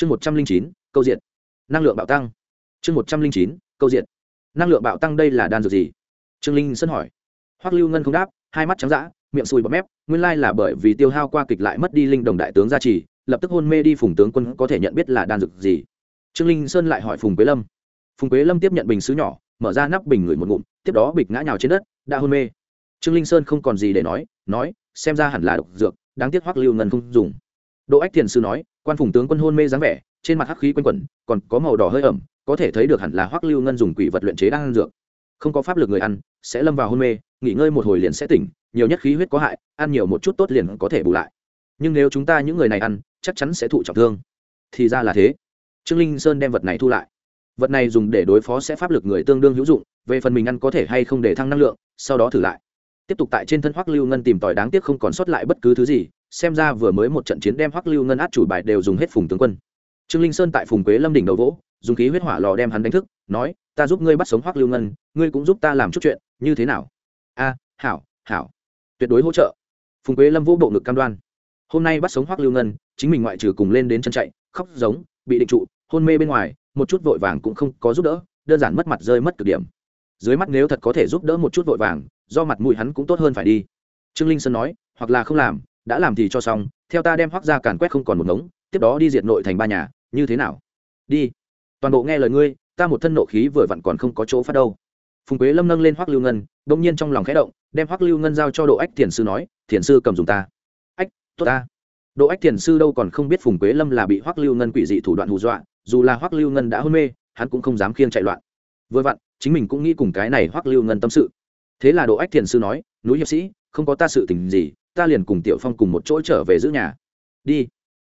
chương một trăm linh chín, câu diện năng lượng bạo tăng. Chương một trăm linh chín, câu diện năng lượng bạo tăng đây là đan dược gì? Trương linh sơn hỏi. Hoắc lưu ngân không đáp, hai mắt trắng d miệng sùi bọt mép, nguyên lai là bởi vì tiêu hao qua kịch lại mất đi linh đồng đại tướng gia trì, lập tức hôn mê đi phùng tướng quân có thể nhận biết là đan dược gì. Trương linh sơn lại hỏi phùng quế lâm. Phùng quế lâm tiếp nhận bình xứ nhỏ, mở ra nắp bình ngửi một ngụm, tiếp đó bịch ngã nhào trên đất, đã hôn mê. Trương linh sơn không còn gì để nói nói, xem ra hẳn là độc dược, đáng tiếc hoắc lưu ngân không dùng đỗ ách thiền sư nói, quan phùng tướng quân hôn mê dáng vẻ, trên mặt hắc khí quanh quẩn, còn có màu đỏ hơi ẩm, có thể thấy được hẳn là hoắc lưu ngân dùng quỷ vật luyện chế đang ăn dược. Không có pháp lực người ăn, sẽ lâm vào hôn mê, nghỉ ngơi một hồi liền sẽ tỉnh, nhiều nhất khí huyết có hại, ăn nhiều một chút tốt liền có thể bù lại. Nhưng nếu chúng ta những người này ăn, chắc chắn sẽ thụ trọng thương. Thì ra là thế. Trương linh sơn đem vật này thu lại. Vật này dùng để đối phó sẽ pháp lực người tương đương hữu dụng, về phần mình ăn có thể hay không để thăng năng lượng, sau đó thử lại. Tiếp tục tại trên thân hoắc lưu ngân tìm tòi đáng tiếc không còn sót lại bất cứ thứ gì xem ra vừa mới một trận chiến đem hoắc lưu ngân át chủ bài đều dùng hết phùng tướng quân. Trương linh sơn tại phùng quế lâm đỉnh đầu vỗ, dùng khí huyết hỏa lò đem hắn đánh thức, nói, ta giúp ngươi bắt sống hoắc lưu ngân, ngươi cũng giúp ta làm chút chuyện, như thế nào? A, hảo hảo, tuyệt đối hỗ trợ. Phùng quế lâm vũ bộ ngực cam đoan. Hôm nay bắt sống hoắc lưu ngân, chính mình ngoại trừ cùng lên đến chân chạy, khóc giống, bị định trụ, hôn mê bên ngoài, một chút vội vàng cũng không có giúp đỡ, đơn giản mất mặt rơi mất cực điểm. Dưới mắt nếu thật có thể giúp đỡ một chút vội vàng, do mặt mũi hắn cũng tốt hơn phải đi. Trương linh sơn nói, hoặc là không làm đã làm thì cho xong, theo ta đem hoác ra càn quét không còn một ngống, tiếp đó đi diệt nội thành ba nhà, như thế nào? Đi. Toàn bộ nghe lời ngươi, ta một thân nộ khí vừa vặn còn không có chỗ phát đâu. Phùng quế lâm nâng lên hoác lưu ngân, đông nhiên trong lòng khẽ động, đem hoác lưu ngân giao cho độ ách thiền sư nói, thiền sư cầm dùng ta. Ách, tốt ta. Độ ách thiền sư đâu còn không biết phùng quế lâm là bị hoác lưu ngân quỷ dị thủ đoạn hù dọa, dù là hoác lưu ngân đã hôn mê, hắn cũng không dám khiêng chạy loạn. Vừa vặn, chính mình cũng nghĩ cùng cái này hoác lưu ngân tâm sự. Thế là độ ách thiền sư nói, núi hiệp sĩ, không có ta sự tình gì ta liền cùng tiểu phong cùng một chỗ trở về giữ nhà. Đi.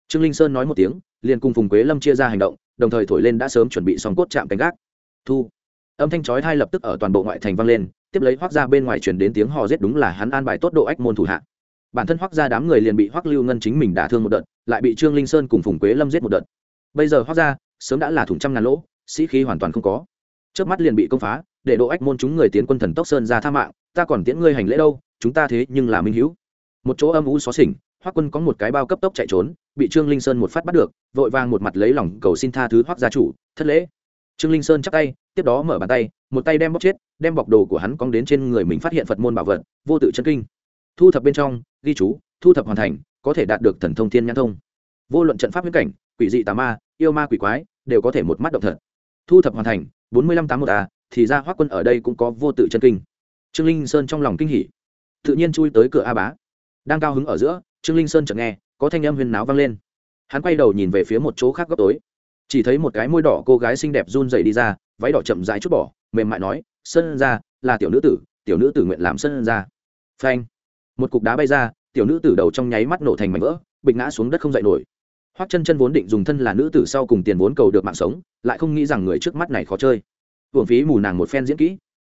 Trương linh sơn nói một tiếng, liền cùng phùng quế lâm chia ra hành động, đồng thời thổi lên đã sớm chuẩn bị xong cốt chạm cánh gác. Thu. Âm thanh chói thai lập tức ở toàn bộ ngoại thành vang lên, tiếp lấy hoác ra bên ngoài chuyển đến tiếng hò rét đúng là hắn an bài tốt độ ách môn thủ hạ. Bản thân hoác ra đám người liền bị hoác lưu ngân chính mình đả thương một đợt, lại bị trương linh sơn cùng phùng quế lâm giết một đợt. Bây giờ hoác ra sớm đã là thủng trăm ngàn lỗ, sĩ khí hoàn toàn không có. Trước mắt liền bị công phá, để độ ách môn chúng người tiến quân thần tốc sơn ra tha mạng, ta còn tiễn ngươi hành lễ đâu, chúng ta thế nhưng là minh hữu một chỗ âm u xó xỉnh hoác quân có một cái bao cấp tốc chạy trốn, bị trương linh sơn một phát bắt được, vội vàng một mặt lấy lòng cầu xin tha thứ hoác gia chủ, thất lễ. Trương linh sơn chắc tay, tiếp đó mở bàn tay, một tay đem bóc chết, đem bọc đồ của hắn cong đến trên người mình phát hiện phật môn bảo vật, vô tự chân kinh. Thu thập bên trong, ghi chú, thu thập hoàn thành, có thể đạt được thần thông thiên nhãn thông. Vô luận trận pháp viễn cảnh, quỷ dị tà ma, yêu ma quỷ quái, đều có thể một mắt động thật. Thu thập hoàn thành, bốn mươi lăm tám một a, thì ra hoác quân ở đây cũng có vô tự chân kinh. Trương linh sơn trong lòng kinh hỉ. Tự nhiên chui tới cửa a bá đang cao hứng ở giữa, trương linh sơn chợt nghe, có thanh âm huyền náo vang lên. Hắn quay đầu nhìn về phía một chỗ khác góc tối. Chỉ thấy một cái môi đỏ cô gái xinh đẹp run dậy đi ra, váy đỏ chậm rãi chút bỏ, mềm mại nói, sơn ra là tiểu nữ tử, tiểu nữ tử nguyện làm sơn ra phanh. Một cục đá bay ra, tiểu nữ tử đầu trong nháy mắt nổ thành mảnh vỡ, bịch ngã xuống đất không dậy nổi. Hoắc chân chân vốn định dùng thân là nữ tử sau cùng tiền vốn cầu được mạng sống, lại không nghĩ rằng người trước mắt này khó chơi. Hưởng phí mù nàng một phen diễn kỹ.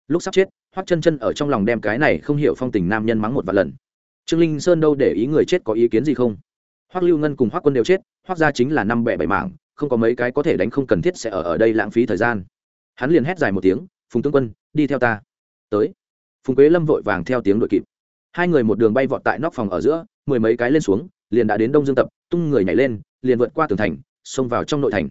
Lúc sắp chết, hoắc chân chân ở trong lòng đem cái này không hiểu phong tình nam nhân mắng một vài lần trương linh sơn đâu để ý người chết có ý kiến gì không? Hoắc lưu ngân cùng hoắc quân đều chết, hoắc gia chính là năm bẻ bảy mảng, không có mấy cái có thể đánh không cần thiết sẽ ở ở đây lãng phí thời gian. Hắn liền hét dài một tiếng, phùng tướng quân, đi theo ta. Tới. Phùng quế lâm vội vàng theo tiếng đội kịp. Hai người một đường bay vọt tại nóc phòng ở giữa, mười mấy cái lên xuống, liền đã đến đông dương tập, tung người nhảy lên, liền vượt qua tường thành, xông vào trong nội thành.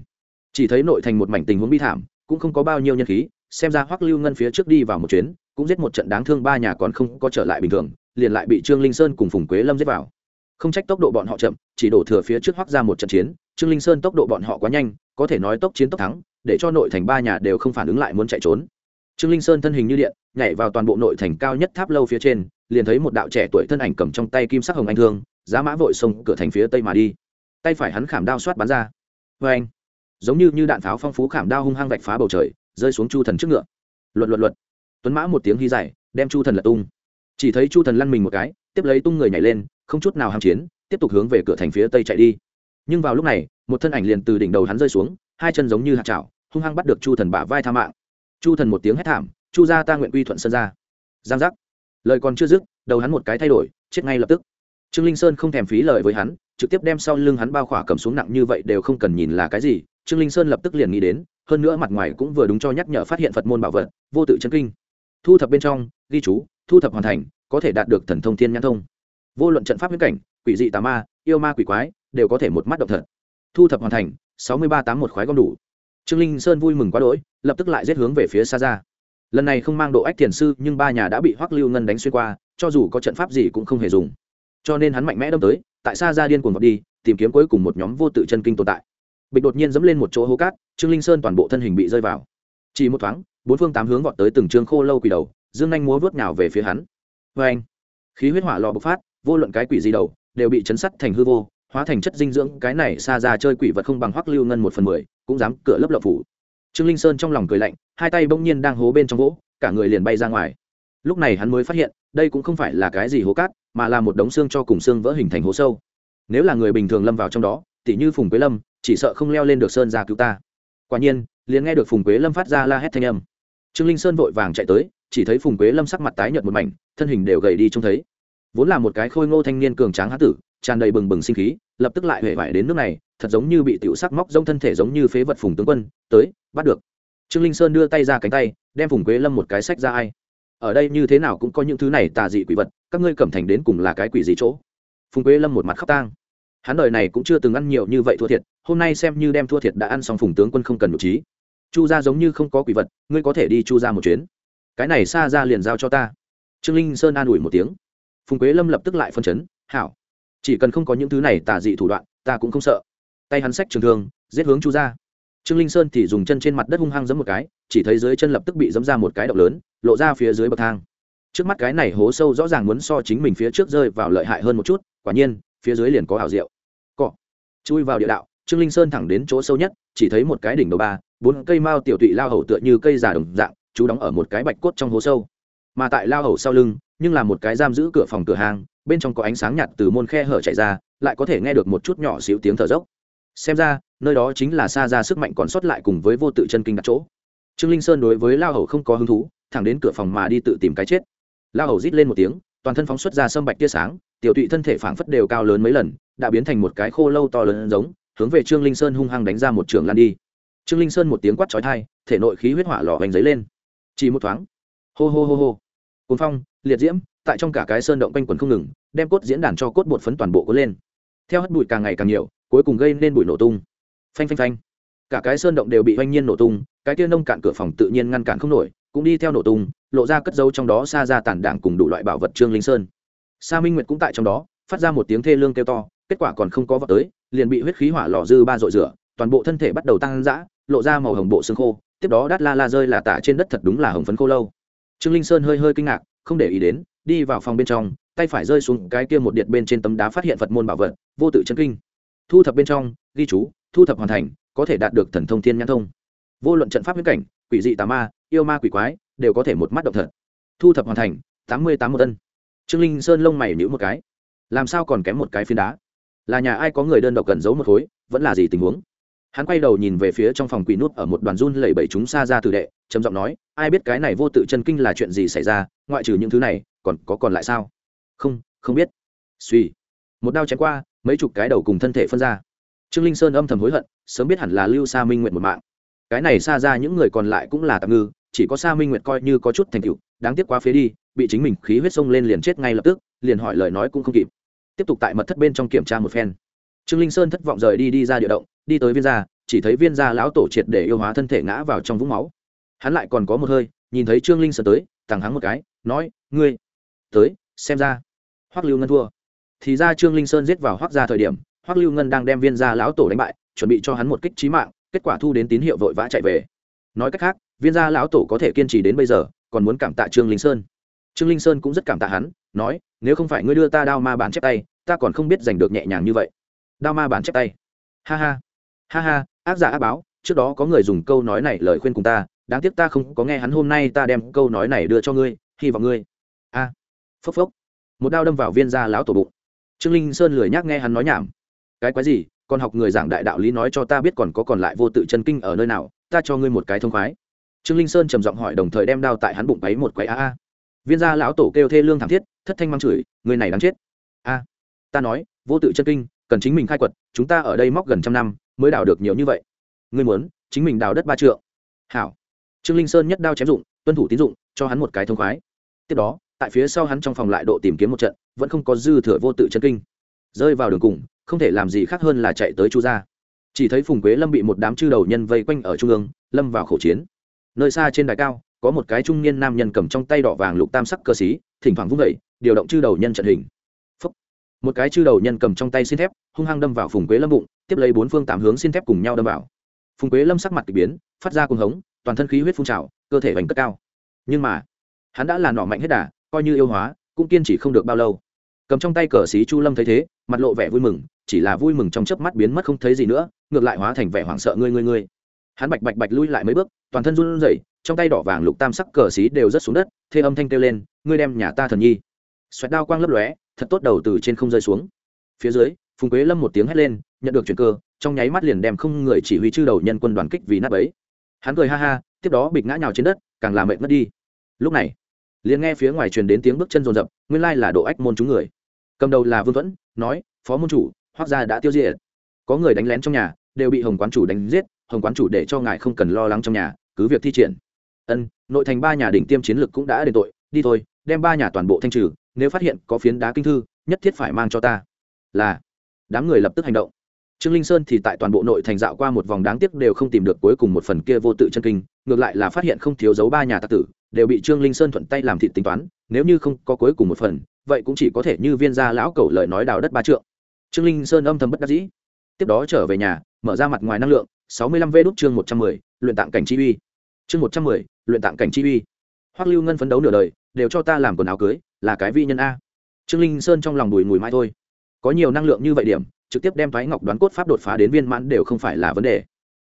Chỉ thấy nội thành một mảnh tình huống bi thảm, cũng không có bao nhiêu nhân khí, xem ra hoắc lưu ngân phía trước đi vào một chuyến cũng giết một trận đáng thương ba nhà còn không có trở lại bình thường, liền lại bị trương linh sơn cùng phùng quế lâm giết vào. Không trách tốc độ bọn họ chậm, chỉ đổ thừa phía trước hoắc ra một trận chiến, trương linh sơn tốc độ bọn họ quá nhanh, có thể nói tốc chiến tốc thắng, để cho nội thành ba nhà đều không phản ứng lại muốn chạy trốn. Trương linh sơn thân hình như điện, nhảy vào toàn bộ nội thành cao nhất tháp lâu phía trên, liền thấy một đạo trẻ tuổi thân ảnh cầm trong tay kim sắc hồng anh thương, giá mã vội xông cửa thành phía tây mà đi. Tay phải hắn khảm đao xoát bắn ra. Vê anh, giống như như đạn pháo phong phú khảm đao hung hăng vạch phá bầu trời, rơi xuống chu thần trước ngựa. Luật luật luật tuấn mã một tiếng hy dài, đem chu thần lật tung. Chỉ thấy chu thần lăn mình một cái, tiếp lấy tung người nhảy lên, không chút nào hàm chiến, tiếp tục hướng về cửa thành phía tây chạy đi. Nhưng vào lúc này, một thân ảnh liền từ đỉnh đầu hắn rơi xuống, hai chân giống như hạt chảo, hung hăng bắt được chu thần bả vai tha mạng. Chu thần một tiếng hét thảm, chu ra ta nguyện quy thuận sân ra. Giang giác. Lời còn chưa dứt, đầu hắn một cái thay đổi, chết ngay lập tức. Trương linh sơn không thèm phí lời với hắn, trực tiếp đem sau lưng hắn bao khỏa cầm xuống nặng như vậy đều không cần nhìn là cái gì, trương linh sơn lập tức liền nghĩ đến, hơn nữa mặt ngoài cũng vừa đúng cho nhắc nhở phát hiện phật môn bảo vật, vô tự chân kinh thu thập bên trong, ghi chú, thu thập hoàn thành, có thể đạt được thần thông thiên nhãn thông. Vô luận trận pháp viễn cảnh, quỷ dị tà ma, yêu ma quỷ quái, đều có thể một mắt động thật. Thu thập hoàn thành, sáu mươi ba tám một khoái gom đủ. Trương linh sơn vui mừng quá đỗi, lập tức lại giết hướng về phía xa ra lần này không mang độ ách thiền sư, nhưng ba nhà đã bị hoắc lưu ngân đánh xuyên qua, cho dù có trận pháp gì cũng không hề dùng. Cho nên hắn mạnh mẽ đâm tới, tại xa ra điên cuồng vọt đi, tìm kiếm cuối cùng một nhóm vô tự chân kinh tồn tại. Bịch đột nhiên dẫm lên một chỗ hố cát, trương linh sơn toàn bộ thân hình bị rơi vào. Chỉ một thoáng bốn phương tám hướng vọt tới từng trương khô lâu quỷ đầu, dương anh múa vớt nhào về phía hắn. Vê anh, khí huyết hỏa lò bộc phát, vô luận cái quỷ gì đầu, đều bị chấn sắt thành hư vô, hóa thành chất dinh dưỡng, cái này xa ra chơi quỷ vật không bằng hoắc lưu ngân một phần mười, cũng dám cửa lớp lậu phủ. Trương linh sơn trong lòng cười lạnh, hai tay bỗng nhiên đang hố bên trong gỗ, cả người liền bay ra ngoài. Lúc này hắn mới phát hiện, đây cũng không phải là cái gì hố cát, mà là một đống xương cho cùng xương vỡ hình thành hố sâu. Nếu là người bình thường lâm vào trong đó, tỉ như phùng quế lâm, chỉ sợ không leo lên được sơn ra cứu ta. Quả nhiên, liền nghe được phùng quế lâm phát ra la hét thanh âm trương linh sơn vội vàng chạy tới, chỉ thấy phùng quế lâm sắc mặt tái nhợt một mảnh, thân hình đều gầy đi trông thấy. Vốn là một cái khôi ngô thanh niên cường tráng há tử, tràn đầy bừng bừng sinh khí, lập tức lại huệ vải đến nước này, thật giống như bị tiểu sắc móc rông thân thể giống như phế vật phùng tướng quân, tới, bắt được. Trương linh sơn đưa tay ra cánh tay, đem phùng quế lâm một cái sách ra ai. Ở đây như thế nào cũng có những thứ này tà dị quỷ vật, các ngươi cẩm thành đến cùng là cái quỷ gì chỗ? Phùng quế lâm một mặt khóc tang. Hắn đời này cũng chưa từng ăn nhiều như vậy thua thiệt, hôm nay xem như đem thua thiệt đã ăn xong phùng tướng quân không cần nhục trí chu ra giống như không có quỷ vật, ngươi có thể đi chu ra một chuyến. Cái này xa ra liền giao cho ta. Trương linh sơn an ủi một tiếng. Phùng quế lâm lập tức lại phân chấn, hảo, chỉ cần không có những thứ này tả dị thủ đoạn, ta cũng không sợ. Tay hắn sách trường thương, giết hướng chu ra trương linh sơn thì dùng chân trên mặt đất hung hăng giấm một cái, chỉ thấy dưới chân lập tức bị giấm ra một cái động lớn, lộ ra phía dưới bậc thang. Trước mắt cái này hố sâu rõ ràng muốn so chính mình phía trước rơi vào lợi hại hơn một chút, quả nhiên, phía dưới liền có ảo diệu. Cọ, chui vào địa đạo, trương linh sơn thẳng đến chỗ sâu nhất chỉ thấy một cái đỉnh đầu ba, bốn cây mao tiểu tụy lao hầu tựa như cây già đồng dạng, chú đóng ở một cái bạch cốt trong hố sâu. Mà tại lao hầu sau lưng, nhưng là một cái giam giữ cửa phòng cửa hàng, bên trong có ánh sáng nhạt từ môn khe hở chạy ra, lại có thể nghe được một chút nhỏ xíu tiếng thở dốc. Xem ra, nơi đó chính là xa ra sức mạnh còn sót lại cùng với vô tự chân kinh đặt chỗ. Trương linh sơn đối với lao hầu không có hứng thú, thẳng đến cửa phòng mà đi tự tìm cái chết. Lao hầu rít lên một tiếng, toàn thân phóng xuất ra sâm bạch tia sáng, tiểu tụy thân thể phảng phất đều cao lớn mấy lần, đã biến thành một cái khô lâu to lớn giống hướng về trương linh sơn hung hăng đánh ra một trường lan đi. Trương linh sơn một tiếng quát trói thai thể nội khí huyết hỏa lò hoành giấy lên. Chỉ một thoáng. Hô hô hô hô. Cồn phong, liệt diễm, tại trong cả cái sơn động quanh quần không ngừng, đem cốt diễn đàn cho cốt bột phấn toàn bộ có lên. Theo hất bụi càng ngày càng nhiều, cuối cùng gây nên bụi nổ tung. Phanh phanh phanh. Cả cái sơn động đều bị oanh nhiên nổ tung, cái kia nông cạn cửa phòng tự nhiên ngăn cản không nổi, cũng đi theo nổ tung, lộ ra cất dấu trong đó xa ra tản đảng cùng đủ loại bảo vật trương linh sơn. Sa minh nguyệt cũng tại trong đó, phát ra một tiếng thê lương kêu to kết quả còn không có vọt tới, liền bị huyết khí hỏa lò dư ba dội rửa, toàn bộ thân thể bắt đầu tăng dã, lộ ra màu hồng bộ xương khô, tiếp đó đắt la la rơi là tả trên đất thật đúng là hồng phấn khô lâu. Trương linh sơn hơi hơi kinh ngạc, không để ý đến, đi vào phòng bên trong, tay phải rơi xuống cái kia một điện bên trên tấm đá phát hiện phật môn bảo vật, vô tự chân kinh. Thu thập bên trong, ghi chú, thu thập hoàn thành, có thể đạt được thần thông thiên nhãn thông. Vô luận trận pháp viễn cảnh, quỷ dị tà ma, yêu ma quỷ quái, đều có thể một mắt động thật. Thu thập hoàn thành, tám mươi tám một tân trương linh sơn lông mày nhữ một cái. Làm sao còn kém một cái phiến đá? Là nhà ai có người đơn độc cần giấu một khối, vẫn là gì tình huống? Hắn quay đầu nhìn về phía trong phòng quỷ nút ở một đoàn run lẩy bẩy chúng xa ra từ đệ, trầm giọng nói, ai biết cái này vô tự chân kinh là chuyện gì xảy ra, ngoại trừ những thứ này, còn có còn lại sao? Không không biết. Suy một đao chém qua, mấy chục cái đầu cùng thân thể phân ra. Trương linh sơn âm thầm hối hận, sớm biết hẳn là lưu sa minh nguyện một mạng. Cái này xa ra những người còn lại cũng là tạm ngư, chỉ có sa minh nguyệt coi như có chút thành tựu, đáng tiếc quá phế đi, bị chính mình khí huyết sông lên liền chết ngay lập tức, liền hỏi lời nói cũng không kịp tiếp tục tại mật thất bên trong kiểm tra một phen. Trương linh sơn thất vọng rời đi đi ra địa động, đi tới viên gia, chỉ thấy viên gia lão tổ triệt để yêu hóa thân thể ngã vào trong vũng máu. Hắn lại còn có một hơi, nhìn thấy trương linh sơn tới, thẳng hắn một cái, nói, ngươi, tới, xem ra, hoắc lưu ngân thua. Thì ra trương linh sơn giết vào hoắc gia thời điểm, hoắc lưu ngân đang đem viên gia lão tổ đánh bại, chuẩn bị cho hắn một kích trí mạng, kết quả thu đến tín hiệu vội vã chạy về. Nói cách khác, viên gia lão tổ có thể kiên trì đến bây giờ, còn muốn cảm tạ trương linh sơn. Trương linh sơn cũng rất cảm tạ hắn nói, nếu không phải ngươi đưa ta đao ma bản chép tay, ta còn không biết giành được nhẹ nhàng như vậy. Đao ma bản chép tay. Ha ha. Ha ha, ác giả ác báo, trước đó có người dùng câu nói này lời khuyên cùng ta, đáng tiếc ta không có nghe hắn hôm nay ta đem câu nói này đưa cho ngươi, hy vọng ngươi. A. Phốc phốc. Một đao đâm vào viên gia lão tổ bụng. Trương linh sơn lười nhác nghe hắn nói nhảm. Cái quái gì, còn học người giảng đại đạo lý nói cho ta biết còn có còn lại vô tự chân kinh ở nơi nào, ta cho ngươi một cái thông khoái. Trương linh sơn trầm giọng hỏi đồng thời đem đao tại hắn bụng ấy một quái a a. Viên gia lão tổ kêu thê lương thảm thiết thất thanh mang chửi, người này đáng chết. A, ta nói, vô tự chân kinh, cần chính mình khai quật, chúng ta ở đây móc gần trăm năm, mới đào được nhiều như vậy. Ngươi muốn, chính mình đào đất ba trượng. Hảo. Trương linh sơn nhất đao chém dụng, tuân thủ tín dụng, cho hắn một cái thông khoái. Tiếp đó, tại phía sau hắn trong phòng lại độ tìm kiếm một trận, vẫn không có dư thừa vô tự chân kinh. Rơi vào đường cùng, không thể làm gì khác hơn là chạy tới chu gia. Chỉ thấy phùng quế lâm bị một đám chư đầu nhân vây quanh ở trung ương, lâm vào khẩu chiến. Nơi xa trên đài cao, có một cái trung niên nam nhân cầm trong tay đỏ vàng lục tam sắc cơ xí, thỉnh thoảng vung vẩy điều động chư đầu nhân trận hình. Phúc. một cái chư đầu nhân cầm trong tay xin thép, hung hăng đâm vào phùng quế lâm bụng, tiếp lấy bốn phương tám hướng xin thép cùng nhau đâm vào. Phùng quế lâm sắc mặt k ỳ biến, phát ra cuồng hống, toàn thân khí huyết phun trào, cơ thể bành cất cao. Nhưng mà, hắn đã là nọ mạnh hết đà, coi như yêu hóa, cũng kiên trì không được bao lâu. Cầm trong tay cờ xí chu lâm thấy thế, mặt lộ vẻ vui mừng, chỉ là vui mừng trong chớp mắt biến mất không thấy gì nữa, ngược lại hóa thành vẻ hoảng sợ ngươi ngươi ngươi. Hắn bạch bạch bạch lui lại mấy bước, toàn thân run rẩy, trong tay đỏ vàng lục tam sắc cờ xí đều rất xuống đất, thê âm thanh kêu lên, ngươi đem nhà ta thần nhi xoẹt đao quang lấp lóe, thật tốt đầu từ trên không rơi xuống. Phía dưới, phùng quế lâm một tiếng hét lên, nhận được chuyện cơ, trong nháy mắt liền đem không người chỉ huy chư đầu nhân quân đoàn kích vì nát ấy hắn cười ha ha, tiếp đó bịch ngã nhào trên đất, càng làm mệt mất đi. Lúc này, liền nghe phía ngoài truyền đến tiếng bước chân rồn rập, nguyên lai là độ ách môn chúng người. Cầm đầu là vương thuẫn, nói, phó môn chủ, hoác gia đã tiêu diệt. Có người đánh lén trong nhà, đều bị hồng quán chủ đánh giết, hồng quán chủ để cho ngài không cần lo lắng trong nhà, cứ việc thi triển. Ân, nội thành ba nhà đỉnh tiêm chiến lực cũng đã đền tội, đi thôi, đem ba nhà toàn bộ thanh trừ nếu phát hiện có phiến đá kinh thư, nhất thiết phải mang cho ta. Là. Đám người lập tức hành động. Trương linh sơn thì tại toàn bộ nội thành dạo qua một vòng đáng tiếc đều không tìm được cuối cùng một phần kia vô tự chân kinh, ngược lại là phát hiện không thiếu dấu ba nhà tạc tử, đều bị trương linh sơn thuận tay làm thịt tính toán, nếu như không có cuối cùng một phần, vậy cũng chỉ có thể như viên gia lão cầu lời nói đào đất ba trượng. Trương linh sơn âm thầm bất đắc dĩ. Tiếp đó trở về nhà, mở ra mặt ngoài năng lượng, sáu mươi lăm v đúc chương một trăm mười, luyện tạng cảnh chi uy. Chương một trăm mười, luyện tạng cảnh chi uy. Hoắc lưu ngân phấn đấu nửa đời, đều cho ta làm quần áo cưới là cái vi nhân a. Trương linh sơn trong lòng bùi mùi mai thôi. Có nhiều năng lượng như vậy điểm, trực tiếp đem thoái ngọc đoán cốt pháp đột phá đến viên mãn đều không phải là vấn đề.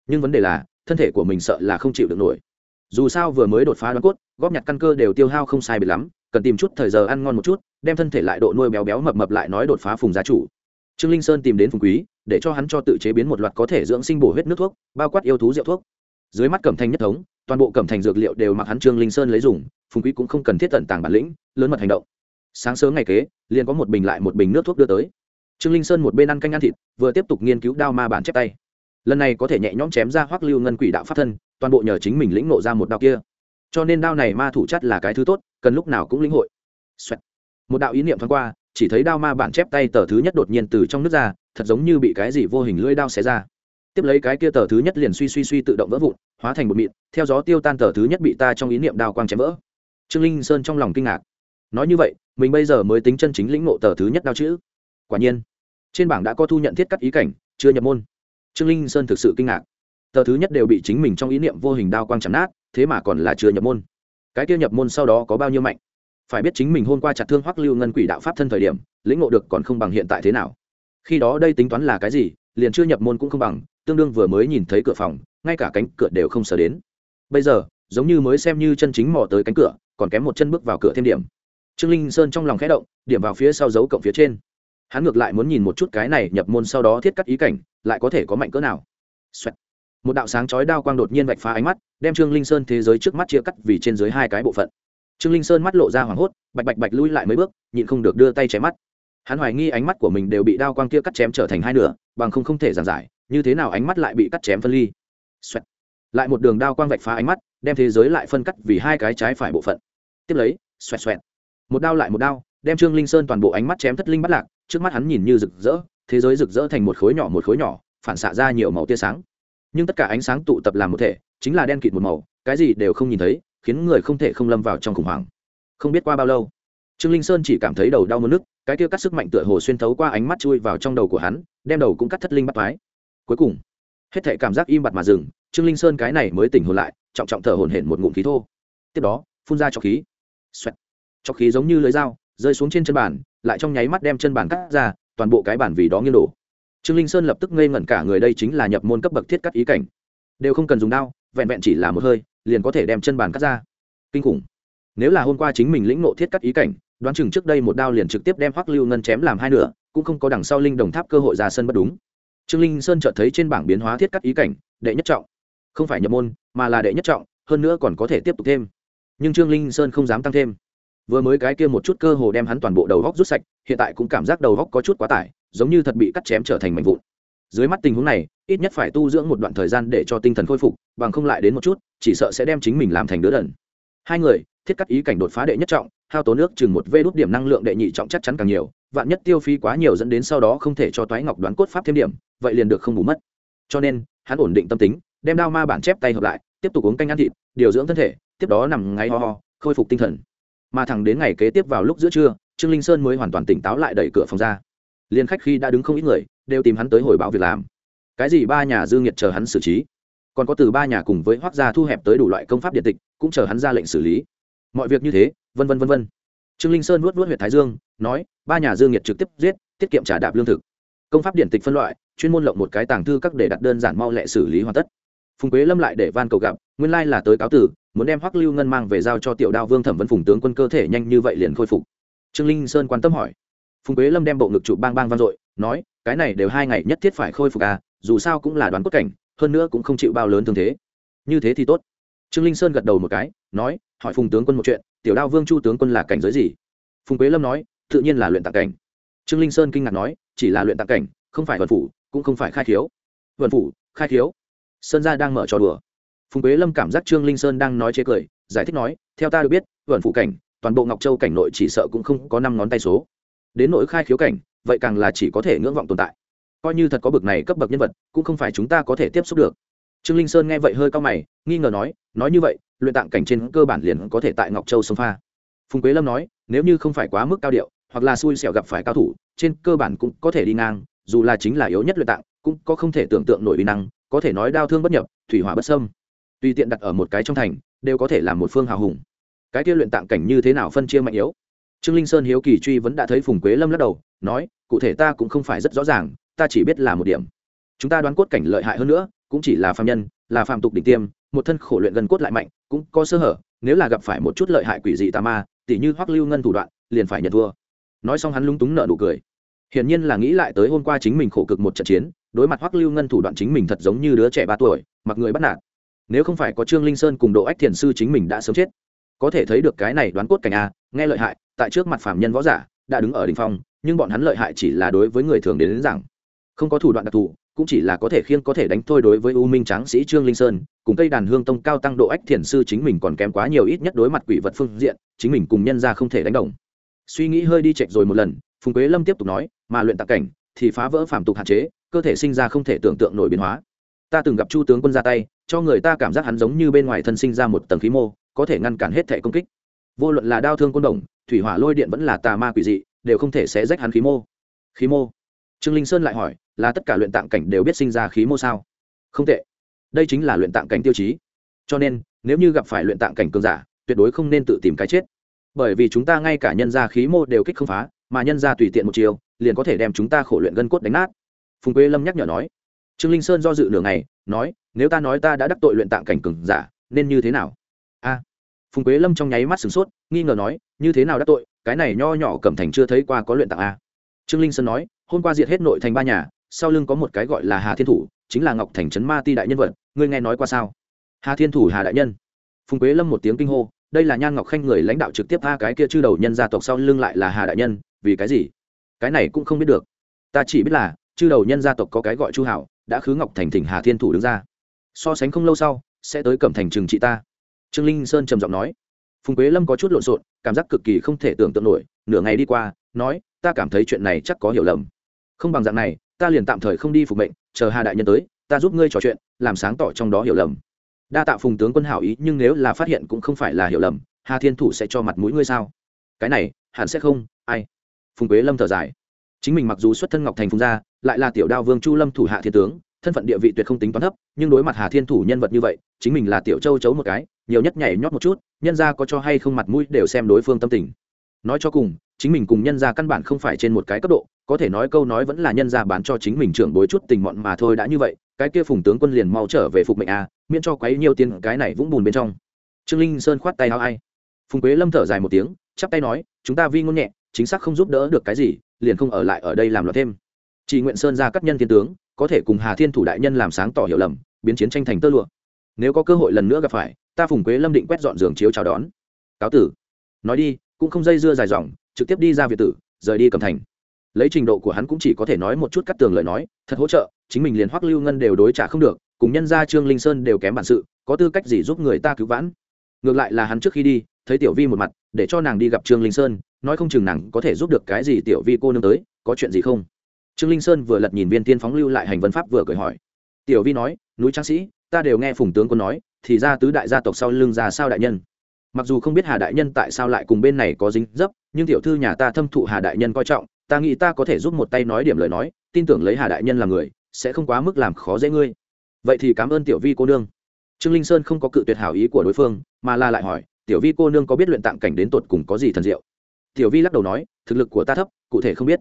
Nhưng vấn đề là, thân thể của mình sợ là không chịu được nổi. Dù sao vừa mới đột phá đoán cốt, góp nhặt căn cơ đều tiêu hao không sai bị lắm, cần tìm chút thời giờ ăn ngon một chút, đem thân thể lại độ nuôi béo béo mập mập lại nói đột phá phùng gia chủ. Trương linh sơn tìm đến phùng quý, để cho hắn cho tự chế biến một loạt có thể dưỡng sinh bổ huyết nước thuốc, bao quát yêu thú rượu thuốc. Dưới mắt cẩm thanh nhất thống toàn bộ cẩm thành dược liệu đều mặc hắn trương linh sơn lấy dùng, phùng quý cũng không cần thiết tận tàng bản lĩnh, lớn mật hành động. Sáng sớm ngày kế, liền có một bình lại một bình nước thuốc đưa tới. Trương linh sơn một bên ăn canh ăn thịt, vừa tiếp tục nghiên cứu đao ma bản chép tay. Lần này có thể nhẹ nhõm chém ra hoắc lưu ngân quỷ đạo pháp thân, toàn bộ nhờ chính mình lĩnh nộ ra một đạo kia. Cho nên đao này ma thủ chất là cái thứ tốt, cần lúc nào cũng lĩnh hội. Xoẹt. một đạo ý niệm thoáng qua, chỉ thấy đao ma bản chép tay tờ thứ nhất đột nhiên từ trong nước ra, thật giống như bị cái gì vô hình lưỡi đao xé ra tiếp lấy cái kia tờ thứ nhất liền suy suy suy tự động vỡ vụn, hóa thành một mịn, theo gió tiêu tan tờ thứ nhất bị ta trong ý niệm đao quang chém vỡ. Trương linh sơn trong lòng kinh ngạc. Nói như vậy, mình bây giờ mới tính chân chính lĩnh ngộ tờ thứ nhất đao chữ. Quả nhiên, trên bảng đã có thu nhận thiết cắt ý cảnh, chưa nhập môn. Trương linh sơn thực sự kinh ngạc. Tờ thứ nhất đều bị chính mình trong ý niệm vô hình đao quang chắn nát, thế mà còn là chưa nhập môn. Cái kia nhập môn sau đó có bao nhiêu mạnh? Phải biết chính mình hôm qua chặt thương hoắc lưu ngân quỷ đạo pháp thân thời điểm, lĩnh ngộ được còn không bằng hiện tại thế nào. Khi đó đây tính toán là cái gì liền chưa nhập môn cũng không bằng, tương đương vừa mới nhìn thấy cửa phòng, ngay cả cánh cửa đều không sờ đến. Bây giờ, giống như mới xem như chân chính mò tới cánh cửa, còn kém một chân bước vào cửa thêm điểm. Trương linh sơn trong lòng khẽ động, điểm vào phía sau dấu cộng phía trên. Hắn ngược lại muốn nhìn một chút cái này nhập môn sau đó thiết cắt ý cảnh, lại có thể có mạnh cỡ nào、Xoẹt. Một đạo sáng chói đao quang đột nhiên vạch phá ánh mắt, đem trương linh sơn thế giới trước mắt chia cắt vì trên dưới hai cái bộ phận. Trương linh sơn mắt lộ ra hoảng hốt, bạch bạch bạch lui lại mấy bước, nhịn không được đưa tay chém mắt hắn hoài nghi ánh mắt của mình đều bị đao quang kia cắt chém trở thành hai nửa, bằng không không thể giàn giải, như thế nào ánh mắt lại bị cắt chém phân ly. Xoẹt. lại một đường đao quang vạch phá ánh mắt, đem thế giới lại phân cắt vì hai cái trái phải bộ phận. Tiếp lấy, xoẹt xoẹt. Một đao lại một đao, đem trương linh sơn toàn bộ ánh mắt chém thất linh bắt lạc, trước mắt hắn nhìn như rực rỡ, thế giới rực rỡ thành một khối nhỏ một khối nhỏ, phản xạ ra nhiều màu tia sáng. Nhưng tất cả ánh sáng tụ tập làm một thể, chính là đen kịt một màu, cái gì đều không nhìn thấy, khiến người không thể không lâm vào trong khủng hoảng. Không biết qua bao lâu, trương linh sơn chỉ cảm thấy đầu đau mất nước cái kia cắt sức mạnh tựa hồ xuyên thấu qua ánh mắt chui vào trong đầu của hắn, đem đầu cũng cắt thất linh bắt thoái cuối cùng, hết thể cảm giác im bặt mà dừng, trương linh sơn cái này mới tỉnh hồn lại, trọng trọng thở hổn hển một ngụm khí thô. Tiếp đó, phun ra cho khí. Xoẹt. Cho khí giống như lưới dao, rơi xuống trên chân bàn, lại trong nháy mắt đem chân bàn cắt ra, toàn bộ cái bản vì đó nghiêng đổ. Trương linh sơn lập tức ngây ngẩn cả người đây chính là nhập môn cấp bậc thiết cắt ý cảnh. Đều không cần dùng đao, vẹn vẹn chỉ là một hơi, liền có thể đem chân bàn cắt ra. Kinh khủng. Nếu là hôm qua chính mình lĩnh nộ thiết cắt ý cảnh đoán chừng trước đây một đao liền trực tiếp đem hoắc lưu ngân chém làm hai nửa, cũng không có đằng sau linh đồng tháp cơ hội ra sân bất đúng. Trương linh sơn chợt thấy trên bảng biến hóa thiết cắt ý cảnh, đệ nhất trọng. Không phải nhập môn, mà là đệ nhất trọng, hơn nữa còn có thể tiếp tục thêm. Nhưng trương linh sơn không dám tăng thêm. Vừa mới cái kia một chút cơ hồ đem hắn toàn bộ đầu góc rút sạch, hiện tại cũng cảm giác đầu góc có chút quá tải, giống như thật bị cắt chém trở thành mảnh vụn. Dưới mắt tình huống này, ít nhất phải tu dưỡng một đoạn thời gian để cho tinh thần khôi phục, bằng không lại đến một chút, chỉ sợ sẽ đem chính mình làm thành đứa đần. Hai người, thiết cắt ý cảnh đột phá đệ nhất trọng hao tố nước chừng một vê đốt điểm năng lượng đệ nhị trọng chắc chắn càng nhiều, vạn nhất tiêu phí quá nhiều dẫn đến sau đó không thể cho toái ngọc đoán cốt pháp thêm điểm, vậy liền được không bù mất. Cho nên, hắn ổn định tâm tính, đem đao ma bản chép tay hợp lại, tiếp tục uống canh ăn thịt, điều dưỡng thân thể, tiếp đó nằm ngay ho ho, khôi phục tinh thần. Mà thẳng đến ngày kế tiếp vào lúc giữa trưa, trương linh sơn mới hoàn toàn tỉnh táo lại đẩy cửa phòng ra. Liên khách khi đã đứng không ít người, đều tìm hắn tới hồi báo việc làm. Cái gì ba nhà dư nghiệt chờ hắn xử trí? Còn có từ ba nhà cùng với hoác gia thu hẹp tới đủ loại công pháp điện tịch, cũng chờ hắn ra lệnh xử lý. Mọi việc như thế vân vân vân vân. Trương linh sơn nuốt nuốt huyện thái dương, nói, ba nhà dương nhiệt trực tiếp giết, tiết kiệm trả đạp lương thực. Công pháp điển tịch phân loại, chuyên môn lộng một cái tàng thư các để đặt đơn giản mau lẹ xử lý hoàn tất. Phùng quế lâm lại để van cầu gặp, nguyên lai là tới cáo tử, muốn đem hoắc lưu ngân mang về giao cho tiểu đao vương thẩm vấn phùng tướng quân cơ thể nhanh như vậy liền khôi phục. Trương linh sơn quan tâm hỏi. Phùng quế lâm đem bộ ngực trụ bang bang vang dội, nói, cái này đều hai ngày nhất thiết phải khôi phục à dù sao cũng là đoán cốt cảnh, hơn nữa cũng không chịu bao lớn thương thế. Như thế thì tốt trương linh sơn gật đầu một cái, nói, hỏi phùng tướng quân một chuyện, tiểu đao vương chu tướng quân là cảnh giới gì? Phùng quế lâm nói, tự nhiên là luyện tạng cảnh. Trương linh sơn kinh ngạc nói, chỉ là luyện tạng cảnh, không phải vận phủ, cũng không phải khai khiếu. Vận phủ, khai khiếu. Sơn gia đang mở trò đùa. Phùng quế lâm cảm giác trương linh sơn đang nói chế cười, giải thích nói, theo ta được biết, vận phủ cảnh, toàn bộ ngọc châu cảnh nội chỉ sợ cũng không có năm ngón tay số. Đến nỗi khai khiếu cảnh, vậy càng là chỉ có thể ngưỡng vọng tồn tại. Coi như thật có bực này cấp bậc nhân vật, cũng không phải chúng ta có thể tiếp xúc được trương linh sơn nghe vậy hơi cao mày, nghi ngờ nói nói như vậy, luyện tạng cảnh trên cơ bản liền có thể tại ngọc châu sông pha. Phùng quế lâm nói, nếu như không phải quá mức cao điệu, hoặc là xui xẻo gặp phải cao thủ, trên cơ bản cũng có thể đi ngang, dù là chính là yếu nhất luyện tạng, cũng có không thể tưởng tượng nổi uy năng, có thể nói đau thương bất nhập, thủy hỏa bất sâm tùy tiện đặt ở một cái trong thành, đều có thể là một phương hào hùng. Cái kia luyện tạng cảnh như thế nào phân chia mạnh yếu? Trương linh sơn hiếu kỳ truy vẫn đã thấy phùng quế lâm lắc đầu, nói, cụ thể ta cũng không phải rất rõ ràng, ta chỉ biết là một điểm. Chúng ta đoán cốt cảnh lợi hại hơn nữa cũng chỉ là phạm nhân là phạm tục đỉnh tiêm một thân khổ luyện gần cốt lại mạnh cũng có sơ hở nếu là gặp phải một chút lợi hại quỷ dị tà ma tỉ như hoắc lưu ngân thủ đoạn liền phải nhận thua. Nói xong hắn lúng túng nợ nụ cười. Hiển nhiên là nghĩ lại tới hôm qua chính mình khổ cực một trận chiến đối mặt hoắc lưu ngân thủ đoạn chính mình thật giống như đứa trẻ ba tuổi mặc người bắt nạt. Nếu không phải có trương linh sơn cùng độ ách thiền sư chính mình đã sớm chết có thể thấy được cái này đoán cốt cảnh a nghe lợi hại tại trước mặt phạm nhân võ giả đã đứng ở đỉnh phong nhưng bọn hắn lợi hại chỉ là đối với người thường đến, đến rằng không có thủ đoạn đặc thù cũng chỉ là có thể khiêng có thể đánh thôi đối với u minh tráng sĩ trương linh sơn, cùng cây đàn hương tông cao tăng độ ách thiền sư chính mình còn kém quá nhiều ít nhất đối mặt quỷ vật phương diện, chính mình cùng nhân ra không thể đánh đồng. Suy nghĩ hơi đi chệch rồi một lần, phùng quế lâm tiếp tục nói, mà luyện tạc cảnh thì phá vỡ phạm tục hạn chế, cơ thể sinh ra không thể tưởng tượng nổi biến hóa. Ta từng gặp chu tướng quân ra tay, cho người ta cảm giác hắn giống như bên ngoài thân sinh ra một tầng khí mô, có thể ngăn cản hết thể công kích. Vô luận là đau thương côn đồng, thủy hỏa lôi điện vẫn là tà ma quỷ dị, đều không thể xé rách hắn khí mô. Khí mô? Trương linh sơn lại hỏi là tất cả luyện tạng cảnh đều biết sinh ra khí mô sao. Không tệ. Đây chính là luyện tạng cảnh tiêu chí. Cho nên, nếu như gặp phải luyện tạng cảnh cường giả, tuyệt đối không nên tự tìm cái chết. Bởi vì chúng ta ngay cả nhân gia khí mô đều kích không phá, mà nhân gia tùy tiện một chiều, liền có thể đem chúng ta khổ luyện gân cốt đánh nát. Phùng quế lâm nhắc nhở nói. Trương linh sơn do dự nửa ngày, nói, nếu ta nói ta đã đắc tội luyện tạng cảnh cường giả, nên như thế nào? A. Phùng quế lâm trong nháy mắt sửng sốt, nghi ngờ nói, như thế nào đắc tội? Cái này nho nhỏ cẩm thành chưa thấy qua có luyện tạng a. Trương linh sơn nói, hôm qua diệt hết nội thành ba nhà sau lưng có một cái gọi là hà thiên thủ, chính là ngọc thành trấn ma ti đại nhân vật, ngươi nghe nói qua sao? Hà thiên thủ hà đại nhân. Phùng quế lâm một tiếng kinh hô, đây là nhan ngọc khanh người lãnh đạo trực tiếp tha cái kia chư đầu nhân gia tộc sau lưng lại là hà đại nhân, vì cái gì? Cái này cũng không biết được. Ta chỉ biết là, chư đầu nhân gia tộc có cái gọi chu hảo, đã khứ ngọc thành thỉnh hà thiên thủ đứng ra. So sánh không lâu sau, sẽ tới cẩm thành trừng trị ta. Trương linh sơn trầm giọng nói. Phùng quế lâm có chút lộn xộn, cảm giác cực kỳ không thể tưởng tượng nổi, nửa ngày đi qua, nói, ta cảm thấy chuyện này chắc có hiểu lầm. Không bằng dạng này ta liền tạm thời không đi phục mệnh, chờ hà đại nhân tới, ta giúp ngươi trò chuyện, làm sáng tỏ trong đó hiểu lầm. Đa tạ phùng tướng quân hảo ý, nhưng nếu là phát hiện cũng không phải là hiểu lầm, hà thiên thủ sẽ cho mặt mũi ngươi sao? Cái này, hẳn sẽ không, ai? Phùng quế lâm thở dài. Chính mình mặc dù xuất thân ngọc thành phùng gia, lại là tiểu đao vương chu lâm thủ hạ thiên tướng, thân phận địa vị tuyệt không tính toán thấp, nhưng đối mặt hà thiên thủ nhân vật như vậy, chính mình là tiểu châu chấu một cái, nhiều nhất nhảy nhót một chút, nhân ra có cho hay không mặt mũi đều xem đối phương tâm tình. Nói cho cùng, chính mình cùng nhân ra căn bản không phải trên một cái cấp độ có thể nói câu nói vẫn là nhân ra bán cho chính mình trưởng bối chút tình mọn mà thôi đã như vậy, cái kia phùng tướng quân liền mau trở về phục mệnh a, miễn cho quấy nhiều tiền cái này vũng bùn bên trong. Trương linh sơn khoát tay áo ai. Phùng quế lâm thở dài một tiếng, chắp tay nói, chúng ta vi ngôn nhẹ, chính xác không giúp đỡ được cái gì, liền không ở lại ở đây làm loạn thêm. Chỉ nguyện sơn ra các nhân thiên tướng, có thể cùng hà thiên thủ đại nhân làm sáng tỏ hiểu lầm, biến chiến tranh thành tơ lụa. Nếu có cơ hội lần nữa gặp phải, ta phùng quế lâm định quét dọn giường chiếu chào đón. Cáo tử. Nói đi, cũng không dây dưa dài dòng, trực tiếp đi ra việt tử, rời đi cầm thành lấy trình độ của hắn cũng chỉ có thể nói một chút cắt tường lời nói, thật hỗ trợ, chính mình liền hoắc lưu ngân đều đối trả không được, cùng nhân gia trương linh sơn đều kém bản sự, có tư cách gì giúp người ta cứu vãn? Ngược lại là hắn trước khi đi, thấy tiểu vi một mặt, để cho nàng đi gặp trương linh sơn, nói không chừng nàng có thể giúp được cái gì tiểu vi cô nương tới, có chuyện gì không? Trương linh sơn vừa lật nhìn viên tiên phóng lưu lại hành vân pháp vừa cười hỏi. Tiểu vi nói, núi tráng sĩ, ta đều nghe phùng tướng quân nói, thì ra tứ đại gia tộc sau lưng ra sao đại nhân? Mặc dù không biết hà đại nhân tại sao lại cùng bên này có dính dấp, nhưng tiểu thư nhà ta thâm thụ hà đại nhân coi trọng ta nghĩ ta có thể giúp một tay nói điểm lời nói, tin tưởng lấy hà đại nhân là người, sẽ không quá mức làm khó dễ ngươi. Vậy thì cảm ơn tiểu vi cô nương. Trương linh sơn không có cự tuyệt hảo ý của đối phương, mà là lại hỏi, tiểu vi cô nương có biết luyện tạng cảnh đến tột cùng có gì thần diệu? Tiểu vi lắc đầu nói, thực lực của ta thấp, cụ thể không biết.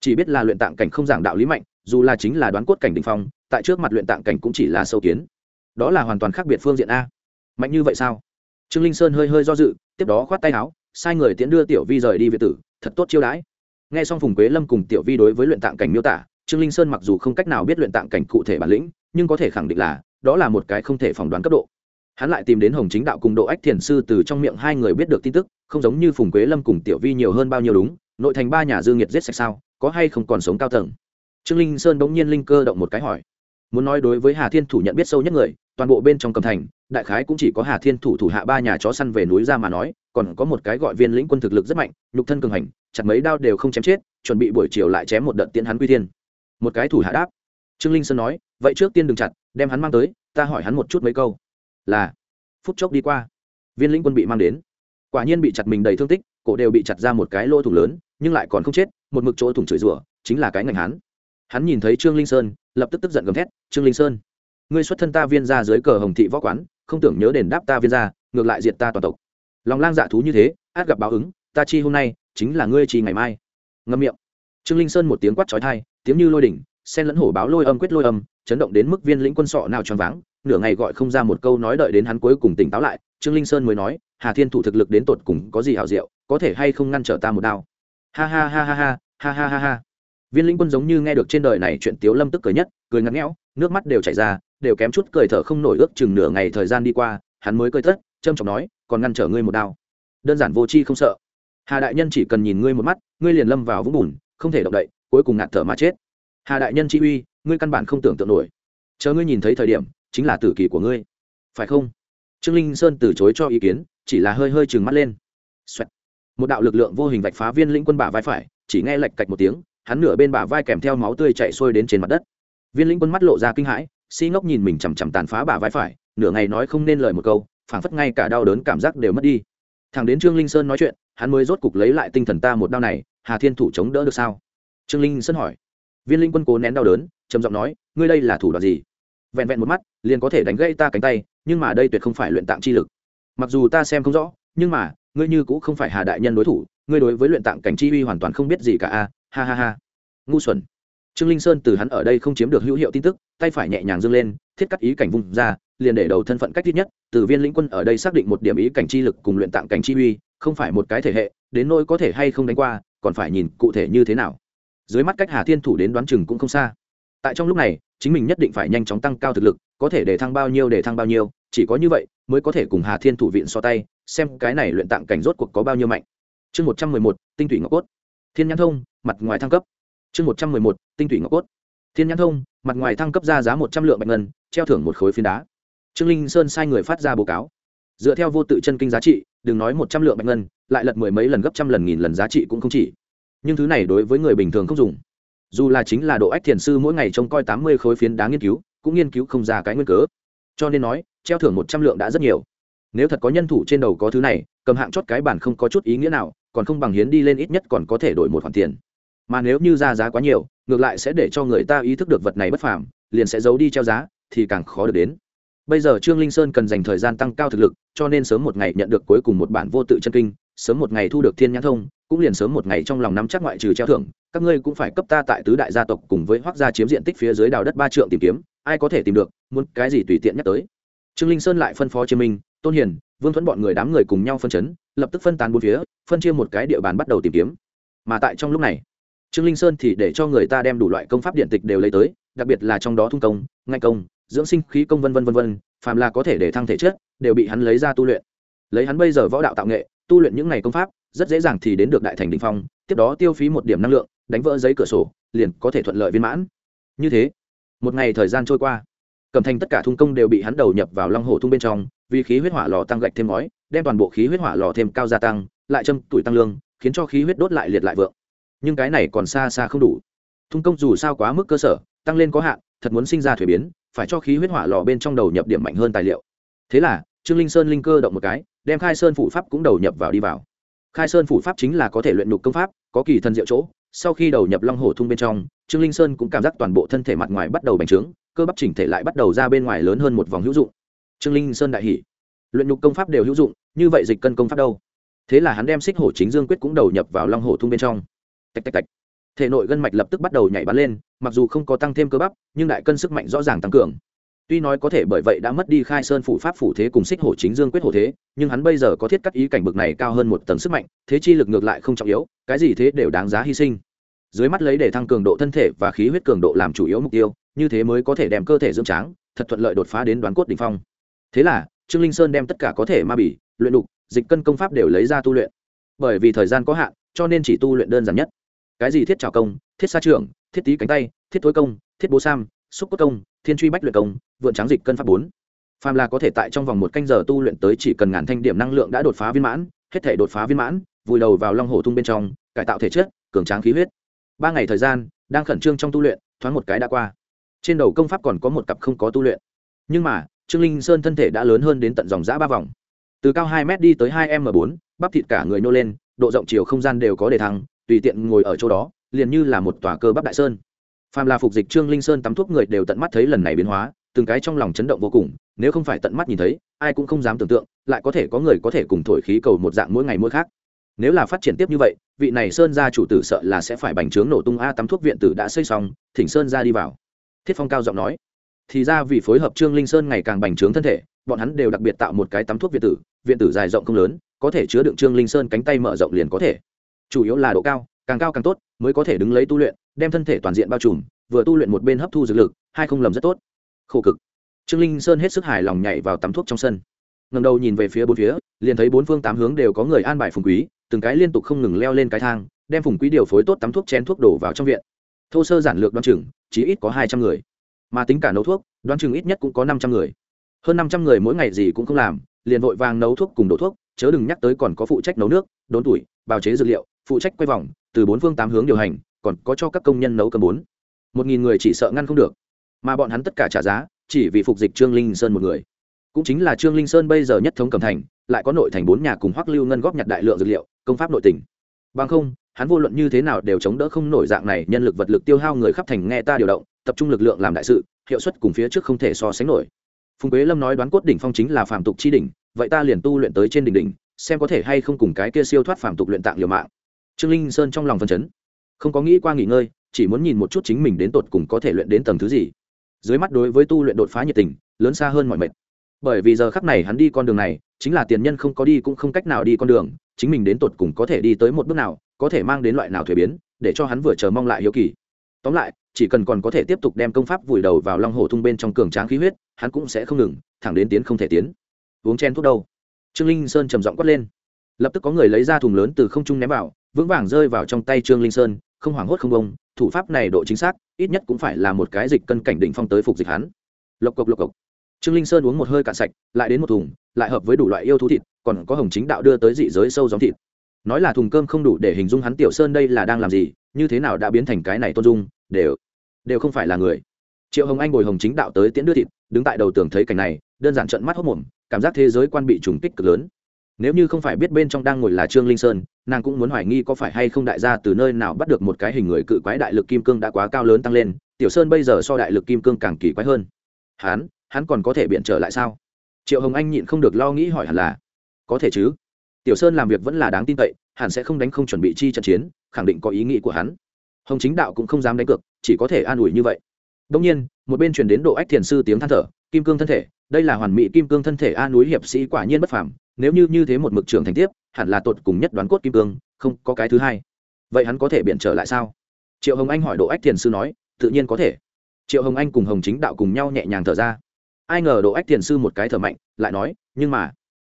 Chỉ biết là luyện tạng cảnh không giảng đạo lý mạnh, dù là chính là đoán cốt cảnh đình phong, tại trước mặt luyện tạng cảnh cũng chỉ là sâu kiến. Đó là hoàn toàn khác biệt phương diện a. Mạnh như vậy sao? Trương linh sơn hơi hơi do dự, tiếp đó khoát tay áo, sai người tiễn đưa tiểu vi rời đi việt tử, thật tốt chiêu đãi nghe xong phùng quế lâm cùng tiểu vi đối với luyện tạng cảnh miêu tả, trương linh sơn mặc dù không cách nào biết luyện tạng cảnh cụ thể bản lĩnh, nhưng có thể khẳng định là, đó là một cái không thể phỏng đoán cấp độ. Hắn lại tìm đến hồng chính đạo cùng độ ách thiền sư từ trong miệng hai người biết được tin tức, không giống như phùng quế lâm cùng tiểu vi nhiều hơn bao nhiêu đúng, nội thành ba nhà dương nhiệt giết sạch sao, có hay không còn sống cao tầng? Trương linh sơn bỗng nhiên linh cơ động một cái hỏi. Muốn nói đối với hà thiên thủ nhận biết sâu nhất người, toàn bộ bên trong cầm thành, đại khái cũng chỉ có hà thiên thủ thủ hạ ba nhà chó săn về núi ra mà nói, còn có một cái gọi viên lĩnh quân thực lực rất mạnh, nhục thân cường hành chặt mấy đao đều không chém chết, chuẩn bị buổi chiều lại chém một đợt tiễn hắn quy thiên. Một cái thủ hạ đáp. Trương linh sơn nói, vậy trước tiên đừng chặt, đem hắn mang tới, ta hỏi hắn một chút mấy câu. Là. Phút chốc đi qua. Viên lĩnh quân bị mang đến. Quả nhiên bị chặt mình đầy thương tích, cổ đều bị chặt ra một cái lỗ thủng lớn, nhưng lại còn không chết, một mực chỗ thủng chửi rủa, chính là cái ngành hắn. Hắn nhìn thấy trương linh sơn, lập tức tức giận gầm thét, trương linh sơn, ngươi xuất thân ta viên ra dưới cờ hồng thị võ quán, không tưởng nhớ đền đáp ta viên ra ngược lại diệt ta toàn tộc. Lòng lang dạ thú như thế, át gặp báo ứng, ta chi hôm nay chính là ngươi trì ngày mai. Ngâm miệng. Trương linh sơn một tiếng quát trói thai tiếng như lôi đỉnh, sen lẫn hổ báo lôi âm quyết lôi âm, chấn động đến mức viên lĩnh quân sọ nào tròn váng, nửa ngày gọi không ra một câu nói đợi đến hắn cuối cùng tỉnh táo lại, trương linh sơn mới nói, hà thiên thủ thực lực đến tột cùng có gì hảo diệu, có thể hay không ngăn trở ta một đao? Ha ha ha ha ha ha ha ha ha. Viên lĩnh quân giống như nghe được trên đời này chuyện tiếu lâm tức cười nhất, cười ngắn ngẽo nước mắt đều chảy ra, đều kém chút cười thở không nổi ước chừng nửa ngày thời gian đi qua, hắn mới cười thất trâm trọng nói, còn ngăn trở ngươi một đao? Đơn giản vô tri không sợ hà đại nhân chỉ cần nhìn ngươi một mắt, ngươi liền lâm vào vũng bùn, không thể động đậy, cuối cùng ngạt thở mà chết. Hà đại nhân chi uy ngươi căn bản không tưởng tượng nổi. Chờ ngươi nhìn thấy thời điểm, chính là tử kỳ của ngươi. Phải không? Trương linh sơn từ chối cho ý kiến, chỉ là hơi hơi trừng mắt lên、Xoẹt. một đạo lực lượng vô hình vạch phá viên lĩnh quân bả vai phải, chỉ nghe lạch cạch một tiếng, hắn nửa bên bả vai kèm theo máu tươi chạy xuôi đến trên mặt đất. Viên lĩnh quân mắt lộ ra kinh hãi, si ngốc nhìn mình chằm chằm tàn phá bả vai phải, nửa ngày nói không nên lời một câu, phảng phất ngay cả đau đớn cảm giác đều mất đi thằng đến trương linh sơn nói chuyện, hắn mới rốt cục lấy lại tinh thần ta một đau này, hà thiên thủ chống đỡ được sao? Trương linh sơn hỏi. Viên linh quân cố nén đau đớn, trầm giọng nói, ngươi đây là thủ đoạn gì? Vẹn vẹn một mắt, liền có thể đánh gãy ta cánh tay, nhưng mà đây tuyệt không phải luyện tạng chi lực. Mặc dù ta xem không rõ, nhưng mà, ngươi như cũng không phải hà đại nhân đối thủ, ngươi đối với luyện tạng cảnh chi uy hoàn toàn không biết gì cả a, ha ha ha. Ngu xuẩn trương linh sơn từ hắn ở đây không chiếm được hữu hiệu tin tức, tay phải nhẹ nhàng dâng lên, thiết cắt ý cảnh vùng ra, liền để đầu thân phận cách thiết nhất, từ viên lĩnh quân ở đây xác định một điểm ý cảnh chi lực cùng luyện tạng cảnh chi uy, không phải một cái thể hệ, đến nỗi có thể hay không đánh qua, còn phải nhìn cụ thể như thế nào. Dưới mắt cách hà thiên thủ đến đoán chừng cũng không xa. Tại trong lúc này, chính mình nhất định phải nhanh chóng tăng cao thực lực, có thể để thăng bao nhiêu để thăng bao nhiêu, chỉ có như vậy mới có thể cùng hà thiên thủ viện so tay, xem cái này luyện tạng cảnh rốt cuộc có bao nhiêu mạnh. Chương một trăm mười một, tinh thủy ngọc cốt. Thiên nhãn thông, mặt ngoài thăng cấp chương một trăm mười một, tinh thủy ngọc cốt. Thiên nhãn thông, mặt ngoài thăng cấp ra giá một trăm lượng bạch ngân, treo thưởng một khối phiến đá. Trương linh sơn sai người phát ra báo cáo. Dựa theo vô tự chân kinh giá trị, đừng nói một trăm lượng bạch ngân, lại lật mười mấy lần gấp trăm lần nghìn lần giá trị cũng không chỉ. Nhưng thứ này đối với người bình thường không dùng. Dù là chính là độ ách thiền sư mỗi ngày trông coi tám mươi khối phiến đá nghiên cứu, cũng nghiên cứu không ra cái nguyên cớ. Cho nên nói, treo thưởng một trăm lượng đã rất nhiều. Nếu thật có nhân thủ trên đầu có thứ này, cầm hạng chót cái bản không có chút ý nghĩa nào, còn không bằng hiến đi lên ít nhất còn có thể đổi một khoản tiền mà nếu như ra giá quá nhiều, ngược lại sẽ để cho người ta ý thức được vật này bất phàm, liền sẽ giấu đi treo giá, thì càng khó được đến. Bây giờ trương linh sơn cần dành thời gian tăng cao thực lực, cho nên sớm một ngày nhận được cuối cùng một bản vô tự chân kinh, sớm một ngày thu được thiên nhãn thông, cũng liền sớm một ngày trong lòng nắm chắc ngoại trừ treo thưởng, các ngươi cũng phải cấp ta tại tứ đại gia tộc cùng với hoác gia chiếm diện tích phía dưới đào đất ba trượng tìm kiếm, ai có thể tìm được, muốn cái gì tùy tiện nhắc tới. Trương linh sơn lại phân phó chiêm minh, tôn hiền, vương thuẫn bọn người đám người cùng nhau phân chấn, lập tức phân tán bốn phía, phân chia một cái địa bàn bắt đầu tìm kiếm. Mà tại trong lúc này trương linh sơn thì để cho người ta đem đủ loại công pháp điện tịch đều lấy tới, đặc biệt là trong đó thung công ngay công, dưỡng sinh khí công vân vân vân vân, phàm là có thể để thăng thể chất, đều bị hắn lấy ra tu luyện. Lấy hắn bây giờ võ đạo tạo nghệ, tu luyện những ngày công pháp, rất dễ dàng thì đến được đại thành đ ỉ n h phong, tiếp đó tiêu phí một điểm năng lượng, đánh vỡ giấy cửa sổ, liền có thể thuận lợi viên mãn. Như thế, một ngày thời gian trôi qua, cầm thành tất cả thung công đều bị hắn đầu nhập vào long hồ thung bên trong, vì khí huyết hỏa lò tăng gạch thêm ngói, đem toàn bộ khí huyết hỏa lò thêm cao gia tăng, lại châm tuổi tăng lương, khiến cho khí huyết đốt lại liệt lại vượng nhưng cái này còn xa xa không đủ. Thung công dù sao quá mức cơ sở, tăng lên có hạn, thật muốn sinh ra thuế biến, phải cho khí huyết hỏa lò bên trong đầu nhập điểm mạnh hơn tài liệu. Thế là, trương linh sơn linh cơ động một cái, đem khai sơn phủ pháp cũng đầu nhập vào đi vào. Khai sơn phủ pháp chính là có thể luyện nhục công pháp, có kỳ thân diệu chỗ. Sau khi đầu nhập long hồ thung bên trong, trương linh sơn cũng cảm giác toàn bộ thân thể mặt ngoài bắt đầu bành trướng, cơ bắp chỉnh thể lại bắt đầu ra bên ngoài lớn hơn một vòng hữu dụng. Trương linh sơn đại hỷ luyện nhục công pháp đều hữu dụng, như vậy dịch cân công pháp đâu? Thế là hắn đem xích hổ chính dương quyết cũng đầu nhập vào long hổ thung bên trong tạch tạch tạch. Thể nội gân mạch lập tức bắt đầu nhảy bắn lên, mặc dù không có tăng thêm cơ bắp, nhưng đại cân sức mạnh rõ ràng tăng cường. Tuy nói có thể bởi vậy đã mất đi khai sơn phủ pháp phủ thế cùng xích hổ chính dương quyết hổ thế, nhưng hắn bây giờ có thiết cắt ý cảnh bực này cao hơn một tầng sức mạnh, thế chi lực ngược lại không trọng yếu, cái gì thế đều đáng giá hy sinh. Dưới mắt lấy để thăng cường độ thân thể và khí huyết cường độ làm chủ yếu mục tiêu, như thế mới có thể đem cơ thể dưỡng tráng, thật thuận lợi đột phá đến đoán cốt đ ỉ n h phong. Thế là, trương linh sơn đem tất cả có thể ma bỉ luyện đục, dịch cân công pháp đều lấy ra tu luyện. Bởi vì thời gian có hạn, cho nên chỉ tu luyện đơn giản nhất cái gì thiết trào công, thiết sa trưởng, thiết tý cánh tay, thiết thối công, thiết bố sam, xúc cốt công, thiên truy bách luyện công, vượn tráng dịch cân pháp bốn. Phàm là có thể tại trong vòng một canh giờ tu luyện tới chỉ cần ngàn thanh điểm năng lượng đã đột phá viên mãn, hết thể đột phá viên mãn, vùi đầu vào long hồ tung bên trong, cải tạo thể chất, cường tráng khí huyết. Ba ngày thời gian, đang khẩn trương trong tu luyện, thoáng một cái đã qua. Trên đầu công pháp còn có một cặp không có tu luyện. Nhưng mà, trương linh sơn thân thể đã lớn hơn đến tận dòng giã ba vòng. Từ cao hai m đi tới hai m bốn, bắp thịt cả người nô lên, độ rộng chiều không gian đều có đề thăng tùy tiện ngồi ở chỗ đó, liền như là một tòa cơ bắp đại sơn. Phàm là phục dịch trương linh sơn tắm thuốc người đều tận mắt thấy lần này biến hóa, từng cái trong lòng chấn động vô cùng, nếu không phải tận mắt nhìn thấy, ai cũng không dám tưởng tượng, lại có thể có người có thể cùng thổi khí cầu một dạng mỗi ngày mỗi khác. Nếu là phát triển tiếp như vậy, vị này sơn gia chủ tử sợ là sẽ phải bành trướng nổ tung a tắm thuốc viện tử đã xây xong, thỉnh sơn ra đi vào. Thiết phong cao giọng nói. Thì ra vì phối hợp trương linh sơn ngày càng bành trướng thân thể, bọn hắn đều đặc biệt tạo một cái tắm thuốc viện tử viện tử dài rộng không lớn, có thể chứa đựng trương linh sơn cánh tay mở rộng liền có thể chủ yếu là độ cao, càng cao càng tốt, mới có thể đứng lấy tu luyện, đem thân thể toàn diện bao trùm, vừa tu luyện một bên hấp thu dược lực, hai không lầm rất tốt. Khổ cực. Trương linh sơn hết sức hài lòng nhảy vào tắm thuốc trong sân. Ngầm đầu nhìn về phía bốn phía, liền thấy bốn phương tám hướng đều có người an bài phùng quý, từng cái liên tục không ngừng leo lên cái thang, đem phùng quý điều phối tốt tắm thuốc chén thuốc đổ vào trong viện. Thô sơ giản lược đoan chừng, chỉ ít có hai trăm người. Mà tính cả nấu thuốc, đoan chừng ít nhất cũng có năm trăm người. Hơn năm trăm người mỗi ngày gì cũng không làm, liền vội vàng nấu thuốc cùng đổ thuốc, chớ đừng nhắc tới còn có phụ trách nấu nước, đốn tuổi, bào chế dược liệu phụ trách quay vòng, từ bốn phương tám hướng điều hành, còn có cho các công nhân nấu cơm bốn. Một nghìn người chỉ sợ ngăn không được. Mà bọn hắn tất cả trả giá, chỉ vì phục dịch trương linh sơn một người. Cũng chính là trương linh sơn bây giờ nhất thống cầm thành, lại có nội thành bốn nhà cùng hoắc lưu ngân góp nhặt đại lượng dược liệu, công pháp nội tỉnh bằng không, hắn vô luận như thế nào đều chống đỡ không nổi dạng này nhân lực vật lực tiêu hao người khắp thành nghe ta điều động, tập trung lực lượng làm đại sự, hiệu suất cùng phía trước không thể so sánh nổi. Phùng quế lâm nói đoán cốt đỉnh phong chính là phạm tục chi đỉnh, vậy ta liền tu luyện tới trên đỉnh đỉnh, xem có thể hay không cùng cái kia siêu thoát phạm tục luyện tạng liều mạng trương linh sơn trong lòng phân chấn. Không có nghĩ qua nghỉ ngơi, chỉ muốn nhìn một chút chính mình đến tột cùng có thể luyện đến tầng thứ gì. Dưới mắt đối với tu luyện đột phá nhiệt tình, lớn xa hơn mọi mệt. Bởi vì giờ khắc này hắn đi con đường này, chính là tiền nhân không có đi cũng không cách nào đi con đường, chính mình đến tột cùng có thể đi tới một bước nào, có thể mang đến loại nào thuế biến, để cho hắn vừa chờ mong lại hiếu kỳ. Tóm lại, chỉ cần còn có thể tiếp tục đem công pháp vùi đầu vào long hồ thung bên trong cường tráng khí huyết, hắn cũng sẽ không ngừng, thẳng đến tiến không thể tiến. Uống chen thuốc đâu? Trương linh sơn trầm giọng quát lên. Lập tức có người lấy ra thùng lớn từ không trung ném vào vững vàng rơi vào trong tay trương linh sơn, không hoảng hốt không bông thủ pháp này độ chính xác, ít nhất cũng phải là một cái dịch cân cảnh đỉnh phong tới phục dịch hắn. Lộc cộc lộc cộc. Trương linh sơn uống một hơi cạn sạch, lại đến một thùng, lại hợp với đủ loại yêu thú thịt, còn có hồng chính đạo đưa tới dị giới sâu gióng thịt. Nói là thùng cơm không đủ để hình dung hắn tiểu sơn đây là đang làm gì, như thế nào đã biến thành cái này tôn dung, đều đều không phải là người. Triệu hồng anh ngồi hồng chính đạo tới tiễn đưa thịt, đứng tại đầu tường thấy cảnh này, đơn giản trận mắt hốc mồm, cảm giác thế giới quan bị trùng kích cực lớn nếu như không phải biết bên trong đang ngồi là trương linh sơn, nàng cũng muốn hoài nghi có phải hay không đại gia từ nơi nào bắt được một cái hình người cự quái đại lực kim cương đã quá cao lớn tăng lên, tiểu sơn bây giờ so đại lực kim cương càng kỳ quái hơn. Hắn hắn còn có thể biện trở lại sao? Triệu hồng anh nhịn không được lo nghĩ hỏi hẳn là, có thể chứ? Tiểu sơn làm việc vẫn là đáng tin cậy, hẳn sẽ không đánh không chuẩn bị chi trận chiến, khẳng định có ý nghĩ của hắn. Hồng chính đạo cũng không dám đánh cược, chỉ có thể an ủi như vậy. Đông nhiên, một bên chuyển đến độ ách thiền sư tiếng than thở, kim cương thân thể, đây là hoàn mỹ kim cương thân thể, a núi hiệp sĩ quả nhiên bất phàm nếu như như thế một mực trưởng thành tiếp, hẳn là tột cùng nhất đoán cốt kim cương, không có cái thứ hai. Vậy hắn có thể biện trở lại sao? Triệu hồng anh hỏi độ ách thiền sư nói, tự nhiên có thể. Triệu hồng anh cùng hồng chính đạo cùng nhau nhẹ nhàng thở ra. Ai ngờ độ ách thiền sư một cái thở mạnh, lại nói, nhưng mà,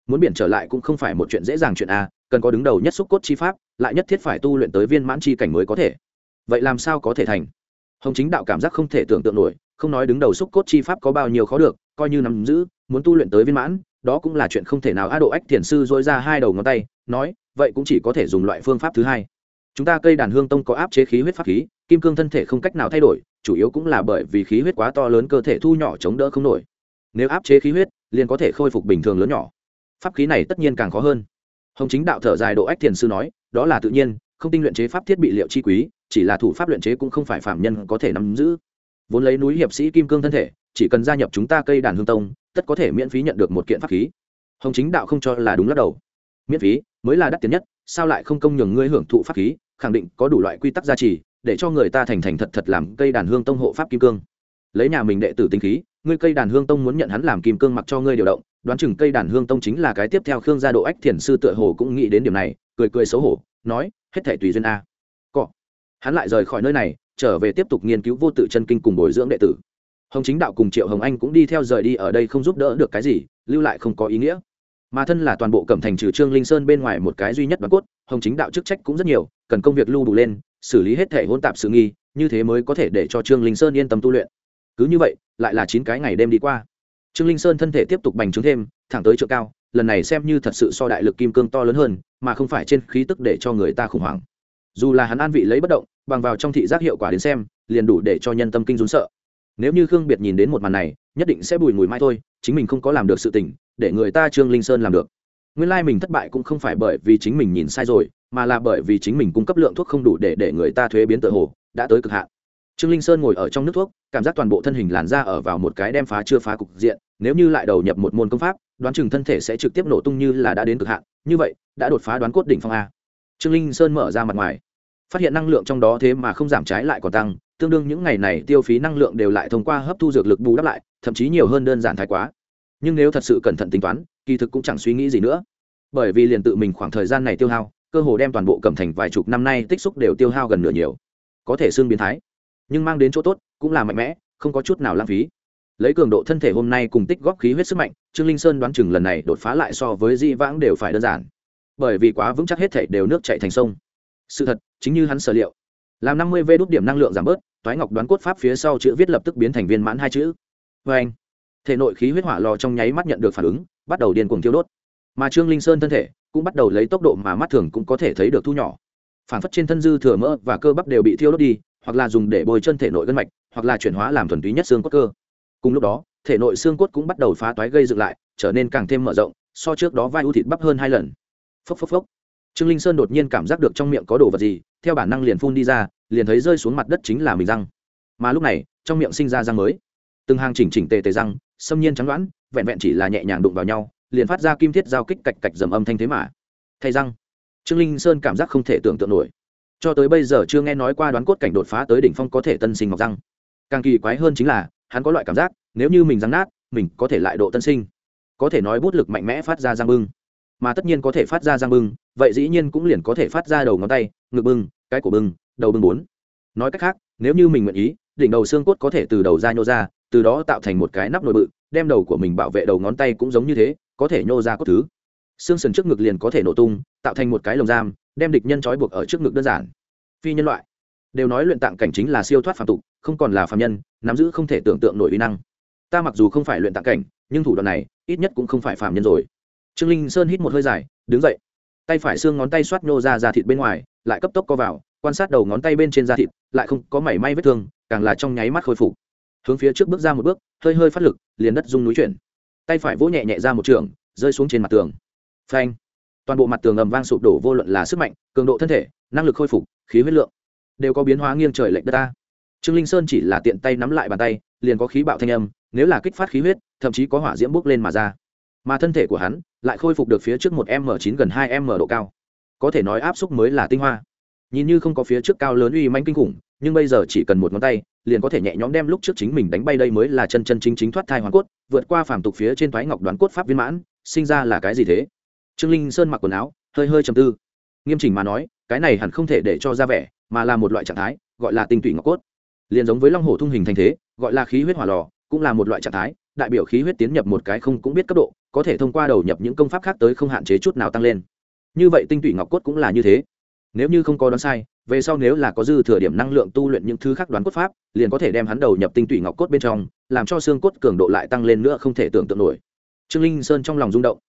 muốn biển trở lại cũng không phải một chuyện dễ dàng chuyện a, cần có đứng đầu nhất xúc cốt chi pháp, lại nhất thiết phải tu luyện tới viên mãn chi cảnh mới có thể. Vậy làm sao có thể thành? Hồng chính đạo cảm giác không thể tưởng tượng nổi, không nói đứng đầu xúc cốt chi pháp có bao nhiêu khó được, coi như nắm giữ, muốn tu luyện tới viên mãn đó cũng là chuyện không thể nào. A độ ách thiền sư dối ra hai đầu ngón tay, nói, vậy cũng chỉ có thể dùng loại phương pháp thứ hai. Chúng ta cây đàn hương tông có áp chế khí huyết pháp khí, kim cương thân thể không cách nào thay đổi, chủ yếu cũng là bởi vì khí huyết quá to lớn cơ thể thu nhỏ chống đỡ không nổi. Nếu áp chế khí huyết, liền có thể khôi phục bình thường lớn nhỏ. Pháp khí này tất nhiên càng khó hơn. Hồng chính đạo thở dài, độ ách thiền sư nói, đó là tự nhiên, không tinh luyện chế pháp thiết bị liệu chi quý, chỉ là thủ pháp luyện chế cũng không phải phạm nhân có thể nắm giữ. Vốn lấy núi hiệp sĩ kim cương thân thể, chỉ cần gia nhập chúng ta cây đàn hương tông tất có thể miễn phí nhận được một kiện pháp khí. Hồng chính đạo không cho là đúng lắc đầu. Miễn phí, mới là đắt tiền nhất, sao lại không công nhường ngươi hưởng thụ pháp khí, khẳng định có đủ loại quy tắc gia trì, để cho người ta thành thành thật thật làm cây đàn hương tông hộ pháp kim cương. Lấy nhà mình đệ tử tinh khí, ngươi cây đàn hương tông muốn nhận hắn làm kim cương mặc cho ngươi điều động, đoán chừng cây đàn hương tông chính là cái tiếp theo khương gia độ ách thiền sư tựa hồ cũng nghĩ đến điểm này, cười cười xấu hổ, nói, hết thể tùy duyên a. Cọ. Hắn lại rời khỏi nơi này, trở về tiếp tục nghiên cứu vô tự chân kinh cùng bồi dưỡng đệ tử hồng chính đạo cùng triệu hồng anh cũng đi theo rời đi ở đây không giúp đỡ được cái gì, lưu lại không có ý nghĩa. Mà thân là toàn bộ cẩm thành trừ trương linh sơn bên ngoài một cái duy nhất đoàn cốt, hồng chính đạo chức trách cũng rất nhiều, cần công việc lưu đủ lên, xử lý hết thể hôn tạp sự nghi, như thế mới có thể để cho trương linh sơn yên tâm tu luyện. Cứ như vậy, lại là chín cái ngày đêm đi qua. Trương linh sơn thân thể tiếp tục bành trướng thêm, thẳng tới chỗ cao, lần này xem như thật sự so đại lực kim cương to lớn hơn, mà không phải trên khí tức để cho người ta khủng hoảng. Dù là hắn an vị lấy bất động, bằng vào trong thị giác hiệu quả đến xem, liền đủ để cho nhân tâm kinh rún sợ nếu như khương biệt nhìn đến một màn này, nhất định sẽ bùi mùi mai thôi, chính mình không có làm được sự tình, để người ta trương linh sơn làm được. Nguyên lai mình thất bại cũng không phải bởi vì chính mình nhìn sai rồi, mà là bởi vì chính mình cung cấp lượng thuốc không đủ để để người ta thuế biến tự hồ, đã tới cực hạn. Trương linh sơn ngồi ở trong nước thuốc, cảm giác toàn bộ thân hình làn ra ở vào một cái đem phá chưa phá cục diện, nếu như lại đầu nhập một môn công pháp, đoán chừng thân thể sẽ trực tiếp nổ tung như là đã đến cực hạn, như vậy, đã đột phá đoán cốt đỉnh phong a. Trương linh sơn mở ra mặt ngoài, phát hiện năng lượng trong đó thế mà không giảm trái lại còn tăng tương đương những ngày này tiêu phí năng lượng đều lại thông qua hấp thu dược lực bù đắp lại, thậm chí nhiều hơn đơn giản thái quá. Nhưng nếu thật sự cẩn thận tính toán, kỳ thực cũng chẳng suy nghĩ gì nữa. Bởi vì liền tự mình khoảng thời gian này tiêu hao, cơ hồ đem toàn bộ cầm thành vài chục năm nay tích xúc đều tiêu hao gần nửa nhiều. Có thể xương biến thái, nhưng mang đến chỗ tốt, cũng là mạnh mẽ, không có chút nào lãng phí. Lấy cường độ thân thể hôm nay cùng tích góp khí huyết sức mạnh, trương linh sơn đoán chừng lần này đột phá lại so với di vãng đều phải đơn giản. Bởi vì quá vững chắc hết thể đều nước chạy thành sông. Sự thật, chính như hắn sở liệu làm năm mươi v đốt điểm năng lượng giảm bớt, toái ngọc đoán cốt pháp phía sau chữ viết lập tức biến thành viên mãn hai chữ. Vê anh, thể nội khí huyết hỏa lò trong nháy mắt nhận được phản ứng, bắt đầu điên cuồng thiêu đốt. Mà trương linh sơn thân thể cũng bắt đầu lấy tốc độ mà mắt thường cũng có thể thấy được thu nhỏ. Phản phất trên thân dư thừa mỡ và cơ bắp đều bị thiêu đốt đi, hoặc là dùng để bồi chân thể nội gân mạch, hoặc là chuyển hóa làm thuần túy nhất xương cốt cơ. Cùng lúc đó, thể nội xương cốt cũng bắt đầu phá toái gây dựng lại, trở nên càng thêm mở rộng, so trước đó vai u thịt bắp hơn hai lần. Phốc phốc phốc. Trương linh sơn đột nhiên cảm giác được trong miệng có đồ vật gì, theo bản năng liền phun đi ra liền thấy rơi xuống mặt đất chính là mình răng. Mà lúc này, trong miệng sinh ra răng mới. Từng hàng chỉnh chỉnh tề tề răng, xâm nhiên trắng đoán, vẹn vẹn chỉ là nhẹ nhàng đụng vào nhau, liền phát ra kim thiết giao kích cạch cạch dầm âm thanh thế mà. Thay răng. Trương linh sơn cảm giác không thể tưởng tượng nổi. Cho tới bây giờ chưa nghe nói qua đoán cốt cảnh đột phá tới đỉnh phong có thể tân sinh ngọc răng. Càng kỳ quái hơn chính là, hắn có loại cảm giác, nếu như mình răng nát, mình có thể lại độ tân sinh. Có thể nói bút lực mạnh mẽ phát ra răng bưng. Mà tất nhiên có thể phát ra răng bưng, vậy dĩ nhiên cũng liền có thể phát ra đầu ngón tay, ngực bưng, cái cổ bưng đầu bưng bốn. Nói cách khác, nếu như mình nguyện ý, đỉnh đầu xương cốt có thể từ đầu ra nhô ra, từ đó tạo thành một cái nắp nội bự, đem đầu của mình bảo vệ đầu ngón tay cũng giống như thế, có thể nhô ra cốt thứ. Xương sần trước ngực liền có thể nổ tung, tạo thành một cái lồng giam, đem địch nhân trói buộc ở trước ngực đơn giản. Phi nhân loại. Đều nói luyện tạng cảnh chính là siêu thoát phạm tục, không còn là phạm nhân, nắm giữ không thể tưởng tượng nổi uy năng. Ta mặc dù không phải luyện tạng cảnh, nhưng thủ đoạn này, ít nhất cũng không phải phạm nhân rồi. Trương linh sơn hít một hơi dài, đứng dậy. Tay phải xương ngón tay xoát nhô ra ra thịt bên ngoài, lại cấp tốc co vào quan sát đầu ngón tay bên trên da thịt, lại không có mảy may vết thương, càng là trong nháy mắt khôi phục. Hướng phía trước bước ra một bước, hơi hơi phát lực, liền đất rung núi chuyển. Tay phải vỗ nhẹ nhẹ ra một trường, rơi xuống trên mặt tường. Phanh! Toàn bộ mặt tường ầm vang sụp đổ vô luận là sức mạnh, cường độ thân thể, năng lực khôi phục, khí huyết lượng, đều có biến hóa nghiêng trời lệch đất ta. Trương linh sơn chỉ là tiện tay nắm lại bàn tay, liền có khí bạo thanh âm, nếu là kích phát khí huyết, thậm chí có hỏa diễm bốc lên mà ra. Mà thân thể của hắn, lại khôi phục được phía trước một m chín gần hai m độ cao. Có thể nói áp xúc mới là tinh hoa nhìn như không có phía trước cao lớn uy manh kinh khủng, nhưng bây giờ chỉ cần một ngón tay, liền có thể nhẹ nhõm đem lúc trước chính mình đánh bay đây mới là chân chân chính chính thoát thai hoàn cốt, vượt qua phàm tục phía trên thoái ngọc đoán cốt pháp viên mãn, sinh ra là cái gì thế? Trương linh sơn mặc quần áo, hơi hơi trầm tư. Nghiêm chỉnh mà nói, cái này hẳn không thể để cho ra vẻ, mà là một loại trạng thái, gọi là tinh tụy ngọc cốt. Liền giống với long hổ thung hình thành thế, gọi là khí huyết hỏa lò, cũng là một loại trạng thái, đại biểu khí huyết tiến nhập một cái không cũng biết cấp độ, có thể thông qua đầu nhập những công pháp khác tới không hạn chế chút nào tăng lên. Như vậy tinh tụy ngọc cốt cũng là như thế nếu như không có đoán sai, về sau nếu là có dư thừa điểm năng lượng tu luyện những thứ khác đoán cốt pháp, liền có thể đem hắn đầu nhập tinh tủy ngọc cốt bên trong, làm cho xương cốt cường độ lại tăng lên nữa không thể tưởng tượng nổi. Trương linh sơn trong lòng rung động.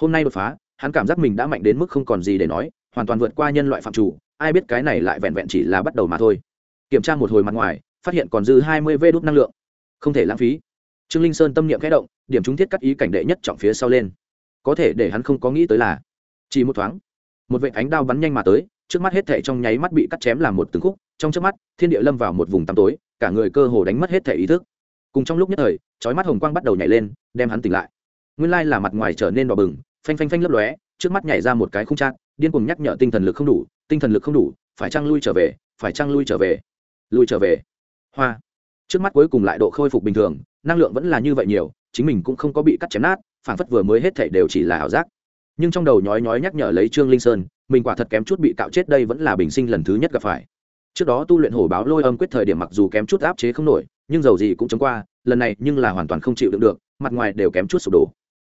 Hôm nay đột phá, hắn cảm giác mình đã mạnh đến mức không còn gì để nói, hoàn toàn vượt qua nhân loại phạm chủ, ai biết cái này lại vẹn vẹn chỉ là bắt đầu mà thôi. Kiểm tra một hồi mặt ngoài, phát hiện còn dư hai mươi vê đốt năng lượng. Không thể lãng phí. Trương linh sơn tâm niệm khẽ động, điểm chúng thiết cắt ý cảnh đệ nhất trọng phía sau lên. Có thể để hắn không có nghĩ tới là, chỉ một thoáng, một vệ ánh đao bắn nhanh mà tới trước mắt hết thảy trong nháy mắt bị cắt chém làm một từng khúc trong chớp mắt thiên địa lâm vào một vùng tăm tối cả người cơ hồ đánh mất hết thảy ý thức. Cùng trong lúc nhất thời chói mắt hồng quang bắt đầu nhảy lên đem hắn tỉnh lại. Nguyên lai là mặt ngoài trở nên đỏ bừng phanh phanh phanh lấp lóe trước mắt nhảy ra một cái khung trạng, điên cuồng nhắc nhở tinh thần lực không đủ tinh thần lực không đủ phải trăng lui trở về phải trăng lui trở về lui trở về. Hoa. Trước mắt cuối cùng lại độ khôi phục bình thường năng lượng vẫn là như vậy nhiều chính mình cũng không có bị cắt chém nát phản phất vừa mới hết thảy đều chỉ là ảo giác. Nhưng trong đầu nhói nhói nhắc nhở lấy trương linh sơn mình quả thật kém chút bị cạo chết đây vẫn là bình sinh lần thứ nhất gặp phải. Trước đó tu luyện hổ báo lôi âm quyết thời điểm mặc dù kém chút áp chế không nổi, nhưng dầu gì cũng chống qua, lần này nhưng là hoàn toàn không chịu đựng được, mặt ngoài đều kém chút sụp đổ.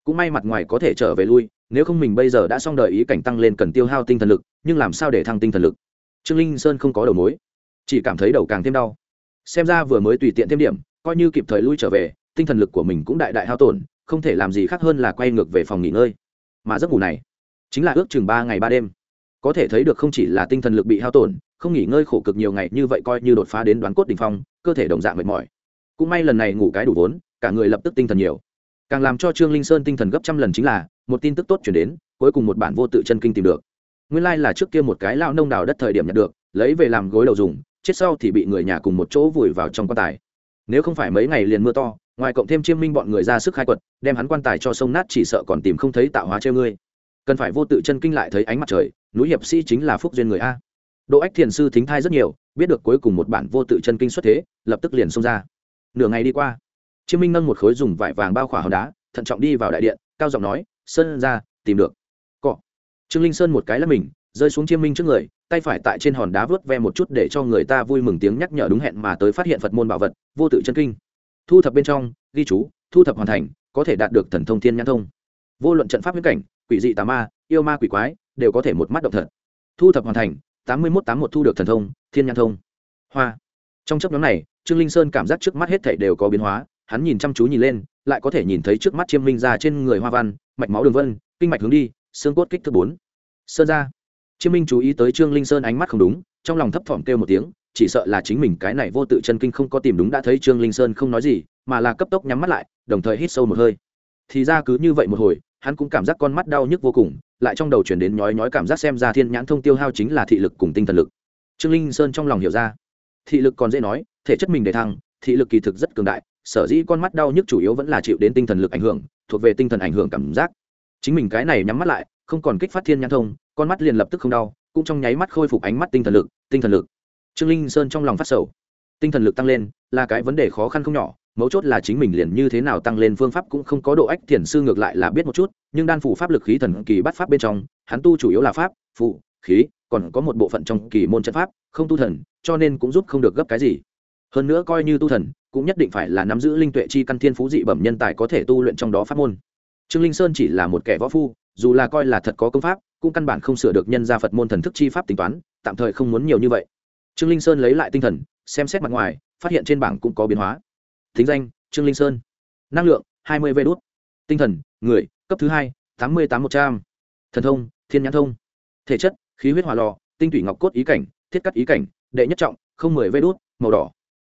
Cũng may mặt ngoài có thể trở về lui, nếu không mình bây giờ đã xong đợi ý cảnh tăng lên cần tiêu hao tinh thần lực, nhưng làm sao để thăng tinh thần lực? Trương linh sơn không có đầu mối, chỉ cảm thấy đầu càng thêm đau. Xem ra vừa mới tùy tiện thêm điểm, coi như kịp thời lui trở về, tinh thần lực của mình cũng đại đại hao tổn, không thể làm gì khác hơn là quay ngược về phòng nghỉ ngơi. Mà giấc ngủ này, chính là ước chừng ba ngày ba đêm có thể thấy được không chỉ là tinh thần lực bị hao tổn, không nghỉ ngơi khổ cực nhiều ngày như vậy coi như đột phá đến đoán cốt đ ỉ n h phong, cơ thể đồng dạng mệt mỏi. Cũng may lần này ngủ cái đủ vốn, cả người lập tức tinh thần nhiều. Càng làm cho trương linh sơn tinh thần gấp trăm lần chính là, một tin tức tốt chuyển đến, cuối cùng một bản vô tự chân kinh tìm được. Nguyên lai、like、là trước kia một cái lao nông đào đất thời điểm nhận được, lấy về làm gối đầu dùng, chết sau thì bị người nhà cùng một chỗ vùi vào trong quan tài. Nếu không phải mấy ngày liền mưa to, ngoài cộng thêm chiêm minh bọn người ra sức khai quật, đem hắn quan tài cho sông nát chỉ sợ còn tìm không thấy tạo hóa treo ngươi. Cần phải vô tự chân kinh lại thấy ánh mặt trời núi hiệp sĩ chính là phúc duyên người a. Độ ách thiền sư thính thai rất nhiều, biết được cuối cùng một bản vô tự chân kinh xuất thế, lập tức liền xông ra. Nửa ngày đi qua, chiêm minh nâng một khối dùng vải vàng bao khỏa hòn đá, thận trọng đi vào đại điện, cao giọng nói, sơn ra, tìm được. Cọ. Trương linh sơn một cái là mình, rơi xuống chiêm minh trước người, tay phải tại trên hòn đá vớt ve một chút để cho người ta vui mừng tiếng nhắc nhở đúng hẹn mà tới phát hiện phật môn bảo vật, vô tự chân kinh. Thu thập bên trong, ghi chú, thu thập hoàn thành, có thể đạt được thần thông thiên nhãn thông. Vô luận trận pháp viễn cảnh, quỷ dị tà ma, yêu ma quỷ quái đều có thể một mắt động thật. Thu thập hoàn thành, tám mươi một tám một thu được thần thông, thiên nhãn thông. Hoa. Trong chấp nhóm này, trương linh sơn cảm giác trước mắt hết thảy đều có biến hóa, hắn nhìn chăm chú nhìn lên, lại có thể nhìn thấy trước mắt chiêm minh ra trên người hoa văn, mạch máu đường vân, kinh mạch hướng đi, xương cốt kích thước bốn. Sơn ra. Chiêm minh chú ý tới trương linh sơn ánh mắt không đúng, trong lòng thấp thỏm kêu một tiếng, chỉ sợ là chính mình cái này vô tự chân kinh không có tìm đúng đã thấy trương linh sơn không nói gì, mà là cấp tốc nhắm mắt lại, đồng thời hít sâu một hơi. Thì ra cứ như vậy một hồi hắn cũng cảm giác con mắt đau nhức vô cùng, lại trong đầu chuyển đến nhói nhói cảm giác xem ra thiên nhãn thông tiêu hao chính là thị lực cùng tinh thần lực. Trương linh sơn trong lòng hiểu ra. Thị lực còn dễ nói, thể chất mình để thăng, thị lực kỳ thực rất cường đại, sở dĩ con mắt đau nhức chủ yếu vẫn là chịu đến tinh thần lực ảnh hưởng, thuộc về tinh thần ảnh hưởng cảm giác. Chính mình cái này nhắm mắt lại, không còn kích phát thiên nhãn thông, con mắt liền lập tức không đau, cũng trong nháy mắt khôi phục ánh mắt tinh thần lực, tinh thần lực. Trương linh sơn trong lòng phát sầu. Tinh thần lực tăng lên, là cái vấn đề khó khăn không nhỏ mấu chốt là chính mình liền như thế nào tăng lên phương pháp cũng không có độ ách thiền sư ngược lại là biết một chút, nhưng đan phủ pháp lực khí thần kỳ bắt pháp bên trong, hắn tu chủ yếu là pháp phụ khí, còn có một bộ phận trong kỳ môn trận pháp, không tu thần, cho nên cũng giúp không được gấp cái gì. Hơn nữa coi như tu thần, cũng nhất định phải là nắm giữ linh tuệ chi căn thiên phú dị bẩm nhân tài có thể tu luyện trong đó pháp môn. Trương linh sơn chỉ là một kẻ võ phu, dù là coi là thật có công pháp, cũng căn bản không sửa được nhân ra phật môn thần thức chi pháp tính toán, tạm thời không muốn nhiều như vậy. Trương linh sơn lấy lại tinh thần, xem xét mặt ngoài, phát hiện trên bảng cũng có biến hóa thính danh, trương linh sơn. Năng lượng, hai mươi vê đốt tinh thần, người, cấp thứ hai, tám mươi tám một trăm. Thần thông, thiên nhãn thông. Thể chất, khí huyết hòa lò, tinh thủy ngọc cốt ý cảnh, thiết cắt ý cảnh, đệ nhất trọng, không mười vê đốt màu đỏ.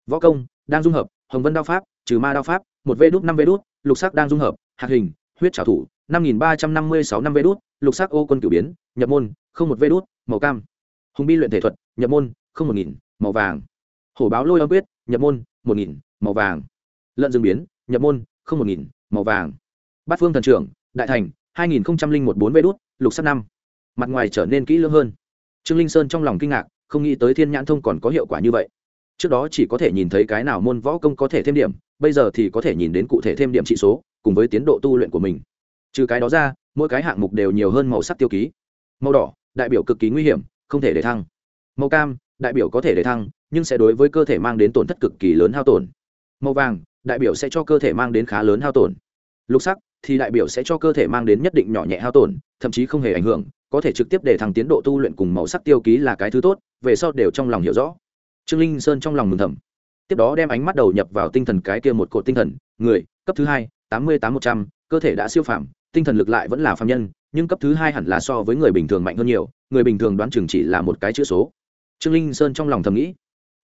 Võ công, đang dung hợp, hồng vân đao pháp, trừ ma đao pháp, một vê đốt năm vê đốt lục sắc đang dung hợp, hạt hình, huyết trảo thủ, năm nghìn ba trăm năm mươi sáu năm vê đốt lục sắc ô quân cửu biến, nhập môn, không một vê đốt màu cam. Hùng bi luyện thể thuật, nhập môn, không một nghìn, màu vàng. Hổ báo lôi âm quyết, nhập môn, một nghìn, màu vàng lợn dương biến, nhập môn, không một nghìn, màu vàng. Bát phương thần trưởng, đại thành, hai nghìn một bốn vê đốt lục sắt năm. Mặt ngoài trở nên kỹ lưỡng hơn. Trương linh sơn trong lòng kinh ngạc, không nghĩ tới thiên nhãn thông còn có hiệu quả như vậy. Trước đó chỉ có thể nhìn thấy cái nào môn võ công có thể thêm điểm, bây giờ thì có thể nhìn đến cụ thể thêm điểm trị số, cùng với tiến độ tu luyện của mình. Trừ cái đó ra, mỗi cái hạng mục đều nhiều hơn màu sắc tiêu ký. Màu đỏ, đại biểu cực kỳ nguy hiểm, không thể để thăng. Màu cam, đại biểu có thể để thăng, nhưng sẽ đối với cơ thể mang đến tổn thất cực kỳ lớn hao tổn. Màu vàng đại biểu sẽ cho cơ thể mang đến khá lớn hao tổn. Lục sắc, thì đại biểu sẽ cho cơ thể mang đến nhất định nhỏ nhẹ hao tổn, thậm chí không hề ảnh hưởng, có thể trực tiếp để thằng tiến độ tu luyện cùng màu sắc tiêu ký là cái thứ tốt, về sau đều trong lòng hiểu rõ. Trương linh sơn trong lòng mừng thầm. Tiếp đó đem ánh mắt đầu nhập vào tinh thần cái kia một cột tinh thần, người, cấp thứ hai, tám mươi tám một trăm, cơ thể đã siêu phạm tinh thần lực lại vẫn là phạm nhân, nhưng cấp thứ hai hẳn là so với người bình thường mạnh hơn nhiều, người bình thường đoán chừng chỉ là một cái chữ số. Trương linh sơn trong lòng thầm nghĩ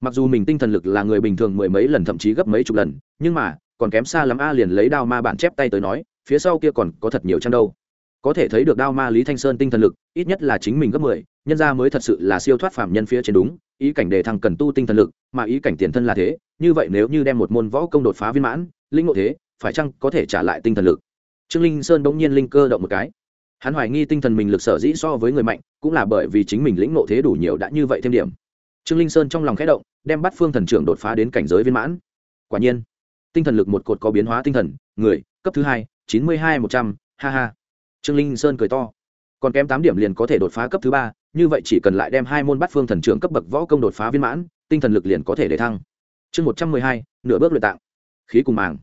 mặc dù mình tinh thần lực là người bình thường mười mấy lần, thậm chí gấp mấy chục lần, nhưng mà, còn kém xa lắm a liền lấy đao ma bản chép tay tới nói, phía sau kia còn có thật nhiều trang đâu. Có thể thấy được đao ma lý thanh sơn tinh thần lực, ít nhất là chính mình gấp mười, nhân ra mới thật sự là siêu thoát phạm nhân phía trên đúng, ý cảnh đề thăng cần tu tinh thần lực, mà ý cảnh tiền thân là thế, như vậy nếu như đem một môn võ công đột phá viên mãn, linh ngộ thế, phải chăng có thể trả lại tinh thần lực? Trương linh sơn bỗng nhiên linh cơ động một cái. Hắn hoài nghi tinh thần mình lực sở dĩ so với người mạnh, cũng là bởi vì chính mình lĩnh ngộ thế đủ nhiều đã như vậy thêm điểm trương linh sơn trong lòng khẽ động, đem bắt phương thần trưởng đột phá đến cảnh giới viên mãn. Quả nhiên, tinh thần lực một cột có biến hóa tinh thần, người, cấp thứ hai, chín mươi hai, một trăm, ha ha. Trương linh sơn cười to. Còn kém tám điểm liền có thể đột phá cấp thứ ba, như vậy chỉ cần lại đem hai môn bắt phương thần trưởng cấp bậc võ công đột phá viên mãn, tinh thần lực liền có thể để thăng. Chương một trăm mười hai, nửa bước luyện tạng. Khí cùng màng.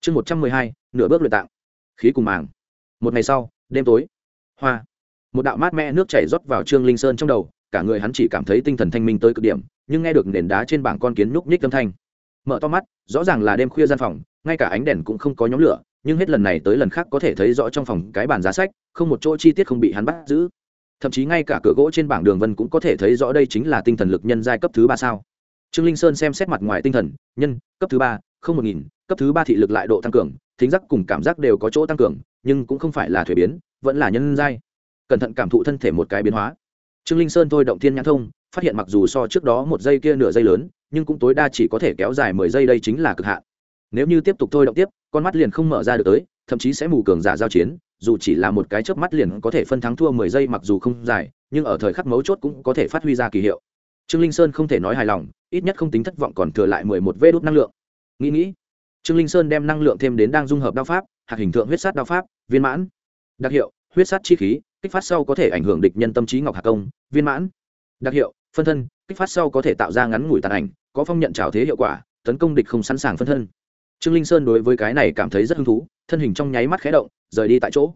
Chương một trăm mười hai, nửa bước luyện tạng. Khí cùng màng. Một ngày sau, đêm tối, hoa. Một đạo mát mẻ nước chảy rót vào trương linh sơn trong đầu cả người hắn chỉ cảm thấy tinh thần thanh minh tới cực điểm, nhưng nghe được nền đá trên bảng con kiến nhúc nhích âm thanh, mở to mắt, rõ ràng là đêm khuya gian phòng, ngay cả ánh đèn cũng không có nhóm lửa, nhưng hết lần này tới lần khác có thể thấy rõ trong phòng cái bàn giá sách, không một chỗ chi tiết không bị hắn bắt giữ. Thậm chí ngay cả cửa gỗ trên bảng đường vân cũng có thể thấy rõ đây chính là tinh thần lực nhân giai cấp thứ ba sao. Trương linh sơn xem xét mặt ngoài tinh thần, nhân, cấp thứ ba, không một nghìn, cấp thứ ba thị lực lại độ tăng cường, thính giác cùng cảm giác đều có chỗ tăng cường, nhưng cũng không phải là thuế biến, vẫn là nhân giai. Cẩn thận cảm thụ thân thể một cái biến hóa trương linh sơn thôi động thiên nhãn thông, phát hiện mặc dù so trước đó một giây kia nửa giây lớn, nhưng cũng tối đa chỉ có thể kéo dài mười giây đây chính là cực hạn. Nếu như tiếp tục thôi động tiếp, con mắt liền không mở ra được tới, thậm chí sẽ mù cường giả giao chiến, dù chỉ là một cái chớp mắt liền có thể phân thắng thua mười giây mặc dù không dài, nhưng ở thời khắc mấu chốt cũng có thể phát huy ra kỳ hiệu. Trương linh sơn không thể nói hài lòng, ít nhất không tính thất vọng còn thừa lại mười một vê đốt năng lượng. Nghĩ nghĩ, trương linh sơn đem năng lượng thêm đến đang dung hợp đao pháp, hạt hình tượng huyết sát đao pháp, viên mãn, đặc hiệu, huyết sát chi khí kích phát sau có thể ảnh hưởng địch nhân tâm trí ngọc hạ công, viên mãn, đặc hiệu, phân thân, kích phát sau có thể tạo ra ngắn ngủi tàn ảnh, có phong nhận trào thế hiệu quả, tấn công địch không sẵn sàng phân thân. Trương linh sơn đối với cái này cảm thấy rất hứng thú, thân hình trong nháy mắt khé động, rời đi tại chỗ.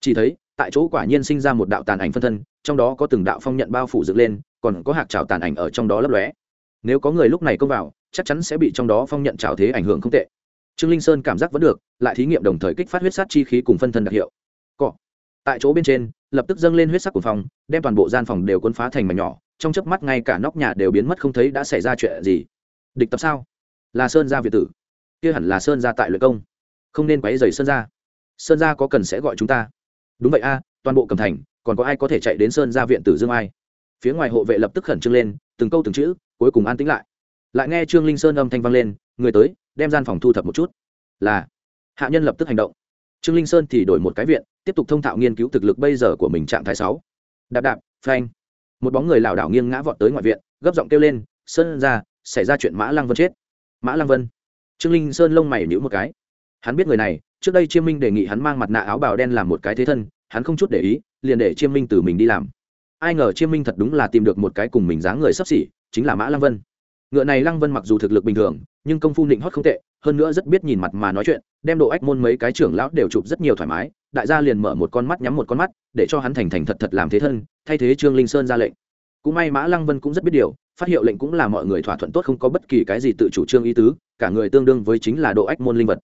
Chỉ thấy, tại chỗ quả nhiên sinh ra một đạo tàn ảnh phân thân, trong đó có từng đạo phong nhận bao phủ dựng lên, còn có hạt trào tàn ảnh ở trong đó lấp lóe. Nếu có người lúc này công vào, chắc chắn sẽ bị trong đó phong nhận trào thế ảnh hưởng không tệ. Trương linh sơn cảm giác vẫn được, lại thí nghiệm đồng thời kích phát huyết sát chi khí cùng phân thân đặc hiệu. Cọ. Tại chỗ bên trên lập tức dâng lên huyết sắc của phòng, đem toàn bộ gian phòng đều cuốn phá thành mảnh nhỏ, trong chớp mắt ngay cả nóc nhà đều biến mất không thấy đã xảy ra chuyện gì. Địch tập sao? Là sơn gia việt tử. Kia hẳn là sơn gia tại luyện công. Không nên quấy rầy sơn gia. Sơn gia có cần sẽ gọi chúng ta. Đúng vậy a, toàn bộ cầm thành, còn có ai có thể chạy đến sơn gia viện tử dương ai? Phía ngoài hộ vệ lập tức khẩn trương lên, từng câu từng chữ, cuối cùng an tĩnh lại. Lại nghe trương linh sơn âm thanh vang lên, người tới, đem gian phòng thu thập một chút. Là, hạ nhân lập tức hành động trương linh sơn thì đổi một cái viện, tiếp tục thông thạo nghiên cứu thực lực bây giờ của mình trạng thái sáu. Đạp đạp, phanh. Một bóng người lảo đảo nghiêng ngã vọt tới ngoại viện, gấp giọng kêu lên, sơn ra, xảy ra chuyện mã lăng vân chết. Mã lăng vân? Trương linh sơn lông mày nhíu một cái. Hắn biết người này, trước đây chiêm minh đề nghị hắn mang mặt nạ áo bào đen làm một cái thế thân, hắn không chút để ý, liền để chiêm minh từ mình đi làm. Ai ngờ chiêm minh thật đúng là tìm được một cái cùng mình dáng người sắp xỉ, chính là mã lăng vân ngựa này lăng vân mặc dù thực lực bình thường, nhưng công phu định hót không tệ, hơn nữa rất biết nhìn mặt mà nói chuyện, đem độ ách môn mấy cái trưởng lão đều chụp rất nhiều thoải mái, đại gia liền mở một con mắt nhắm một con mắt, để cho hắn thành thành thật thật làm thế thân, thay thế trương linh sơn ra lệnh. Cũng may mã lăng vân cũng rất biết điều, phát hiệu lệnh cũng là mọi người thỏa thuận tốt không có bất kỳ cái gì tự chủ trương ý tứ, cả người tương đương với chính là độ ách môn linh vật.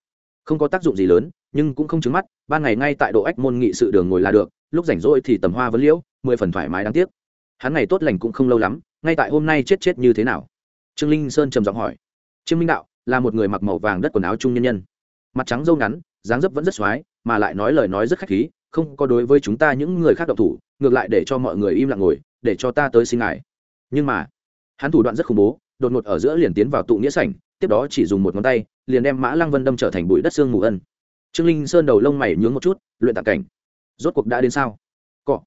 Không có tác dụng gì lớn, nhưng cũng không chứng mắt, ban ngày ngay tại độ ách môn nghị sự đường ngồi là được, lúc rảnh rỗi thì tầm hoa vấn liễu, mười phần thoải mái đáng tiếc. Hắn ngày tốt lành cũng không lâu lắm, ngay tại hôm nay chết chết như thế nào? Trương linh sơn trầm giọng hỏi. Trương minh đạo là một người mặc màu vàng đất quần áo trung nhân nhân. Mặt trắng râu ngắn, dáng dấp vẫn rất x mà lại nói lời nói rất khách khí, không có đối với chúng ta những người khác độc thủ, ngược lại để cho mọi người im lặng ngồi, để cho ta tới xin ngài. Nhưng mà, hắn thủ đoạn rất khủng bố, đột ngột ở giữa liền tiến vào tụ nghĩa sảnh, tiếp đó chỉ dùng một ngón tay, liền đem mã lăng vân đâm trở thành bụi đất xương mù ân. Trương linh sơn đầu lông mày nhướng một chút, luyện tạc cảnh. Rốt cuộc đã đến sao? Cọ.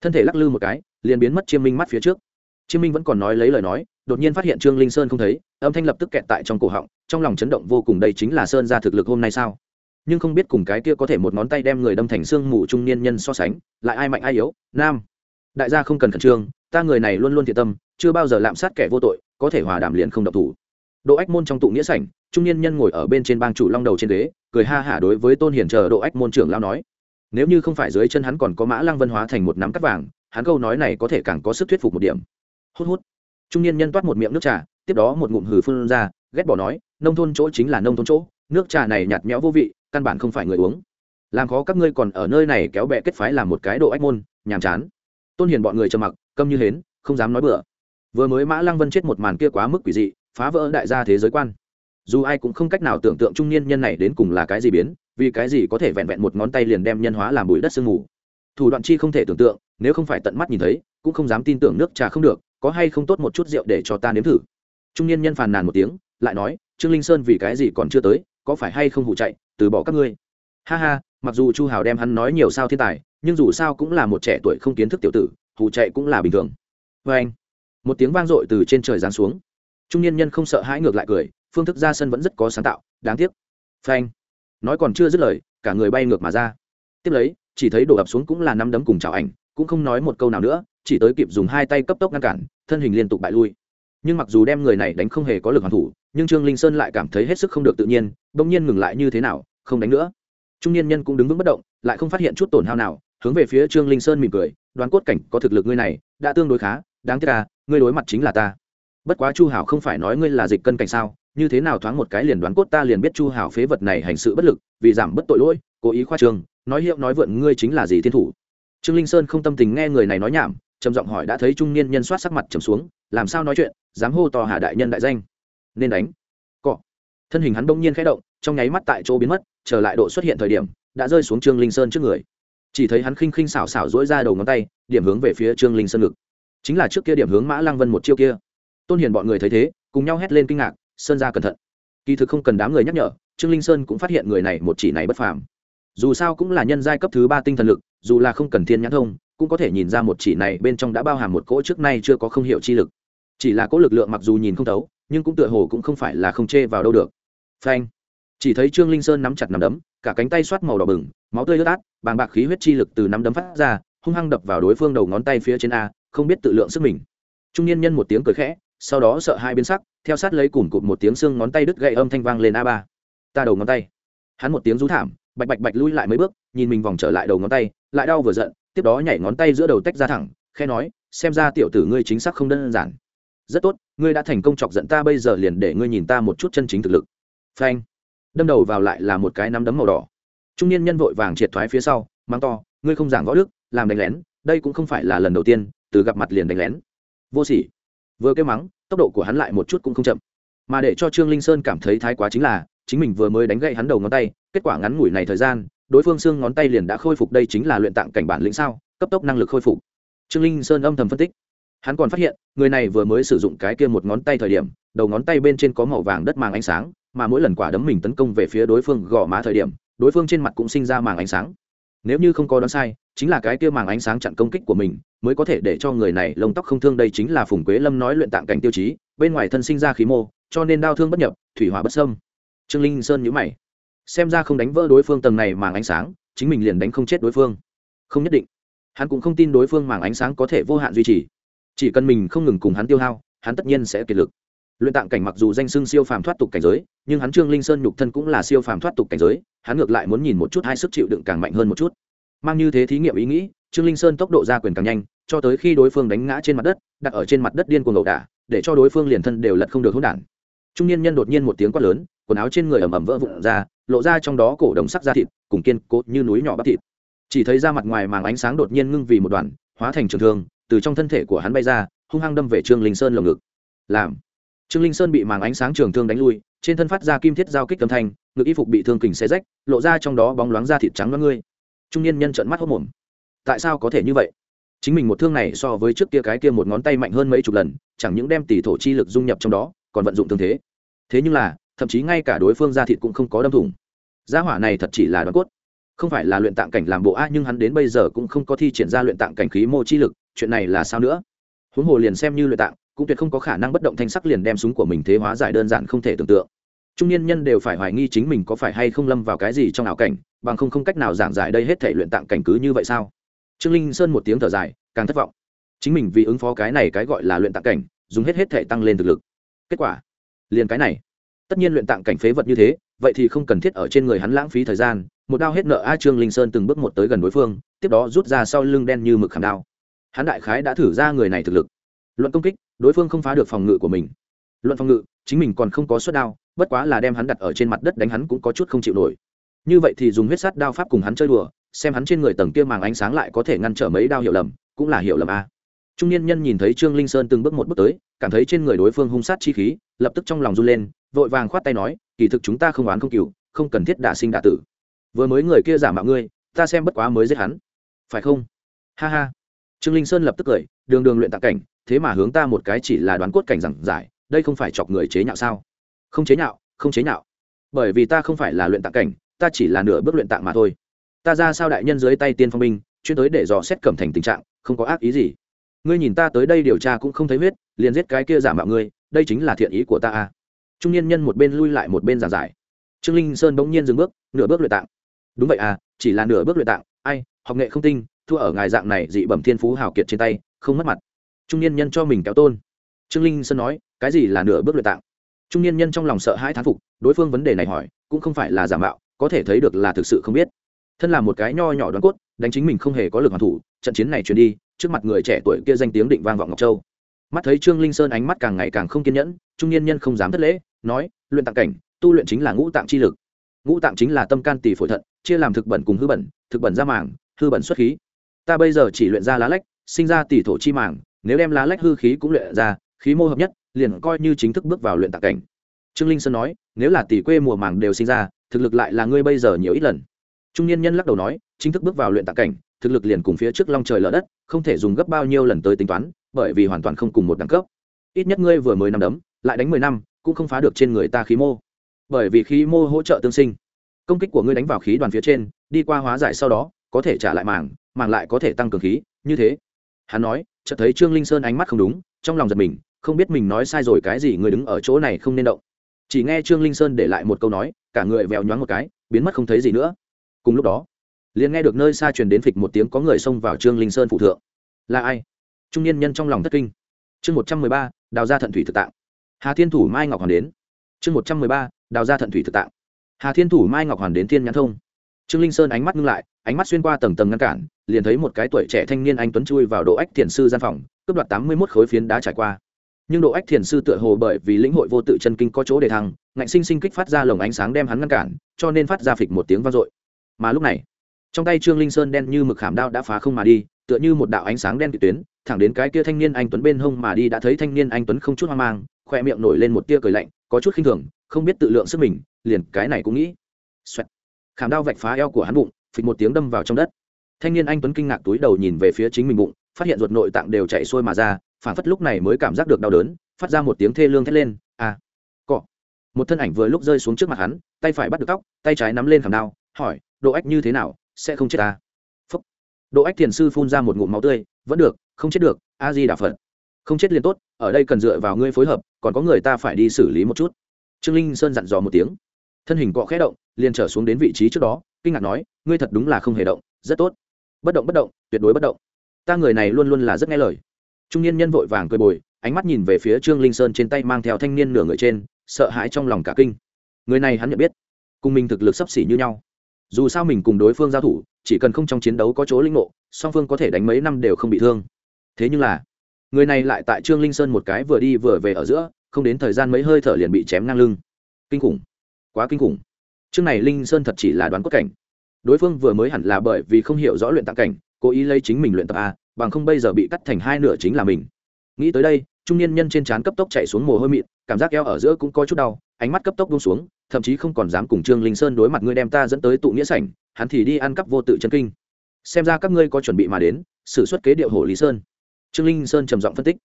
Thân thể lắc lư một cái, liền biến mất chiêm minh mắt phía trước. Chiêm minh vẫn còn nói lấy lời nói đột nhiên phát hiện trương linh sơn không thấy, âm thanh lập tức kẹt tại trong cổ họng, trong lòng chấn động vô cùng đây chính là sơn ra thực lực hôm nay sao? Nhưng không biết cùng cái kia có thể một ngón tay đem người đâm thành xương mù trung niên nhân so sánh, lại ai mạnh ai yếu, nam. Đại gia không cần khẩn trương, ta người này luôn luôn thiện tâm, chưa bao giờ lạm sát kẻ vô tội, có thể hòa đàm liền không độc thủ. Độ ách môn trong tụ nghĩa sảnh, trung niên nhân ngồi ở bên trên bang chủ long đầu trên ghế, cười ha hả đối với tôn hiền chờ độ ách môn trưởng lao nói, nếu như không phải dưới chân hắn còn có mã lăng văn hóa thành một nắm cắt vàng, hắn câu nói này có thể càng có sức thuyết phục một điểm. Hút hút trung niên nhân toát một miệng nước trà, tiếp đó một ngụm hừ phun ra, ghét bỏ nói, nông thôn chỗ chính là nông thôn chỗ, nước trà này nhạt nhẽo vô vị, căn bản không phải người uống. Làm khó các ngươi còn ở nơi này kéo bẹ kết phái làm một cái độ ách môn, nhàm chán. Tôn hiền bọn người trầm mặc, câm như hến, không dám nói bừa. Vừa mới mã lăng vân chết một màn kia quá mức quỷ dị, phá vỡ đại gia thế giới quan. Dù ai cũng không cách nào tưởng tượng trung niên nhân này đến cùng là cái gì biến, vì cái gì có thể vẹn vẹn một ngón tay liền đem nhân hóa làm bụi đất sương mù. Thủ đoạn chi không thể tưởng tượng, nếu không phải tận mắt nhìn thấy, cũng không dám tin tưởng nước trà không được có hay không tốt một chút rượu để cho ta nếm thử? Trung niên nhân phàn nàn một tiếng, lại nói, trương linh sơn vì cái gì còn chưa tới, có phải hay không hụ chạy, từ bỏ các ngươi. Ha ha, mặc dù chu hào đem hắn nói nhiều sao thiên tài, nhưng dù sao cũng là một trẻ tuổi không kiến thức tiểu tử hụ chạy cũng là bình thường. Vê anh, một tiếng vang dội từ trên trời giáng xuống. Trung niên nhân không sợ hãi ngược lại cười, phương thức ra sân vẫn rất có sáng tạo, đáng tiếc. Phanh nói còn chưa dứt lời, cả người bay ngược mà ra. Tiếp lấy, chỉ thấy đổ ập xuống cũng là năm đấm cùng chào ảnh, cũng không nói một câu nào nữa chỉ tới kịp dùng hai tay cấp tốc ngăn cản, thân hình liên tục bại lui. Nhưng mặc dù đem người này đánh không hề có lực hoàn thủ, nhưng trương linh sơn lại cảm thấy hết sức không được tự nhiên, bỗng nhiên ngừng lại như thế nào, không đánh nữa. Trung niên nhân cũng đứng vững bất động, lại không phát hiện chút tổn hao nào, hướng về phía trương linh sơn mỉm cười, đoán cốt cảnh có thực lực ngươi này, đã tương đối khá, đáng tiếc là ngươi đối mặt chính là ta. Bất quá chu hảo không phải nói ngươi là dịch cân cảnh sao, như thế nào thoáng một cái liền đoán cốt ta liền biết chu hảo phế vật này hành sự bất lực, vì giảm bất tội lỗi, cố ý khoa trường nói hiệu nói vượn ngươi chính là gì thiên thủ. Trương linh sơn không tâm tình nghe người này nói nhảm trầm giọng hỏi đã thấy trung niên nhân soát sắc mặt trầm xuống, làm sao nói chuyện, dám hô to hà đại nhân đại danh. Nên đánh. Cọ. Thân hình hắn đông nhiên khẽ động, trong nháy mắt tại chỗ biến mất, trở lại độ xuất hiện thời điểm, đã rơi xuống trương linh sơn trước người. Chỉ thấy hắn khinh khinh xảo xảo dỗi ra đầu ngón tay, điểm hướng về phía trương linh sơn ngực. Chính là trước kia điểm hướng mã lăng vân một chiêu kia. Tôn hiền bọn người thấy thế, cùng nhau hét lên kinh ngạc, sơn ra cẩn thận. Kỳ thực không cần đám người nhắc nhở, trương linh sơn cũng phát hiện người này một chỉ này bất phàm. Dù sao cũng là nhân giai cấp thứ ba tinh thần lực dù là không cần thiên nhãn thông, cũng có thể nhìn ra một chỉ này bên trong đã bao hàm một cỗ trước nay chưa có không hiểu chi lực. Chỉ là cỗ lực lượng mặc dù nhìn không thấu, nhưng cũng tựa hồ cũng không phải là không chê vào đâu được. Phanh. Chỉ thấy trương linh sơn nắm chặt nắm đấm, cả cánh tay xoát màu đỏ bừng, máu tươi ướt át, bàng bạc khí huyết chi lực từ nắm đấm phát ra, hung hăng đập vào đối phương đầu ngón tay phía trên a, không biết tự lượng sức mình. Trung niên nhân một tiếng cười khẽ, sau đó sợ hai biến sắc, theo sát lấy cùm cụt một tiếng xương ngón tay đứt gậy âm thanh vang lên a ba. Ta đầu ngón tay. Hắn một tiếng rú thảm, bạch bạch bạch lui lại mấy bước nhìn mình vòng trở lại đầu ngón tay, lại đau vừa giận, tiếp đó nhảy ngón tay giữa đầu tách ra thẳng khe nói, xem ra tiểu tử ngươi chính xác không đơn giản. Rất tốt, ngươi đã thành công chọc giận ta bây giờ liền để ngươi nhìn ta một chút chân chính thực lực. Phanh. Đâm đầu vào lại là một cái nắm đấm màu đỏ. Trung niên nhân vội vàng triệt thoái phía sau mang to, ngươi không giảng võ đức, làm đánh lén, đây cũng không phải là lần đầu tiên, từ gặp mặt liền đánh lén. Vô sỉ. Vừa kêu mắng, tốc độ của hắn lại một chút cũng không chậm. Mà để cho trương linh sơn cảm thấy thái quá chính là, chính mình vừa mới đánh gậy hắn đầu ngón tay, kết quả ngắn ngủi này thời gian đối phương xương ngón tay liền đã khôi phục đây chính là luyện tạng cảnh bản lĩnh sao, cấp tốc năng lực khôi phục. Trương linh sơn âm thầm phân tích. Hắn còn phát hiện, người này vừa mới sử dụng cái kia một ngón tay thời điểm, đầu ngón tay bên trên có màu vàng đất màng ánh sáng, mà mỗi lần quả đấm mình tấn công về phía đối phương gõ má thời điểm, đối phương trên mặt cũng sinh ra màng ánh sáng. Nếu như không có đoán sai, chính là cái kia màng ánh sáng chặn công kích của mình, mới có thể để cho người này lông tóc không thương đây chính là phùng quế lâm nói luyện tạng cảnh tiêu chí, bên ngoài thân sinh ra khí mô, cho nên đau thương bất nhập, thủy hỏa bất sâm trương linh sơn nhữ mày xem ra không đánh vỡ đối phương tầng này màng ánh sáng, chính mình liền đánh không chết đối phương. Không nhất định. Hắn cũng không tin đối phương màng ánh sáng có thể vô hạn duy trì. Chỉ cần mình không ngừng cùng hắn tiêu hao, hắn tất nhiên sẽ kiệt lực. Luyện tạng cảnh mặc dù danh xưng siêu phàm thoát tục cảnh giới, nhưng hắn trương linh sơn nhục thân cũng là siêu phàm thoát tục cảnh giới, hắn ngược lại muốn nhìn một chút hai sức chịu đựng càng mạnh hơn một chút. Mang như thế thí nghiệm ý nghĩ, trương linh sơn tốc độ ra quyền càng nhanh, cho tới khi đối phương đánh ngã trên mặt đất, đặt ở trên mặt đất điên cuồng ẩu đả, để cho đối phương liền thân đều lật không được hỗn đản. Trung niên nhân đột nhiên một tiếng quát lớn, quần áo trên người ẩm ẩm vỡ vụn ra lộ ra trong đó cổ đồng sắc da thịt, cùng kiên cố như núi nhỏ bắp thịt. Chỉ thấy ra mặt ngoài màng ánh sáng đột nhiên ngưng vì một đoàn hóa thành trường thương, từ trong thân thể của hắn bay ra, hung hăng đâm về trương linh sơn lồng ngực. Làm. Trương linh sơn bị màng ánh sáng trường thương đánh lui, trên thân phát ra kim thiết giao kích âm thanh, ngực y phục bị thương kình xé rách, lộ ra trong đó bóng loáng da thịt trắng loáng ngươi. Trung niên nhân trợn mắt hốt mồm. Tại sao có thể như vậy? Chính mình một thương này so với trước kia cái kia một ngón tay mạnh hơn mấy chục lần, chẳng những đem tỷ thổ chi lực dung nhập trong đó, còn vận dụng thương thế. Thế nhưng là thậm chí ngay cả đối phương ra thịt cũng không có đâm thủng. Gia hỏa này thật chỉ là đoán cốt. Không phải là luyện tạng cảnh làm bộ a, nhưng hắn đến bây giờ cũng không có thi triển ra luyện tạng cảnh khí mô chi lực, chuyện này là sao nữa? Huống hồ liền xem như luyện tạng, cũng tuyệt không có khả năng bất động thanh sắc liền đem súng của mình thế hóa giải đơn giản không thể tưởng tượng. Trung niên nhân đều phải hoài nghi chính mình có phải hay không lâm vào cái gì trong ảo cảnh, bằng không không cách nào giảng giải đây hết thể luyện tạng cảnh cứ như vậy sao? Trương linh sơn một tiếng thở dài, càng thất vọng. Chính mình vì ứng phó cái này cái gọi là luyện tạng cảnh, dùng hết hết thể tăng lên thực lực. Kết quả, liền cái này tất nhiên luyện tạng cảnh phế vật như thế, vậy thì không cần thiết ở trên người hắn lãng phí thời gian, một đao hết nợ a trương linh sơn từng bước một tới gần đối phương, tiếp đó rút ra sau lưng đen như mực khảm đao. Hắn đại khái đã thử ra người này thực lực. Luận công kích, đối phương không phá được phòng ngự của mình. Luận phòng ngự, chính mình còn không có suất đao, bất quá là đem hắn đặt ở trên mặt đất đánh hắn cũng có chút không chịu nổi. Như vậy thì dùng huyết sát đao pháp cùng hắn chơi đùa, xem hắn trên người tầng kia màng ánh sáng lại có thể ngăn trở mấy đao hiểu lầm, cũng là hiểu lầm a. Trung niên nhân nhìn thấy trương linh sơn từng bước một bước tới, cảm thấy trên người đối phương hung sát chi khí, lập tức trong lòng run lên vội vàng khoát tay nói kỳ thực chúng ta không oán không cừu không cần thiết đả sinh đả tử. Vừa mới người kia giả mạo ngươi ta xem bất quá mới giết hắn. Phải không? Ha ha. Trương linh sơn lập tức cười đường đường luyện tạc cảnh thế mà hướng ta một cái chỉ là đoán cốt cảnh rằng, giải đây không phải chọc người chế nhạo sao? Không chế nhạo không chế nhạo. Bởi vì ta không phải là luyện tạc cảnh ta chỉ là nửa bước luyện tạng mà thôi. Ta ra sao đại nhân dưới tay tiên phong binh chuyên tới để dò xét cẩm thành tình trạng không có ác ý gì. Ngươi nhìn ta tới đây điều tra cũng không thấy huyết liền giết cái kia giả mạo ngươi đây chính là thiện ý của ta à? Trung niên nhân một bên lui lại một bên giảng giải. Trương linh sơn bỗng nhiên dừng bước, nửa bước luyện tạng. Đúng vậy à chỉ là nửa bước luyện tạng. Ai, học nghệ không tinh, thua ở ngài dạng này dị bẩm thiên phú hào kiệt trên tay, không mất mặt. Trung niên nhân cho mình kéo tôn. Trương linh sơn nói, cái gì là nửa bước luyện tạng? Trung niên nhân trong lòng sợ hãi thán phục, đối phương vấn đề này hỏi, cũng không phải là giả mạo, có thể thấy được là thực sự không biết. Thân là một cái nho nhỏ đoán cốt, đánh chính mình không hề có lực hoàn thủ, trận chiến này chuyển đi, trước mặt người trẻ tuổi kia danh tiếng định vang vọng ngọc châu mắt thấy trương linh sơn ánh mắt càng ngày càng không kiên nhẫn, trung niên nhân không dám thất lễ, nói, luyện tạng cảnh, tu luyện chính là ngũ tạng chi lực. Ngũ tạng chính là tâm can tỷ phổi thận, chia làm thực bẩn cùng hư bẩn, thực bẩn ra màng, hư bẩn xuất khí. Ta bây giờ chỉ luyện ra lá lách, sinh ra tỷ thổ chi màng, nếu đem lá lách hư khí cũng luyện ra, khí mô hợp nhất, liền coi như chính thức bước vào luyện tạng cảnh. Trương linh sơn nói, nếu là tỷ quê mùa màng đều sinh ra, thực lực lại là ngươi bây giờ nhiều ít lần. Trung niên nhân lắc đầu nói, chính thức bước vào luyện tạng cảnh, thực lực liền cùng phía trước long trời lở đất, không thể dùng gấp bao nhiêu lần tới tính toán bởi vì hoàn toàn không cùng một đẳng cấp. Ít nhất ngươi vừa mới năm đấm, lại đánh mười năm, cũng không phá được trên người ta khí mô. Bởi vì khí mô hỗ trợ tương sinh. Công kích của ngươi đánh vào khí đoàn phía trên, đi qua hóa giải sau đó, có thể trả lại màng màng lại có thể tăng cường khí, như thế. Hắn nói, chợt thấy trương linh sơn ánh mắt không đúng, trong lòng giật mình, không biết mình nói sai rồi cái gì người đứng ở chỗ này không nên động. Chỉ nghe trương linh sơn để lại một câu nói, cả người vèo nhoáng một cái, biến mất không thấy gì nữa. Cùng lúc đó, liền nghe được nơi xa truyền đến phịch một tiếng có người xông vào trương linh sơn phụ thượng. Là ai? Trung niên nhân trong lòng thất kinh. Chương một trăm mười ba, đào ra thận thủy thực tạng. Hà thiên thủ mai ngọc hoàn đến. Chương một trăm mười ba, đào ra thận thủy thực tạng. Hà thiên thủ mai ngọc hoàn đến thiên nhãn thông. Trương linh sơn ánh mắt ngưng lại, ánh mắt xuyên qua tầng tầng ngăn cản, liền thấy một cái tuổi trẻ thanh niên anh tuấn chui vào độ ách thiền sư gian phòng, cướp đoạt tám mươi mốt khối phiến đá trải qua. Nhưng độ ách thiền sư tựa hồ bởi vì lĩnh hội vô tự chân kinh có chỗ để thăng, ngạnh sinh sinh kích phát ra lồng ánh sáng đem hắn ngăn cản, cho nên phát ra phịch một tiếng vang dội. Mà lúc này, trong tay trương linh sơn đen như mực khảm đao đã phá không mà đi, tựa như một đạo ánh sáng đen kịp tuyến thẳng đến cái kia thanh niên anh tuấn bên hông mà đi đã thấy thanh niên anh tuấn không chút hoang mang khoe miệng nổi lên một tia cười lạnh, có chút khinh thường, không biết tự lượng sức mình, liền cái này cũng nghĩ. Xoẹt. khảm đao vạch phá eo của hắn bụng, phịch một tiếng đâm vào trong đất. Thanh niên anh tuấn kinh ngạc túi đầu nhìn về phía chính mình bụng, phát hiện ruột nội tạng đều chạy xuôi mà ra phản phất lúc này mới cảm giác được đau đớn, phát ra một tiếng thê lương thét lên à cọ. Một thân ảnh vừa lúc rơi xuống trước mặt hắn, tay phải bắt được tóc, tay trái nắm lên khảm đao, hỏi, độ ách như thế nào? Sẽ không chết ta? Phúc. độ ách thiền sư phun ra một ngụm máu tươi, vẫn được không chết được, a di đà phật. Không chết liền tốt, ở đây cần dựa vào ngươi phối hợp, còn có người ta phải đi xử lý một chút. Trương linh sơn dặn dò một tiếng. Thân hình cọ khẽ động, liền trở xuống đến vị trí trước đó, kinh ngạc nói, ngươi thật đúng là không hề động, rất tốt. Bất động bất động, tuyệt đối bất động. Ta người này luôn luôn là rất nghe lời. Trung niên nhân vội vàng cười bồi, ánh mắt nhìn về phía trương linh sơn trên tay mang theo thanh niên nửa người trên, sợ hãi trong lòng cả kinh. Người này hắn nhận biết, cùng mình thực lực sấp xỉ như nhau. Dù sao mình cùng đối phương giao thủ, chỉ cần không trong chiến đấu có chỗ linh mộ song phương có thể đánh mấy năm đều không bị thương thế nhưng là, người này lại tại trương linh sơn một cái vừa đi vừa về ở giữa, không đến thời gian mấy hơi thở liền bị chém ngang lưng. Kinh khủng. Quá kinh khủng. Chương này linh sơn thật chỉ là đoán cốt cảnh. Đối phương vừa mới hẳn là bởi vì không hiểu rõ luyện tạng cảnh, cố ý lấy chính mình luyện tập a, bằng không bây giờ bị cắt thành hai nửa chính là mình. Nghĩ tới đây, trung niên nhân trên trán cấp tốc chạy xuống mồ hôi mịn, cảm giác eo ở giữa cũng có chút đau, ánh mắt cấp tốc buông xuống, thậm chí không còn dám cùng trương linh sơn đối mặt ngươi đem ta dẫn tới tụ nghĩa sảnh, hắn thì đi ăn cắp vô tự chân kinh. Xem ra các ngươi có chuẩn bị mà đến xử xuất kế điệu hồ lý sơn trương linh sơn trầm giọng phân tích.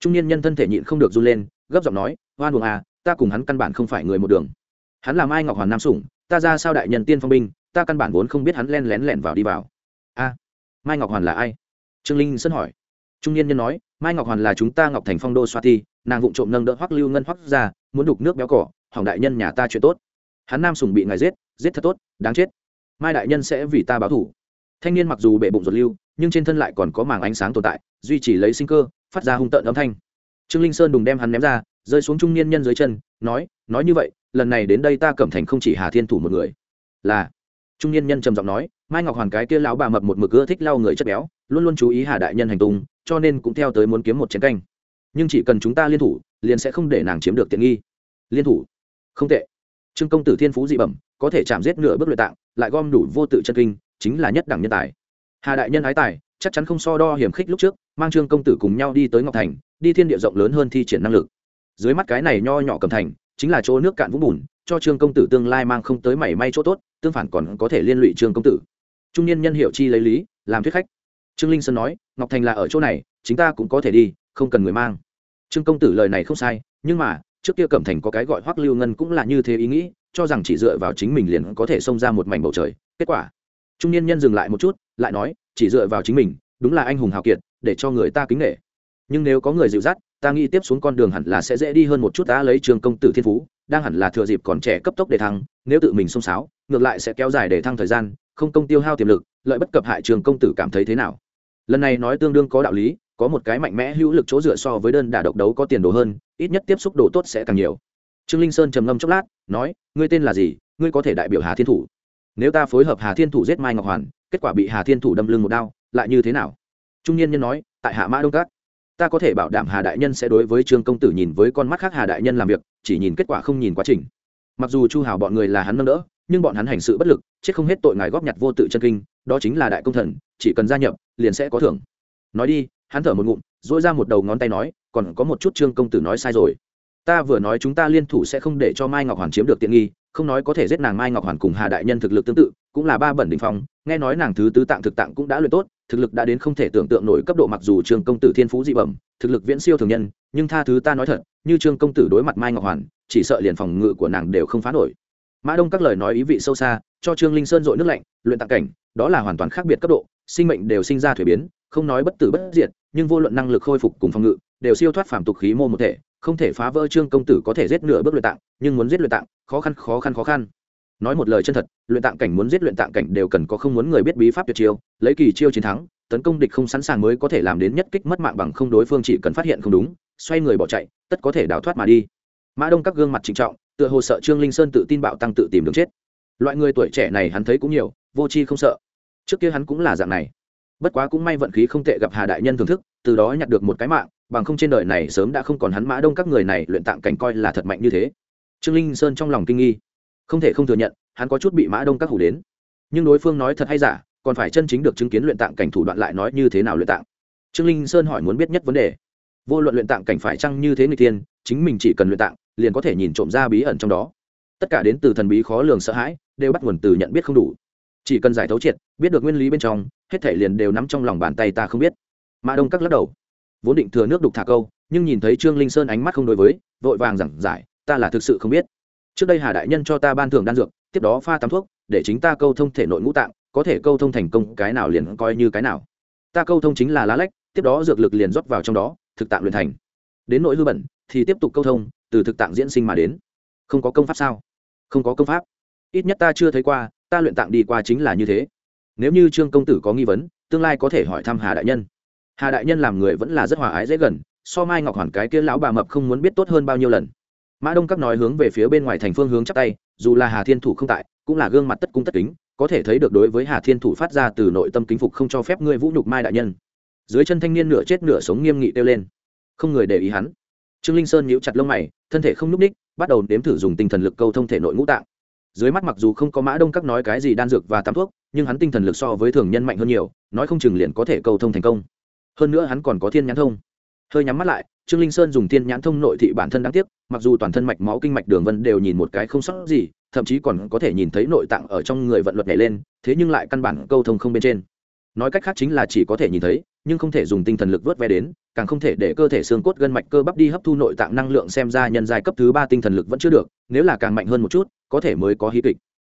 Trung niên nhân thân thể nhịn không được run lên, gấp giọng nói hoan buồng à ta cùng hắn căn bản không phải người một đường. Hắn là mai ngọc hoàn nam sủng, ta ra sao đại nhân tiên phong binh, ta căn bản vốn không biết hắn len lén lẻn vào đi vào. A, mai ngọc hoàn là ai? Trương linh sơn hỏi. Trung niên nhân nói, mai ngọc hoàn là chúng ta ngọc thành phong đô xoa thi, nàng vụng trộm nâng đỡ hoắc lưu ngân hoắc ra, muốn đục nước béo cỏ, hỏng đại nhân nhà ta chuyện tốt. Hắn nam sùng bị ngài giết giết thật tốt, đáng chết. Mai đại nhân sẽ vì ta báo thủ. Thanh niên mặc dù bệ bụng ruột lưu nhưng trên thân lại còn có màng ánh sáng tồn tại, duy trì lấy sinh cơ, phát ra hung tợn âm thanh. Trương linh sơn đùng đem hắn ném ra, rơi xuống trung niên nhân dưới chân, nói nói như vậy, lần này đến đây ta cẩm thành không chỉ hà thiên thủ một người, là trung niên nhân trầm giọng nói, mai ngọc hoàn cái kia lão bà mập một mực ưa thích lau người chất béo, luôn luôn chú ý hà đại nhân hành tung, cho nên cũng theo tới muốn kiếm một chén canh. Nhưng chỉ cần chúng ta liên thủ, liền sẽ không để nàng chiếm được tiện nghi. Liên thủ? Không tệ. Trương công tử thiên phú dị bẩm, có thể chạm giết nửa bước luyện tạng, lại gom đủ vô tự chân kinh, chính là nhất đẳng nhân tài hà đại nhân ái tài, chắc chắn không so đo hiểm khích lúc trước, mang trương công tử cùng nhau đi tới ngọc thành, đi thiên địa rộng lớn hơn thi triển năng lực. Dưới mắt cái này nho nhỏ cầm thành, chính là chỗ nước cạn vũng bùn, cho trương công tử tương lai mang không tới mảy may chỗ tốt, tương phản còn có thể liên lụy trương công tử. Trung niên nhân hiệu chi lấy lý, làm thuyết khách. Trương linh sơn nói, ngọc thành là ở chỗ này chúng ta cũng có thể đi, không cần người mang. Trương công tử lời này không sai, nhưng mà, trước kia cẩm thành có cái gọi hoắc lưu ngân cũng là như thế ý nghĩ, cho rằng chỉ dựa vào chính mình liền có thể xông ra một mảnh bầu trời, kết quả trung niên nhân dừng lại một chút, lại nói, chỉ dựa vào chính mình, đúng là anh hùng hào kiệt, để cho người ta kính nghệ nhưng nếu có người dịu dắt, ta nghĩ tiếp xuống con đường hẳn là sẽ dễ đi hơn một chút, ta lấy trường công tử thiên phú, đang hẳn là thừa dịp còn trẻ cấp tốc để thăng, nếu tự mình xông xáo, ngược lại sẽ kéo dài để thăng thời gian, không công tiêu hao tiềm lực, lợi bất cập hại trường công tử cảm thấy thế nào? Lần này nói tương đương có đạo lý, có một cái mạnh mẽ hữu lực chỗ dựa so với đơn đả độc đấu có tiền đồ hơn, ít nhất tiếp xúc đồ tốt sẽ càng nhiều. Trương linh sơn trầm ngâm chốc lát, nói, ngươi tên là gì? Ngươi có thể đại biểu hà thiên thủ nếu ta phối hợp hà thiên thủ giết mai ngọc hoàn, kết quả bị hà thiên thủ đâm lưng một đao, lại như thế nào? Trung niên nhân nói, tại hạ mã đông các, ta có thể bảo đảm hà đại nhân sẽ đối với trương công tử nhìn với con mắt khác hà đại nhân làm việc, chỉ nhìn kết quả không nhìn quá trình. Mặc dù chu hào bọn người là hắn nâng đỡ, nhưng bọn hắn hành sự bất lực, chết không hết tội ngài góp nhặt vô tự chân kinh, đó chính là đại công thần, chỉ cần gia nhập, liền sẽ có thưởng. Nói đi, hắn thở một ngụm dỗi ra một đầu ngón tay nói, còn có một chút trương công tử nói sai rồi. Ta vừa nói chúng ta liên thủ sẽ không để cho mai ngọc hoàn chiếm được tiện nghi không nói có thể giết nàng mai ngọc hoàn cùng hà đại nhân thực lực tương tự, cũng là ba bẩn đình phong, nghe nói nàng thứ tứ tạng thực tạng cũng đã luyện tốt, thực lực đã đến không thể tưởng tượng nổi cấp độ mặc dù Trường công tử thiên phú dị bẩm, thực lực viễn siêu thường nhân, nhưng tha thứ ta nói thật, như trương công tử đối mặt mai ngọc hoàn, chỉ sợ liền phòng ngự của nàng đều không phá nổi. Mã đông các lời nói ý vị sâu xa, cho trương linh sơn dội nước lạnh, luyện tạng cảnh, đó là hoàn toàn khác biệt cấp độ, sinh mệnh đều sinh ra thuế biến, không nói bất tử bất diệt, nhưng vô luận năng lực khôi phục cùng phòng ngự, đều siêu thoát phàm tục khí mô một thể không thể phá vỡ trương công tử có thể giết nửa bước luyện tạng, nhưng muốn giết luyện tạng, khó khăn khó khăn khó khăn. Nói một lời chân thật, luyện tạng cảnh muốn giết luyện tạng cảnh đều cần có không muốn người biết bí pháp tuyệt chiêu, lấy kỳ chiêu chiến thắng, tấn công địch không sẵn sàng mới có thể làm đến nhất kích mất mạng bằng không đối phương chỉ cần phát hiện không đúng, xoay người bỏ chạy, tất có thể đào thoát mà đi. Mã đông các gương mặt trịnh trọng, tựa hồ sợ trương linh sơn tự tin bạo tăng tự tìm đường chết. Loại người tuổi trẻ này hắn thấy cũng nhiều, vô chi không sợ. Trước kia hắn cũng là dạng này. Bất quá cũng may vận khí không tệ gặp hà đại nhân thưởng thức, từ đó nhặt được một cái mạng bằng không trên đời này sớm đã không còn hắn mã đông các người này luyện tạng cảnh coi là thật mạnh như thế. Trương linh sơn trong lòng kinh nghi. Không thể không thừa nhận, hắn có chút bị mã đông các hủ đến. Nhưng đối phương nói thật hay giả, còn phải chân chính được chứng kiến luyện tạng cảnh thủ đoạn lại nói như thế nào luyện tạng? Trương linh sơn hỏi muốn biết nhất vấn đề. Vô luận luyện tạng cảnh phải chăng như thế người tiên, chính mình chỉ cần luyện tạng, liền có thể nhìn trộm ra bí ẩn trong đó. Tất cả đến từ thần bí khó lường sợ hãi, đều bắt nguồn từ nhận biết không đủ. Chỉ cần giải thấu triệt, biết được nguyên lý bên trong, hết thể liền đều nắm trong lòng bàn tay ta không biết. Mã đông các lắc đầu vốn định thừa nước đục thả câu, nhưng nhìn thấy trương linh sơn ánh mắt không đối với, vội vàng giảng giải, ta là thực sự không biết. Trước đây hà đại nhân cho ta ban thưởng đan dược, tiếp đó pha tắm thuốc, để chính ta câu thông thể nội ngũ tạng, có thể câu thông thành công, cái nào liền coi như cái nào. Ta câu thông chính là lá lách, tiếp đó dược lực liền rót vào trong đó, thực tạng luyện thành. Đến nội hư bẩn, thì tiếp tục câu thông, từ thực tạng diễn sinh mà đến. Không có công pháp sao? Không có công pháp. Ít nhất ta chưa thấy qua, ta luyện tạng đi qua chính là như thế. Nếu như trương công tử có nghi vấn, tương lai có thể hỏi thăm hà đại nhân hà đại nhân làm người vẫn là rất hòa ái dễ gần, so mai ngọc hoàn cái kia lão bà mập không muốn biết tốt hơn bao nhiêu lần. Mã đông các nói hướng về phía bên ngoài thành phương hướng chắp tay, dù là hà thiên thủ không tại, cũng là gương mặt tất cung tất kính, có thể thấy được đối với hà thiên thủ phát ra từ nội tâm kính phục không cho phép ngươi vũ nhục mai đại nhân. Dưới chân thanh niên nửa chết nửa sống nghiêm nghị kêu lên. Không người để ý hắn. Trương linh sơn nhíu chặt lông mày, thân thể không n ú c ních bắt đầu nếm thử dùng tinh thần lực câu thông thể nội ngũ tạng. Dưới mắt mặc dù không có mã đông các nói cái gì đan dược và tắm thuốc, nhưng hắn tinh thần lực so với thường nhân mạnh hơn nhiều, nói không chừng liền có thể câu thông thành công hơn nữa hắn còn có thiên nhãn thông. Hơi nhắm mắt lại, trương linh sơn dùng thiên nhãn thông nội thị bản thân đáng tiếc, mặc dù toàn thân mạch máu kinh mạch đường vân đều nhìn một cái không sót gì, thậm chí còn có thể nhìn thấy nội tạng ở trong người vận luật nhảy lên, thế nhưng lại căn bản câu thông không bên trên. Nói cách khác chính là chỉ có thể nhìn thấy, nhưng không thể dùng tinh thần lực vớt ve đến, càng không thể để cơ thể xương cốt gân mạch cơ bắp đi hấp thu nội tạng năng lượng xem ra nhân giai cấp thứ ba tinh thần lực vẫn chưa được, nếu là càng mạnh hơn một chút, có thể mới có hí kịch.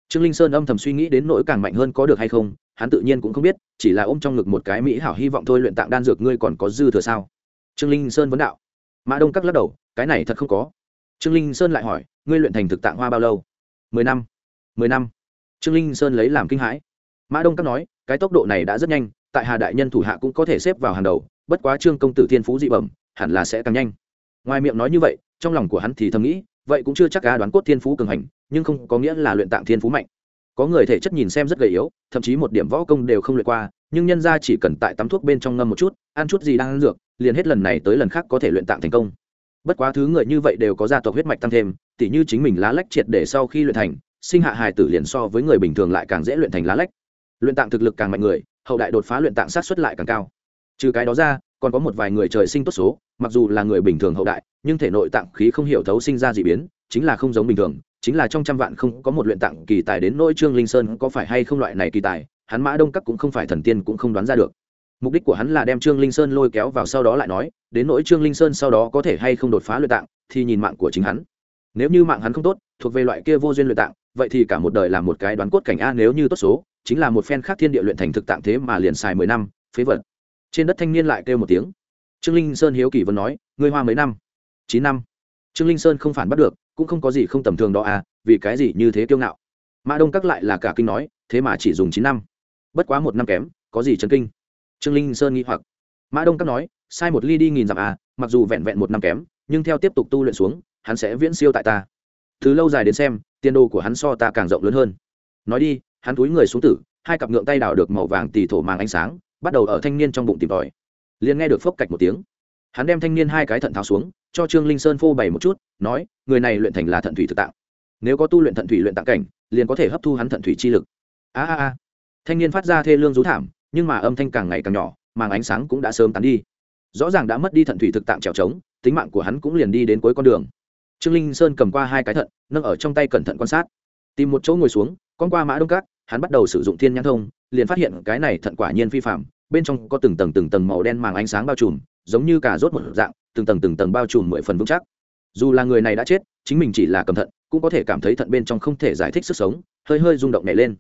Trương linh sơn âm thầm suy nghĩ đến nỗi càng mạnh hơn có được hay không hắn tự nhiên cũng không biết, chỉ là ôm trong ngực một cái mỹ hảo hy vọng thôi luyện tạng đan dược ngươi còn có dư thừa sao? Trương linh sơn vấn đạo. Mã đông các lắc đầu, cái này thật không có. Trương linh sơn lại hỏi, ngươi luyện thành thực tạng hoa bao lâu? Mười năm. Mười năm. Trương linh sơn lấy làm kinh hãi. Mã đông các nói, cái tốc độ này đã rất nhanh, tại hà đại nhân thủ hạ cũng có thể xếp vào hàng đầu, bất quá trương công tử thiên phú dị bẩm, hẳn là sẽ càng nhanh. Ngoài miệng nói như vậy, trong lòng của hắn thì thầm nghĩ, vậy cũng chưa chắc cá đoán cốt thiên phú cường hành, nhưng không có nghĩa là luyện tạng thiên phú mạnh có người thể chất nhìn xem rất gầy yếu, thậm chí một điểm võ công đều không lượt qua, nhưng nhân ra chỉ cần tại tắm thuốc bên trong ngâm một chút, ăn chút gì đang ăn dược, liền hết lần này tới lần khác có thể luyện tạng thành công. Bất quá thứ người như vậy đều có gia tộc huyết mạch tăng thêm, tỉ như chính mình lá lách triệt để sau khi luyện thành, sinh hạ hài tử liền so với người bình thường lại càng dễ luyện thành lá lách. Luyện tạng thực lực càng mạnh người, hậu đại đột phá luyện tạng sát xuất lại càng cao. Trừ cái đó ra, còn có một vài người trời sinh tốt số, mặc dù là người bình thường hậu đại, nhưng thể nội tạng khí không hiểu thấu sinh ra d ị biến, chính là không giống bình thường chính là trong trăm vạn không có một luyện tạng kỳ tài đến nỗi trương linh sơn có phải hay không loại này kỳ tài, hắn mã đông các cũng không phải thần tiên cũng không đoán ra được. Mục đích của hắn là đem trương linh sơn lôi kéo vào sau đó lại nói, đến nỗi trương linh sơn sau đó có thể hay không đột phá luyện tạng, thì nhìn mạng của chính hắn. Nếu như mạng hắn không tốt, thuộc về loại kia vô duyên luyện tạng, vậy thì cả một đời là một cái đoán cốt cảnh a nếu như tốt số, chính là một phen khác thiên địa luyện thành thực tạng thế mà liền xài mười năm, phế vật. Trên đất thanh niên lại kêu một tiếng. Trương linh sơn hiếu kỳ vẫn nói, ngươi hoa mấy năm? Chín năm. Trương linh sơn không phản bắt được cũng không có gì không tầm thường đó à vì cái gì như thế kiêu ngạo. Mã đông các lại là cả kinh nói, thế mà chỉ dùng chín năm. Bất quá một năm kém, có gì chấn kinh? Trương linh sơn nghĩ hoặc. Mã đông các nói, sai một ly đi nghìn dặm à mặc dù vẹn vẹn một năm kém, nhưng theo tiếp tục tu luyện xuống, hắn sẽ viễn siêu tại ta. Thứ lâu dài đến xem, tiền đồ của hắn so ta càng rộng lớn hơn. Nói đi, hắn túi người xuống tử, hai cặp ngượng tay đào được màu vàng tì thổ màng ánh sáng, bắt đầu ở thanh niên trong bụng tìm tòi. Liền nghe được phốc cạch một tiếng hắn đem thanh niên hai cái thận tháo xuống, cho trương linh sơn phô bày một chút, nói, người này luyện thành là thận thủy thực tạng. Nếu có tu luyện thận thủy luyện tạng cảnh, liền có thể hấp thu hắn thận thủy chi lực. A a a. Thanh niên phát ra thê lương rú thảm, nhưng mà âm thanh càng ngày càng nhỏ, màng ánh sáng cũng đã sớm tán đi. Rõ ràng đã mất đi thận thủy thực tạng trèo trống, tính mạng của hắn cũng liền đi đến cuối con đường. Trương linh sơn cầm qua hai cái thận, nâng ở trong tay cẩn thận quan sát. Tìm một chỗ ngồi xuống, con qua mã đông cát, hắn bắt đầu sử dụng thiên nhãn thông, liền phát hiện cái này thận quả nhiên phi phạm bên trong có từng tầng từng tầng màu đen màng ánh sáng bao trùm giống như cả rốt một dạng, từng tầng từng tầng bao trùm mười phần vững chắc. Dù là người này đã chết, chính mình chỉ là cầm thận, cũng có thể cảm thấy thận bên trong không thể giải thích sức sống, hơi hơi rung động nhảy lên.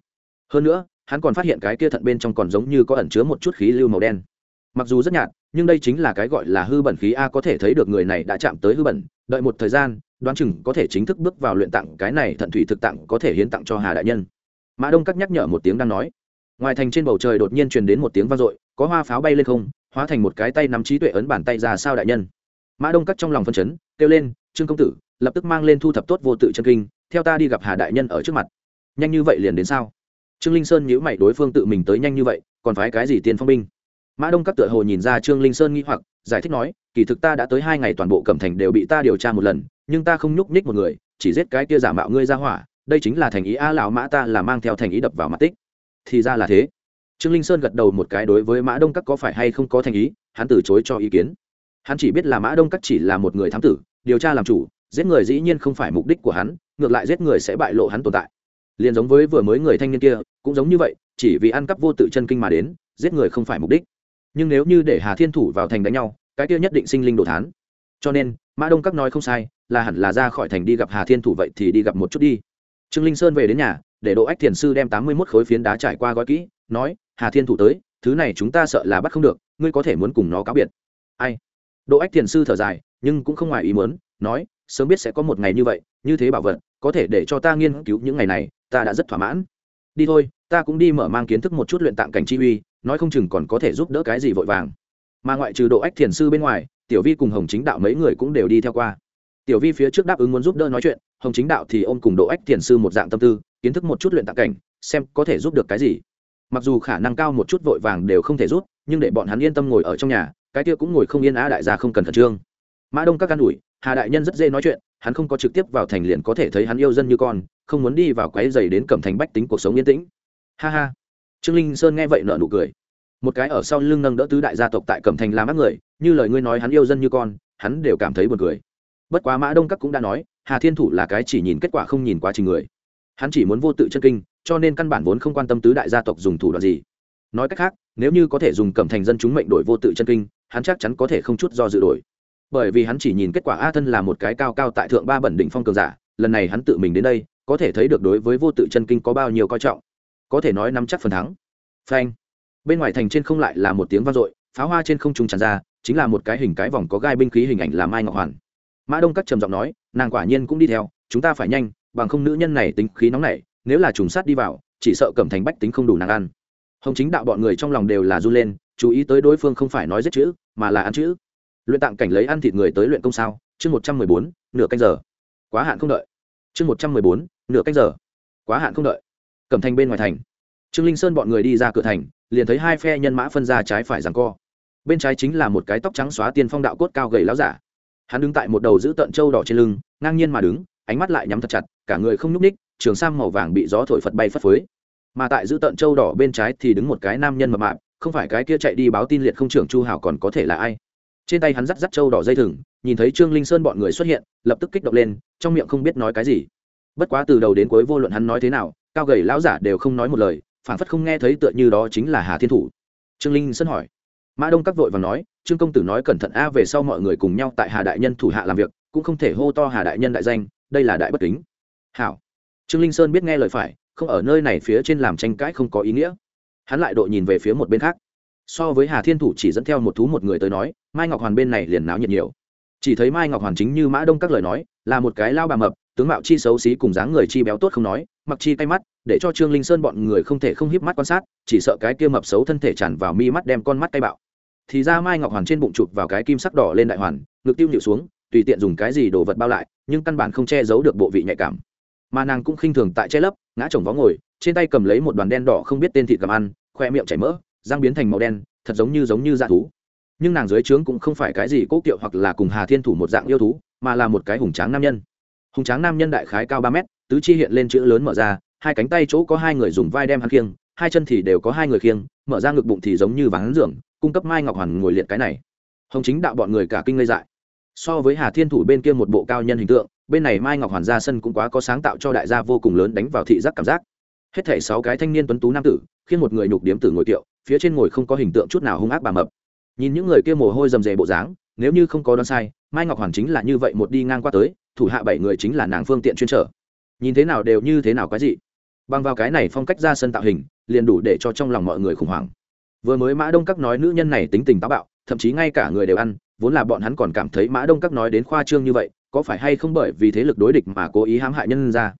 Hơn nữa, hắn còn phát hiện cái kia thận bên trong còn giống như có ẩn chứa một chút khí lưu màu đen. Mặc dù rất nhạt, nhưng đây chính là cái gọi là hư bẩn khí a có thể thấy được người này đã chạm tới hư bẩn, đợi một thời gian, đoán chừng có thể chính thức bước vào luyện tặng cái này thận thủy thực tặng có thể hiến tặng cho hà đại nhân. Mã đông các nhắc nhở một tiếng đang nói. Ngoài thành trên bầu trời đột nhiên truyền đến một tiếng vang dội, có hoa pháo bay lên không hóa thành một cái tay nắm trí tuệ ấn bàn tay ra sao đại nhân. Mã đông cắt trong lòng phân chấn, kêu lên, trương công tử, lập tức mang lên thu thập tốt vô tự chân kinh, theo ta đi gặp hà đại nhân ở trước mặt. Nhanh như vậy liền đến sao? Trương linh sơn nhữ mày, đối phương tự mình tới nhanh như vậy, còn phải cái gì tiền phong binh? Mã đông các tựa hồ nhìn ra trương linh sơn nghĩ hoặc, giải thích nói, kỳ thực ta đã tới hai ngày toàn bộ cẩm thành đều bị ta điều tra một lần, nhưng ta không nhúc nhích một người, chỉ giết cái kia giả mạo ngươi ra hỏa, đây chính là thành ý a lão mã ta là mang theo thành ý đập vào mặt tích. Thì ra là thế trương linh sơn gật đầu một cái đối với mã đông các có phải hay không có thành ý, hắn từ chối cho ý kiến. Hắn chỉ biết là mã đông các chỉ là một người thám tử, điều tra làm chủ, giết người dĩ nhiên không phải mục đích của hắn, ngược lại giết người sẽ bại lộ hắn tồn tại. Liền giống với vừa mới người thanh niên kia, cũng giống như vậy, chỉ vì ăn cắp vô tự chân kinh mà đến, giết người không phải mục đích. Nhưng nếu như để hà thiên thủ vào thành đánh nhau, cái kia nhất định sinh linh đồ thán. Cho nên, mã đông các nói không sai, là hẳn là ra khỏi thành đi gặp hà thiên thủ vậy thì đi gặp một chút đi. Trương linh sơn về đến nhà, để độ ách thiền sư đem tám mươi mốt khối phiến đá trải qua gói kỹ, nói hà thiên thủ tới, thứ này chúng ta sợ là bắt không được, ngươi có thể muốn cùng nó cáo biệt. Ai? Độ ách thiền sư thở dài, nhưng cũng không ngoài ý muốn, nói, sớm biết sẽ có một ngày như vậy, như thế bảo vật, có thể để cho ta nghiên cứu những ngày này, ta đã rất thỏa mãn. Đi thôi, ta cũng đi mở mang kiến thức một chút luyện tạng cảnh chi uy, nói không chừng còn có thể giúp đỡ cái gì vội vàng. Mà ngoại trừ độ ách thiền sư bên ngoài, tiểu vi cùng hồng chính đạo mấy người cũng đều đi theo qua. Tiểu vi phía trước đáp ứng muốn giúp đỡ nói chuyện, hồng chính đạo thì ôm cùng độ ách thiền sư một dạng tâm tư, kiến thức một chút luyện tạng cảnh, xem có thể giúp được cái gì mặc dù khả năng cao một chút vội vàng đều không thể rút, nhưng để bọn hắn yên tâm ngồi ở trong nhà, cái kia cũng ngồi không yên á, đại gia không cần khẩn trương. Mã đông các can ủi, hà đại nhân rất dễ nói chuyện, hắn không có trực tiếp vào thành liền có thể thấy hắn yêu dân như con, không muốn đi vào quái dày đến cẩm thành bách tính cuộc sống yên tĩnh. Ha ha. Trương linh sơn nghe vậy nợ nụ cười. Một cái ở sau lưng nâng đỡ tứ đại gia tộc tại cẩm thành làm ác người, như lời ngươi nói hắn yêu dân như con, hắn đều cảm thấy buồn cười. Bất quá mã đông các cũng đã nói, hà thiên thủ là cái chỉ nhìn kết quả không nhìn quá trình người. Hắn chỉ muốn vô tự chân kinh cho nên căn bản vốn không quan tâm tứ đại gia tộc dùng thủ đoạn gì. Nói cách khác, nếu như có thể dùng cẩm thành dân chúng mệnh đổi vô tự chân kinh, hắn chắc chắn có thể không chút do dự đổi. Bởi vì hắn chỉ nhìn kết quả a thân là một cái cao cao tại thượng ba bẩn đỉnh phong cường giả, lần này hắn tự mình đến đây, có thể thấy được đối với vô tự chân kinh có bao nhiêu coi trọng. Có thể nói nắm chắc phần thắng. Phanh. Bên ngoài thành trên không lại là một tiếng vang dội, pháo hoa trên không trung tràn ra, chính là một cái hình cái vòng có gai binh khí hình ảnh là mai ngọc hoàn. Mã đông các trầm giọng nói, nàng quả nhiên cũng đi theo, chúng ta phải nhanh, bằng không nữ nhân này tính khí nóng nảy nếu là trùng sát đi vào, chỉ sợ cẩm thành bách tính không đủ nàng ăn. Hồng chính đạo bọn người trong lòng đều là run lên, chú ý tới đối phương không phải nói giết chữ, mà là ăn chữ. Luyện tạng cảnh lấy ăn thịt người tới luyện công sao? Chương một trăm mười bốn, nửa canh giờ. Quá hạn không đợi. Chương một trăm mười bốn, nửa canh giờ. Quá hạn không đợi. Cẩm thành bên ngoài thành. Trương linh sơn bọn người đi ra cửa thành, liền thấy hai phe nhân mã phân ra trái phải rằng co. Bên trái chính là một cái tóc trắng xóa tiên phong đạo cốt cao gầy láo giả. Hắn đứng tại một đầu giữ tận trâu đỏ trên lưng, ngang nhiên mà đứng, ánh mắt lại nhắm thật chặt, cả người không nhúc ních trường sam màu vàng bị gió thổi phật bay phất phới. Mà tại giữ tận châu đỏ bên trái thì đứng một cái nam nhân mập mạp, không phải cái kia chạy đi báo tin liệt không trưởng chu hảo còn có thể là ai. Trên tay hắn dắt dắt châu đỏ dây thừng, nhìn thấy trương linh sơn bọn người xuất hiện, lập tức kích động lên, trong miệng không biết nói cái gì. Bất quá từ đầu đến cuối vô luận hắn nói thế nào, cao gầy lão giả đều không nói một lời phản phất không nghe thấy tựa như đó chính là hà thiên thủ. Trương linh sơn hỏi. Mã đông các vội và nói, trương công tử nói cẩn thận a, về sau mọi người cùng nhau tại hà đại nhân thủ hạ làm việc, cũng không thể hô to hà đại nhân đại danh, đây là đại bất kính. Hảo trương linh sơn biết nghe lời phải, không ở nơi này phía trên làm tranh cãi không có ý nghĩa. Hắn lại đội nhìn về phía một bên khác. So với hà thiên thủ chỉ dẫn theo một thú một người tới nói, mai ngọc hoàn bên này liền náo nhiệt nhiều. Chỉ thấy mai ngọc hoàn chính như mã đông các lời nói, là một cái lao bà mập, tướng mạo chi xấu xí cùng dáng người chi béo tốt không nói, mặc chi tay mắt, để cho trương linh sơn bọn người không thể không híp mắt quan sát, chỉ sợ cái kia mập xấu thân thể tràn vào mi mắt đem con mắt tay bạo. Thì ra mai ngọc hoàn trên bụng chụp vào cái kim sắc đỏ lên đại hoàn, ngực tiêu nhịu xuống, tùy tiện dùng cái gì đồ vật bao lại, nhưng căn bản không che giấu được bộ vị nhạy cảm mà nàng cũng khinh thường tại che lấp, ngã chồng vó ngồi, trên tay cầm lấy một đoàn đen đỏ không biết tên thịt cầm ăn, khoe miệng chảy mỡ, răng biến thành màu đen, thật giống như giống như dạ thú. Nhưng nàng dưới trướng cũng không phải cái gì cố kiệu hoặc là cùng hà thiên thủ một dạng yêu thú, mà là một cái hùng tráng nam nhân. Hùng tráng nam nhân đại khái cao ba mét, tứ chi hiện lên chữ lớn mở ra, hai cánh tay chỗ có hai người dùng vai đem hắn khiêng, hai chân thì đều có hai người khiêng, mở ra ngực bụng thì giống như ván giường, cung cấp mai ngọc hoàn ngồi liệt cái này. Hồng chính đạo bọn người cả kinh ngây dại. So với hà thiên thủ bên kia một bộ cao nhân hình tượng bên này mai ngọc hoàn ra sân cũng quá có sáng tạo cho đại gia vô cùng lớn đánh vào thị giác cảm giác. Hết thảy sáu cái thanh niên tuấn tú nam tử khiến một người nhục điếm tử ngồi kiệu, phía trên ngồi không có hình tượng chút nào hung ác bà mập. Nhìn những người kia mồ hôi rầm rề bộ dáng, nếu như không có đoán sai, mai ngọc hoàn chính là như vậy một đi ngang qua tới, thủ hạ bảy người chính là nàng phương tiện chuyên trở. Nhìn thế nào đều như thế nào cái gì bằng vào cái này phong cách ra sân tạo hình, liền đủ để cho trong lòng mọi người khủng hoảng. Vừa mới mã đông các nói nữ nhân này tính tình táo bạo, thậm chí ngay cả người đều ăn, vốn là bọn hắn còn cảm thấy mã đông các nói đến khoa trương như vậy có phải hay không bởi vì thế lực đối địch mà cố ý hãm hại nhân ra?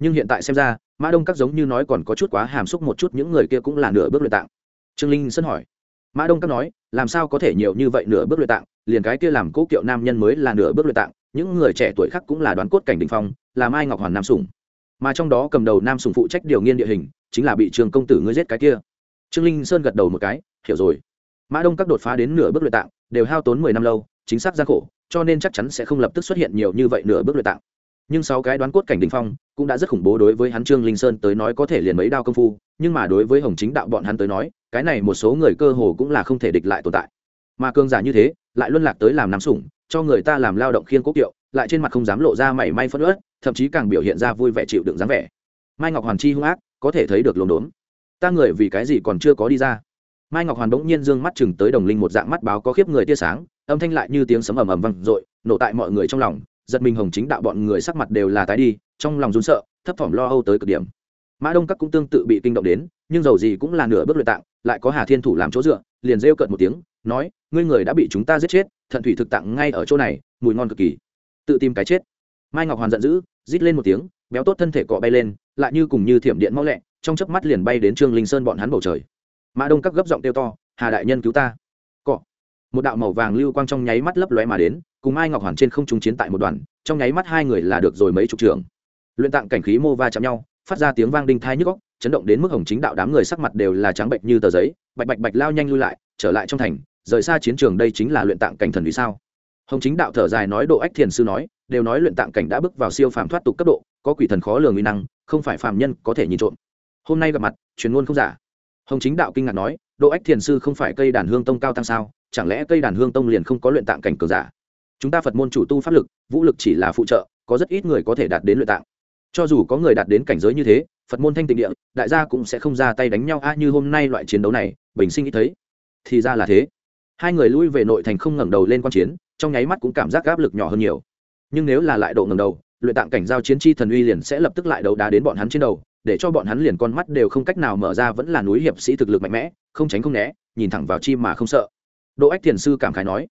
Nhưng hiện tại xem ra, mã đông các giống như nói còn có chút quá hàm xúc một chút những người kia cũng là nửa bước luyện tạng. Trương linh sân hỏi. Mã đông các nói, làm sao có thể nhiều như vậy nửa bước luyện tạng? Liền cái kia làm cố kiệu nam nhân mới là nửa bước luyện tạng, những người trẻ tuổi khác cũng là đoán cốt cảnh đình phong, là mai ngọc hoàn nam sủng mà trong đó cầm đầu nam sủng phụ trách điều nghiên địa hình, chính là bị trường công tử ngươi giết cái kia. Trương linh sơn gật đầu một cái, hiểu rồi. Mã đông các đột phá đến nửa bước luyện tạng, đều hao tốn mười năm lâu, chính xác gian khổ cho nên chắc chắn sẽ không lập tức xuất hiện nhiều như vậy nửa bước luyện tạng. Nhưng sáu cái đoán cốt cảnh đình phong cũng đã rất khủng bố đối với hắn trương linh sơn tới nói có thể liền mấy đao công phu, nhưng mà đối với hồng chính đạo bọn hắn tới nói, cái này một số người cơ hồ cũng là không thể địch lại tồn tại. Mà cương giả như thế, lại luân lạc tới làm nắm sủng, cho người ta làm lao động khiên cố kiệu, lại trên mặt không dám lộ ra mảy may phân ớt thậm chí càng biểu hiện ra vui vẻ chịu đựng dáng vẻ. Mai ngọc hoàn chi hung ác, có thể thấy được lồn đốn ta người vì cái gì còn chưa có đi ra? Mai ngọc hoàn bỗng nhiên dương mắt chừng tới đồng linh một dạng mắt báo có khiếp người tia sáng âm thanh lại như tiếng sấm ầm ầm vang dội, nổ tại mọi người trong lòng, giật mình hồng chính đạo bọn người sắc mặt đều là tái đi, trong lòng run sợ, thấp thỏm lo âu tới cực điểm. Mã đông các cũng tương tự bị kinh động đến, nhưng dầu gì cũng là nửa bước luyện tạng, lại có hà thiên thủ làm chỗ dựa, liền rêu cợt một tiếng, nói, ngươi người đã bị chúng ta giết chết, thận thủy thực tạng ngay ở chỗ này, mùi ngon cực kỳ. Tự tìm cái chết. Mai ngọc hoàn giận dữ, rít lên một tiếng, béo tốt thân thể cọ bay lên, lại như cùng như thiểm điện mau lẹ, trong chớp mắt liền bay đến trương linh sơn bọn hắn bầu trời. Mã đông các gấp giọng kêu to, hà đại nhân cứu ta một đạo màu vàng lưu quang trong nháy mắt lấp lóe mà đến, cùng mai ngọc hoàn trên không trung chiến tại một đoàn, trong nháy mắt hai người là được rồi mấy chục trường luyện tạng cảnh khí mô va chạm nhau, phát ra tiếng vang đinh thai nhức góc chấn động đến mức hồng chính đạo đám người sắc mặt đều là trắng bệnh như tờ giấy, bạch bạch bạch lao nhanh lui lại, trở lại trong thành, rời xa chiến trường đây chính là luyện tạng cảnh thần vì sao. Hồng chính đạo thở dài nói độ ách thiền sư nói, đều nói luyện tạng cảnh đã bước vào siêu phàm thoát tục cấp độ, có quỷ thần khó lường uy năng, không phải phàm nhân có thể nhìn trộm. Hôm nay gặp mặt, truyền ngôn không giả hồng chính đạo kinh ngạc nói độ ách thiền sư không phải cây đàn hương tông cao tăng sao? Chẳng lẽ cây đàn hương tông liền không có luyện tạng cảnh cường giả? Chúng ta phật môn chủ tu pháp lực, vũ lực chỉ là phụ trợ, có rất ít người có thể đạt đến luyện tạng. Cho dù có người đạt đến cảnh giới như thế, phật môn thanh tịnh địa, đại gia cũng sẽ không ra tay đánh nhau. A, như hôm nay loại chiến đấu này, bình sinh ít thấy, thì ra là thế. Hai người lui về nội thành không ngẩng đầu lên quan chiến, trong nháy mắt cũng cảm giác áp lực nhỏ hơn nhiều. Nhưng nếu là lại độ ngẩng đầu, luyện tạng cảnh giao chiến chi thần uy liền sẽ lập tức lại đấu đá đến bọn hắn trên đầu để cho bọn hắn liền con mắt đều không cách nào mở ra vẫn là núi hiệp sĩ thực lực mạnh mẽ, không tránh không né, nhìn thẳng vào chi mà không sợ. Đỗ ách thiền sư cảm khái nói,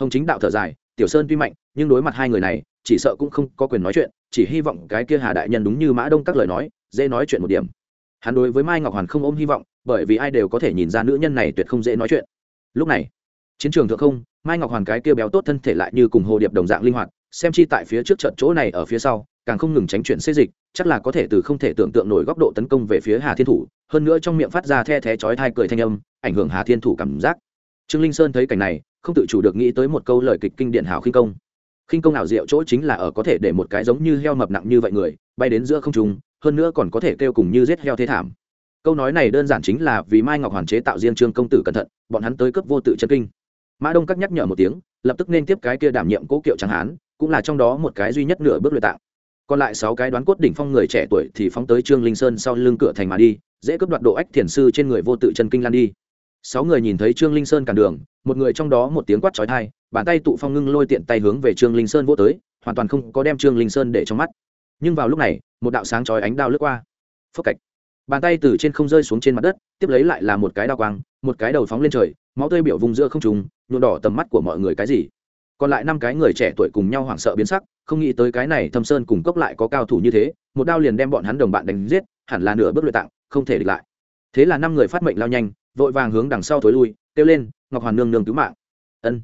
hồng chính đạo thở dài, tiểu sơn tuy mạnh, nhưng đối mặt hai người này, chỉ sợ cũng không có quyền nói chuyện, chỉ hy vọng cái kia hà đại nhân đúng như mã đông các lời nói, dễ nói chuyện một điểm. Hắn đối với mai ngọc hoàn không ôm hy vọng, bởi vì ai đều có thể nhìn ra nữ nhân này tuyệt không dễ nói chuyện. Lúc này, chiến trường thượng không, mai ngọc hoàn cái kia béo tốt thân thể lại như cùng hồ điệp đồng dạng linh hoạt, xem chi tại phía trước trận chỗ này ở phía sau càng không ngừng tránh chuyển xê dịch, chắc là có thể từ không thể tưởng tượng nổi góc độ tấn công về phía hà thiên thủ, hơn nữa trong miệng phát ra the thé chói thai cười thanh âm, ảnh hưởng hà thiên thủ cảm giác. Trương linh sơn thấy cảnh này, không tự chủ được nghĩ tới một câu lời kịch kinh điển hảo khinh công. Khinh công nào diệu chỗ chính là ở có thể để một cái giống như heo mập nặng như vậy người, bay đến giữa không trung, hơn nữa còn có thể kêu cùng như giết heo thế thảm. Câu nói này đơn giản chính là vì mai ngọc hoàn chế tạo riêng trương công tử cẩn thận, bọn hắn tới cấp vô tự chân kinh. Mã đông các nhắc nhở một tiếng, lập tức nên tiếp cái kia đảm nhiệm cố kiệu chẳng hán, cũng là trong đó một cái duy nhất nửa bước luyện tạng còn lại sáu cái đoán cốt đỉnh phong người trẻ tuổi thì phóng tới trương linh sơn sau lưng cửa thành mà đi, dễ cướp đoạt độ ách thiền sư trên người vô tự chân kinh lan đi. Sáu người nhìn thấy trương linh sơn cản đường, một người trong đó một tiếng quát trói thai bàn tay tụ phong ngưng lôi tiện tay hướng về trương linh sơn vô tới, hoàn toàn không có đem trương linh sơn để trong mắt. Nhưng vào lúc này, một đạo sáng chói ánh đao lướt qua. Phốc cạch. Bàn tay từ trên không rơi xuống trên mặt đất, tiếp lấy lại là một cái đao quang, một cái đầu phóng lên trời, máu tươi biểu vùng giữa không trùng nhuộm đỏ tầm mắt của mọi người cái gì? Còn lại năm cái người trẻ tuổi cùng nhau hoảng sợ biến sắc, không nghĩ tới cái này thâm sơn cùng cốc lại có cao thủ như thế, một đao liền đem bọn hắn đồng bạn đánh giết, hẳn là nửa bước luyện tạng, không thể địch lại. Thế là năm người phát mệnh lao nhanh, vội vàng hướng đằng sau thối lui, kêu lên, ngọc hoàn nương nương cứu mạng. Ân.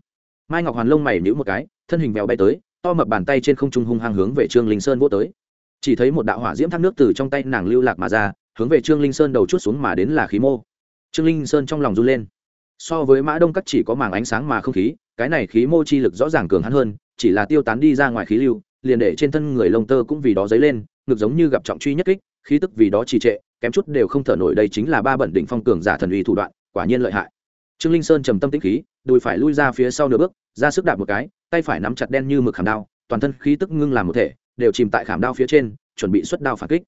Mai ngọc hoàn lông mày nhữ một cái, thân hình vèo bay tới, to mập bàn tay trên không trung hung hăng hướng về trương linh sơn vô tới. Chỉ thấy một đạo hỏa diễm thác nước từ trong tay nàng lưu lạc mà ra, hướng về trương linh sơn đầu chút xuống mà đến là khí mô. Trương linh sơn trong lòng run lên. So với mã đông cắt chỉ có màng ánh sáng mà không khí cái này khí mô chi lực rõ ràng cường hắn hơn, chỉ là tiêu tán đi ra ngoài khí lưu, liền để trên thân người lông tơ cũng vì đó dấy lên, ngực giống như gặp trọng truy nhất kích, khí tức vì đó trì trệ, kém chút đều không thở nổi, đây chính là ba bẩn đỉnh phong cường giả thần uy thủ đoạn, quả nhiên lợi hại. Trương linh sơn trầm tâm tĩnh khí, đùi phải lui ra phía sau nửa bước, ra sức đạp một cái, tay phải nắm chặt đen như mực khảm đao, toàn thân khí tức ngưng làm một thể, đều chìm tại khảm đao phía trên, chuẩn bị xuất đao phản kích.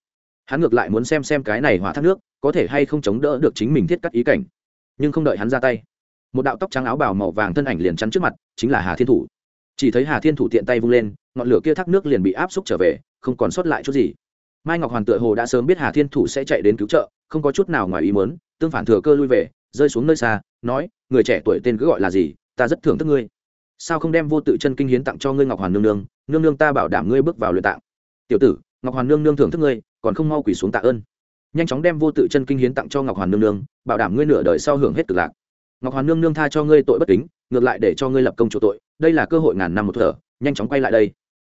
Hắn ngược lại muốn xem xem cái này hỏa thác nước, có thể hay không chống đỡ được chính mình thiết cắt ý cảnh. Nhưng không đợi hắn ra tay một đạo tóc trắng áo bào màu vàng thân ảnh liền chắn trước mặt, chính là hà thiên thủ. Chỉ thấy hà thiên thủ tiện tay vung lên, ngọn lửa kia thác nước liền bị áp xúc trở về, không còn sót lại chút gì. Mai ngọc hoàn tựa hồ đã sớm biết hà thiên thủ sẽ chạy đến cứu trợ, không có chút nào ngoài ý mớn tương phản thừa cơ lui về, rơi xuống nơi xa, nói, người trẻ tuổi tên cứ gọi là gì, ta rất thưởng thức ngươi. Sao không đem vô tự chân kinh hiến tặng cho ngươi, ngọc hoàn nương nương? Nương nương ta bảo đảm ngươi bước vào luyện tạng. Tiểu tử, ngọc hoàn nương nương thưởng thức ngươi, còn không mau quỳ xuống tạ ơn. Nhanh chóng đem vô tự chân kinh hiến tặng cho ngọc hoàn nương nương, bảo đảm ngươi nửa đời sau hưởng hết cực lạc ngọc hoàn nương nương tha cho ngươi tội bất kính, ngược lại để cho ngươi lập công chủ tội, đây là cơ hội ngàn năm một thở, nhanh chóng quay lại đây.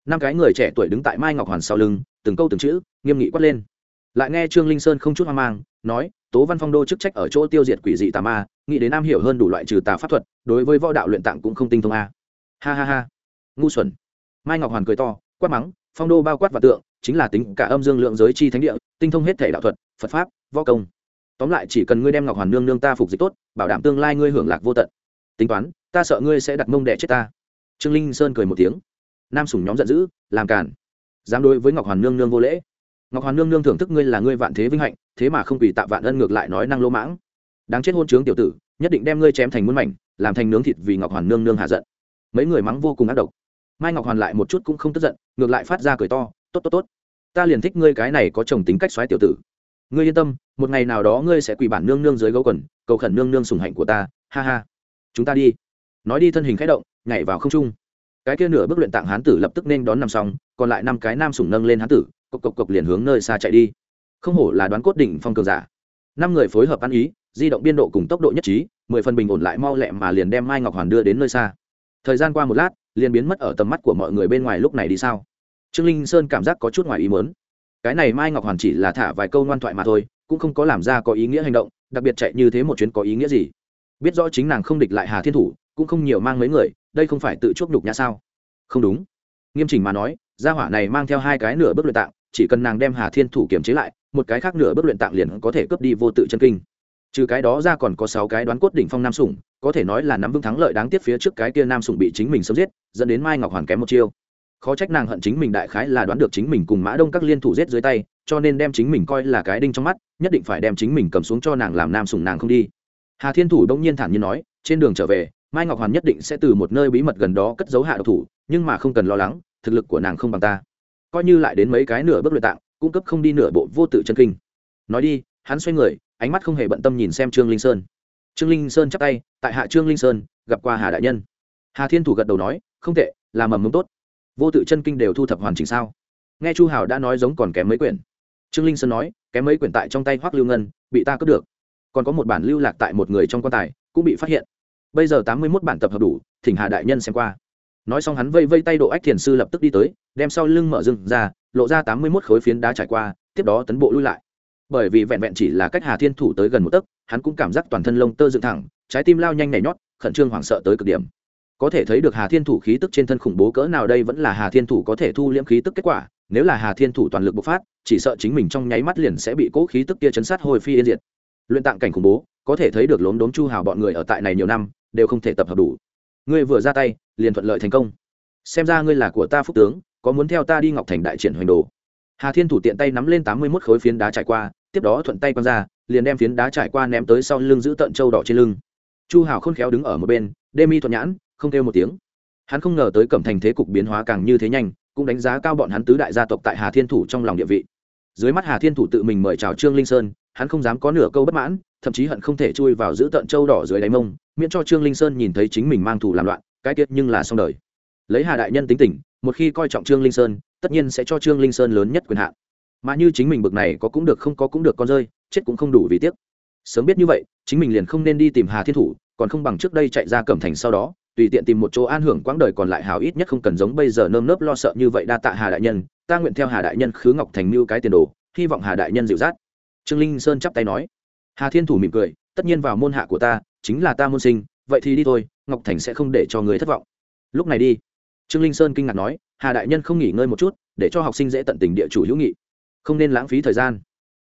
Năm cái người trẻ tuổi đứng tại mai ngọc hoàn sau lưng, từng câu từng chữ, nghiêm nghị quát lên. Lại nghe trương linh sơn không chút hoang mang, nói, tố văn phong đô chức trách ở chỗ tiêu diệt quỷ dị tà ma, nghĩ đến nam hiểu hơn đủ loại trừ tà pháp thuật, đối với võ đạo luyện tạng cũng không tinh thông a. Ha ha ha. Ngu xuẩn. Mai ngọc hoàn cười to, quát mắng, phong đô bao quát và tượng, chính là tính cả âm dương lượng giới chi thánh địa, tinh thông hết thể đạo thuật, phật pháp, võ công tóm lại chỉ cần ngươi đem ngọc hoàn nương nương ta phục dịch tốt, bảo đảm tương lai ngươi hưởng lạc vô tận. Tính toán, ta sợ ngươi sẽ đặt mông đẻ chết ta. Trương linh sơn cười một tiếng. Nam sủng nhóm giận dữ, làm cản dám đối với ngọc hoàn nương nương vô lễ. Ngọc hoàn nương nương thưởng thức ngươi là ngươi vạn thế vinh hạnh, thế mà không vì tạ vạn ân ngược lại nói năng lỗ mãng. Đáng chết hôn trướng tiểu tử, nhất định đem ngươi chém thành muôn mảnh, làm thành nướng thịt vì ngọc hoàn nương nương hạ giận. Mấy người mắng vô cùng ác độc. Mai ngọc hoàn lại một chút cũng không tức giận, ngược lại phát ra cười to, tốt tốt tốt. Ta liền thích ngươi cái này có chồng tính cách xoáy tiểu tử ngươi yên tâm, một ngày nào đó ngươi sẽ quỳ bản nương nương dưới gấu quần, cầu khẩn nương nương sùng hạnh của ta, ha ha. Chúng ta đi. Nói đi thân hình khẽ động, nhảy vào không trung. Cái kia nửa bước luyện tạng hán tử lập tức nên đón nằm xong, còn lại năm cái nam sủng nâng lên hán tử, cộc cộc cộc liền hướng nơi xa chạy đi. Không hổ là đoán cốt đỉnh phong cường giả. Năm người phối hợp ăn ý, di động biên độ cùng tốc độ nhất trí, mười phần bình ổn lại mau lẹ mà liền đem mai ngọc hoàn đưa đến nơi xa. Thời gian qua một lát, liền biến mất ở tầm mắt của mọi người bên ngoài lúc này đi sao? Trương linh sơn cảm giác có chút ngoài ý mớn cái này mai ngọc hoàn chỉ là thả vài câu ngoan thoại mà thôi, cũng không có làm ra có ý nghĩa hành động, đặc biệt chạy như thế một chuyến có ý nghĩa gì? Biết rõ chính nàng không địch lại hà thiên thủ, cũng không nhiều mang mấy người, đây không phải tự chuốc nhục nhã sao? Không đúng. Nghiêm chỉnh mà nói, gia hỏa này mang theo hai cái nửa bước luyện tạng, chỉ cần nàng đem hà thiên thủ kiềm chế lại, một cái khác nửa bước luyện tạng liền có thể cướp đi vô tự chân kinh. Trừ cái đó ra còn có sáu cái đoán cốt đỉnh phong nam sủng, có thể nói là nắm vững thắng lợi đáng tiếc phía trước cái kia nam sủng bị chính mình sớm giết, dẫn đến mai ngọc hoàn kém một chiêu khó trách nàng hận chính mình đại khái là đoán được chính mình cùng mã đông các liên thủ giết dưới tay, cho nên đem chính mình coi là cái đinh trong mắt, nhất định phải đem chính mình cầm xuống cho nàng làm nam sủng nàng không đi. Hà thiên thủ đông nhiên thản nhiên nói, trên đường trở về, mai ngọc hoàn nhất định sẽ từ một nơi bí mật gần đó cất giấu hạ độc thủ, nhưng mà không cần lo lắng, thực lực của nàng không bằng ta. Coi như lại đến mấy cái nửa bước luyện tạng cung cấp không đi nửa bộ vô tự chân kinh. Nói đi, hắn xoay người, ánh mắt không hề bận tâm nhìn xem trương linh sơn. Trương linh sơn chắp tay, tại hạ trương linh sơn, gặp qua hà đại nhân. Hà thiên thủ gật đầu nói, không tệ, là mầm mống tốt vô tự chân kinh đều thu thập hoàn chỉnh sao? Nghe chu hào đã nói giống còn kém mấy quyển. Trương linh sơn nói, kém mấy quyển tại trong tay hoác lưu ngân, bị ta cướp được. Còn có một bản lưu lạc tại một người trong quan tài, cũng bị phát hiện. Bây giờ tám mươi mốt bản tập hợp đủ, thỉnh hà đại nhân xem qua. Nói xong hắn vây vây tay độ ách thiền sư lập tức đi tới, đem sau lưng mở rừng ra, lộ ra tám mươi mốt khối phiến đá trải qua, tiếp đó tấn bộ lui lại. Bởi vì vẹn vẹn chỉ là cách hà thiên thủ tới gần một tấc, hắn cũng cảm giác toàn thân lông tơ dựng thẳng, trái tim lao nhanh nhảy nhót, khẩn trương hoảng sợ tới cực điểm có thể thấy được hà thiên thủ khí tức trên thân khủng bố cỡ nào đây vẫn là hà thiên thủ có thể thu liễm khí tức kết quả, nếu là hà thiên thủ toàn lực bộc phát, chỉ sợ chính mình trong nháy mắt liền sẽ bị cố khí tức kia chấn sát hồi phi yên diệt. Luyện tạng cảnh khủng bố, có thể thấy được lốm đốm chu hào bọn người ở tại này nhiều năm, đều không thể tập hợp đủ. Ngươi vừa ra tay, liền thuận lợi thành công. Xem ra ngươi là của ta phúc tướng, có muốn theo ta đi ngọc thành đại triển hoành đồ. Hà thiên thủ tiện tay nắm lên tám mươi mốt khối phiến đá trải qua, tiếp đó thuận tay quăng ra, liền đem phiến đá trải qua ném tới sau lưng giữ tận trâu đỏ trên lưng. Chu hào khôn khéo đứng ở một bên, đê mi thuận nhãn không kêu một tiếng. Hắn không ngờ tới cẩm thành thế cục biến hóa càng như thế nhanh, cũng đánh giá cao bọn hắn tứ đại gia tộc tại hà thiên thủ trong lòng địa vị. Dưới mắt hà thiên thủ tự mình mời chào trương linh sơn, hắn không dám có nửa câu bất mãn, thậm chí hận không thể chui vào giữ tận châu đỏ dưới đáy mông, miễn cho trương linh sơn nhìn thấy chính mình mang thủ làm loạn, cái tiết nhưng là xong đời. Lấy hà đại nhân tính tình, một khi coi trọng trương linh sơn, tất nhiên sẽ cho trương linh sơn lớn nhất quyền hạn. Mà như chính mình bực này có cũng được không có cũng được con rơi, chết cũng không đủ vì tiếc. Sớm biết như vậy, chính mình liền không nên đi tìm hà thiên thủ, còn không bằng trước đây chạy ra cẩm thành sau đó tùy tiện tìm một chỗ an hưởng quãng đời còn lại hào ít nhất không cần giống bây giờ nơm nớp lo sợ như vậy đa tạ hà đại nhân, ta nguyện theo hà đại nhân khứ ngọc thành mưu cái tiền đồ, hy vọng hà đại nhân dịu dắt. Trương linh sơn chắp tay nói. Hà thiên thủ mỉm cười, tất nhiên vào môn hạ của ta, chính là ta môn sinh, vậy thì đi thôi, ngọc thành sẽ không để cho người thất vọng. Lúc này đi. Trương linh sơn kinh ngạc nói, hà đại nhân không nghỉ ngơi một chút, để cho học sinh dễ tận tình địa chủ hữu nghị. Không nên lãng phí thời gian.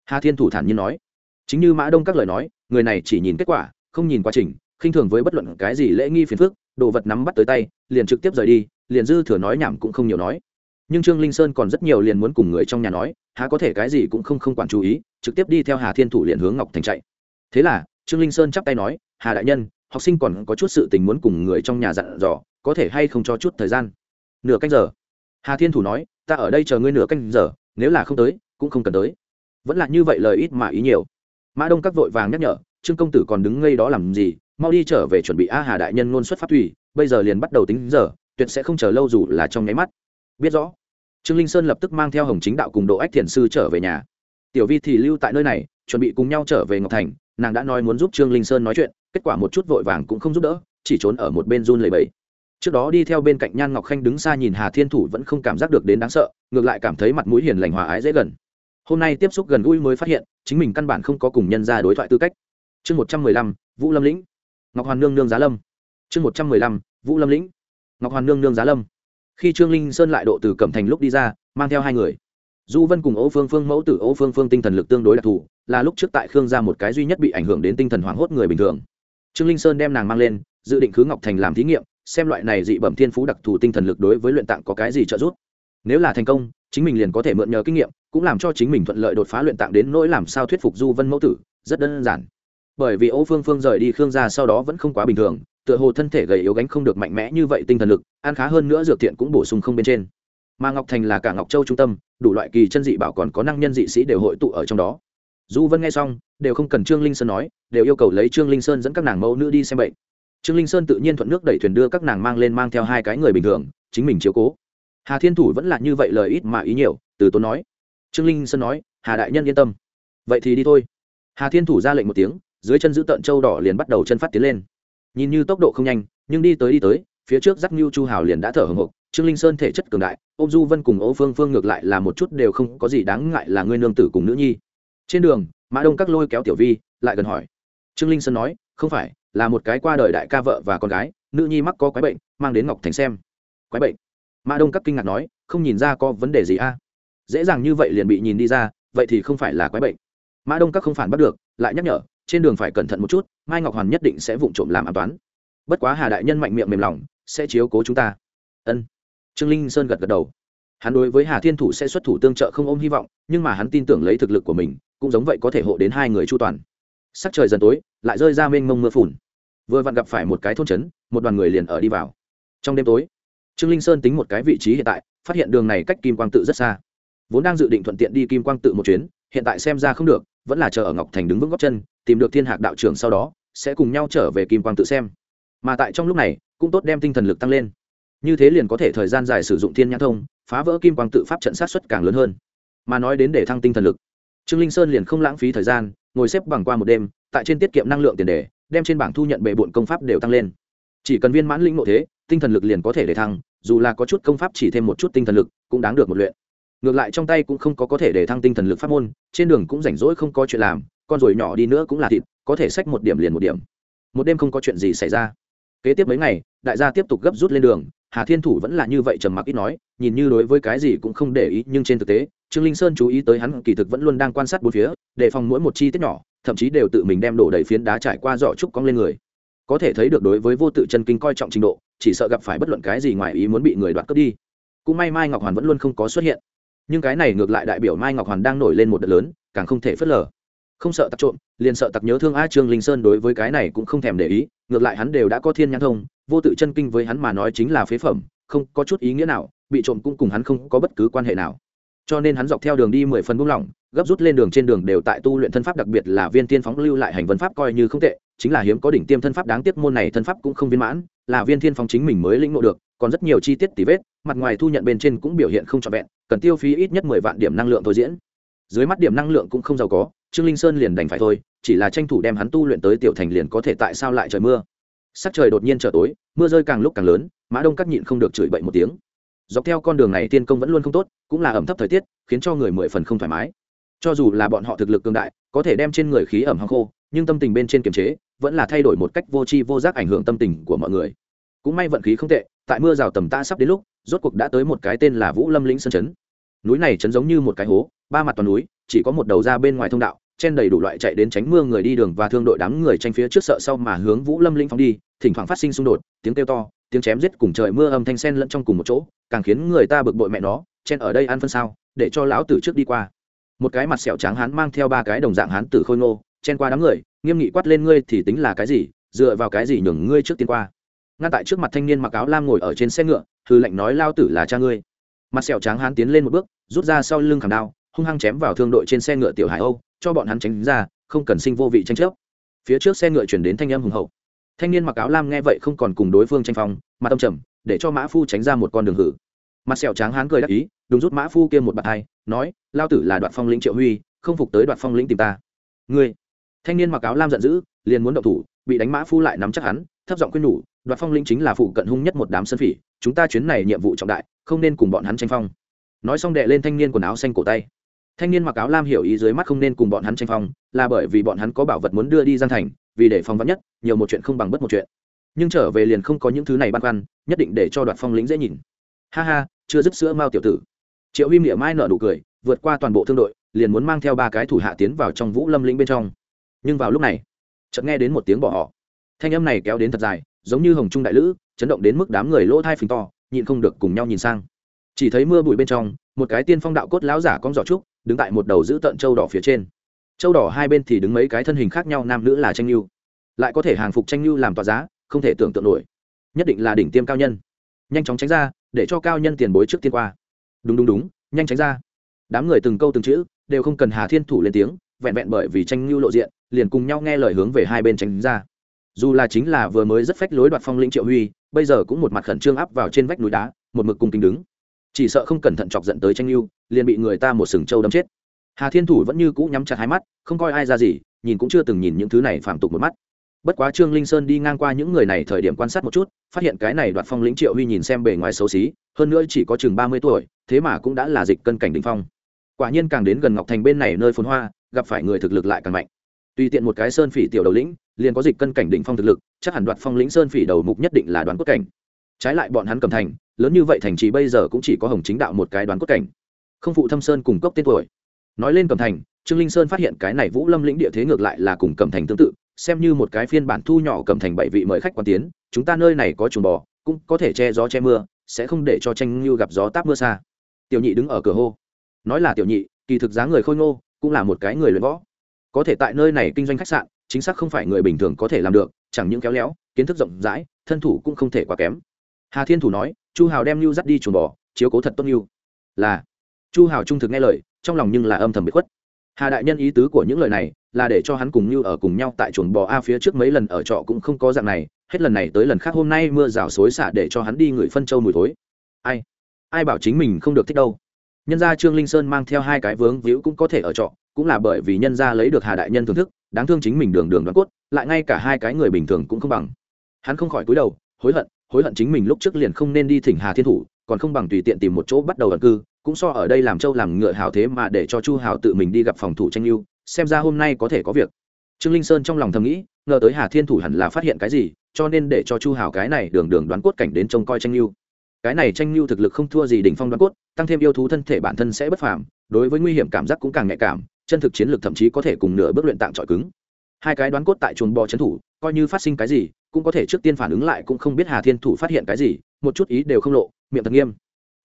Hà thiên thủ thản nhiên nói. Chính như mã đông các lời nói, người này chỉ nhìn kết quả, không nhìn quá trình, khinh thường với bất luận cái gì lễ nghi phiền phức đồ vật nắm bắt tới tay, liền trực tiếp rời đi, liền dư thừa nói nhảm cũng không nhiều nói. Nhưng trương linh sơn còn rất nhiều liền muốn cùng người trong nhà nói, há có thể cái gì cũng không không quản chú ý, trực tiếp đi theo hà thiên thủ liền hướng ngọc thành chạy. Thế là, trương linh sơn chắp tay nói, hà đại nhân, học sinh còn có chút sự tình muốn cùng người trong nhà dặn dò, có thể hay không cho chút thời gian? Nửa canh giờ. Hà thiên thủ nói, ta ở đây chờ ngươi nửa canh giờ, nếu là không tới, cũng không cần tới. Vẫn là như vậy lời ít mà ý nhiều. Mã đông các vội vàng nhắc nhở, trương công tử còn đứng ngây đó làm gì? Mau đi trở về chuẩn bị a hà đại nhân ngôn xuất phát thủy, bây giờ liền bắt đầu tính giờ, tuyệt sẽ không chờ lâu dù là trong nháy mắt. Biết rõ. Trương linh sơn lập tức mang theo hồng chính đạo cùng độ ách thiền sư trở về nhà. Tiểu vi thì lưu tại nơi này, chuẩn bị cùng nhau trở về ngọc thành, nàng đã nói muốn giúp trương linh sơn nói chuyện, kết quả một chút vội vàng cũng không giúp đỡ, chỉ trốn ở một bên run lầy bẫy trước đó đi theo bên cạnh nhan ngọc khanh đứng xa nhìn hà thiên thủ vẫn không cảm giác được đến đáng sợ, ngược lại cảm thấy mặt mũi hiền lành hòa ái dễ gần. Hôm nay tiếp xúc gần gũi mới phát hiện, chính mình căn bản không có cùng nhân ra đối thoại tư cách. Chương một trăm mười lăm, vũ lâm lĩnh ngọc hoàn nương nương giá lâm. Chương một trăm mười lăm, vũ lâm lĩnh. Ngọc hoàn nương nương giá lâm. Khi trương linh sơn lại độ từ cẩm thành lúc đi ra, mang theo hai người. Du vân cùng ấu phương phương mẫu tử ấu phương phương tinh thần lực tương đối đặc thù, là lúc trước tại khương gia một cái duy nhất bị ảnh hưởng đến tinh thần hoảng hốt người bình thường. Trương linh sơn đem nàng mang lên, dự định khứ ngọc thành làm thí nghiệm, xem loại này dị bẩm thiên phú đặc thù tinh thần lực đối với luyện tạng có cái gì trợ giúp. Nếu là thành công, chính mình liền có thể mượn nhờ kinh nghiệm, cũng làm cho chính mình thuận lợi đột phá luyện tạng đến nỗi làm sao thuyết phục du vân mẫu tử, rất đơn giản bởi vì ô phương phương rời đi khương gia sau đó vẫn không quá bình thường, tựa hồ thân thể gầy yếu gánh không được mạnh mẽ như vậy tinh thần lực, ăn khá hơn nữa dược thiện cũng bổ sung không bên trên. Mà ngọc thành là cả ngọc châu trung tâm, đủ loại kỳ chân dị bảo còn có năng nhân dị sĩ đều hội tụ ở trong đó. Du vân nghe xong, đều không cần trương linh sơn nói, đều yêu cầu lấy trương linh sơn dẫn các nàng mẫu nữ đi xem bệnh. Trương linh sơn tự nhiên thuận nước đẩy thuyền đưa các nàng mang lên mang theo hai cái người bình thường, chính mình chiếu cố. Hà thiên thủ vẫn là như vậy lời ít mà ý nhiều, từ tốn nói. Trương linh sơn nói, hà đại nhân yên tâm. Vậy thì đi thôi. Hà thiên thủ ra lệnh một tiếng dưới chân giữ tận châu đỏ liền bắt đầu chân phát tiến lên. Nhìn như tốc độ không nhanh, nhưng đi tới đi tới, phía trước giác như chu hào liền đã thở hồng hộc, trương linh sơn thể chất cường đại ô du vân cùng ô phương phương ngược lại là một chút đều không có gì đáng ngại là ngươi nương tử cùng nữ nhi. Trên đường, mã đông các lôi kéo tiểu vi, lại gần hỏi. Trương linh sơn nói, không phải, là một cái qua đời đại ca vợ và con gái, nữ nhi mắc có quái bệnh, mang đến ngọc thành xem. Quái bệnh? Mã đông các kinh ngạc nói, không nhìn ra có vấn đề gì a? Dễ dàng như vậy liền bị nhìn đi ra, vậy thì không phải là quái bệnh. Mã đông các không phản bắt được, lại nhắc nhở trên đường phải cẩn thận một chút, mai ngọc hoàn nhất định sẽ vụng trộm làm an toán. Bất quá hà đại nhân mạnh miệng mềm lòng, sẽ chiếu cố chúng ta. Ân. Trương linh sơn gật gật đầu. Hắn đối với hà thiên thủ sẽ xuất thủ tương trợ không ôm hy vọng, nhưng mà hắn tin tưởng lấy thực lực của mình, cũng giống vậy có thể hộ đến hai người chu toàn. Sắc trời dần tối, lại rơi ra mênh mông mưa phùn. Vừa vặn gặp phải một cái thôn trấn, một đoàn người liền ở đi vào. Trong đêm tối, trương linh sơn tính một cái vị trí hiện tại, phát hiện đường này cách kim quang tự rất xa. Vốn đang dự định thuận tiện đi kim quang tự một chuyến hiện tại xem ra không được, vẫn là chờ ở ngọc thành đứng vững góc chân, tìm được thiên hạc đạo trưởng sau đó, sẽ cùng nhau trở về kim quang tự xem. Mà tại trong lúc này, cũng tốt đem tinh thần lực tăng lên. Như thế liền có thể thời gian dài sử dụng thiên nhãn thông, phá vỡ kim quang tự pháp trận sát xuất càng lớn hơn. Mà nói đến để thăng tinh thần lực, trương linh sơn liền không lãng phí thời gian, ngồi xếp bằng qua một đêm, tại trên tiết kiệm năng lượng tiền đề, đem trên bảng thu nhận bệ bộn công pháp đều tăng lên. Chỉ cần viên mãn lĩnh ngộ thế, tinh thần lực liền có thể để thăng, dù là có chút công pháp chỉ thêm một chút tinh thần lực, cũng đáng được một luyện ngược lại trong tay cũng không có có thể để thăng tinh thần lực pháp môn, trên đường cũng rảnh rỗi không có chuyện làm, con rồi nhỏ đi nữa cũng là thịt, có thể xách một điểm liền một điểm. Một đêm không có chuyện gì xảy ra. Kế tiếp mấy ngày, đại gia tiếp tục gấp rút lên đường, hà thiên thủ vẫn là như vậy trầm mặc ít nói, nhìn như đối với cái gì cũng không để ý, nhưng trên thực tế, trương linh sơn chú ý tới hắn kỳ thực vẫn luôn đang quan sát bốn phía, đề phòng mỗi một chi tiết nhỏ, thậm chí đều tự mình đem đổ đầy phiến đá trải qua giỏ trúc cong lên người. Có thể thấy được đối với vô tự chân kinh coi trọng trình độ, chỉ sợ gặp phải bất luận cái gì ngoài ý muốn bị người đoạt cướp đi. Cũng may mai ngọc hoàn vẫn luôn không có xuất hiện nhưng cái này ngược lại đại biểu mai ngọc hoàn đang nổi lên một đợt lớn, càng không thể phớt lờ. Không sợ tặc trộm, liền sợ tặc nhớ thương a trương linh sơn đối với cái này cũng không thèm để ý, ngược lại hắn đều đã có thiên nhãn thông, vô tự chân kinh với hắn mà nói chính là phế phẩm, không có chút ý nghĩa nào, bị trộm cũng cùng hắn không có bất cứ quan hệ nào. Cho nên hắn dọc theo đường đi mười phần buông lỏng, gấp rút lên đường trên đường đều tại tu luyện thân pháp đặc biệt là viên tiên phóng lưu lại hành vân pháp coi như không tệ, chính là hiếm có đỉnh tiêm thân pháp đáng tiếc môn này thân pháp cũng không viên mãn, là viên thiên phóng chính mình mới lĩnh ngộ được, còn rất nhiều chi tiết tỉ vết, mặt ngoài thu nhận bên trên cũng biểu hiện không trọn vẹn cần tiêu phí ít nhất mười vạn điểm năng lượng thôi diễn. Dưới mắt điểm năng lượng cũng không giàu có, trương linh sơn liền đành phải thôi, chỉ là tranh thủ đem hắn tu luyện tới tiểu thành liền có thể tại sao lại trời mưa. Sắc trời đột nhiên trở tối, mưa rơi càng lúc càng lớn, mã đông cắt nhịn không được chửi bậy một tiếng. Dọc theo con đường này tiên công vẫn luôn không tốt, cũng là ẩm thấp thời tiết, khiến cho người mười phần không thoải mái. Cho dù là bọn họ thực lực cương đại, có thể đem trên người khí ẩm hăng khô, nhưng tâm tình bên trên kiềm chế, vẫn là thay đổi một cách vô tri vô giác ảnh hưởng tâm tình của mọi người. Cũng may vận khí không tệ, tại mưa rào tầm ta sắp đến lúc, rốt cuộc đã tới một cái tên là vũ lâm lĩnh sơn chấn núi này chấn giống như một cái hố, ba mặt toàn núi, chỉ có một đầu ra bên ngoài thông đạo trên đầy đủ loại chạy đến tránh mưa người đi đường và thương đội đám người tranh phía trước sợ sau mà hướng vũ lâm linh phóng đi, thỉnh thoảng phát sinh xung đột, tiếng kêu to, tiếng chém giết cùng trời mưa âm thanh sen lẫn trong cùng một chỗ, càng khiến người ta bực bội mẹ nó, chen ở đây ăn phân sao, để cho lão tử trước đi qua. Một cái mặt sẹo trắng hán mang theo ba cái đồng dạng hán tử khôi ngô, chen qua đám người, nghiêm nghị quát lên, ngươi thì tính là cái gì, dựa vào cái gì nhường ngươi trước tiên qua? Ngăn tại trước mặt thanh niên mặc áo lam ngồi ở trên xe ngựa thư lệnh nói lao tử là cha ngươi mặt sẹo trắng hán tiến lên một bước, rút ra sau lưng khảm đao, hung hăng chém vào thương đội trên xe ngựa tiểu hải âu, cho bọn hắn tránh ra, không cần sinh vô vị tranh chấp. Phía trước xe ngựa chuyển đến thanh âm hùng hậu. Thanh niên mặc áo lam nghe vậy không còn cùng đối phương tranh phong mà tâm trầm, để cho mã phu tránh ra một con đường hử. Mặt sẹo trắng hán cười đắc ý, đúng rút mã phu kia một bạt hai, nói, lao tử là đoạn phong lĩnh triệu huy, không phục tới đoạn phong lĩnh tìm ta. Ngươi? Thanh niên mặc áo lam giận dữ, liền muốn động thủ, bị đánh mã phu lại nắm chắc hắn, thấp giọng khuyên nhủ đoạt phong lĩnh chính là phụ cận hung nhất một đám sân phỉ, chúng ta chuyến này nhiệm vụ trọng đại, không nên cùng bọn hắn tranh phong. Nói xong đệ lên thanh niên quần áo xanh cổ tay. Thanh niên mặc áo lam hiểu ý dưới mắt không nên cùng bọn hắn tranh phong, là bởi vì bọn hắn có bảo vật muốn đưa đi gian thành, vì để phong vắn nhất, nhiều một chuyện không bằng bất một chuyện. Nhưng trở về liền không có những thứ này băn khoăn, nhất định để cho đoạt phong lĩnh dễ nhìn. Ha ha, chưa dứt sữa mao tiểu tử. Triệu huy miệng mai nở nụ cười, vượt qua toàn bộ thương đội, liền muốn mang theo ba cái thủ hạ tiến vào trong vũ lâm lĩnh bên trong. Nhưng vào lúc này, chợt nghe đến một tiếng bỏ họ. Thanh âm này kéo đến thật dài giống như hồng trung đại lữ, chấn động đến mức đám người lỗ thai phình to, nhịn không được cùng nhau nhìn sang. Chỉ thấy mưa bụi bên trong, một cái tiên phong đạo cốt lão giả con giỏ trúc, đứng tại một đầu giữ tận châu đỏ phía trên. Châu đỏ hai bên thì đứng mấy cái thân hình khác nhau, nam nữ là tranh lưu lại có thể hàng phục tranh lưu làm tòa giá, không thể tưởng tượng nổi. Nhất định là đỉnh tiêm cao nhân. Nhanh chóng tránh ra, để cho cao nhân tiền bối trước tiên qua. Đúng đúng đúng, nhanh tránh ra. Đám người từng câu từng chữ, đều không cần hà thiên thủ lên tiếng, vẹn vẹn bởi vì tranh lưu lộ diện, liền cùng nhau nghe lời hướng về hai bên tránh ra dù là chính là vừa mới rất phách lối đoạt phong lĩnh triệu huy, bây giờ cũng một mặt khẩn trương áp vào trên vách núi đá, một mực cùng kính đứng. Chỉ sợ không cẩn thận chọc giận tới tranh lưu, liền bị người ta một sừng trâu đâm chết. Hà thiên thủ vẫn như cũ nhắm chặt hai mắt, không coi ai ra gì, nhìn cũng chưa từng nhìn những thứ này phản tục một mắt. Bất quá trương linh sơn đi ngang qua những người này thời điểm quan sát một chút, phát hiện cái này đoạt phong lĩnh triệu huy nhìn xem bề ngoài xấu xí, hơn nữa chỉ có chừng ba mươi tuổi, thế mà cũng đã là dịch cân cảnh đình phong. Quả nhiên càng đến gần ngọc thành bên này nơi phồn hoa, gặp phải người thực lực lại càng mạnh. Tùy tiện một cái sơn phỉ tiểu đầu lĩnh liền có dịch cân cảnh đỉnh phong thực lực, chắc hẳn đoạt phong lĩnh sơn phỉ đầu mục nhất định là đoán cốt cảnh. Trái lại bọn hắn cầm thành, lớn như vậy thành trì bây giờ cũng chỉ có hồng chính đạo một cái đoán cốt cảnh. Không phụ thâm sơn cùng cốc tên tuổi. Nói lên cầm thành, trương linh sơn phát hiện cái này vũ lâm lĩnh địa thế ngược lại là cùng cầm thành tương tự, xem như một cái phiên bản thu nhỏ cầm thành bảy vị mời khách quan tiến, chúng ta nơi này có chuồng bò, cũng có thể che gió che mưa, sẽ không để cho tranh như gặp gió táp mưa xa. Tiểu nhị đứng ở cửa hô. Nói là tiểu nhị, kỳ thực giá người khôi ngô, cũng là một cái người luyện võ. Có thể tại nơi này kinh doanh khách sạn chính xác không phải người bình thường có thể làm được, chẳng những khéo léo, kiến thức rộng rãi, thân thủ cũng không thể quá kém. Hà thiên thủ nói, chu hào đem lưu dắt đi chuồng bò, chiếu cố thật tốt lưu là. Chu hào trung thực nghe lời, trong lòng nhưng là âm thầm bị khuất. Hà đại nhân ý tứ của những lời này là để cho hắn cùng lưu ở cùng nhau tại chuồng bò a phía trước mấy lần ở trọ cũng không có dạng này, hết lần này tới lần khác hôm nay mưa rào xối xả để cho hắn đi ngửi phân châu mùi thối. Ai? Ai bảo chính mình không được thích đâu? Nhân gia trương linh sơn mang theo hai cái vướng víu cũng có thể ở trọ, cũng là bởi vì nhân gia lấy được hà đại nhân thưởng thức đáng thương chính mình đường đường đoán cốt, lại ngay cả hai cái người bình thường cũng không bằng. Hắn không khỏi cúi đầu, hối hận hối hận chính mình lúc trước liền không nên đi thỉnh hà thiên thủ, còn không bằng tùy tiện tìm một chỗ bắt đầu ẩn cư, cũng so ở đây làm châu làm ngựa hào thế mà để cho chu hào tự mình đi gặp phòng thủ tranh lưu, xem ra hôm nay có thể có việc. Trương linh sơn trong lòng thầm nghĩ, ngờ tới hà thiên thủ hẳn là phát hiện cái gì, cho nên để cho chu hào cái này đường đường đoán cốt cảnh đến trông coi tranh lưu. Cái này tranh lưu thực lực không thua gì đỉnh phong đoán cốt, tăng thêm yêu thú thân thể bản thân sẽ bất phàm, đối với nguy hiểm cảm giác cũng càng nhạy cảm chân thực chiến lược thậm chí có thể cùng nửa bước luyện tạng trọi cứng. Hai cái đoán cốt tại chuồng bò trấn thủ, coi như phát sinh cái gì, cũng có thể trước tiên phản ứng lại cũng không biết hà thiên thủ phát hiện cái gì, một chút ý đều không lộ, miệng thật nghiêm.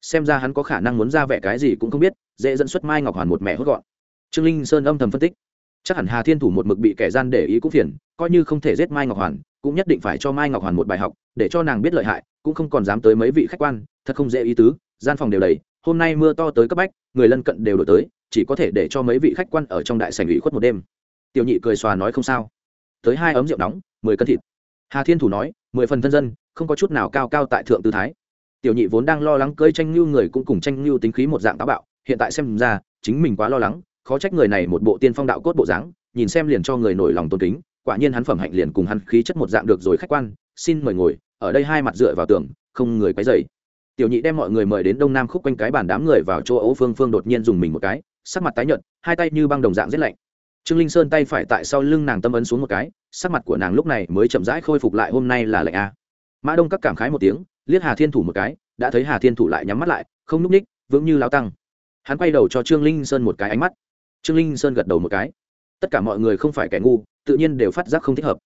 Xem ra hắn có khả năng muốn ra vẻ cái gì cũng không biết, dễ dẫn xuất mai ngọc hoàn một mẹ hốt gọn. Trương linh sơn âm thầm phân tích. Chắc hẳn hà thiên thủ một mực bị kẻ gian để ý cũng phiền, coi như không thể giết mai ngọc hoàn, cũng nhất định phải cho mai ngọc hoàn một bài học, để cho nàng biết lợi hại, cũng không còn dám tới mấy vị khách quan, thật không dễ ý tứ, gian phòng đều đầy, hôm nay mưa to tới cấp bách, người lân cận đều đổi tới chỉ có thể để cho mấy vị khách quan ở trong đại sảnh ủy khuất một đêm. Tiểu nhị cười xòa nói không sao. Tới hai ấm rượu nóng, mười cân thịt. Hà thiên thủ nói, mười phần thân dân, không có chút nào cao cao tại thượng tư thái. Tiểu nhị vốn đang lo lắng cơi tranh lưu người cũng cùng tranh lưu tính khí một dạng táo bạo, hiện tại xem ra, chính mình quá lo lắng, khó trách người này một bộ tiên phong đạo cốt bộ dáng, nhìn xem liền cho người nổi lòng tôn kính, quả nhiên hắn phẩm hạnh liền cùng hắn khí chất một dạng được rồi khách quan, xin mời ngồi, ở đây hai mặt dựa vào tường, không người quấy dày tiểu nhị đem mọi người mời đến đông nam khúc quanh cái bàn đám người vào chỗ ấu phương phương đột nhiên dùng mình một cái sắc mặt tái nhợt, hai tay như băng đồng dạng rét lạnh. Trương linh sơn tay phải tại sau lưng nàng tâm ấn xuống một cái, sắc mặt của nàng lúc này mới chậm rãi khôi phục lại hôm nay là lệnh a. Mã đông các cảm khái một tiếng, liếc hà thiên thủ một cái, đã thấy hà thiên thủ lại nhắm mắt lại, không núp ních, vững như lao tăng. Hắn quay đầu cho trương linh sơn một cái ánh mắt. Trương linh sơn gật đầu một cái. Tất cả mọi người không phải kẻ ngu, tự nhiên đều phát giác không thích hợp.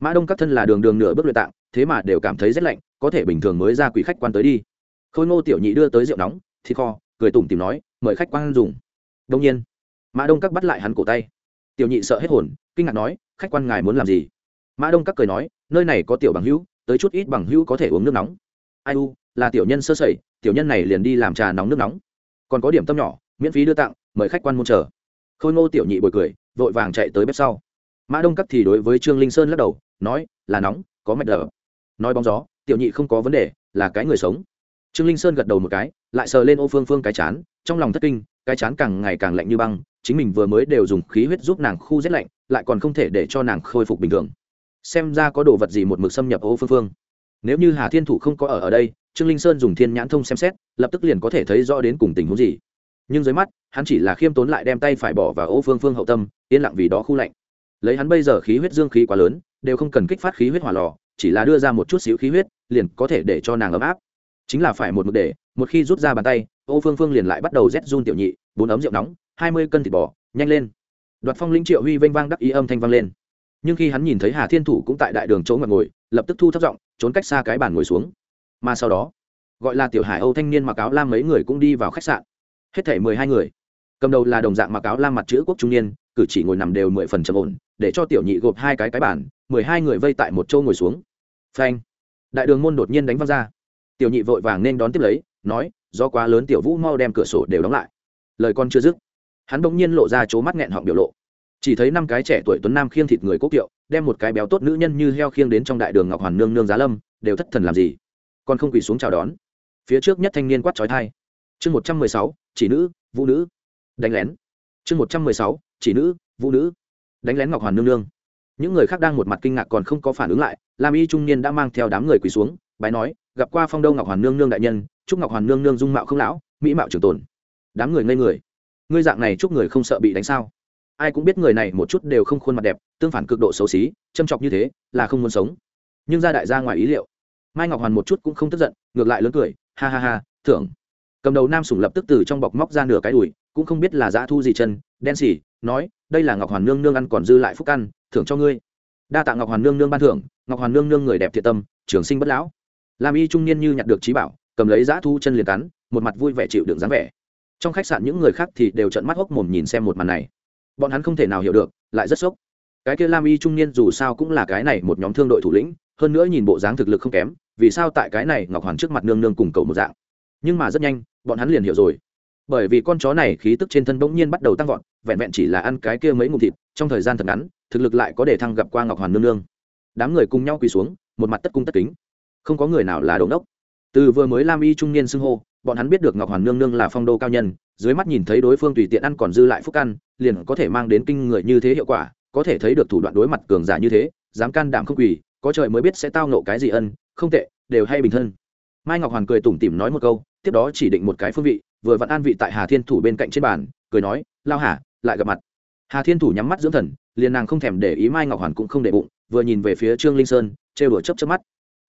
Mã đông các thân là đường đường nửa bước luyện tạng, thế mà đều cảm thấy rét lạnh, có thể bình thường mới ra quỷ khách quan tới đi. Khôi ngô tiểu nhị đưa tới rượu nóng, thịt kho, cười tủm tìm nói, mời khách quan dùng đông nhiên, mã đông các bắt lại hắn cổ tay. Tiểu nhị sợ hết hồn, kinh ngạc nói, khách quan ngài muốn làm gì? Mã đông các cười nói, nơi này có tiểu bằng hữu, tới chút ít bằng hữu có thể uống nước nóng. Ai u, là tiểu nhân sơ sẩy, tiểu nhân này liền đi làm trà nóng nước nóng. Còn có điểm tâm nhỏ, miễn phí đưa tặng, mời khách quan môn chờ. Khôi ngô tiểu nhị bồi cười, vội vàng chạy tới bếp sau. Mã đông cắt thì đối với trương linh sơn lắc đầu, nói, là nóng, có mạch đờ nói bóng gió, tiểu nhị không có vấn đề, là cái người sống. Trương linh sơn gật đầu một cái, lại sờ lên ô phương phương cái chán, trong lòng thất kinh cái chán càng ngày càng lạnh như băng, chính mình vừa mới đều dùng khí huyết giúp nàng khu rét lạnh, lại còn không thể để cho nàng khôi phục bình thường. Xem ra có đồ vật gì một mực xâm nhập ô phương phương. Nếu như hà thiên thủ không có ở ở đây, trương linh sơn dùng thiên nhãn thông xem xét, lập tức liền có thể thấy rõ đến cùng tình huống gì. Nhưng dưới mắt, hắn chỉ là khiêm tốn lại đem tay phải bỏ vào ô phương phương hậu tâm, yên lặng vì đó khu lạnh. Lấy hắn bây giờ khí huyết dương khí quá lớn, đều không cần kích phát khí huyết hỏa lò, chỉ là đưa ra một chút xíu khí huyết, liền có thể để cho nàng ấm áp. Chính là phải một mực để một khi rút ra bàn tay, ô phương phương liền lại bắt đầu rét run tiểu nhị, bốn ấm rượu nóng, hai mươi cân thịt bò, nhanh lên. Đoạt phong linh triệu huy vênh vang đắc ý âm thanh vang lên. Nhưng khi hắn nhìn thấy hà thiên thủ cũng tại đại đường chỗ ngặt ngồi, lập tức thu thấp giọng, trốn cách xa cái bàn ngồi xuống. Mà sau đó, gọi là tiểu hải âu thanh niên mặc áo lam mấy người cũng đi vào khách sạn. Hết thể mười hai người. Cầm đầu là đồng dạng mặc áo lam mặt chữ quốc trung niên, cử chỉ ngồi nằm đều mười phần trầm ổn, để cho tiểu nhị gộp hai cái cái bản mười hai người vây tại một châu ngồi xuống. Phanh. Đại đường môn đột nhiên đánh văng ra. Tiểu nhị vội vàng nên đón tiếp lấy nói do quá lớn tiểu vũ mau đem cửa sổ đều đóng lại. Lời con chưa dứt, hắn bỗng nhiên lộ ra chỗ mắt nghẹn họng biểu lộ. Chỉ thấy năm cái trẻ tuổi tuấn nam khiêng thịt người cố kiệu, đem một cái béo tốt nữ nhân như heo khiêng đến trong đại đường ngọc hoàn nương nương giá lâm, đều thất thần làm gì. Còn không quỳ xuống chào đón. Phía trước nhất thanh niên quát trói thai chương một trăm mười sáu, chỉ nữ, vũ nữ. Đánh lén. Chương một trăm mười sáu, chỉ nữ, vũ nữ. Đánh lén ngọc hoàn nương nương. Những người khác đang một mặt kinh ngạc còn không có phản ứng lại, lam y trung niên đã mang theo đám người quỳ xuống, bái nói gặp qua phong đâu ngọc hoàn nương nương đại nhân, chúc ngọc hoàn nương nương dung mạo không lão, mỹ mạo trường tồn. Đám người ngây người. Ngươi dạng này chúc người không sợ bị đánh sao? Ai cũng biết người này một chút đều không khuôn mặt đẹp, tương phản cực độ xấu xí, châm chọc như thế, là không muốn sống. Nhưng ra đại gia ngoài ý liệu. Mai ngọc hoàn một chút cũng không tức giận, ngược lại lớn cười, ha ha ha, thưởng. Cầm đầu nam sủng lập tức từ trong bọc móc ra nửa cái đùi, cũng không biết là dã thu gì chân, đen xỉ, nói, đây là ngọc hoàn nương nương ăn còn dư lại phúc ăn, thưởng cho ngươi. Đa tạ ngọc hoàn nương nương ban thưởng, ngọc hoàn nương nương người đẹp thiện tâm, trường sinh bất lão làm y trung niên như nhặt được trí bảo, cầm lấy dã thu chân liền cắn, một mặt vui vẻ chịu đựng dáng vẻ. Trong khách sạn những người khác thì đều trận mắt hốc mồm nhìn xem một màn này. Bọn hắn không thể nào hiểu được, lại rất sốc. Cái kia lam y trung niên dù sao cũng là cái này một nhóm thương đội thủ lĩnh, hơn nữa nhìn bộ dáng thực lực không kém, vì sao tại cái này ngọc hoàn trước mặt nương nương cùng cầu một dạng? Nhưng mà rất nhanh, bọn hắn liền hiểu rồi. Bởi vì con chó này khí tức trên thân bỗng nhiên bắt đầu tăng vọt, vẹn vẹn chỉ là ăn cái kia mấy ngụm thịt, trong thời gian thật ngắn, thực lực lại có để thăng gặp qua ngọc hoàn nương nương. Đám người cùng nhau quỳ xuống, một mặt tất cung tất kính không có người nào là đồn đốc. Từ vừa mới lam y trung niên xưng hô, bọn hắn biết được ngọc hoàn nương nương là phong đô cao nhân, dưới mắt nhìn thấy đối phương tùy tiện ăn còn dư lại phúc ăn, liền có thể mang đến kinh người như thế hiệu quả, có thể thấy được thủ đoạn đối mặt cường giả như thế, dám can đảm không quỳ, có trời mới biết sẽ tao nộ cái gì ân, không tệ, đều hay bình thân. Mai ngọc hoàn cười tủm tỉm nói một câu, tiếp đó chỉ định một cái phương vị, vừa vặn an vị tại hà thiên thủ bên cạnh trên bàn, cười nói, lao hà, lại gặp mặt. Hà thiên thủ nhắm mắt dưỡng thần, liền nàng không thèm để ý mai ngọc hoàn cũng không để bụng, vừa nhìn về phía trương linh sơn, trêu đùa chấp chấp mắt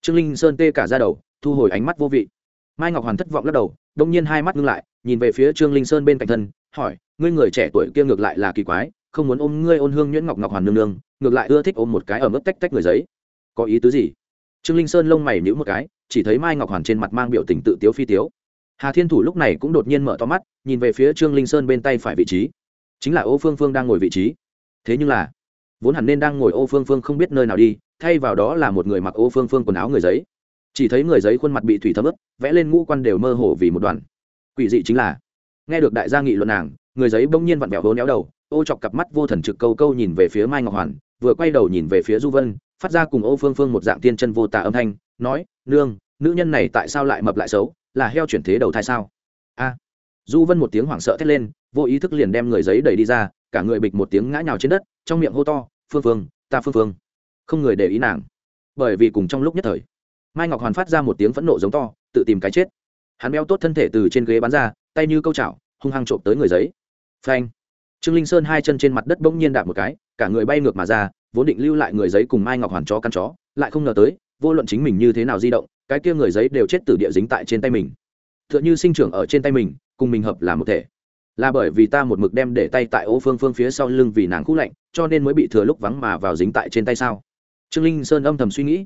trương linh sơn tê cả ra đầu, thu hồi ánh mắt vô vị. Mai ngọc hoàn thất vọng lắc đầu, đông nhiên hai mắt ngưng lại, nhìn về phía trương linh sơn bên cạnh thân, hỏi, ngươi người trẻ tuổi kia ngược lại là kỳ quái, không muốn ôm ngươi ôn hương nhuyễn ngọc ngọc hoàn nương nương, ngược lại ưa thích ôm một cái ở mức tách tách người giấy. Có ý tứ gì? Trương linh sơn lông mày nhíu một cái, chỉ thấy mai ngọc hoàn trên mặt mang biểu tình tự tiếu phi tiếu. Hà thiên thủ lúc này cũng đột nhiên mở to mắt, nhìn về phía trương linh sơn bên tay phải vị trí. Chính là ô phương phương đang ngồi vị trí. Thế nhưng là vốn hẳn nên đang ngồi ô phương phương không biết nơi nào đi, thay vào đó là một người mặc ô phương phương quần áo người giấy. Chỉ thấy người giấy khuôn mặt bị thủy thấm ướp vẽ lên ngũ quan đều mơ hồ vì một đoàn quỷ dị chính là, nghe được đại gia nghị luận nàng, người giấy bỗng nhiên vặn vẹo hố néo đầu, ô chọc cặp mắt vô thần trực câu câu nhìn về phía mai ngọc hoàn, vừa quay đầu nhìn về phía du vân, phát ra cùng ô phương phương một dạng tiên chân vô tà âm thanh, nói, nương, nữ nhân này tại sao lại mập lại xấu, là heo chuyển thế đầu thai sao? A. Du vân một tiếng hoảng sợ thét lên, vô ý thức liền đem người giấy đẩy đi ra cả người bịch một tiếng ngã nhào trên đất, trong miệng hô to, phương phương, ta phương phương. Không người để ý nàng. Bởi vì cùng trong lúc nhất thời, mai ngọc hoàn phát ra một tiếng phẫn nộ giống to, tự tìm cái chết. Hắn béo tốt thân thể từ trên ghế bắn ra, tay như câu chảo, hung hăng trộm tới người giấy. Phanh! Trương linh sơn hai chân trên mặt đất bỗng nhiên đạp một cái, cả người bay ngược mà ra, vốn định lưu lại người giấy cùng mai ngọc hoàn chó căn chó, lại không ngờ tới, vô luận chính mình như thế nào di động, cái kia người giấy đều chết từ địa dính tại trên tay mình. T h ư ợ n h ư sinh trưởng ở trên tay mình, cùng mình hợp là một thể là bởi vì ta một mực đem để tay tại ô phương phương phía sau lưng vì nàng khú lạnh, cho nên mới bị thừa lúc vắng mà vào dính tại trên tay sao? Trương linh sơn âm thầm suy nghĩ.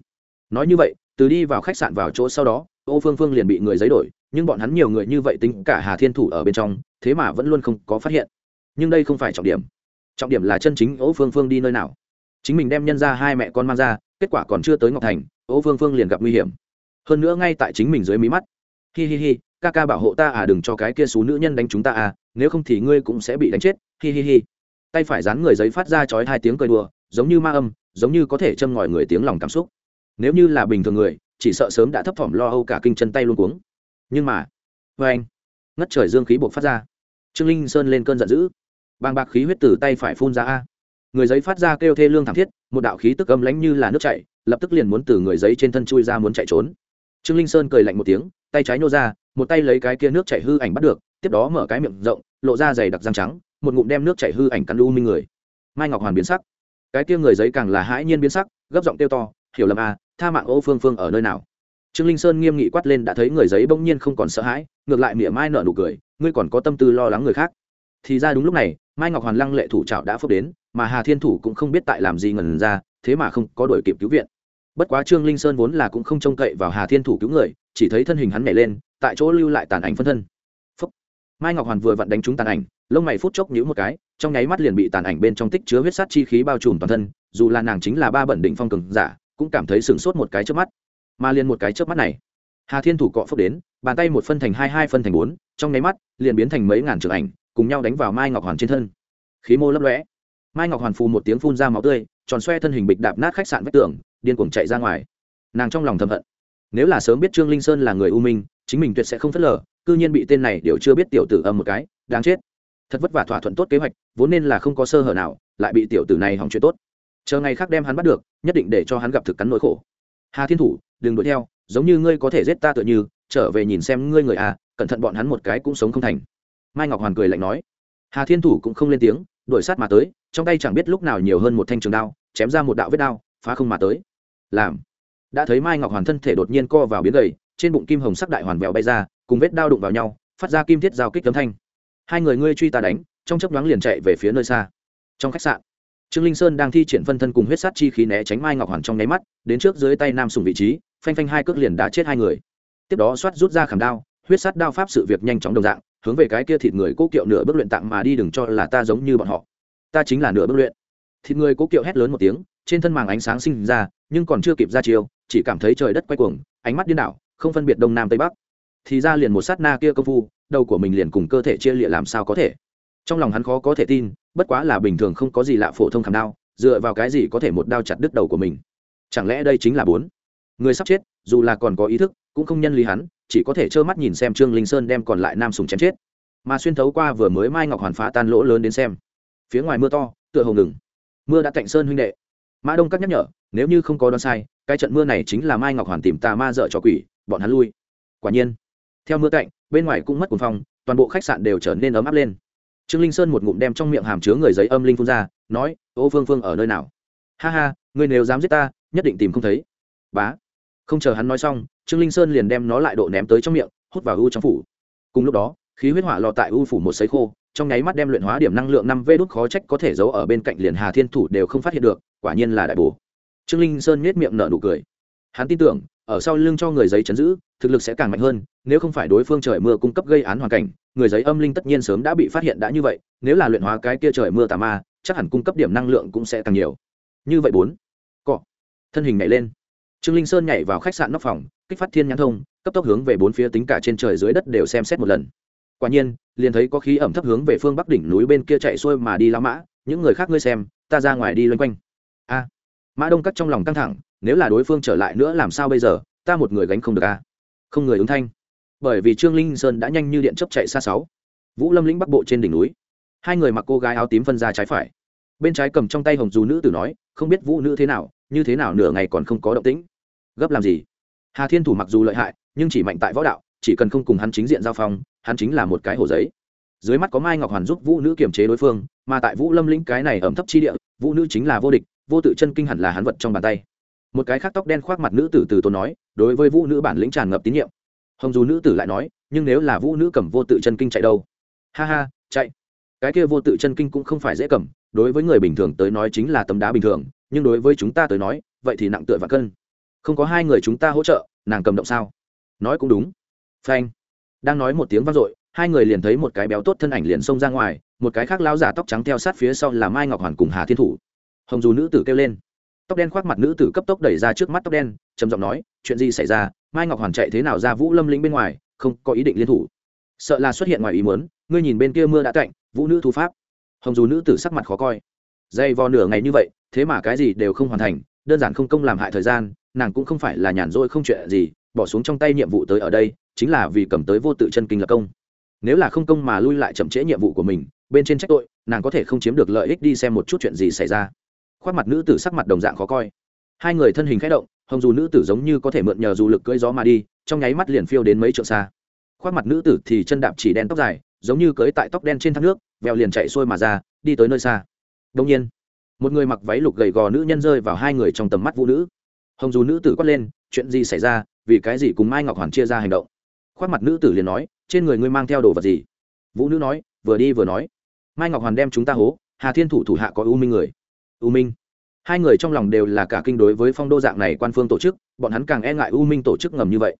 Nói như vậy, từ đi vào khách sạn vào chỗ sau đó, ô phương phương liền bị người giấy đổi, nhưng bọn hắn nhiều người như vậy tính cả hà thiên thủ ở bên trong, thế mà vẫn luôn không có phát hiện. Nhưng đây không phải trọng điểm. Trọng điểm là chân chính ô phương phương đi nơi nào. Chính mình đem nhân ra hai mẹ con mang ra, kết quả còn chưa tới ngọc thành, ô phương phương liền gặp nguy hiểm. Hơn nữa ngay tại chính mình dưới mí mắt. Hi hi hi, ca ca bảo hộ ta à đừng cho cái kia xú nữ nhân đánh chúng ta à nếu không thì ngươi cũng sẽ bị đánh chết, hi hi hi. Tay phải dán người giấy phát ra chói hai tiếng cười đùa, giống như ma âm, giống như có thể châm ngòi người tiếng lòng cảm xúc. Nếu như là bình thường người, chỉ sợ sớm đã thấp thỏm lo âu cả kinh chân tay luôn cuống. Nhưng mà vê anh, ngất trời dương khí buộc phát ra. Trương linh sơn lên cơn giận dữ. Bàng bạc khí huyết từ tay phải phun ra a. Người giấy phát ra kêu thê lương thảm thiết, một đạo khí tức âm lánh như là nước chảy, lập tức liền muốn từ người giấy trên thân chui ra muốn chạy trốn. Trương linh sơn cười lạnh một tiếng, tay trái nô ra, một tay lấy cái kia nước chảy hư ảnh bắt được tiếp đó mở cái miệng rộng, lộ ra dày đặc răng trắng, một ngụm đem nước chảy hư ảnh cắn u minh người. Mai ngọc hoàn biến sắc. Cái kia người giấy càng là hãi nhiên biến sắc, gấp giọng tiêu to, hiểu lầm à tha mạng ô phương phương ở nơi nào? Trương linh sơn nghiêm nghị quát lên, đã thấy người giấy bỗng nhiên không còn sợ hãi, ngược lại mỉa mai nở nụ cười, ngươi còn có tâm tư lo lắng người khác. Thì ra đúng lúc này, mai ngọc hoàn lăng lệ thủ trảo đã phước đến, mà hà thiên thủ cũng không biết tại làm gì ngần ra, thế mà không có đổi kịp cứu viện. Bất quá trương linh sơn vốn là cũng không trông cậy vào hà thiên thủ cứu người, chỉ thấy thân hình hắn nhảy lên, tại chỗ lưu lại tàn ảnh phân thân mai ngọc hoàn vừa vặn đánh trúng tàn ảnh, lông mày phút chốc nhíu một cái, trong nháy mắt liền bị tàn ảnh bên trong tích chứa huyết sát chi khí bao trùm toàn thân, dù là nàng chính là ba bẩn định phong cường giả, cũng cảm thấy sửng sốt một cái trước mắt. Mà liền một cái trước mắt này, hà thiên thủ cọ phúc đến, bàn tay một phân thành hai hai phân thành bốn, trong nháy mắt, liền biến thành mấy ngàn trường ảnh, cùng nhau đánh vào mai ngọc hoàn trên thân. Khí mô lấp lóe. Mai ngọc hoàn phù một tiếng phun ra máu tươi, tròn xoe thân hình bịch đạp nát khách sạn vách tường, điên cuồng chạy ra ngoài. Nàng trong lòng thầm hận nếu là sớm biết trương linh sơn là người u minh, chính mình tuyệt sẽ không phớt lờ, cư nhiên bị tên này đều chưa biết tiểu tử âm một cái, đáng chết. Thật vất vả thỏa thuận tốt kế hoạch, vốn nên là không có sơ hở nào, lại bị tiểu tử này hỏng chuyện tốt. Chờ ngày khác đem hắn bắt được, nhất định để cho hắn gặp thực cắn nỗi khổ. Hà thiên thủ, đừng đuổi theo, giống như ngươi có thể giết ta tựa như, trở về nhìn xem ngươi người à cẩn thận bọn hắn một cái cũng sống không thành. Mai ngọc hoàn cười lạnh nói. Hà thiên thủ cũng không lên tiếng, đuổi sát mà tới, trong tay chẳng biết lúc nào nhiều hơn một thanh trường đao, chém ra một đạo vết đao, phá không mà tới. Làm đã thấy mai ngọc hoàn thân thể đột nhiên co vào biến gầy, trên bụng kim hồng sắc đại hoàn vẹo bay ra, cùng vết đao đụng vào nhau, phát ra kim thiết giao kích tấm thanh. Hai người ngươi truy ta đánh, trong chấp đoán liền chạy về phía nơi xa. Trong khách sạn, trương linh sơn đang thi triển phân thân cùng huyết sát chi khí né tránh mai ngọc hoàn trong nháy mắt, đến trước dưới tay nam sùng vị trí, phanh phanh hai cước liền đã chết hai người. Tiếp đó xoát rút ra khảm đao, huyết sát đao pháp sự việc nhanh chóng đồng dạng, hướng về cái kia thịt người cố kiệu nửa bước luyện tặng mà đi, đừng cho là ta giống như bọn họ. Ta chính là nửa bước luyện. Thịt người cố kiệu hét lớn một tiếng, trên thân màng ánh sáng sinh ra, nhưng còn chưa kịp ra chiều chỉ cảm thấy trời đất quay cuồng, ánh mắt điên đảo, không phân biệt đông nam tây bắc. Thì ra liền một sát na kia công phu, đầu của mình liền cùng cơ thể chia lịa làm sao có thể. Trong lòng hắn khó có thể tin, bất quá là bình thường không có gì lạ phổ thông khảm đao, dựa vào cái gì có thể một đao chặt đứt đầu của mình. Chẳng lẽ đây chính là bốn? Người sắp chết, dù là còn có ý thức, cũng không nhân lý hắn, chỉ có thể trơ mắt nhìn xem trương linh sơn đem còn lại nam sùng chém chết. Mà xuyên thấu qua vừa mới mai ngọc hoàn phá tan lỗ lớn đến xem. Phía ngoài mưa to, tựa hồ ngừng. Mưa đã cạnh sơn huynh đệ. Mã đông các nhắc nhở, nếu như không có đoán sai cái trận mưa này chính là mai ngọc hoàn tìm tà ma dợ cho quỷ, bọn hắn lui. Quả nhiên, theo mưa cạnh, bên ngoài cũng mất cuồng phong, toàn bộ khách sạn đều trở nên ấm áp lên. Trương linh sơn một ngụm đem trong miệng hàm chứa người giấy âm linh phun ra, nói, ô phương phương ở nơi nào? Ha ha, ngươi nếu dám giết ta, nhất định tìm không thấy. Bá. Không chờ hắn nói xong, trương linh sơn liền đem nó lại độ ném tới trong miệng, hút vào u trong phủ. Cùng lúc đó, khí huyết hỏa lò tại u phủ một sấy khô, trong nháy mắt đem luyện hóa điểm năng lượng năm v đốt khó trách có thể giấu ở bên cạnh liền hà thiên thủ đều không phát hiện được, quả nhiên là đại bổ trương linh sơn nhếch miệng nở nụ cười. Hắn tin tưởng, ở sau lưng cho người giấy chấn giữ, thực lực sẽ càng mạnh hơn, nếu không phải đối phương trời mưa cung cấp gây án hoàn cảnh, người giấy âm linh tất nhiên sớm đã bị phát hiện đã như vậy, nếu là luyện hóa cái kia trời mưa tà ma, chắc hẳn cung cấp điểm năng lượng cũng sẽ càng nhiều. Như vậy bốn, cọ. Thân hình nhảy lên. Trương linh sơn nhảy vào khách sạn nóc phòng, kích phát thiên nhãn thông, cấp tốc hướng về bốn phía tính cả trên trời dưới đất đều xem xét một lần. Quả nhiên, liền thấy có khí ẩm thấp hướng về phương bắc đỉnh núi bên kia chạy xuôi mà đi lao mã, những người khác ngươi xem, ta ra ngoài đi loanh quanh. A mã đông cắt trong lòng căng thẳng, nếu là đối phương trở lại nữa làm sao bây giờ, ta một người gánh không được a không người ứng thanh. Bởi vì trương linh sơn đã nhanh như điện chấp chạy xa sáu. Vũ lâm lĩnh bắc bộ trên đỉnh núi. Hai người mặc cô gái áo tím phân ra trái phải. Bên trái cầm trong tay hồng dù nữ tử nói, không biết vũ nữ thế nào, như thế nào nửa ngày còn không có động tĩnh. Gấp làm gì? Hà thiên thủ mặc dù lợi hại, nhưng chỉ mạnh tại võ đạo, chỉ cần không cùng hắn chính diện giao phong, hắn chính là một cái hồ giấy dưới mắt có mai ngọc hoàn giúp vũ nữ kiềm chế đối phương, mà tại vũ lâm lĩnh cái này ẩm thấp chi địa, vũ nữ chính là vô địch, vô tự chân kinh hẳn là hắn vật trong bàn tay. Một cái khác tóc đen khoác mặt nữ tử từ tốn nói, đối với vũ nữ bản lĩnh tràn ngập tín nhiệm. Hồng dù nữ tử lại nói, nhưng nếu là vũ nữ cầm vô tự chân kinh chạy đâu? Ha ha, chạy. Cái kia vô tự chân kinh cũng không phải dễ cầm, đối với người bình thường tới nói chính là tấm đá bình thường, nhưng đối với chúng ta tới nói, vậy thì nặng tựa và cân. Không có hai người chúng ta hỗ trợ, nàng cầm động sao? Nói cũng đúng. Phanh. Đang nói một tiếng vang dội hai người liền thấy một cái béo tốt thân ảnh liền xông ra ngoài, một cái khác lao giả tóc trắng theo sát phía sau là mai ngọc hoàn cùng hà thiên thủ. Hồng dù nữ tử kêu lên. Tóc đen khoác mặt nữ tử cấp tốc đẩy ra trước mắt tóc đen, trầm giọng nói, chuyện gì xảy ra? Mai ngọc hoàn chạy thế nào ra vũ lâm lĩnh bên ngoài, không có ý định liên thủ. Sợ là xuất hiện ngoài ý muốn, ngươi nhìn bên kia mưa đã cạnh vũ nữ thu pháp. Hồng dù nữ tử sắc mặt khó coi. Dây vò nửa ngày như vậy, thế mà cái gì đều không hoàn thành, đơn giản không công làm hại thời gian, nàng cũng không phải là nhàn rỗi không chuyện gì, bỏ xuống trong tay nhiệm vụ tới ở đây, chính là vì cầm tới vô tự chân kinh lập công nếu là không công mà lui lại chậm trễ nhiệm vụ của mình, bên trên trách tội, nàng có thể không chiếm được lợi ích đi xem một chút chuyện gì xảy ra. Khoác mặt nữ tử sắc mặt đồng dạng khó coi. Hai người thân hình khẽ động, hồng dù nữ tử giống như có thể mượn nhờ dù lực cưỡi gió mà đi, trong nháy mắt liền phiêu đến mấy trượng xa. Khoác mặt nữ tử thì chân đạp chỉ đen tóc dài, giống như cưỡi tại tóc đen trên thác nước, vèo liền chạy xuôi mà ra, đi tới nơi xa. Đông nhiên, một người mặc váy lục gầy gò nữ nhân rơi vào hai người trong tầm mắt vũ nữ. Hồng dù nữ tử quát lên, chuyện gì xảy ra? Vì cái gì cùng mai ngọc hoàn chia ra hành động? Khoác mặt nữ tử liền nói trên người ngươi mang theo đồ vật gì? Vũ nữ nói, vừa đi vừa nói. Mai ngọc hoàn đem chúng ta hố, hà thiên thủ thủ hạ có u minh người. U minh. Hai người trong lòng đều là cả kinh đối với phong đô dạng này quan phương tổ chức, bọn hắn càng e ngại u minh tổ chức ngầm như vậy.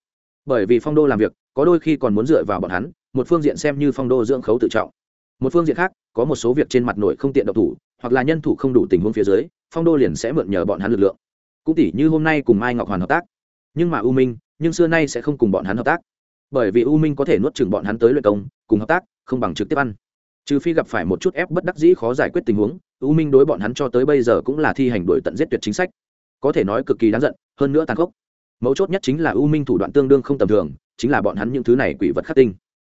Bởi vì phong đô làm việc, có đôi khi còn muốn dựa vào bọn hắn, một phương diện xem như phong đô dưỡng khấu tự trọng. Một phương diện khác, có một số việc trên mặt nội không tiện độc thủ, hoặc là nhân thủ không đủ tình huống phía dưới, phong đô liền sẽ mượn nhờ bọn hắn lực lượng. Cũng tỷ như hôm nay cùng mai ngọc hoàn hợp tác. Nhưng mà u minh, nhưng xưa nay sẽ không cùng bọn hắn hợp tác bởi vì u minh có thể nuốt chừng bọn hắn tới luyện công, cùng hợp tác, không bằng trực tiếp ăn. Trừ phi gặp phải một chút ép bất đắc dĩ khó giải quyết tình huống, u minh đối bọn hắn cho tới bây giờ cũng là thi hành đổi tận giết tuyệt chính sách. Có thể nói cực kỳ đáng giận, hơn nữa tàn khốc. Mấu chốt nhất chính là u minh thủ đoạn tương đương không tầm thường, chính là bọn hắn những thứ này quỷ vật khắc tinh.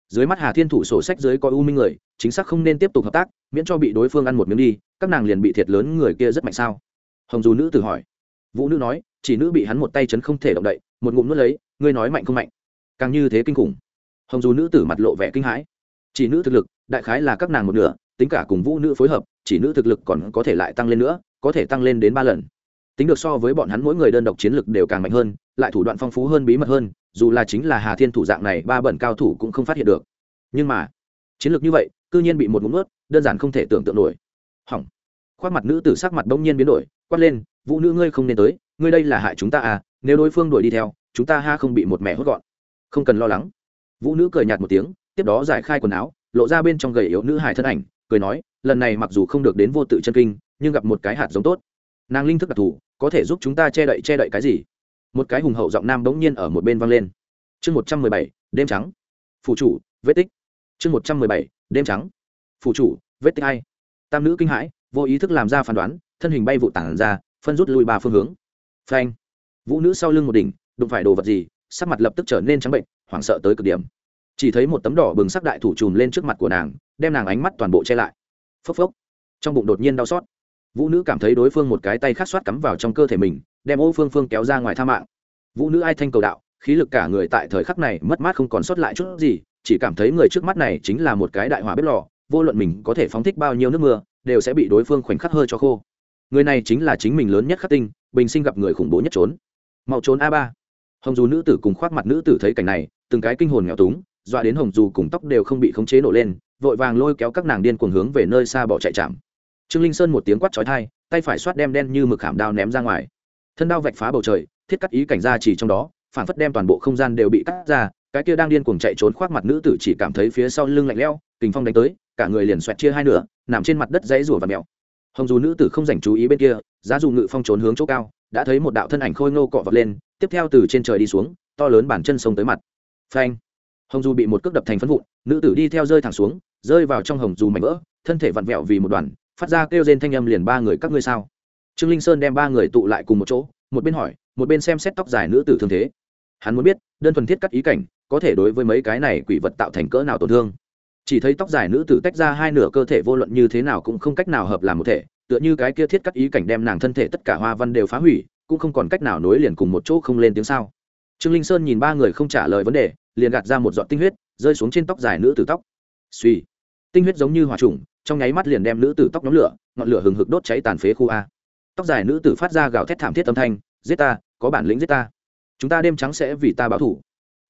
Dưới mắt hà thiên thủ sổ sách dưới có u minh người, chính xác không nên tiếp tục hợp tác, miễn cho bị đối phương ăn một miếng đi, các nàng liền bị thiệt lớn người kia rất mạnh sao? Hồng dù nữ tự hỏi. Vũ nữ nói, chỉ nữ bị hắn một tay chấn không thể động đậy, một ngụm nuốt lấy, ngươi nói mạnh không mạnh? Càng như thế kinh khủng. Hồng dù nữ tử mặt lộ vẻ kinh hãi. Chỉ nữ thực lực, đại khái là các nàng một nửa, tính cả cùng vũ nữ phối hợp, chỉ nữ thực lực còn có thể lại tăng lên nữa, có thể tăng lên đến ba lần. Tính được so với bọn hắn mỗi người đơn độc chiến lực đều càng mạnh hơn, lại thủ đoạn phong phú hơn bí mật hơn, dù là chính là hà thiên thủ dạng này, ba bẩn cao thủ cũng không phát hiện được. Nhưng mà, chiến lược như vậy, cư nhiên bị một ngụm ướt đơn giản không thể tưởng tượng nổi. Hỏng. Khoác mặt nữ tử sắc mặt bỗng nhiên biến đổi, quát lên, vũ nữ ngươi không nên tới, ngươi đây là hại chúng ta à nếu đối phương đuổi đi theo, chúng ta ha không bị một mẹ hốt gọn không cần lo lắng. Vũ nữ cười nhạt một tiếng, tiếp đó giải khai quần áo, lộ ra bên trong gầy yếu nữ hài thân ảnh, cười nói, lần này mặc dù không được đến vô tự chân kinh, nhưng gặp một cái hạt giống tốt. Nàng linh thức đặc thù, có thể giúp chúng ta che đậy che đậy cái gì? Một cái hùng hậu giọng nam bỗng nhiên ở một bên vang lên. Chương một trăm mười bảy, đêm trắng. Phụ chủ, vết tích. Chương một trăm mười bảy, đêm trắng. Phụ chủ, vết tích hay tam nữ kinh hãi, vô ý thức làm ra phán đoán, thân hình bay vụ tản ra, phân rút lui ba phương hướng. Phanh. Vũ nữ sau lưng một đỉnh, đụng phải đồ vật gì sắc mặt lập tức trở nên trắng bệnh, hoảng sợ tới cực điểm. Chỉ thấy một tấm đỏ bừng sắc đại thủ chùm lên trước mặt của nàng, đem nàng ánh mắt toàn bộ che lại. Phốc phốc. Trong bụng đột nhiên đau xót. Vũ nữ cảm thấy đối phương một cái tay khát soát cắm vào trong cơ thể mình, đem ô phương phương kéo ra ngoài tha mạng. Vũ nữ ai thanh cầu đạo, khí lực cả người tại thời khắc này mất mát không còn sót lại chút gì, chỉ cảm thấy người trước mắt này chính là một cái đại hỏa bếp lò, vô luận mình có thể phóng thích bao nhiêu nước mưa, đều sẽ bị đối phương khoảnh khắc hơi cho khô. Người này chính là chính mình lớn nhất khắc tinh, bình sinh gặp người khủng bố nhất trốn. Mau trốn a ba hồng dù nữ tử cùng khoác mặt nữ tử thấy cảnh này, từng cái kinh hồn nghèo túng, dọa đến hồng dù cùng tóc đều không bị khống chế nổ lên, vội vàng lôi kéo các nàng điên cuồng hướng về nơi xa bỏ chạy chạm. Trương linh sơn một tiếng quát chói thai tay phải xoát đem đen như mực khảm đao ném ra ngoài. Thân đao vạch phá bầu trời, thiết cắt ý cảnh ra chỉ trong đó, phản phất đem toàn bộ không gian đều bị cắt ra, cái kia đang điên cuồng chạy trốn khoác mặt nữ tử chỉ cảm thấy phía sau lưng lạnh lẽo, kình phong đánh tới, cả người liền xoẹt chia hai nửa, nằm trên mặt đất dãy rủa và mèo. Hồng dù nữ tử không dành chú ý bên kia, giá dù ngự phong trốn hướng chỗ cao, đã thấy một đạo thân ảnh khôi ngô cọ vật lên tiếp theo từ trên trời đi xuống, to lớn bản chân sông tới mặt. Phanh. Hồng dù bị một cước đập thành phân vụn, nữ tử đi theo rơi thẳng xuống, rơi vào trong hồng dù mảnh vỡ, thân thể vặn vẹo vì một đoàn, phát ra kêu rên thanh âm liền ba người các ngươi sao? Trương linh sơn đem ba người tụ lại cùng một chỗ, một bên hỏi, một bên xem xét tóc dài nữ tử thương thế. Hắn muốn biết, đơn thuần thiết cắt ý cảnh, có thể đối với mấy cái này quỷ vật tạo thành cỡ nào tổn thương. Chỉ thấy tóc dài nữ tử tách ra hai nửa cơ thể vô luận như thế nào cũng không cách nào hợp làm một thể, tựa như cái kia thiết cắt ý cảnh đem nàng thân thể tất cả hoa văn đều phá hủy cũng không còn cách nào nối liền cùng một chỗ không lên tiếng sao. Trương linh sơn nhìn ba người không trả lời vấn đề, liền gạt ra một giọt tinh huyết, rơi xuống trên tóc dài nữ tử tóc. Suy tinh huyết giống như hòa trùng, trong nháy mắt liền đem nữ tử tóc nhóm lửa, ngọn lửa hừng hực đốt cháy tàn phế khu a. Tóc dài nữ tử phát ra gào thét thảm thiết âm thanh, giết ta, có bản lĩnh giết ta. Chúng ta đêm trắng sẽ vì ta báo thủ.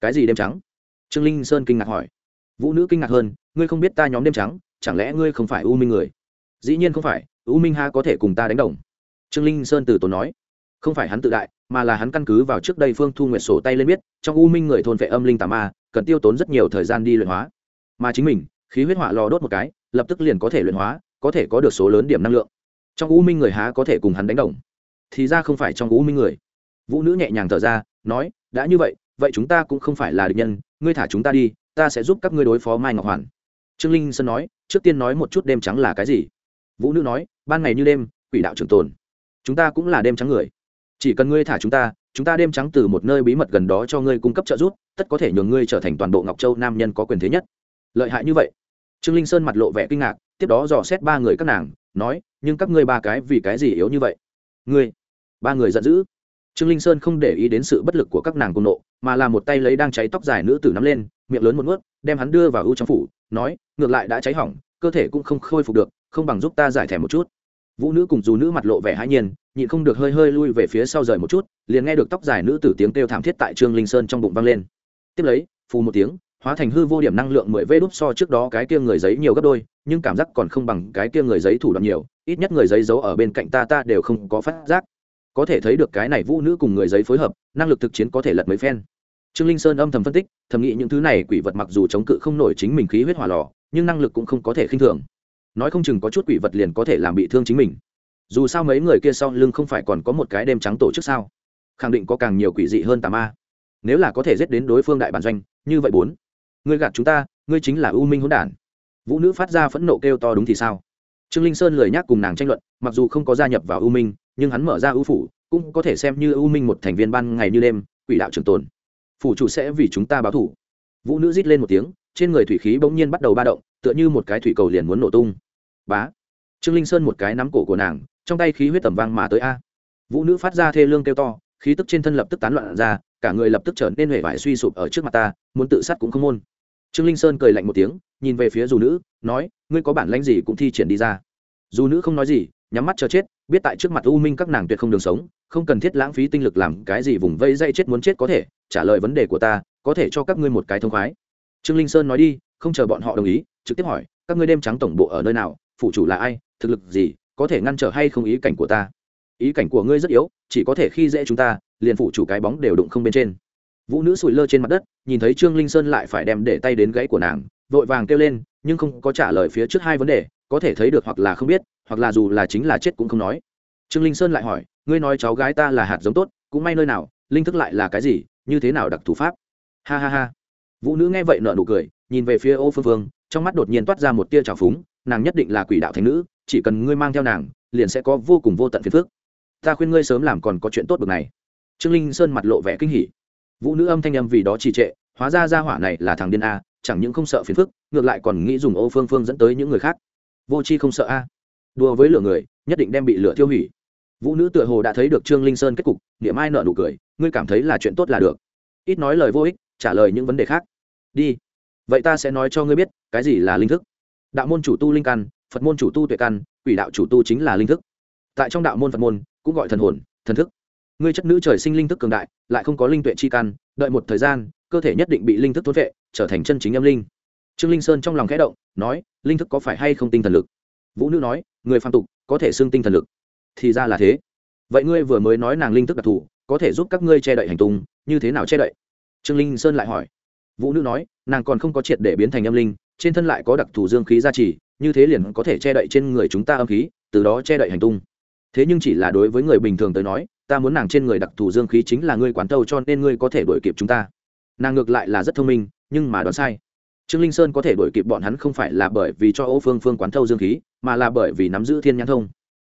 Cái gì đêm trắng? Trương linh sơn kinh ngạc hỏi. Vũ nữ kinh ngạc hơn, ngươi không biết ta nhóm đêm trắng, chẳng lẽ ngươi không phải u minh người? Dĩ nhiên không phải, u minh ha có thể cùng ta đánh đồng. Trương linh sơn từ tốn nói không phải hắn tự đại, mà là hắn căn cứ vào trước đây phương thu nguyệt sổ tay lên biết, trong u minh người thôn vệ âm linh tà ma, cần tiêu tốn rất nhiều thời gian đi luyện hóa. Mà chính mình, khí huyết hỏa lò đốt một cái, lập tức liền có thể luyện hóa, có thể có được số lớn điểm năng lượng. Trong u minh người há có thể cùng hắn đánh đồng? Thì ra không phải trong u minh người. Vũ nữ nhẹ nhàng thở ra, nói, đã như vậy vậy chúng ta cũng không phải là địch nhân, ngươi thả chúng ta đi, ta sẽ giúp các ngươi đối phó mai ngọc hoàn. Trương linh sơn nói, trước tiên nói một chút đêm trắng là cái gì? Vũ nữ nói, ban ngày như đêm, quỷ đạo trường tồn. Chúng ta cũng là đêm trắng người chỉ cần ngươi thả chúng ta chúng ta đêm trắng từ một nơi bí mật gần đó cho ngươi cung cấp trợ giúp, tất có thể nhường ngươi trở thành toàn bộ ngọc châu nam nhân có quyền thế nhất. Lợi hại như vậy. Trương linh sơn mặt lộ vẻ kinh ngạc, tiếp đó dò xét ba người các nàng, nói, nhưng các ngươi ba cái vì cái gì yếu như vậy? Ngươi. Ba người giận dữ. Trương linh sơn không để ý đến sự bất lực của các nàng cùng nộ, mà là một tay lấy đang cháy tóc dài nữ tử nắm lên, miệng lớn một nuốt, đem hắn đưa vào ưu trong phủ, nói, ngược lại đã cháy hỏng, cơ thể cũng không khôi phục được, không bằng giúp ta giải thẻ một chút. Vũ nữ cùng dù nữ mặt lộ vẻ hãi nhiên nhịn không được hơi hơi lui về phía sau rời một chút, liền nghe được tóc dài nữ tử tiếng kêu thảm thiết tại trương linh sơn trong bụng vang lên. Tiếp lấy, phù một tiếng, hóa thành hư vô điểm năng lượng mười vê đúp so trước đó cái kia người giấy nhiều gấp đôi, nhưng cảm giác còn không bằng cái kia người giấy thủ đoạn nhiều, ít nhất người giấy giấu ở bên cạnh ta ta đều không có phát giác. Có thể thấy được cái này vũ nữ cùng người giấy phối hợp, năng lực thực chiến có thể lật mấy phen. Trương linh sơn âm thầm phân tích, thầm nghĩ những thứ này quỷ vật mặc dù chống cự không nổi chính mình khí huyết hỏa lò, nhưng năng lực cũng không có thể khinh thường. Nói không chừng có chút quỷ vật liền có thể làm bị thương chính mình dù sao mấy người kia sau lưng không phải còn có một cái đêm trắng tổ chức sao? Khẳng định có càng nhiều quỷ dị hơn tà ma. Nếu là có thể giết đến đối phương đại bản doanh, như vậy bốn. Ngươi gạt chúng ta, ngươi chính là u minh hỗn đản. Vũ nữ phát ra phẫn nộ kêu to đúng thì sao? Trương linh sơn lời nhắc cùng nàng tranh luận, mặc dù không có gia nhập vào u minh, nhưng hắn mở ra ưu phủ, cũng có thể xem như u minh một thành viên ban ngày như đêm, quỷ đạo trường tồn. Phủ chủ sẽ vì chúng ta báo thủ. Vũ nữ rít lên một tiếng, trên người thủy khí bỗng nhiên bắt đầu ba động, tựa như một cái thủy cầu liền muốn nổ tung. Bá! Trương linh sơn một cái nắm cổ của nàng, trong tay khí huyết tầm vang mà tới a. Vũ nữ phát ra thê lương kêu to, khí tức trên thân lập tức tán loạn ra, cả người lập tức trở nên huệ vải suy sụp ở trước mặt ta, muốn tự sát cũng không môn. Trương linh sơn cười lạnh một tiếng, nhìn về phía dù nữ, nói, ngươi có bản lãnh gì cũng thi triển đi ra. Dù nữ không nói gì, nhắm mắt chờ chết, biết tại trước mặt u minh các nàng tuyệt không đường sống, không cần thiết lãng phí tinh lực làm cái gì vùng vây dây chết muốn chết có thể, trả lời vấn đề của ta, có thể cho các ngươi một cái thông khoái. Trương linh sơn nói đi, không chờ bọn họ đồng ý, trực tiếp hỏi, các ngươi đêm trắng tổng bộ ở nơi nào phụ chủ là ai? Thực lực gì, có thể ngăn trở hay không ý cảnh của ta? Ý cảnh của ngươi rất yếu, chỉ có thể khi dễ chúng ta, liền phủ chủ cái bóng đều đụng không bên trên. Vũ nữ sủi lơ trên mặt đất, nhìn thấy trương linh sơn lại phải đem để tay đến gãy của nàng, vội vàng kêu lên, nhưng không có trả lời phía trước hai vấn đề, có thể thấy được hoặc là không biết, hoặc là dù là chính là chết cũng không nói. Trương linh sơn lại hỏi, ngươi nói cháu gái ta là hạt giống tốt, cũng may nơi nào, linh thức lại là cái gì, như thế nào đặc thù pháp? Ha ha ha. Vũ nữ nghe vậy nợ nụ cười, nhìn về phía ô phương phương trong mắt đột nhiên toát ra một tia trào phúng, nàng nhất định là quỷ đạo thành nữ chỉ cần ngươi mang theo nàng, liền sẽ có vô cùng vô tận phiền phức. Ta khuyên ngươi sớm làm còn có chuyện tốt bực này. Trương linh sơn mặt lộ vẻ kinh hỉ. Vũ nữ âm thanh âm vì đó trì trệ, hóa ra ra hỏa này là thằng điên a, chẳng những không sợ phiền phức, ngược lại còn nghĩ dùng ô phương phương dẫn tới những người khác. Vô c h i không sợ a. Đùa với lửa người, nhất định đem bị lửa tiêu hủy. Vũ nữ tựa hồ đã thấy được trương linh sơn kết cục, niệm ai nợ nụ cười, ngươi cảm thấy là chuyện tốt là được. Ít nói lời vô ích, trả lời những vấn đề khác. Đi, vậy ta sẽ nói cho ngươi biết, cái gì là linh thức? Đạo môn chủ tu linh căn phật môn chủ tu tuệ căn, quỷ đạo chủ tu chính là linh thức. Tại trong đạo môn phật môn, cũng gọi thần hồn, thần thức. Ngươi chất nữ trời sinh linh thức cường đại, lại không có linh tuệ chi căn, đợi một thời gian, cơ thể nhất định bị linh thức thốt vệ, trở thành chân chính âm linh. Trương linh sơn trong lòng khẽ động, nói, linh thức có phải hay không tinh thần lực? Vũ nữ nói, người phạm tục, có thể xưng tinh thần lực. Thì ra là thế. Vậy ngươi vừa mới nói nàng linh thức đặc thù, có thể giúp các ngươi che đậy hành tung, như thế nào che đậy? Trương linh sơn lại hỏi. Vũ nữ nói, nàng còn không có triệt để biến thành âm linh, trên thân lại có đặc thù dương khí gia trì như thế liền có thể che đậy trên người chúng ta âm khí, từ đó che đậy hành tung. Thế nhưng chỉ là đối với người bình thường tới nói, ta muốn nàng trên người đặc thù dương khí chính là ngươi quán tâu cho nên ngươi có thể đuổi kịp chúng ta. Nàng ngược lại là rất thông minh, nhưng mà đoán sai. Trương linh sơn có thể đuổi kịp bọn hắn không phải là bởi vì cho ô phương phương quán thâu dương khí, mà là bởi vì nắm giữ thiên nhãn thông.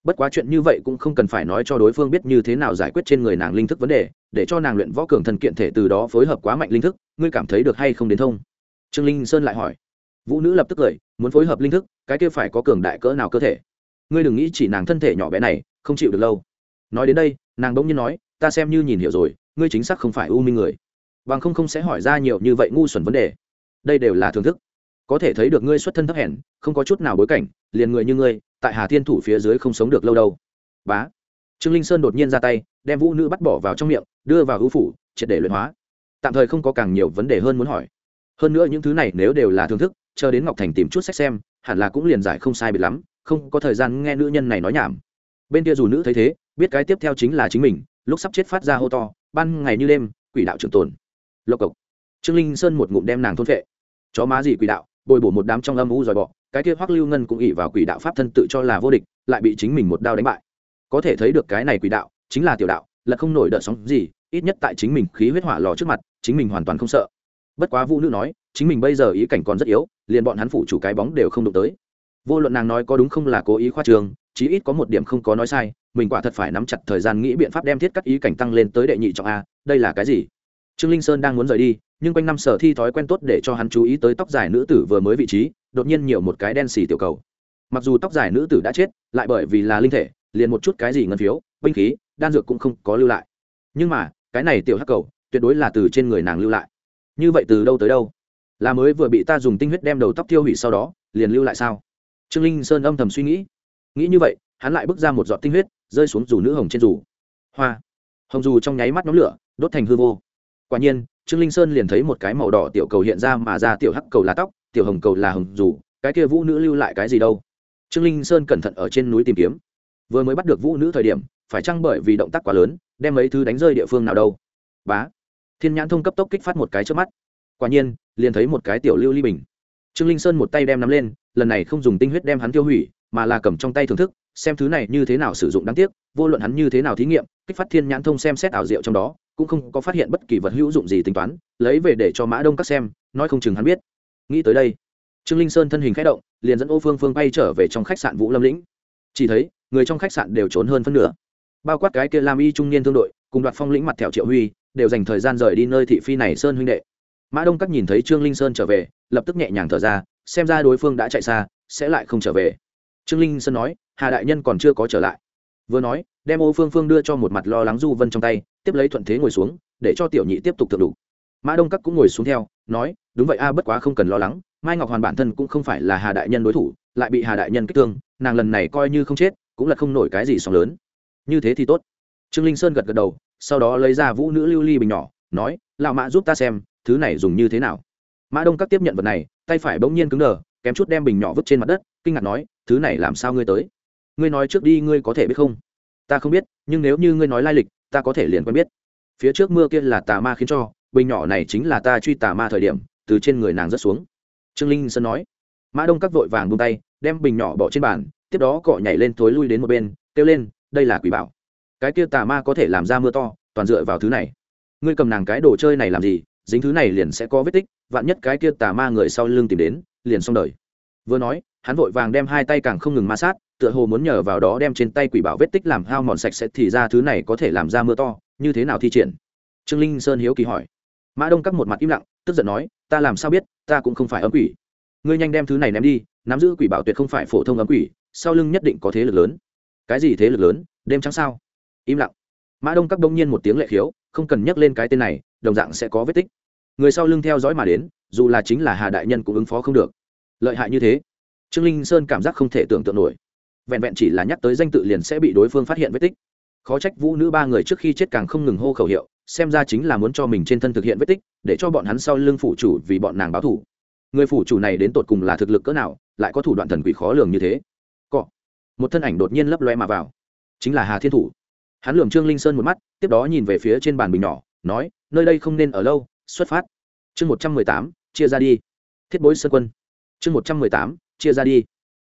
Bất quá chuyện như vậy cũng không cần phải nói cho đối phương biết như thế nào giải quyết trên người nàng linh thức vấn đề, để cho nàng luyện võ cường thần kiện thể từ đó phối hợp quá mạnh linh thức, ngươi cảm thấy được hay không đến thông? Trương linh sơn lại hỏi vũ nữ lập tức cười, muốn phối hợp linh thức, cái kia phải có cường đại cỡ nào cơ thể. Ngươi đừng nghĩ chỉ nàng thân thể nhỏ bé này, không chịu được lâu. Nói đến đây, nàng bỗng nhiên nói, ta xem như nhìn hiểu rồi, ngươi chính xác không phải u minh người. Bằng không không sẽ hỏi ra nhiều như vậy ngu xuẩn vấn đề. Đây đều là thưởng thức. Có thể thấy được ngươi xuất thân thấp hèn, không có chút nào bối cảnh, liền người như ngươi, tại hà thiên thủ phía dưới không sống được lâu đâu. Bá. Trương linh sơn đột nhiên ra tay, đem vũ nữ bắt bỏ vào trong miệng, đưa vào hữu phủ, triệt để luyện hóa. Tạm thời không có càng nhiều vấn đề hơn muốn hỏi hơn nữa những thứ này nếu đều là thưởng thức, chờ đến ngọc thành tìm chút sách xem, hẳn là cũng liền giải không sai biệt lắm, không có thời gian nghe nữ nhân này nói nhảm. Bên kia dù nữ thấy thế, biết cái tiếp theo chính là chính mình, lúc sắp chết phát ra hô to, ban ngày như đêm, quỷ đạo trường tồn. Lộc cộc. Trương linh sơn một ngụm đem nàng thôn vệ chó má gì quỷ đạo, bồi bổ một đám trong âm u dòi bọ, cái kia hoắc lưu ngân cũng ỉ vào quỷ đạo pháp thân tự cho là vô địch, lại bị chính mình một đao đánh bại. Có thể thấy được cái này quỷ đạo, chính là tiểu đạo, là không nổi đợt sóng gì, ít nhất tại chính mình khí huyết hỏa lò trước mặt, chính mình hoàn toàn không sợ bất quá vũ nữ nói, chính mình bây giờ ý cảnh còn rất yếu, liền bọn hắn phủ chủ cái bóng đều không đụng tới. Vô luận nàng nói có đúng không là cố ý khoa trường, chí ít có một điểm không có nói sai, mình quả thật phải nắm chặt thời gian nghĩ biện pháp đem thiết cắt ý cảnh tăng lên tới đệ nhị trọng a, đây là cái gì? Trương linh sơn đang muốn rời đi, nhưng quanh năm sở thi thói quen tốt để cho hắn chú ý tới tóc dài nữ tử vừa mới vị trí, đột nhiên nhiều một cái đen xì tiểu cầu. Mặc dù tóc dài nữ tử đã chết, lại bởi vì là linh thể, liền một chút cái gì ngân phiếu, binh khí, đan dược cũng không có lưu lại. Nhưng mà, cái này tiểu hắc cầu, tuyệt đối là từ trên người nàng lưu lại như vậy từ đâu tới đâu? Là mới vừa bị ta dùng tinh huyết đem đầu tóc tiêu hủy sau đó, liền lưu lại sao? Trương linh sơn âm thầm suy nghĩ. Nghĩ như vậy, hắn lại bước ra một giọt tinh huyết, rơi xuống dù nữ hồng trên dù. Hoa! Hồng dù trong nháy mắt nhóm lửa, đốt thành hư vô. Quả nhiên, trương linh sơn liền thấy một cái màu đỏ tiểu cầu hiện ra mà ra tiểu hắc cầu là tóc, tiểu hồng cầu là hồng dù, cái kia vũ nữ lưu lại cái gì đâu? Trương linh sơn cẩn thận ở trên núi tìm kiếm. Vừa mới bắt được vũ nữ thời điểm, phải chăng bởi vì động tác quá lớn, đem mấy thứ đánh rơi địa phương nào đâu? Bá! Thiên nhãn thông cấp tốc kích phát một cái trước mắt. Quả nhiên, liền thấy một cái tiểu lưu ly bình. Trương linh sơn một tay đem nắm lên, lần này không dùng tinh huyết đem hắn tiêu hủy, mà là cầm trong tay thưởng thức, xem thứ này như thế nào sử dụng đáng tiếc, vô luận hắn như thế nào thí nghiệm, kích phát thiên nhãn thông xem xét ảo diệu trong đó, cũng không có phát hiện bất kỳ vật hữu dụng gì tính toán, lấy về để cho mã đông các xem, nói không chừng hắn biết. Nghĩ tới đây, trương linh sơn thân hình k h ẽ động, liền dẫn ô phương phương bay trở về trong khách sạn vũ lâm lĩnh. Chỉ thấy, người trong khách sạn đều trốn hơn phân nửa. Bao quát cái kia lam y trung niên thương đội, cùng đoạt phong lĩnh mặt thẹo triệu huy đều dành thời gian rời đi nơi thị phi này sơn huynh đệ. Mã đông các nhìn thấy trương linh sơn trở về, lập tức nhẹ nhàng thở ra, xem ra đối phương đã chạy xa, sẽ lại không trở về. Trương linh sơn nói, hà đại nhân còn chưa có trở lại. Vừa nói, đem ô phương phương đưa cho một mặt lo lắng du vân trong tay, tiếp lấy thuận thế ngồi xuống, để cho tiểu nhị tiếp tục thượng đủ. Mã đông các cũng ngồi xuống theo, nói, đúng vậy a, bất quá không cần lo lắng, mai ngọc hoàn bản thân cũng không phải là hà đại nhân đối thủ, lại bị hà đại nhân kích thương, nàng lần này coi như không chết, cũng là không nổi cái gì sóng lớn. Như thế thì tốt. Trương linh sơn gật gật đầu sau đó lấy ra vũ nữ lưu ly bình nhỏ, nói, lão mã giúp ta xem, thứ này dùng như thế nào? Mã đông các tiếp nhận vật này, tay phải bỗng nhiên cứng đờ, kém chút đem bình nhỏ vứt trên mặt đất, kinh ngạc nói, thứ này làm sao ngươi tới? Ngươi nói trước đi, ngươi có thể biết không? Ta không biết, nhưng nếu như ngươi nói lai lịch, ta có thể liền quen biết. Phía trước mưa kia là tà ma khiến cho, bình nhỏ này chính là ta truy tà ma thời điểm, từ trên người nàng rớt xuống. Trương linh sơn nói. Mã đông các vội vàng buông tay, đem bình nhỏ bỏ trên bàn, tiếp đó cọ nhảy lên thối lui đến một bên, kêu lên, đây là quỷ bảo cái kia tà ma có thể làm ra mưa to, toàn dựa vào thứ này. Ngươi cầm nàng cái đồ chơi này làm gì, dính thứ này liền sẽ có vết tích, vạn nhất cái kia tà ma người sau lưng tìm đến, liền xong đời. Vừa nói, hắn vội vàng đem hai tay càng không ngừng ma sát, tựa hồ muốn nhờ vào đó đem trên tay quỷ bảo vết tích làm hao mòn sạch sẽ thì ra thứ này có thể làm ra mưa to, như thế nào thi triển? Trương linh sơn hiếu kỳ hỏi. Mã đông cắt một mặt im lặng, tức giận nói, ta làm sao biết, ta cũng không phải ấm quỷ. Ngươi nhanh đem thứ này ném đi, nắm giữ quỷ bảo tuyệt không phải phổ thông ấm quỷ, sau lưng nhất định có thế lực lớn. Cái gì thế lực lớn? Đêm trắng sao? Im lặng. Mã đông các đông nhiên một tiếng lệ khiếu, không cần nhắc lên cái tên này, đồng dạng sẽ có vết tích. Người sau lưng theo dõi mà đến, dù là chính là hà đại nhân cũng ứng phó không được. Lợi hại như thế, trương linh sơn cảm giác không thể tưởng tượng nổi. Vẹn vẹn chỉ là nhắc tới danh tự liền sẽ bị đối phương phát hiện vết tích. Khó trách vũ nữ ba người trước khi chết càng không ngừng hô khẩu hiệu, xem ra chính là muốn cho mình trên thân thực hiện vết tích, để cho bọn hắn sau lưng phủ chủ vì bọn nàng báo thủ. Người phủ chủ này đến tột cùng là thực lực cỡ nào, lại có thủ đoạn thần quỷ khó lường như thế. Cọ. Một thân ảnh đột nhiên lấp loe mà vào. Chính là hà thiên thủ hắn lường trương linh sơn một mắt, tiếp đó nhìn về phía trên bàn bình nhỏ, nói, nơi đây không nên ở lâu, xuất phát. Chương một trăm mười tám, chia ra đi. Thiết bối sơn quân. Chương một trăm mười tám, chia ra đi.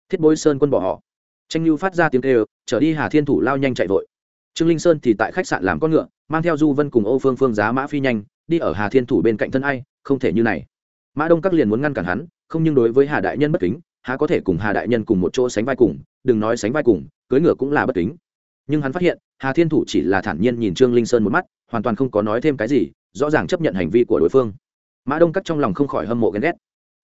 Thiết bối sơn quân bỏ họ. Tranh lưu phát ra tiếng kêu, trở đi hà thiên thủ lao nhanh chạy vội. Trương linh sơn thì tại khách sạn làm con ngựa, mang theo du vân cùng ô phương phương giá mã phi nhanh, đi ở hà thiên thủ bên cạnh thân ai, không thể như này. Mã đông các liền muốn ngăn cản hắn, không nhưng đối với hà đại nhân bất kính, há có thể cùng hà đại nhân cùng một chỗ sánh vai cùng, đừng nói sánh vai cùng cưới ngựa cũng là bất kính nhưng hắn phát hiện, hà thiên thủ chỉ là thản nhiên nhìn trương linh sơn một mắt, hoàn toàn không có nói thêm cái gì, rõ ràng chấp nhận hành vi của đối phương. Mã đông cắt trong lòng không khỏi hâm mộ ghen ghét.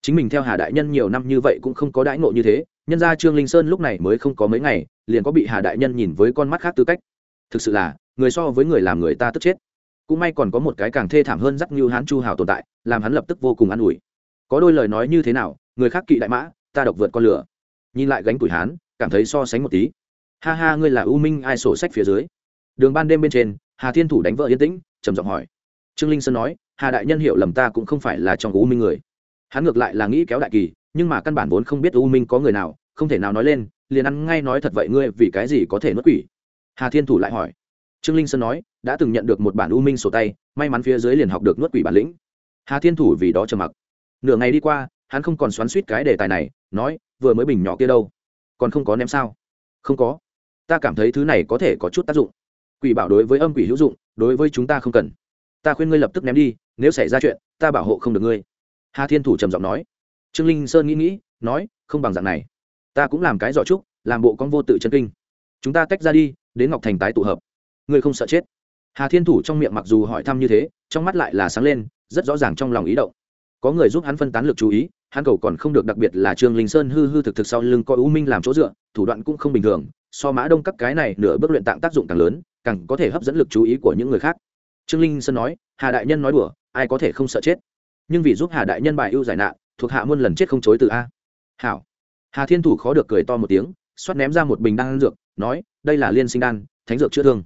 Chính mình theo hà đại nhân nhiều năm như vậy cũng không có đãi ngộ như thế, nhân ra trương linh sơn lúc này mới không có mấy ngày, liền có bị hà đại nhân nhìn với con mắt khác tư cách. Thực sự là, người so với người làm người ta tức chết. Cũng may còn có một cái càng thê thảm hơn dắt như hán chu hào tồn tại, làm hắn lập tức vô cùng an ủi. Có đôi lời nói như thế nào, người khác kỵ đại mã, ta độc vượt con lửa. Nhìn lại gánh tuổi hán, cảm thấy so sánh một tí ha ha, ngươi là u minh, ai sổ sách phía dưới? Đường ban đêm bên trên, hà thiên thủ đánh vợ yên tĩnh, trầm giọng hỏi. Trương linh sơn nói, hà đại nhân hiểu lầm ta cũng không phải là trong u minh người. Hắn ngược lại là nghĩ kéo đại kỳ, nhưng mà căn bản vốn không biết u minh có người nào, không thể nào nói lên, liền ăn ngay nói thật vậy ngươi vì cái gì có thể nuốt quỷ? Hà thiên thủ lại hỏi. Trương linh sơn nói, đã từng nhận được một bản u minh sổ tay, may mắn phía dưới liền học được nuốt quỷ bản lĩnh. Hà thiên thủ vì đó trầm mặc. Nửa ngày đi qua, hắn không còn xoắn suýt cái đề tài này, nói, vừa mới bình nhỏ kia đâu? Còn không có ném sao? Không có ta cảm thấy thứ này có thể có chút tác dụng. Quỷ bảo đối với âm quỷ hữu dụng, đối với chúng ta không cần. Ta khuyên ngươi lập tức ném đi, nếu xảy ra chuyện, ta bảo hộ không được ngươi. Hà thiên thủ trầm giọng nói. Trương linh sơn nghĩ nghĩ, nói, không bằng dạng này. Ta cũng làm cái giỏ trúc, làm bộ con vô tự chân kinh. Chúng ta tách ra đi, đến ngọc thành tái tụ hợp. Ngươi không sợ chết? Hà thiên thủ trong miệng mặc dù hỏi thăm như thế, trong mắt lại là sáng lên, rất rõ ràng trong lòng ý động. Có người giúp hắn phân tán lực chú ý, hắn cầu còn không được đặc biệt là trương linh sơn hư hư thực thực sau lưng coi U minh làm chỗ dựa, thủ đoạn cũng không bình thường so mã đông các cái này nửa bước luyện tạng tác dụng càng lớn, càng có thể hấp dẫn lực chú ý của những người khác. Trương linh sơn nói, hà đại nhân nói đùa, ai có thể không sợ chết? Nhưng vì giúp hà đại nhân bài ưu giải nạn, thuộc hạ muôn lần chết không chối từ a. Hảo. Hà thiên thủ khó được cười to một tiếng, xoát ném ra một bình đan dược, nói, đây là liên sinh đan, thánh dược chữa thương.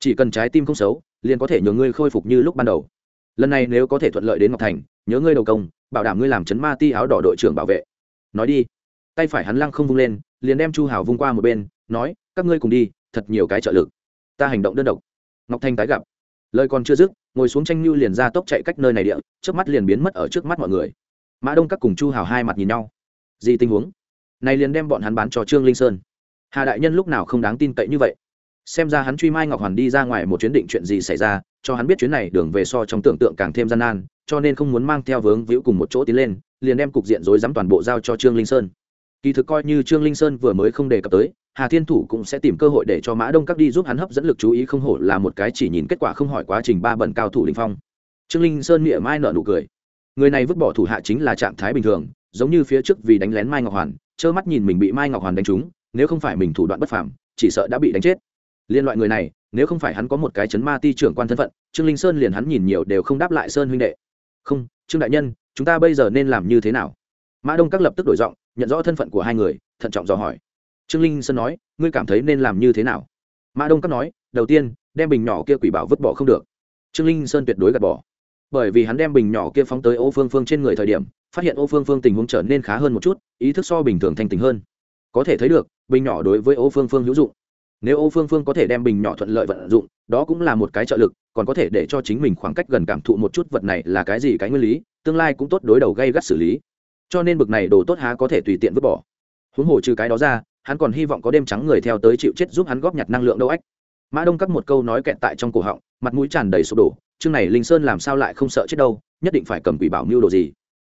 Chỉ cần trái tim không xấu, liền có thể nhờ ngươi khôi phục như lúc ban đầu. Lần này nếu có thể thuận lợi đến ngọc thành, nhớ ngươi đầu công, bảo đảm ngươi làm chấn ma ti áo đỏ đội trưởng bảo vệ. Nói đi. Tay phải hắn lăng không vung lên, liền đem chu hảo vung qua một bên nói, các ngươi cùng đi, thật nhiều cái trợ lực. Ta hành động đơn độc. Ngọc thanh tái gặp. Lời còn chưa dứt, ngồi xuống tranh lưu liền ra tốc chạy cách nơi này địa trước mắt liền biến mất ở trước mắt mọi người. Mã đông các cùng chu hào hai mặt nhìn nhau. Gì tình huống? Này liền đem bọn hắn bán cho trương linh sơn. Hà đại nhân lúc nào không đáng tin cậy như vậy? Xem ra hắn truy mai ngọc hoàn đi ra ngoài một chuyến định chuyện gì xảy ra, cho hắn biết chuyến này đường về so trong tưởng tượng càng thêm gian nan, cho nên không muốn mang theo vướng víu cùng một chỗ tiến lên, liền đem cục diện rối rắm toàn bộ giao cho trương linh sơn. Kỳ thực coi như trương linh sơn vừa mới không đề cập tới hà thiên thủ cũng sẽ tìm cơ hội để cho mã đông các đi giúp hắn hấp dẫn lực chú ý không hổ là một cái chỉ nhìn kết quả không hỏi quá trình ba bận cao thủ đỉnh phong. Trương linh sơn mỉa mai nở nụ cười. Người này vứt bỏ thủ hạ chính là trạng thái bình thường, giống như phía trước vì đánh lén mai ngọc hoàn, trơ mắt nhìn mình bị mai ngọc hoàn đánh trúng, nếu không phải mình thủ đoạn bất phàm, chỉ sợ đã bị đánh chết. Liên loại người này, nếu không phải hắn có một cái chấn ma ti trưởng quan thân phận, trương linh sơn liền hắn nhìn nhiều đều không đáp lại sơn huynh đệ. Không, trương đại nhân, chúng ta bây giờ nên làm như thế nào? Mã đông các lập tức đổi giọng, nhận rõ thân phận của hai người, thận trọng dò hỏi trương linh sơn nói, ngươi cảm thấy nên làm như thế nào? Mã đông các nói, đầu tiên, đem bình nhỏ kia quỷ bảo vứt bỏ không được. Trương linh sơn tuyệt đối gạt bỏ. Bởi vì hắn đem bình nhỏ kia phóng tới ô phương phương trên người thời điểm, phát hiện ô phương phương tình huống trở nên khá hơn một chút, ý thức so bình thường thanh tình hơn. Có thể thấy được, bình nhỏ đối với ô phương phương hữu dụng. Nếu ô phương phương có thể đem bình nhỏ thuận lợi vận dụng, đó cũng là một cái trợ lực, còn có thể để cho chính mình khoảng cách gần cảm thụ một chút vật này là cái gì cái nguyên lý, tương lai cũng tốt đối đầu gây gắt xử lý. Cho nên bực này đồ tốt há có thể tùy tiện vứt bỏ. Huống hồ trừ cái đó ra hắn còn hy vọng có đêm trắng người theo tới chịu chết giúp hắn góp nhặt năng lượng đâu ách. Mã đông cắt một câu nói kẹt tại trong cổ họng, mặt mũi tràn đầy sụp đổ, chương này linh sơn làm sao lại không sợ chết đâu, nhất định phải cầm quỷ bảo mưu đồ gì?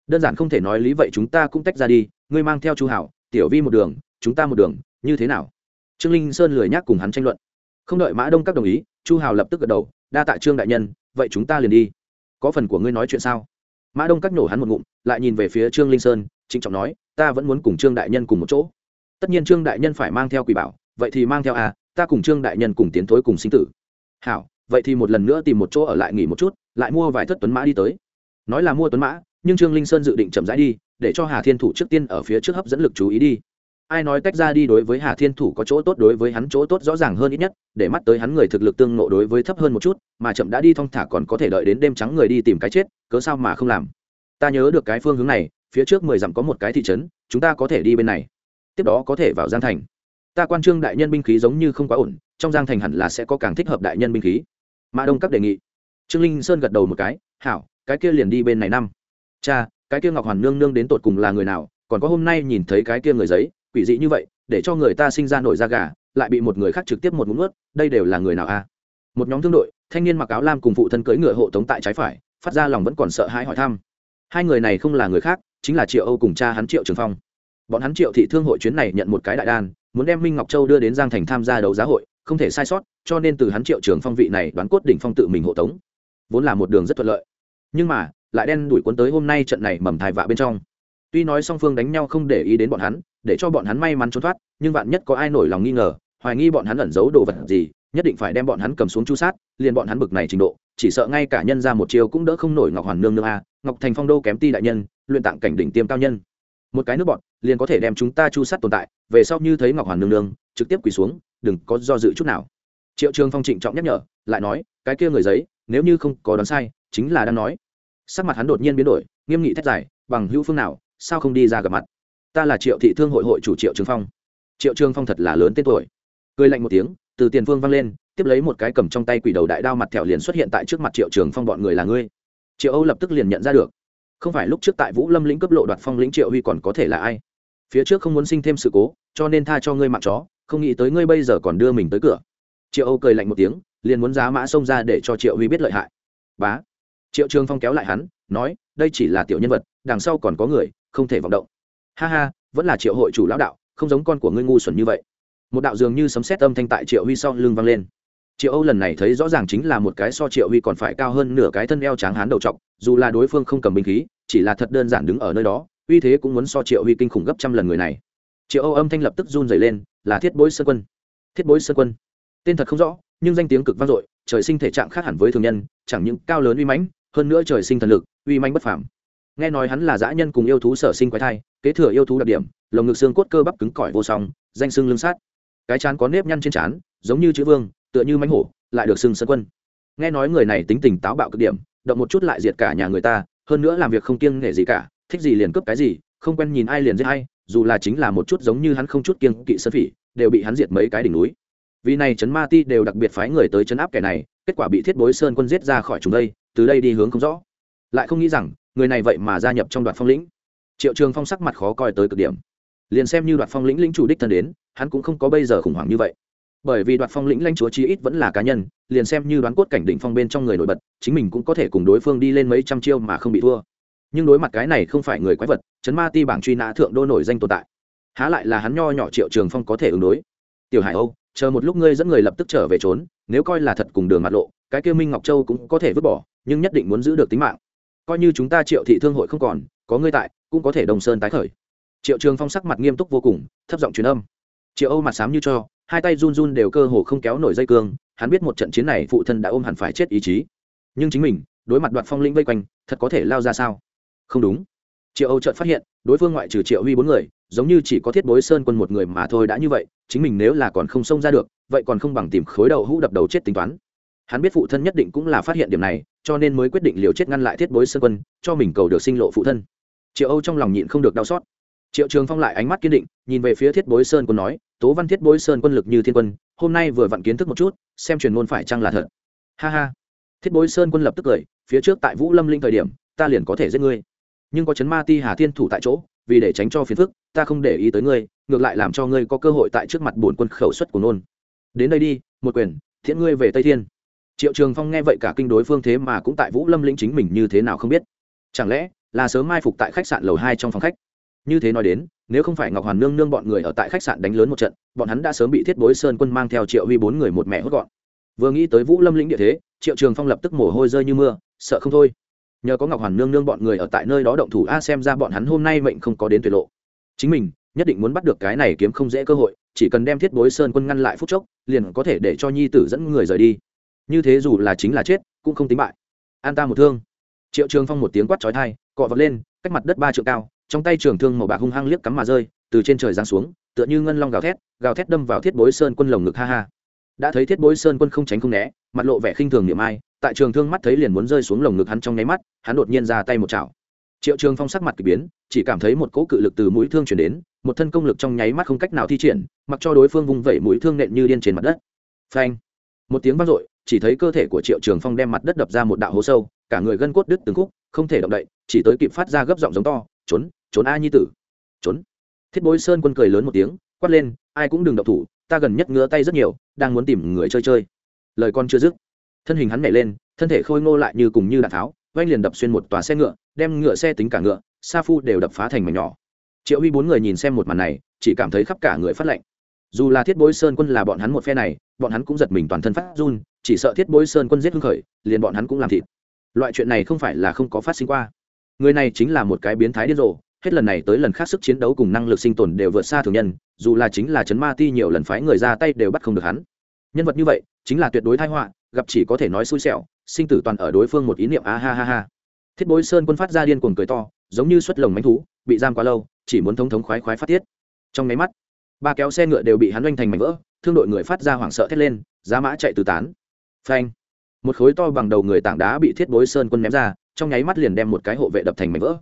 Đơn giản không thể nói lý vậy chúng ta cũng tách ra đi, ngươi mang theo chu hảo, tiểu vi một đường, chúng ta một đường, như thế nào? Trương linh sơn lười nhác cùng hắn tranh luận. Không đợi mã đông các đồng ý, chu hào lập tức gật đầu, đa tạ trương đại nhân, vậy chúng ta liền đi. Có phần của ngươi nói chuyện sao? Mã đông các nổ hắn một ngụm, lại nhìn về phía trương linh sơn, trịnh trọng nói, ta vẫn muốn cùng trương đại nhân cùng một chỗ tất nhiên trương đại nhân phải mang theo quỷ bảo, vậy thì mang theo à ta cùng trương đại nhân cùng tiến thối cùng sinh tử. Hảo, vậy thì một lần nữa tìm một chỗ ở lại nghỉ một chút, lại mua vài thất tuấn mã đi tới. Nói là mua tuấn mã, nhưng trương linh sơn dự định chậm rãi đi, để cho hà thiên thủ trước tiên ở phía trước hấp dẫn lực chú ý đi. Ai nói tách ra đi đối với hà thiên thủ có chỗ tốt đối với hắn chỗ tốt rõ ràng hơn ít nhất, để mắt tới hắn người thực lực tương ngộ đối với thấp hơn một chút, mà chậm đã đi thong thả còn có thể đợi đến đêm trắng người đi tìm cái chết, cớ sao mà không làm? Ta nhớ được cái phương hướng này, phía trước mười dặm có một cái thị trấn, chúng ta có thể đi bên này tiếp đó có thể vào giang thành. Ta quan trương đại nhân binh khí giống như không quá ổn, trong giang thành hẳn là sẽ có càng thích hợp đại nhân binh khí. Mã đông các đề nghị. Trương linh sơn gật đầu một cái, hảo, cái kia liền đi bên này năm. Cha, cái kia ngọc hoàn nương nương đến tột cùng là người nào? Còn có hôm nay nhìn thấy cái kia người giấy, quỷ dị như vậy, để cho người ta sinh ra nổi da gà, lại bị một người khác trực tiếp một ngụm ướt đây đều là người nào a? Một nhóm thương đội, thanh niên mặc áo lam cùng phụ thân cưỡi ngựa hộ tống tại trái phải, phát ra lòng vẫn còn sợ hãi hỏi thăm. Hai người này không là người khác, chính là triệu âu cùng cha hắn triệu trường phong bọn hắn triệu thị thương hội chuyến này nhận một cái đại đan, muốn đem minh ngọc châu đưa đến giang thành tham gia đấu giá hội, không thể sai sót, cho nên từ hắn triệu trường phong vị này đoán cốt đỉnh phong tự mình hộ tống. Vốn là một đường rất thuận lợi. Nhưng mà, lại đen đuổi cuốn tới hôm nay trận này mầm thai vạ bên trong. Tuy nói song phương đánh nhau không để ý đến bọn hắn, để cho bọn hắn may mắn trốn thoát, nhưng vạn nhất có ai nổi lòng nghi ngờ, hoài nghi bọn hắn ẩn giấu đồ vật gì, nhất định phải đem bọn hắn cầm xuống chu sát, liền bọn hắn bực này trình độ, chỉ sợ ngay cả nhân ra một chiều cũng đỡ không nổi ngọc hoàn nương nương a, ngọc thành phong đô kém ti đại nhân, luyện tạng cảnh đỉnh tiêm cao nhân một cái nước bọn, liền có thể đem chúng ta chu sát tồn tại, về sau như thấy ngọc hoàn nương nương, trực tiếp quỳ xuống, đừng có do dự chút nào. Triệu trường phong trịnh trọng nhắc nhở, lại nói, cái kia người giấy, nếu như không có đoán sai, chính là đang nói. Sắc mặt hắn đột nhiên biến đổi, nghiêm nghị thét dài, bằng hữu phương nào, sao không đi ra gặp mặt? Ta là triệu thị thương hội hội chủ triệu trường phong. Triệu trường phong thật là lớn tên tuổi. Cười lạnh một tiếng, từ tiền phương vang lên, tiếp lấy một cái cầm trong tay quỷ đầu đại đao mặt thẹo liền xuất hiện tại trước mặt triệu trường phong bọn người là ngươi. Triệu âu lập tức liền nhận ra được không phải lúc trước tại vũ lâm lĩnh cấp lộ đoạt phong lĩnh triệu huy còn có thể là ai? Phía trước không muốn sinh thêm sự cố, cho nên tha cho ngươi mạng chó, không nghĩ tới ngươi bây giờ còn đưa mình tới cửa. Triệu âu cười lạnh một tiếng, liền muốn giá mã xông ra để cho triệu huy biết lợi hại. Bá. Triệu trường phong kéo lại hắn, nói, đây chỉ là tiểu nhân vật, đằng sau còn có người, không thể vọng động. Ha ha, vẫn là triệu hội chủ lão đạo, không giống con của ngươi ngu xuẩn như vậy. Một đạo dường như sấm xét âm thanh tại triệu huy sau lưng vang lên triệu âu lần này thấy rõ ràng chính là một cái so triệu huy còn phải cao hơn nửa cái thân eo tráng hán đầu t dù là đối phương không cầm binh khí chỉ là thật đơn giản đứng ở nơi đó uy thế cũng muốn so triệu huy kinh khủng gấp trăm lần người này. Triệu âu âm thanh lập tức run dày lên là thiết bối sơ quân. Thiết bối sơ quân. Tên thật không rõ nhưng danh tiếng cực vang dội trời sinh thể trạng khác hẳn với thường nhân chẳng những cao lớn uy mãnh hơn nữa trời sinh thần lực uy mãnh bất phàm. Nghe nói hắn là dã nhân cùng yêu thú sở sinh quái thai kế thừa yêu thú đặc điểm lồng ngực xương cốt cơ bắp cứng cỏi vô song danh xương lưng sát. Cái chán có nếp nhăn trên chán, giống như chữ vương tựa như mánh hổ, lại được xưng sân quân. Nghe nói người này tính tình táo bạo cực điểm, động một chút lại diệt cả nhà người ta, hơn nữa làm việc không kiêng nể gì cả, thích gì liền cướp cái gì, không quen nhìn ai liền giết hay dù là chính là một chút giống như hắn không chút kiêng kỵ sơn phỉ, đều bị hắn diệt mấy cái đỉnh núi. Vì này trấn ma ti đều đặc biệt phái người tới trấn áp kẻ này, kết quả bị thiết bối sơn quân giết ra khỏi chúng đây, từ đây đi hướng không rõ. Lại không nghĩ rằng, người này vậy mà gia nhập trong đoạn phong lĩnh. Triệu trường phong sắc mặt khó coi tới cực điểm. Liền xem như đoạn phong lĩnh lĩnh chủ đích thân đến, hắn cũng không có bây giờ khủng hoảng như vậy bởi vì đoạn phong lĩnh lãnh chúa chí ít vẫn là cá nhân, liền xem như đoán cốt cảnh đỉnh phong bên trong người nổi bật, chính mình cũng có thể cùng đối phương đi lên mấy trăm chiêu mà không bị thua. Nhưng đối mặt cái này không phải người quái vật, chấn ma ti bảng truy nã thượng đô nổi danh tồn tại. Há lại là hắn nho nhỏ triệu trường phong có thể ứng đối. Tiểu hải âu, chờ một lúc ngươi dẫn người lập tức trở về trốn, nếu coi là thật cùng đường mặt lộ, cái kia minh ngọc châu cũng có thể vứt bỏ, nhưng nhất định muốn giữ được tính mạng. Coi như chúng ta triệu thị thương hội không còn, có ngươi tại, cũng có thể đồng sơn tái khởi. Triệu trường phong sắc mặt nghiêm túc vô cùng, thấp giọng truyền âm. Triệu âu mặt sám như cho hai tay run run đều cơ hồ không kéo nổi dây cương, hắn biết một trận chiến này phụ thân đã ôm hẳn phải chết ý chí. Nhưng chính mình, đối mặt đoạt phong lĩnh vây quanh, thật có thể lao ra sao? Không đúng. Triệu âu chợt phát hiện, đối phương ngoại trừ triệu huy bốn người, giống như chỉ có thiết bối sơn quân một người mà thôi đã như vậy, chính mình nếu là còn không xông ra được, vậy còn không bằng tìm khối đầu hũ đập đầu chết tính toán. Hắn biết phụ thân nhất định cũng là phát hiện điểm này, cho nên mới quyết định liều chết ngăn lại thiết bối sơn quân, cho mình cầu được sinh lộ phụ thân. Triệu âu trong lòng nhịn không được đau xót triệu trường phong lại ánh mắt kiên định, nhìn về phía thiết bối sơn quân nói, tố văn thiết bối sơn quân lực như thiên quân, hôm nay vừa vặn kiến thức một chút, xem truyền ngôn phải chăng là thật. Ha ha. Thiết bối sơn quân lập tức cười, phía trước tại vũ lâm linh thời điểm, ta liền có thể giết ngươi. Nhưng có chấn ma ti hà thiên thủ tại chỗ, vì để tránh cho phiền phức, ta không để ý tới ngươi, ngược lại làm cho ngươi có cơ hội tại trước mặt bổn quân khẩu xuất của nôn. Đến đây đi, một quyền, thiện ngươi về tây thiên. Triệu trường phong nghe vậy cả kinh đối phương thế mà cũng tại vũ lâm lĩnh chính mình như thế nào không biết. Chẳng lẽ là sớm mai phục tại khách sạn lầu hai trong phòng khách? Như thế nói đến, nếu không phải ngọc hoàn nương nương bọn người ở tại khách sạn đánh lớn một trận, bọn hắn đã sớm bị thiết bối sơn quân mang theo triệu huy bốn người một mẹ hốt gọn. Vừa nghĩ tới vũ lâm lĩnh địa thế, triệu trường phong lập tức mồ hôi rơi như mưa, sợ không thôi. Nhờ có ngọc hoàn nương nương bọn người ở tại nơi đó động thủ, a, xem ra bọn hắn hôm nay mệnh không có đến tuyệt lộ. Chính mình, nhất định muốn bắt được cái này kiếm không dễ cơ hội, chỉ cần đem thiết bối sơn quân ngăn lại phút chốc, liền có thể để cho nhi tử dẫn người rời đi. Như thế dù là chính là chết, cũng không tính bại. An ta một thương. Triệu trường phong một tiếng quát trói thai cọ vật lên, cách mặt đất ba trượng cao trong tay trường thương màu bạc hung hăng liếc cắm mà rơi, từ trên trời giáng xuống, tựa như ngân long gào thét gào thét đâm vào thiết bối sơn quân lồng ngực, ha ha. Đã thấy thiết bối sơn quân không tránh không né, mặt lộ vẻ khinh thường niệm ai, tại trường thương mắt thấy liền muốn rơi xuống lồng ngực hắn trong nháy mắt, hắn đột nhiên ra tay một chảo. Triệu trường phong sắc mặt k ỳ biến, chỉ cảm thấy một cỗ cự lực từ mũi thương chuyển đến, một thân công lực trong nháy mắt không cách nào thi triển, mặc cho đối phương vung vẩy mũi thương nện như điên trên mặt đất. Phanh! Một tiếng vang dội, chỉ thấy cơ thể của triệu trường phong đem mặt đất đập ra một đạo hố sâu, cả người gân cốt đứt từng khúc, không thể động đậy, chỉ tới kịp phát ra gấp giọng giống to, trốn trốn a nhi tử. Trốn. Thiết bối sơn quân cười lớn một tiếng, quát lên, ai cũng đừng động thủ, ta gần nhất ngứa tay rất nhiều, đang muốn tìm người chơi chơi. Lời con chưa dứt, thân hình hắn nhảy lên, thân thể khôi ngô lại như cùng như đạn tháo oanh liền đập xuyên một tòa xe ngựa, đem ngựa xe tính cả ngựa, sa phu đều đập phá thành mảnh nhỏ. Triệu huy bốn người nhìn xem một màn này, chỉ cảm thấy khắp cả người phát lạnh. Dù là thiết bối sơn quân là bọn hắn một phe này, bọn hắn cũng giật mình toàn thân phát run, chỉ sợ thiết bối sơn quân giết hưng khởi, liền bọn hắn cũng làm thịt. Loại chuyện này không phải là không có phát sinh qua. Người này chính là một cái biến thái điên rồ hết lần này tới lần khác sức chiến đấu cùng năng lực sinh tồn đều vượt xa thường nhân, dù là chính là chấn ma ti nhiều lần phái người ra tay đều bắt không được hắn. Nhân vật như vậy, chính là tuyệt đối tai họa, gặp chỉ có thể nói xui xẻo, sinh tử toàn ở đối phương một ý niệm, a ha ha ha. Thiết bối sơn quân phát ra điên cuồng cười to, giống như xuất lồng mánh thú, bị giam quá lâu, chỉ muốn thống thống khoái khoái phát tiết. Trong máy mắt, ba kéo xe ngựa đều bị hắn oanh thành mảnh vỡ, thương đội người phát ra hoảng sợ thét lên, giá mã chạy từ tán. Phanh! Một khối to bằng đầu người tảng đá bị thiết bối sơn quân ném ra, trong nháy mắt liền đem một cái hộ vệ đập thành mảnh vỡ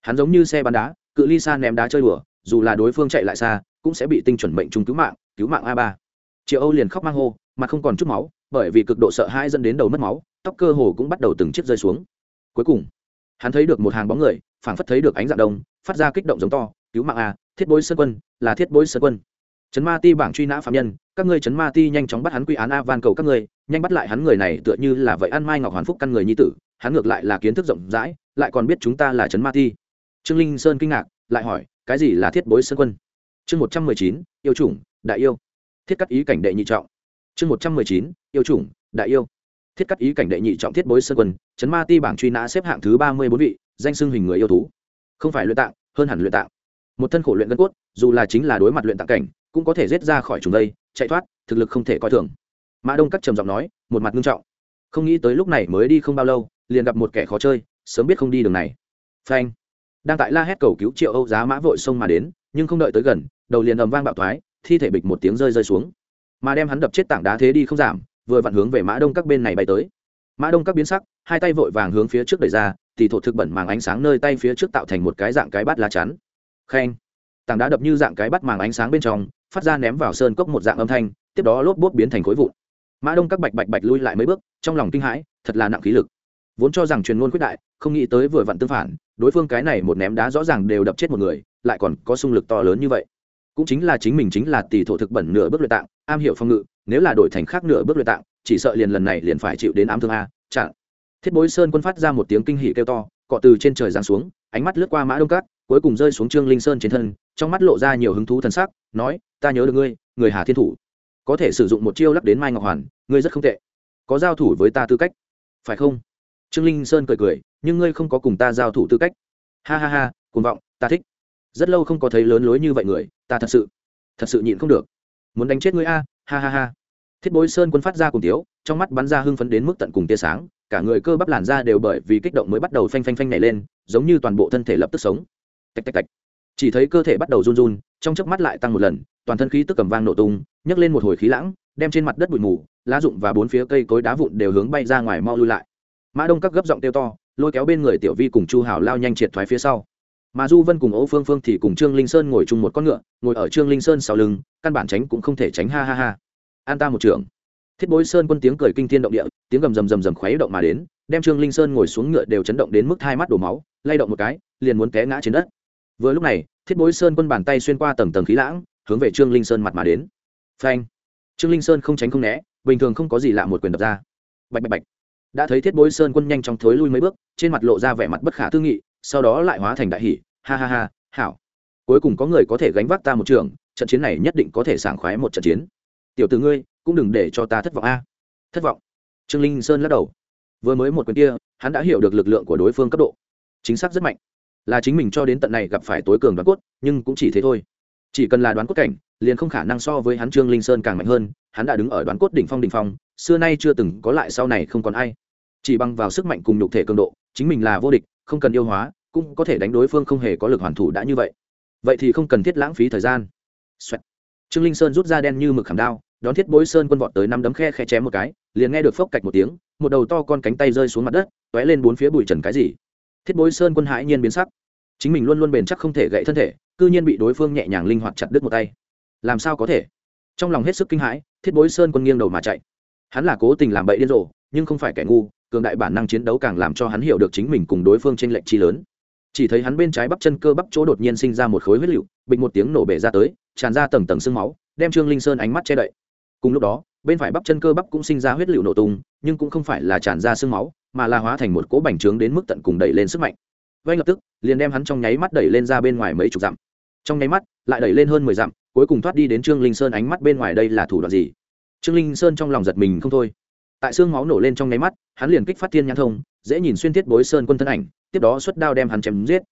hắn giống như xe bắn đá, cự ly xa ném đá chơi đùa, dù là đối phương chạy lại xa, cũng sẽ bị tinh chuẩn mệnh trùng cứu mạng cứu mạng a ba. Triệu âu liền khóc mang hô, mà không còn chút máu, bởi vì cực độ sợ hãi dẫn đến đầu mất máu, tóc cơ hồ cũng bắt đầu từng chiếc rơi xuống. Cuối cùng, hắn thấy được một hàng bóng người, phảng phất thấy được ánh dạng đông, phát ra kích động giống to, cứu mạng a, thiết bối sơn quân, là thiết bối sơn quân. Chấn ma ti bảng truy nã phạm nhân, các ngươi chấn ma ti nhanh chóng bắt hắn quy án a van cầu các ngươi, nhanh bắt lại hắn người này tựa như là vậy ăn mai ngọc hoàn phúc căn người nhi tử, hắn ngược lại là kiến thức rộng rãi, lại còn biết chúng ta là chấn ma ti trương linh sơn kinh ngạc, lại hỏi, cái gì là thiết bối sơn quân? Chương một trăm mười chín, yêu chủng, đại yêu. Thiết cắt ý cảnh đệ nhị trọng. Chương một trăm mười chín, yêu chủng, đại yêu. Thiết cắt ý cảnh đệ nhị trọng thiết bối sơn quân chấn ma ti bảng truy nã xếp hạng thứ ba mươi bốn vị, danh xưng hình người yêu thú. Không phải luyện tạng, hơn hẳn luyện tạng. Một thân khổ luyện gân cốt, dù là chính là đối mặt luyện tạng cảnh, cũng có thể giết ra khỏi chúng đây, chạy thoát, thực lực không thể coi thường. Mã đông cắt trầm giọng nói, một mặt nghiêm trọng. Không nghĩ tới lúc này mới đi không bao lâu, liền gặp một kẻ khó chơi, sớm biết không đi đường này. Phanh đang tại la hét cầu cứu triệu âu giá mã vội xông mà đến, nhưng không đợi tới gần, đầu liền ầm vang bạo thoái, thi thể bịch một tiếng rơi rơi xuống. Mà đem hắn đập chết tảng đá thế đi không giảm, vừa vặn hướng về mã đông các bên này bay tới. Mã đông các biến sắc, hai tay vội vàng hướng phía trước đẩy ra thì thổ thực bẩn màng ánh sáng nơi tay phía trước tạo thành một cái dạng cái bát lá chắn. Khen. Tảng đá đập như dạng cái bát màng ánh sáng bên trong, phát ra ném vào sơn cốc một dạng âm thanh, tiếp đó lốp bốt biến thành khối vụn. Mã đông các bạch bạch bạch lui lại mấy bước, trong lòng kinh hãi, thật là nặng khí lực. Vốn cho rằng truyền ngôn quyết đại, không nghĩ tới vừa vặn tương phản đối phương cái này một ném đá rõ ràng đều đập chết một người, lại còn có xung lực to lớn như vậy. Cũng chính là chính mình chính là tỷ thổ thực bẩn nửa bước luyện tạng, am hiểu phong ngự, nếu là đổi thành khác nửa bước luyện tạng, chỉ sợ liền lần này liền phải chịu đến ám thương a, chặn. Thiết bối sơn quân phát ra một tiếng kinh hỉ kêu to, cọ từ trên trời giáng xuống, ánh mắt lướt qua mã đông cát, cuối cùng rơi xuống trương linh sơn trên thân, trong mắt lộ ra nhiều hứng thú thần sắc, nói, ta nhớ được ngươi, người hà thiên thủ. Có thể sử dụng một chiêu lắc đến mai ngọc hoàn, ngươi rất không tệ. Có giao thủ với ta tư cách, phải không? Trương linh sơn cười cười, nhưng ngươi không có cùng ta giao thủ tư cách. Ha ha ha, cuồng vọng, ta thích. Rất lâu không có thấy lớn lối như vậy người, ta thật sự thật sự nhịn không được. Muốn đánh chết ngươi a, ha ha ha. Thiết bối sơn quân phát ra cùng tiếu, trong mắt bắn ra hưng phấn đến mức tận cùng tia sáng, cả người cơ bắp làn ra đều bởi vì kích động mới bắt đầu phanh phanh phanh nhảy lên, giống như toàn bộ thân thể lập tức sống. Tạch tạch tạch. Chỉ thấy cơ thể bắt đầu run run, trong chớp mắt lại tăng một lần, toàn thân khí tức cầm vang nổ tung, nhấc lên một hồi khí lãng, đem trên mặt đất bụi mù, lá rụng và bốn phía cây cối đá vụn đều hướng bay ra ngoài mau lui lại mã đông các gấp giọng tiêu to, lôi kéo bên người tiểu vi cùng chu hảo lao nhanh triệt thoái phía sau. Mà du vân cùng ô phương phương thì cùng trương linh sơn ngồi chung một con ngựa, ngồi ở trương linh sơn sau lưng, căn bản tránh cũng không thể tránh, ha ha ha. An ta một trưởng. Thiết bối sơn quân tiếng cười kinh thiên động địa, tiếng gầm rầm rầm rầm khuấy động mà đến, đem trương linh sơn ngồi xuống ngựa đều chấn động đến mức hai mắt đổ máu, lay động một cái, liền muốn té ngã trên đất. Vừa lúc này, thiết bối sơn quân bàn tay xuyên qua tầng tầng khí lãng, hướng về trương linh sơn mặt mà đến. Phanh. Trương linh sơn không tránh không né, bình thường không có gì lạ một quyền đập ra. Bạch bạch bạch đã thấy thiết bối sơn quân nhanh chóng thối lui mấy bước, trên mặt lộ ra vẻ mặt bất khả tư nghị, sau đó lại hóa thành đại hỷ ha ha ha, hảo. Cuối cùng có người có thể gánh vác ta một trường, trận chiến này nhất định có thể sảng khoái một trận chiến. Tiểu t ử ngươi, cũng đừng để cho ta thất vọng a. Thất vọng? Trương linh sơn lắc đầu. Vừa mới một quyền kia, hắn đã hiểu được lực lượng của đối phương cấp độ. Chính xác rất mạnh. Là chính mình cho đến tận này gặp phải tối cường đoán cốt, nhưng cũng chỉ thế thôi. Chỉ cần là đoán cốt cảnh, liền không khả năng so với hắn trương linh sơn càng mạnh hơn hắn đã đứng ở đoán cốt đỉnh phong đỉnh phong, xưa nay chưa từng có lại sau này không còn ai. Chỉ bằng vào sức mạnh cùng nhục thể cường độ, chính mình là vô địch, không cần yêu hóa, cũng có thể đánh đối phương không hề có lực hoàn thủ đã như vậy. Vậy thì không cần thiết lãng phí thời gian. Xoẹt. trương linh sơn rút ra đen như mực khảm đao, đón thiết bối sơn quân vọt tới năm đấm khe khe chém một cái, liền nghe được phốc cạch một tiếng, một đầu to con cánh tay rơi xuống mặt đất t ó é lên bốn phía bụi trần cái gì. Thiết bối sơn quân hãi nhiên biến sắc. Chính mình luôn luôn bền chắc không thể gậy thân thể, cư nhiên bị đối phương nhẹ nhàng linh hoạt chặt đứt một tay. Làm sao có thể? Trong lòng hết sức kinh hãi, thiết bối sơn quân nghiêng đầu mà chạy. Hắn là cố tình làm bậy điên rồ, nhưng không phải kẻ ngu, cường đại bản năng chiến đấu càng làm cho hắn hiểu được chính mình cùng đối phương trên lệnh chi lớn. Chỉ thấy hắn bên trái bắp chân cơ bắp chỗ đột nhiên sinh ra một khối huyết liệu bịch một tiếng nổ bể ra tới, tràn ra tầng tầng sương máu, đem trương linh sơn ánh mắt che đậy. Cùng lúc đó, bên phải bắp chân cơ bắp cũng sinh ra huyết liệu nổ tung, nhưng cũng không phải là tràn ra sương máu, mà là hóa thành một cỗ bành trướng đến mức tận cùng đẩy lên sức mạnh. Vay lập tức, liền đem hắn trong nháy mắt đẩy lên ra bên ngoài mấy chục dặm trong nháy mắt, lại đẩy lên hơn mười dặm, cuối cùng thoát đi đến trương linh sơn ánh mắt bên ngoài đây là thủ đoạn gì? Trương linh sơn trong lòng giật mình không thôi. Tại xương máu nổ lên trong nháy mắt, hắn liền kích phát thiên nhãn thông, dễ nhìn xuyên thiết bối sơn quân thân ảnh, tiếp đó xuất đao đem hắn chém giết.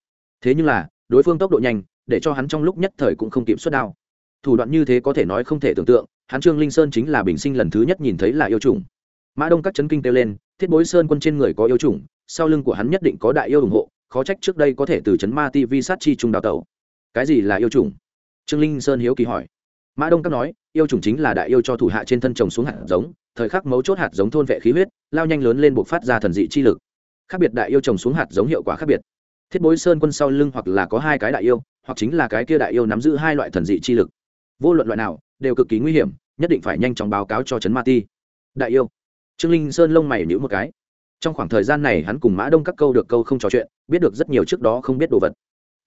Thế nhưng là, đối phương tốc độ nhanh, để cho hắn trong lúc nhất thời cũng không kịp xuất đao. Thủ đoạn như thế có thể nói không thể tưởng tượng, hắn trương linh sơn chính là bình sinh lần thứ nhất nhìn thấy là yêu trùng mã đông các chấn kinh kêu lên, thiết bối sơn quân trên người có yêu trùng sau lưng của hắn nhất định có đại yêu ủng hộ, khó trách trước đây có thể từ chấn ma tv sát chi trung đào tẩu cái gì là yêu trùng trương linh sơn hiếu kỳ hỏi. Mã đông các nói, yêu trùng chính là đại yêu cho thủ hạ trên thân trồng xuống hạt giống, thời khắc mấu chốt hạt giống thôn vệ khí huyết, lao nhanh lớn lên buộc phát ra thần dị chi lực. Khác biệt đại yêu trồng xuống hạt giống hiệu quả khác biệt. Thiết bối sơn quân sau lưng hoặc là có hai cái đại yêu, hoặc chính là cái kia đại yêu nắm giữ hai loại thần dị chi lực. Vô luận loại nào, đều cực kỳ nguy hiểm, nhất định phải nhanh chóng báo cáo cho trấn ma ti. Đại yêu. Trương linh sơn lông mày nhữ một cái. Trong khoảng thời gian này hắn cùng mã đông các câu được câu không trò chuyện, biết được rất nhiều trước đó không biết đồ vật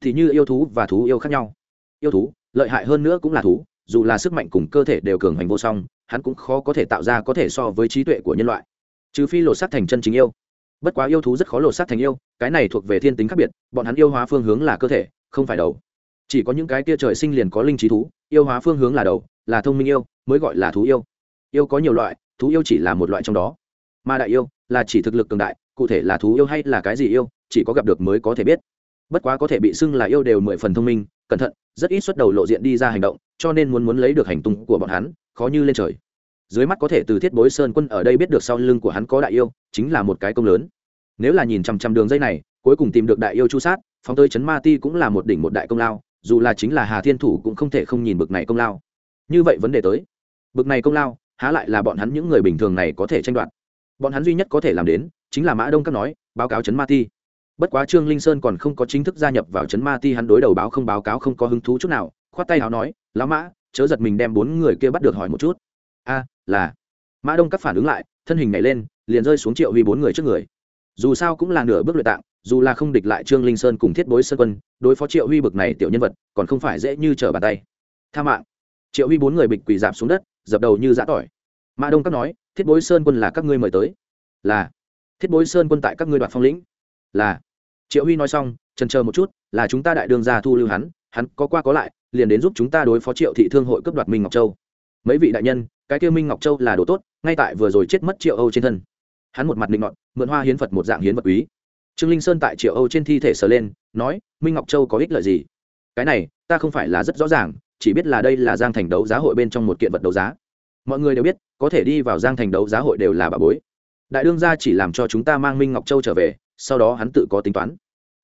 thì như yêu thú và thú yêu khác nhau. Yêu thú, lợi hại hơn nữa cũng là thú, dù là sức mạnh cùng cơ thể đều cường hành vô song, hắn cũng khó có thể tạo ra có thể so với trí tuệ của nhân loại. Trừ phi lột xác thành chân chính yêu. Bất quá yêu thú rất khó lột xác thành yêu, cái này thuộc về thiên tính khác biệt, bọn hắn yêu hóa phương hướng là cơ thể, không phải đầu. Chỉ có những cái kia trời sinh liền có linh trí thú, yêu hóa phương hướng là đầu, là thông minh yêu, mới gọi là thú yêu. Yêu có nhiều loại, thú yêu chỉ là một loại trong đó. Mà đại yêu là chỉ thực lực cường đại, cụ thể là thú yêu hay là cái gì yêu, chỉ có gặp được mới có thể biết bất quá có thể bị xưng là yêu đều mười phần thông minh, cẩn thận, rất ít xuất đầu lộ diện đi ra hành động, cho nên muốn muốn lấy được hành tung của bọn hắn, khó như lên trời. Dưới mắt có thể từ thiết bối sơn quân ở đây biết được sau lưng của hắn có đại yêu, chính là một cái công lớn. Nếu là nhìn chằm chằm đường dây này, cuối cùng tìm được đại yêu chu sát, phóng tới chấn ma ti cũng là một đỉnh một đại công lao, dù là chính là hà thiên thủ cũng không thể không nhìn bực này công lao. Như vậy vấn đề tới. Bực này công lao, há lại là bọn hắn những người bình thường này có thể tranh đoạt. Bọn hắn duy nhất có thể làm đến, chính là mã đông các nói, báo cáo chấn ma ti bất quá trương linh sơn còn không có chính thức gia nhập vào chấn ma ti, hắn đối đầu báo không báo cáo không có hứng thú chút nào, khoát tay áo nói, lão mã, chớ giật mình đem bốn người kia bắt được hỏi một chút. A, là. Mã đông các phản ứng lại, thân hình nhảy lên, liền rơi xuống triệu huy bốn người trước người. Dù sao cũng là nửa bước luyện tạng, dù là không địch lại trương linh sơn cùng thiết bối sơn quân, đối phó triệu huy bực này tiểu nhân vật, còn không phải dễ như trở bàn tay. Tha mạng. Triệu huy bốn người bịch quỳ dạp xuống đất, dập đầu như giã tỏi. Mã đông các nói, thiết bối sơn quân là các ngươi mời tới. Là. Thiết bối sơn quân tại các ngươi đoạt phong lĩnh là, triệu huy nói xong trần chờ một chút, là chúng ta đại đương gia thu lưu hắn hắn có qua có lại, liền đến giúp chúng ta đối phó triệu thị thương hội cấp đoạt minh ngọc châu. Mấy vị đại nhân, cái kêu minh ngọc châu là đồ tốt, ngay tại vừa rồi chết mất triệu âu trên thân. Hắn một mặt định ngọn mượn hoa hiến phật một dạng hiến vật quý. Trương linh sơn tại triệu âu trên thi thể sờ lên, nói, minh ngọc châu có ích lợi gì? Cái này, ta không phải là rất rõ ràng, chỉ biết là đây là giang thành đấu giá hội bên trong một kiện vật đấu giá. Mọi người đều biết, có thể đi vào giang thành đấu giá hội đều là bà bối. Đại đương gia chỉ làm cho chúng ta mang minh ngọc châu trở về sau đó hắn tự có tính toán.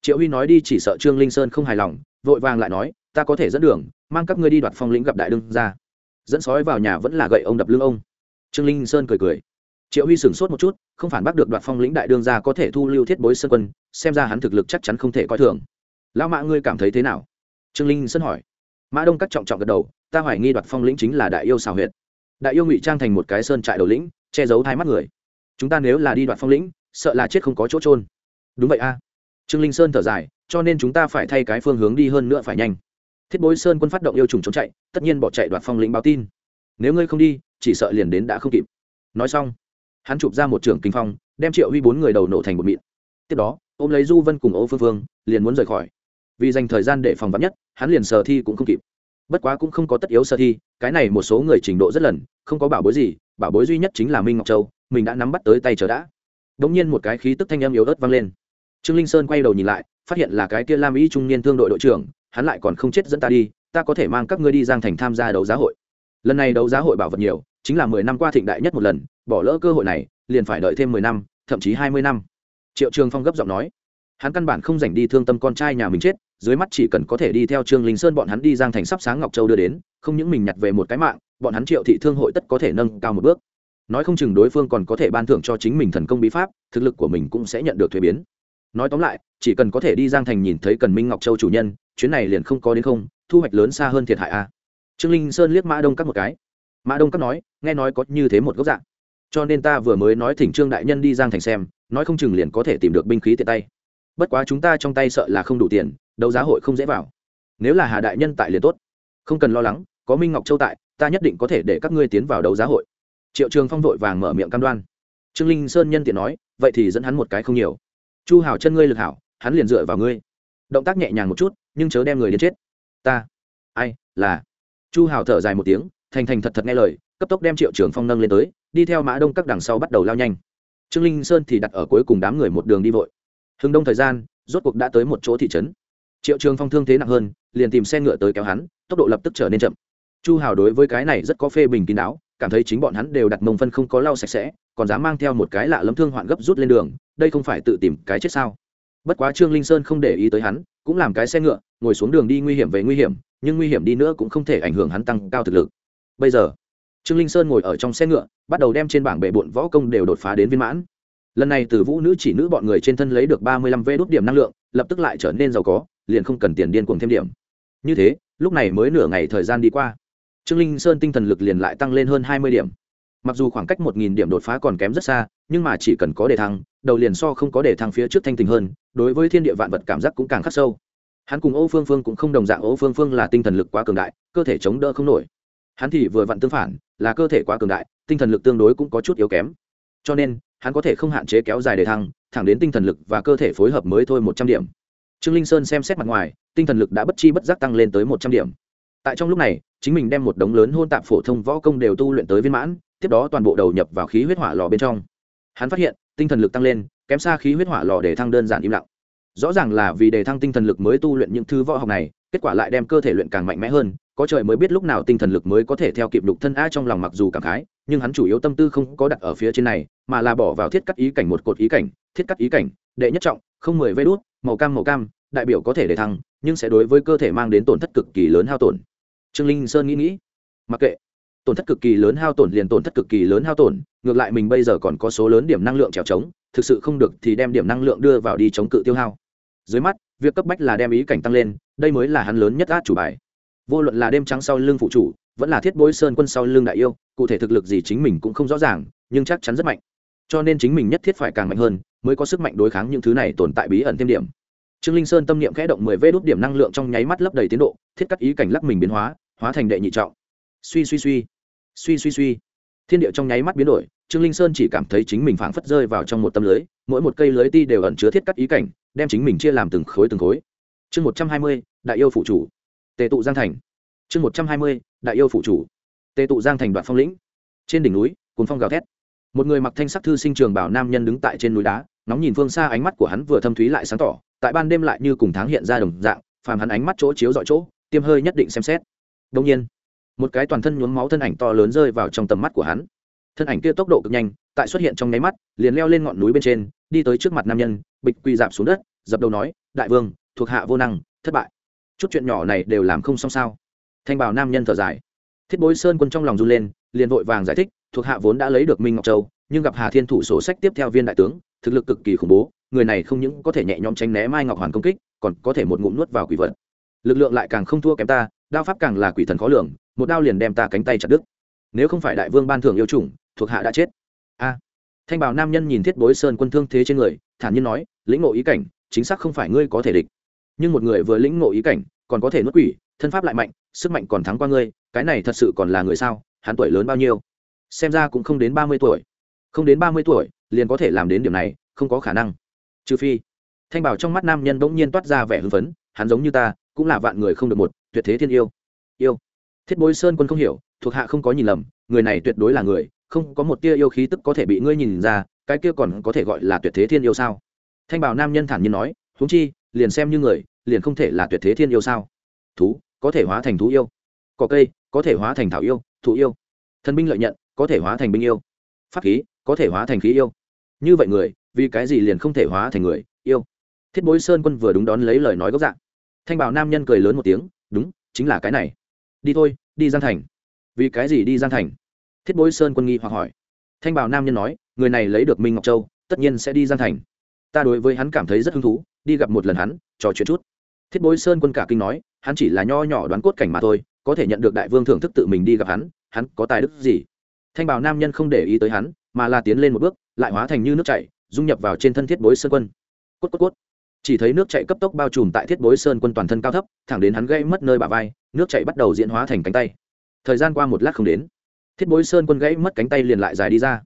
Triệu huy nói đi chỉ sợ trương linh sơn không hài lòng, vội vàng lại nói, ta có thể dẫn đường, mang các ngươi đi đoạt phong lĩnh gặp đại đương gia. Dẫn sói vào nhà vẫn là gậy ông đập lưng ông. Trương linh sơn cười cười. Triệu huy sửng sốt một chút, không phản bác được đoạt phong lĩnh đại đương gia có thể thu lưu thiết bối sơn quân, xem ra hắn thực lực chắc chắn không thể coi thường. Lão mã, ngươi cảm thấy thế nào? Trương linh sơn hỏi. Mã đông cắt trọng trọng gật đầu, ta hoài nghi đoạt phong lĩnh chính là đại yêu xào huyệt. Đại yêu ngụy trang thành một cái sơn trại đầu lĩnh, che giấu hai mắt người. Chúng ta nếu là đi đoạt phong lĩnh, sợ là chết không có chỗ trôn đúng vậy a. Trương linh sơn thở dài, cho nên chúng ta phải thay cái phương hướng đi hơn nữa phải nhanh. Thiết bối sơn quân phát động yêu trùng trốn chạy, tất nhiên bỏ chạy đoạt phong lĩnh báo tin. Nếu ngươi không đi, chỉ sợ liền đến đã không kịp. Nói xong, hắn chụp ra một trường kinh phong, đem triệu huy bốn người đầu nổ thành một mịn. Tiếp đó, ôm lấy du vân cùng ô phương phương, liền muốn rời khỏi. Vì dành thời gian để phòng vắn nhất, hắn liền sờ thi cũng không kịp. Bất quá cũng không có tất yếu sơ thi, cái này một số người trình độ rất lần, không có bảo bối gì, bảo bối duy nhất chính là minh ngọc châu, mình đã nắm bắt tới tay chờ đã. Đ ỗ n g nhiên một cái khí tức thanh âm yếu ớt vang lên trương linh sơn quay đầu nhìn lại, phát hiện là cái kia lam ý trung niên thương đội đội trưởng, hắn lại còn không chết dẫn ta đi, ta có thể mang các ngươi đi giang thành tham gia đấu giá hội. Lần này đấu giá hội bảo vật nhiều, chính là mười năm qua thịnh đại nhất một lần, bỏ lỡ cơ hội này, liền phải đợi thêm mười năm, thậm chí hai mươi năm. Triệu trường phong gấp giọng nói. Hắn căn bản không dành đi thương tâm con trai nhà mình chết, dưới mắt chỉ cần có thể đi theo trương linh sơn bọn hắn đi giang thành sắp sáng ngọc châu đưa đến, không những mình nhặt về một cái mạng, bọn hắn triệu thị thương hội tất có thể nâng cao một bước. Nói không chừng đối phương còn có thể ban thưởng cho chính mình thần công bí pháp, thực lực của mình cũng sẽ nhận được thuế biến nói tóm lại, chỉ cần có thể đi giang thành nhìn thấy cần minh ngọc châu chủ nhân, chuyến này liền không có đến không, thu hoạch lớn xa hơn thiệt hại a trương linh sơn liếc mã đông các một cái. Mã đông các nói, nghe nói có như thế một góc dạng. Cho nên ta vừa mới nói thỉnh trương đại nhân đi giang thành xem, nói không chừng liền có thể tìm được binh khí tiện tay. Bất quá chúng ta trong tay sợ là không đủ tiền, đấu giá hội không dễ vào. Nếu là hà đại nhân tại liền tốt. Không cần lo lắng, có minh ngọc châu tại, ta nhất định có thể để các ngươi tiến vào đấu giá hội. Triệu trường phong vội vàng mở miệng cam đoan. Trương linh sơn nhân tiện nói, vậy thì dẫn hắn một cái không nhiều chu hảo chân ngươi lực hảo, hắn liền dựa vào ngươi. Động tác nhẹ nhàng một chút, nhưng chớ đem người đến chết. Ta. Ai, là. Chu hảo thở dài một tiếng, thành thành thật thật nghe lời, cấp tốc đem triệu trường phong nâng lên tới, đi theo mã đông các đằng sau bắt đầu lao nhanh. Trương linh sơn thì đặt ở cuối cùng đám người một đường đi vội. Hừng đông thời gian, rốt cuộc đã tới một chỗ thị trấn. Triệu trường phong thương thế nặng hơn, liền tìm xe ngựa tới kéo hắn, tốc độ lập tức trở nên chậm. Chu hào đối với cái này rất có phê bình kín đáo, cảm thấy chính bọn hắn đều đặt mông phân không có lau sạch sẽ còn dám mang theo một cái lạ lẫm thương hoạn gấp rút lên đường, đây không phải tự tìm cái chết sao? Bất quá trương linh sơn không để ý tới hắn, cũng làm cái xe ngựa, ngồi xuống đường đi nguy hiểm về nguy hiểm, nhưng nguy hiểm đi nữa cũng không thể ảnh hưởng hắn tăng cao thực lực. Bây giờ, trương linh sơn ngồi ở trong xe ngựa, bắt đầu đem trên bảng bệ bộn võ công đều đột phá đến viên mãn. Lần này từ vũ nữ chỉ nữ bọn người trên thân lấy được ba mươi lăm vê đốt điểm năng lượng, lập tức lại trở nên giàu có, liền không cần tiền điên cuồng thêm điểm. Như thế, lúc này mới nửa ngày thời gian đi qua. Trương linh sơn tinh thần lực liền lại tăng lên hơn hai mươi điểm mặc dù khoảng cách một nghìn điểm đột phá còn kém rất xa, nhưng mà chỉ cần có đề thăng, đầu liền so không có đề thăng phía trước thanh tình hơn, đối với thiên địa vạn vật cảm giác cũng càng khắc sâu. Hắn cùng ô phương phương cũng không đồng dạng, ô phương phương là tinh thần lực quá cường đại, cơ thể chống đỡ không nổi. Hắn thì vừa vặn tương phản, là cơ thể quá cường đại, tinh thần lực tương đối cũng có chút yếu kém. Cho nên, hắn có thể không hạn chế kéo dài đề thăng, thẳng đến tinh thần lực và cơ thể phối hợp mới thôi một trăm điểm. Trương linh sơn xem xét mặt ngoài, tinh thần lực đã bất chi bất giác tăng lên tới một trăm điểm. Tại trong lúc này, chính mình đem một đống lớn hôn tạp phổ thông võ công đều tu luyện tới viên mãn tiếp đó toàn bộ đầu nhập vào khí huyết hỏa lò bên trong. Hắn phát hiện, tinh thần lực tăng lên, kém xa khí huyết hỏa lò để thăng đơn giản im lặng. Rõ ràng là vì đề thăng tinh thần lực mới tu luyện những thứ võ học này, kết quả lại đem cơ thể luyện càng mạnh mẽ hơn, có trời mới biết lúc nào tinh thần lực mới có thể theo kịp lục thân a trong lòng mặc dù cảm khái, nhưng hắn chủ yếu tâm tư không có đặt ở phía trên này, mà là bỏ vào thiết cắt ý cảnh một cột ý cảnh, thiết cắt ý cảnh, đệ nhất trọng, không mười vê đốt màu cam màu cam, đại biểu có thể để thăng, nhưng sẽ đối với cơ thể mang đến tổn thất cực kỳ lớn hao tổn. Trương linh sơn nghĩ nghĩ, mặc kệ tổn thất cực kỳ lớn hao tổn liền tổn thất cực kỳ lớn hao tổn, ngược lại mình bây giờ còn có số lớn điểm năng lượng trèo trống, thực sự không được thì đem điểm năng lượng đưa vào đi chống cự tiêu hao. Dưới mắt, việc cấp bách là đem ý cảnh tăng lên, đây mới là hắn lớn nhất át chủ bài. Vô luận là đêm trắng sau lưng phụ chủ, vẫn là thiết bối sơn quân sau lưng đại yêu, cụ thể thực lực gì chính mình cũng không rõ ràng, nhưng chắc chắn rất mạnh. Cho nên chính mình nhất thiết phải càng mạnh hơn, mới có sức mạnh đối kháng những thứ này tồn tại bí ẩn thêm điểm. Trương linh sơn tâm niệm khẽ động mười vê đốt điểm năng lượng trong nháy mắt lấp đầy tiến độ, thiết cắt ý cảnh lắc mình biến hóa hóa thành đệ nhị trọng. Suy suy suy suy suy suy. Thiên địa trong nháy mắt biến đổi, trương linh sơn chỉ cảm thấy chính mình phảng phất rơi vào trong một tâm lưới, mỗi một cây lưới ti đều ẩn chứa thiết cắt ý cảnh, đem chính mình chia làm từng khối từng khối. Chương một trăm hai mươi, đại yêu phụ chủ. Tề tụ giang thành. Chương một trăm hai mươi, đại yêu phụ chủ. Tề tụ giang thành đoạn phong lĩnh. Trên đỉnh núi cuốn phong gào thét. Một người mặc thanh sắc thư sinh trường bảo nam nhân đứng tại trên núi đá, nóng nhìn phương xa ánh mắt của hắn vừa thâm thúy lại sáng tỏ, tại ban đêm lại như cùng tháng hiện ra đồng dạng, phàm hắn ánh mắt chỗ chiếu dọi chỗ, tiêm hơi nhất định xem xét. Đông nhiên một cái toàn thân nhuốm máu thân ảnh to lớn rơi vào trong tầm mắt của hắn. Thân ảnh kia tốc độ cực nhanh, tại xuất hiện trong nháy mắt, liền leo lên ngọn núi bên trên, đi tới trước mặt nam nhân, bịch quỳ dạp xuống đất, dập đầu nói, đại vương, thuộc hạ vô năng, thất bại. Chút chuyện nhỏ này đều làm không xong sao? Thanh bảo nam nhân thở dài. Thiết bối sơn quân trong lòng run lên, liền vội vàng giải thích, thuộc hạ vốn đã lấy được minh ngọc châu, nhưng gặp hà thiên thủ sổ sách tiếp theo viên đại tướng, thực lực cực kỳ khủng bố, người này không những có thể nhẹ nhõm tránh né mai ngọc hoàn công kích, còn có thể một ngụm nuốt vào quỷ vật. Lực lượng lại càng không thua kém ta, đao pháp càng là quỷ thần khó lường một đao liền đem ta cánh tay chặt đứt. Nếu không phải đại vương ban thưởng yêu chủng, thuộc hạ đã chết. A. Thanh bảo nam nhân nhìn thiết bối sơn quân thương thế trên người, thản nhiên nói, lĩnh ngộ ý cảnh, chính xác không phải ngươi có thể địch. Nhưng một người vừa lĩnh ngộ ý cảnh, còn có thể nuốt quỷ, thân pháp lại mạnh, sức mạnh còn thắng qua ngươi, cái này thật sự còn là người sao, hắn tuổi lớn bao nhiêu? Xem ra cũng không đến ba mươi tuổi. Không đến ba mươi tuổi, liền có thể làm đến điểm này, không có khả năng. Trừ phi. Thanh bảo trong mắt nam nhân bỗng nhiên toát ra vẻ hưng phấn, hắn giống như ta, cũng là vạn người không được một, tuyệt thế thiên yêu. Yêu thiết bối sơn quân không hiểu, thuộc hạ không có nhìn lầm, người này tuyệt đối là người, không có một tia yêu khí tức có thể bị ngươi nhìn ra, cái kia còn có thể gọi là tuyệt thế thiên yêu sao? Thanh bảo nam nhân thản nhiên nói, huống chi, liền xem như người, liền không thể là tuyệt thế thiên yêu sao? Thú, có thể hóa thành thú yêu. Cỏ cây, có thể hóa thành thảo yêu, thụ yêu. Thân binh lợi nhận, có thể hóa thành binh yêu. Pháp khí, có thể hóa thành khí yêu. Như vậy người, vì cái gì liền không thể hóa thành người, yêu? Thiết bối sơn quân vừa đúng đón lấy lời nói gốc dạng. Thanh bảo nam nhân cười lớn một tiếng, đúng, chính là cái này đi thôi, đi giang thành. Vì cái gì đi giang thành? Thiết bối sơn quân nghi hoặc hỏi. Thanh bảo nam nhân nói, người này lấy được minh ngọc châu, tất nhiên sẽ đi giang thành. Ta đối với hắn cảm thấy rất hứng thú, đi gặp một lần hắn, trò chuyện chút. Thiết bối sơn quân cả kinh nói, hắn chỉ là nho nhỏ đoán cốt cảnh mà thôi, có thể nhận được đại vương thưởng thức tự mình đi gặp hắn hắn có tài đức gì? Thanh bảo nam nhân không để ý tới hắn, mà là tiến lên một bước, lại hóa thành như nước chảy, dung nhập vào trên thân thiết bối sơn quân. Cốt cốt cốt chỉ thấy nước chạy cấp tốc bao trùm tại thiết bối sơn quân toàn thân cao thấp, thẳng đến hắn gây mất nơi bà vai, nước chạy bắt đầu diễn hóa thành cánh tay. Thời gian qua một lát không đến, thiết bối sơn quân gãy mất cánh tay liền lại dài đi ra.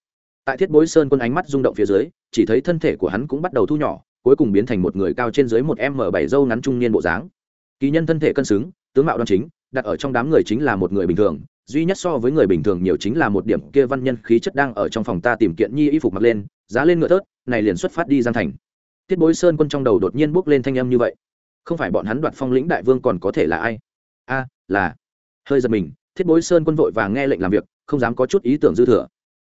Tại thiết bối sơn quân ánh mắt rung động phía dưới, chỉ thấy thân thể của hắn cũng bắt đầu thu nhỏ, cuối cùng biến thành một người cao trên dưới một m bảy dâu ngắn trung niên bộ dáng. Kỳ nhân thân thể cân xứng, tướng mạo đoan chính, đặt ở trong đám người chính là một người bình thường, duy nhất so với người bình thường nhiều chính là một điểm kia văn nhân khí chất đang ở trong phòng ta tìm kiện nhi y phục mặc lên, giá lên ngựa tớt này liền xuất phát đi giang thành tiết bối sơn quân trong đầu đột nhiên bước lên thanh âm như vậy. Không phải bọn hắn đoạt phong lĩnh đại vương còn có thể là ai? A, là. Hơi giật mình thiết bối sơn quân vội và nghe lệnh làm việc, không dám có chút ý tưởng dư thừa.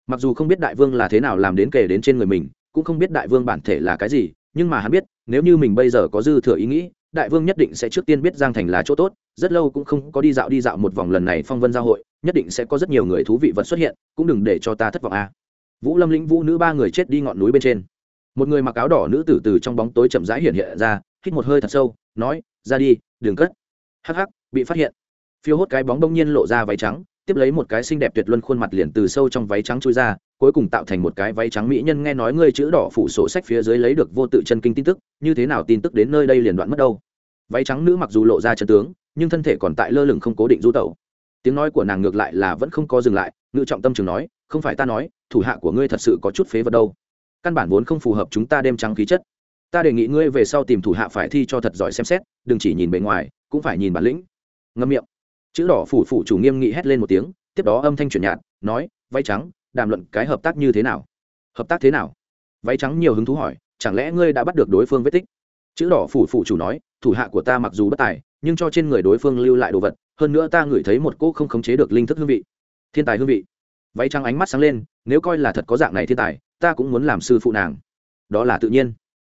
Mặc dù không biết đại vương là thế nào làm đến kể đến trên người mình, cũng không biết đại vương bản thể là cái gì, nhưng mà hắn biết, nếu như mình bây giờ có dư thừa ý nghĩ, đại vương nhất định sẽ trước tiên biết giang thành là chỗ tốt, rất lâu cũng không có đi dạo đi dạo một vòng lần này phong vân giao hội, nhất định sẽ có rất nhiều người thú vị vật xuất hiện, cũng đừng để cho ta thất vọng a. Vũ lâm lĩnh vũ nữ ba người chết đi ngọn núi bên trên một người mặc áo đỏ nữ tử từ trong bóng tối chậm rãi hiện hiện ra, hít một hơi thật sâu, nói, ra đi, đừng cất. Hắc hắc, bị phát hiện. Phiêu hốt cái bóng đông nhiên lộ ra váy trắng, tiếp lấy một cái xinh đẹp tuyệt luân khuôn mặt liền từ sâu trong váy trắng chui ra, cuối cùng tạo thành một cái váy trắng mỹ nhân nghe nói ngươi chữ đỏ phủ sổ sách phía dưới lấy được vô tự chân kinh tin tức, như thế nào tin tức đến nơi đây liền đoạn mất đâu. Váy trắng nữ mặc dù lộ ra chân tướng, nhưng thân thể còn tại lơ lửng không cố định du tẩu. Tiếng nói của nàng ngược lại là vẫn không có dừng lại, ngự trọng tâm trường nói, không phải ta nói, thủ hạ của ngươi thật sự có chút phế vật đâu căn bản vốn không phù hợp chúng ta đem trắng khí chất. Ta đề nghị ngươi về sau tìm thủ hạ phải thi cho thật giỏi xem xét, đừng chỉ nhìn bề ngoài, cũng phải nhìn bản lĩnh. Ngâm miệng. Chữ đỏ phủ phủ chủ nghiêm nghị hét lên một tiếng, tiếp đó âm thanh chuyển nhạt, nói, váy trắng, đàm luận cái hợp tác như thế nào? Hợp tác thế nào? Váy trắng nhiều hứng thú hỏi, chẳng lẽ ngươi đã bắt được đối phương vết tích? Chữ đỏ phủ phủ chủ nói, thủ hạ của ta mặc dù bất tài, nhưng cho trên người đối phương lưu lại đồ vật, hơn nữa ta ngửi thấy một cô không khống chế được linh thức hương vị. Thiên tài hương vị. Váy trắng ánh mắt sáng lên, nếu coi là thật có dạng này thiên tài ta cũng muốn làm sư phụ nàng. Đó là tự nhiên.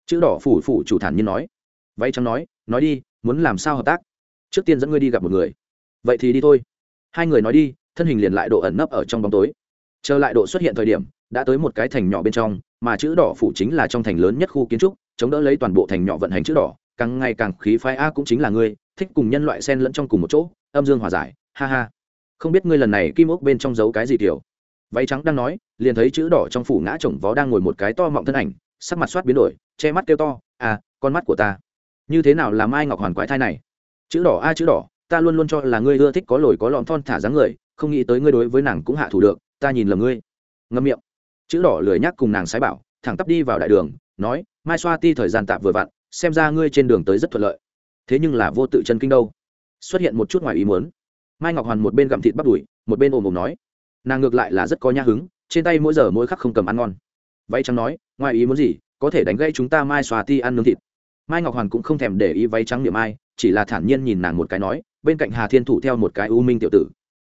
Chữ đỏ phủ phủ chủ thản nhiên nói. Váy trắng nói nói đi, muốn làm sao hợp tác? Trước tiên dẫn ngươi đi gặp một người. Vậy thì đi thôi. Hai người nói đi, thân hình liền lại độ ẩn nấp ở trong bóng tối. Chờ lại độ xuất hiện thời điểm, đã tới một cái thành nhỏ bên trong, mà chữ đỏ phủ chính là trong thành lớn nhất khu kiến trúc, chống đỡ lấy toàn bộ thành nhỏ vận hành chữ đỏ, càng ngày càng khí phái a cũng chính là ngươi, thích cùng nhân loại sen lẫn trong cùng một chỗ, âm dương hòa giải, ha ha. Không biết ngươi lần này kim ốc bên trong giấu cái gì kiểu váy trắng đang nói, liền thấy chữ đỏ trong phủ ngã chồng vó đang ngồi một cái to mọng thân ảnh, sắc mặt soát biến đổi, che mắt kêu to à con mắt của ta, như thế nào là mai ngọc hoàn quái thai này? Chữ đỏ a, chữ đỏ, ta luôn luôn cho là ngươi ưa thích có lồi có lọn thon thả dáng người, không nghĩ tới ngươi đối với nàng cũng hạ thủ được, ta nhìn lầm ngươi. Ngâm miệng. Chữ đỏ lười nhắc cùng nàng sái bảo, thẳng tắp đi vào đại đường, nói, mai xoa ti thời gian tạm vừa vặn, xem ra ngươi trên đường tới rất thuận lợi. Thế nhưng là vô tự chân kinh đâu. Xuất hiện một chút ngoài ý muốn. Mai ngọc hoàn một bên gặm thịt bắt đùi, một bên ồm ồm nói nàng ngược lại là rất có nhã hứng, trên tay mỗi giờ mỗi khắc không cầm ăn ngon. Váy trắng nói, ngoài ý muốn gì, có thể đánh gây chúng ta mai xòa ti ăn nướng thịt. Mai ngọc hoàn cũng không thèm để ý váy trắng niệm ai, chỉ là thản nhiên nhìn nàng một cái nói, bên cạnh hà thiên thủ theo một cái u minh tiểu tử.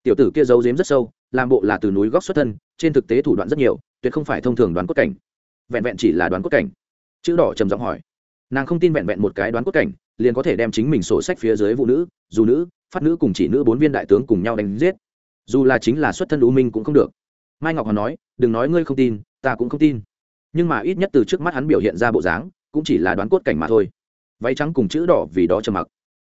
Tiểu tử kia giấu giếm rất sâu, làm bộ là từ núi góc xuất thân, trên thực tế thủ đoạn rất nhiều, tuyệt không phải thông thường đoán cốt cảnh. Vẹn vẹn chỉ là đoán cốt cảnh. Chữ đỏ trầm giọng hỏi. Nàng không tin vẹn vẹn một cái đoán cốt cảnh, liền có thể đem chính mình sổ sách phía dưới phụ nữ, dù nữ, phát nữ cùng chỉ nữ bốn viên đại tướng cùng nhau đánh giết dù là chính là xuất thân u minh cũng không được. Mai ngọc hoàn nói, đừng nói ngươi không tin, ta cũng không tin. Nhưng mà ít nhất từ trước mắt hắn biểu hiện ra bộ dáng, cũng chỉ là đoán cốt cảnh mà thôi. Váy trắng cùng chữ đỏ vì đó trầm mặc.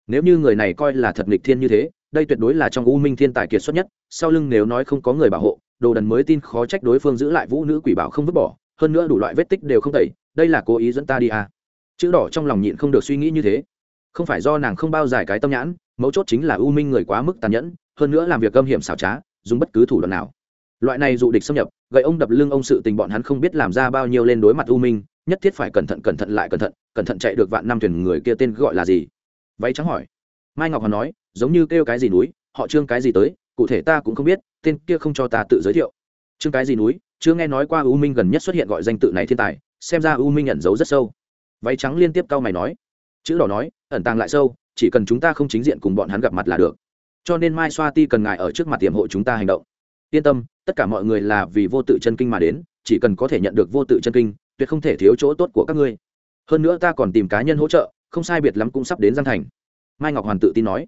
Nếu như người này coi là thật nghịch thiên như thế, đây tuyệt đối là trong u minh thiên tài kiệt xuất nhất, sau lưng nếu nói không có người bảo hộ, đồ đần mới tin khó trách đối phương giữ lại vũ nữ quỷ bảo không vứt bỏ, hơn nữa đủ loại vết tích đều không tẩy, đây là cố ý dẫn ta đi à. chữ đỏ trong lòng nhịn không được suy nghĩ như thế. Không phải do nàng không bao dài cái tâm nhãn, mấu chốt chính là u minh người quá mức tàn nhẫn hơn nữa làm việc âm hiểm xảo trá, dùng bất cứ thủ đoạn nào. Loại này dụ địch xâm nhập, gậy ông đập lưng ông sự tình bọn hắn không biết làm ra bao nhiêu lên đối mặt u minh, nhất thiết phải cẩn thận cẩn thận lại cẩn thận cẩn thận chạy được vạn năm thuyền người kia tên gọi là gì? Váy trắng hỏi. Mai ngọc hòa nói, giống như kêu cái gì núi, họ trương cái gì tới, cụ thể ta cũng không biết, tên kia không cho ta tự giới thiệu. Trương cái gì núi, chưa nghe nói qua u minh gần nhất xuất hiện gọi danh tự này thiên tài, xem ra u minh nhận dấu rất sâu. Váy trắng liên tiếp cau mày nói. Chữ đỏ nói, ẩn tàng lại sâu, chỉ cần chúng ta không chính diện cùng bọn hắn gặp mặt là được cho nên mai xoa ti cần ngài ở trước mặt tiềm hộ chúng ta hành động. Yên tâm, tất cả mọi người là vì vô tự chân kinh mà đến, chỉ cần có thể nhận được vô tự chân kinh, tuyệt không thể thiếu chỗ tốt của các ngươi. Hơn nữa ta còn tìm cá nhân hỗ trợ, không sai biệt lắm cũng sắp đến giang thành. Mai ngọc hoàn tự tin nói.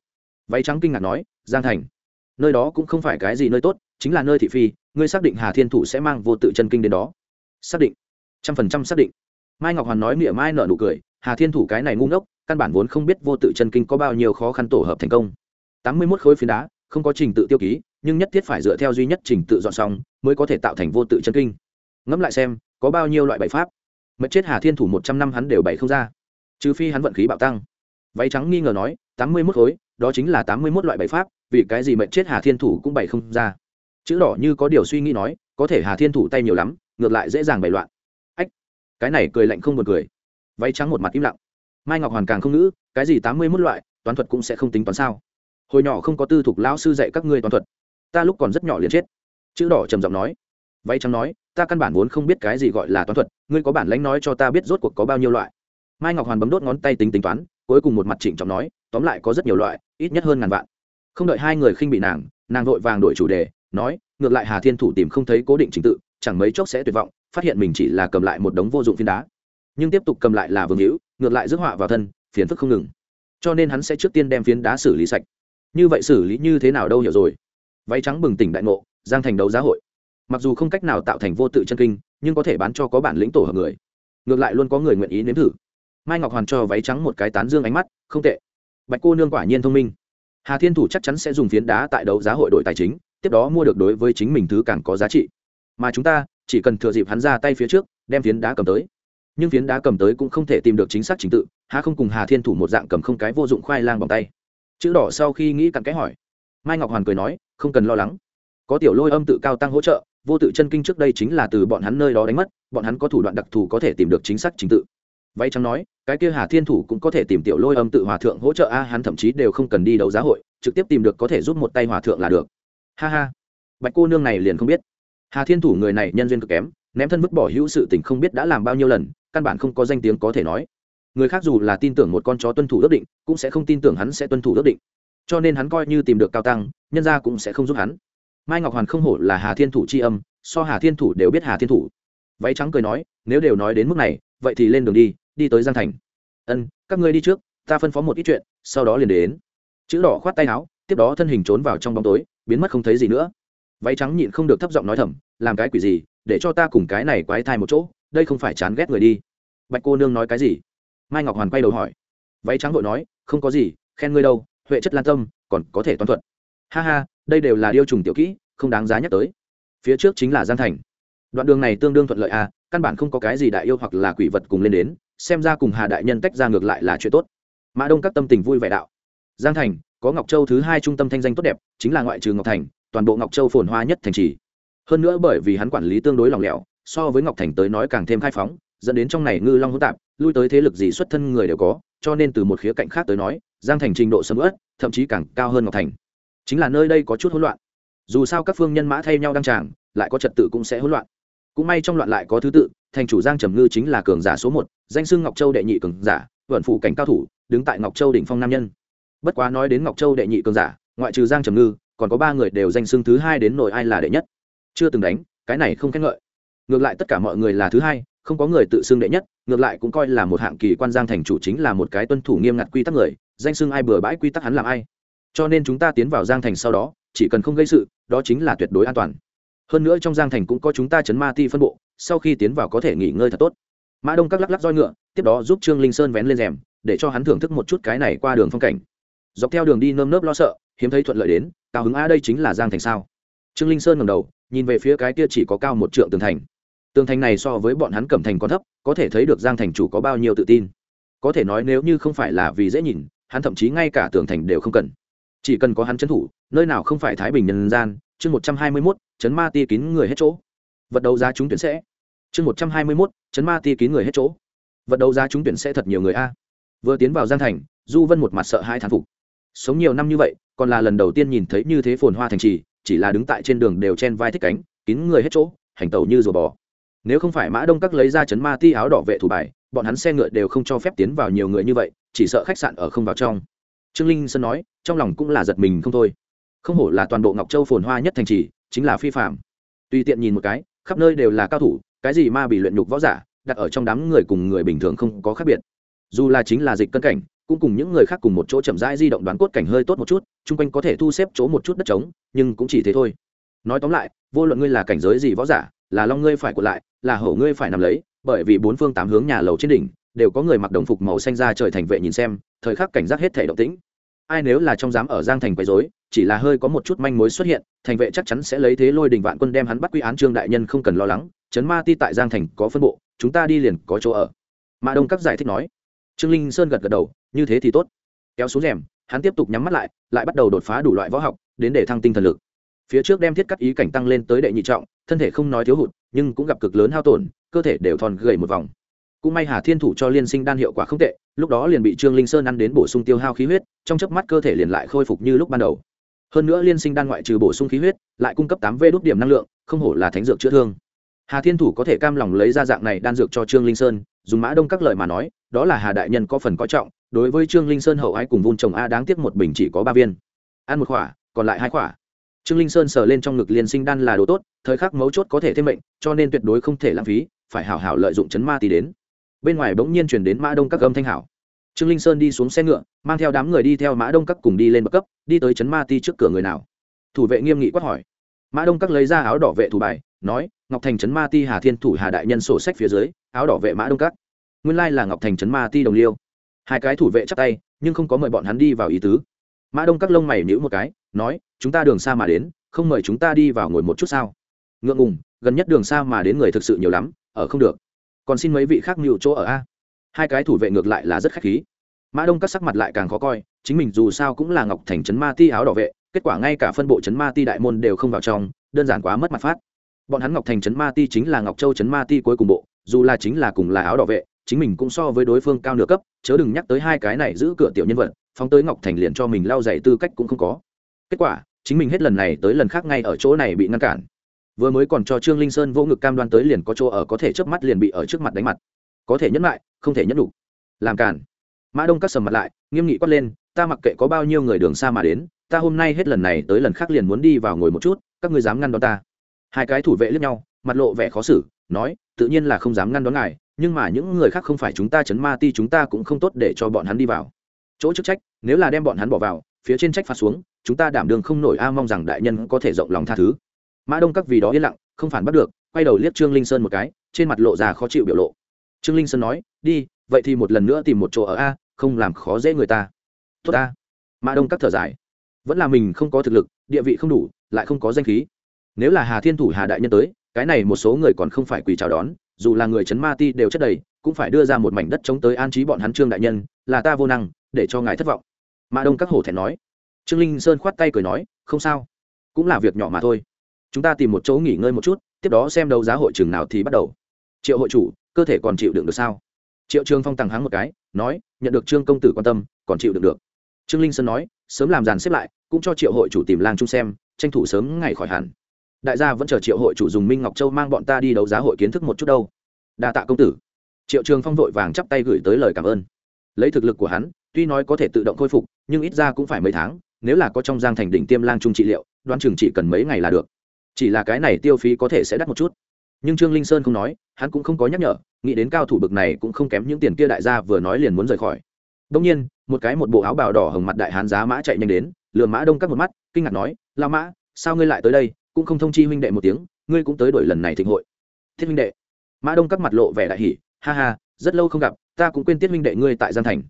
Váy trắng kinh ngạc nói, giang thành. Nơi đó cũng không phải cái gì nơi tốt, chính là nơi thị phi, ngươi xác định hà thiên thủ sẽ mang vô tự chân kinh đến đó. Xác định. Trăm phần trăm xác định. Mai ngọc hoàn nói miệng mai nở nụ cười, hà thiên thủ cái này ngu ngốc, căn bản vốn không biết vô tự chân kinh có bao nhiêu khó khăn tổ hợp thành công tám mươi mốt khối phiến đá, không có trình tự tiêu ký, nhưng nhất thiết phải dựa theo duy nhất trình tự dọn xong mới có thể tạo thành vô tự chân kinh. Ngẫm lại xem, có bao nhiêu loại bảy pháp? Mất chết hà thiên thủ một trăm năm hắn đều bày không ra. Trừ phi hắn vận khí bạo tăng. Váy trắng nghi ngờ nói, tám mươi mốt khối, đó chính là tám mươi mốt loại bảy pháp, vì cái gì mệnh chết hà thiên thủ cũng bày không ra? Chữ đỏ như có điều suy nghĩ nói, có thể hà thiên thủ tay nhiều lắm, ngược lại dễ dàng bày loạn. Ách, cái này cười lạnh không buồn cười. Váy trắng một mặt im lặng. Mai ngọc hoàn càng không ngữ, cái gì tám mươi mốt loại, toán thuật cũng sẽ không tính toán sao? Hồi nhỏ không có tư thục lão sư dạy các ngươi toán thuật, ta lúc còn rất nhỏ liền chết. Chữ đỏ trầm giọng nói, váy trắng nói, ta căn bản vốn không biết cái gì gọi là toán thuật, ngươi có bản lãnh nói cho ta biết rốt cuộc có bao nhiêu loại. Mai ngọc hoàn bấm đốt ngón tay tính tính toán, cuối cùng một mặt trịnh trọng nói, tóm lại có rất nhiều loại, ít nhất hơn ngàn vạn. Không đợi hai người khinh bị nàng nàng vội vàng đổi chủ đề, nói, ngược lại hà thiên thủ tìm không thấy cố định trình tự, chẳng mấy chốc sẽ tuyệt vọng, phát hiện mình chỉ là cầm lại một đống vô dụng phiến đá. Nhưng tiếp tục cầm lại là vương hữu, ngược lại rước họa vào thân, phiền phức không ngừng. Cho nên hắn sẽ trước tiên đem phiến đá xử lý sạch như vậy xử lý như thế nào đâu hiểu rồi. Váy trắng bừng tỉnh đại ngộ, giang thành đấu giá hội. Mặc dù không cách nào tạo thành vô tự chân kinh, nhưng có thể bán cho có bản lĩnh tổ hợp người. Ngược lại luôn có người nguyện ý nếm thử. Mai ngọc hoàn cho váy trắng một cái tán dương ánh mắt, không tệ. Bạch cô nương quả nhiên thông minh. Hà thiên thủ chắc chắn sẽ dùng phiến đá tại đấu giá hội đội tài chính, tiếp đó mua được đối với chính mình thứ càng có giá trị. Mà chúng ta, chỉ cần thừa dịp hắn ra tay phía trước, đem phiến đá cầm tới. Nhưng phiến đá cầm tới cũng không thể tìm được chính xác trình tự hà không cùng hà thiên thủ một dạng cầm không cái vô dụng khoai lang bằng tay chữ đỏ sau khi nghĩ cặn cái hỏi. Mai ngọc hoàn cười nói, không cần lo lắng. Có tiểu lôi âm tự cao tăng hỗ trợ, vô tự chân kinh trước đây chính là từ bọn hắn nơi đó đánh mất, bọn hắn có thủ đoạn đặc thù có thể tìm được chính xác chính tự. Vay trắng nói, cái kia hà thiên thủ cũng có thể tìm tiểu lôi âm tự hòa thượng hỗ trợ a, hắn thậm chí đều không cần đi đấu giá hội, trực tiếp tìm được có thể giúp một tay hòa thượng là được. Ha ha. Bạch cô nương này liền không biết. Hà thiên thủ người này nhân duyên cực kém, ném thân vứt bỏ hữu sự tình không biết đã làm bao nhiêu lần, căn bản không có danh tiếng có thể nói người khác dù là tin tưởng một con chó tuân thủ ước định, cũng sẽ không tin tưởng hắn sẽ tuân thủ ước định. Cho nên hắn coi như tìm được cao tăng, nhân ra cũng sẽ không giúp hắn. Mai ngọc hoàn không hổ là hà thiên thủ c h i âm, so hà thiên thủ đều biết hà thiên thủ. Váy trắng cười nói, nếu đều nói đến mức này, vậy thì lên đường đi đi tới giang thành. Ân, các ngươi đi trước, ta phân phó một ít chuyện, sau đó liền đến. Chữ đỏ khoát tay áo, tiếp đó thân hình trốn vào trong bóng tối, biến mất không thấy gì nữa. Váy trắng nhịn không được thấp giọng nói thầm, làm cái quỷ gì, để cho ta cùng cái này quái thai một chỗ, đây không phải chán ghét người đi. Bạch cô nương nói cái gì? Mai ngọc hoàn quay đầu hỏi váy trắng vội nói, không có gì, khen ngươi đâu, huệ chất lan tâm, còn có thể toán thuật. Ha ha, đây đều là điêu trùng tiểu kỹ, không đáng giá nhắc tới. Phía trước chính là giang thành. Đoạn đường này tương đương thuận lợi à căn bản không có cái gì đại yêu hoặc là quỷ vật cùng lên đến, xem ra cùng hà đại nhân tách ra ngược lại là chuyện tốt. Mã đông các tâm tình vui vẻ đạo. Giang thành, có ngọc châu thứ hai trung tâm thanh danh tốt đẹp, chính là ngoại trừ ngọc thành, toàn bộ ngọc châu phồn hoa nhất thành trì. Hơn nữa bởi vì hắn quản lý tương đối lòng lẻo, so với ngọc thành tới nói càng thêm khai phóng dẫn đến trong này ngư long hỗn tạp, lui tới thế lực gì xuất thân người đều có, cho nên từ một khía cạnh khác tới nói, giang thành trình độ sầm ớt thậm chí càng cao hơn ngọc thành. Chính là nơi đây có chút hỗn loạn. Dù sao các phương nhân mã thay nhau đăng tràng, lại có trật tự cũng sẽ hỗn loạn. Cũng may trong loạn lại có thứ tự, thành chủ giang trầm ngư chính là cường giả số một, danh xưng ngọc châu đệ nhị cường giả, vận phụ cảnh cao thủ, đứng tại ngọc châu đỉnh phong nam nhân. Bất quá nói đến ngọc châu đệ nhị cường giả, ngoại trừ giang trầm ngư, còn có ba người đều danh xưng thứ hai đến nội ai là đệ nhất. Chưa từng đánh, cái này không khen ngợi. Ngược lại tất cả mọi người là thứ hai không có người tự xưng đệ nhất, ngược lại cũng coi là một hạng kỳ quan giang thành chủ chính là một cái tuân thủ nghiêm ngặt quy tắc người, danh xưng ai bừa bãi quy tắc hắn làm ai. Cho nên chúng ta tiến vào giang thành sau đó, chỉ cần không gây sự, đó chính là tuyệt đối an toàn. Hơn nữa trong giang thành cũng có chúng ta chấn ma ti phân bộ, sau khi tiến vào có thể nghỉ ngơi thật tốt. Mã đông các lắc lắc roi ngựa, tiếp đó giúp trương linh sơn vén lên rèm, để cho hắn thưởng thức một chút cái này qua đường phong cảnh. Dọc theo đường đi nơm nớp lo sợ, hiếm thấy thuận lợi đến, cao hứng, a, đây chính là giang thành sao? Trương linh sơn ngầm đầu, nhìn về phía cái kia chỉ có cao một trượng tường thành tường thành này so với bọn hắn cẩm thành còn thấp, có thể thấy được giang thành chủ có bao nhiêu tự tin. Có thể nói nếu như không phải là vì dễ nhìn, hắn thậm chí ngay cả tường thành đều không cần. Chỉ cần có hắn trấn thủ, nơi nào không phải thái bình nhân gian, chương một trăm hai mươi mốt chấn ma ti kín người hết chỗ. Vật đấu giá chúng tuyển sẽ. Chương một trăm hai mươi mốt chấn ma ti kín người hết chỗ. Vật đấu giá chúng tuyển sẽ thật nhiều người a. Vừa tiến vào giang thành, du vân một mặt sợ hai thán phục. Sống nhiều năm như vậy, còn là lần đầu tiên nhìn thấy như thế phồn hoa thành trì, chỉ là đứng tại trên đường đều chen vai thích cánh, kín người hết chỗ, hành tẩu như rùa bò nếu không phải mã đông các lấy ra chấn ma ti áo đỏ vệ thủ bài, bọn hắn xe ngựa đều không cho phép tiến vào nhiều người như vậy, chỉ sợ khách sạn ở không vào trong. Trương linh sơn nói, trong lòng cũng là giật mình không thôi. Không hổ là toàn bộ ngọc châu phồn hoa nhất thành trì, chính là phi phạm tùy tiện nhìn một cái, khắp nơi đều là cao thủ, cái gì ma bị luyện nhục võ giả, đặt ở trong đám người cùng người bình thường không có khác biệt. Dù là chính là dịch cân cảnh, cũng cùng những người khác cùng một chỗ chậm rãi di động đoán cốt cảnh hơi tốt một chút, chung quanh có thể thu xếp chỗ một chút đất trống, nhưng cũng chỉ thế thôi. Nói tóm lại, vô luận ngươi là cảnh giới gì võ giả là long ngươi phải cuộn lại, là hổ ngươi phải nằm lấy, bởi vì bốn phương tám hướng nhà lầu trên đỉnh đều có người mặc đồng phục màu xanh ra trời thành vệ nhìn xem, thời khắc cảnh giác hết thể động tĩnh. Ai nếu là trong dám ở giang thành quấy rối, chỉ là hơi có một chút manh mối xuất hiện, thành vệ chắc chắn sẽ lấy thế lôi đình vạn quân đem hắn bắt quy án trương đại nhân không cần lo lắng, chấn ma ti tại giang thành có phân bộ, chúng ta đi liền có chỗ ở. Mã đông các giải thích nói. Trương linh sơn gật gật đầu, như thế thì tốt. Kéo xuống rèm, hắn tiếp tục nhắm mắt lại lại bắt đầu đột phá đủ loại võ học, đến để thăng tinh thần lực phía trước đem thiết cắt ý cảnh tăng lên tới đệ nhị trọng, thân thể không nói thiếu hụt, nhưng cũng gặp cực lớn hao tổn, cơ thể đều thòn gầy một vòng. Cũng may hà thiên thủ cho liên sinh đan hiệu quả không tệ, lúc đó liền bị trương linh sơn ăn đến bổ sung tiêu hao khí huyết, trong chớp mắt cơ thể liền lại khôi phục như lúc ban đầu. Hơn nữa liên sinh đan ngoại trừ bổ sung khí huyết, lại cung cấp tám v đốt điểm năng lượng, không hổ là thánh dược chữa thương. Hà thiên thủ có thể cam lòng lấy ra dạng này đan dược cho trương linh sơn, dùng mã đông các lời mà nói, đó là hà đại nhân có phần có trọng, đối với trương linh sơn hậu ái cùng vun trồng a đáng tiếc một bình chỉ có ba viên. Ăn một khỏa, còn lại hai khỏa trương linh sơn sờ lên trong ngực liên sinh đan là đồ tốt, thời khắc mấu chốt có thể thêm mệnh, cho nên tuyệt đối không thể lãng phí, phải hảo hảo lợi dụng chấn ma tỷ đến. Bên ngoài bỗng nhiên chuyển đến mã đông các âm thanh hảo. Trương linh sơn đi xuống xe ngựa, mang theo đám người đi theo mã đông các cùng đi lên bậc cấp, đi tới chấn ma ti trước cửa người nào. Thủ vệ nghiêm nghị quát hỏi. Mã đông các lấy ra áo đỏ vệ thủ bài, nói, ngọc thành chấn ma ti hà thiên thủ hà đại nhân sổ sách phía dưới, áo đỏ vệ mã đông các. Nguyên lai là ngọc thành chấn ma ti đồng liêu. Hai cái thủ vệ chắc tay, nhưng không có mời bọn hắn đi vào ý tứ mã đông các lông mày nhữ một cái, nói, chúng ta đường xa mà đến, không mời chúng ta đi vào ngồi một chút sao? Ngượng ngùng, gần nhất đường xa mà đến người thực sự nhiều lắm, ở không được. Còn xin mấy vị khác mưu chỗ ở a? Hai cái thủ vệ ngược lại là rất khách khí. Mã đông các sắc mặt lại càng khó coi, chính mình dù sao cũng là ngọc thành trấn ma ti áo đỏ vệ, kết quả ngay cả phân bộ trấn ma ti đại môn đều không vào trong, đơn giản quá mất mặt phát. Bọn hắn ngọc thành trấn ma ti chính là ngọc châu trấn ma ti cuối cùng bộ, dù là chính là cùng là áo đỏ vệ, chính mình cũng so với đối phương cao nửa cấp, chớ đừng nhắc tới hai cái này giữ cửa tiểu nhân vật phóng tới ngọc thành liền cho mình lao dạy tư cách cũng không có. Kết quả, chính mình hết lần này tới lần khác ngay ở chỗ này bị ngăn cản. Vừa mới còn cho trương linh sơn vô ngực cam đoan tới liền có chỗ ở có thể chớp mắt liền bị ở trước mặt đánh mặt. Có thể nhẫn lại, không thể nhẫn đủ. Làm cản. Mã đông cắt sầm mặt lại, nghiêm nghị quát lên, ta mặc kệ có bao nhiêu người đường xa mà đến, ta hôm nay hết lần này tới lần khác liền muốn đi vào ngồi một chút, các ngươi dám ngăn đón ta. Hai cái thủ vệ lướt nhau, mặt lộ vẻ khó xử, nói, tự nhiên là không dám ngăn đón ngài, nhưng mà những người khác không phải chúng ta chấn ma ti, chúng ta cũng không tốt để cho bọn hắn đi vào chỗ chức trách, nếu là đem bọn hắn bỏ vào, phía trên trách phạt xuống, chúng ta đảm đường không nổi a, mong rằng đại nhân có thể rộng lòng tha thứ. Mã đông các vì đó yên lặng, không phản bắt được, quay đầu liếc trương linh sơn một cái, trên mặt lộ ra khó chịu biểu lộ. Trương linh sơn nói, đi, vậy thì một lần nữa tìm một chỗ ở a, không làm khó dễ người ta. Tốt a mã đông các thở dài. Vẫn là mình không có thực lực, địa vị không đủ, lại không có danh khí. Nếu là hà thiên thủ, hà đại nhân tới, cái này một số người còn không phải quỳ chào đón, dù là người chấn ma ti đều chất đầy, cũng phải đưa ra một mảnh đất chống tới an trí bọn hắn trương đại nhân, là ta vô năng để cho ngài thất vọng. Mã đông các hổ thẹn nói. Trương linh sơn khoát tay cười nói, không sao. Cũng là việc nhỏ mà thôi. Chúng ta tìm một chỗ nghỉ ngơi một chút, tiếp đó xem đấu giá hội trường nào thì bắt đầu. Triệu hội chủ, cơ thể còn chịu đựng được sao? Triệu trương phong tàng hắng một cái, nói, nhận được trương công tử quan tâm, còn chịu đựng được. Trương linh sơn nói, sớm làm dàn xếp lại, cũng cho triệu hội chủ tìm lang chung xem, tranh thủ sớm ngày khỏi hẳn. Đại gia vẫn chờ triệu hội chủ dùng minh ngọc châu mang bọn ta đi đấu giá hội kiến thức một chút đâu. Đa tạ công tử. Triệu trường phong vội vàng chắp tay gửi tới lời cảm ơn. Lấy thực lực của hắn tuy nói có thể tự động khôi phục, nhưng ít ra cũng phải mấy tháng, nếu là có trong giang thành đỉnh tiêm lang trung trị liệu, đoán chừng chỉ cần mấy ngày là được. Chỉ là cái này tiêu phí có thể sẽ đắt một chút. Nhưng trương linh sơn không nói, hắn cũng không có nhắc nhở, nghĩ đến cao thủ bực này cũng không kém những tiền kia đại gia vừa nói liền muốn rời khỏi. Đông nhiên, một cái một bộ áo bào đỏ hồng mặt đại hán giá mã chạy nhanh đến lừa mã đông cắt một mắt, kinh ngạc nói, la mã, sao ngươi lại tới đây? Cũng không thông chi huynh đệ một tiếng, ngươi cũng tới đổi lần này thịnh hội. Thiết huynh đệ. Mã đông cắt mặt lộ vẻ đại hỉ, ha ha, rất lâu không gặp, ta cũng quên tiết huynh đệ ngươi tại gian thành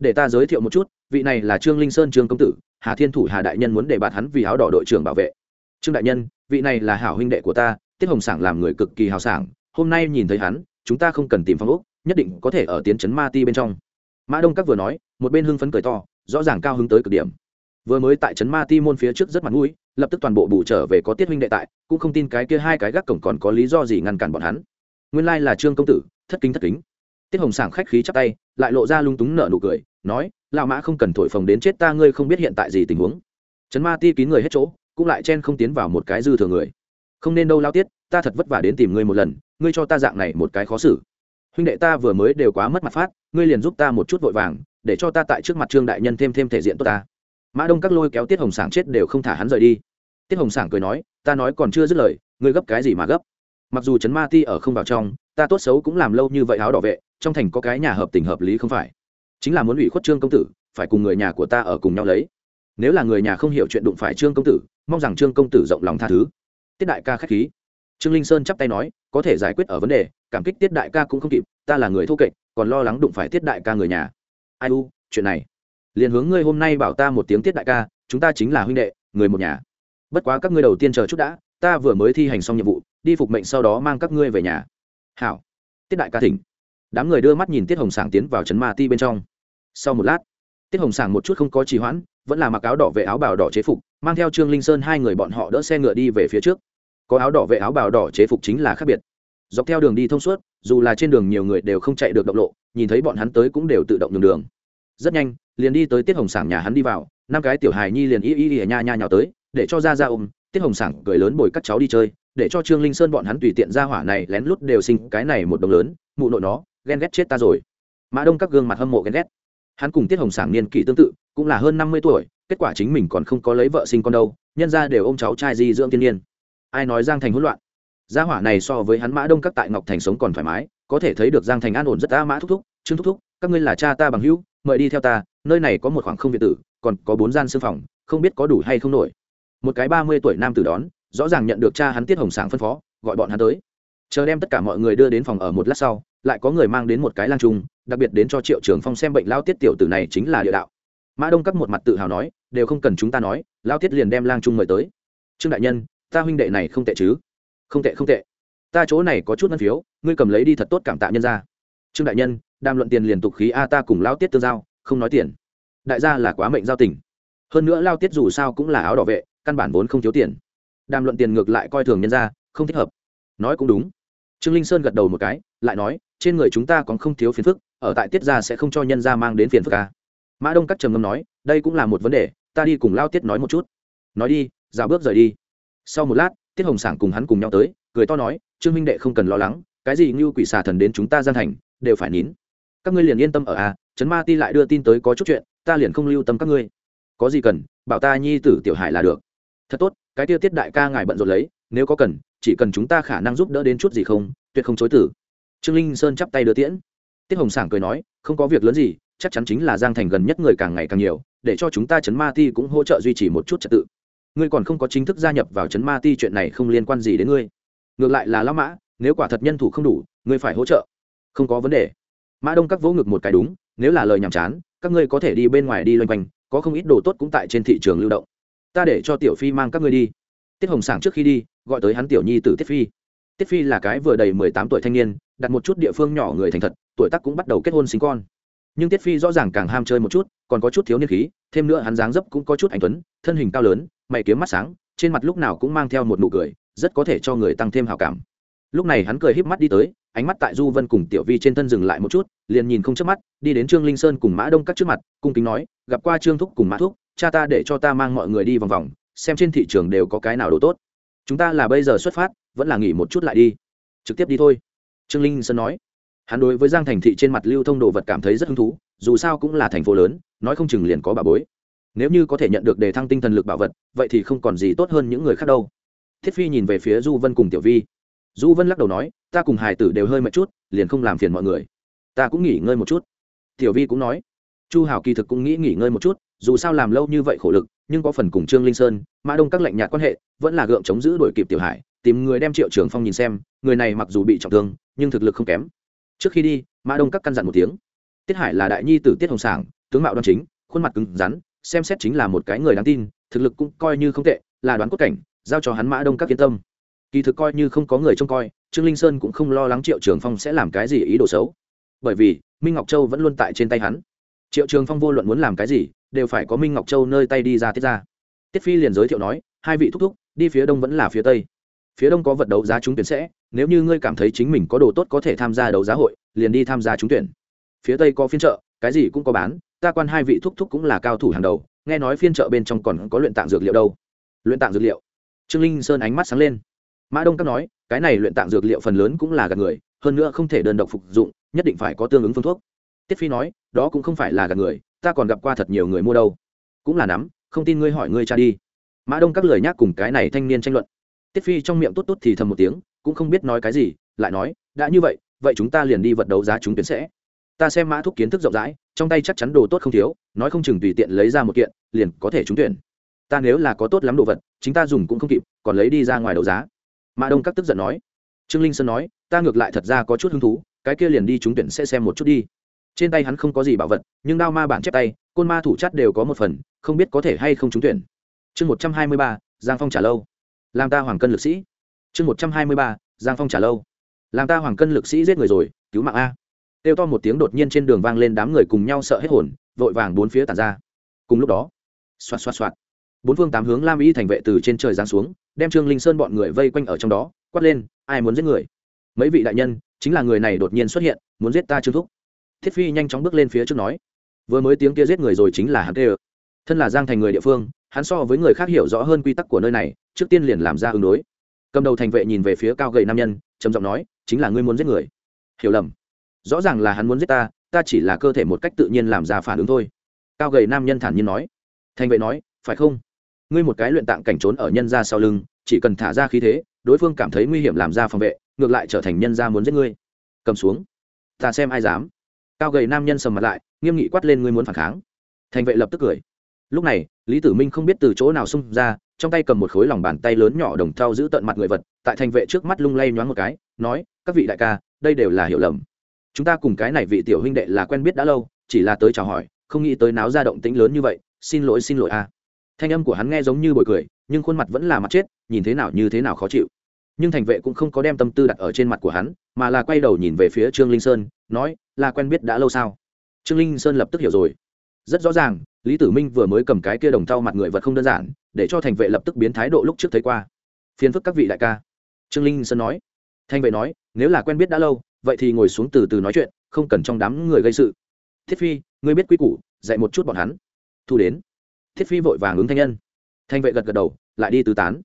để ta giới thiệu một chút, vị này là trương linh sơn trương công tử, hà thiên thủ hà đại nhân muốn để bạt hắn vì áo đỏ đội trưởng bảo vệ. Trương đại nhân, vị này là hảo huynh đệ của ta, tiết hồng sảng làm người cực kỳ hào sảng, hôm nay nhìn thấy hắn, chúng ta không cần tìm phong ốc, nhất định có thể ở tiến trấn ma ti bên trong. Mã đông các vừa nói, một bên hưng phấn cười to, rõ ràng cao hứng tới cực điểm. Vừa mới tại trấn ma ti môn phía trước rất mặt mũi, lập tức toàn bộ bù trở về có tiết huynh đệ tại, cũng không tin cái kia hai cái gác cổng còn có lý do gì ngăn cản bọn hắn. Nguyên lai là trương công tử, thất kính thất kính tiết hồng sảng khách khí chắp tay, lại lộ ra lung túng nở nụ cười, nói, lão mã không cần thổi phồng đến chết ta, ngươi không biết hiện tại gì tình huống. Trấn ma ti kín người hết chỗ, cũng lại chen không tiến vào một cái dư thừa người. Không nên đâu lao tiết, ta thật vất vả đến tìm ngươi một lần, ngươi cho ta dạng này một cái khó xử. Huynh đệ ta vừa mới đều quá mất mặt phát, ngươi liền giúp ta một chút vội vàng, để cho ta tại trước mặt trương đại nhân thêm thêm thể diện tốt ta. Mã đông các lôi kéo tiết hồng sảng chết đều không thả hắn rời đi. Tiết hồng sảng cười nói, ta nói còn chưa dứt lời, ngươi gấp cái gì mà gấp? Mặc dù trấn ma ti ở không vào trong ta tốt xấu cũng làm lâu như vậy áo đỏ vệ, trong thành có cái nhà hợp tình hợp lý không phải? Chính là muốn ủy khuất trương công tử, phải cùng người nhà của ta ở cùng nhau lấy. Nếu là người nhà không hiểu chuyện đụng phải trương công tử, mong rằng trương công tử rộng lòng tha thứ. Tiết đại ca k h á c h khí. Trương linh sơn chắp tay nói, có thể giải quyết ở vấn đề, cảm kích tiết đại ca cũng không kịp, ta là người thô kệch, còn lo lắng đụng phải tiết đại ca người nhà. Ai u, chuyện này. Liền hướng ngươi hôm nay bảo ta một tiếng tiết đại ca, chúng ta chính là huynh đệ, người một nhà. Bất quá các ngươi đầu tiên chờ chút đã, ta vừa mới thi hành xong nhiệm vụ, đi phục mệnh sau đó mang các ngươi về nhà hảo. Tiết đại ca thỉnh. Đám người đưa mắt nhìn tiết hồng sảng tiến vào trấn ma ti bên trong. Sau một lát, tiết hồng sảng một chút không có trì hoãn, vẫn là mặc áo đỏ vệ áo bào đỏ chế phục, mang theo trương linh sơn hai người bọn họ đỡ xe ngựa đi về phía trước. Có áo đỏ vệ áo bào đỏ chế phục chính là khác biệt. Dọc theo đường đi thông suốt, dù là trên đường nhiều người đều không chạy được động lộ, nhìn thấy bọn hắn tới cũng đều tự động nhường đường. Rất nhanh, liền đi tới tiết hồng sảng nhà hắn đi vào, năm cái tiểu hài nhi liền y y y nha nha nhào tới, để cho ra ra ôm, tiết hồng sảng cười lớn bồi các cháu đi chơi để cho trương linh sơn bọn hắn tùy tiện ra hỏa này lén lút đều sinh cái này một đồng lớn, mụ nội nó, ghen ghét chết ta rồi. Mã đông các gương mặt hâm mộ ghen ghét. Hắn cùng tiết hồng sảng niên kỷ tương tự, cũng là hơn năm mươi tuổi, kết quả chính mình còn không có lấy vợ sinh con đâu, nhân ra đều ôm cháu trai di dưỡng tiên niên ai nói giang thành hỗn loạn? Gia hỏa này so với hắn mã đông các tại ngọc thành sống còn thoải mái, có thể thấy được giang thành an ổn rất ta mã thúc thúc, trương thúc thúc, các ngươi là cha ta bằng hữu, mời đi theo ta, nơi này có một khoảng không việt tử, còn có bốn gian sư phòng, không biết có đủ hay không nổi. Một cái ba mươi tuổi nam tử đón rõ ràng nhận được cha hắn tiết hồng sảng phân phó, gọi bọn hắn tới. Chờ đem tất cả mọi người đưa đến phòng ở một lát sau, lại có người mang đến một cái lang trung, đặc biệt đến cho triệu trường phong xem bệnh lao tiết tiểu tử này chính là địa đạo. Mã đông cấp một mặt tự hào nói, đều không cần chúng ta nói, lao tiết liền đem lang trung mời tới. Trương đại nhân, ta huynh đệ này không tệ chứ? Không tệ không tệ. Ta chỗ này có chút ngân phiếu, ngươi cầm lấy đi thật tốt cảm tạ nhân ra trương đại nhân, đàm luận tiền liên tục khí a, ta cùng lao tiết tương giao, không nói tiền. Đại gia là quá mệnh giao tình. Hơn nữa lao tiết dù sao cũng là áo đỏ vệ, căn bản vốn không thiếu tiền đàm luận tiền ngược lại coi thường nhân ra không thích hợp. Nói cũng đúng. Trương linh sơn gật đầu một cái, lại nói, trên người chúng ta còn không thiếu phiền phức, ở tại tiết gia sẽ không cho nhân gia mang đến phiền phức ca mã đông cắt trầm ngâm nói, đây cũng là một vấn đề, ta đi cùng lao tiết nói một chút. Nói đi rào bước rời đi. Sau một lát, tiết hồng sảng cùng hắn cùng nhau tới, cười to nói, trương minh đệ không cần lo lắng, cái gì như quỷ xà thần đến chúng ta gian thành, đều phải nín. Các ngươi liền yên tâm ở a trấn ma ti lại đưa tin tới có chút chuyện, ta liền không lưu tâm các ngươi. Có gì cần, bảo ta nhi tử tiểu hải là được. Thật tốt cái tiêu tiết đại ca ngài bận rộn lấy, nếu có cần, chỉ cần chúng ta khả năng giúp đỡ đến chút gì không, tuyệt không chối tử trương linh sơn chắp tay đưa tiễn. Tiết hồng sảng cười nói, không có việc lớn gì, chắc chắn chính là giang thành gần nhất người càng ngày càng nhiều, để cho chúng ta chấn ma ti cũng hỗ trợ duy trì một chút trật tự. Ngươi còn không có chính thức gia nhập vào chấn ma ti, chuyện này không liên quan gì đến ngươi. Ngược lại là lão mã, nếu quả thật nhân thủ không đủ, ngươi phải hỗ trợ. Không có vấn đề. Mã đông các vỗ ngực một cái đúng, nếu là lời nhàm chán, các ngươi có thể đi bên ngoài đi loanh quanh, có không ít đồ tốt cũng tại trên thị trường lưu động ta để cho tiểu phi mang các ngươi đi. Tiết hồng sảng trước khi đi, gọi tới hắn tiểu nhi tử tiết phi. Tiết phi là cái vừa đầy mười tám tuổi thanh niên, đặt một chút địa phương nhỏ người thành thật, tuổi tác cũng bắt đầu kết hôn sinh con. Nhưng tiết phi rõ ràng càng ham chơi một chút, còn có chút thiếu niên khí, thêm nữa hắn dáng dấp cũng có chút anh tuấn, thân hình cao lớn, mày kiếm mắt sáng, trên mặt lúc nào cũng mang theo một nụ cười, rất có thể cho người tăng thêm hào cảm. Lúc này hắn cười híp mắt đi tới, ánh mắt tại du vân cùng tiểu vi trên thân dừng lại một chút, liền nhìn không chớp mắt, đi đến trương linh sơn cùng mã đông các trước mặt, cung kính nói, gặp qua trương thúc cùng mã thúc cha ta để cho ta mang mọi người đi vòng vòng, xem trên thị trường đều có cái nào đồ tốt. Chúng ta là bây giờ xuất phát, vẫn là nghỉ một chút lại đi. Trực tiếp đi thôi. Trương linh sơn nói. Hắn đối với giang thành thị trên mặt lưu thông đồ vật cảm thấy rất hứng thú, dù sao cũng là thành phố lớn, nói không chừng liền có bà bối. Nếu như có thể nhận được đề thăng tinh thần lực bảo vật, vậy thì không còn gì tốt hơn những người khác đâu. Thiết phi nhìn về phía du vân cùng tiểu vi. Du vân lắc đầu nói, ta cùng hải tử đều hơi mệt chút, liền không làm phiền mọi người. Ta cũng nghỉ ngơi một chút. Tiểu vi cũng nói. Chu hảo kỳ thực cũng nghĩ nghỉ ngơi một chút dù sao làm lâu như vậy khổ lực, nhưng có phần cùng trương linh sơn, mã đông các lệnh nhạt quan hệ, vẫn là gượng chống giữ đuổi kịp tiểu hải, tìm người đem triệu trường phong nhìn xem, người này mặc dù bị trọng thương, nhưng thực lực không kém. Trước khi đi, mã đông các căn dặn một tiếng. Tiết hải là đại nhi tử tiết hồng sảng, tướng mạo đoan chính, khuôn mặt cứng rắn, xem xét chính là một cái người đáng tin, thực lực cũng coi như không tệ, là đoán cốt cảnh, giao cho hắn mã đông các yên tâm. Kỳ thực coi như không có người trông coi, trương linh sơn cũng không lo lắng triệu trường phong sẽ làm cái gì ý đồ xấu. Bởi vì, minh ngọc châu vẫn luôn tại trên tay hắn triệu trường phong vô luận muốn làm cái gì, đều phải có minh ngọc châu nơi tay đi ra tiết ra. Tiết phi liền giới thiệu nói, hai vị thúc thúc, đi phía đông vẫn là phía tây. Phía đông có vật đấu giá trúng tuyển sẽ, nếu như ngươi cảm thấy chính mình có đồ tốt có thể tham gia đấu giá hội, liền đi tham gia trúng tuyển. Phía tây có phiên chợ, cái gì cũng có bán, ta quan hai vị thúc thúc cũng là cao thủ hàng đầu, nghe nói phiên chợ bên trong còn có luyện tạng dược liệu đâu. Luyện tạng dược liệu. Trương linh sơn ánh mắt sáng lên. Mã đông các nói, cái này luyện tạng dược liệu phần lớn cũng là gạt người, hơn nữa không thể đơn độc phục dụng, nhất định phải có tương ứng phương thuốc tiết phi nói, đó cũng không phải là gạt người, ta còn gặp qua thật nhiều người mua đâu. Cũng là nắm, không tin ngươi hỏi ngươi cha đi. Mã đông các lời nhắc cùng cái này thanh niên tranh luận. Tiết phi trong miệng tốt tốt thì thầm một tiếng, cũng không biết nói cái gì, lại nói, đã như vậy vậy chúng ta liền đi vật đấu giá chúng tuyển sẽ. Ta xem mã thúc kiến thức rộng rãi, trong tay chắc chắn đồ tốt không thiếu, nói không chừng tùy tiện lấy ra một kiện, liền có thể trúng tuyển. Ta nếu là có tốt lắm đồ vật, chính ta dùng cũng không kịp, còn lấy đi ra ngoài đấu giá. Mã đông các tức giận nói. Trương linh sơn nói, ta ngược lại thật ra có chút hứng thú, cái kia liền đi trúng tuyển sẽ xem một chút đi trên tay hắn không có gì bảo vật, nhưng đao ma bản chép tay, côn ma thủ chất đều có một phần, không biết có thể hay không trúng tuyển. Chương một trăm hai mươi ba, giang phong trả lâu. Làm ta hoàng cân lực sĩ. Chương một trăm hai mươi ba, giang phong trả lâu. Làm ta hoàng cân lực sĩ giết người rồi, cứu mạng a. Têu to một tiếng đột nhiên trên đường vang lên đám người cùng nhau sợ hết hồn, vội vàng bốn phía tàn ra. Cùng lúc đó, xoạt xoạt xoạt, bốn phương tám hướng lam y thành vệ từ trên trời giáng xuống, đem trương linh sơn bọn người vây quanh ở trong đó, quát lên, ai muốn giết người? Mấy vị đại nhân, chính là người này đột nhiên xuất hiện, muốn giết ta trương thúc thiết phi nhanh chóng bước lên phía trước nói, vừa mới tiếng kia giết người rồi chính là hắn tê ơ. Thân là giang thành người địa phương, hắn so với người khác hiểu rõ hơn quy tắc của nơi này, trước tiên liền làm ra ứng đối. Cầm đầu thành vệ nhìn về phía cao gầy nam nhân, trầm giọng nói, chính là ngươi muốn giết người. Hiểu lầm. Rõ ràng là hắn muốn giết ta ta chỉ là cơ thể một cách tự nhiên làm ra phản ứng thôi. Cao gầy nam nhân thản nhiên nói. Thành vệ nói, phải không? Ngươi một cái luyện tạng cảnh trốn ở nhân ra sau lưng, chỉ cần thả ra khí thế, đối phương cảm thấy nguy hiểm làm ra phòng vệ, ngược lại trở thành nhân ra muốn giết ngươi. Cầm xuống. Ta xem ai dám cao gầy nam nhân sầm mặt lại, nghiêm nghị quát lên, ngươi muốn phản kháng? Thành vệ lập tức cười. Lúc này, lý tử minh không biết từ chỗ nào xung ra, trong tay cầm một khối lòng bàn tay lớn nhỏ đồng thau giữ tận mặt người vật, tại thành vệ trước mắt lung lay nhoáng một cái, nói, các vị đại ca, đây đều là hiểu lầm. Chúng ta cùng cái này vị tiểu huynh đệ là quen biết đã lâu, chỉ là tới chào hỏi, không nghĩ tới náo ra động tĩnh lớn như vậy, xin lỗi xin lỗi a. Thanh âm của hắn nghe giống như bồi cười, nhưng khuôn mặt vẫn là mặt chết, nhìn thế nào như thế nào khó chịu. Nhưng thành vệ cũng không có đem tâm tư đặt ở trên mặt của hắn mà là quay đầu nhìn về phía trương linh sơn, nói, là quen biết đã lâu sao? Trương linh sơn lập tức hiểu rồi. Rất rõ ràng, lý tử minh vừa mới cầm cái kia đồng thau mặt người vật không đơn giản, để cho thành vệ lập tức biến thái độ lúc trước thấy qua. Phiền phức các vị đại ca. Trương linh sơn nói. Thành vệ nói, nếu là quen biết đã lâu, vậy thì ngồi xuống từ từ nói chuyện, không cần trong đám người gây sự. Thiết phi, ngươi biết quy củ, dạy một chút bọn hắn. Thu đến. Thiết phi vội vàng ứng thanh nhân. Thanh vệ gật gật đầu, lại đi tứ tán.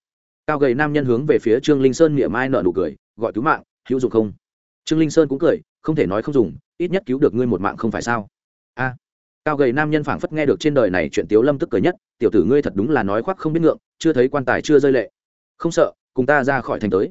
Cao gầy nam nhân hướng về phía trương linh sơn miệng mai nợ nụ cười, gọi cứu mạng hữu dụng không? Trương linh sơn cũng cười, không thể nói không dùng, ít nhất cứu được ngươi một mạng không phải sao? A, cao gầy nam nhân phảng phất nghe được trên đời này chuyện tiếu lâm tức cười nhất, tiểu tử ngươi thật đúng là nói khoác không biết ngượng, chưa thấy quan tài chưa rơi lệ. Không sợ, cùng ta ra khỏi thành tới.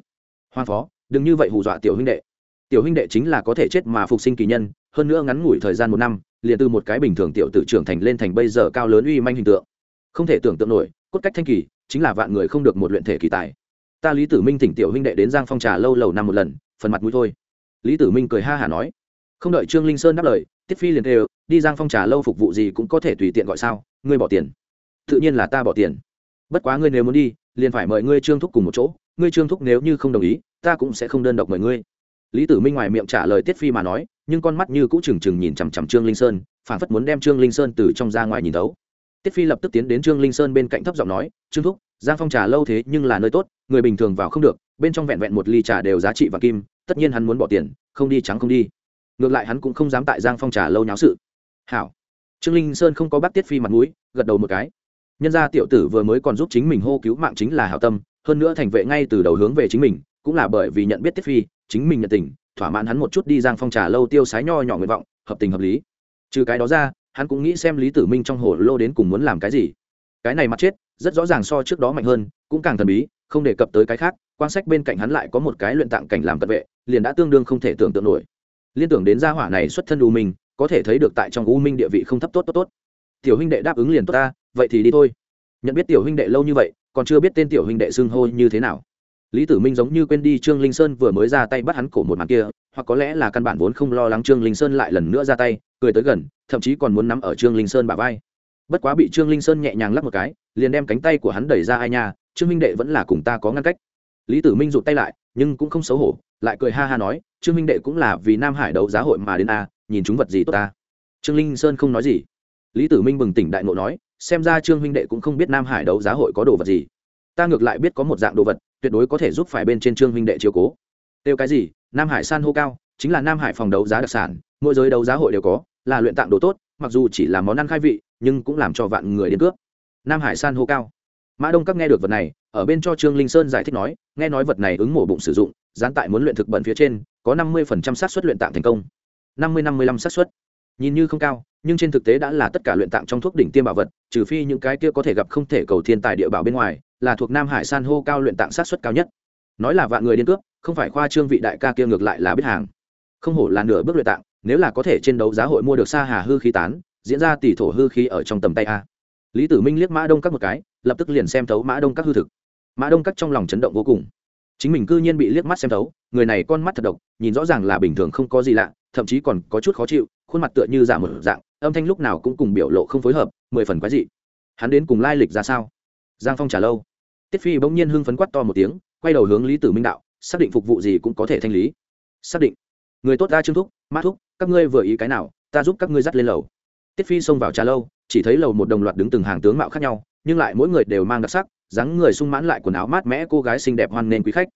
Hoàng phó, đừng như vậy hù dọa tiểu huynh đệ. Tiểu huynh đệ chính là có thể chết mà phục sinh kỳ nhân, hơn nữa ngắn ngủi thời gian một năm, liền từ một cái bình thường tiểu tử trưởng thành lên thành bây giờ cao lớn uy manh hình tượng. Không thể tưởng tượng nổi, cốt cách thanh kỳ, chính là vạn người không được một luyện thể kỳ tài. Ta lý tử minh thỉnh tiểu huynh đệ đến giang phong trà lâu lầu năm một lần phần mặt mũi thôi. Lý tử minh cười ha hả nói, không đợi trương linh sơn đáp lời, tiết phi liền đều đi giang phong trà lâu phục vụ gì cũng có thể tùy tiện gọi sao, ngươi bỏ tiền. Tự nhiên là ta bỏ tiền. Bất quá ngươi nếu muốn đi, liền phải mời ngươi trương thúc cùng một chỗ, ngươi trương thúc nếu như không đồng ý, ta cũng sẽ không đơn độc mời ngươi. Lý tử minh ngoài miệng trả lời tiết phi mà nói, nhưng con mắt như cũ trừng trừng nhìn chằm chằm trương linh sơn, phản phất muốn đem trương linh sơn từ trong ra ngoài nhìn thấu. Tiết phi lập tức tiến đến trương linh sơn bên cạnh thấp giọng nói, trương thúc, giang phong trà lâu thế nhưng là nơi tốt, người bình thường vào không được bên trong vẹn vẹn một ly trà đều giá trị và kim, tất nhiên hắn muốn bỏ tiền, không đi trắng không đi. Ngược lại hắn cũng không dám tại giang phong trà lâu nháo sự. Hảo. Trương linh sơn không có bắt tiết phi mặt mũi, gật đầu một cái. Nhân gia tiểu tử vừa mới còn giúp chính mình hô cứu mạng chính là hảo tâm, hơn nữa thành vệ ngay từ đầu hướng về chính mình, cũng là bởi vì nhận biết tiết phi, chính mình nhận tình, thỏa mãn hắn một chút đi giang phong trà lâu tiêu sái nho nhỏ nguyện vọng, hợp tình hợp lý. Trừ cái đó ra, hắn cũng nghĩ xem lý tử minh trong hồ lô đến cùng muốn làm cái gì. Cái này mặt chết, rất rõ ràng so trước đó mạnh hơn, cũng càng thần bí, không đề cập tới cái khác quan sách bên cạnh hắn lại có một cái luyện tạng cảnh làm cận vệ, liền đã tương đương không thể tưởng tượng nổi. Liên tưởng đến gia hỏa này xuất thân u minh, có thể thấy được tại trong u minh địa vị không thấp tốt tốt tốt. Tiểu huynh đệ đáp ứng liền tốt ta, vậy thì đi thôi. Nhận biết tiểu huynh đệ lâu như vậy, còn chưa biết tên tiểu huynh đệ xưng hô như thế nào. Lý tử minh giống như quên đi trương linh sơn vừa mới ra tay bắt hắn cổ một màn kia, hoặc có lẽ là căn bản vốn không lo lắng trương linh sơn lại lần nữa ra tay, cười tới gần, thậm chí còn muốn nắm ở trương linh sơn bả vai. Bất quá bị trương linh sơn nhẹ nhàng lắp một cái, liền đem cánh tay của hắn đẩy ra ai nha, trương minh đệ vẫn là cùng ta có ngăn cách lý tử minh rụt tay lại, nhưng cũng không xấu hổ, lại cười ha ha nói, trương minh đệ cũng là vì nam hải đấu giá hội mà đến a, nhìn chúng vật gì tốt ta? Trương linh sơn không nói gì. Lý tử minh bừng tỉnh đại ngộ nói, xem ra trương Minh đệ cũng không biết nam hải đấu giá hội có đồ vật gì. Ta ngược lại biết có một dạng đồ vật, tuyệt đối có thể giúp phải bên trên trương Minh đệ chiếu cố. Tiêu cái gì? Nam hải san hô cao, chính là nam hải phòng đấu giá đặc sản, mỗi giới đấu giá hội đều có, là luyện tạng đồ tốt, mặc dù chỉ là món ăn khai vị, nhưng cũng làm cho vạn người đến cướp. Nam hải san hô cao. Mã đông các nghe được vật này ở bên cho trương linh sơn giải thích nói, nghe nói vật này ứng mổ bụng sử dụng gián tại muốn luyện thực bẩn phía trên, có năm mươi xác suất luyện tạng thành công. năm mươi năm mươi lăm xác suất. Nhìn như không cao, nhưng trên thực tế đã là tất cả luyện tạng trong thuốc đỉnh tiêm bảo vật, trừ phi những cái kia có thể gặp không thể cầu thiên tài địa bảo bên ngoài, là thuộc nam hải san hô cao luyện tạng sát xuất cao nhất. Nói là vạn người điên cướp, không phải khoa trương vị đại ca kia ngược lại là biết hàng. Không hổ là nửa bước luyện tạng, nếu là có thể trên đấu giá hội mua được sa hà hư khí tán, diễn ra tỷ thổ hư khí ở trong tầm tay a. Lý tử minh liếc mã đông các một cái, lập tức liền xem thấu mã đông các hư thực mã đông cắt trong lòng chấn động vô cùng chính mình cư nhiên bị liếc mắt xem thấu người này con mắt thật độc nhìn rõ ràng là bình thường không có gì lạ thậm chí còn có chút khó chịu khuôn mặt tựa như giả một dạng âm thanh lúc nào cũng cùng biểu lộ không phối hợp mười phần quái dị hắn đến cùng lai lịch ra sao giang phong trả lâu tiết phi bỗng nhiên hưng phấn quát to một tiếng quay đầu hướng lý tử minh đạo xác định phục vụ gì cũng có thể thanh lý xác định người tốt ra trương thúc mát thúc các ngươi vừa ý cái nào ta giúp các ngươi dắt lên lầu tiết phi xông vào trà lâu chỉ thấy lầu một đồng loạt đứng từng hàng tướng mạo khác nhau nhưng lại mỗi người đều mang đặc sắc dáng người sung mãn lại quần áo mát mẽ cô gái xinh đẹp hoan nên quý khách.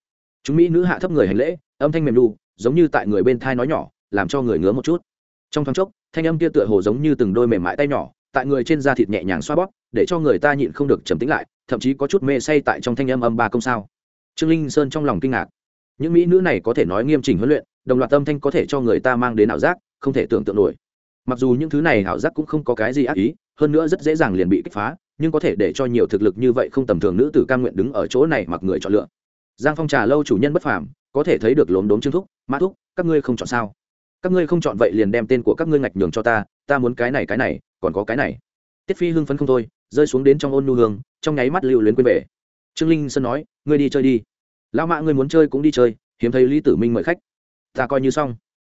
Chúng mỹ nữ hạ thấp người hành lễ, âm thanh mềm đu giống như tại người bên thai nói nhỏ, làm cho người ngứa một chút. Trong thoáng chốc, thanh âm kia tựa hồ giống như từng đôi mềm mại tay nhỏ, tại người trên da thịt nhẹ nhàng xoa bóp, để cho người ta nhịn không được trầm tĩnh lại, thậm chí có chút mê say tại trong thanh âm âm ba công sao. Trương linh sơn trong lòng kinh ngạc. Những mỹ nữ này có thể nói nghiêm chỉnh huấn luyện, đồng loạt âm thanh có thể cho người ta mang đến ảo giác, không thể tưởng tượng nổi. Mặc dù những thứ này ảo giác cũng không có cái gì ác ý, hơn nữa rất dễ dàng liền bị kích phá nhưng có thể để cho nhiều thực lực như vậy không tầm thường nữ tử cam nguyện đứng ở chỗ này mặc người chọn lựa. Giang phong trà lâu chủ nhân bất phàm, có thể thấy được lốm đốm trương thúc, mã thúc, các ngươi không chọn sao? Các ngươi không chọn vậy liền đem tên của các ngươi ngạch nhường cho ta ta muốn cái này cái này, còn có cái này. Tiết phi hưng phấn không thôi, rơi xuống đến trong ôn nu hương, trong nháy mắt lưu luyến quên về. Trương linh sơn nói, ngươi đi chơi đi. Lão mã ngươi muốn chơi cũng đi chơi, hiếm thấy lý tử minh mời khách. Ta coi như xong.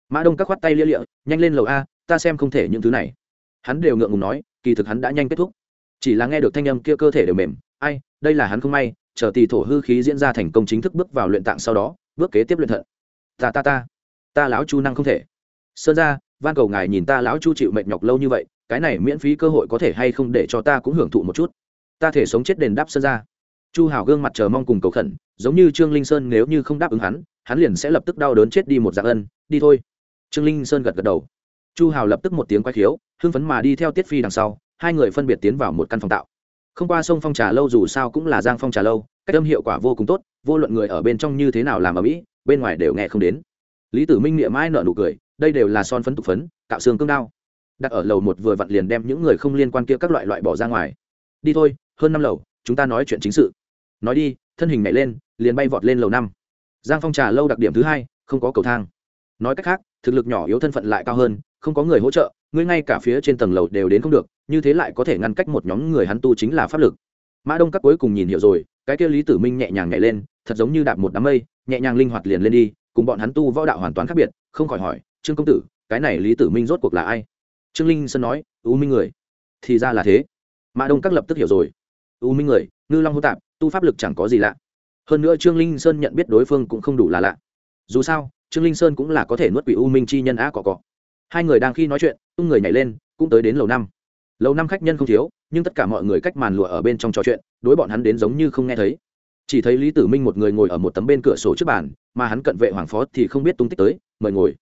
Mã đông các khoát tay lia lịa, nhanh lên lầu a, ta xem không thể những thứ này. Hắn đều ngượng ngùng nói, kỳ thực hắn đã nhanh kết thúc chỉ là nghe được thanh âm kia cơ thể đều mềm, ai, đây là hắn không may, chờ tỷ thổ hư khí diễn ra thành công chính thức bước vào luyện tạng sau đó, bước kế tiếp luyện thận. Ta ta ta ta lão chu năng không thể. Sơn ra van cầu ngài nhìn ta lão chu chịu mệt nhọc lâu như vậy, cái này miễn phí cơ hội có thể hay không để cho ta cũng hưởng thụ một chút. Ta thể sống chết đền đáp sơn ra chu hào gương mặt chờ mong cùng cầu khẩn, giống như trương linh sơn nếu như không đáp ứng hắn hắn liền sẽ lập tức đau đớn chết đi một dạng ân, đi thôi. Trương linh sơn gật gật đầu. Chu hào lập tức một tiếng quay khiếu, hưng phấn mà đi theo tiết phi đằng sau hai người phân biệt tiến vào một căn phòng tạo. Không qua sông phong trà lâu dù sao cũng là giang phong trà lâu, cách âm hiệu quả vô cùng tốt, vô luận người ở bên trong như thế nào làm ở mỹ, bên ngoài đều nghe không đến. Lý tử minh niệm mãi nợ nụ cười, đây đều là son phấn tục phấn, cạo xương cương đao. Đặt ở lầu một vừa vặn liền đem những người không liên quan kia các loại loại bỏ ra ngoài. Đi thôi, hơn năm lầu, chúng ta nói chuyện chính sự. Nói đi, thân hình nhảy lên, liền bay vọt lên lầu năm. Giang phong trà lâu đặc điểm thứ hai, không có cầu thang. Nói cách khác, thực lực nhỏ yếu thân phận lại cao hơn, không có người hỗ trợ ngươi ngay cả phía trên tầng lầu đều đến không được, như thế lại có thể ngăn cách một nhóm người hắn tu chính là pháp lực. Mã đông các cuối cùng nhìn hiểu rồi, cái kia lý tử minh nhẹ nhàng nhảy lên, thật giống như đạp một đám mây, nhẹ nhàng linh hoạt liền lên đi, cùng bọn hắn tu võ đạo hoàn toàn khác biệt, không khỏi hỏi, trương công tử, cái này lý tử minh rốt cuộc là ai? Trương linh sơn nói, u minh người. Thì ra là thế. Mã đông các lập tức hiểu rồi. U minh người, ngư long hô tạp, tu pháp lực chẳng có gì lạ. Hơn nữa trương linh sơn nhận biết đối phương cũng không đủ là lạ. Dù sao, trương linh sơn cũng là có thể nuốt quỷ u minh chi nhân á cọ cọ hai người đang khi nói chuyện, tung người nhảy lên, cũng tới đến lầu năm. Lầu năm khách nhân không thiếu, nhưng tất cả mọi người cách màn lụa ở bên trong trò chuyện, đối bọn hắn đến giống như không nghe thấy. Chỉ thấy lý tử minh một người ngồi ở một tấm bên cửa sổ trước bàn, mà hắn cận vệ hoàng phó thì không biết tung tích tới, mời ngồi.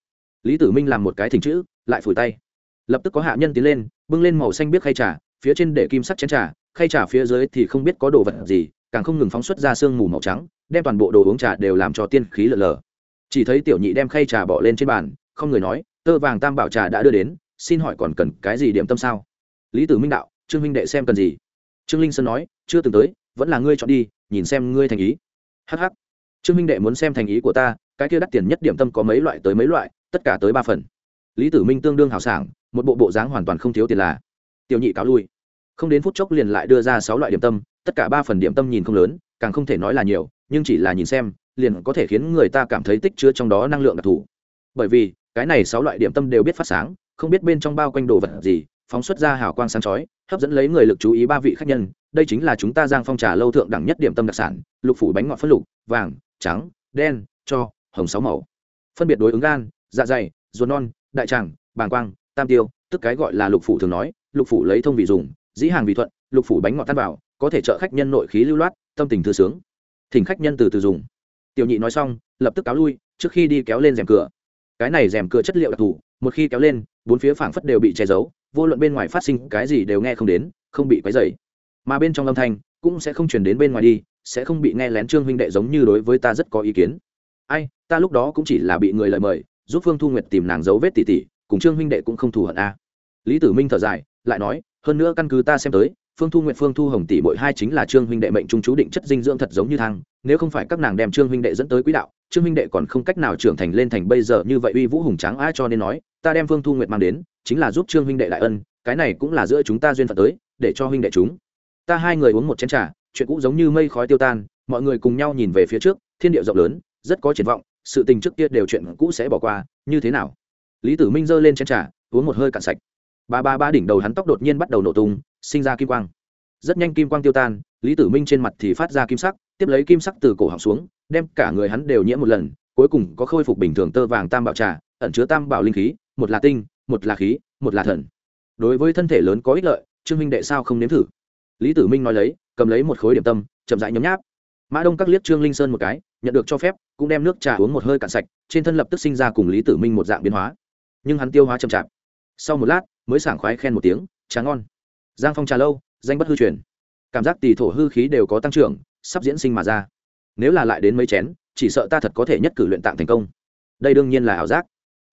Lý tử minh làm một cái thỉnh chữ, lại phủi tay. Lập tức có hạ nhân tiến lên, bưng lên màu xanh biết khay trà, phía trên để kim sắc chén trà, khay trà phía dưới thì không biết có đồ vật gì, càng không ngừng phóng xuất ra sương mù màu trắng, đem toàn bộ đồ uống trà đều làm cho tiên khí lờ lờ chỉ thấy tiểu nhị đem khay trà bỏ lên trên bàn, không người nói tơ vàng tam bảo trà đã đưa đến, xin hỏi còn cần cái gì điểm tâm sao? Lý tử minh đạo, trương minh đệ xem cần gì? Trương linh sơn nói, chưa từng tới, vẫn là ngươi chọn đi, nhìn xem ngươi thành ý. Hh trương minh đệ muốn xem thành ý của ta, cái kia đắt tiền nhất điểm tâm có mấy loại tới mấy loại, tất cả tới ba phần. Lý tử minh tương đương hào sảng, một bộ bộ dáng hoàn toàn không thiếu tiền là. Tiểu nhị cáo lui. Không đến phút chốc liền lại đưa ra sáu loại điểm tâm, tất cả ba phần điểm tâm nhìn không lớn, càng không thể nói là nhiều, nhưng chỉ là nhìn xem, liền có thể khiến người ta cảm thấy tích chứa trong đó năng lượng đặc thù. Bởi vì cái này sáu loại điểm tâm đều biết phát sáng, không biết bên trong bao quanh đồ vật gì, phóng xuất ra hào quang sáng chói, hấp dẫn lấy người lực chú ý ba vị khách nhân. Đây chính là chúng ta giang phong trà lâu thượng đẳng nhất điểm tâm đặc sản, lục phủ bánh ngọt phân lục, vàng, trắng, đen, cho, hồng sáu màu. Phân biệt đối ứng gan dạ dày, ruột non, đại tràng, bàng quang, tam tiêu, tức cái gọi là lục phủ thường nói, lục phủ lấy thông vị dùng, dĩ hàng vị thuận, lục phủ bánh ngọt tan vào, có thể trợ khách nhân nội khí lưu loát, tâm tình thư sướng. Thỉnh khách nhân từ từ dùng. Tiểu nhị nói xong, lập tức cáo lui, trước khi đi kéo lên rèm cửa cái này rèm cửa chất liệu đặc thù, một khi kéo lên, bốn phía phảng phất đều bị che giấu, vô luận bên ngoài phát sinh cái gì đều nghe không đến, không bị quấy dày mà bên trong âm thanh cũng sẽ không chuyển đến bên ngoài đi, sẽ không bị nghe lén trương huynh đệ giống như đối với ta rất có ý kiến. Ai, ta lúc đó cũng chỉ là bị người lời mời, giúp phương thu nguyệt tìm nàng dấu vết tỉ tỉ, cùng trương huynh đệ cũng không thù hận a. Lý tử minh thở dài, lại nói, hơn nữa căn cứ ta xem tới, phương thu nguyệt, phương thu hồng tỷ bội hai chính là trương huynh đệ mệnh trung chú định chất dinh dưỡng thật giống như thang, nếu không phải các nàng đem trương huynh đệ dẫn tới quỹ đạo trương minh đệ còn không cách nào trưởng thành lên thành bây giờ như vậy uy vũ hùng tráng a cho nên nói, ta đem phương thu nguyệt mang đến, chính là giúp trương minh đệ đại ân, cái này cũng là giữa chúng ta duyên phận tới, để cho huynh đệ chúng. Ta hai người uống một chén trà, chuyện cũ giống như mây khói tiêu tan, mọi người cùng nhau nhìn về phía trước, thiên địa rộng lớn, rất có triển vọng, sự tình trước kia đều chuyện cũ sẽ bỏ qua, như thế nào? Lý tử minh giơ lên chén trà, uống một hơi cạn sạch. Ba ba ba đỉnh đầu hắn tóc đột nhiên bắt đầu nổ tung, sinh ra kim quang. Rất nhanh kim quang tiêu tan, lý tử minh trên mặt thì phát ra kim sắc, tiếp lấy kim sắc từ cổ họng xuống đem cả người hắn đều nhiễm một lần, cuối cùng có khôi phục bình thường tơ vàng tam bảo trà, ẩn chứa tam bảo linh khí, một là tinh, một là khí, một là thần. Đối với thân thể lớn có ích lợi, trương minh đệ sao không nếm thử? Lý tử minh nói lấy, cầm lấy một khối điểm tâm, chậm rãi nhấm nháp. Mã đông các liếc trương linh sơn một cái, nhận được cho phép, cũng đem nước trà uống một hơi cạn sạch, trên thân lập tức sinh ra cùng lý tử minh một dạng biến hóa. Nhưng hắn tiêu hóa chậm chạp. Sau một lát, mới sảng khoái khen một tiếng, trà ngon. Giang phong trà lâu, danh bất hư truyền. Cảm giác tỳ thổ hư khí đều có tăng trưởng, sắp diễn sinh mà ra nếu là lại đến mấy chén, chỉ sợ ta thật có thể nhất cử luyện tạng thành công. Đây đương nhiên là ảo giác.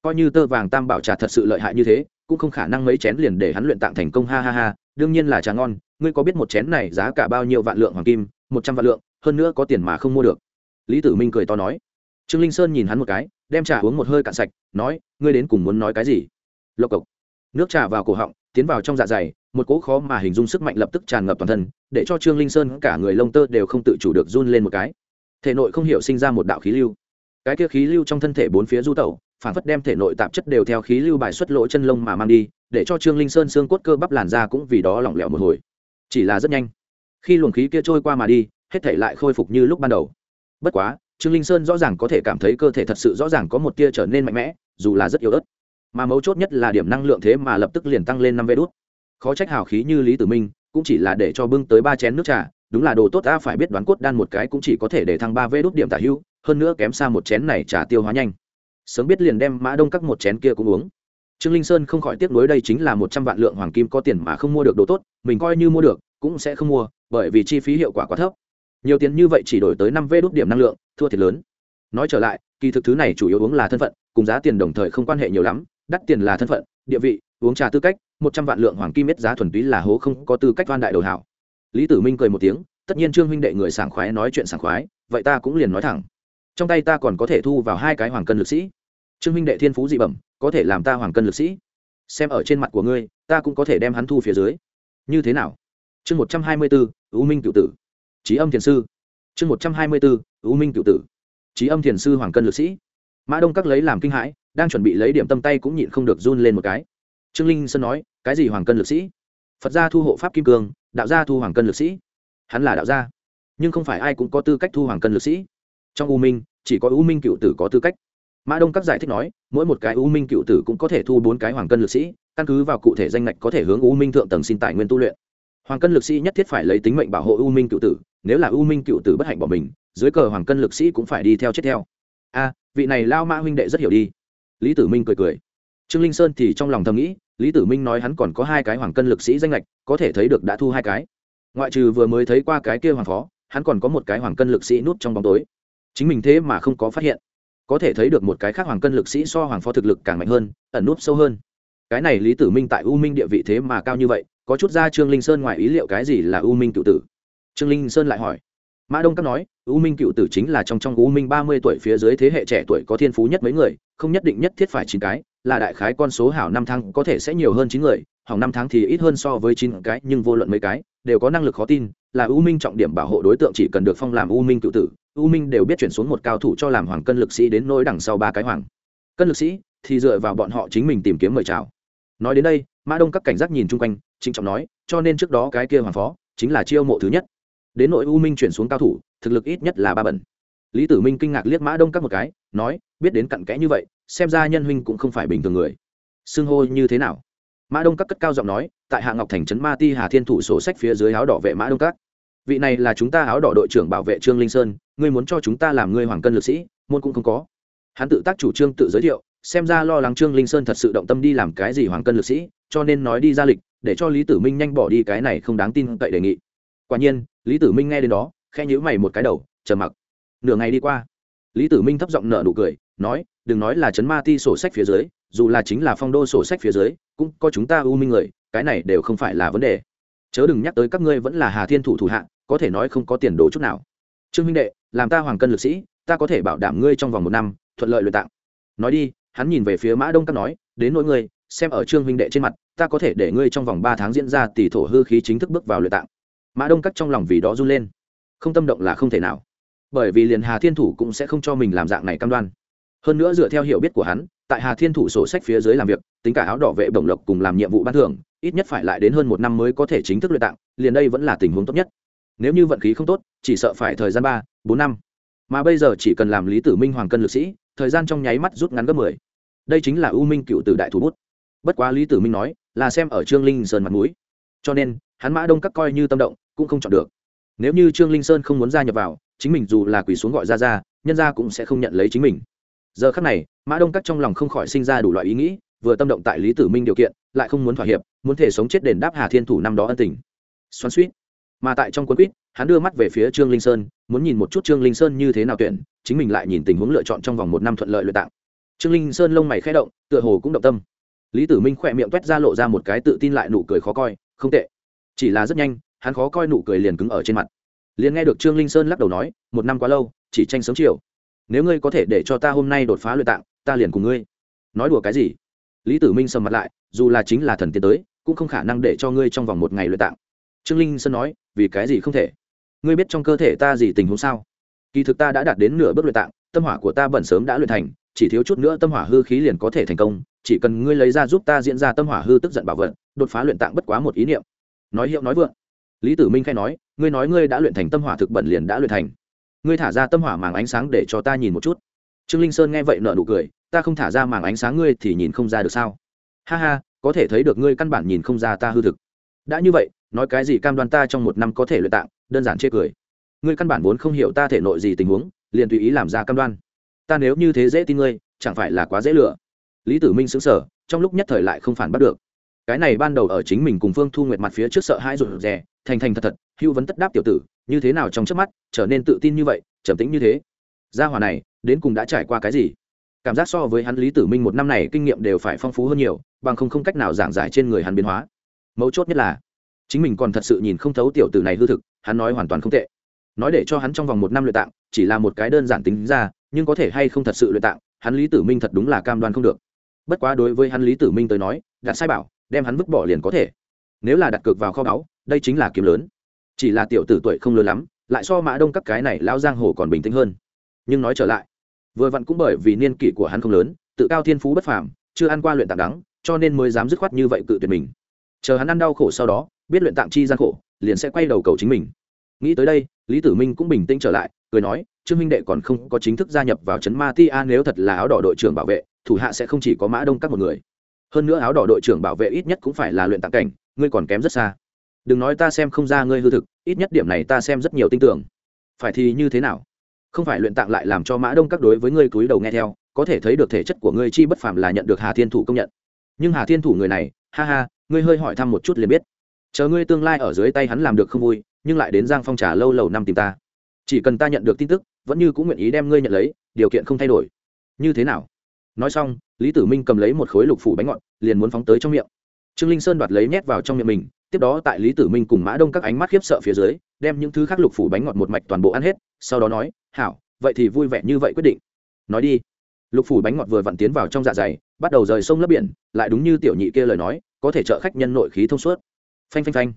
Coi như tơ vàng tam bảo trà thật sự lợi hại như thế, cũng không khả năng mấy chén liền để hắn luyện tạng thành công, ha ha ha, đương nhiên là trà ngon. Ngươi có biết một chén này giá cả bao nhiêu vạn lượng hoàng kim, một trăm vạn lượng, hơn nữa có tiền mà không mua được? Lý tử minh cười to nói. Trương linh sơn nhìn hắn một cái, đem trà uống một hơi cạn sạch, nói, ngươi đến cùng muốn nói cái gì? Lộc cộc. Nước trà vào cổ họng, tiến vào trong dạ dày, một cỗ khó mà hình dung sức mạnh lập tức tràn ngập toàn thân, để cho trương linh sơn cả người lông tơ đều không tự chủ được run lên một cái thể nội không hiểu sinh ra một đạo khí lưu. Cái kia khí lưu trong thân thể bốn phía du tẩu, phản phất đem thể nội tạp chất đều theo khí lưu bài xuất lỗ chân lông mà mang đi, để cho trương linh sơn xương cốt cơ bắp làn ra cũng vì đó lỏng lẻo một hồi. Chỉ là rất nhanh, khi luồng khí kia trôi qua mà đi, hết thể lại khôi phục như lúc ban đầu. Bất quá, trương linh sơn rõ ràng có thể cảm thấy cơ thể thật sự rõ ràng có một tia trở nên mạnh mẽ, dù là rất yếu ớt. Mà mấu chốt nhất là điểm năng lượng thế mà lập tức liền tăng lên năm vé đốt khó trách hào khí như lý tử minh, cũng chỉ là để cho bưng tới ba chén nước trà đúng là đồ tốt ta phải biết đoán cốt đan một cái cũng chỉ có thể để thăng ba vê đốt điểm tả hưu, hơn nữa kém xa một chén này trà tiêu hóa nhanh. Sớm biết liền đem mã đông các một chén kia cũng uống. Trương linh sơn không khỏi tiếc nuối đây chính là một trăm vạn lượng hoàng kim có tiền mà không mua được đồ tốt, mình coi như mua được, cũng sẽ không mua, bởi vì chi phí hiệu quả quá thấp. Nhiều tiền như vậy chỉ đổi tới năm vê đốt điểm năng lượng, thua thiệt lớn. Nói trở lại, kỳ thực thứ này chủ yếu uống là thân phận, cùng giá tiền đồng thời không quan hệ nhiều lắm, đắt tiền là thân phận, địa vị, uống trà tư cách, một trăm vạn lượng hoàng kim biết giá thuần túy là hố không có tư cách van đại đầu hảo lý tử minh cười một tiếng, tất nhiên trương huynh đệ người sảng khoái nói chuyện sảng khoái, vậy ta cũng liền nói thẳng. Trong tay ta còn có thể thu vào hai cái hoàng cân lực sĩ. Trương huynh đệ thiên phú dị bẩm, có thể làm ta hoàng cân lực sĩ. Xem ở trên mặt của ngươi, ta cũng có thể đem hắn thu phía dưới. Như thế nào? Chương một trăm hai mươi bốn ưu minh cựu tử. Trí âm thiền sư. Chương một trăm hai mươi bốn ưu minh cựu tử. Trí âm thiền sư hoàng cân lực sĩ. Mã đông các lấy làm kinh hãi, đang chuẩn bị lấy điểm tâm tay cũng nhịn không được run lên một cái. Trương linh sơn nói, cái gì hoàng cân lực sĩ? Phật gia thu hộ pháp kim cương đạo gia thu hoàng cân lực sĩ. Hắn là đạo gia, nhưng không phải ai cũng có tư cách thu hoàng cân lực sĩ. Trong u minh, chỉ có u minh cựu tử có tư cách. Mã đông các giải thích nói, mỗi một cái u minh cựu tử cũng có thể thu bốn cái hoàng cân lực sĩ, căn cứ vào cụ thể danh ngạch có thể hướng u minh thượng tầng xin tài nguyên tu luyện. Hoàng cân lực sĩ nhất thiết phải lấy tính mệnh bảo hộ u minh cựu tử, nếu là u minh cựu tử bất hạnh bỏ mình, dưới cờ hoàng cân lực sĩ cũng phải đi theo chết theo. A, vị này lao mã huynh đệ rất hiểu đi. Lý tử minh cười cười. Trương linh sơn thì trong lòng thầm nghĩ lý tử minh nói hắn còn có hai cái hoàng cân lực sĩ danh lệch có thể thấy được đã thu hai cái. Ngoại trừ vừa mới thấy qua cái kia hoàng phó, hắn còn có một cái hoàng cân lực sĩ nút trong bóng tối. Chính mình thế mà không có phát hiện. Có thể thấy được một cái khác hoàng cân lực sĩ so hoàng phó thực lực càng mạnh hơn, ẩn nút sâu hơn. Cái này lý tử minh tại u minh địa vị thế mà cao như vậy, có chút ra trương linh sơn ngoài ý liệu cái gì là u minh cựu tử? Trương linh sơn lại hỏi. Mã đông các nói, u minh cựu tử chính là trong trong u minh ba mươi tuổi phía dưới thế hệ trẻ tuổi có thiên phú nhất mấy người, không nhất định nhất thiết phải chín cái là đại khái con số hảo năm tháng có thể sẽ nhiều hơn chín người, hỏng năm tháng thì ít hơn so với chín cái, nhưng vô luận mấy cái, đều có năng lực khó tin, là u minh trọng điểm bảo hộ đối tượng chỉ cần được phong làm u minh cựu tử, u minh đều biết chuyển xuống một cao thủ cho làm hoàng cân lực sĩ đến nỗi đằng sau ba cái hoàng. Cân lực sĩ thì dựa vào bọn họ chính mình tìm kiếm mời chào. Nói đến đây, mã đông các cảnh giác nhìn chung quanh, trịnh trọng nói, cho nên trước đó cái kia hoàng phó chính là chiêu mộ thứ nhất. Đến nội u minh chuyển xuống cao thủ, thực lực ít nhất là ba bẩn. Lý tử minh kinh ngạc liếc mã đông các một cái, nói, biết đến cặn kẽ như vậy xem ra nhân huynh cũng không phải bình thường người. Xưng hô như thế nào? Mã đông các cất cao giọng nói, tại hạ ngọc thành trấn ma ti hà thiên thủ sổ sách phía dưới áo đỏ vệ mã đông các. Vị này là chúng ta áo đỏ đội trưởng bảo vệ trương linh sơn, ngươi muốn cho chúng ta làm ngươi hoàng cân lực sĩ, môn cũng không có. Hắn tự tác chủ trương tự giới thiệu, xem ra lo lắng trương linh sơn thật sự động tâm đi làm cái gì hoàng cân lực sĩ, cho nên nói đi ra lịch, để cho lý tử minh nhanh bỏ đi cái này không đáng tin cậy đề nghị. Quả nhiên, lý tử minh nghe đến đó khe nhữ mày một cái đầu chờ mặc. Nửa ngày đi qua, lý tử minh thấp giọng nở nụ cười nói, đừng nói là chấn ma ti sổ sách phía dưới, dù là chính là phong đô sổ sách phía dưới, cũng có chúng ta ưu minh người, cái này đều không phải là vấn đề. Chớ đừng nhắc tới các ngươi vẫn là hà thiên thủ thủ hạ, có thể nói không có tiền đồ chút nào. Trương minh đệ, làm ta hoàng cân lực sĩ, ta có thể bảo đảm ngươi trong vòng một năm, thuận lợi luyện tạng. Nói đi, hắn nhìn về phía mã đông các nói, đến nỗi ngươi, xem ở trương Minh đệ trên mặt, ta có thể để ngươi trong vòng ba tháng diễn ra tỷ thổ hư khí chính thức bước vào luyện tạng. Mã đông các trong lòng vì đó run lên. Không tâm động là không thể nào. Bởi vì liền hà thiên thủ cũng sẽ không cho mình làm dạng này cam đoan hơn nữa dựa theo hiểu biết của hắn, tại hà thiên thủ sổ sách phía dưới làm việc, tính cả áo đỏ vệ bổng lộc cùng làm nhiệm vụ ban thưởng, ít nhất phải lại đến hơn một năm mới có thể chính thức luyện tạng, liền đây vẫn là tình huống tốt nhất. Nếu như vận khí không tốt, chỉ sợ phải thời gian ba, bốn năm. Mà bây giờ chỉ cần làm lý tử minh hoàng cân lực sĩ, thời gian trong nháy mắt rút ngắn gấp mười. Đây chính là ưu minh cựu từ đại thủ bút. Bất quá lý tử minh nói, là xem ở trương linh sơn mặt mũi. Cho nên, hắn mã đông các coi như tâm động, cũng không chọn được. Nếu như trương linh sơn không muốn gia nhập vào, chính mình dù là quỳ xuống gọi ra ra, nhân ra cũng sẽ không nhận lấy chính mình giờ khắc này, mã đông các trong lòng không khỏi sinh ra đủ loại ý nghĩ, vừa tâm động tại lý tử minh điều kiện, lại không muốn thỏa hiệp, muốn thể sống chết đền đáp hà thiên thủ năm đó ân tình. Xoắn suýt mà tại trong cuốn quýt, hắn đưa mắt về phía trương linh sơn, muốn nhìn một chút trương linh sơn như thế nào tuyển, chính mình lại nhìn tình huống lựa chọn trong vòng một năm thuận lợi luyện tạng. Trương linh sơn lông mày khẽ động, tựa hồ cũng động tâm. Lý tử minh khỏe miệng t u é t ra lộ ra một cái tự tin lại nụ cười khó coi, không tệ. Chỉ là rất nhanh, hắn khó coi nụ cười liền cứng ở trên mặt. Liền nghe được trương linh sơn lắc đầu nói, một năm quá lâu, chỉ tranh sớm chiều nếu ngươi có thể để cho ta hôm nay đột phá luyện tạng, ta liền cùng ngươi. Nói đùa cái gì? Lý tử minh sầm mặt lại, dù là chính là thần tiến tới, cũng không khả năng để cho ngươi trong vòng một ngày luyện tạng. Trương linh sơn nói, vì cái gì không thể? Ngươi biết trong cơ thể ta gì tình huống sao? Kỳ thực ta đã đạt đến nửa bước luyện tạng, tâm hỏa của ta bẩn sớm đã luyện thành, chỉ thiếu chút nữa tâm hỏa hư khí liền có thể thành công, chỉ cần ngươi lấy ra giúp ta diễn ra tâm hỏa hư tức giận bảo vật, đột phá luyện tạng bất quá một ý niệm. Nói hiệu nói vượng. Lý tử minh khai nói, ngươi nói ngươi đã luyện thành tâm hỏa thực bẩn liền đã luyện thành ngươi thả ra tâm hỏa màng ánh sáng để cho ta nhìn một chút. Trương linh sơn nghe vậy nợ nụ cười, ta không thả ra màng ánh sáng ngươi thì nhìn không ra được sao? Ha ha, có thể thấy được ngươi căn bản nhìn không ra ta hư thực. Đã như vậy, nói cái gì cam đoan ta trong một năm có thể luyện tạng, đơn giản chê cười. Ngươi căn bản vốn không hiểu ta thể nội gì tình huống, liền tùy ý làm ra cam đoan. Ta nếu như thế dễ tin ngươi, chẳng phải là quá dễ lừa. Lý tử minh xứng sở trong lúc nhất thời lại không phản bắt được. Cái này ban đầu ở chính mình cùng phương thu nguyệt mặt phía trước sợ hãi rụt rè, thành thành thật thật hữu vấn tất đáp tiểu tử như thế nào trong trước mắt, trở nên tự tin như vậy, trầm tĩnh như thế. Gia hòa này, đến cùng đã trải qua cái gì? Cảm giác so với hắn lý tử minh một năm này kinh nghiệm đều phải phong phú hơn nhiều, bằng không không cách nào giảng giải trên người hắn biến hóa. Mấu chốt nhất là, chính mình còn thật sự nhìn không thấu tiểu tử này hư thực, hắn nói hoàn toàn không tệ. Nói để cho hắn trong vòng một năm luyện tạng, chỉ là một cái đơn giản tính ra, nhưng có thể hay không thật sự luyện tạng, hắn lý tử minh thật đúng là cam đoan không được. Bất quá đối với hắn lý tử minh tới nói, đặt sai bảo, đem hắn vứt bỏ liền có thể. Nếu là đặt cược vào kho báu, đây chính là kiếm lớn chỉ là tiểu tử tuổi không lớn lắm, lại so mã đông các cái này lão giang hồ còn bình tĩnh hơn. Nhưng nói trở lại, vừa vặn cũng bởi vì niên kỷ của hắn không lớn, tự cao thiên phú bất phàm, chưa ăn qua luyện tạng đắng, cho nên mới dám dứt khoát như vậy cự tuyệt mình. Chờ hắn ăn đau khổ sau đó, biết luyện tạng chi gian khổ, liền sẽ quay đầu cầu chính mình. Nghĩ tới đây, lý tử minh cũng bình tĩnh trở lại, cười nói, trương minh đệ còn không có chính thức gia nhập vào trấn ma ti a, nếu thật là áo đỏ đội trưởng bảo vệ, thủ hạ sẽ không chỉ có mã đông các một người. Hơn nữa áo đỏ đội trưởng bảo vệ ít nhất cũng phải là luyện tạng cảnh, ngươi còn kém rất xa đừng nói ta xem không ra ngươi hư thực, ít nhất điểm này ta xem rất nhiều tin tưởng. Phải thì như thế nào? Không phải luyện tạng lại làm cho mã đông các đối với ngươi cúi đầu nghe theo, có thể thấy được thể chất của ngươi chi bất phàm là nhận được hà thiên thủ công nhận. Nhưng hà thiên thủ người này, ha ha, ngươi hơi hỏi thăm một chút liền biết. Chờ ngươi tương lai ở dưới tay hắn làm được không vui, nhưng lại đến giang phong trà lâu lầu năm tìm ta. Chỉ cần ta nhận được tin tức, vẫn như cũng nguyện ý đem ngươi nhận lấy, điều kiện không thay đổi. Như thế nào? Nói xong, lý tử minh cầm lấy một khối lục phủ bánh ngọt, liền muốn phóng tới trong miệng. Trương linh sơn đoạt lấy nhét vào trong miệng mình tiếp đó tại lý tử minh cùng mã đông các ánh mắt khiếp sợ phía dưới, đem những thứ khác lục phủ bánh ngọt một mạch toàn bộ ăn hết, sau đó nói, hảo, vậy thì vui vẻ như vậy quyết định. Nói đi. Lục phủ bánh ngọt vừa vặn tiến vào trong dạ dày, bắt đầu rời sông lấp biển, lại đúng như tiểu nhị kia lời nói, có thể trợ khách nhân nội khí thông suốt. Phanh phanh phanh.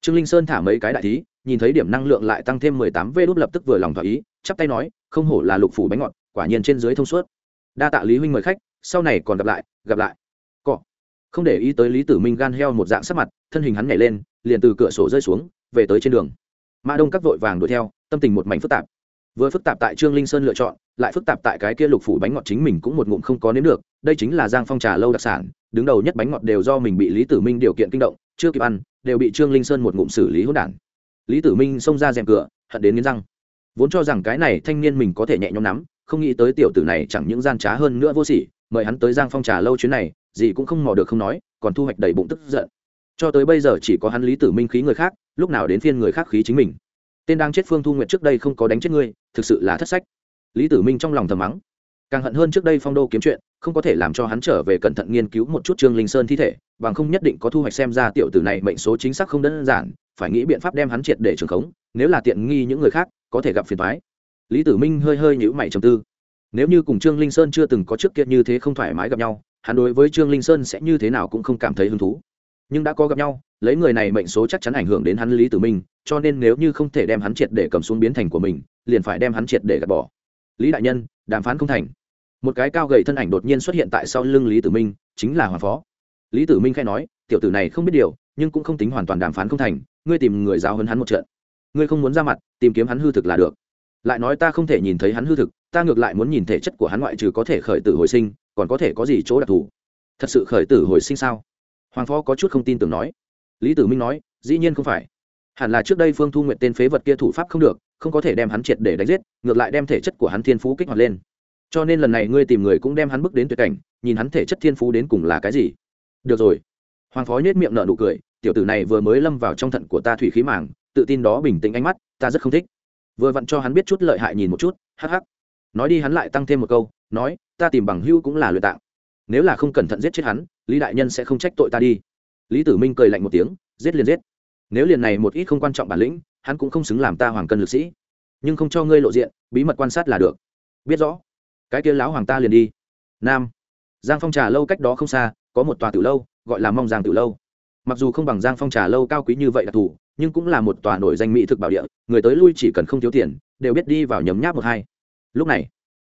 Trương linh sơn thả mấy cái đại thí, nhìn thấy điểm năng lượng lại tăng thêm mười tám v đúp lập tức vừa lòng thỏa ý, chắp tay nói, không hổ là lục phủ bánh ngọt, quả nhiên trên dưới thông suốt. Đa tạ lý huynh mời khách, sau này còn gặp lại gặp lại không để ý tới lý tử minh gan heo một dạng sắc mặt thân hình hắn nhảy lên liền từ cửa sổ rơi xuống về tới trên đường mã đông các vội vàng đuổi theo tâm tình một mảnh phức tạp vừa phức tạp tại trương linh sơn lựa chọn lại phức tạp tại cái kia lục phủ bánh ngọt chính mình cũng một ngụm không có nếm được đây chính là giang phong trà lâu đặc sản đứng đầu nhất bánh ngọt đều do mình bị lý tử minh điều kiện kinh động chưa kịp ăn đều bị trương linh sơn một ngụm xử lý hỗn đản lý tử minh xông ra rèm cửa hận đến nghiến răng vốn cho rằng cái này thanh niên mình có thể nhẹ nhõm nắm không nghĩ tới tiểu tử này chẳng những gian trá hơn nữa vô sỉ mời hắn tới giang phong trà lâu chuyến này gì cũng không mò được không nói, còn thu hoạch đầy bụng tức giận. Cho tới bây giờ chỉ có hắn lý tử minh khí người khác, lúc nào đến phiên người khác khí chính mình. Tên đang chết phương thu nguyệt trước đây không có đánh chết ngươi, thực sự là thất sách. Lý tử minh trong lòng thầm mắng. Càng hận hơn trước đây phong đô kiếm chuyện, không có thể làm cho hắn trở về cẩn thận nghiên cứu một chút trương linh sơn thi thể, bằng không nhất định có thu hoạch xem ra tiểu tử này mệnh số chính xác không đơn giản, phải nghĩ biện pháp đem hắn triệt để trường khống, nếu là tiện nghi những người khác, có thể gặp phiền thoái lý tử minh hơi hơi nhữ mày trầm tư. Nếu như cùng trương linh sơn chưa từng có trước kia như thế không thoải mái gặp nhau hắn đối với trương linh sơn sẽ như thế nào cũng không cảm thấy hứng thú. Nhưng đã có gặp nhau, lấy người này mệnh số chắc chắn ảnh hưởng đến hắn lý tử minh, cho nên nếu như không thể đem hắn triệt để cầm xuống biến thành của mình, liền phải đem hắn triệt để gạt bỏ. Lý đại nhân, đàm phán không thành. Một cái cao gầy thân ảnh đột nhiên xuất hiện tại sau lưng lý tử minh, chính là hoàng phó. Lý tử minh khai nói, tiểu tử này không biết điều, nhưng cũng không tính hoàn toàn đàm phán không thành, ngươi tìm người giáo hấn hắn một trận. Ngươi không muốn ra mặt, tìm kiếm hắn hư thực là được. Lại nói ta không thể nhìn thấy hắn hư thực, ta ngược lại muốn nhìn thể chất của hắn ngoại trừ có thể khởi tử hồi sinh còn có thể có gì chỗ đặc thù? Thật sự khởi tử hồi sinh sao? Hoàng phó có chút không tin tưởng nói. Lý tử minh nói, dĩ nhiên không phải. Hẳn là trước đây phương thu nguyện tên phế vật kia thủ pháp không được, không có thể đem hắn triệt để đánh giết, ngược lại đem thể chất của hắn thiên phú kích hoạt lên. Cho nên lần này ngươi tìm người cũng đem hắn bước đến tuyệt cảnh, nhìn hắn thể chất thiên phú đến cùng là cái gì. Được rồi. Hoàng phó nhếch miệng nở nụ cười, tiểu tử này vừa mới lâm vào trong thận của ta thủy khí màng, tự tin đó bình tĩnh ánh mắt, ta rất không thích. Vừa vặn cho hắn biết chút lợi hại nhìn một chút, hắc hắc. Nói đi hắn lại tăng thêm một câu nói, ta tìm bằng hưu cũng là luyện tạng. Nếu là không cẩn thận giết chết hắn, lý đại nhân sẽ không trách tội ta đi. Lý tử minh cười lạnh một tiếng, giết liền giết. Nếu liền này một ít không quan trọng bản lĩnh, hắn cũng không xứng làm ta hoàng cân lực sĩ. Nhưng không cho ngươi lộ diện, bí mật quan sát là được. Biết rõ. Cái kia lão hoàng ta liền đi. Nam. Giang phong trà lâu cách đó không xa, có một tòa tử lâu, gọi là mong giang tử lâu. Mặc dù không bằng giang phong trà lâu cao quý như vậy đặc thù nhưng cũng là một tòa nổi danh mỹ thực bảo địa, người tới lui chỉ cần không thiếu tiền, đều biết đi vào nhấm nháp một hai. Lúc này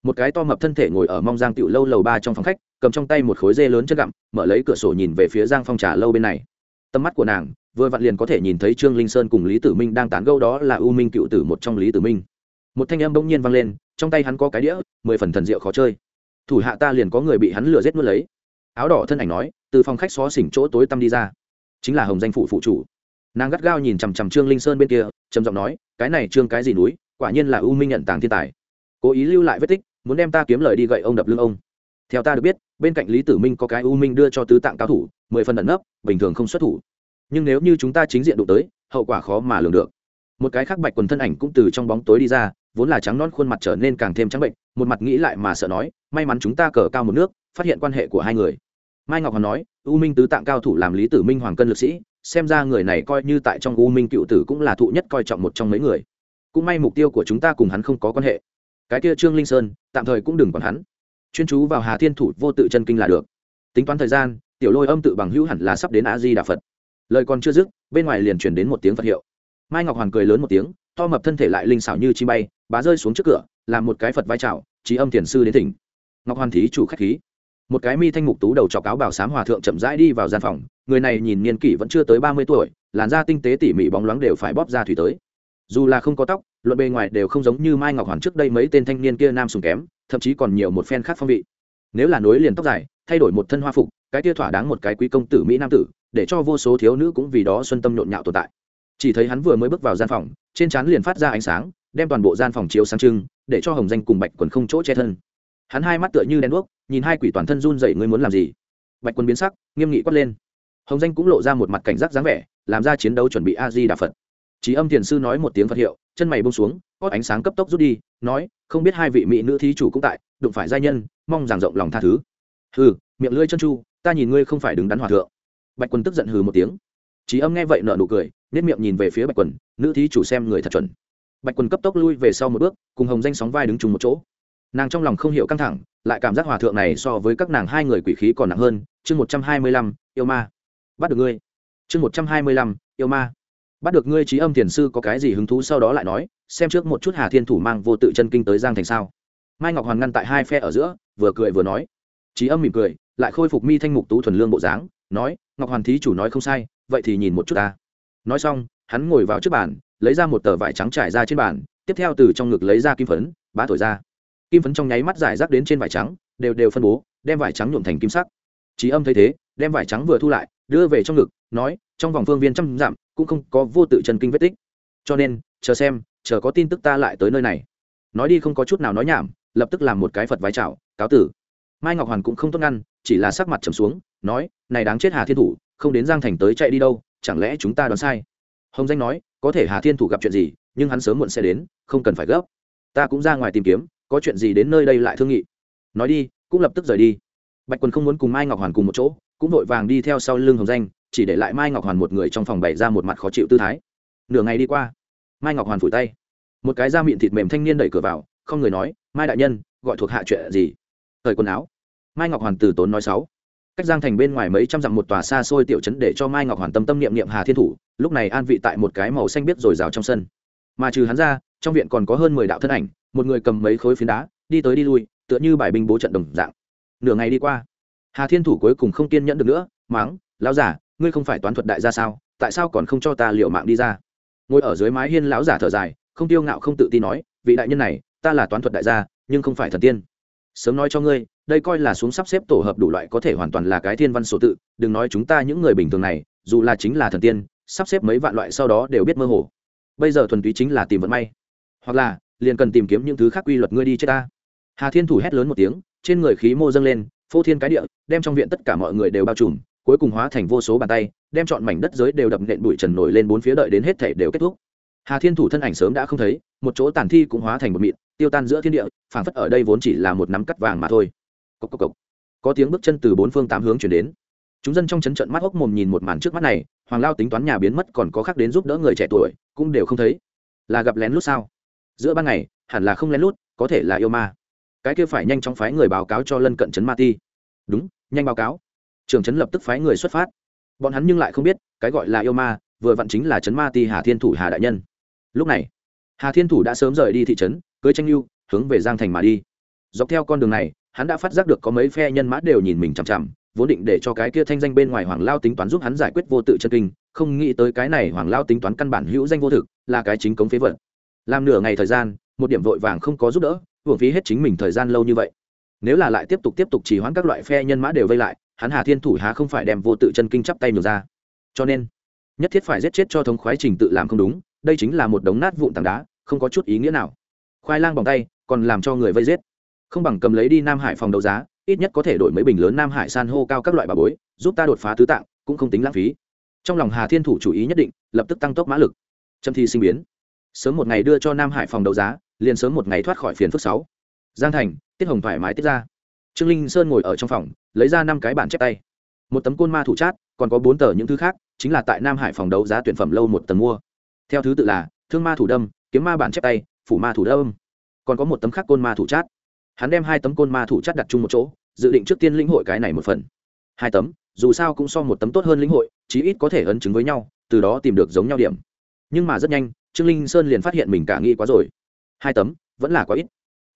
một cái to mập thân thể ngồi ở mong giang tiểu lâu lầu ba trong phòng khách, cầm trong tay một khối dê lớn chất gặm, mở lấy cửa sổ nhìn về phía giang phong trà lâu bên này. Tầm mắt của nàng, vừa vặn liền có thể nhìn thấy trương linh sơn cùng lý tử minh đang tán gâu đó là u minh cựu tử một trong lý tử minh. Một thanh âm bỗng nhiên vang lên, trong tay hắn có cái đĩa, mười phần thần rượu khó chơi. Thủ hạ ta liền có người bị hắn lừa giết mất lấy. Áo đỏ thân ảnh nói, từ phòng khách xó xỉnh chỗ tối tăm đi ra. Chính là hồng danh phụ phụ chủ. Nàng gắt gao nhìn chằm chằm trương linh sơn bên kia, trầm giọng nói, cái này trương cái gì núi, quả nhiên là u minh nhận tàng thiên tài. Cố ý lưu lại vết tích muốn đem ta kiếm lời đi gậy ông đập lưng ông. Theo ta được biết, bên cạnh lý tử minh có cái u minh đưa cho tứ tạng cao thủ, mười phần ẩn nấp, bình thường không xuất thủ. Nhưng nếu như chúng ta chính diện đụng tới, hậu quả khó mà lường được. Một cái khác bạch quần thân ảnh cũng từ trong bóng tối đi ra, vốn là trắng non khuôn mặt trở nên càng thêm trắng bệnh, một mặt nghĩ lại mà sợ nói, may mắn chúng ta cờ cao một nước, phát hiện quan hệ của hai người. Mai ngọc hoàn nói, u minh tứ tạng cao thủ làm lý tử minh hoàng cân lực sĩ, xem ra người này coi như tại trong u minh cựu tử cũng là thụ nhất coi trọng một trong mấy người. Cũng may mục tiêu của chúng ta cùng hắn không có quan hệ cái kia trương linh sơn tạm thời cũng đừng còn hắn chuyên chú vào hà thiên thủ vô tự chân kinh là được tính toán thời gian tiểu lôi âm tự bằng hữu hẳn là sắp đến a di đà phật lời còn chưa dứt bên ngoài liền chuyển đến một tiếng phật hiệu mai ngọc hoàn cười lớn một tiếng to mập thân thể lại linh xảo như chi bay bá rơi xuống trước cửa làm một cái phật vai trào trí âm thiền sư đến thỉnh ngọc hoàn thí chủ khách khí một cái mi thanh mục tú đầu trọc cáo bảo sám hòa thượng chậm rãi đi vào gian phòng người này nhìn niên kỷ vẫn chưa tới ba mươi tuổi làn da tinh tế tỉ mỉ bóng loáng đều phải bóp ra thủy tới dù là không có tóc, luận bề ngoài đều không giống như mai ngọc hoàn trước đây mấy tên thanh niên kia nam sùng kém, thậm chí còn nhiều một phen khác phong vị. Nếu là nối liền tóc dài, thay đổi một thân hoa phục, cái kia thỏa đáng một cái quý công tử mỹ nam tử, để cho vô số thiếu nữ cũng vì đó xuân tâm nhộn nhạo tồn tại. Chỉ thấy hắn vừa mới bước vào gian phòng, trên trán liền phát ra ánh sáng, đem toàn bộ gian phòng chiếu sáng trưng, để cho hồng danh cùng bạch quần không chỗ che thân. Hắn hai mắt tựa như đen đuốc, nhìn hai quỷ toàn thân run dậy ngươi muốn làm gì? Bạch quần biến sắc, nghiêm nghị quát lên. Hồng danh cũng lộ ra một mặt cảnh giác dáng vẻ, làm ra chiến đấu chuẩn bị a di đà phật. Chí âm thiền sư nói một tiếng phật hiệu chân mày buông xuống có ánh sáng cấp tốc rút đi nói không biết hai vị mỹ nữ thí chủ cũng tại đụng phải giai nhân mong rằng rộng lòng tha thứ. Hừ miệng lưỡi chân chu ta nhìn ngươi không phải đứng đắn hòa thượng. Bạch quân tức giận hừ một tiếng. Chí âm nghe vậy nở nụ cười nét miệng nhìn về phía bạch Quân, nữ thí chủ xem người thật chuẩn. Bạch Quân cấp tốc lui về sau một bước cùng hồng danh sóng vai đứng chung một chỗ. Nàng trong lòng không hiểu căng thẳng lại cảm giác hòa thượng này so với các nàng hai người quỷ khí còn nặng hơn. Chương một trăm hai mươi lăm yêu ma. Bắt được ngươi. Chương một trăm hai mươi lăm yêu ma bắt được ngươi trí âm thiền sư có cái gì hứng thú sau đó lại nói, xem trước một chút hà thiên thủ mang vô tự chân kinh tới giang thành sao. Mai ngọc hoàn ngăn tại hai phe ở giữa, vừa cười vừa nói. Trí âm mỉm cười, lại khôi phục mi thanh mục tú thuần lương bộ dáng, nói, ngọc hoàn thí chủ nói không sai, vậy thì nhìn một chút ta. Nói xong, hắn ngồi vào trước bàn, lấy ra một tờ vải trắng trải ra trên bàn, tiếp theo từ trong ngực lấy ra kim phấn, bá thổi ra. Kim phấn trong nháy mắt giải rác đến trên vải trắng, đều đều phân bố, đem vải trắng nhuộm thành kim sắc. Trí âm thấy thế, đem vải trắng vừa thu lại, đưa về trong ngực, nói, trong vòng phương viên trăm dặm cũng không có vô tự chân kinh vết tích. Cho nên, chờ xem, chờ có tin tức ta lại tới nơi này. Nói đi không có chút nào nói nhảm, lập tức làm một cái phật vái chào, cáo tử. Mai ngọc hoàn cũng không tốt ngăn, chỉ là sắc mặt trầm xuống, nói, này đáng chết hà thiên thủ, không đến giang thành tới chạy đi đâu, chẳng lẽ chúng ta đoán sai? Hồng danh nói, có thể hà thiên thủ gặp chuyện gì, nhưng hắn sớm muộn sẽ đến, không cần phải gấp. Ta cũng ra ngoài tìm kiếm, có chuyện gì đến nơi đây lại thương nghị. Nói đi, cũng lập tức rời đi. Bạch quân không muốn cùng mai ngọc hoàn cùng một chỗ, cũng vội vàng đi theo sau lưng hồng danh chỉ để lại mai ngọc hoàn một người trong phòng bày ra một mặt khó chịu tư thái. Nửa ngày đi qua, mai ngọc hoàn phủi tay. Một cái da miệng thịt mềm thanh niên đẩy cửa vào, không người nói, mai đại nhân, gọi thuộc hạ chuyện gì? Thời quần áo. Mai ngọc hoàn từ tốn nói sáu. Cách giang thành bên ngoài mấy trăm dặm một tòa xa xôi tiểu trấn để cho mai ngọc hoàn tâm tâm niệm niệm hà thiên thủ, lúc này an vị tại một cái màu xanh biết rồi rào trong sân. Mà trừ hắn ra, trong viện còn có hơn mười đạo thân ảnh, một người cầm mấy khối phiến đá, đi tới đi lui, tựa như bài binh bố trận đồng dạng. Nửa ngày đi qua, hà thiên thủ cuối cùng không kiên nhẫn được nữa máng lão giả ngươi không phải toán thuật đại gia sao? Tại sao còn không cho ta liệu mạng đi ra? Ngồi ở dưới mái hiên lão giả thở dài, không tiêu ngạo không tự tin nói, vị đại nhân này, ta là toán thuật đại gia, nhưng không phải thần tiên. Sớm nói cho ngươi, đây coi là xuống sắp xếp tổ hợp đủ loại có thể hoàn toàn là cái thiên văn số tự, đừng nói chúng ta những người bình thường này, dù là chính là thần tiên, sắp xếp mấy vạn loại sau đó đều biết mơ hồ. Bây giờ thuần túy chính là tìm vận may. Hoặc là, liền cần tìm kiếm những thứ khác quy luật ngươi đi chết ta. Hà thiên thủ hét lớn một tiếng, trên người khí mô dâng lên, phô thiên cái địa, đem trong viện tất cả mọi người đều bao trùm cuối cùng hóa thành vô số bàn tay, đem chọn mảnh đất giới đều đập nện bụi trần nổi lên bốn phía đợi đến hết thể đều kết thúc. Hà thiên thủ thân ảnh sớm đã không thấy, một chỗ tàn thi cũng hóa thành một mịn, tiêu tan giữa thiên địa, phảng phất ở đây vốn chỉ là một nắm cắt vàng mà thôi. Cốc cốc cốc. có tiếng bước chân từ bốn phương tám hướng chuyển đến. Chúng dân trong chấn trận mắt hốc mồm nhìn một màn trước mắt này, hoàng lao tính toán nhà biến mất còn có khác đến giúp đỡ người trẻ tuổi, cũng đều không thấy. Là gặp lén lút sao? Giữa ban ngày, hẳn là không lén lút, có thể là yêu ma. Cái kia phải nhanh chóng phái người báo cáo cho lân cận trấn ma ti. Đúng, nhanh báo cáo trưởng trấn lập tức phái người xuất phát. Bọn hắn nhưng lại không biết, cái gọi là yêu ma, vừa vặn chính là trấn ma ti hà thiên thủ hà đại nhân. Lúc này, hà thiên thủ đã sớm rời đi thị trấn, cưới tranh lưu hướng về giang thành mà đi. Dọc theo con đường này, hắn đã phát giác được có mấy phe nhân mã đều nhìn mình chằm chằm, vốn định để cho cái kia thanh danh bên ngoài hoàng lao tính toán giúp hắn giải quyết vô tự chân kinh, không nghĩ tới cái này hoàng lao tính toán căn bản hữu danh vô thực, là cái chính cống phế vật. Làm nửa ngày thời gian, một điểm vội vàng không có giúp đỡ, hưởng phí hết chính mình thời gian lâu như vậy. Nếu là lại tiếp tục tiếp tục chỉ hoãn các loại phe nhân mã đều vây lại hắn hà thiên thủ há không phải đem vô tự chân kinh chắp tay nhường ra. Cho nên, nhất thiết phải giết chết cho thống khoái trình tự làm không đúng, đây chính là một đống nát vụn tảng đá, không có chút ý nghĩa nào. Khoai lang bằng tay, còn làm cho người vây giết. Không bằng cầm lấy đi nam hải phòng đấu giá, ít nhất có thể đổi mấy bình lớn nam hải san hô cao các loại bà bối, giúp ta đột phá tứ tạng, cũng không tính lãng phí. Trong lòng hà thiên thủ chủ ý nhất định, lập tức tăng tốc mã lực. Trâm thi sinh biến. Sớm một ngày đưa cho nam hải phòng đấu giá, liền sớm một ngày thoát khỏi phiền phức sáu. Giang thành, tiết hồng thoải mái tiết ra. Trương linh sơn ngồi ở trong phòng lấy ra năm cái bản chép tay. Một tấm côn ma thủ chát, còn có bốn tờ những thứ khác, chính là tại nam hải phòng đấu giá tuyển phẩm lâu một tầng mua. Theo thứ tự là, thương ma thủ đâm, kiếm ma bản chép tay, phủ ma thủ đâm. Còn có một tấm khác côn ma thủ chát. Hắn đem hai tấm côn ma thủ chát đặt chung một chỗ, dự định trước tiên lĩnh hội cái này một phần. Hai tấm, dù sao cũng so một tấm tốt hơn lĩnh hội, chí ít có thể ấn chứng với nhau, từ đó tìm được giống nhau điểm. Nhưng mà rất nhanh, trương linh sơn liền phát hiện mình cả nghĩ quá rồi. Hai tấm, vẫn là quá ít.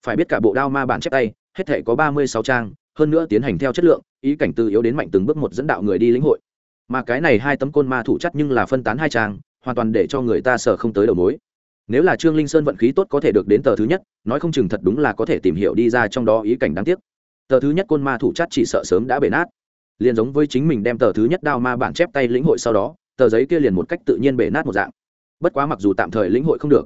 Phải biết cả bộ đao ma bản chép tay, hết thể có ba mươi sáu trang hơn nữa tiến hành theo chất lượng, ý cảnh từ yếu đến mạnh từng bước một dẫn đạo người đi lĩnh hội. Mà cái này hai tấm côn ma thủ chất nhưng là phân tán hai trang, hoàn toàn để cho người ta sợ không tới đầu mối. Nếu là trương linh sơn vận khí tốt có thể được đến tờ thứ nhất, nói không chừng thật đúng là có thể tìm hiểu đi ra trong đó ý cảnh đáng tiếc. Tờ thứ nhất côn ma thủ chất chỉ sợ sớm đã bể nát. Liền giống với chính mình đem tờ thứ nhất đao ma bản chép tay lĩnh hội sau đó, tờ giấy kia liền một cách tự nhiên bể nát một dạng. Bất quá mặc dù tạm thời lĩnh hội không được,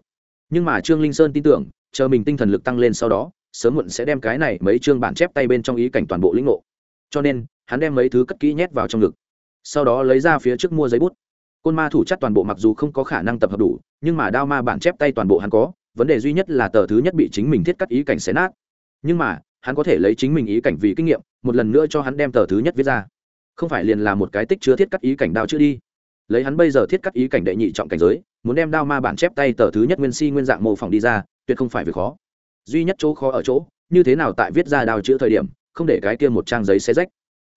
nhưng mà trương linh sơn tin tưởng, chờ mình tinh thần lực tăng lên sau đó sớm muộn sẽ đem cái này mấy chương bản chép tay bên trong ý cảnh toàn bộ lĩnh ngộ. Cho nên, hắn đem mấy thứ cất kỹ nhét vào trong ngực. Sau đó lấy ra phía trước mua giấy bút. Côn ma thủ chất toàn bộ mặc dù không có khả năng tập hợp đủ, nhưng mà đao ma bản chép tay toàn bộ hắn có, vấn đề duy nhất là tờ thứ nhất bị chính mình thiết cắt ý cảnh xé nát. Nhưng mà, hắn có thể lấy chính mình ý cảnh vì kinh nghiệm, một lần nữa cho hắn đem tờ thứ nhất viết ra. Không phải liền là một cái tích chứa thiết cắt ý cảnh đao chữ đi. Lấy hắn bây giờ thiết cắt ý cảnh đệ nhị trọng cảnh giới, muốn đem đao ma bản chép tay tờ thứ nhất nguyên si nguyên dạng mô phỏng đi ra, tuyệt không phải việc khó duy nhất chỗ khó ở chỗ, như thế nào tại viết ra đao chữ thời điểm, không để cái kia một trang giấy xé rách.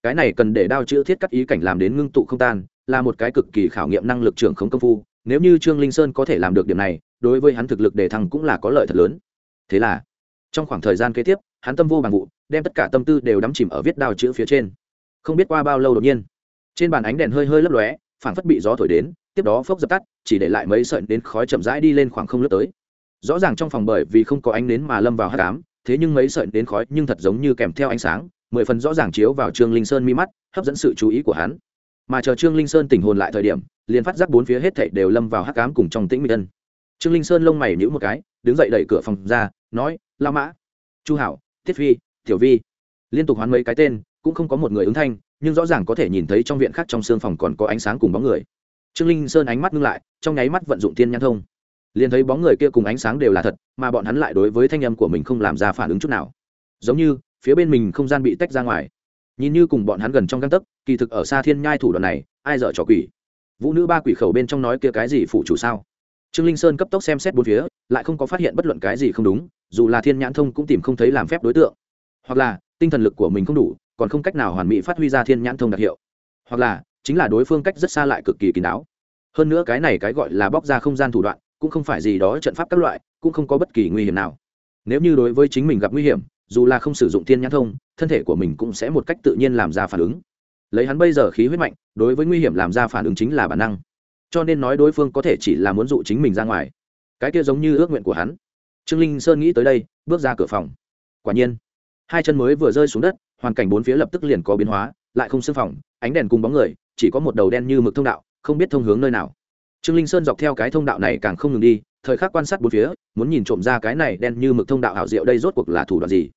Cái này cần để đao chữ thiết cắt ý cảnh làm đến ngưng tụ không tan, là một cái cực kỳ khảo nghiệm năng lực trưởng không công phu, nếu như trương linh sơn có thể làm được điểm này, đối với hắn thực lực đề thăng cũng là có lợi thật lớn. Thế là, trong khoảng thời gian kế tiếp, hắn tâm vô bằng vụ, đem tất cả tâm tư đều đắm chìm ở viết đao chữ phía trên. Không biết qua bao lâu đột nhiên, trên bàn ánh đèn hơi hơi lấp lóe, phảng phất bị gió thổi đến, tiếp đó phốc dập tắt, chỉ để lại mấy sợi đến khói chậm rãi đi lên khoảng không lướt tới rõ ràng trong phòng bởi vì không có ánh nến mà lâm vào hát cám thế nhưng mấy sợi đến khói nhưng thật giống như kèm theo ánh sáng, mười phần rõ ràng chiếu vào trương linh sơn mi mắt, hấp dẫn sự chú ý của hắn. Mà chờ trương linh sơn tỉnh hồn lại thời điểm, liền phát giác bốn phía hết thảy đều lâm vào hắc cám cùng trong tĩnh mịch ân. Trương linh sơn lông mày nhíu một cái, đứng dậy đẩy cửa phòng ra, nói, la mã, chu hảo, thiết phi, tiểu vi. Liên tục hoán mấy cái tên, cũng không có một người ứng thanh, nhưng rõ ràng có thể nhìn thấy trong viện khác trong xương phòng còn có ánh sáng cùng bóng người. Trương linh sơn ánh mắt ngưng lại, trong nháy mắt vận dụng tiên nhãn thông liền thấy bóng người kia cùng ánh sáng đều là thật, mà bọn hắn lại đối với thanh âm của mình không làm ra phản ứng chút nào. Giống như, phía bên mình không gian bị tách ra ngoài. Nhìn như cùng bọn hắn gần trong găng tấc, kỳ thực ở xa thiên nhai thủ đoạn này, ai dở trò quỷ? Vũ nữ ba quỷ khẩu bên trong nói kia cái gì phụ chủ sao? Trương linh sơn cấp tốc xem xét bốn phía, lại không có phát hiện bất luận cái gì không đúng, dù là thiên nhãn thông cũng tìm không thấy làm phép đối tượng. Hoặc là, tinh thần lực của mình không đủ, còn không cách nào hoàn mỹ phát huy ra thiên nhãn thông đặc hiệu. Hoặc là, chính là đối phương cách rất xa lại cực kỳ kín đáo. Hơn nữa cái này cái gọi là bóc ra không gian thủ đoạn cũng không phải gì đó trận pháp các loại, cũng không có bất kỳ nguy hiểm nào. Nếu như đối với chính mình gặp nguy hiểm, dù là không sử dụng thiên nhãn thông, thân thể của mình cũng sẽ một cách tự nhiên làm ra phản ứng. Lấy hắn bây giờ khí huyết mạnh, đối với nguy hiểm làm ra phản ứng chính là bản năng. Cho nên nói đối phương có thể chỉ là muốn dụ chính mình ra ngoài. Cái kia giống như ước nguyện của hắn. Trương linh sơn nghĩ tới đây, bước ra cửa phòng. Quả nhiên, hai chân mới vừa rơi xuống đất, hoàn cảnh bốn phía lập tức liền có biến hóa, lại không xưng phòng, ánh đèn cùng bóng người, chỉ có một đầu đen như mực thông đạo, không biết thông hướng nơi nào trương linh sơn dọc theo cái thông đạo này càng không ngừng đi, thời khắc quan sát bốn phía, muốn nhìn trộm ra cái này đen như mực thông đạo hảo diệu đây rốt cuộc là thủ đoạn gì.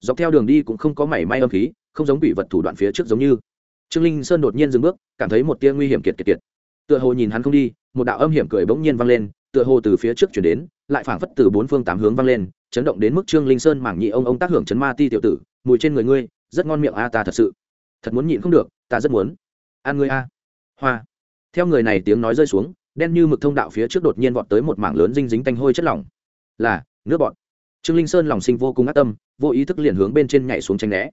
Dọc theo đường đi cũng không có mảy may âm khí, không giống bị vật thủ đoạn phía trước giống như. Trương linh sơn đột nhiên dừng bước, cảm thấy một tia nguy hiểm kiệt kiệt kiệt. Tựa hồ nhìn hắn không đi, một đạo âm hiểm cười bỗng nhiên vang lên, tựa hồ từ phía trước chuyển đến, lại phảng phất từ bốn phương tám hướng vang lên, chấn động đến mức trương linh sơn mảng nhị ông ông tác hưởng chấn ma ti tiểu tử, mùi trên người ngươi, rất ngon miệng a ta thật sự. Thật muốn nhịn không được, ta rất muốn. Ăn ngươi a. Hoa. Theo người này tiếng nói rơi xuống đen như mực thông đạo phía trước đột nhiên vọt tới một mảng lớn dinh dính tanh hôi chất lỏng. Là, nước bọn trương linh sơn lòng sinh vô cùng ác tâm, vô ý thức liền hướng bên trên nhảy xuống tranh né.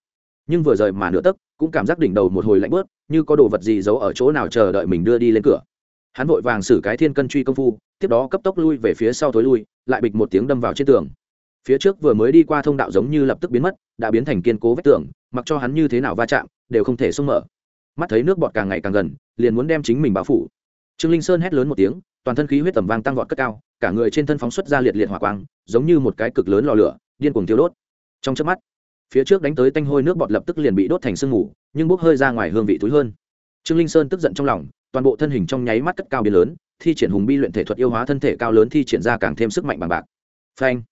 Nhưng vừa rời mà nửa tấc, cũng cảm giác đỉnh đầu một hồi lạnh bớt, như có đồ vật gì giấu ở chỗ nào chờ đợi mình đưa đi lên cửa. Hắn vội vàng xử cái thiên cân truy công phu, tiếp đó cấp tốc lui về phía sau thối lui, lại bịch một tiếng đâm vào trên tường. Phía trước vừa mới đi qua thông đạo giống như lập tức biến mất, đã biến thành kiên cố vách tường, mặc cho hắn như thế nào va chạm, đều không thể xông mở. Mắt thấy nước bọt càng ngày càng gần, liền muốn đem chính mình bao phủ trương linh sơn hét lớn một tiếng, toàn thân khí huyết tầm vang tăng vọt cất cao, cả người trên thân phóng xuất ra liệt liệt hỏa quang, giống như một cái cực lớn lò lửa, điên cuồng tiêu đốt. Trong chớp mắt, phía trước đánh tới tanh hôi nước bọt lập tức liền bị đốt thành sương mù, nhưng bốc hơi ra ngoài hương vị túi hơn. Trương linh sơn tức giận trong lòng, toàn bộ thân hình trong nháy mắt cất cao biến lớn, thi triển hùng bi luyện thể thuật yêu hóa thân thể cao lớn thi triển ra càng thêm sức mạnh bằng bạc. Phanh!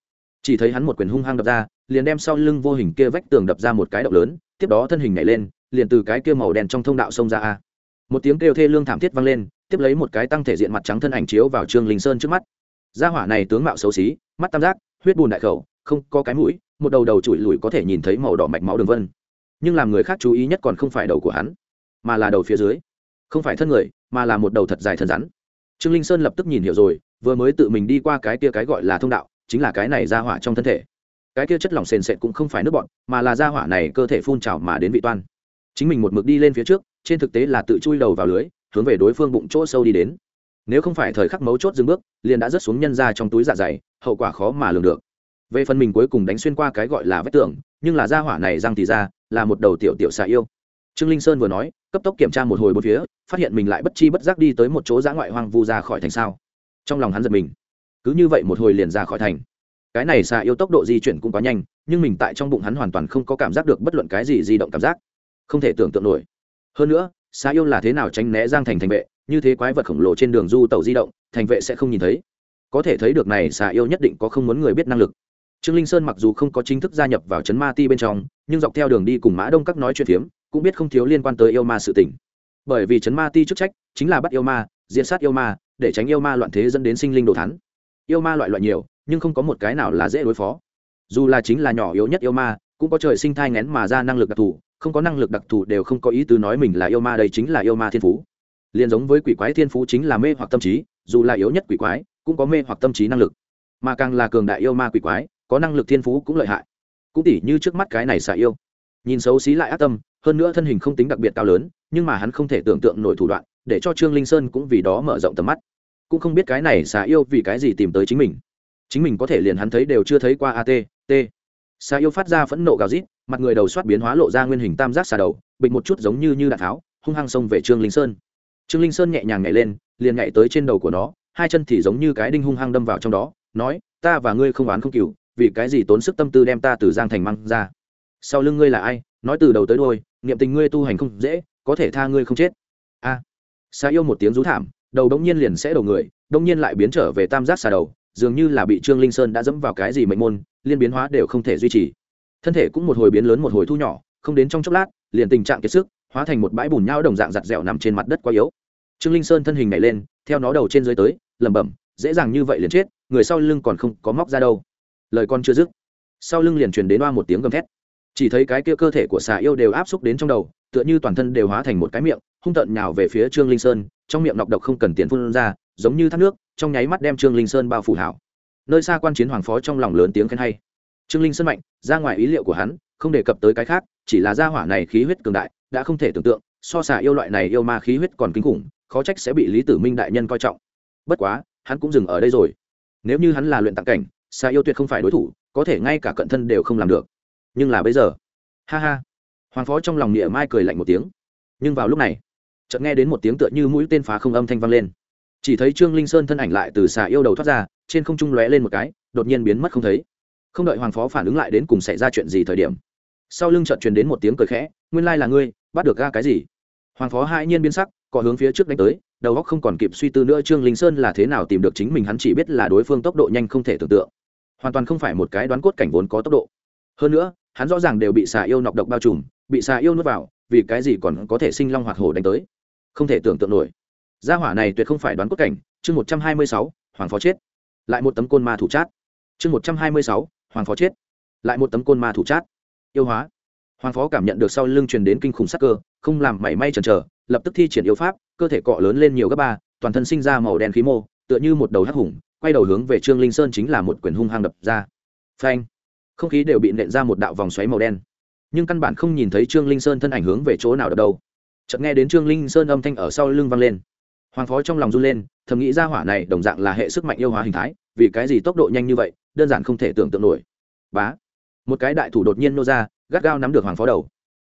Chỉ thấy hắn một quyền hung hăng đập ra, liền đem sau lưng vô hình kia vách tường đập ra một cái động lớn, tiếp đó thân hình nhảy lên, liền từ cái kia màu đen trong thông đạo xông ra a. Một tiếng kêu thê lương thảm thiết vang lên tiếp lấy một cái tăng thể diện mặt trắng thân ảnh chiếu vào trương linh sơn trước mắt. Gia hỏa này tướng mạo xấu xí, mắt tam giác, huyết bùn đại khẩu, không có cái mũi, một đầu đầu trụi lùi có thể nhìn thấy màu đỏ mạch máu đường vân. Nhưng làm người khác chú ý nhất còn không phải đầu của hắn, mà là đầu phía dưới. Không phải thân người, mà là một đầu thật dài thân rắn. Trương linh sơn lập tức nhìn hiểu rồi, vừa mới tự mình đi qua cái kia cái gọi là thông đạo, chính là cái này ra hỏa trong thân thể. Cái kia chất lỏng sền sệt cũng không phải nước bọn, mà là ra hỏa này cơ thể phun trào mà đến vị toan. Chính mình một mực đi lên phía trước, trên thực tế là tự chui đầu vào lưới hướng về đối phương bụng chỗ sâu đi đến. Nếu không phải thời khắc mấu chốt dừng bước, liền đã rớt xuống nhân ra trong túi dạ dày, hậu quả khó mà lường được. Về phần mình cuối cùng đánh xuyên qua cái gọi là vách tường, nhưng là ra hỏa này răng thì ra, là một đầu tiểu tiểu xà yêu. Trương linh sơn vừa nói, cấp tốc kiểm tra một hồi bốn phía, phát hiện mình lại bất chi bất giác đi tới một chỗ giã ngoại hoang vu ra khỏi thành sao. Trong lòng hắn giật mình. Cứ như vậy một hồi liền ra khỏi thành. Cái này xà yêu tốc độ di chuyển cũng quá nhanh, nhưng mình tại trong bụng hắn hoàn toàn không có cảm giác được bất luận cái gì di động cảm giác. Không thể tưởng tượng nổi. Hơn nữa xạ yêu là thế nào tránh né giang thành thành vệ? Như thế quái vật khổng lồ trên đường du tàu di động, thành vệ sẽ không nhìn thấy. Có thể thấy được này xạ yêu nhất định có không muốn người biết năng lực. Trương linh sơn mặc dù không có chính thức gia nhập vào trấn ma ti bên trong, nhưng dọc theo đường đi cùng mã đông các nói chuyện phiếm, cũng biết không thiếu liên quan tới yêu ma sự tình. Bởi vì trấn ma ti chức trách chính là bắt yêu ma diễn sát yêu ma, để tránh yêu ma loạn thế dẫn đến sinh linh đồ thắn yêu ma loại loại nhiều, nhưng không có một cái nào là dễ đối phó. Dù là chính là nhỏ yếu nhất yêu ma, cũng có trời sinh thai ngén mà ra năng lực đặc thù không có năng lực đặc thù đều không có ý tứ nói mình là yêu ma đây chính là yêu ma thiên phú. Liền giống với quỷ quái thiên phú chính là mê hoặc tâm trí, dù là yếu nhất quỷ quái, cũng có mê hoặc tâm trí năng lực. Mà càng là cường đại yêu ma quỷ quái, có năng lực thiên phú cũng lợi hại. Cũng tỉ như trước mắt cái này xả yêu. Nhìn xấu xí lại ác tâm, hơn nữa thân hình không tính đặc biệt cao lớn, nhưng mà hắn không thể tưởng tượng nổi thủ đoạn, để cho trương linh sơn cũng vì đó mở rộng tầm mắt. Cũng không biết cái này xà yêu vì cái gì tìm tới chính mình. Chính mình có thể liền hắn thấy đều chưa thấy qua at t. Xà yêu phát ra phẫn nộ gào rít mặt người đầu soát biến hóa lộ ra nguyên hình tam giác xà đầu bịch một chút giống như như đạn tháo hung hăng xông về trương linh sơn. Trương linh sơn nhẹ nhàng nhảy lên liền nhảy tới trên đầu của nó hai chân thì giống như cái đinh hung hăng đâm vào trong đó nói ta và ngươi không oán không cừu vì cái gì tốn sức tâm tư đem ta từ giang thành măng ra? Sau lưng ngươi là ai? Nói từ đầu tới đôi niệm tình ngươi tu hành không dễ có thể tha ngươi không chết. A. À, yêu một tiếng rú thảm đầu đống nhiên liền sẽ đầu người đống nhiên lại biến trở về tam giác xà đầu dường như là bị trương linh sơn đã dẫm vào cái gì mệnh môn liên biến hóa đều không thể duy trì thân thể cũng một hồi biến lớn một hồi thu nhỏ, không đến trong chốc lát, liền tình trạng kiệt sức, hóa thành một bãi bùn nhau đồng dạng giặt dẻo nằm trên mặt đất quá yếu. Trương linh sơn thân hình nhảy lên, theo nó đầu trên dưới tới, lẩm bẩm, dễ dàng như vậy liền chết, người sau lưng còn không có móc ra đâu. Lời con chưa dứt, sau lưng liền truyền đến oa một tiếng gầm thét. Chỉ thấy cái kia cơ thể của xà yêu đều áp xúc đến trong đầu, tựa như toàn thân đều hóa thành một cái miệng, hung tợn nhào về phía trương linh sơn, trong miệng nọc độc không cần tiền phun ra, giống như thác nước, trong nháy mắt đem trương linh sơn bao phủ hảo. Nơi xa quan chiến hoàng phó trong lòng lớn tiếng khen hay. Trương linh sơn mạnh ra ngoài ý liệu của hắn, không đề cập tới cái khác, chỉ là gia hỏa này khí huyết cường đại, đã không thể tưởng tượng, so xả yêu loại này yêu ma khí huyết còn kinh khủng, khó trách sẽ bị lý tử minh đại nhân coi trọng. Bất quá, hắn cũng dừng ở đây rồi. Nếu như hắn là luyện tặng cảnh xà yêu tuyệt không phải đối thủ, có thể ngay cả cận thân đều không làm được. Nhưng là bây giờ, ha ha. Hoàng phó trong lòng nghĩa mai cười lạnh một tiếng. Nhưng vào lúc này, chợt nghe đến một tiếng tựa như mũi tên phá không âm thanh vang lên. Chỉ thấy trương linh sơn thân ảnh lại từ xà yêu đầu thoát ra, trên không trung lóe lên một cái, đột nhiên biến mất không thấy không đợi hoàng phó phản ứng lại đến cùng xảy ra chuyện gì thời điểm, sau lưng chợt truyền đến một tiếng cười khẽ, nguyên lai là ngươi, bắt được ga cái gì? Hoàng phó hai nhiên biến sắc có hướng phía trước đánh tới, đầu óc không còn kịp suy tư nữa trương linh sơn là thế nào tìm được chính mình hắn chỉ biết là đối phương tốc độ nhanh không thể tưởng tượng. Hoàn toàn không phải một cái đoán cốt cảnh vốn có tốc độ. Hơn nữa, hắn rõ ràng đều bị xà yêu nọc độc bao trùm, bị xà yêu nuốt vào, vì cái gì còn có thể sinh long hoạt hổ đánh tới? Không thể tưởng tượng nổi. Gia hỏa này tuyệt không phải đoán cốt cảnh. Chương một trăm hai mươi sáu, hoàng phó chết. Lại một tấm côn ma thủ chát. Chương một trăm hai mươi sáu hoàng phó chết. Lại một tấm côn ma thủ chát. Yêu hóa. Hoàng phó cảm nhận được sau lưng truyền đến kinh khủng sắc cơ, không làm mảy may chần chờ, lập tức thi triển yêu pháp, cơ thể cọ lớn lên nhiều gấp ba, toàn thân sinh ra màu đen khí mô, tựa như một đầu hắc hùng, quay đầu hướng về trương linh sơn chính là một quyền hung hăng đập ra. Phanh. Không khí đều bị nện ra một đạo vòng xoáy màu đen. Nhưng căn bản không nhìn thấy trương linh sơn thân ảnh hướng về chỗ nào đập đâu chợt nghe đến trương linh sơn âm thanh ở sau lưng vang lên. Hoàng phó trong lòng run lên, thầm nghĩ ra hỏa này đồng dạng là hệ sức mạnh yêu hóa hình thái, vì cái gì tốc độ nhanh như vậy đơn giản không thể tưởng tượng nổi. Bá. Một cái đại thủ đột nhiên nô ra, gắt gao nắm được hoàng phó đầu.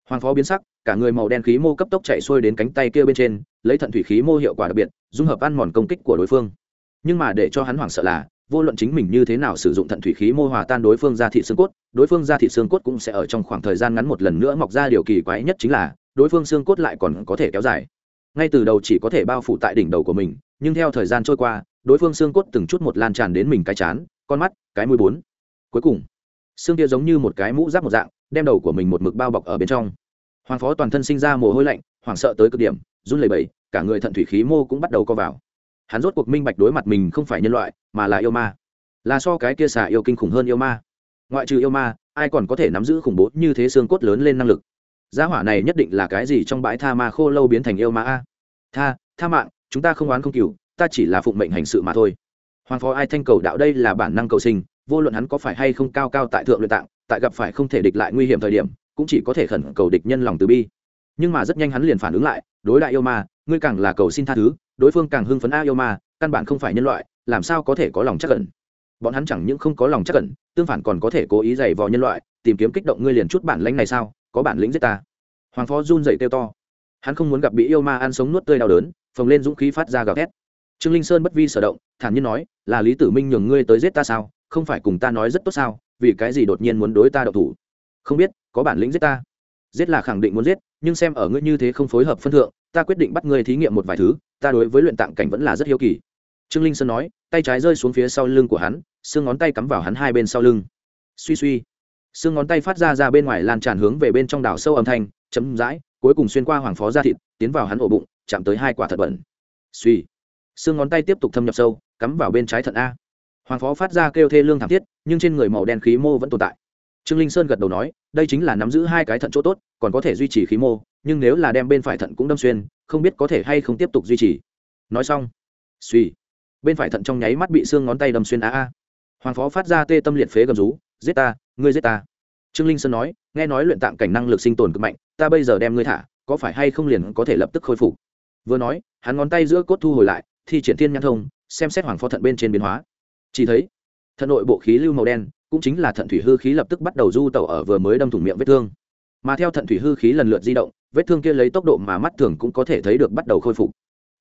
Hoàng phó biến sắc, cả người màu đen khí mô cấp tốc chạy xuôi đến cánh tay kia bên trên, lấy thận thủy khí mô hiệu quả đặc biệt, dung hợp ăn mòn công kích của đối phương. Nhưng mà để cho hắn hoảng sợ là, vô luận chính mình như thế nào sử dụng thận thủy khí mô hòa tan đối phương ra thị xương cốt, đối phương ra thị xương cốt cũng sẽ ở trong khoảng thời gian ngắn một lần nữa mọc ra điều kỳ quái nhất chính là, đối phương xương cốt lại còn có thể kéo dài. Ngay từ đầu chỉ có thể bao phủ tại đỉnh đầu của mình, nhưng theo thời gian trôi qua, đối phương xương cốt từng chút một lan tràn đến mình cái chán con mắt, cái mũi bốn. Cuối cùng, xương kia giống như một cái mũ giáp một dạng, đem đầu của mình một mực bao bọc ở bên trong. Hoàng phó toàn thân sinh ra mồ hôi lạnh, hoảng sợ tới cực điểm, run lẩy bẩy, cả người thận thủy khí mô cũng bắt đầu co vào. Hắn rốt cuộc minh bạch đối mặt mình không phải nhân loại, mà là yêu ma. Là so cái kia xả yêu kinh khủng hơn yêu ma. Ngoại trừ yêu ma, ai còn có thể nắm giữ khủng bố như thế xương cốt lớn lên năng lực? Gia hỏa này nhất định là cái gì trong bãi tha ma khô lâu biến thành yêu ma a? Tha tha mạng, chúng ta không oán không cừu, ta chỉ là phụng mệnh hành sự mà thôi hoàng phó ai thanh cầu đạo đây là bản năng cầu sinh, vô luận hắn có phải hay không cao cao tại thượng luyện tạng, tại gặp phải không thể địch lại nguy hiểm thời điểm, cũng chỉ có thể khẩn cầu địch nhân lòng từ bi. Nhưng mà rất nhanh hắn liền phản ứng lại, đối đại yêu ma, ngươi càng là cầu xin tha thứ, đối phương càng hưng phấn a yêu ma, căn bản không phải nhân loại, làm sao có thể có lòng chắc cẩn bọn hắn chẳng những không có lòng chắc cẩn tương phản còn có thể cố ý giày vò nhân loại, tìm kiếm kích động ngươi liền chút bản lãnh này sao, có bản lĩnh giết ta. Hoàng phó run dậy kêu to. Hắn không muốn gặp bị yêu ma ăn sống nuốt tươi đau đớn, phồng lên dũng khí phát ra gào thét trương linh sơn bất vi sở động, thản nhiên nói, là lý tử minh nhường ngươi tới giết ta sao? Không phải cùng ta nói rất tốt sao? Vì cái gì đột nhiên muốn đối ta đậu thủ? Không biết, có bản lĩnh giết ta. Giết là khẳng định muốn giết, nhưng xem ở ngươi như thế không phối hợp phân thượng, ta quyết định bắt ngươi thí nghiệm một vài thứ, ta đối với luyện tạng cảnh vẫn là rất hiếu kỳ. Trương linh sơn nói, tay trái rơi xuống phía sau lưng của hắn, xương ngón tay cắm vào hắn hai bên sau lưng. Suy suy, xương ngón tay phát ra ra bên ngoài lan tràn hướng về bên trong đảo sâu âm thanh chấm dãi cuối cùng xuyên qua hoàng phó da thịt, tiến vào hắn ổ bụng, chạm tới hai quả thật bẩn. Suy xương ngón tay tiếp tục thâm nhập sâu, cắm vào bên trái thận a. Hoàng phó phát ra kêu thê lương thảm thiết, nhưng trên người màu đen khí mô vẫn tồn tại. Trương linh sơn gật đầu nói, đây chính là nắm giữ hai cái thận chỗ tốt, còn có thể duy trì khí mô, nhưng nếu là đem bên phải thận cũng đâm xuyên, không biết có thể hay không tiếp tục duy trì. Nói xong, suy, bên phải thận trong nháy mắt bị xương ngón tay đâm xuyên a a. Hoàng phó phát ra tê tâm liệt phế gầm rú, giết ta, ngươi giết ta. Trương linh sơn nói, nghe nói luyện tạng cảnh năng lực sinh tồn cực mạnh, ta bây giờ đem ngươi thả, có phải hay không liền có thể lập tức khôi phục? Vừa nói, hắn ngón tay giữa cốt thu hồi lại thi triển thiên nhãn thông, xem xét hoàng phó thận bên trên biến hóa. Chỉ thấy, thận nội bộ khí lưu màu đen, cũng chính là thận thủy hư khí lập tức bắt đầu du tẩu ở vừa mới đâm thủng miệng vết thương. Mà theo thận thủy hư khí lần lượt di động, vết thương kia lấy tốc độ mà mắt thường cũng có thể thấy được bắt đầu khôi phục.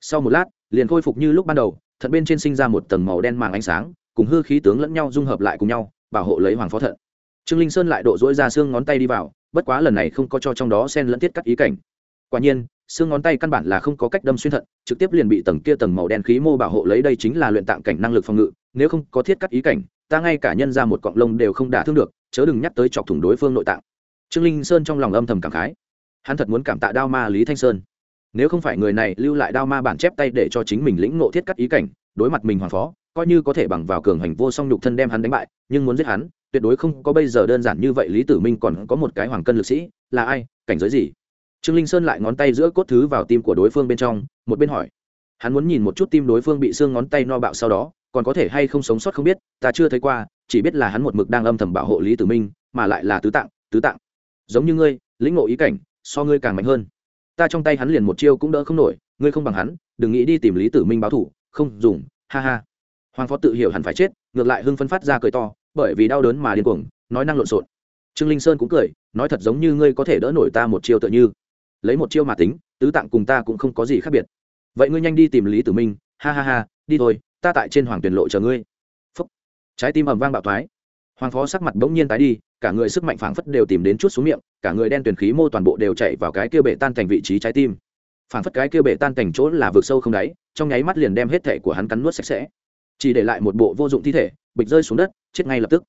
Sau một lát, liền khôi phục như lúc ban đầu, thận bên trên sinh ra một tầng màu đen màng ánh sáng, cùng hư khí tướng lẫn nhau dung hợp lại cùng nhau, bảo hộ lấy hoàng phó thận. Trương linh sơn lại độ dỗi ra xương ngón tay đi vào, bất quá lần này không có cho trong đó sen lẫn tiết cắt ý cảnh. Quả nhiên xương ngón tay căn bản là không có cách đâm xuyên thận, trực tiếp liền bị tầng kia tầng màu đen khí mô bảo hộ lấy đây chính là luyện tạng cảnh năng lực phòng ngự, nếu không có thiết cắt ý cảnh, ta ngay cả nhân ra một cọng lông đều không đả thương được, chớ đừng nhắc tới chọc thủng đối phương nội tạng. Trương linh sơn trong lòng âm thầm cảm khái. Hắn thật muốn cảm tạ đao ma lý thanh sơn. Nếu không phải người này lưu lại đao ma bản chép tay để cho chính mình lĩnh ngộ thiết cắt ý cảnh, đối mặt mình hoàng phó, coi như có thể bằng vào cường hành vô song nhục thân đem hắn đánh bại, nhưng muốn giết hắn, tuyệt đối không có bây giờ đơn giản như vậy lý tử minh còn có một cái hoàng cân lực sĩ, là ai, cảnh giới gì? Trương linh sơn lại ngón tay giữa cốt thứ vào tim của đối phương bên trong, một bên hỏi. Hắn muốn nhìn một chút tim đối phương bị xương ngón tay no bạo sau đó, còn có thể hay không sống sót không biết, ta chưa thấy qua, chỉ biết là hắn một mực đang âm thầm bảo hộ lý tử minh, mà lại là tứ tạng tứ tạng. Giống như ngươi, lĩnh ngộ ý cảnh, so ngươi càng mạnh hơn. Ta trong tay hắn liền một chiêu cũng đỡ không nổi, ngươi không bằng hắn, đừng nghĩ đi tìm lý tử minh báo thủ không dùng, ha ha. Hoàng phó tự hiểu hẳn phải chết, ngược lại hưng Phân phát ra cười to, bởi vì đau đớn mà điên cuồng, nói năng lộn xộn. Trương linh sơn cũng cười, nói thật giống như ngươi có thể đỡ nổi ta một chiêu tựa như lấy một chiêu mà tính, tứ tạng cùng ta cũng không có gì khác biệt. Vậy ngươi nhanh đi tìm lý tử minh, ha ha ha, đi thôi, ta tại trên hoàng tuyển lộ chờ ngươi. Phúc. trái tim ầm vang bạo thoái. Hoàng phó sắc mặt bỗng nhiên tái đi, cả người sức mạnh phảng phất đều tìm đến chút xuống miệng, cả người đen tuyển khí mô toàn bộ đều chạy vào cái kia bể tan thành vị trí trái tim. Phảng phất cái kia bể tan thành chỗ là vực sâu không đáy, trong nháy mắt liền đem hết thể của hắn cắn nuốt sạch sẽ. Chỉ để lại một bộ vô dụng thi thể, bịch rơi xuống đất, chết ngay lập tức.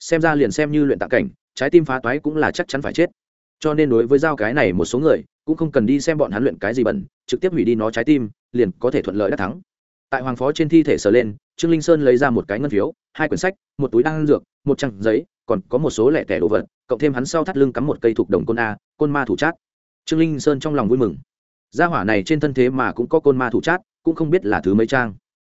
Xem ra liền xem như luyện tạng cảnh, trái tim phá toái cũng là chắc chắn phải chết. Cho nên đối với dao cái này một số người cũng không cần đi xem bọn hắn luyện cái gì bẩn, trực tiếp hủy đi nó trái tim, liền có thể thuận lợi đắc thắng. Tại hoàng phó trên thi thể sờ lên, trương linh sơn lấy ra một cái ngân phiếu, hai quyển sách, một túi đan dược, một trang giấy, còn có một số lẻ tẻ đồ vật, cộng thêm hắn sau thắt lưng cắm một cây thuộc đồng côn a, côn ma thủ chát. Trương linh sơn trong lòng vui mừng. Gia hỏa này trên thân thế mà cũng có côn ma thủ chát, cũng không biết là thứ mấy trang.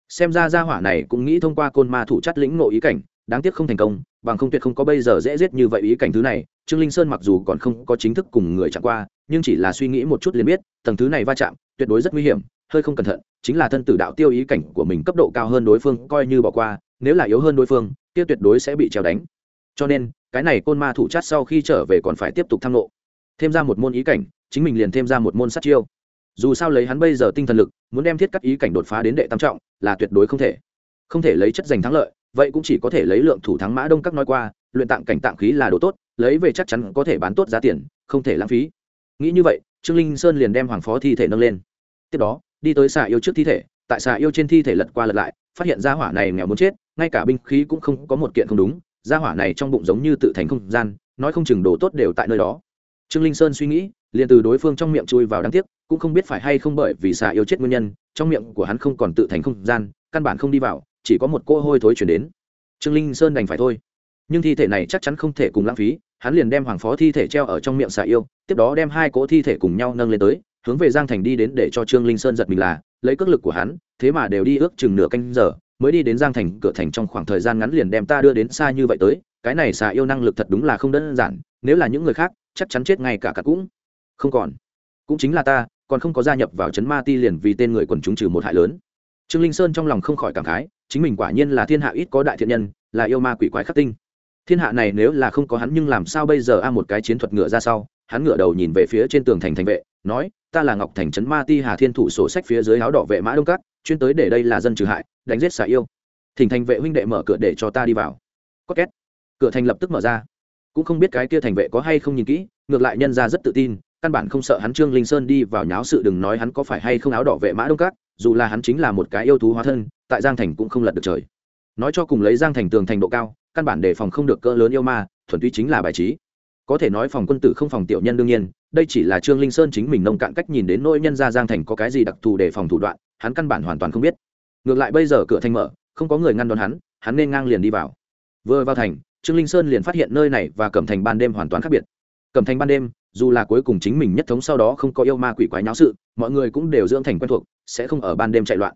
Xem ra gia hỏa này cũng nghĩ thông qua côn ma thủ chát lĩnh ngộ ý cảnh, đáng tiếc không thành công, bằng không tuyệt không có bây giờ dễ giết như vậy ý cảnh thứ này, trương linh sơn mặc dù còn không có chính thức cùng người chạm qua nhưng chỉ là suy nghĩ một chút liền biết, tầng thứ này va chạm, tuyệt đối rất nguy hiểm, hơi không cẩn thận, chính là thân tử đạo tiêu ý cảnh của mình cấp độ cao hơn đối phương, coi như bỏ qua, nếu là yếu hơn đối phương, kia tuyệt đối sẽ bị treo đánh. Cho nên, cái này côn ma thủ chát sau khi trở về còn phải tiếp tục tham lộ thêm ra một môn ý cảnh, chính mình liền thêm ra một môn sát chiêu. Dù sao lấy hắn bây giờ tinh thần lực, muốn đem thiết cắt ý cảnh đột phá đến đệ tam trọng, là tuyệt đối không thể. Không thể lấy chất giành thắng lợi, vậy cũng chỉ có thể lấy lượng thủ thắng mã đông các nói qua, luyện tạng cảnh tạng khí là đồ tốt, lấy về chắc chắn có thể bán tốt giá tiền, không thể lãng phí nghĩ như vậy, trương linh sơn liền đem hoàng phó thi thể nâng lên. Tiếp đó, đi tới xà yêu trước thi thể, tại xà yêu trên thi thể lật qua lật lại, phát hiện ra hỏa này nghèo muốn chết, ngay cả binh khí cũng không có một kiện không đúng, ra hỏa này trong bụng giống như tự thành không gian, nói không chừng đồ tốt đều tại nơi đó. Trương linh sơn suy nghĩ, liền từ đối phương trong miệng chui vào đáng tiếc, cũng không biết phải hay không bởi vì xà yêu chết nguyên nhân, trong miệng của hắn không còn tự thành không gian, căn bản không đi vào, chỉ có một cô hôi thối chuyển đến. Trương linh sơn đành phải thôi. Nhưng thi thể này chắc chắn không thể cùng lãng phí hắn liền đem hoàng phó thi thể treo ở trong miệng xà yêu, tiếp đó đem hai cỗ thi thể cùng nhau nâng lên tới, hướng về giang thành đi đến để cho trương linh sơn giật mình là, lấy cước lực của hắn, thế mà đều đi ước chừng nửa canh giờ, mới đi đến giang thành cửa thành trong khoảng thời gian ngắn liền đem ta đưa đến xa như vậy tới, cái này xà yêu năng lực thật đúng là không đơn giản, nếu là những người khác, chắc chắn chết ngay cả cả cũng không còn. Cũng chính là ta, còn không có gia nhập vào chấn ma ti liền vì tên người quần chúng trừ một hại lớn. Trương linh sơn trong lòng không khỏi cảm khái, chính mình quả nhiên là thiên hạ ít có đại thiện nhân, là yêu ma quỷ quái khắc tinh thiên hạ này nếu là không có hắn nhưng làm sao bây giờ a một cái chiến thuật ngựa ra sau, hắn ngựa đầu nhìn về phía trên tường thành thành vệ, nói, ta là ngọc thành trấn ma ti hà thiên thủ sổ sách phía dưới áo đỏ vệ mã đông cát, chuyên tới để đây là dân trừ hại, đánh giết xả yêu. Thỉnh thành vệ huynh đệ mở cửa để cho ta đi vào. Có két. Cửa thành lập tức mở ra. Cũng không biết cái kia thành vệ có hay không nhìn kỹ, ngược lại nhân ra rất tự tin, căn bản không sợ hắn trương linh sơn đi vào nháo sự đừng nói hắn có phải hay không áo đỏ vệ mã đông cát, dù là hắn chính là một cái yêu thú hóa thân, tại giang thành cũng không lật được trời. Nói cho cùng lấy giang thành tường thành độ cao căn bản đề phòng không được cỡ lớn yêu ma, thuần túy chính là bài trí. Có thể nói phòng quân tử không phòng tiểu nhân đương nhiên, đây chỉ là trương linh sơn chính mình nông cạn cách nhìn đến nỗi nhân gia giang thành có cái gì đặc thù để phòng thủ đoạn, hắn căn bản hoàn toàn không biết. Ngược lại bây giờ cửa thành mở, không có người ngăn đón hắn hắn nên ngang liền đi vào. Vừa vào thành, trương linh sơn liền phát hiện nơi này và cẩm thành ban đêm hoàn toàn khác biệt. Cẩm thành ban đêm, dù là cuối cùng chính mình nhất thống sau đó không có yêu ma quỷ quái nháo sự, mọi người cũng đều dưỡng thành quen thuộc, sẽ không ở ban đêm chạy loạn.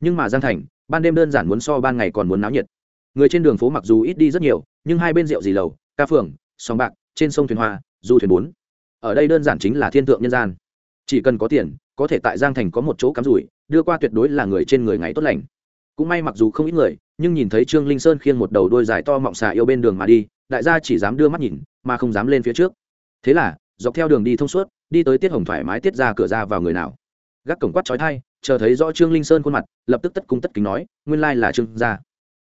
Nhưng mà giang thành, ban đêm đơn giản muốn so ban ngày còn muốn náo nhiệt người trên đường phố mặc dù ít đi rất nhiều, nhưng hai bên rượu dì lầu, ca phường, sòng bạc, trên sông thuyền hoa, du thuyền bốn. Ở đây đơn giản chính là thiên thượng nhân gian. Chỉ cần có tiền, có thể tại giang thành có một chỗ cắm rủi, đưa qua tuyệt đối là người trên người ngày tốt lành. Cũng may mặc dù không ít người, nhưng nhìn thấy trương linh sơn khiêng một đầu đôi dài to mọng xà yêu bên đường mà đi, đại gia chỉ dám đưa mắt nhìn, mà không dám lên phía trước. Thế là, dọc theo đường đi thông suốt, đi tới tiết hồng thoải mái tiết ra cửa ra vào người nào. Gác cổng quát trói thai chờ thấy rõ trương linh sơn khuôn mặt, lập tức tất cung tất kính nói, nguyên lai là trương gia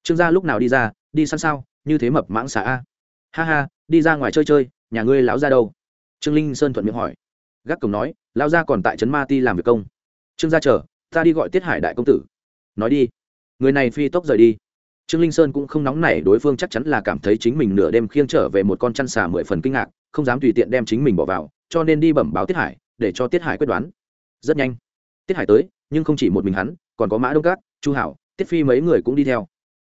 trương gia lúc nào đi ra, đi săn sao? Như thế mập mãng xả a. Ha ha, đi ra ngoài chơi chơi, nhà ngươi lão ra đâu? Trương linh sơn thuận miệng hỏi. Gác cổng nói, lão gia còn tại trấn ma ti làm việc công. Trương gia chờ, ta đi gọi tiết hải đại công tử. Nói đi. Người này phi tốc rời đi. Trương linh sơn cũng không nóng nảy, đối phương chắc chắn là cảm thấy chính mình nửa đêm khiêng trở về một con chăn xà mười phần kinh ngạc, không dám tùy tiện đem chính mình bỏ vào, cho nên đi bẩm báo tiết hải, để cho tiết hải quyết đoán. Rất nhanh. Tiết hải tới, nhưng không chỉ một mình hắn, còn có mã đông cát, chu hảo, tiết phi mấy người cũng đi theo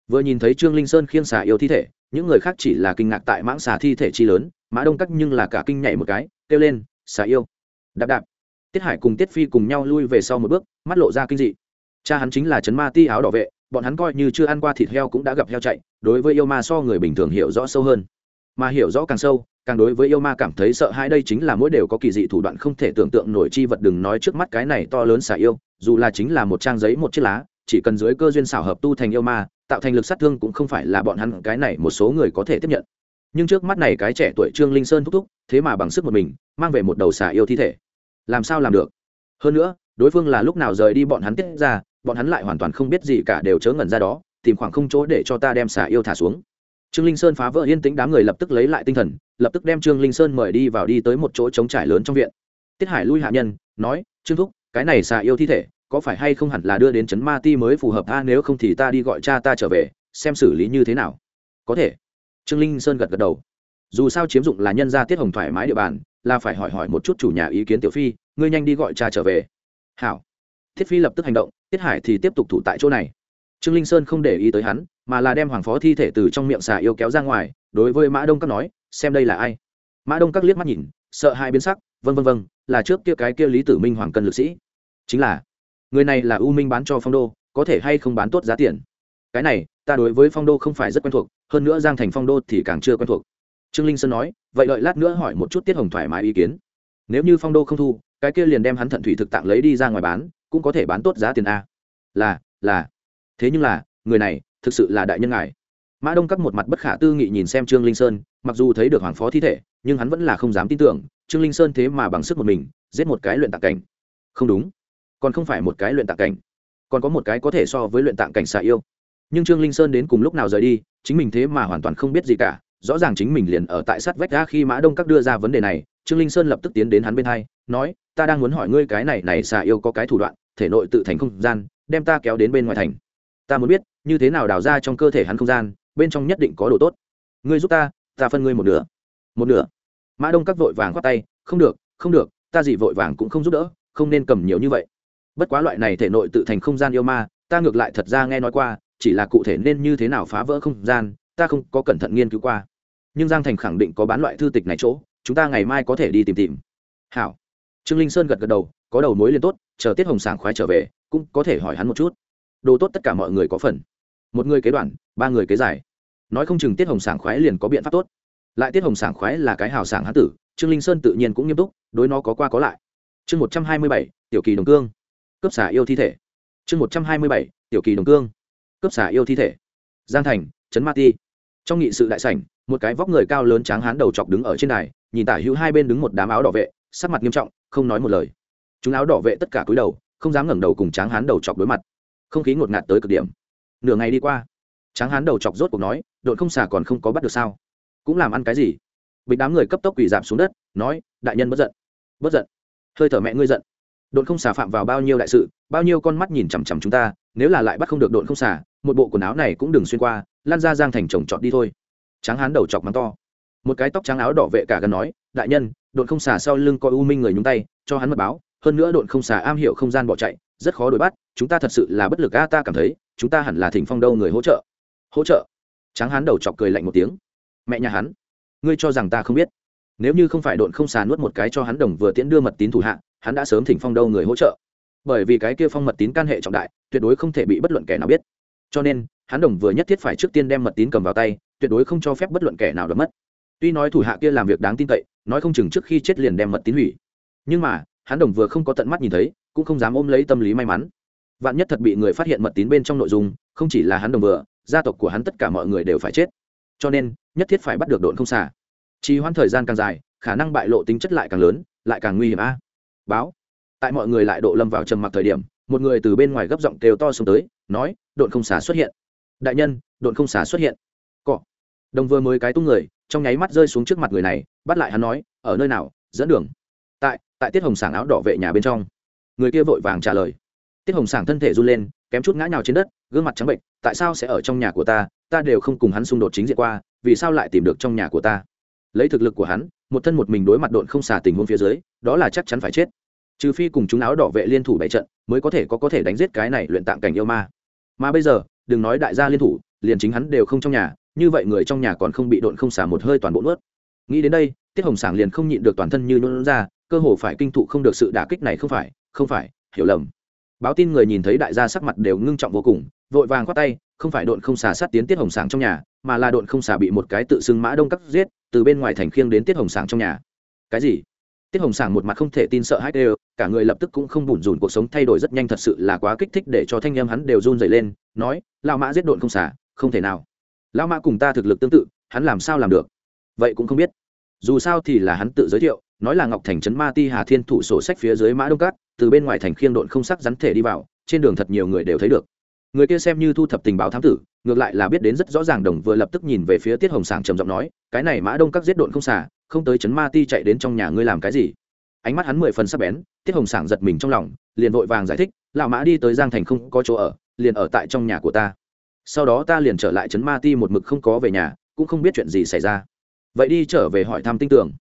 vừa nhìn thấy trương linh sơn khiêng xà yêu thi thể, những người khác chỉ là kinh ngạc tại mãng xà thi thể chi lớn, mã đông cắt nhưng là cả kinh nhảy một cái, kêu lên, xà yêu! Đạp đạp. Tiết hải cùng tiết phi cùng nhau lui về sau một bước, mắt lộ ra kinh dị. Cha hắn chính là trấn ma ti áo đỏ vệ, bọn hắn coi như chưa ăn qua thịt heo cũng đã gặp heo chạy, đối với yêu ma so người bình thường hiểu rõ sâu hơn. Mà hiểu rõ càng sâu, càng đối với yêu ma cảm thấy sợ hãi đây chính là mỗi đều có kỳ dị thủ đoạn không thể tưởng tượng nổi chi vật đừng nói trước mắt cái này to lớn xả yêu, dù là chính là một trang giấy một chiếc lá, chỉ cần dưới cơ duyên xảo hợp tu thành yêu ma tạo thành lực sát thương cũng không phải là bọn hắn, cái này một số người có thể tiếp nhận. Nhưng trước mắt này cái trẻ tuổi trương linh sơn thúc thúc, thế mà bằng sức một mình, mang về một đầu xà yêu thi thể. Làm sao làm được? Hơn nữa, đối phương là lúc nào rời đi bọn hắn tiết ra, bọn hắn lại hoàn toàn không biết gì cả đều chớ ngẩn ra đó, tìm khoảng không chỗ để cho ta đem xà yêu thả xuống. Trương linh sơn phá vỡ yên tĩnh đám người lập tức lấy lại tinh thần, lập tức đem trương linh sơn mời đi vào đi tới một chỗ trống trải lớn trong viện. Tiết hải lui hạ nhân, nói, trương thúc, cái này xà yêu thi thể có phải hay không hẳn là đưa đến chấn ma ti mới phù hợp? A, nếu không thì ta đi gọi cha ta trở về, xem xử lý như thế nào. Có thể. Trương linh sơn gật gật đầu. Dù sao chiếm dụng là nhân gia tiết hồng thoải mái địa bàn, là phải hỏi hỏi một chút chủ nhà ý kiến tiểu phi, ngươi nhanh đi gọi cha trở về. Hảo. Thiết phi lập tức hành động, tiết hải thì tiếp tục thủ tại chỗ này. Trương linh sơn không để ý tới hắn, mà là đem hoàng phó thi thể từ trong miệng xà yêu kéo ra ngoài, đối với mã đông các nói, xem đây là ai. Mã đông các liếc mắt nhìn, sợ hai biến sắc vân vân vân là trước kia cái kia lý tử minh hoàng cân lực sĩ. Chính là người này là u minh bán cho phong đô, có thể hay không bán tốt giá tiền? Cái này, ta đối với phong đô không phải rất quen thuộc, hơn nữa giang thành phong đô thì càng chưa quen thuộc. Trương linh sơn nói, vậy đợi lát nữa hỏi một chút tiết hồng thoải mái ý kiến. Nếu như phong đô không thu, cái kia liền đem hắn thận thủy thực tạng lấy đi ra ngoài bán, cũng có thể bán tốt giá tiền a. Là là. Thế nhưng là, người này, thực sự là đại nhân ngài. Mã đông các một mặt bất khả tư nghị nhìn xem trương linh sơn, mặc dù thấy được hoàng phó thi thể, nhưng hắn vẫn là không dám tin tưởng, trương linh sơn thế mà bằng sức một mình, giết một cái luyện tạc cảnh. Không đúng còn không phải một cái luyện tạng cảnh, còn có một cái có thể so với luyện tạng cảnh xạ yêu. Nhưng trương linh sơn đến cùng lúc nào rời đi, chính mình thế mà hoàn toàn không biết gì cả, rõ ràng chính mình liền ở tại sát vách ra khi mã đông các đưa ra vấn đề này, trương linh sơn lập tức tiến đến hắn bên hai, nói, ta đang muốn hỏi ngươi cái này này xà yêu có cái thủ đoạn, thể nội tự thành không gian, đem ta kéo đến bên ngoài thành. Ta muốn biết, như thế nào đào ra trong cơ thể hắn không gian, bên trong nhất định có đồ tốt. Ngươi giúp ta ta phân ngươi một nửa. Một nửa? Mã đông các vội vàng khoát tay, không được không được, ta gì vội vàng cũng không giúp đỡ, không nên cầm nhiều như vậy bất quá loại này thể nội tự thành không gian yêu ma, ta ngược lại thật ra nghe nói qua, chỉ là cụ thể nên như thế nào phá vỡ không gian, ta không có cẩn thận nghiên cứu qua. Nhưng giang thành khẳng định có bán loại thư tịch này chỗ, chúng ta ngày mai có thể đi tìm tìm. Hảo. Trương linh sơn gật gật đầu, có đầu mối liên tốt, chờ tiết hồng sảng khoái trở về, cũng có thể hỏi hắn một chút. Đồ tốt tất cả mọi người có phần. Một người kế đoạn, ba người kế giải. Nói không chừng tiết hồng sảng khoái liền có biện pháp tốt. Lại tiết hồng sảng khoái là cái hào sảng hán tử, trương linh sơn tự nhiên cũng nghiêm túc, đối nó có qua có lại. Chương một trăm hai mươi bảy, tiểu kỳ đồng cương cấp xả yêu thi thể. Chương một trăm hai mươi bảy, tiểu kỳ đồng cương. Cấp xả yêu thi thể. Giang thành, trấn ma ti. Trong nghị sự đại sảnh, một cái vóc người cao lớn tráng hán đầu chọc đứng ở trên đài, nhìn tả hữu hai bên đứng một đám áo đỏ vệ, sắc mặt nghiêm trọng, không nói một lời. Chúng áo đỏ vệ tất cả cúi đầu, không dám ngẩng đầu cùng tráng hán đầu chọc đối mặt. Không khí ngột ngạt tới cực điểm. Nửa ngày đi qua, tráng hán đầu chọc rốt cuộc nói, đội không xả còn không có bắt được sao? Cũng làm ăn cái gì? Bịch đám người cấp tốc quỳ giảm xuống đất, nói, đại nhân bất giận. Bất giận. Hơi thở mẹ ngươi giận độn không xả phạm vào bao nhiêu đại sự, bao nhiêu con mắt nhìn chằm chằm chúng ta, nếu là lại bắt không được độn không xả một bộ quần áo này cũng đừng xuyên qua, lan ra giang thành chồng trọt đi thôi. Tráng hán đầu chọc mắng to. Một cái tóc trắng áo đỏ vệ cả gần nói, đại nhân, độn không xả sau lưng coi u minh người nhúng tay, cho hắn mật báo, hơn nữa độn không xả am hiểu không gian bỏ chạy, rất khó đuổi bắt, chúng ta thật sự là bất lực a, ta cảm thấy, chúng ta hẳn là thỉnh phong đâu người hỗ trợ. Hỗ trợ? Tráng hán đầu chọc cười lạnh một tiếng. Mẹ nhà hắn, ngươi cho rằng ta không biết. Nếu như không phải độn không xà nuốt một cái cho hắn đồng vừa tiễn đưa mật tín thủ hạ hắn đã sớm thỉnh phong đâu người hỗ trợ. Bởi vì cái kia phong mật tín can hệ trọng đại, tuyệt đối không thể bị bất luận kẻ nào biết. Cho nên, hắn đồng vừa nhất thiết phải trước tiên đem mật tín cầm vào tay, tuyệt đối không cho phép bất luận kẻ nào đ mất. Tuy nói thủ hạ kia làm việc đáng tin cậy, nói không chừng trước khi chết liền đem mật tín hủy. Nhưng mà, hắn đồng vừa không có tận mắt nhìn thấy, cũng không dám ôm lấy tâm lý may mắn. Vạn nhất thật bị người phát hiện mật tín bên trong nội dung, không chỉ là hắn đồng vừa, gia tộc của hắn tất cả mọi người đều phải chết. Cho nên, nhất thiết phải bắt được độn không xả trì hoãn thời gian càng dài, khả năng bại lộ tính chất lại càng lớn, lại càng nguy hiểm a báo. Tại mọi người lại độ lâm vào trầm mặc thời điểm, một người từ bên ngoài gấp giọng kêu to xuống tới, nói, độn không xả xuất hiện. Đại nhân, độn không xả xuất hiện. Cọ. Đồng vừa mới cái tung người, trong nháy mắt rơi xuống trước mặt người này, bắt lại hắn nói, ở nơi nào, dẫn đường. Tại tại tiết hồng sảng áo đỏ vệ nhà bên trong. Người kia vội vàng trả lời. Tiết hồng sảng thân thể run lên, kém chút ngã nhào trên đất, gương mặt trắng bệnh, tại sao sẽ ở trong nhà của ta? Ta đều không cùng hắn xung đột chính diện qua, vì sao lại tìm được trong nhà của ta? Lấy thực lực của hắn một thân một mình đối mặt độn không xả tình huống phía dưới, đó là chắc chắn phải chết. Trừ phi cùng chúng áo đỏ vệ liên thủ bảy trận, mới có thể có có thể đánh giết cái này luyện tạng cảnh yêu ma. Mà bây giờ, đừng nói đại gia liên thủ, liền chính hắn đều không trong nhà, như vậy người trong nhà còn không bị độn không xả một hơi toàn bộ nuốt. Nghĩ đến đây, tiết hồng sảng liền không nhịn được toàn thân như nôn ra, cơ hồ phải kinh thụ không được sự đả kích này không phải không phải, hiểu lầm. Báo tin người nhìn thấy đại gia sắc mặt đều ngưng trọng vô cùng, vội vàng khoát tay, không phải độn không xả sát tiến tiết hồng sảng trong nhà mà là độn không xả bị một cái tự xưng mã đông cắt giết, từ bên ngoài thành khiêng đến tiết hồng sảng trong nhà. Cái gì? Tiết hồng sảng một mặt không thể tin sợ hãi đều, cả người lập tức cũng không bủn rủn cuộc sống thay đổi rất nhanh thật sự là quá kích thích để cho thanh em hắn đều run dày lên, nói lao mã giết độn không xả, không thể nào. Lao mã cùng ta thực lực tương tự, hắn làm sao làm được? Vậy cũng không biết. Dù sao thì là hắn tự giới thiệu, nói là ngọc thành trấn ma ti hà thiên thủ sổ sách phía dưới mã đông cát, từ bên ngoài thành khiêng độn không sắc rắn thể đi vào, trên đường thật nhiều người đều thấy được người kia xem như thu thập tình báo thám tử, ngược lại là biết đến rất rõ ràng đồng vừa lập tức nhìn về phía tiết hồng sảng trầm giọng nói, cái này mã đông các giết độn không xả, không tới chấn ma ti chạy đến trong nhà ngươi làm cái gì? Ánh mắt hắn mười phần sắc bén, tiết hồng sảng giật mình trong lòng, liền vội vàng giải thích, lão mã đi tới giang thành không có chỗ ở, liền ở tại trong nhà của ta. Sau đó ta liền trở lại chấn ma ti một mực không có về nhà, cũng không biết chuyện gì xảy ra. Vậy đi trở về hỏi thăm tinh tưởng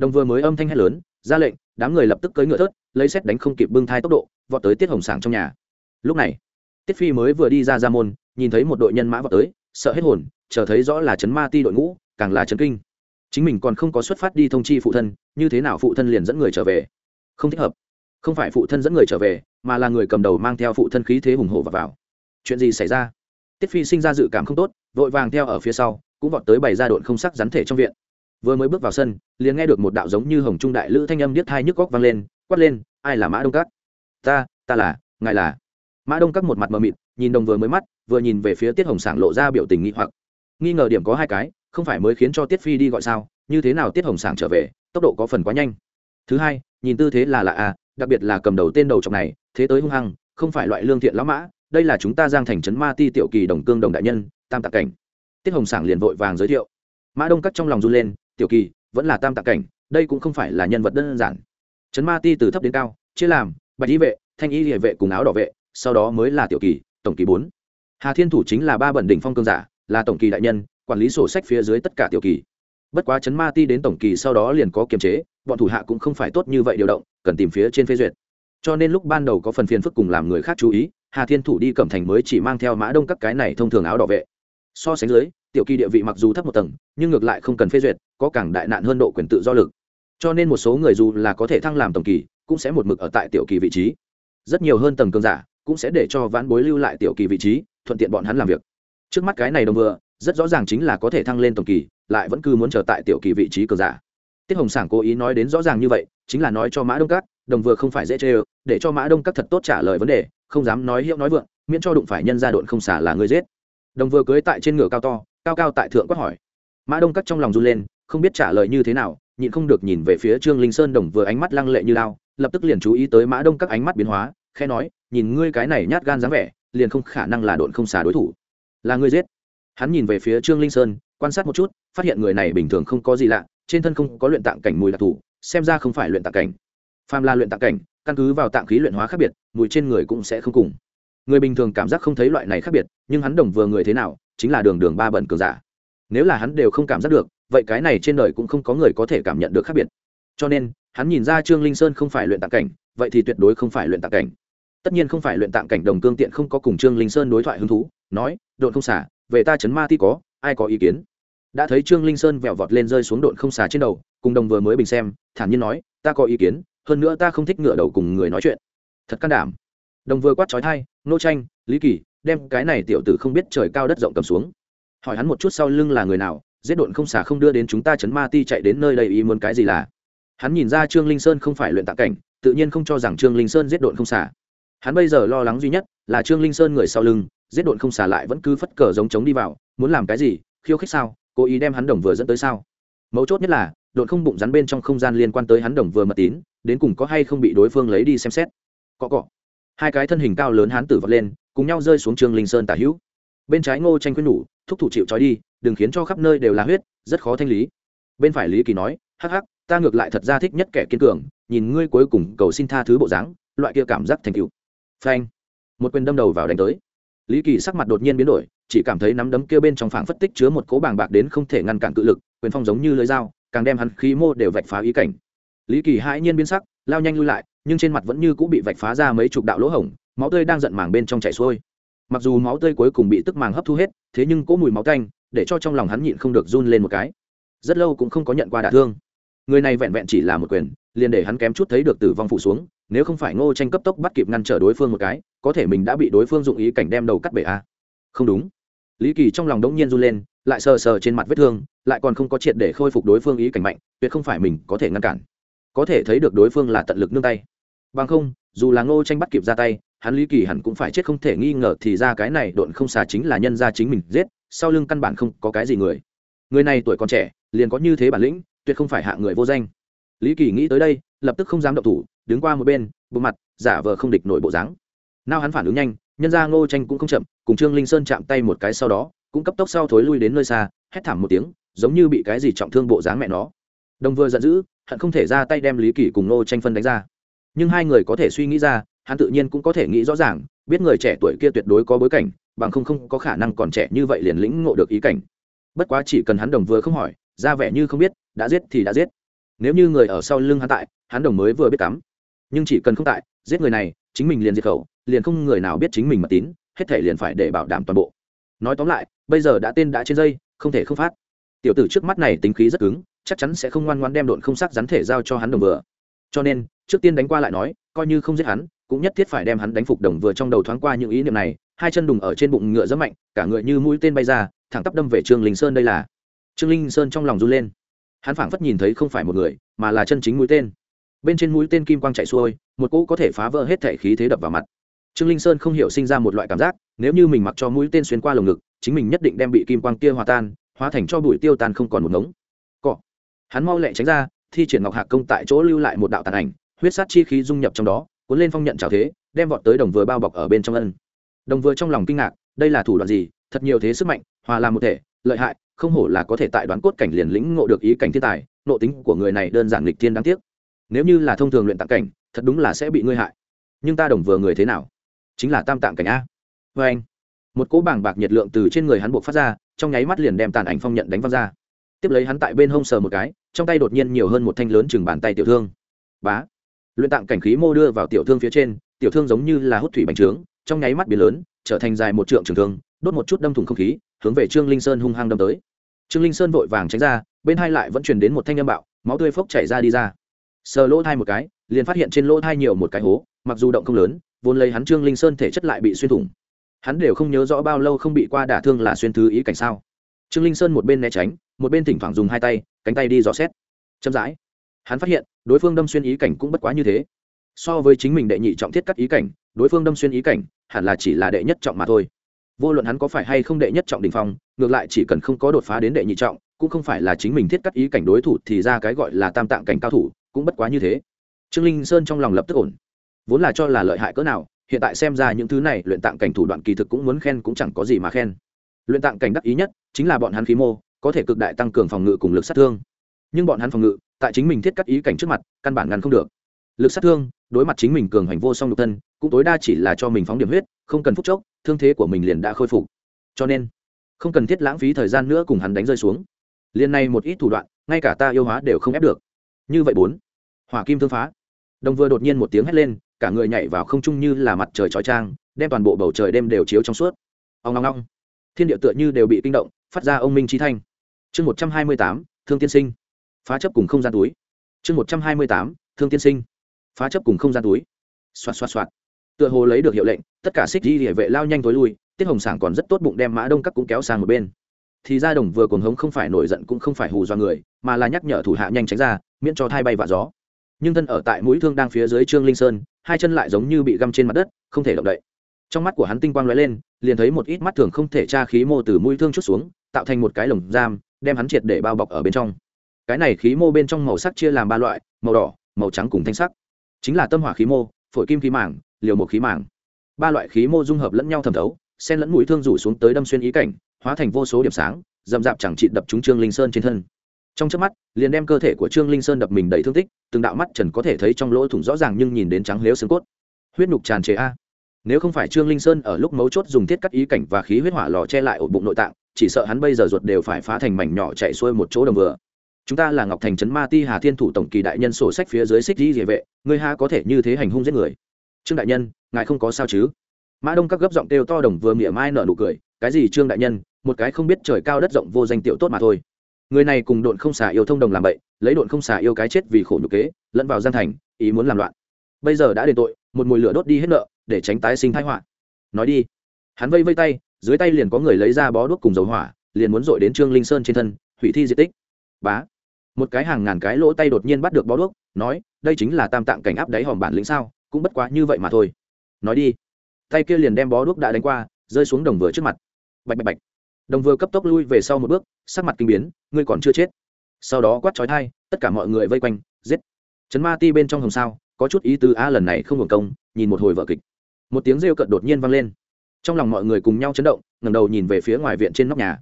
đồng vừa mới âm thanh hét lớn, ra lệnh, đám người lập tức cưỡi ngựa thớt, lấy xét đánh không kịp bưng thai tốc độ, vọt tới tiết hồng sảng trong nhà. Lúc này tiết phi mới vừa đi ra ra môn, nhìn thấy một đội nhân mã vọt tới, sợ hết hồn, chờ thấy rõ là chấn ma ti đội ngũ, càng là chấn kinh. Chính mình còn không có xuất phát đi thông chi phụ thân, như thế nào phụ thân liền dẫn người trở về? Không thích hợp. Không phải phụ thân dẫn người trở về, mà là người cầm đầu mang theo phụ thân khí thế hùng hổ và vào. Chuyện gì xảy ra? Tiết phi sinh ra dự cảm không tốt, vội vàng theo ở phía sau, cũng vọt tới bày ra độn không sắc rắn thể trong viện. Vừa mới bước vào sân, liền nghe được một đạo giống như hồng trung đại lữ thanh âm điếc thai nhức góc vang lên, quát lên, ai là mã đông cát ta ta là, ngài là mã đông các một mặt mờ mịt, nhìn đồng vừa mới mắt, vừa nhìn về phía tiết hồng sảng lộ ra biểu tình nghi hoặc. Nghi ngờ điểm có hai cái, không phải mới khiến cho tiết phi đi gọi sao, như thế nào tiết hồng sảng trở về, tốc độ có phần quá nhanh. Thứ hai, nhìn tư thế là lạ à đặc biệt là cầm đầu tên đầu trọc này, thế tới hung hăng, không phải loại lương thiện lão mã, đây là chúng ta giang thành trấn ma ti tiểu kỳ đồng cương đồng đại nhân, tam tạc cảnh. Tiết hồng sảng liền vội vàng giới thiệu. Mã đông cắt trong lòng run lên, tiểu kỳ, vẫn là tam tạc cảnh, đây cũng không phải là nhân vật đơn giản. Trấn ma ti từ thấp đến cao, chia làm, bạch y vệ, thanh y địa vệ cùng áo đỏ vệ sau đó mới là tiểu kỳ, tổng kỳ bốn. Hà thiên thủ chính là ba bẩn đỉnh phong cương giả, là tổng kỳ đại nhân, quản lý sổ sách phía dưới tất cả tiểu kỳ. Bất quá chấn ma ti đến tổng kỳ sau đó liền có kiềm chế, bọn thủ hạ cũng không phải tốt như vậy điều động, cần tìm phía trên phê duyệt. Cho nên lúc ban đầu có phần phiền phức cùng làm người khác chú ý, hà thiên thủ đi cẩm thành mới chỉ mang theo mã đông các cái này thông thường áo đỏ vệ. So sánh dưới, tiểu kỳ địa vị mặc dù thấp một tầng, nhưng ngược lại không cần phê duyệt, có càng đại nạn hơn độ quyền tự do lực. Cho nên một số người dù là có thể thăng làm tổng kỳ, cũng sẽ một mực ở tại tiểu kỳ vị trí. Rất nhiều hơn tầng cương giả cũng sẽ để cho vãn bối lưu lại tiểu kỳ vị trí, thuận tiện bọn hắn làm việc. Trước mắt cái này đồng vừa, rất rõ ràng chính là có thể thăng lên tổng kỳ, lại vẫn cứ muốn trở tại tiểu kỳ vị trí cờ giả. Tiết hồng sảng cố ý nói đến rõ ràng như vậy, chính là nói cho mã đông các, đồng vừa không phải dễ chê ơ để cho mã đông các thật tốt trả lời vấn đề, không dám nói hiệu nói vượng, miễn cho đụng phải nhân gia độn không xả là người giết. Đồng vừa cưới tại trên ngựa cao to, cao cao tại thượng quát hỏi. Mã đông các trong lòng run lên, không biết trả lời như thế nào, nhịn không được nhìn về phía trương linh sơn đồng vừa ánh mắt lăng lệ như lao, lập tức liền chú ý tới mã đông các ánh mắt biến hóa khe nói nhìn ngươi cái này nhát gan dáng vẻ, liền không khả năng là độn không xả đối thủ. Là ngươi giết. Hắn nhìn về phía trương linh sơn, quan sát một chút, phát hiện người này bình thường không có gì lạ, trên thân không có luyện tạng cảnh mùi đặc thù, xem ra không phải luyện tạng cảnh. Phàm là luyện tạng cảnh, căn cứ vào tạng khí luyện hóa khác biệt, mùi trên người cũng sẽ không cùng. Người bình thường cảm giác không thấy loại này khác biệt, nhưng hắn đồng vừa người thế nào, chính là đường đường ba bẩn cường giả. Nếu là hắn đều không cảm giác được, vậy cái này trên đời cũng không có người có thể cảm nhận được khác biệt. Cho nên, hắn nhìn ra trương linh sơn không phải luyện tạng cảnh, vậy thì tuyệt đối không phải luyện tạng cảnh tất nhiên không phải luyện tạng cảnh đồng cương tiện không có cùng trương linh sơn đối thoại hứng thú, nói, độn không xả, về ta chấn ma ti có, ai có ý kiến? Đã thấy trương linh sơn vẹo vọt lên rơi xuống độn không xả trên đầu, cùng đồng vừa mới bình xem, thản nhiên nói, ta có ý kiến, hơn nữa ta không thích ngựa đầu cùng người nói chuyện. Thật can đảm. Đồng vừa quát trói thai nô tranh, lý kỳ, đem cái này tiểu tử không biết trời cao đất rộng cầm xuống. Hỏi hắn một chút sau lưng là người nào, giết độn không xả không đưa đến chúng ta chấn ma ti chạy đến nơi đây ý muốn cái gì là? Hắn nhìn ra trương linh sơn không phải luyện tạng cảnh, tự nhiên không cho rằng trương linh sơn giết độn không xả hắn bây giờ lo lắng duy nhất là trương linh sơn người sau lưng, giết độn không xả lại vẫn cứ phất cờ giống chống đi vào, muốn làm cái gì, khiêu khích sao, cố ý đem hắn đồng vừa dẫn tới sao? Mấu chốt nhất là, độn không bụng rắn bên trong không gian liên quan tới hắn đồng vừa mật tín, đến cùng có hay không bị đối phương lấy đi xem xét. Cọ cọ. Hai cái thân hình cao lớn hắn tử vật lên, cùng nhau rơi xuống trương linh sơn tả hữu. Bên trái ngô tranh quyết nhủ, thúc thủ chịu trói đi, đừng khiến cho khắp nơi đều là huyết, rất khó thanh lý. Bên phải lý kỳ nói, hắc hắc, ta ngược lại thật ra thích nhất kẻ kiên cường, nhìn ngươi cuối cùng cầu xin tha thứ bộ dáng, loại kia cảm giác thành cựu phanh. Một quyền đâm đầu vào đánh tới. Lý kỳ sắc mặt đột nhiên biến đổi, chỉ cảm thấy nắm đấm kia bên trong phảng phất tích chứa một cố bàng bạc đến không thể ngăn cản cự lực, quyền phong giống như lưới dao, càng đem hắn khí mô đều vạch phá ý cảnh. Lý kỳ hãi nhiên biến sắc, lao nhanh lui lại, nhưng trên mặt vẫn như cũng bị vạch phá ra mấy chục đạo lỗ hổng, máu tươi đang giận màng bên trong chảy xuôi. Mặc dù máu tươi cuối cùng bị tức màng hấp thu hết, thế nhưng cỗ mùi máu canh để cho trong lòng hắn nhịn không được run lên một cái. Rất lâu cũng không có nhận qua đả thương người này vẹn vẹn chỉ là một quyền, liền để hắn kém chút thấy được tử vong phủ xuống, nếu không phải ngô tranh cấp tốc bắt kịp ngăn trở đối phương một cái, có thể mình đã bị đối phương dụng ý cảnh đem đầu cắt bể a. Không đúng. Lý kỳ trong lòng đống nhiên run lên, lại sờ sờ trên mặt vết thương, lại còn không có triệt để khôi phục đối phương ý cảnh mạnh, tuyệt không phải mình có thể ngăn cản. Có thể thấy được đối phương là tận lực nương tay. Bằng không, dù là ngô tranh bắt kịp ra tay, hắn lý kỳ hẳn cũng phải chết không thể nghi ngờ thì ra cái này độn không xà chính là nhân gia chính mình giết, sau lưng căn bản không có cái gì người. Người này tuổi còn trẻ, liền có như thế bản lĩnh tuyệt không phải hạ người vô danh. Lý kỳ nghĩ tới đây, lập tức không dám động thủ, đứng qua một bên, bộ mặt giả vờ không địch nổi bộ dáng. Nào hắn phản ứng nhanh, nhân ra ngô tranh cũng không chậm, cùng trương linh sơn chạm tay một cái sau đó, cũng cấp tốc sau thối lui đến nơi xa, hét thảm một tiếng, giống như bị cái gì trọng thương bộ dáng mẹ nó. Đồng vừa giận dữ, hận không thể ra tay đem lý kỳ cùng ngô tranh phân đánh ra. Nhưng hai người có thể suy nghĩ ra, hắn tự nhiên cũng có thể nghĩ rõ ràng, biết người trẻ tuổi kia tuyệt đối có bối cảnh, bằng không không có khả năng còn trẻ như vậy liền lĩnh ngộ được ý cảnh. Bất quá chỉ cần hắn đồng vừa không hỏi, ra vẻ như không biết đã giết thì đã giết. Nếu như người ở sau lưng hắn tại, hắn đồng mới vừa biết cắm. Nhưng chỉ cần không tại, giết người này, chính mình liền diệt khẩu, liền không người nào biết chính mình mật tín, hết thể liền phải để bảo đảm toàn bộ. Nói tóm lại, bây giờ đã tên đã trên dây, không thể không phát. Tiểu tử trước mắt này tính khí rất cứng, chắc chắn sẽ không ngoan ngoan đem độn không sắc rắn thể giao cho hắn đồng vừa. Cho nên, trước tiên đánh qua lại nói, coi như không giết hắn, cũng nhất thiết phải đem hắn đánh phục đồng vừa trong đầu thoáng qua những ý niệm này. Hai chân đùng ở trên bụng ngựa rất mạnh, cả người như mũi tên bay ra, thẳng tắp đâm về trương linh sơn đây là. Trương linh sơn trong lòng run lên hắn phảng phất nhìn thấy không phải một người, mà là chân chính mũi tên. Bên trên mũi tên kim quang chạy xuôi, một cỗ có thể phá vỡ hết thể khí thế đập vào mặt. Trương linh sơn không hiểu sinh ra một loại cảm giác, nếu như mình mặc cho mũi tên xuyên qua lồng ngực, chính mình nhất định đem bị kim quang kia hòa tan, hóa thành cho bụi tiêu tan không còn một ngống. Cọ. Hắn mau lẹ tránh ra, thi triển ngọc hạc công tại chỗ lưu lại một đạo tàn ảnh, huyết sát chi khí dung nhập trong đó, cuốn lên phong nhận trào thế, đem vọt tới đồng vừa bao bọc ở bên trong ân. Đồng vừa trong lòng kinh ngạc, đây là thủ đoạn gì? Thật nhiều thế sức mạnh, hòa làm một thể, lợi hại không hổ là có thể tại đoán cốt cảnh liền lĩnh ngộ được ý cảnh thiên tài, nộ tính của người này đơn giản lịch thiên đáng tiếc. Nếu như là thông thường luyện tạng cảnh, thật đúng là sẽ bị ngươi hại. Nhưng ta đồng vừa người thế nào? Chính là tam tạng cảnh a. Vê anh, một cỗ bảng bạc nhiệt lượng từ trên người hắn buộc phát ra, trong nháy mắt liền đem tàn ảnh phong nhận đánh văng ra. Tiếp lấy hắn tại bên hông sờ một cái, trong tay đột nhiên nhiều hơn một thanh lớn chừng bàn tay tiểu thương. Bá. Luyện tạng cảnh khí mô đưa vào tiểu thương phía trên, tiểu thương giống như là hút thủy bánh trướng, trong nháy mắt biến lớn, trở thành dài một trượng trường thương, đốt một chút đâm thủng không khí, hướng về trương linh sơn hung hăng đâm tới trương linh sơn vội vàng tránh ra, bên hai lại vẫn truyền đến một thanh âm bạo, máu tươi phốc chảy ra đi ra. Sờ lỗ thai một cái, liền phát hiện trên lỗ thai nhiều một cái hố, mặc dù động không lớn, vốn lấy hắn trương linh sơn thể chất lại bị xuyên thủng. Hắn đều không nhớ rõ bao lâu không bị qua đả thương là xuyên thứ ý cảnh sao. Trương linh sơn một bên né tránh, một bên thỉnh thoảng dùng hai tay, cánh tay đi dò xét. Chậm rãi, hắn phát hiện, đối phương đâm xuyên ý cảnh cũng bất quá như thế. So với chính mình đệ nhị trọng thiết cắt ý cảnh, đối phương đâm xuyên ý cảnh, hẳn là chỉ là đệ nhất trọng mà thôi vô luận hắn có phải hay không đệ nhất trọng đình phong, ngược lại chỉ cần không có đột phá đến đệ nhị trọng, cũng không phải là chính mình thiết cắt ý cảnh đối thủ thì ra cái gọi là tam tạng cảnh cao thủ, cũng bất quá như thế. Trương linh sơn trong lòng lập tức ổn. Vốn là cho là lợi hại cỡ nào, hiện tại xem ra những thứ này luyện tạng cảnh thủ đoạn kỳ thực cũng muốn khen cũng chẳng có gì mà khen. Luyện tạng cảnh đắc ý nhất chính là bọn hắn khí mô, có thể cực đại tăng cường phòng ngự cùng lực sát thương. Nhưng bọn hắn phòng ngự, tại chính mình thiết cắt ý cảnh trước mặt, căn bản ngăn không được. Lực sát thương đối mặt chính mình cường hành vô song nhục thân, cũng tối đa chỉ là cho mình phóng điểm huyết, không cần phút chốc, thương thế của mình liền đã khôi phục. Cho nên, không cần thiết lãng phí thời gian nữa cùng hắn đánh rơi xuống. Liền này một ít thủ đoạn, ngay cả ta yêu hóa đều không ép được. Như vậy bốn, hỏa kim thương phá. Đồng vừa đột nhiên một tiếng hét lên, cả người nhảy vào không trung như là mặt trời chói trang đem toàn bộ bầu trời đêm đều chiếu trong suốt. Ông ngong ngong thiên địa tựa như đều bị kinh động, phát ra ông minh trí thanh. Chương một trăm hai mươi tám, thương tiên sinh. Phá chấp cùng không gian túi. Chương một trăm hai mươi tám, thương tiên sinh phá chấp cùng không gian túi. Xoạt xoạt xoạt. Tựa hồ lấy được hiệu lệnh, tất cả xích di địa vệ lao nhanh tối lui, tiết hồng sảng còn rất tốt bụng đem mã đông các cũng kéo sang một bên. Thì ra đồng vừa cuồng hống không phải nổi giận cũng không phải hù do người, mà là nhắc nhở thủ hạ nhanh tránh ra, miễn cho thai bay vạ gió. Nhưng thân ở tại mũi thương đang phía dưới trương linh sơn, hai chân lại giống như bị găm trên mặt đất, không thể động đậy. Trong mắt của hắn tinh quang lóe lên, liền thấy một ít mắt thường không thể tra khí mô từ mũi thương chút xuống, tạo thành một cái lồng giam, đem hắn triệt để bao bọc ở bên trong. Cái này khí mô bên trong màu sắc chia làm ba loại, màu đỏ, màu trắng cùng thanh sắc chính là tâm hỏa khí mô phổi kim khí màng, liều một khí màng. ba loại khí mô dung hợp lẫn nhau thẩm thấu sen lẫn mũi thương rủ xuống tới đâm xuyên ý cảnh hóa thành vô số điểm sáng dầm dạp chẳng trị đập trúng trương linh sơn trên thân. Trong trước mắt liền đem cơ thể của trương linh sơn đập mình đầy thương tích từng đạo mắt trần có thể thấy trong lỗ thủng rõ ràng nhưng nhìn đến trắng lếu xương cốt. Huyết nhục tràn trề a. Nếu không phải trương linh sơn ở lúc mấu chốt dùng thiết cắt ý cảnh và khí huyết hỏa lò che lại ổ bụng nội tạng chỉ sợ hắn bây giờ ruột đều phải phá thành mảnh nhỏ chạy xuôi một chỗ đồng vừa chúng ta là ngọc thành trấn ma ti hà thiên thủ tổng kỳ đại nhân sổ sách phía dưới xích di địa vệ người ha có thể như thế hành hung giết người. Trương đại nhân, ngài không có sao chứ? Mã đông các gấp giọng kêu to đồng vừa mỉa mai nở nụ cười, cái gì trương đại nhân, một cái không biết trời cao đất rộng vô danh tiểu tốt mà thôi. Người này cùng độn không xả yêu thông đồng làm bậy, lấy độn không xả yêu cái chết vì khổ nhục kế, lẫn vào gian thành, ý muốn làm loạn. Bây giờ đã đền tội, một mùi lửa đốt đi hết nợ, để tránh tái sinh thái họa. Nói đi. Hắn vây vây tay, dưới tay liền có người lấy ra bó đuốc cùng dầu hỏa, liền muốn dội đến trương linh sơn trên thân, hủy thi di tích. Bá một cái hàng ngàn cái lỗ tay đột nhiên bắt được bó đuốc, nói, đây chính là tam tạng cảnh áp đáy hòm bản lĩnh sao? Cũng bất quá như vậy mà thôi. Nói đi. Tay kia liền đem bó đuốc đã đánh qua, rơi xuống đồng vừa trước mặt. Bạch bạch bạch. Đồng vừa cấp tốc lui về sau một bước, sắc mặt kinh biến, ngươi còn chưa chết. Sau đó quát trói thai tất cả mọi người vây quanh, giết. Chấn ma ti bên trong hồng sao, có chút ý tứ a, lần này không hưởng công, nhìn một hồi vợ kịch. Một tiếng rêu cận đột nhiên vang lên. Trong lòng mọi người cùng nhau chấn động, ngẩng đầu nhìn về phía ngoài viện trên nóc nhà.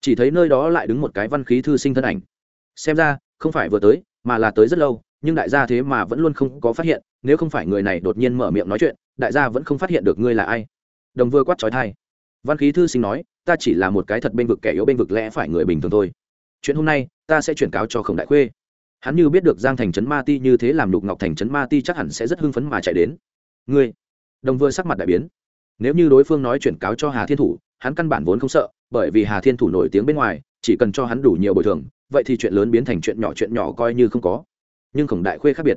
Chỉ thấy nơi đó lại đứng một cái văn khí thư sinh thân ảnh xem ra, không phải vừa tới, mà là tới rất lâu, nhưng đại gia thế mà vẫn luôn không có phát hiện, nếu không phải người này đột nhiên mở miệng nói chuyện, đại gia vẫn không phát hiện được ngươi là ai. Đồng vừa quát trói thai văn khí thư sinh nói, ta chỉ là một cái thật bênh vực kẻ yếu bênh vực lẽ phải người bình thường thôi. Chuyện hôm nay, ta sẽ chuyển cáo cho khổng đại khuê. Hắn như biết được giang thành trấn ma ti như thế làm lục ngọc thành trấn ma ti chắc hẳn sẽ rất hưng phấn mà chạy đến. Ngươi? Đồng vừa sắc mặt đại biến. Nếu như đối phương nói chuyển cáo cho hà thiên thủ, hắn căn bản vốn không sợ, bởi vì hà thiên thủ nổi tiếng bên ngoài chỉ cần cho hắn đủ nhiều bồi thường, vậy thì chuyện lớn biến thành chuyện nhỏ chuyện nhỏ coi như không có. Nhưng khổng đại khuê khác biệt.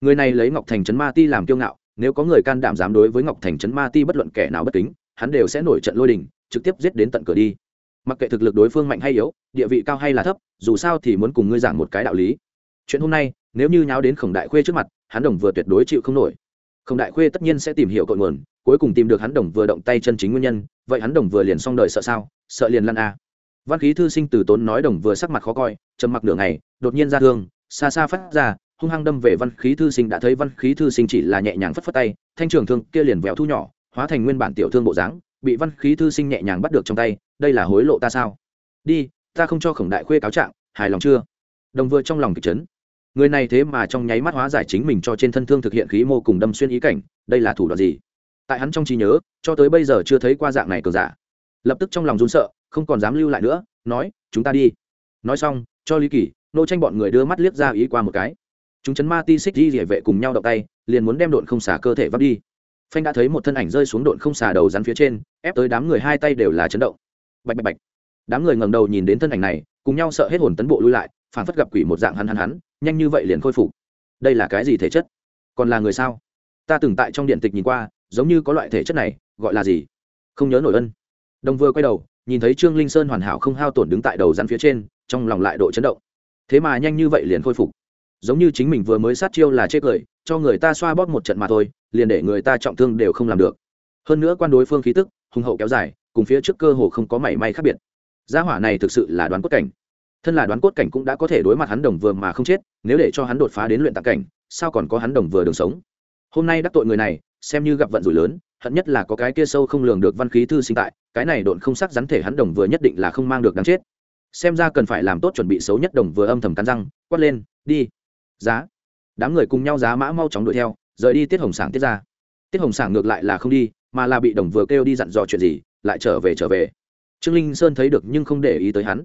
Người này lấy ngọc thành trấn ma ti làm kiêu ngạo, nếu có người can đảm dám đối với ngọc thành trấn ma ti bất luận kẻ nào bất kính, hắn đều sẽ nổi trận lôi đình, trực tiếp giết đến tận cửa đi. Mặc kệ thực lực đối phương mạnh hay yếu, địa vị cao hay là thấp, dù sao thì muốn cùng ngươi giảng một cái đạo lý. Chuyện hôm nay, nếu như nháo đến khổng đại khuê trước mặt, hắn đồng vừa tuyệt đối chịu không nổi. Khổng đại khuê tất nhiên sẽ tìm hiểu cội nguồn, cuối cùng tìm được hắn đồng vừa động tay chân chính nguyên nhân, vậy hắn đồng vừa liền xong đời sợ sao? Sợ liền lăn a văn khí thư sinh từ tốn nói đồng vừa sắc mặt khó coi, trầm mặc nửa ngày, đột nhiên ra thương, xa xa phát ra, hung hăng đâm về văn khí thư sinh đã thấy văn khí thư sinh chỉ là nhẹ nhàng phất phất tay, thanh trường thương kia liền vẹo thu nhỏ, hóa thành nguyên bản tiểu thương bộ dáng, bị văn khí thư sinh nhẹ nhàng bắt được trong tay, đây là hối lộ ta sao? Đi, ta không cho khổng đại khuê cáo trạng, hài lòng chưa? Đồng vừa trong lòng kịch chấn. Người này thế mà trong nháy mắt hóa giải chính mình cho trên thân thương thực hiện khí mô cùng đâm xuyên ý cảnh, đây là thủ đoạn gì? Tại hắn trong trí nhớ, cho tới bây giờ chưa thấy qua dạng này cờ giả. Lập tức trong lòng run sợ không còn dám lưu lại nữa, nói, chúng ta đi. Nói xong, cho lý kỳ, nô tranh bọn người đưa mắt liếc ra ý qua một cái. Chúng chấn ma ti xích đi địa vệ cùng nhau đậu tay, liền muốn đem độn không xả cơ thể vấp đi. Phanh đã thấy một thân ảnh rơi xuống độn không xả đầu rắn phía trên, ép tới đám người hai tay đều là chấn động. Bạch bạch bạch. Đám người ngẩng đầu nhìn đến thân ảnh này, cùng nhau sợ hết hồn tấn bộ lui lại, phản phất gặp quỷ một dạng hắn hắn hắn, nhanh như vậy liền khôi phục. Đây là cái gì thể chất? Còn là người sao? Ta từng tại trong điện tịch nhìn qua, giống như có loại thể chất này, gọi là gì? Không nhớ nổi ân. Đồng vừa quay đầu nhìn thấy trương linh sơn hoàn hảo không hao tổn đứng tại đầu rắn phía trên, trong lòng lại độ chấn động. Thế mà nhanh như vậy liền khôi phục. Giống như chính mình vừa mới sát chiêu là chê cười, cho người ta xoa bóp một trận mà thôi, liền để người ta trọng thương đều không làm được. Hơn nữa quan đối phương khí tức, hùng hậu kéo dài, cùng phía trước cơ hồ không có mảy may khác biệt. Gia hỏa này thực sự là đoán cốt cảnh. Thân là đoán cốt cảnh cũng đã có thể đối mặt hắn đồng vừa mà không chết, nếu để cho hắn đột phá đến luyện tạc cảnh, sao còn có hắn đồng vừa đường sống? Hôm nay đắc tội người này xem như gặp vận rủi lớn, hận nhất là có cái kia sâu không lường được văn khí thư sinh tại, cái này độn không sắc rắn thể hắn đồng vừa nhất định là không mang được đáng chết. Xem ra cần phải làm tốt chuẩn bị xấu nhất đồng vừa âm thầm cắn răng, quát lên, đi. Giá. Đám người cùng nhau giá mã mau chóng đuổi theo, rời đi tiết hồng sảng tiết ra. Tiết hồng sảng ngược lại là không đi, mà là bị đồng vừa kêu đi dặn dò chuyện gì, lại trở về trở về. Trương linh sơn thấy được nhưng không để ý tới hắn.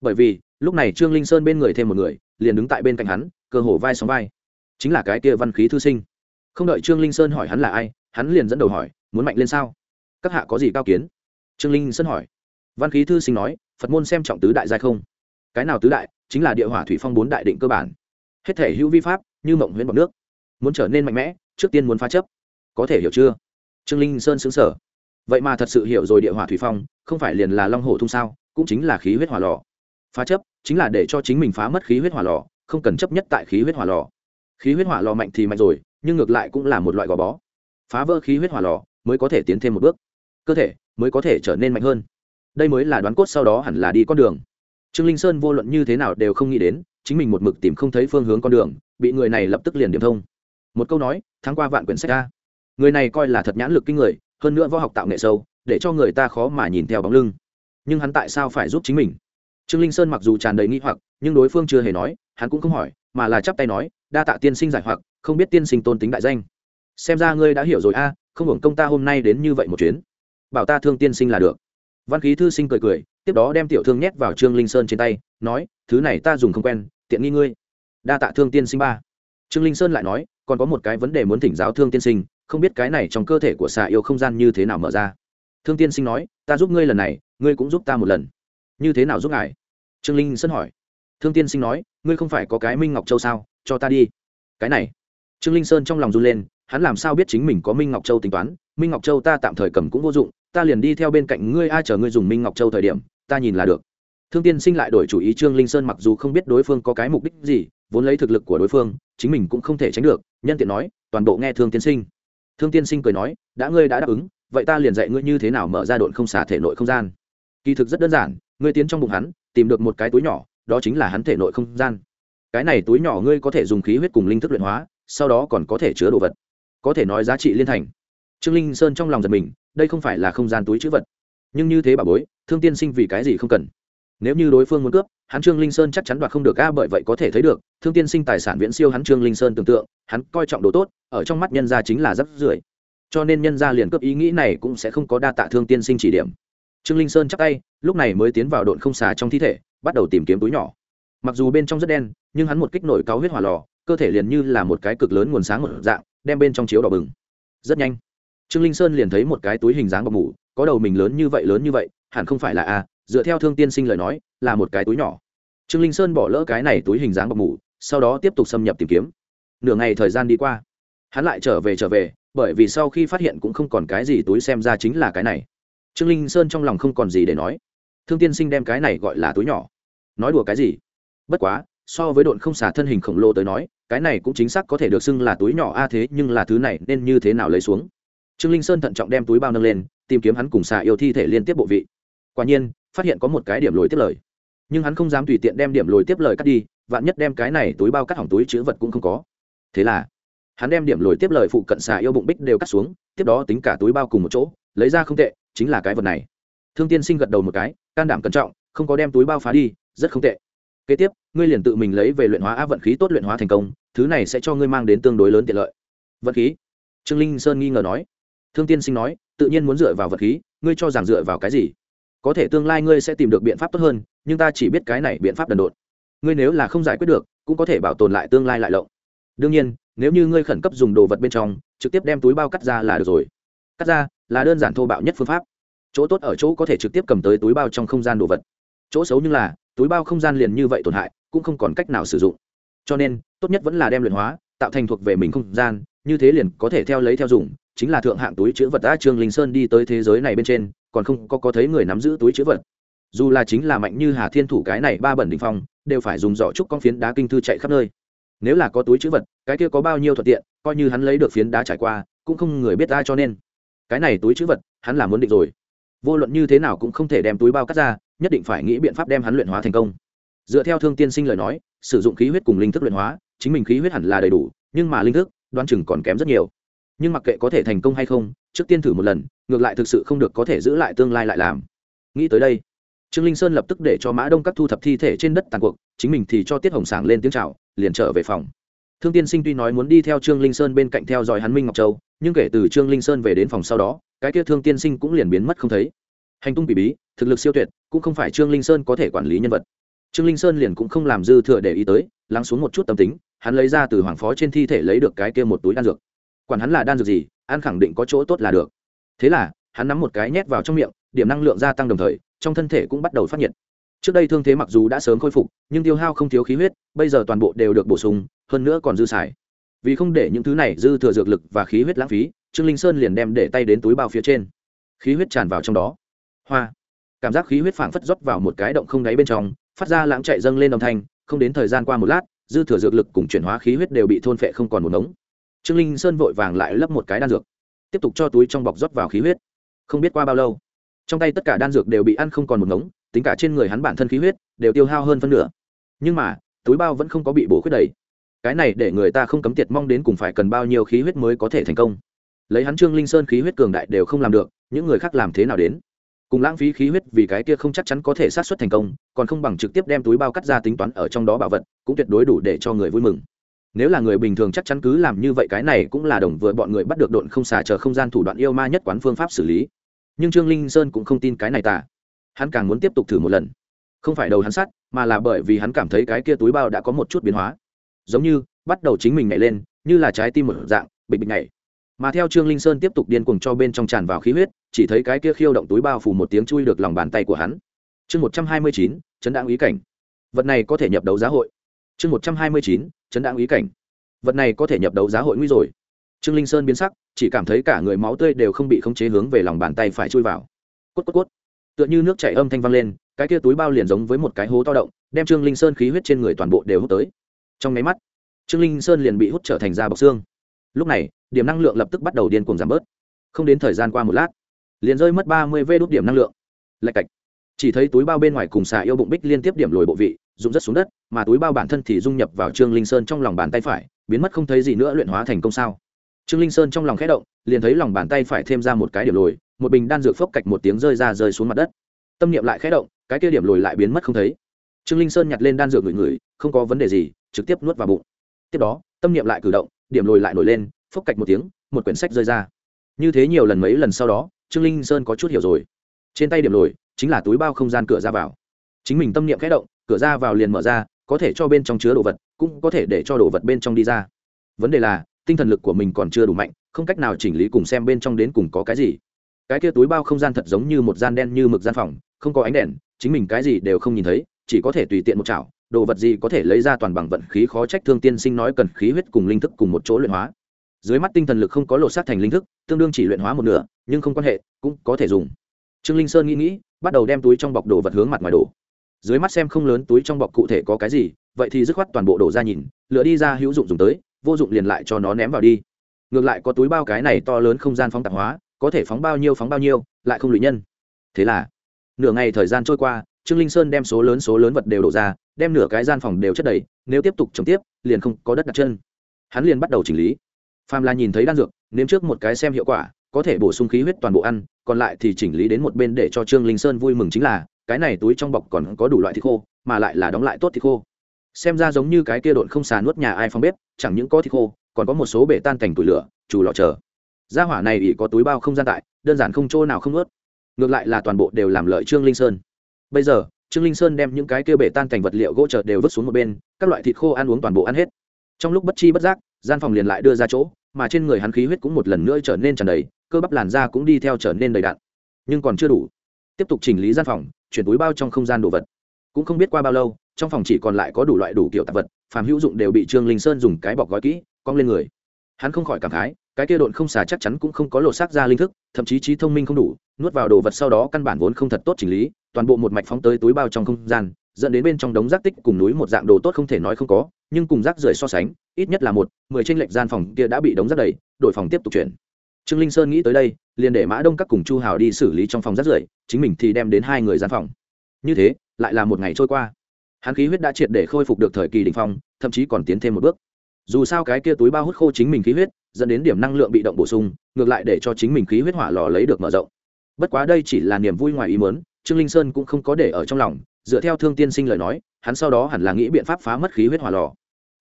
Bởi vì, lúc này trương linh sơn bên người thêm một người, liền đứng tại bên cạnh hắn, cơ hồ vai sóng vai. Chính là cái kia văn khí thư sinh không đợi trương linh sơn hỏi hắn là ai, hắn liền dẫn đầu hỏi, muốn mạnh lên sao? Các hạ có gì cao kiến? Trương linh sơn hỏi. Văn khí thư sinh nói, phật môn xem trọng tứ đại giai không? Cái nào tứ đại? Chính là địa hỏa thủy phong bốn đại định cơ bản. Hết thể hữu vi pháp, như mộng huyễn bọc nước. Muốn trở nên mạnh mẽ, trước tiên muốn phá chấp. Có thể hiểu chưa? Trương linh sơn xứng sở vậy mà thật sự hiểu rồi địa hỏa thủy phong, không phải liền là long hổ thung sao? Cũng chính là khí huyết hỏa lò. Phá chấp, chính là để cho chính mình phá mất khí huyết hỏa lò, không cần chấp nhất tại khí huyết hỏa lò. Khí huyết hỏa lò mạnh thì mạnh rồi nhưng ngược lại cũng là một loại gò bó. Phá vỡ khí huyết hỏa lò mới có thể tiến thêm một bước. Cơ thể mới có thể trở nên mạnh hơn. Đây mới là đoán cốt sau đó hẳn là đi con đường. Trương linh sơn vô luận như thế nào đều không nghĩ đến, chính mình một mực tìm không thấy phương hướng con đường, bị người này lập tức liền điểm thông. Một câu nói tháng qua vạn quyển sách ra người này coi là thật nhãn lực kinh người, hơn nữa võ học tạo nghệ sâu, để cho người ta khó mà nhìn theo bóng lưng. Nhưng hắn tại sao phải giúp chính mình? Trương linh sơn mặc dù tràn đầy nghi hoặc, nhưng đối phương chưa hề nói, hắn cũng không hỏi, mà là chắp tay nói, đa tạ tiên sinh giải hoặc không biết tiên sinh tôn tính đại danh. Xem ra ngươi đã hiểu rồi a, không hưởng công ta hôm nay đến như vậy một chuyến. Bảo ta thương tiên sinh là được. Văn khí thư sinh cười cười, tiếp đó đem tiểu thương nhét vào trương linh sơn trên tay, nói, thứ này ta dùng không quen, tiện nghi ngươi. Đa tạ thương tiên sinh ba. Trương linh sơn lại nói, còn có một cái vấn đề muốn thỉnh giáo thương tiên sinh, không biết cái này trong cơ thể của xà yêu không gian như thế nào mở ra. Thương tiên sinh nói, ta giúp ngươi lần này, ngươi cũng giúp ta một lần. Như thế nào giúp ngài? Trương linh sơn hỏi. Thương tiên sinh nói, ngươi không phải có cái minh ngọc châu sao, cho ta đi. Cái này trương linh sơn trong lòng run lên, hắn làm sao biết chính mình có minh ngọc châu tính toán? Minh ngọc châu ta tạm thời cầm cũng vô dụng, ta liền đi theo bên cạnh ngươi, ai chờ ngươi dùng minh ngọc châu thời điểm, ta nhìn là được. Thương tiên sinh lại đổi chủ ý, trương linh sơn mặc dù không biết đối phương có cái mục đích gì, vốn lấy thực lực của đối phương, chính mình cũng không thể tránh được, nhân tiện nói, toàn bộ nghe thương tiên sinh. Thương tiên sinh cười nói, đã ngươi đã đáp ứng, vậy ta liền dạy ngươi như thế nào mở ra độn không xả thể nội không gian. Kỳ thực rất đơn giản, ngươi tiến trong bụng hắn, tìm được một cái túi nhỏ, đó chính là hắn thể nội không gian. Cái này túi nhỏ ngươi có thể dùng khí huyết cùng linh thức luyện hóa sau đó còn có thể chứa đồ vật, có thể nói giá trị liên thành. Trương linh sơn trong lòng giật mình, đây không phải là không gian túi chữ vật. Nhưng như thế bà bối, thương tiên sinh vì cái gì không cần? Nếu như đối phương muốn cướp, hắn trương linh sơn chắc chắn đoạt không được, a, bởi vậy có thể thấy được, thương tiên sinh tài sản viễn siêu hắn trương linh sơn tưởng tượng, hắn coi trọng đồ tốt, ở trong mắt nhân gia chính là rất rưởi. Cho nên nhân gia liền cướp ý nghĩ này cũng sẽ không có đa tạ thương tiên sinh chỉ điểm. Trương linh sơn chắc tay, lúc này mới tiến vào độn không xà trong thi thể, bắt đầu tìm kiếm túi nhỏ. Mặc dù bên trong rất đen, nhưng hắn một kích nổi cáo huyết hỏa lò cơ thể liền như là một cái cực lớn nguồn sáng một dạng, đem bên trong chiếu đỏ bừng. Rất nhanh, trương linh sơn liền thấy một cái túi hình dáng bọc mủ có đầu mình lớn như vậy, lớn như vậy, hẳn không phải là a, dựa theo thương tiên sinh lời nói, là một cái túi nhỏ. Trương linh sơn bỏ lỡ cái này túi hình dáng bọc mủ sau đó tiếp tục xâm nhập tìm kiếm. Nửa ngày thời gian đi qua, hắn lại trở về trở về, bởi vì sau khi phát hiện cũng không còn cái gì túi xem ra chính là cái này. Trương linh sơn trong lòng không còn gì để nói. Thương tiên sinh đem cái này gọi là túi nhỏ. Nói đùa cái gì? Bất quá so với độn không xả thân hình khổng lồ tới nói, cái này cũng chính xác có thể được xưng là túi nhỏ a thế, nhưng là thứ này nên như thế nào lấy xuống? Trương linh sơn thận trọng đem túi bao nâng lên, tìm kiếm hắn cùng xà yêu thi thể liên tiếp bộ vị. Quả nhiên, phát hiện có một cái điểm lồi tiếp lời. Nhưng hắn không dám tùy tiện đem điểm lồi tiếp lời cắt đi, vạn nhất đem cái này túi bao cắt hỏng túi chữ vật cũng không có. Thế là, hắn đem điểm lồi tiếp lời phụ cận xà yêu bụng bích đều cắt xuống, tiếp đó tính cả túi bao cùng một chỗ, lấy ra không tệ, chính là cái vật này. Thương tiên sinh gật đầu một cái, can đảm cẩn trọng, không có đem túi bao phá đi, rất không tệ kế tiếp, ngươi liền tự mình lấy về luyện hóa á vận khí tốt luyện hóa thành công, thứ này sẽ cho ngươi mang đến tương đối lớn tiện lợi. Vận khí? Trương linh sơn nghi ngờ nói. Thương tiên sinh nói, tự nhiên muốn dựa vào vật khí, ngươi cho rằng dựa vào cái gì? Có thể tương lai ngươi sẽ tìm được biện pháp tốt hơn, nhưng ta chỉ biết cái này biện pháp đần độn. Ngươi nếu là không giải quyết được, cũng có thể bảo tồn lại tương lai lại lộng. Đương nhiên, nếu như ngươi khẩn cấp dùng đồ vật bên trong, trực tiếp đem túi bao cắt ra là được rồi. Cắt ra là đơn giản thô bạo nhất phương pháp. Chỗ tốt ở chỗ có thể trực tiếp cầm tới túi bao trong không gian đồ vật. Chỗ xấu như là túi bao không gian liền như vậy tổn hại, cũng không còn cách nào sử dụng. Cho nên, tốt nhất vẫn là đem luyện hóa, tạo thành thuộc về mình không gian, như thế liền có thể theo lấy theo dùng, chính là thượng hạng túi chữ vật đã trương linh sơn đi tới thế giới này bên trên, còn không có có thấy người nắm giữ túi chữ vật. Dù là chính là mạnh như hà thiên thủ cái này ba bẩn đỉnh phong, đều phải dùng giỏ trúc con phiến đá kinh thư chạy khắp nơi. Nếu là có túi chữ vật, cái kia có bao nhiêu thuận tiện, coi như hắn lấy được phiến đá trải qua, cũng không người biết ai cho nên. Cái này túi chữ vật, hắn là muốn định rồi vô luận như thế nào cũng không thể đem túi bao cắt ra, nhất định phải nghĩ biện pháp đem hắn luyện hóa thành công. Dựa theo thương tiên sinh lời nói, sử dụng khí huyết cùng linh thức luyện hóa, chính mình khí huyết hẳn là đầy đủ, nhưng mà linh thức đoan chừng còn kém rất nhiều. Nhưng mặc kệ có thể thành công hay không, trước tiên thử một lần, ngược lại thực sự không được có thể giữ lại tương lai lại làm. Nghĩ tới đây, trương linh sơn lập tức để cho mã đông các thu thập thi thể trên đất tàn cuộc, chính mình thì cho tiết hồng sảng lên tiếng c h à o liền trở về phòng. Thương tiên sinh tuy nói muốn đi theo trương linh sơn bên cạnh theo dõi hắn minh ngọc châu nhưng kể từ trương linh sơn về đến phòng sau đó, cái kia thương tiên sinh cũng liền biến mất không thấy. Hành tung bị bí, thực lực siêu tuyệt, cũng không phải trương linh sơn có thể quản lý nhân vật. Trương linh sơn liền cũng không làm dư thừa để ý tới, lắng xuống một chút tâm tính, hắn lấy ra từ hoàng phó trên thi thể lấy được cái kia một túi đan dược. Quản hắn là đan dược gì An khẳng định có chỗ tốt là được. Thế là, hắn nắm một cái nhét vào trong miệng, điểm năng lượng gia tăng đồng thời, trong thân thể cũng bắt đầu phát nhiệt. Trước đây thương thế mặc dù đã sớm khôi phục, nhưng tiêu hao không thiếu khí huyết, bây giờ toàn bộ đều được bổ sung, hơn nữa còn dư xài vì không để những thứ này dư thừa dược lực và khí huyết lãng phí, trương linh sơn liền đem để tay đến túi bao phía trên. Khí huyết tràn vào trong đó. Hoa. Cảm giác khí huyết phảng phất rót vào một cái động không đáy bên trong, phát ra lãng chạy dâng lên đồng thanh, không đến thời gian qua một lát, dư thừa dược lực cùng chuyển hóa khí huyết đều bị thôn phệ không còn một ngống. Trương linh sơn vội vàng lại lấp một cái đan dược, tiếp tục cho túi trong bọc rót vào khí huyết. Không biết qua bao lâu, trong tay tất cả đan dược đều bị ăn không còn một ngống, tính cả trên người hắn bản thân khí huyết đều tiêu hao hơn phân nửa. Nhưng mà, túi bao vẫn không có bị bổ khuyết đầy cái này để người ta không cấm tiệt mong đến cùng phải cần bao nhiêu khí huyết mới có thể thành công. Lấy hắn trương linh sơn khí huyết cường đại đều không làm được, những người khác làm thế nào đến? Cùng lãng phí khí huyết vì cái kia không chắc chắn có thể sát xuất thành công, còn không bằng trực tiếp đem túi bao cắt ra tính toán ở trong đó bảo vật, cũng tuyệt đối đủ để cho người vui mừng. Nếu là người bình thường chắc chắn cứ làm như vậy cái này cũng là đồng vừa bọn người bắt được độn không xả chờ không gian thủ đoạn yêu ma nhất quán phương pháp xử lý. Nhưng trương linh sơn cũng không tin cái này tả hắn càng muốn tiếp tục thử một lần. Không phải đầu hắn sắt mà là bởi vì hắn cảm thấy cái kia túi bao đã có một chút biến hóa giống như bắt đầu chính mình nhảy lên, như là trái tim một dạng, bịch bịch nhảy. Mà theo trương linh sơn tiếp tục điên cuồng cho bên trong tràn vào khí huyết, chỉ thấy cái kia khiêu động túi bao phủ một tiếng chui được lòng bàn tay của hắn. Chương một trăm hai mươi chín, chấn đáng ý cảnh. Vật này có thể nhập đấu giá hội. Chương một trăm hai mươi chín, chấn đáng ý cảnh. Vật này có thể nhập đấu giá hội nguy rồi. Trương linh sơn biến sắc, chỉ cảm thấy cả người máu tươi đều không bị khống chế hướng về lòng bàn tay phải chui vào. Cốt cốt cốt. Tựa như nước chảy âm thanh vang lên, cái kia túi bao liền giống với một cái hố to động, đem trương linh sơn khí huyết trên người toàn bộ đều hút tới trong máy mắt, trương linh sơn liền bị hút trở thành da bọc xương. Lúc này, điểm năng lượng lập tức bắt đầu điên cuồng giảm bớt. Không đến thời gian qua một lát, liền rơi mất ba mươi vê đốt điểm năng lượng. Lạch cạch. Chỉ thấy túi bao bên ngoài cùng xà yêu bụng bích liên tiếp điểm lồi bộ vị, rụng rất xuống đất, mà túi bao bản thân thì dung nhập vào trương linh sơn trong lòng bàn tay phải, biến mất không thấy gì nữa luyện hóa thành công sao. Trương linh sơn trong lòng khẽ động, liền thấy lòng bàn tay phải thêm ra một cái điểm lồi, một bình đan dược phốc cạch một tiếng rơi ra rơi xuống mặt đất. Tâm niệm lại khẽ động, cái kia điểm lồi lại biến mất không thấy. Trương linh sơn nhặt lên đan dược ngửi ngửi, không có vấn đề gì trực tiếp nuốt vào bụng. Tiếp đó, tâm niệm lại cử động, điểm lồi lại nổi lên, phốc cạch một tiếng, một quyển sách rơi ra. Như thế nhiều lần mấy lần sau đó, trương linh sơn có chút hiểu rồi. Trên tay điểm lồi chính là túi bao không gian cửa ra vào. Chính mình tâm niệm khẽ động, cửa ra vào liền mở ra, có thể cho bên trong chứa đồ vật, cũng có thể để cho đồ vật bên trong đi ra. Vấn đề là, tinh thần lực của mình còn chưa đủ mạnh, không cách nào chỉnh lý cùng xem bên trong đến cùng có cái gì. Cái kia túi bao không gian thật giống như một gian đen như mực gian phòng, không có ánh đèn, chính mình cái gì đều không nhìn thấy, chỉ có thể tùy tiện một chảo đồ vật gì có thể lấy ra toàn bằng vận khí khó trách thương tiên sinh nói cần khí huyết cùng linh thức cùng một chỗ luyện hóa. Dưới mắt tinh thần lực không có lột xác thành linh thức, tương đương chỉ luyện hóa một nửa, nhưng không quan hệ, cũng có thể dùng. Trương linh sơn nghĩ nghĩ, bắt đầu đem túi trong bọc đồ vật hướng mặt ngoài đổ. Dưới mắt xem không lớn túi trong bọc cụ thể có cái gì, vậy thì dứt khoát toàn bộ đổ ra nhìn, lựa đi ra hữu dụng dùng tới, vô dụng liền lại cho nó ném vào đi. Ngược lại có túi bao cái này to lớn không gian phóng tạp hóa, có thể phóng bao nhiêu phóng bao nhiêu, lại không lụy nhân. Thế là, nửa ngày thời gian trôi qua, trương linh sơn đem số lớn số lớn vật đều đổ ra đem nửa cái gian phòng đều chất đầy, nếu tiếp tục trồng tiếp, liền không có đất đặt chân. Hắn liền bắt đầu chỉnh lý. Phàm là nhìn thấy đan dược, nếm trước một cái xem hiệu quả, có thể bổ sung khí huyết toàn bộ ăn, còn lại thì chỉnh lý đến một bên để cho trương linh sơn vui mừng chính là, cái này túi trong bọc còn có đủ loại thịt khô, mà lại là đóng lại tốt thịt khô. Xem ra giống như cái kia độn không xà nuốt nhà ai phong bếp, chẳng những có thịt khô, còn có một số bể tan cảnh tủi lửa, chủ lọ chờ. Gia hỏa này ỉ có túi bao không gian tại, đơn giản không chỗ nào không ướt ngược lại là toàn bộ đều làm lợi trương linh sơn. Bây giờ trương linh sơn đem những cái kia bể tan cảnh vật liệu gỗ chợ đều vứt xuống một bên, các loại thịt khô ăn uống toàn bộ ăn hết. Trong lúc bất chi bất giác, gian phòng liền lại đưa ra chỗ, mà trên người hắn khí huyết cũng một lần nữa trở nên tràn đầy, cơ bắp làn da cũng đi theo trở nên đầy đặn. Nhưng còn chưa đủ. Tiếp tục chỉnh lý gian phòng, chuyển túi bao trong không gian đồ vật. Cũng không biết qua bao lâu, trong phòng chỉ còn lại có đủ loại đủ kiểu tạp vật, phàm hữu dụng đều bị trương linh sơn dùng cái bọc gói kỹ, cong lên người. Hắn không khỏi cảm khái, cái kia độn không xà chắc chắn cũng không có lột xác ra linh thức, thậm chí trí thông minh không đủ, nuốt vào đồ vật sau đó căn bản vốn không thật tốt chỉnh lý toàn bộ một mạch phóng tới túi bao trong không gian, dẫn đến bên trong đống rác tích cùng núi một dạng đồ tốt không thể nói không có, nhưng cùng rác rưởi so sánh, ít nhất là một, mười trên lệch gian phòng kia đã bị đống rác đầy đổi phòng tiếp tục chuyển. Trương linh sơn nghĩ tới đây, liền để mã đông các cùng chu hào đi xử lý trong phòng rác rưởi, chính mình thì đem đến hai người gian phòng. Như thế, lại là một ngày trôi qua. Hắn khí huyết đã triệt để khôi phục được thời kỳ đ ỉ n h phong, thậm chí còn tiến thêm một bước. Dù sao cái kia túi bao hút khô chính mình khí huyết, dẫn đến điểm năng lượng bị động bổ sung, ngược lại để cho chính mình khí huyết hỏa lò lấy được mở rộng. Bất quá đây chỉ là niềm vui ngoài ý mớn trương linh sơn cũng không có để ở trong lòng, dựa theo thương tiên sinh lời nói, hắn sau đó hẳn là nghĩ biện pháp phá mất khí huyết hỏa lò.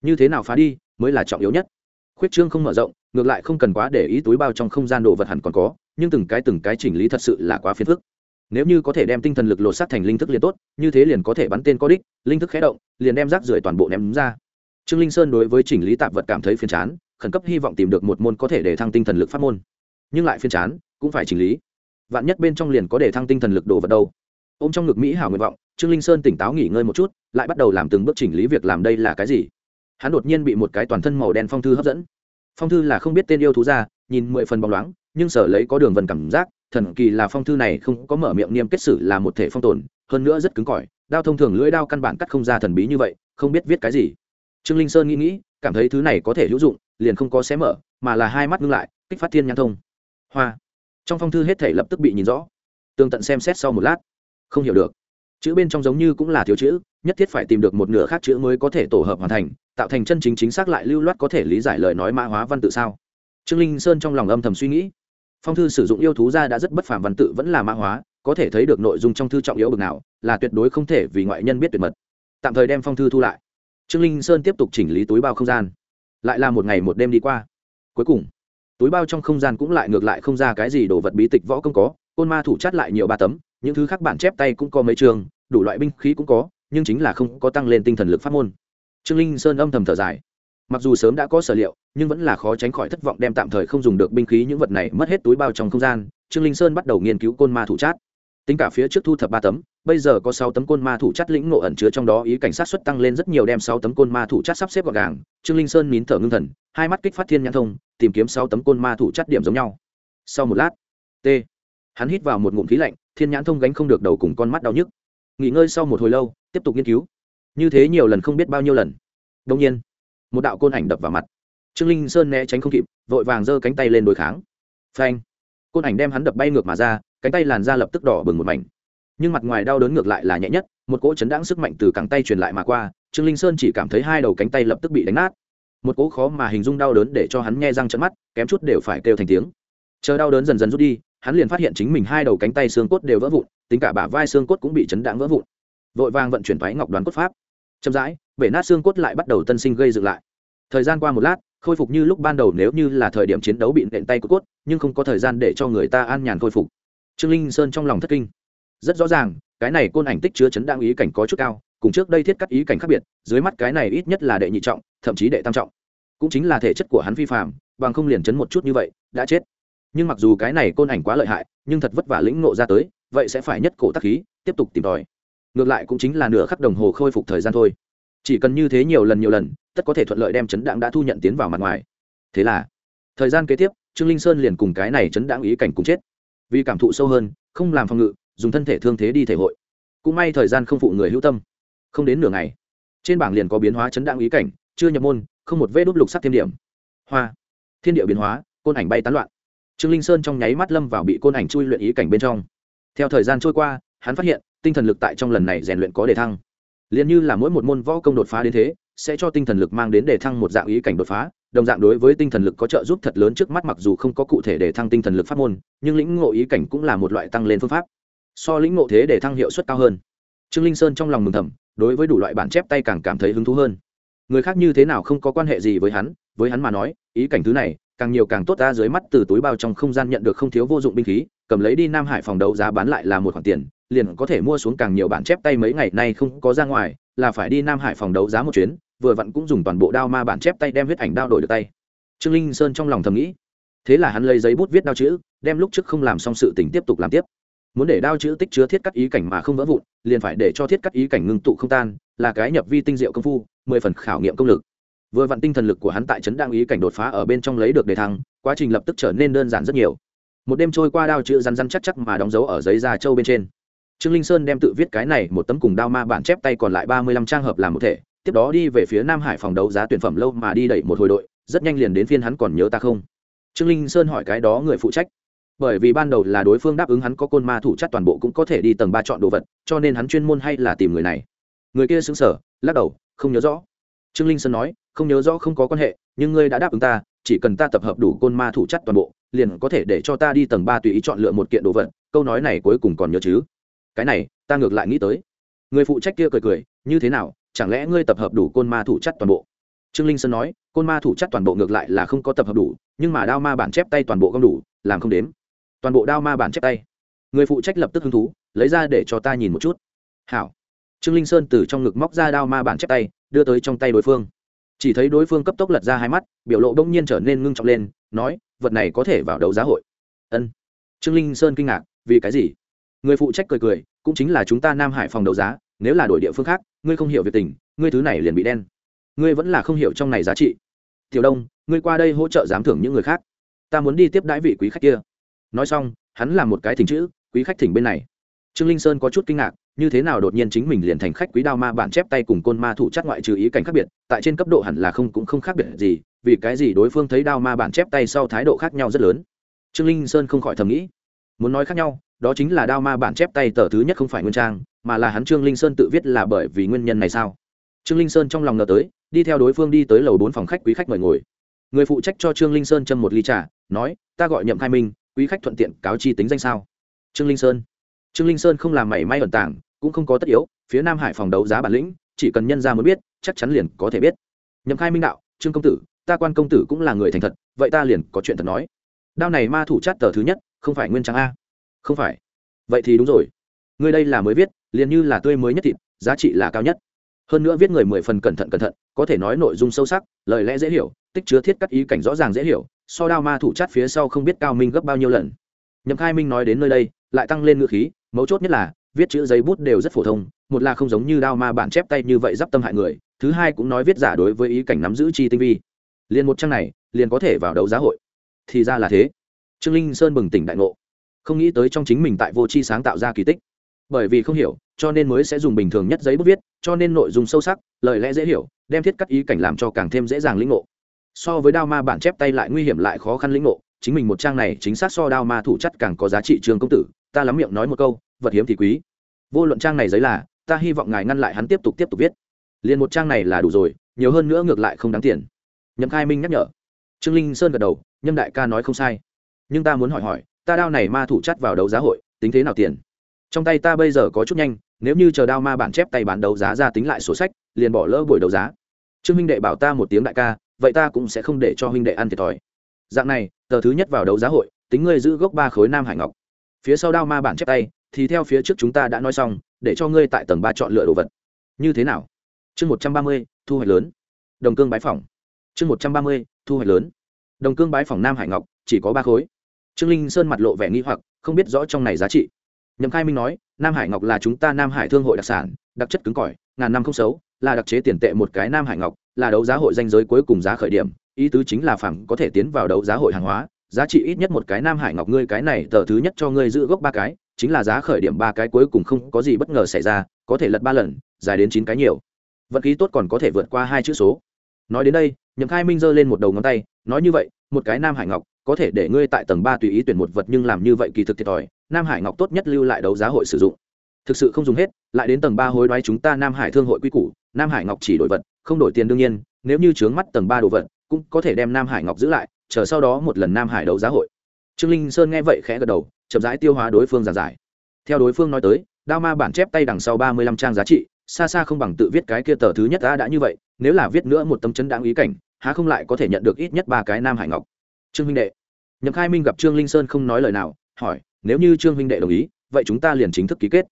Như thế nào phá đi, mới là trọng yếu nhất. Khuyết trương không mở rộng, ngược lại không cần quá để ý túi bao trong không gian đồ vật hẳn còn có, nhưng từng cái từng cái chỉnh lý thật sự là quá phiền phức. Nếu như có thể đem tinh thần lực lột sát thành linh thức liền tốt, như thế liền có thể bắn tên có đích, linh thức khé động, liền đem rác rưởi toàn bộ ném ra. Trương linh sơn đối với chỉnh lý tạp vật cảm thấy phiền chán, khẩn cấp hy vọng tìm được một môn có thể để thăng tinh thần lực phát môn. Nhưng lại phiền chán, cũng phải chỉnh lý vạn nhất bên trong liền có để thăng tinh thần lực đồ vật đâu. Ô m trong ngực mỹ hảo nguyện vọng, trương linh sơn tỉnh táo nghỉ ngơi một chút, lại bắt đầu làm từng bước chỉnh lý việc làm đây là cái gì. Hắn đột nhiên bị một cái toàn thân màu đen phong thư hấp dẫn. Phong thư là không biết tên yêu thú ra, nhìn mười phần bóng loáng, nhưng sở lấy có đường vần cảm giác, thần kỳ là phong thư này không có mở miệng niêm kết sử là một thể phong tồn, hơn nữa rất cứng cỏi, đao thông thường lưỡi đao căn bản cắt không ra thần bí như vậy, không biết viết cái gì. Trương linh sơn nghĩ nghĩ, cảm thấy thứ này có thể hữu dụng, liền không có xé mở, mà là hai mắt ngưng lại, kích phát thiên nhãn thông. Hoa trong phong thư hết thể lập tức bị nhìn rõ. Tường tận xem xét sau một lát. Không hiểu được. Chữ bên trong giống như cũng là thiếu chữ, nhất thiết phải tìm được một nửa khác chữ mới có thể tổ hợp hoàn thành, tạo thành chân chính chính xác lại lưu loát có thể lý giải lời nói mã hóa văn tự sao? Trương linh sơn trong lòng âm thầm suy nghĩ. Phong thư sử dụng yêu thú ra đã rất bất phàm văn tự vẫn là mã hóa, có thể thấy được nội dung trong thư trọng yếu bực nào, là tuyệt đối không thể vì ngoại nhân biết tuyệt mật. Tạm thời đem phong thư thu lại. Trương linh sơn tiếp tục chỉnh lý túi bao không gian. Lại là một ngày một đêm đi qua. Cuối cùng túi bao trong không gian cũng lại ngược lại không ra cái gì đồ vật bí tịch võ công có, côn ma thủ chát lại nhiều ba tấm, những thứ khác bản chép tay cũng có mấy trường, đủ loại binh khí cũng có, nhưng chính là không có tăng lên tinh thần lực pháp môn. Trương linh sơn âm thầm thở dài. Mặc dù sớm đã có sở liệu, nhưng vẫn là khó tránh khỏi thất vọng đem tạm thời không dùng được binh khí những vật này mất hết túi bao trong không gian, trương linh sơn bắt đầu nghiên cứu côn ma thủ chát. Tính cả phía trước thu thập ba tấm bây giờ có sáu tấm côn ma thủ chất lĩnh ngộ ẩn chứa trong đó ý cảnh sát suất tăng lên rất nhiều đem sáu tấm côn ma thủ chất sắp xếp gọn gàng. Trương linh sơn nín thở ngưng thần, hai mắt kích phát thiên nhãn thông, tìm kiếm sáu tấm côn ma thủ chất điểm giống nhau. Sau một lát, t. Hắn hít vào một ngụm khí lạnh, thiên nhãn thông gánh không được đầu cùng con mắt đau nhức. Nghỉ ngơi sau một hồi lâu, tiếp tục nghiên cứu. Như thế nhiều lần không biết bao nhiêu lần. Đương nhiên, một đạo côn ảnh đập vào mặt. Trương linh sơn né tránh không kịp, vội vàng giơ cánh tay lên đối kháng. Phanh! Côn ảnh đem hắn đập bay ngược mà ra, cánh tay làn ra lập tức đỏ bừng một mảnh nhưng mặt ngoài đau đớn ngược lại là nhẹ nhất, một cỗ chấn đáng sức mạnh từ cẳng tay truyền lại mà qua, trương linh sơn chỉ cảm thấy hai đầu cánh tay lập tức bị đánh nát. Một cỗ khó mà hình dung đau đớn để cho hắn nghe răng trận mắt, kém chút đều phải kêu thành tiếng. Chờ đau đớn dần dần rút đi, hắn liền phát hiện chính mình hai đầu cánh tay xương cốt đều vỡ vụn, tính cả bả vai xương cốt cũng bị chấn đáng vỡ vụn. Vội vàng vận chuyển thoái ngọc đoán cốt pháp. Chậm rãi, bể nát xương cốt lại bắt đầu tân sinh gây dựng lại. Thời gian qua một lát, khôi phục như lúc ban đầu nếu như là thời điểm chiến đấu bị nện tay cốt cốt, nhưng không có thời gian để cho người ta an nhàn khôi phục. Trương linh sơn trong lòng thất kinh rất rõ ràng, cái này côn ảnh tích chứa chấn đang ý cảnh có chút cao, cùng trước đây thiết cắt ý cảnh khác biệt, dưới mắt cái này ít nhất là đệ nhị trọng, thậm chí đệ tam trọng. Cũng chính là thể chất của hắn phi phạm bằng không liền chấn một chút như vậy, đã chết. Nhưng mặc dù cái này côn ảnh quá lợi hại, nhưng thật vất vả lĩnh ngộ ra tới, vậy sẽ phải nhất cổ tắc khí, tiếp tục tìm tòi. Ngược lại cũng chính là nửa khắc đồng hồ khôi phục thời gian thôi. Chỉ cần như thế nhiều lần nhiều lần, tất có thể thuận lợi đem chấn đạn đã thu nhận tiến vào mặt ngoài. Thế là, thời gian kế tiếp, trương linh sơn liền cùng cái này chấn đạn ý cảnh cùng chết. Vì cảm thụ sâu hơn, không làm phòng ngự dùng thân thể thương thế đi thể hội. Cũng may thời gian không phụ người hữu tâm. Không đến nửa ngày, trên bảng liền có biến hóa chấn đạn ý cảnh, chưa nhập môn, không một vết đốt lục sắc thêm điểm. Hoa, thiên địa biến hóa, côn ảnh bay tán loạn. Trương linh sơn trong nháy mắt lâm vào bị côn ảnh chui luyện ý cảnh bên trong. Theo thời gian trôi qua, hắn phát hiện, tinh thần lực tại trong lần này rèn luyện có đề thăng. Liền như là mỗi một môn võ công đột phá đến thế, sẽ cho tinh thần lực mang đến đề thăng một dạng ý cảnh đột phá, đồng dạng đối với tinh thần lực có trợ giúp thật lớn trước mắt mặc dù không có cụ thể đề thăng tinh thần lực pháp môn, nhưng lĩnh ngộ ý cảnh cũng là một loại tăng lên phương pháp so lĩnh ngộ thế để thăng hiệu suất cao hơn. Trương linh sơn trong lòng mừng thầm, đối với đủ loại bản chép tay càng cảm thấy hứng thú hơn. Người khác như thế nào không có quan hệ gì với hắn với hắn mà nói, ý cảnh thứ này, càng nhiều càng tốt ta dưới mắt từ túi bao trong không gian nhận được không thiếu vô dụng binh khí, cầm lấy đi nam hải phòng đấu giá bán lại là một khoản tiền, liền có thể mua xuống càng nhiều bản chép tay mấy ngày nay không có ra ngoài, là phải đi nam hải phòng đấu giá một chuyến, vừa vặn cũng dùng toàn bộ đao ma bản chép tay đem huyết ảnh đao đổi được tay. Trương linh sơn trong lòng thầm nghĩ, thế là hắn lấy giấy bút viết đao chữ, đem lúc trước không làm xong sự tình tiếp tục làm tiếp muốn để đao chữ tích chứa thiết cắt ý cảnh mà không vỡ vụn, liền phải để cho thiết cắt ý cảnh ngưng tụ không tan, là cái nhập vi tinh diệu công phu, mười phần khảo nghiệm công lực. Vừa vặn tinh thần lực của hắn tại trấn đang ý cảnh đột phá ở bên trong lấy được đề thăng, quá trình lập tức trở nên đơn giản rất nhiều. Một đêm trôi qua đao chữ răn răn chắc chắc mà đóng dấu ở giấy da trâu bên trên. Trương linh sơn đem tự viết cái này một tấm cùng đao ma bản chép tay còn lại ba mươi lăm trang hợp làm một thể, tiếp đó đi về phía nam hải phòng đấu giá tuyển phẩm lâu mà đi đẩy một hồi đội, rất nhanh liền đến phiên hắn còn nhớ ta không? Trương linh sơn hỏi cái đó người phụ trách bởi vì ban đầu là đối phương đáp ứng hắn có côn ma thủ chất toàn bộ cũng có thể đi tầng ba chọn đồ vật, cho nên hắn chuyên môn hay là tìm người này. Người kia xứng sở, lắc đầu, không nhớ rõ. Trương linh sơn nói, không nhớ rõ không có quan hệ, nhưng ngươi đã đáp ứng ta, chỉ cần ta tập hợp đủ côn ma thủ chất toàn bộ, liền có thể để cho ta đi tầng ba tùy ý chọn lựa một kiện đồ vật, câu nói này cuối cùng còn nhớ chứ. Cái này, ta ngược lại nghĩ tới. Người phụ trách kia cười cười, như thế nào, chẳng lẽ ngươi tập hợp đủ côn ma thủ chất toàn bộ? Trương linh sơn nói, côn ma thủ chất toàn bộ ngược lại là không có tập hợp đủ, nhưng mà đao ma bản chép tay toàn bộ gom đủ, làm không đếm toàn bộ đao ma bản chép tay. Người phụ trách lập tức hứng thú, lấy ra để cho ta nhìn một chút. Hảo. Trương linh sơn từ trong ngực móc ra đao ma bản chép tay, đưa tới trong tay đối phương. Chỉ thấy đối phương cấp tốc lật ra hai mắt, biểu lộ đông nhiên trở nên ngưng trọng lên, nói, vật này có thể vào đấu giá hội. Ân. Trương linh sơn kinh ngạc, vì cái gì? Người phụ trách cười cười, cũng chính là chúng ta nam hải phòng đấu giá, nếu là đổi địa phương khác, ngươi không hiểu việc tình, ngươi thứ này liền bị đen. Ngươi vẫn là không hiểu trong này giá trị. Tiểu đông, ngươi qua đây hỗ trợ giám thưởng những người khác. Ta muốn đi tiếp đãi vị quý khách kia nói xong, hắn làm một cái thỉnh chữ, quý khách thỉnh bên này. Trương linh sơn có chút kinh ngạc, như thế nào đột nhiên chính mình liền thành khách quý đao ma bản chép tay cùng côn ma thủ chắc ngoại trừ ý cảnh khác biệt, tại trên cấp độ hẳn là không cũng không khác biệt gì, vì cái gì đối phương thấy đao ma bản chép tay sau thái độ khác nhau rất lớn. Trương linh sơn không khỏi thầm nghĩ, muốn nói khác nhau, đó chính là đao ma bản chép tay tờ thứ nhất không phải nguyên trang, mà là hắn trương linh sơn tự viết là bởi vì nguyên nhân này sao? Trương linh sơn trong lòng ngờ tới, đi theo đối phương đi tới lầu bốn phòng khách quý khách mời ngồi. Người phụ trách cho trương linh sơn châm một ly trà, nói, ta gọi nhậm khai minh quý khách thuận tiện cáo chi tính danh sao? Trương linh sơn. Trương linh sơn không làm mảy may ẩn tàng, cũng không có tất yếu, phía nam hải phòng đấu giá bản lĩnh, chỉ cần nhân ra muốn biết, chắc chắn liền có thể biết. Nhậm khai minh đạo, trương công tử, ta quan công tử cũng là người thành thật, vậy ta liền có chuyện thật nói. Đao này ma thủ chát tờ thứ nhất, không phải nguyên trang a. Không phải. Vậy thì đúng rồi. Người đây là mới viết, liền như là tươi mới nhất thịt, giá trị là cao nhất. Hơn nữa viết người mười phần cẩn thận cẩn thận, có thể nói nội dung sâu sắc, lời lẽ dễ hiểu, tích chứa thiết cắt ý cảnh rõ ràng dễ hiểu so đao ma thủ chát phía sau không biết cao minh gấp bao nhiêu lần. Nhậm khai minh nói đến nơi đây, lại tăng lên ngựa khí, mấu chốt nhất là, viết chữ giấy bút đều rất phổ thông, một là không giống như đao ma bản chép tay như vậy d i p tâm hại người, thứ hai cũng nói viết giả đối với ý cảnh nắm giữ chi tinh vi. Liền một trang này, liền có thể vào đấu giá hội. Thì ra là thế. Trương linh sơn bừng tỉnh đại ngộ. Không nghĩ tới trong chính mình tại vô c h i sáng tạo ra kỳ tích. Bởi vì không hiểu, cho nên mới sẽ dùng bình thường nhất giấy bút viết, cho nên nội dung sâu sắc, lời lẽ dễ hiểu, đem thiết cắt ý cảnh làm cho càng thêm dễ dàng lĩnh ngộ so với đao ma bản chép tay lại nguy hiểm lại khó khăn lĩnh ngộ, chính mình một trang này chính xác so đao ma thủ chất càng có giá trị trường công tử, ta lắm miệng nói một câu, vật hiếm thì quý. Vô luận trang này giấy là, ta hy vọng ngài ngăn lại hắn tiếp tục tiếp tục viết. Liền một trang này là đủ rồi, nhiều hơn nữa ngược lại không đáng tiền. Nhậm khai minh nhắc nhở. Trương linh sơn gật đầu, nhâm đại ca nói không sai. Nhưng ta muốn hỏi hỏi, ta đao này ma thủ chắt vào đấu giá hội, tính thế nào tiền? Trong tay ta bây giờ có chút nhanh, nếu như chờ đao ma bản chép tay bán đấu giá ra tính lại sổ sách, liền bỏ lỡ buổi đấu giá. Trương minh đệ bảo ta một tiếng đại ca vậy ta cũng sẽ không để cho huynh đệ ăn thiệt thòi. Dạng này, tờ thứ nhất vào đấu giá hội, tính ngươi giữ gốc ba khối nam hải ngọc. Phía sau đao ma bản chép tay, thì theo phía trước chúng ta đã nói xong, để cho ngươi tại tầng ba chọn lựa đồ vật. Như thế nào? Chương một trăm ba mươi, thu hoạch lớn. Đồng cương bái phỏng. Chương một trăm ba mươi, thu hoạch lớn. Đồng cương bái phỏng nam hải ngọc, chỉ có ba khối. Trương linh sơn mặt lộ vẻ nghi hoặc, không biết rõ trong này giá trị. Nhậm khai minh nói, nam hải ngọc là chúng ta nam hải thương hội đặc sản, đặc chất cứng cỏi, ngàn năm không xấu, là đặc chế tiền tệ một cái nam hải ngọc là đấu giá hội danh giới cuối cùng giá khởi điểm, ý tứ chính là phẳng có thể tiến vào đấu giá hội hàng hóa, giá trị ít nhất một cái nam hải ngọc ngươi cái này tờ thứ nhất cho ngươi giữ gốc ba cái, chính là giá khởi điểm ba cái cuối cùng không có gì bất ngờ xảy ra, có thể lật ba lần, dài đến chín cái nhiều. Vận khí tốt còn có thể vượt qua hai chữ số. Nói đến đây, nhậm khai minh giơ lên một đầu ngón tay, nói như vậy, một cái nam hải ngọc, có thể để ngươi tại tầng ba tùy ý tuyển một vật nhưng làm như vậy kỳ thực thiệt thòi, nam hải ngọc tốt nhất lưu lại đấu giá hội sử dụng. Thực sự không dùng hết, lại đến tầng ba hối đoái chúng ta nam hải thương hội quy củ nam hải ngọc chỉ đổi vật, không đổi tiền đương nhiên, nếu như trướng mắt tầng ba đồ vật, cũng có thể đem nam hải ngọc giữ lại, chờ sau đó một lần nam hải đấu giá hội. Trương linh sơn nghe vậy khẽ gật đầu, chậm rãi tiêu hóa đối phương giàn giải. Theo đối phương nói tới, đao ma bản chép tay đằng sau ba mươi lăm trang giá trị, xa xa không bằng tự viết cái kia tờ thứ nhất ta đã như vậy, nếu là viết nữa một tấm chấn đáng ý cảnh, há không lại có thể nhận được ít nhất ba cái nam hải ngọc. Trương huynh đệ. Nhậm khai minh gặp trương linh sơn không nói lời nào, hỏi, nếu như trương huynh đệ đồng ý, vậy chúng ta liền chính thức ký kết.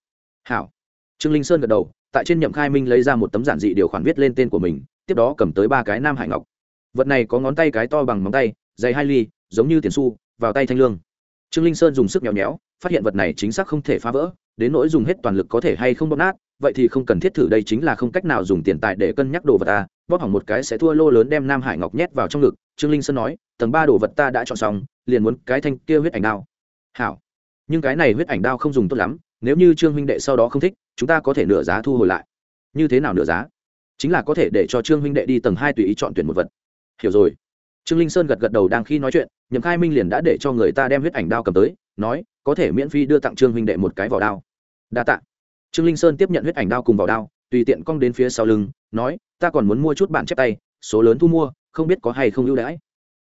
Hảo. Trương linh sơn gật đầu tại trên nhậm khai minh lấy ra một tấm giản dị điều khoản viết lên tên của mình, tiếp đó cầm tới ba cái nam hải ngọc. Vật này có ngón tay cái to bằng móng tay, dày hai ly, giống như tiền su vào tay thanh lương. Trương linh sơn dùng sức nhéo nhéo, phát hiện vật này chính xác không thể phá vỡ, đến nỗi dùng hết toàn lực có thể hay không bóp nát, vậy thì không cần thiết thử đây chính là không cách nào dùng tiền tài để cân nhắc đồ vật ta. Bóp hỏng một cái sẽ thua lô lớn đem nam hải ngọc nhét vào trong ngực, trương linh sơn nói, tầng ba đồ vật ta đã chọn xong, liền muốn cái thanh kia huyết ảnh đao. Hảo. Nhưng cái này huyết ảnh đao không dùng tốt lắm, nếu như trương huynh đệ sau đó không thích chúng ta có thể nửa giá thu hồi lại. Như thế nào nửa giá? Chính là có thể để cho trương huynh đệ đi tầng hai tùy ý chọn tuyển một vật. Hiểu rồi. Trương linh sơn gật gật đầu đang khi nói chuyện, nhậm khai minh liền đã để cho người ta đem huyết ảnh đao cầm tới, nói, có thể miễn phí đưa tặng trương huynh đệ một cái vỏ đao. Đa tạ. Trương linh sơn tiếp nhận huyết ảnh đao cùng vỏ đao, tùy tiện cong đến phía sau lưng, nói, ta còn muốn mua chút bản chép tay, số lớn thu mua, không biết có hay không ưu đãi.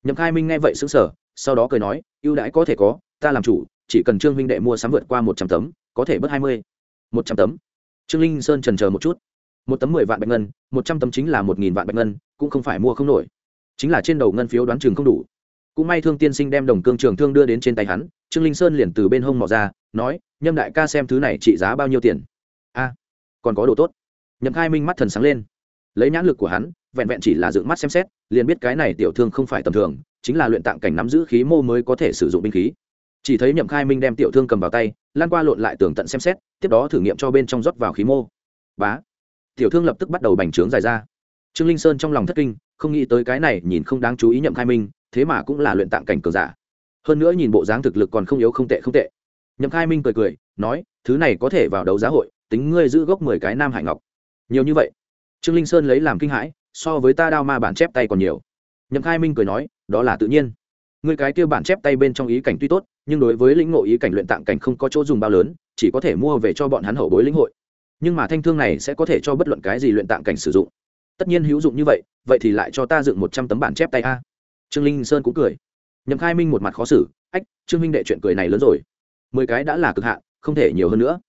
Nhậm khai minh nghe vậy xứng sở sau đó cười nói, ưu đãi có thể có, ta làm chủ, chỉ cần trương huynh đệ mua sắm vượt qua một trăm tấm, có thể bớt hai mươi một trăm tấm. Trương linh sơn trần chờ một chút. Một tấm mười vạn bạch ngân, một trăm tấm chính là một nghìn vạn bạch ngân, cũng không phải mua không nổi. Chính là trên đầu ngân phiếu đoán chừng không đủ. Cũng may thương tiên sinh đem đồng cương trường thương đưa đến trên tay hắn, trương linh sơn liền từ bên hông mò ra, nói, nhâm đại ca xem thứ này trị giá bao nhiêu tiền? A, còn có đồ tốt. Nhậm khai minh mắt thần sáng lên. Lấy nhãn lực của hắn, vẹn vẹn chỉ là dựng mắt xem xét, liền biết cái này tiểu thương không phải tầm thường, chính là luyện tạng cảnh nắm giữ khí mô mới có thể sử dụng binh khí. Chỉ thấy nhậm khai minh đem tiểu thương cầm vào tay lan qua lộn lại tường tận xem xét, tiếp đó thử nghiệm cho bên trong rót vào khí mô. Bá. Tiểu thương lập tức bắt đầu bành trướng dài ra. Trương linh sơn trong lòng thất kinh, không nghĩ tới cái này nhìn không đáng chú ý nhậm khai minh, thế mà cũng là luyện tạng cảnh cường giả. Hơn nữa nhìn bộ dáng thực lực còn không yếu không tệ không tệ. Nhậm khai minh cười cười, nói, thứ này có thể vào đấu giá hội, tính ngươi giữ gốc mười cái nam hải ngọc. Nhiều như vậy, trương linh sơn lấy làm kinh hãi, so với ta đao ma bản chép tay còn nhiều. Nhậm khai minh cười nói, đó là tự nhiên người cái kia bản chép tay bên trong ý cảnh tuy tốt, nhưng đối với lĩnh ngộ ý cảnh luyện tạng cảnh không có chỗ dùng bao lớn, chỉ có thể mua về cho bọn hắn hậu bối lĩnh hội. Nhưng mà thanh thương này sẽ có thể cho bất luận cái gì luyện tạng cảnh sử dụng. Tất nhiên hữu dụng như vậy vậy thì lại cho ta dựng một trăm tấm bản chép tay a. Trương linh sơn cũng cười. Nhậm khai minh một mặt khó xử, ách, trương minh đệ chuyện cười này lớn rồi. Mười cái đã là cực hạn, không thể nhiều hơn nữa.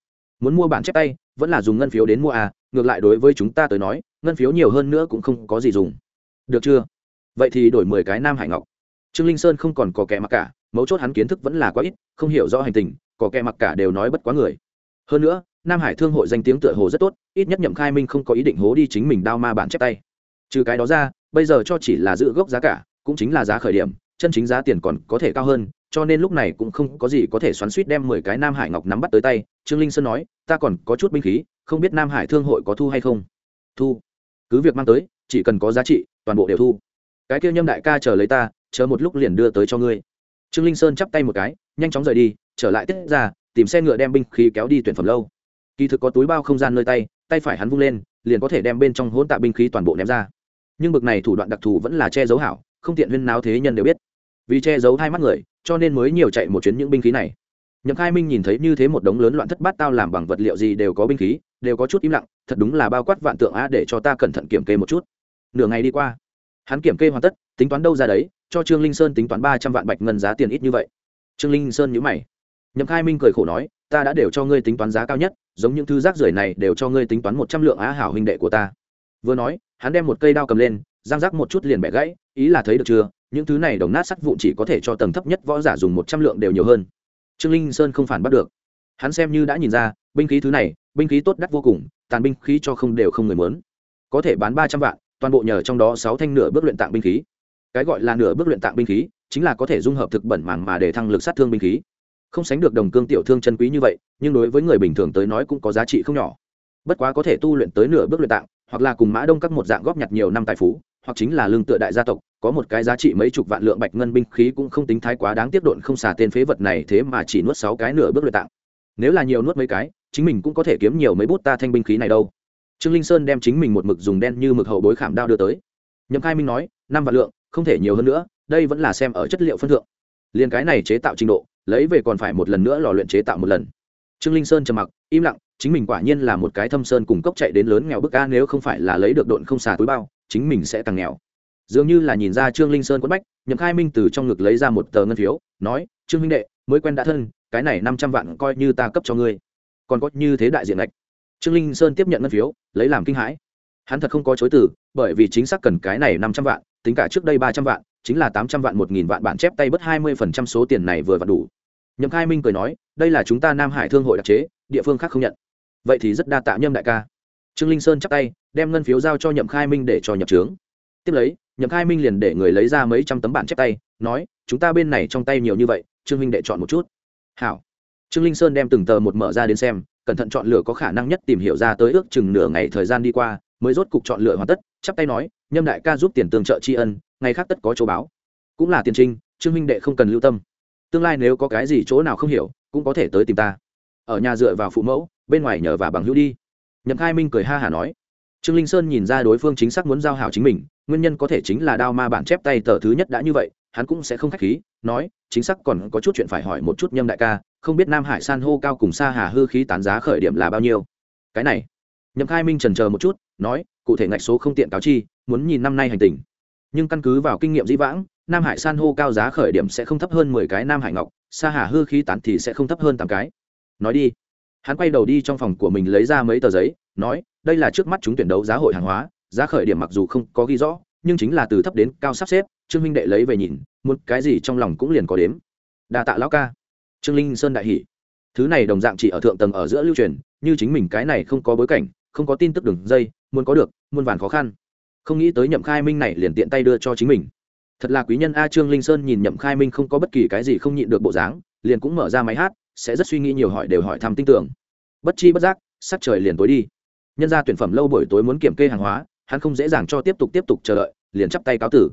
Muốn mua bản chép tay, vẫn là dùng ngân phiếu đến mua a ngược lại đối với chúng ta tới nói, ngân phiếu nhiều hơn nữa cũng không có gì dùng. Được chưa? Vậy thì đổi mười cái nam hải ngọc trương linh sơn không còn có kẻ mặc cả, mấu chốt hắn kiến thức vẫn là quá ít, không hiểu rõ hành tình, có kẻ mặc cả đều nói bất quá người. Hơn nữa, nam hải thương hội danh tiếng tựa hồ rất tốt, ít nhất nhậm khai minh không có ý định hố đi chính mình đao ma bản chép tay. Trừ cái đó ra, bây giờ cho chỉ là giữ gốc giá cả, cũng chính là giá khởi điểm, chân chính giá tiền còn có thể cao hơn, cho nên lúc này cũng không có gì có thể xoắn suýt đem mười cái nam hải ngọc nắm bắt tới tay. Trương linh sơn nói, ta còn có chút binh khí, không biết nam hải thương hội có thu hay không? Thu. Cứ việc mang tới, chỉ cần có giá trị, toàn bộ đều thu. Cái kia nhâm đại ca chờ lấy ta chờ một lúc liền đưa tới cho ngươi. Trương linh sơn chắp tay một cái, nhanh chóng rời đi, trở lại tiết ra, tìm xe ngựa đem binh khí kéo đi tuyển phẩm lâu. Kỳ thực có túi bao không gian nơi tay tay phải hắn vung lên, liền có thể đem bên trong hỗn tạ binh khí toàn bộ ném ra. Nhưng bực này thủ đoạn đặc thù vẫn là che giấu hảo, không tiện huyên náo thế nhân đều biết. Vì che giấu hai mắt người, cho nên mới nhiều chạy một chuyến những binh khí này. Nhậm khai minh nhìn thấy như thế một đống lớn loạn thất bát tao làm bằng vật liệu gì đều có binh khí, đều có chút im lặng, thật đúng là bao quát vạn tượng á để cho ta cẩn thận kiểm kê một chút. Nửa ngày đi qua, hắn kiểm kê hoàn tất, tính toán đâu ra đấy cho trương linh sơn tính toán ba trăm vạn bạch ngân giá tiền ít như vậy. Trương linh sơn nhữ mày. Nhậm khai minh cười khổ nói, ta đã đều cho ngươi tính toán giá cao nhất, giống những thứ rác rưởi này đều cho ngươi tính toán một trăm lượng á hảo huynh đệ của ta. Vừa nói, hắn đem một cây đao cầm lên giang rác một chút liền bẻ gãy, ý là thấy được chưa, những thứ này đồng nát sắt vụn chỉ có thể cho tầng thấp nhất võ giả dùng một trăm lượng đều nhiều hơn. Trương linh sơn không phản bắt được. Hắn xem như đã nhìn ra, binh khí thứ này, binh khí tốt đắt vô cùng, tàn binh khí cho không đều không người mớn có thể bán ba trăm vạn, toàn bộ nhờ trong đó sáu thanh nửa bước luyện tạng binh khí cái gọi là nửa bước luyện tạng binh khí, chính là có thể dung hợp thực bẩn màng mà để thăng lực sát thương binh khí. Không sánh được đồng cương tiểu thương chân quý như vậy, nhưng đối với người bình thường tới nói cũng có giá trị không nhỏ. Bất quá có thể tu luyện tới nửa bước luyện tạng, hoặc là cùng mã đông các một dạng góp nhặt nhiều năm tài phú, hoặc chính là lương tựa đại gia tộc, có một cái giá trị mấy chục vạn lượng bạch ngân binh khí cũng không tính thái quá đáng tiếp độn không xả tên phế vật này thế mà chỉ nuốt sáu cái nửa bước luyện tạng. Nếu là nhiều nuốt mấy cái, chính mình cũng có thể kiếm nhiều mấy bút ta thanh binh khí này đâu. Trương linh sơn đem chính mình một mực dùng đen như mực hậu bối khảm đao đưa tới. Nhậm khai minh nói, năm vạn lượng không thể nhiều hơn nữa, đây vẫn là xem ở chất liệu phân thượng. Liền cái này chế tạo trình độ, lấy về còn phải một lần nữa lò luyện chế tạo một lần. Trương linh sơn trầm mặc, im lặng, chính mình quả nhiên là một cái thâm sơn cùng cốc chạy đến lớn nghèo bức ca nếu không phải là lấy được độn không xà túi bao, chính mình sẽ càng nghèo. Dường như là nhìn ra trương linh sơn quất bách, nhậm khai minh từ trong ngực lấy ra một tờ ngân phiếu, nói, trương minh đệ, mới quen đã thân, cái này năm trăm vạn coi như ta cấp cho ngươi. Còn có như thế đại diện lệch. Trương linh sơn tiếp nhận ngân phiếu, lấy làm kinh hãi. Hắn thật không có chối từ, bởi vì chính xác cần cái này năm trăm vạn tính cả trước đây ba trăm vạn, chính là tám trăm vạn, một nghìn vạn bản chép tay bớt hai mươi phần trăm số tiền này vừa vặn đủ. Nhậm khai minh cười nói, đây là chúng ta nam hải thương hội đặc chế, địa phương khác không nhận. Vậy thì rất đa tạ nhâm đại ca. Trương linh sơn chắp tay, đem ngân phiếu giao cho nhậm khai minh để cho nhập trướng. Tiếp lấy, nhậm khai minh liền để người lấy ra mấy trăm tấm bản chép tay, nói, chúng ta bên này trong tay nhiều như vậy, trương minh đệ chọn một chút. Hảo. Trương linh sơn đem từng tờ một mở ra đến xem, cẩn thận chọn lựa có khả năng nhất tìm hiểu ra tới ước chừng nửa ngày thời gian đi qua, mới rốt cục chọn lựa hoàn tất, chắp tay nói nhâm đại ca giúp tiền tương trợ tri ân, ngày khác tất có chỗ báo. Cũng là tiền trinh, trương minh đệ không cần lưu tâm. Tương lai nếu có cái gì chỗ nào không hiểu, cũng có thể tới tìm ta. Ở nhà dựa vào phụ mẫu, bên ngoài nhờ và bằng hữu đi. Nhậm khai minh cười ha hả nói. Trương linh sơn nhìn ra đối phương chính xác muốn giao hảo chính mình, nguyên nhân có thể chính là đao ma bản chép tay tờ thứ nhất đã như vậy, hắn cũng sẽ không k h á c h khí, nói, chính xác còn có chút chuyện phải hỏi một chút nhâm đại ca, không biết nam hải san hô cao cùng xa hà hư khí tán giá khởi điểm là bao nhiêu. Cái này nhậm khai minh trần chờ một chút, nói, cụ thể ngạch số không tiện cáo chi, muốn nhìn năm nay hành tình. Nhưng căn cứ vào kinh nghiệm dĩ vãng, nam hải san hô cao giá khởi điểm sẽ không thấp hơn mười cái nam hải ngọc xa hà hư khí tán thì sẽ không thấp hơn tám cái. Nói đi. Hắn quay đầu đi trong phòng của mình lấy ra mấy tờ giấy, nói, đây là trước mắt chúng tuyển đấu giá hội hàng hóa, giá khởi điểm mặc dù không có ghi rõ, nhưng chính là từ thấp đến cao sắp xếp, trương minh đệ lấy về nhìn, muốn cái gì trong lòng cũng liền có đếm. Đa tạ lão ca. Trương linh sơn đại hỷ thứ này đồng dạng chỉ ở thượng tầng ở giữa lưu truyền, như chính mình cái này không có bối cảnh không có tin tức đường dây, muốn có được, muôn vàn khó khăn. Không nghĩ tới nhậm khai minh này liền tiện tay đưa cho chính mình. Thật là quý nhân a trương linh sơn nhìn nhậm khai minh không có bất kỳ cái gì không nhịn được bộ dáng, liền cũng mở ra máy hát, sẽ rất suy nghĩ nhiều hỏi đều hỏi thăm tin tưởng. Bất chi bất giác, sắc trời liền tối đi. Nhân ra tuyển phẩm lâu buổi tối muốn kiểm kê hàng hóa, hắn không dễ dàng cho tiếp tục tiếp tục chờ đợi, liền chắp tay cáo tử.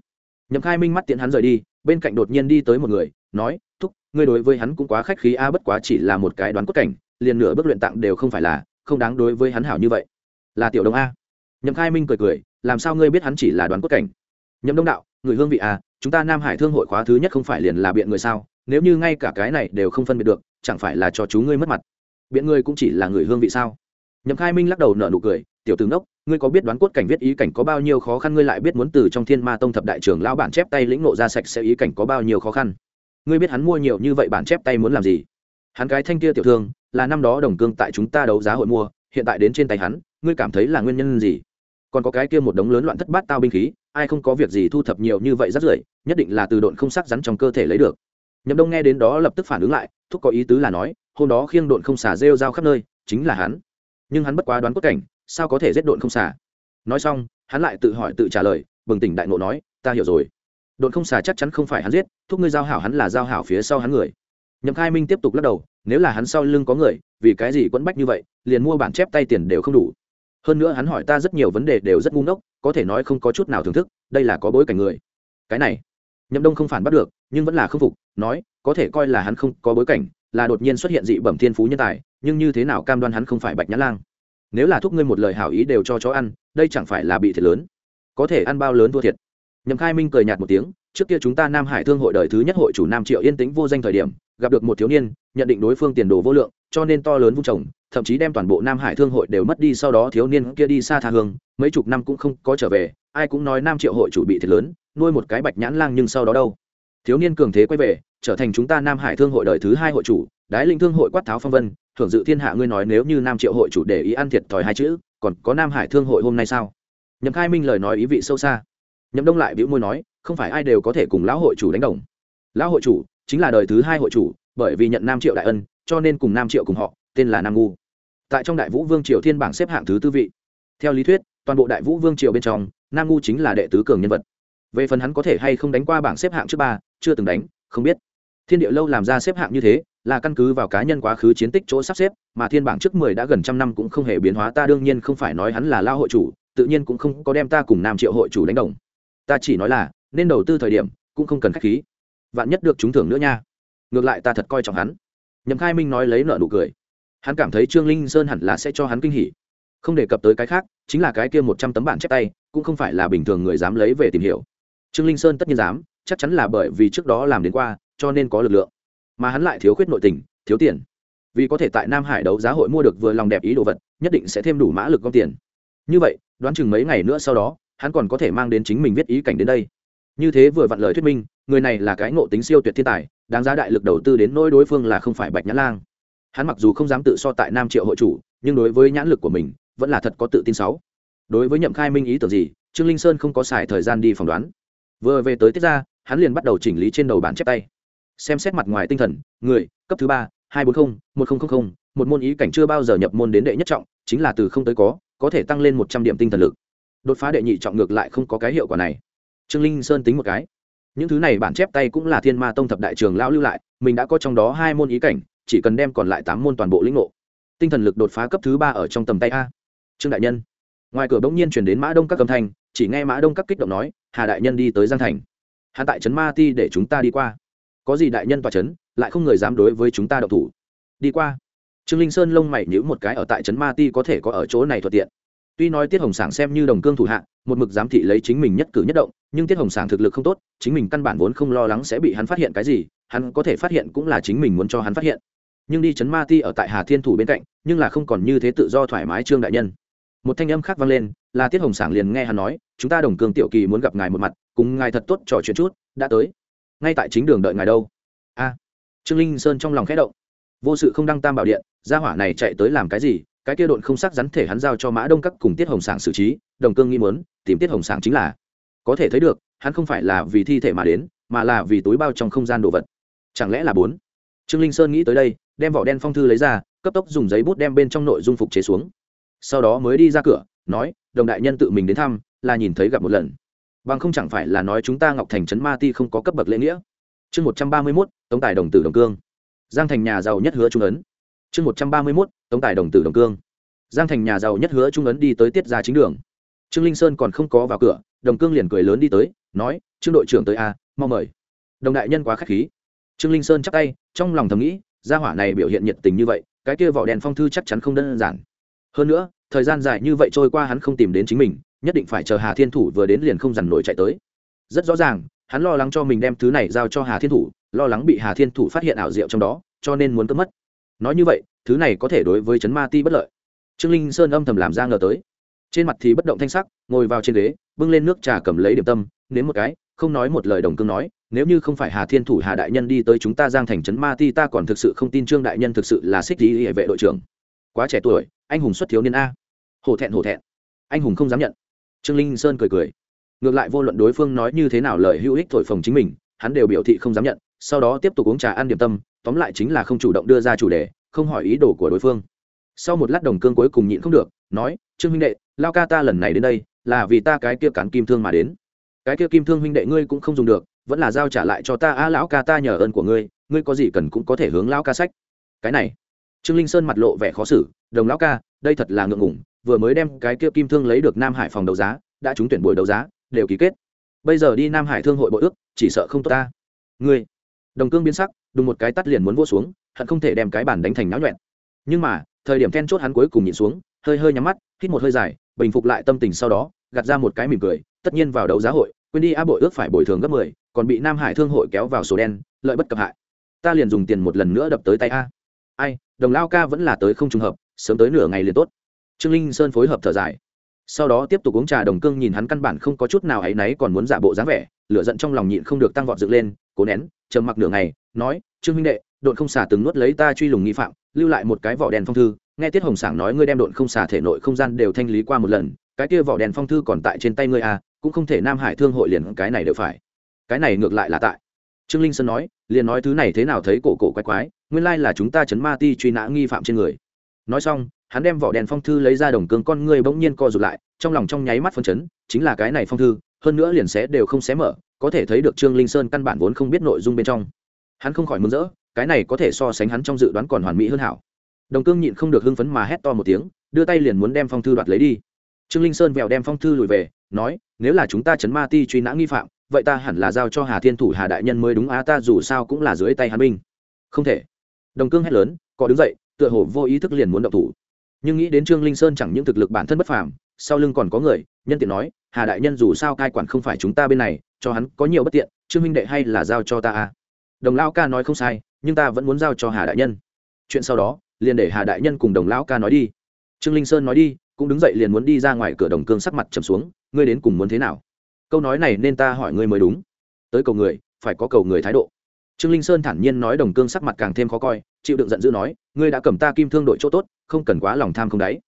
Nhậm khai minh mắt tiện hắn rời đi, bên cạnh đột nhiên đi tới một người, nói, thúc, ngươi đối với hắn cũng quá khách khí a, bất quá chỉ là một cái đoán cốt cảnh, liền nửa bước luyện tạng đều không phải là, không đáng đối với hắn hảo như vậy là tiểu đông a. Nhậm khai minh cười cười, làm sao ngươi biết hắn chỉ là đoán cốt cảnh? Nhậm đông đạo, người hương vị a chúng ta nam hải thương hội khóa thứ nhất không phải liền là biện người sao? Nếu như ngay cả cái này đều không phân biệt được, chẳng phải là cho chú ngươi mất mặt? Biện ngươi cũng chỉ là người hương vị sao? Nhậm khai minh lắc đầu nở nụ cười, tiểu tướng đốc, ngươi có biết đoán cốt cảnh viết ý cảnh có bao nhiêu khó khăn ngươi lại biết muốn từ trong thiên ma tông thập đại trưởng lão bản chép tay lĩnh nộ ra sạch sẽ ý cảnh có bao nhiêu khó khăn? Ngươi biết hắn mua nhiều như vậy bản chép tay muốn làm gì? Hắn cái thanh kia tiểu thương, là năm đó đồng cương tại chúng ta đấu giá hội mua hiện tại đến trên tay hắn, ngươi cảm thấy là nguyên nhân gì? Còn có cái kia một đống lớn loạn thất bát tao binh khí, ai không có việc gì thu thập nhiều như vậy rất rưởi, nhất định là từ độn không sắc rắn trong cơ thể lấy được. Nhậm đông nghe đến đó lập tức phản ứng lại, thúc có ý tứ là nói, hôm đó khiêng độn không xả rêu rao khắp nơi, chính là hắn. Nhưng hắn bất quá đoán cốt cảnh, sao có thể giết độn không xả nói xong, hắn lại tự hỏi tự trả lời, bừng tỉnh đại ngộ nói, ta hiểu rồi. Độn không xả chắc chắn không phải hắn giết, thúc ngươi giao hảo hắn là giao hảo phía sau hắn người. Nhậm khai minh tiếp tục lắc đầu, nếu là hắn sau lưng có người vì cái gì quẫn bách như vậy, liền mua bản chép tay tiền đều không đủ. Hơn nữa hắn hỏi ta rất nhiều vấn đề đều rất ngu ngốc, có thể nói không có chút nào thưởng thức, đây là có bối cảnh người. Cái này, nhậm đông không phản bắt được, nhưng vẫn là không phục, nói, có thể coi là hắn không có bối cảnh, là đột nhiên xuất hiện dị bẩm thiên phú nhân tài, nhưng như thế nào cam đoan hắn không phải bạch nhã lang? Nếu là thúc ngươi một lời hảo ý đều cho chó ăn, đây chẳng phải là bị thiệt lớn. Có thể ăn bao lớn thua thiệt. Nhậm khai minh cười nhạt một tiếng, trước kia chúng ta nam hải thương hội đời thứ nhất hội chủ nam triệu yên tĩnh vô danh thời điểm gặp được một thiếu niên, nhận định đối phương tiền đồ vô lượng, cho nên to lớn vung trồng, thậm chí đem toàn bộ nam hải thương hội đều mất đi sau đó thiếu niên kia đi xa tha hương, mấy chục năm cũng không có trở về, ai cũng nói nam triệu hội chủ bị thiệt lớn, nuôi một cái bạch nhãn lang nhưng sau đó đâu. Thiếu niên cường thế quay về, trở thành chúng ta nam hải thương hội đời thứ hai hội chủ, đái linh thương hội quát tháo phong vân, thưởng dự thiên hạ ngươi nói nếu như nam triệu hội chủ để ý ăn thiệt thòi hai chữ, còn có nam hải thương hội hôm nay sao? Nhậm khai minh lời nói ý vị sâu xa. Nhậm đông lại bĩu môi nói, không phải ai đều có thể cùng lão hội chủ đánh đồng. Lão hội chủ chính là đời thứ hai hội chủ, bởi vì nhận nam triệu đại ân, cho nên cùng nam triệu cùng họ, tên là nam ngu. Tại trong đại vũ vương triều thiên bảng xếp hạng thứ tư vị. Theo lý thuyết, toàn bộ đại vũ vương triều bên trong, nam ngu chính là đệ tứ cường nhân vật. Về phần hắn có thể hay không đánh qua bảng xếp hạng trước ba, chưa từng đánh, không biết. Thiên địa lâu làm ra xếp hạng như thế, là căn cứ vào cá nhân quá khứ chiến tích chỗ sắp xếp, mà thiên bảng trước mười đã gần trăm năm cũng không hề biến hóa, ta đương nhiên không phải nói hắn là lao hội chủ, tự nhiên cũng không có đem ta cùng nam triệu hội chủ đánh đồng. Ta chỉ nói là, nên đầu tư thời điểm, cũng không cần k h á c h khí vạn nhất được trúng thưởng nữa nha. Ngược lại ta thật coi trọng hắn. Nhậm khai minh nói lấy nợ nụ cười. Hắn cảm thấy trương linh sơn hẳn là sẽ cho hắn kinh hỉ. Không đề cập tới cái khác, chính là cái kia một trăm tấm bản chép tay, cũng không phải là bình thường người dám lấy về tìm hiểu. Trương linh sơn tất nhiên dám, chắc chắn là bởi vì trước đó làm đến qua, cho nên có lực lượng. Mà hắn lại thiếu khuyết nội tình, thiếu tiền. Vì có thể tại nam hải đấu giá hội mua được vừa lòng đẹp ý đồ vật, nhất định sẽ thêm đủ mã lực gom tiền. Như vậy, đoán chừng mấy ngày nữa sau đó, hắn còn có thể mang đến chính mình viết ý cảnh đến đây như thế vừa vặn lời thuyết minh, người này là cái ngộ tính siêu tuyệt thiên tài, đáng giá đại lực đầu tư đến nỗi đối phương là không phải bạch nhãn lang. Hắn mặc dù không dám tự so tại nam triệu hội chủ, nhưng đối với nhãn lực của mình, vẫn là thật có tự tin sáu đối với nhậm khai minh ý tưởng gì, trương linh sơn không có xài thời gian đi phỏng đoán. Vừa về tới tiết ra, hắn liền bắt đầu chỉnh lý trên đầu bản chép tay. Xem xét mặt ngoài tinh thần, người, cấp thứ ba, hai bốn mươi một nghìn một môn ý cảnh chưa bao giờ nhập môn đến đệ nhất trọng, chính là từ không tới có có thể tăng lên một trăm điểm tinh thần lực. Đột phá đệ nhị trọng ngược lại không có cái hiệu quả này trương linh sơn tính một cái. Những thứ này bản chép tay cũng là thiên ma tông thập đại trường lao lưu lại, mình đã có trong đó hai môn ý cảnh, chỉ cần đem còn lại tám môn toàn bộ lĩnh ngộ. Tinh thần lực đột phá cấp thứ ba ở trong tầm tay a. Trương đại nhân. Ngoài cửa bỗng nhiên chuyển đến mã đông các cầm thanh, chỉ nghe mã đông các kích động nói, hà đại nhân đi tới giang thành. Hạ tại trấn ma ti để chúng ta đi qua. Có gì đại nhân tòa trấn, lại không người dám đối với chúng ta đậu thủ. Đi qua. Trương linh sơn lông mày nhữ một cái ở tại trấn ma ti có thể có ở chỗ này thuận tiện. Tuy nói tiết hồng sảng xem như đồng cương thủ hạ một mực giám thị lấy chính mình nhất cử nhất động, nhưng tiết hồng sảng thực lực không tốt, chính mình căn bản vốn không lo lắng sẽ bị hắn phát hiện cái gì, hắn có thể phát hiện cũng là chính mình muốn cho hắn phát hiện. Nhưng đi chấn ma ti ở tại hà thiên thủ bên cạnh, nhưng là không còn như thế tự do thoải mái trương đại nhân. Một thanh âm khác vang lên, là tiết hồng sảng liền nghe hắn nói, chúng ta đồng cường tiểu kỳ muốn gặp ngài một mặt, cùng ngài thật tốt trò chuyện chút, đã tới. Ngay tại chính đường đợi ngài đâu. A. Trương linh sơn trong lòng khẽ động. Vô sự không đăng tam bảo điện, gia hỏa này chạy tới làm cái gì cái kia độn không sắc rắn thể hắn giao cho mã đông các cùng tiết hồng sảng xử trí, đồng cương nghĩ muốn, tìm tiết hồng sảng chính là. Có thể thấy được, hắn không phải là vì thi thể mà đến, mà là vì túi bao trong không gian đồ vật. Chẳng lẽ là bốn? Trương linh sơn nghĩ tới đây, đem vỏ đen phong thư lấy ra, cấp tốc dùng giấy bút đem bên trong nội dung phục chế xuống. Sau đó mới đi ra cửa, nói, đồng đại nhân tự mình đến thăm, là nhìn thấy gặp một lần. Bằng không chẳng phải là nói chúng ta ngọc thành trấn ma ti không có cấp bậc lễ nghĩa. Chương một trăm ba mươi mốt, tống tài đồng tử đồng cương. Giang thành nhà giàu nhất hứa trung ấn chương một trăm ba mươi mốt, tống tài đồng tử đồng cương. Giang thành nhà giàu nhất hứa trung ấn đi tới tiết ra chính đường. Trương linh sơn còn không có vào cửa, đồng cương liền cười lớn đi tới, nói, trương đội trưởng tới a mong mời. Đồng đại nhân quá k h á c h khí. Trương linh sơn chắc tay, trong lòng thầm nghĩ, gia hỏa này biểu hiện nhiệt tình như vậy, cái kia vỏ đèn phong thư chắc chắn không đơn giản. Hơn nữa, thời gian dài như vậy trôi qua hắn không tìm đến chính mình, nhất định phải chờ hà thiên thủ vừa đến liền không dằn nổi chạy tới. Rất rõ ràng, hắn lo lắng cho mình đem thứ này giao cho hà thiên thủ, lo lắng bị hà thiên thủ phát hiện ảo diệu trong đó, cho nên muốn cướp mất nói như vậy, thứ này có thể đối với chấn ma ti bất lợi. Trương linh sơn âm thầm làm ra ngờ tới. Trên mặt thì bất động thanh sắc, ngồi vào trên ghế, bưng lên nước trà cầm lấy điểm tâm, nếm một cái, không nói một lời đồng cương nói, nếu như không phải hà thiên thủ hà đại nhân đi tới chúng ta giang thành trấn ma ti, ta còn thực sự không tin trương đại nhân thực sự là xích lý hệ vệ đội trưởng. Quá trẻ tuổi, anh hùng xuất thiếu niên a. Hổ thẹn hổ thẹn. Anh hùng không dám nhận. Trương linh sơn cười cười. Ngược lại vô luận đối phương nói như thế nào lời hữu ích thổi phồng chính mình, hắn đều biểu thị không dám nhận, sau đó tiếp tục uống trà ăn điểm tâm tóm lại chính là không chủ động đưa ra chủ đề, không hỏi ý đồ của đối phương. Sau một lát đồng cương cuối cùng nhịn không được, nói, trương huynh đệ, lao ca ta lần này đến đây, là vì ta cái kia cán kim thương mà đến. Cái kia kim thương huynh đệ ngươi cũng không dùng được, vẫn là giao trả lại cho ta, a, lão ca ta nhờ ơn của ngươi ngươi có gì cần cũng có thể hướng lão ca sách. Cái này, trương linh sơn mặt lộ vẻ khó xử, đồng lão ca, đây thật là ngượng ngủng vừa mới đem cái kia kim thương lấy được nam hải phòng đấu giá, đã trúng tuyển buổi đấu giá, đều ký kết. Bây giờ đi nam hải thương hội bội ước, chỉ sợ không tốt ta. Ngươi. Đồng cương biến sắc đùng một cái tắt liền muốn vô xuống, hận không thể đem cái bản đánh thành náo nhuẹn. Nhưng mà, thời điểm then chốt hắn cuối cùng nhìn xuống, hơi hơi nhắm mắt, hít một hơi dài, bình phục lại tâm tình sau đó, gạt ra một cái mỉm cười, tất nhiên vào đấu giá hội, quên đi a bội ước phải bồi thường gấp mười, còn bị nam hải thương hội kéo vào sổ đen, lợi bất cập hại. Ta liền dùng tiền một lần nữa đập tới tay a. Ai, đồng lao ca vẫn là tới không trùng hợp, sớm tới nửa ngày liền tốt. Trương linh sơn phối hợp thở dài. Sau đó tiếp tục uống trà đồng cương nhìn hắn căn bản không có chút nào áy náy còn muốn giả bộ dáng vẻ, lửa giận trong lòng nhịn không được tăng vọt dựng lên, cố nén, trầm mặc nửa ngày nói, trương huynh đệ đội không xả từng nuốt lấy ta truy lùng nghi phạm, lưu lại một cái vỏ đèn phong thư, nghe tiết hồng sảng nói ngươi đem đội không xả thể nội không gian đều thanh lý qua một lần, cái kia vỏ đèn phong thư còn tại trên tay ngươi à cũng không thể nam hải thương hội liền cái này đều phải. Cái này ngược lại là tại. Trương linh sơn nói, liền nói thứ này thế nào thấy cổ cổ quái quái, nguyên lai là chúng ta chấn ma ti truy nã nghi phạm trên người. Nói xong, hắn đem vỏ đèn phong thư lấy ra đồng cương con ngươi bỗng nhiên co rụt lại, trong lòng trong nháy mắt phân chấn, chính là cái này phong thư, hơn nữa liền xé đều không xé mở, có thể thấy được trương linh sơn căn bản vốn không biết nội dung bên trong hắn không khỏi mừng rỡ, cái này có thể so sánh hắn trong dự đoán còn hoàn mỹ hơn hảo. Đồng cương nhịn không được hưng phấn mà hét to một tiếng, đưa tay liền muốn đem phong thư đoạt lấy đi. Trương linh sơn vẹo đem phong thư lùi về, nói, nếu là chúng ta chấn ma ti truy nã nghi phạm, vậy ta hẳn là giao cho hà thiên thủ hà đại nhân mới đúng á, ta dù sao cũng là dưới tay hắn binh. Không thể. Đồng cương hét lớn có đứng dậy, tựa hồ vô ý thức liền muốn động thủ. Nhưng nghĩ đến trương linh sơn chẳng những thực lực bản thân bất phàm, sau lưng còn có người, nhân tiện nói, hà đại nhân dù sao cai quản không phải chúng ta bên này, cho hắn có nhiều bất tiện, trương minh đệ hay là giao cho ta à đồng lão ca nói không sai, nhưng ta vẫn muốn giao cho hà đại nhân. Chuyện sau đó, liền để hà đại nhân cùng đồng lão ca nói đi. Trương linh sơn nói đi, cũng đứng dậy liền muốn đi ra ngoài cửa đồng cương sắc mặt trầm xuống, ngươi đến cùng muốn thế nào? Câu nói này nên ta hỏi ngươi mới đúng. Tới cầu người, phải có cầu người thái độ. Trương linh sơn thản nhiên nói đồng cương sắc mặt càng thêm khó coi, chịu đựng giận dữ nói, ngươi đã cầm ta kim thương đội chỗ tốt, không cần quá lòng tham không đáy.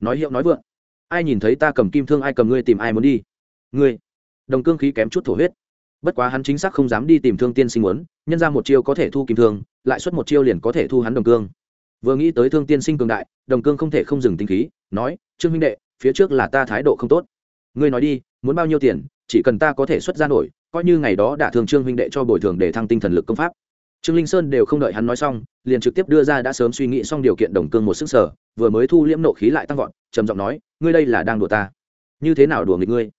Nói hiệu nói vượng. Ai nhìn thấy ta cầm kim thương ai cầm ngươi tìm ai muốn đi. Ngươi. Đồng cương khí kém chút thổ huyết bất quá hắn chính xác không dám đi tìm thương tiên sinh muốn, nhân ra một chiêu có thể thu kim thương, lại xuất một chiêu liền có thể thu hắn đồng cương. Vừa nghĩ tới thương tiên sinh cường đại, đồng cương không thể không dừng tinh khí, nói, trương huynh đệ, phía trước là ta thái độ không tốt. Ngươi nói đi, muốn bao nhiêu tiền, chỉ cần ta có thể xuất ra nổi, coi như ngày đó đã thường trương huynh đệ cho bồi thường để thăng tinh thần lực công pháp. Trương linh sơn đều không đợi hắn nói xong, liền trực tiếp đưa ra đã sớm suy nghĩ xong điều kiện đồng cương một sức sở, vừa mới thu liễm nộ khí lại tăng vọt, trầm giọng nói, ngươi đây là đang đùa ta. Như thế nào đùa nghịch ngươi?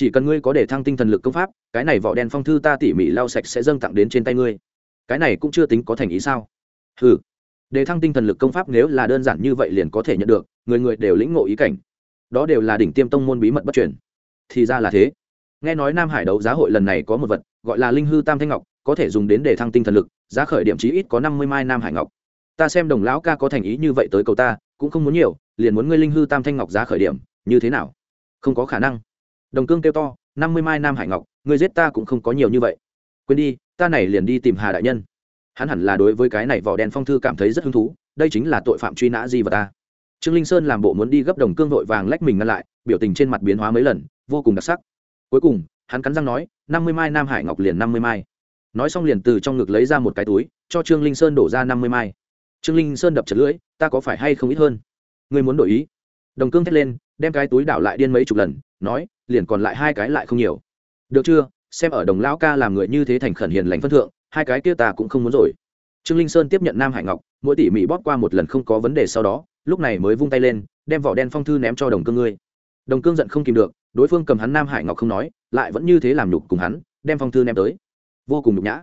Chỉ cần ngươi có để thăng tinh thần lực công pháp, cái này vỏ đen phong thư ta tỉ mỉ lau sạch sẽ dâng tặng đến trên tay ngươi. Cái này cũng chưa tính có thành ý sao? Ừ để thăng tinh thần lực công pháp nếu là đơn giản như vậy liền có thể nhận được, người người đều lĩnh ngộ ý cảnh. Đó đều là đỉnh tiêm tông môn bí mật bất truyền. Thì ra là thế. Nghe nói nam hải đấu giá hội lần này có một vật, gọi là linh hư tam thanh ngọc, có thể dùng đến để thăng tinh thần lực, giá khởi điểm chí ít có năm mươi mai nam hải ngọc. Ta xem đồng lão ca có thành ý như vậy tới cầu ta, cũng không muốn nhiều, liền muốn ngươi linh hư tam thanh ngọc giá khởi điểm, như thế nào? Không có khả năng đồng cương kêu to, năm mươi mai nam hải ngọc người giết ta cũng không có nhiều như vậy. Quên đi, ta này liền đi tìm hà đại nhân. Hắn hẳn là đối với cái này vỏ đen phong thư cảm thấy rất hứng thú, đây chính là tội phạm truy nã gì và ta. Trương linh sơn làm bộ muốn đi gấp đồng cương vội vàng lách mình ngăn lại, biểu tình trên mặt biến hóa mấy lần, vô cùng đặc sắc. Cuối cùng, hắn cắn răng nói, năm mươi mai nam hải ngọc liền năm mươi mai. Nói xong liền từ trong ngực lấy ra một cái túi, cho trương linh sơn đổ ra năm mươi mai. Trương linh sơn đập chật lưỡi, ta có phải hay không ít hơn? Ngươi muốn đổi ý? Đồng cương thét lên đem cái túi đảo lại điên mấy chục lần, nói, liền còn lại hai cái lại không nhiều. Được chưa? Xem ở đồng lão ca làm người như thế thành khẩn hiền lành phân thượng, hai cái kia ta cũng không muốn rồi. Trương linh sơn tiếp nhận nam hải ngọc, mỗi tỉ mỉ bóp qua một lần không có vấn đề sau đó, lúc này mới vung tay lên, đem vỏ đen phong thư ném cho đồng cương ngươi. Đồng cương giận không kìm được, đối phương cầm hắn nam hải ngọc không nói, lại vẫn như thế làm nhục cùng hắn, đem phong thư ném tới. Vô cùng nhục nhã.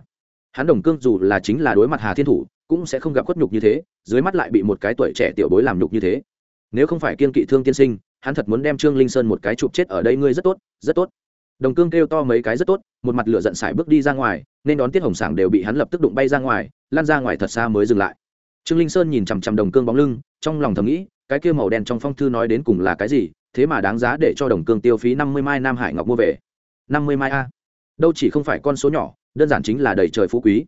Hắn đồng cương dù là chính là đối mặt hà thiên thủ, cũng sẽ không gặp khuất nhục như thế, dưới mắt lại bị một cái tuổi trẻ tiểu bối làm nhục như thế. Nếu không phải kiên kỵ thương tiên sinh hắn thật muốn đem trương linh sơn một cái chụp chết ở đây, ngươi rất tốt rất tốt. Đồng cương kêu to mấy cái rất tốt, một mặt lửa giận sải bước đi ra ngoài, nên đón tiết hồng sảng đều bị hắn lập tức đụng bay ra ngoài lan ra ngoài thật xa mới dừng lại. Trương linh sơn nhìn chằm chằm đồng cương bóng lưng, trong lòng thầm nghĩ, cái kia màu đen trong phong thư nói đến cùng là cái gì, thế mà đáng giá để cho đồng cương tiêu phí năm mươi mai nam hải ngọc mua về. Năm mươi mai a? Đâu chỉ không phải con số nhỏ, đơn giản chính là đầy trời phú quý.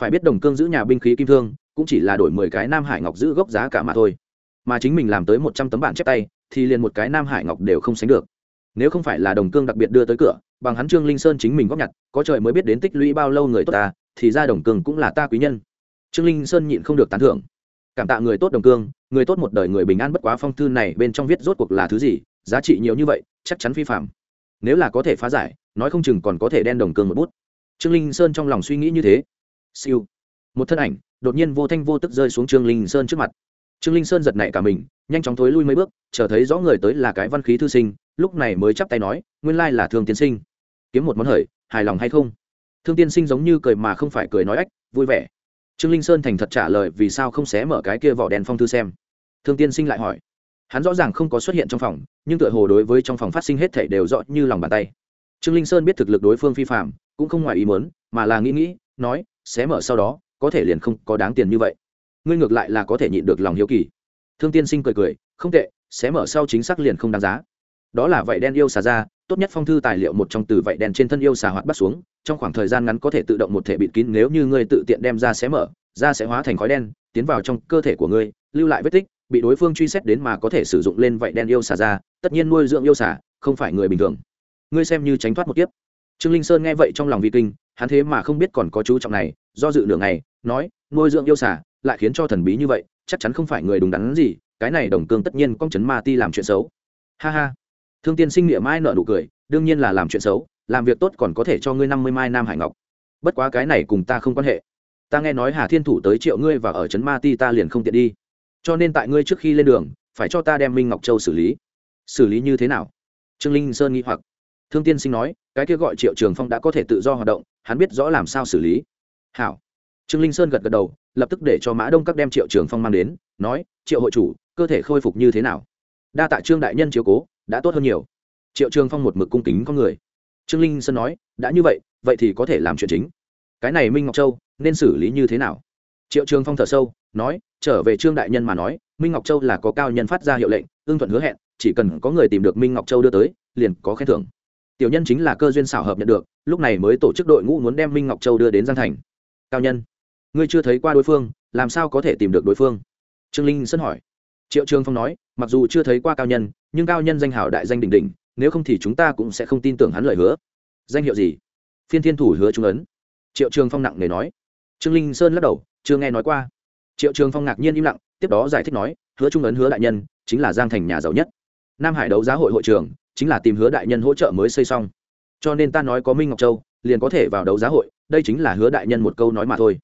Phải biết đồng cương giữ nhà binh khí kim thương, cũng chỉ là đổi mười cái nam hải ngọc giữ gốc giá cả mà thôi. Mà chính mình làm tới một trăm tấm bản chép tay thì liền một cái nam hải ngọc đều không sánh được. Nếu không phải là đồng cương đặc biệt đưa tới cửa, bằng hắn trương linh sơn chính mình góp nhặt, có trời mới biết đến tích lũy bao lâu người tốt ta, thì ra đồng cương cũng là ta quý nhân. Trương linh sơn nhịn không được tán thưởng. Cảm tạ người tốt đồng cương, người tốt một đời người bình an bất quá phong thư này bên trong viết rốt cuộc là thứ gì, giá trị nhiều như vậy, chắc chắn phi phạm. Nếu là có thể phá giải, nói không chừng còn có thể đen đồng cương một bút. Trương linh sơn trong lòng suy nghĩ như thế. Siêu. Một thân ảnh, đột nhiên vô thanh vô tức rơi xuống trương linh sơn trước mặt trương linh sơn giật nảy cả mình, nhanh chóng thối lui mấy bước, chờ thấy rõ người tới là cái văn khí thư sinh, lúc này mới chắp tay nói, nguyên lai là thương tiên sinh. Kiếm một món hời, hài lòng hay không? Thương tiên sinh giống như cười mà không phải cười nói ách, vui vẻ. Trương linh sơn thành thật trả lời, vì sao không xé mở cái kia vỏ đèn phong thư xem? Thương tiên sinh lại hỏi. Hắn rõ ràng không có xuất hiện trong phòng, nhưng tựa hồ đối với trong phòng phát sinh hết thể đều rõ như lòng bàn tay. Trương linh sơn biết thực lực đối phương phi phạm cũng không ngoài ý muốn, mà là nghĩ nghĩ, nói, xé mở sau đó, có thể liền không có đáng tiền như vậy ngươi ngược lại là có thể nhịn được lòng hiếu kỳ. Thương tiên sinh cười cười, không tệ, xé mở sau chính xác liền không đáng giá. Đó là vậy đen yêu xà ra, tốt nhất phong thư tài liệu một trong từ vậy đen trên thân yêu xà hoạt bắt xuống, trong khoảng thời gian ngắn có thể tự động một thể bịt kín nếu như ngươi tự tiện đem ra xé mở, ra sẽ hóa thành khói đen, tiến vào trong cơ thể của ngươi, lưu lại vết tích, bị đối phương truy xét đến mà có thể sử dụng lên vậy đen yêu xà ra, tất nhiên nuôi dưỡng yêu xà, không phải người bình thường. Ngươi xem như tránh thoát một kiếp. Trương linh sơn nghe vậy trong lòng vi kinh, hắn thế mà không biết còn có chú trọng này, do dự nửa này nói, nuôi dưỡng yêu xà lại khiến cho thần bí như vậy, chắc chắn không phải người đúng đắn gì, cái này đồng cương tất nhiên con chấn ma ti làm chuyện xấu. Ha ha. Thương tiên sinh nghĩa mai nợ nụ cười, đương nhiên là làm chuyện xấu, làm việc tốt còn có thể cho ngươi năm mươi mai nam hải ngọc. Bất quá cái này cùng ta không quan hệ. Ta nghe nói hà thiên thủ tới triệu ngươi và ở trấn ma ti ta liền không tiện đi. Cho nên tại ngươi trước khi lên đường, phải cho ta đem minh ngọc châu xử lý. Xử lý như thế nào? Trương linh sơn nghi hoặc. Thương tiên sinh nói, cái kia gọi triệu trường phong đã có thể tự do hoạt động, hắn biết rõ làm sao xử lý. Hảo. Trương linh sơn gật gật đầu lập tức để cho mã đông các đem triệu trường phong mang đến, nói, triệu hội chủ, cơ thể khôi phục như thế nào? Đa tạ trương đại nhân chiếu cố, đã tốt hơn nhiều. Triệu trường phong một mực cung kính con người. Trương linh sơn nói, đã như vậy vậy thì có thể làm chuyện chính. Cái này minh ngọc châu, nên xử lý như thế nào? Triệu trường phong thở sâu, nói, trở về trương đại nhân mà nói, minh ngọc châu là có cao nhân phát ra hiệu lệnh, ưng thuận hứa hẹn, chỉ cần có người tìm được minh ngọc châu đưa tới, liền có khen thưởng. Tiểu nhân chính là cơ duyên xảo hợp nhận được, lúc này mới tổ chức đội ngũ muốn đem minh ngọc châu đưa đến giang thành. Cao nhân ngươi chưa thấy qua đối phương, làm sao có thể tìm được đối phương? Trương linh sân hỏi. Triệu trường phong nói, mặc dù chưa thấy qua cao nhân, nhưng cao nhân danh hảo đại danh đỉnh đỉnh, nếu không thì chúng ta cũng sẽ không tin tưởng hắn lời hứa. Danh hiệu gì? Phiên thiên thủ hứa trung ấn. Triệu trường phong nặng nề nói. Trương linh sơn lắc đầu, chưa nghe nói qua. Triệu trường phong ngạc nhiên im lặng, tiếp đó giải thích nói, hứa trung ấn hứa đại nhân, chính là giang thành nhà giàu nhất. Nam hải đấu giá hội hội trường chính là tìm hứa đại nhân hỗ trợ mới xây xong. Cho nên ta nói có minh ngọc châu, liền có thể vào đấu giá hội, đây chính là hứa đại nhân một câu nói mà thôi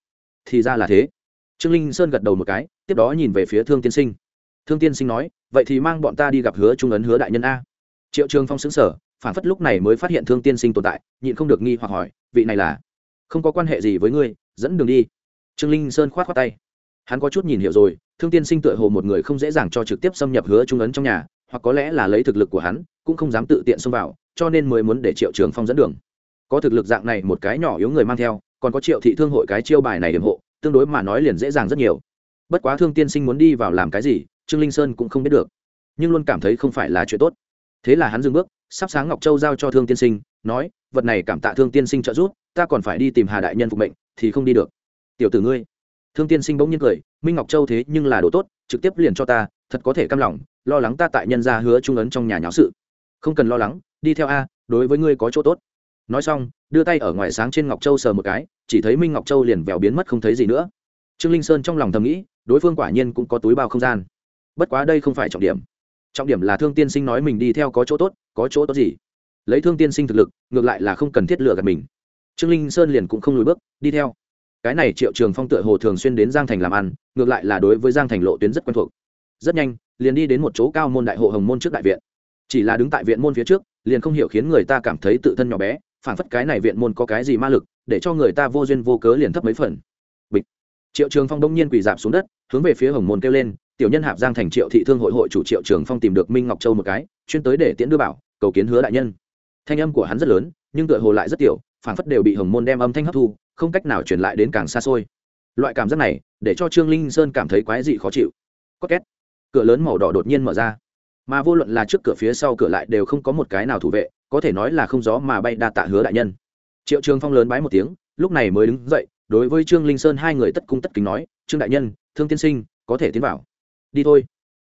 thì ra là thế. Trương linh sơn gật đầu một cái, tiếp đó nhìn về phía thương tiên sinh. Thương tiên sinh nói, vậy thì mang bọn ta đi gặp hứa trung ấn, hứa đại nhân a. Triệu trường phong xứng sở phản phất lúc này mới phát hiện thương tiên sinh tồn tại, nhịn không được nghi hoặc hỏi, vị này là? Không có quan hệ gì với ngươi, dẫn đường đi. Trương linh sơn k h o á t tay. Hắn có chút nhìn hiểu rồi, thương tiên sinh tựa hồ một người không dễ dàng cho trực tiếp xâm nhập hứa trung ấn trong nhà, hoặc có lẽ là lấy thực lực của hắn, cũng không dám tự tiện xông vào, cho nên mới muốn để triệu trường phong dẫn đường. Có thực lực dạng này một cái nhỏ yếu người mang theo còn có triệu thị thương hội cái chiêu bài này điểm hộ, tương đối mà nói liền dễ dàng rất nhiều. Bất quá thương tiên sinh muốn đi vào làm cái gì, trương linh sơn cũng không biết được. Nhưng luôn cảm thấy không phải là chuyện tốt. Thế là hắn dừng bước, sắp sáng ngọc châu giao cho thương tiên sinh, nói, vật này cảm tạ thương tiên sinh trợ giúp, ta còn phải đi tìm hà đại nhân phục mệnh, thì không đi được. Tiểu tử ngươi. Thương tiên sinh bỗng nhiên cười, minh ngọc châu thế nhưng là đồ tốt, trực tiếp liền cho ta, thật có thể căm lòng, lo lắng ta tại nhân gia hứa trung ấn trong nhà nháo sự. Không cần lo lắng, đi theo a, đối với ngươi có chỗ tốt nói xong, đưa tay ở ngoài sáng trên ngọc châu sờ một cái, chỉ thấy minh ngọc châu liền vèo biến mất không thấy gì nữa. Trương linh sơn trong lòng thầm nghĩ, đối phương quả nhiên cũng có túi bao không gian. Bất quá đây không phải trọng điểm. Trọng điểm là thương tiên sinh nói mình đi theo có chỗ tốt, có chỗ tốt gì? Lấy thương tiên sinh thực lực, ngược lại là không cần thiết lựa gạt mình. Trương linh sơn liền cũng không lùi bước, đi theo. Cái này triệu trường phong tựa hồ thường xuyên đến giang thành làm ăn, ngược lại là đối với giang thành lộ tuyến rất quen thuộc. Rất nhanh, liền đi đến một chỗ cao môn đại hộ hồng môn trước đại viện. Chỉ là đứng tại viện môn phía trước, liền không hiểu khiến người ta cảm thấy tự thân nhỏ bé phản phất cái này viện môn có cái gì ma lực, để cho người ta vô duyên vô cớ liền thấp mấy phần. Bịch. Triệu trường phong đông nhiên quỳ dạp xuống đất, hướng về phía hồng môn kêu lên, tiểu nhân hạp giang thành triệu thị thương hội hội chủ triệu trường phong tìm được minh ngọc châu một cái, chuyên tới để tiễn đưa bảo, cầu kiến hứa đại nhân. Thanh âm của hắn rất lớn, nhưng tựa hồ lại rất tiểu phản phất đều bị hồng môn đem âm thanh hấp thu, không cách nào truyền lại đến càng xa xôi. Loại cảm giác này, để cho trương linh sơn cảm thấy quái dị khó chịu. Có két. Cửa lớn màu đỏ đột nhiên mở ra. Mà vô luận là trước cửa phía sau cửa lại đều không có một cái nào thủ vệ có thể nói là không gió mà bay đa tạ hứa đại nhân. Triệu trường phong lớn bái một tiếng, lúc này mới đứng dậy, đối với trương linh sơn hai người tất cung tất kính nói, trương đại nhân, thương tiên sinh, có thể tiến vào. Đi thôi.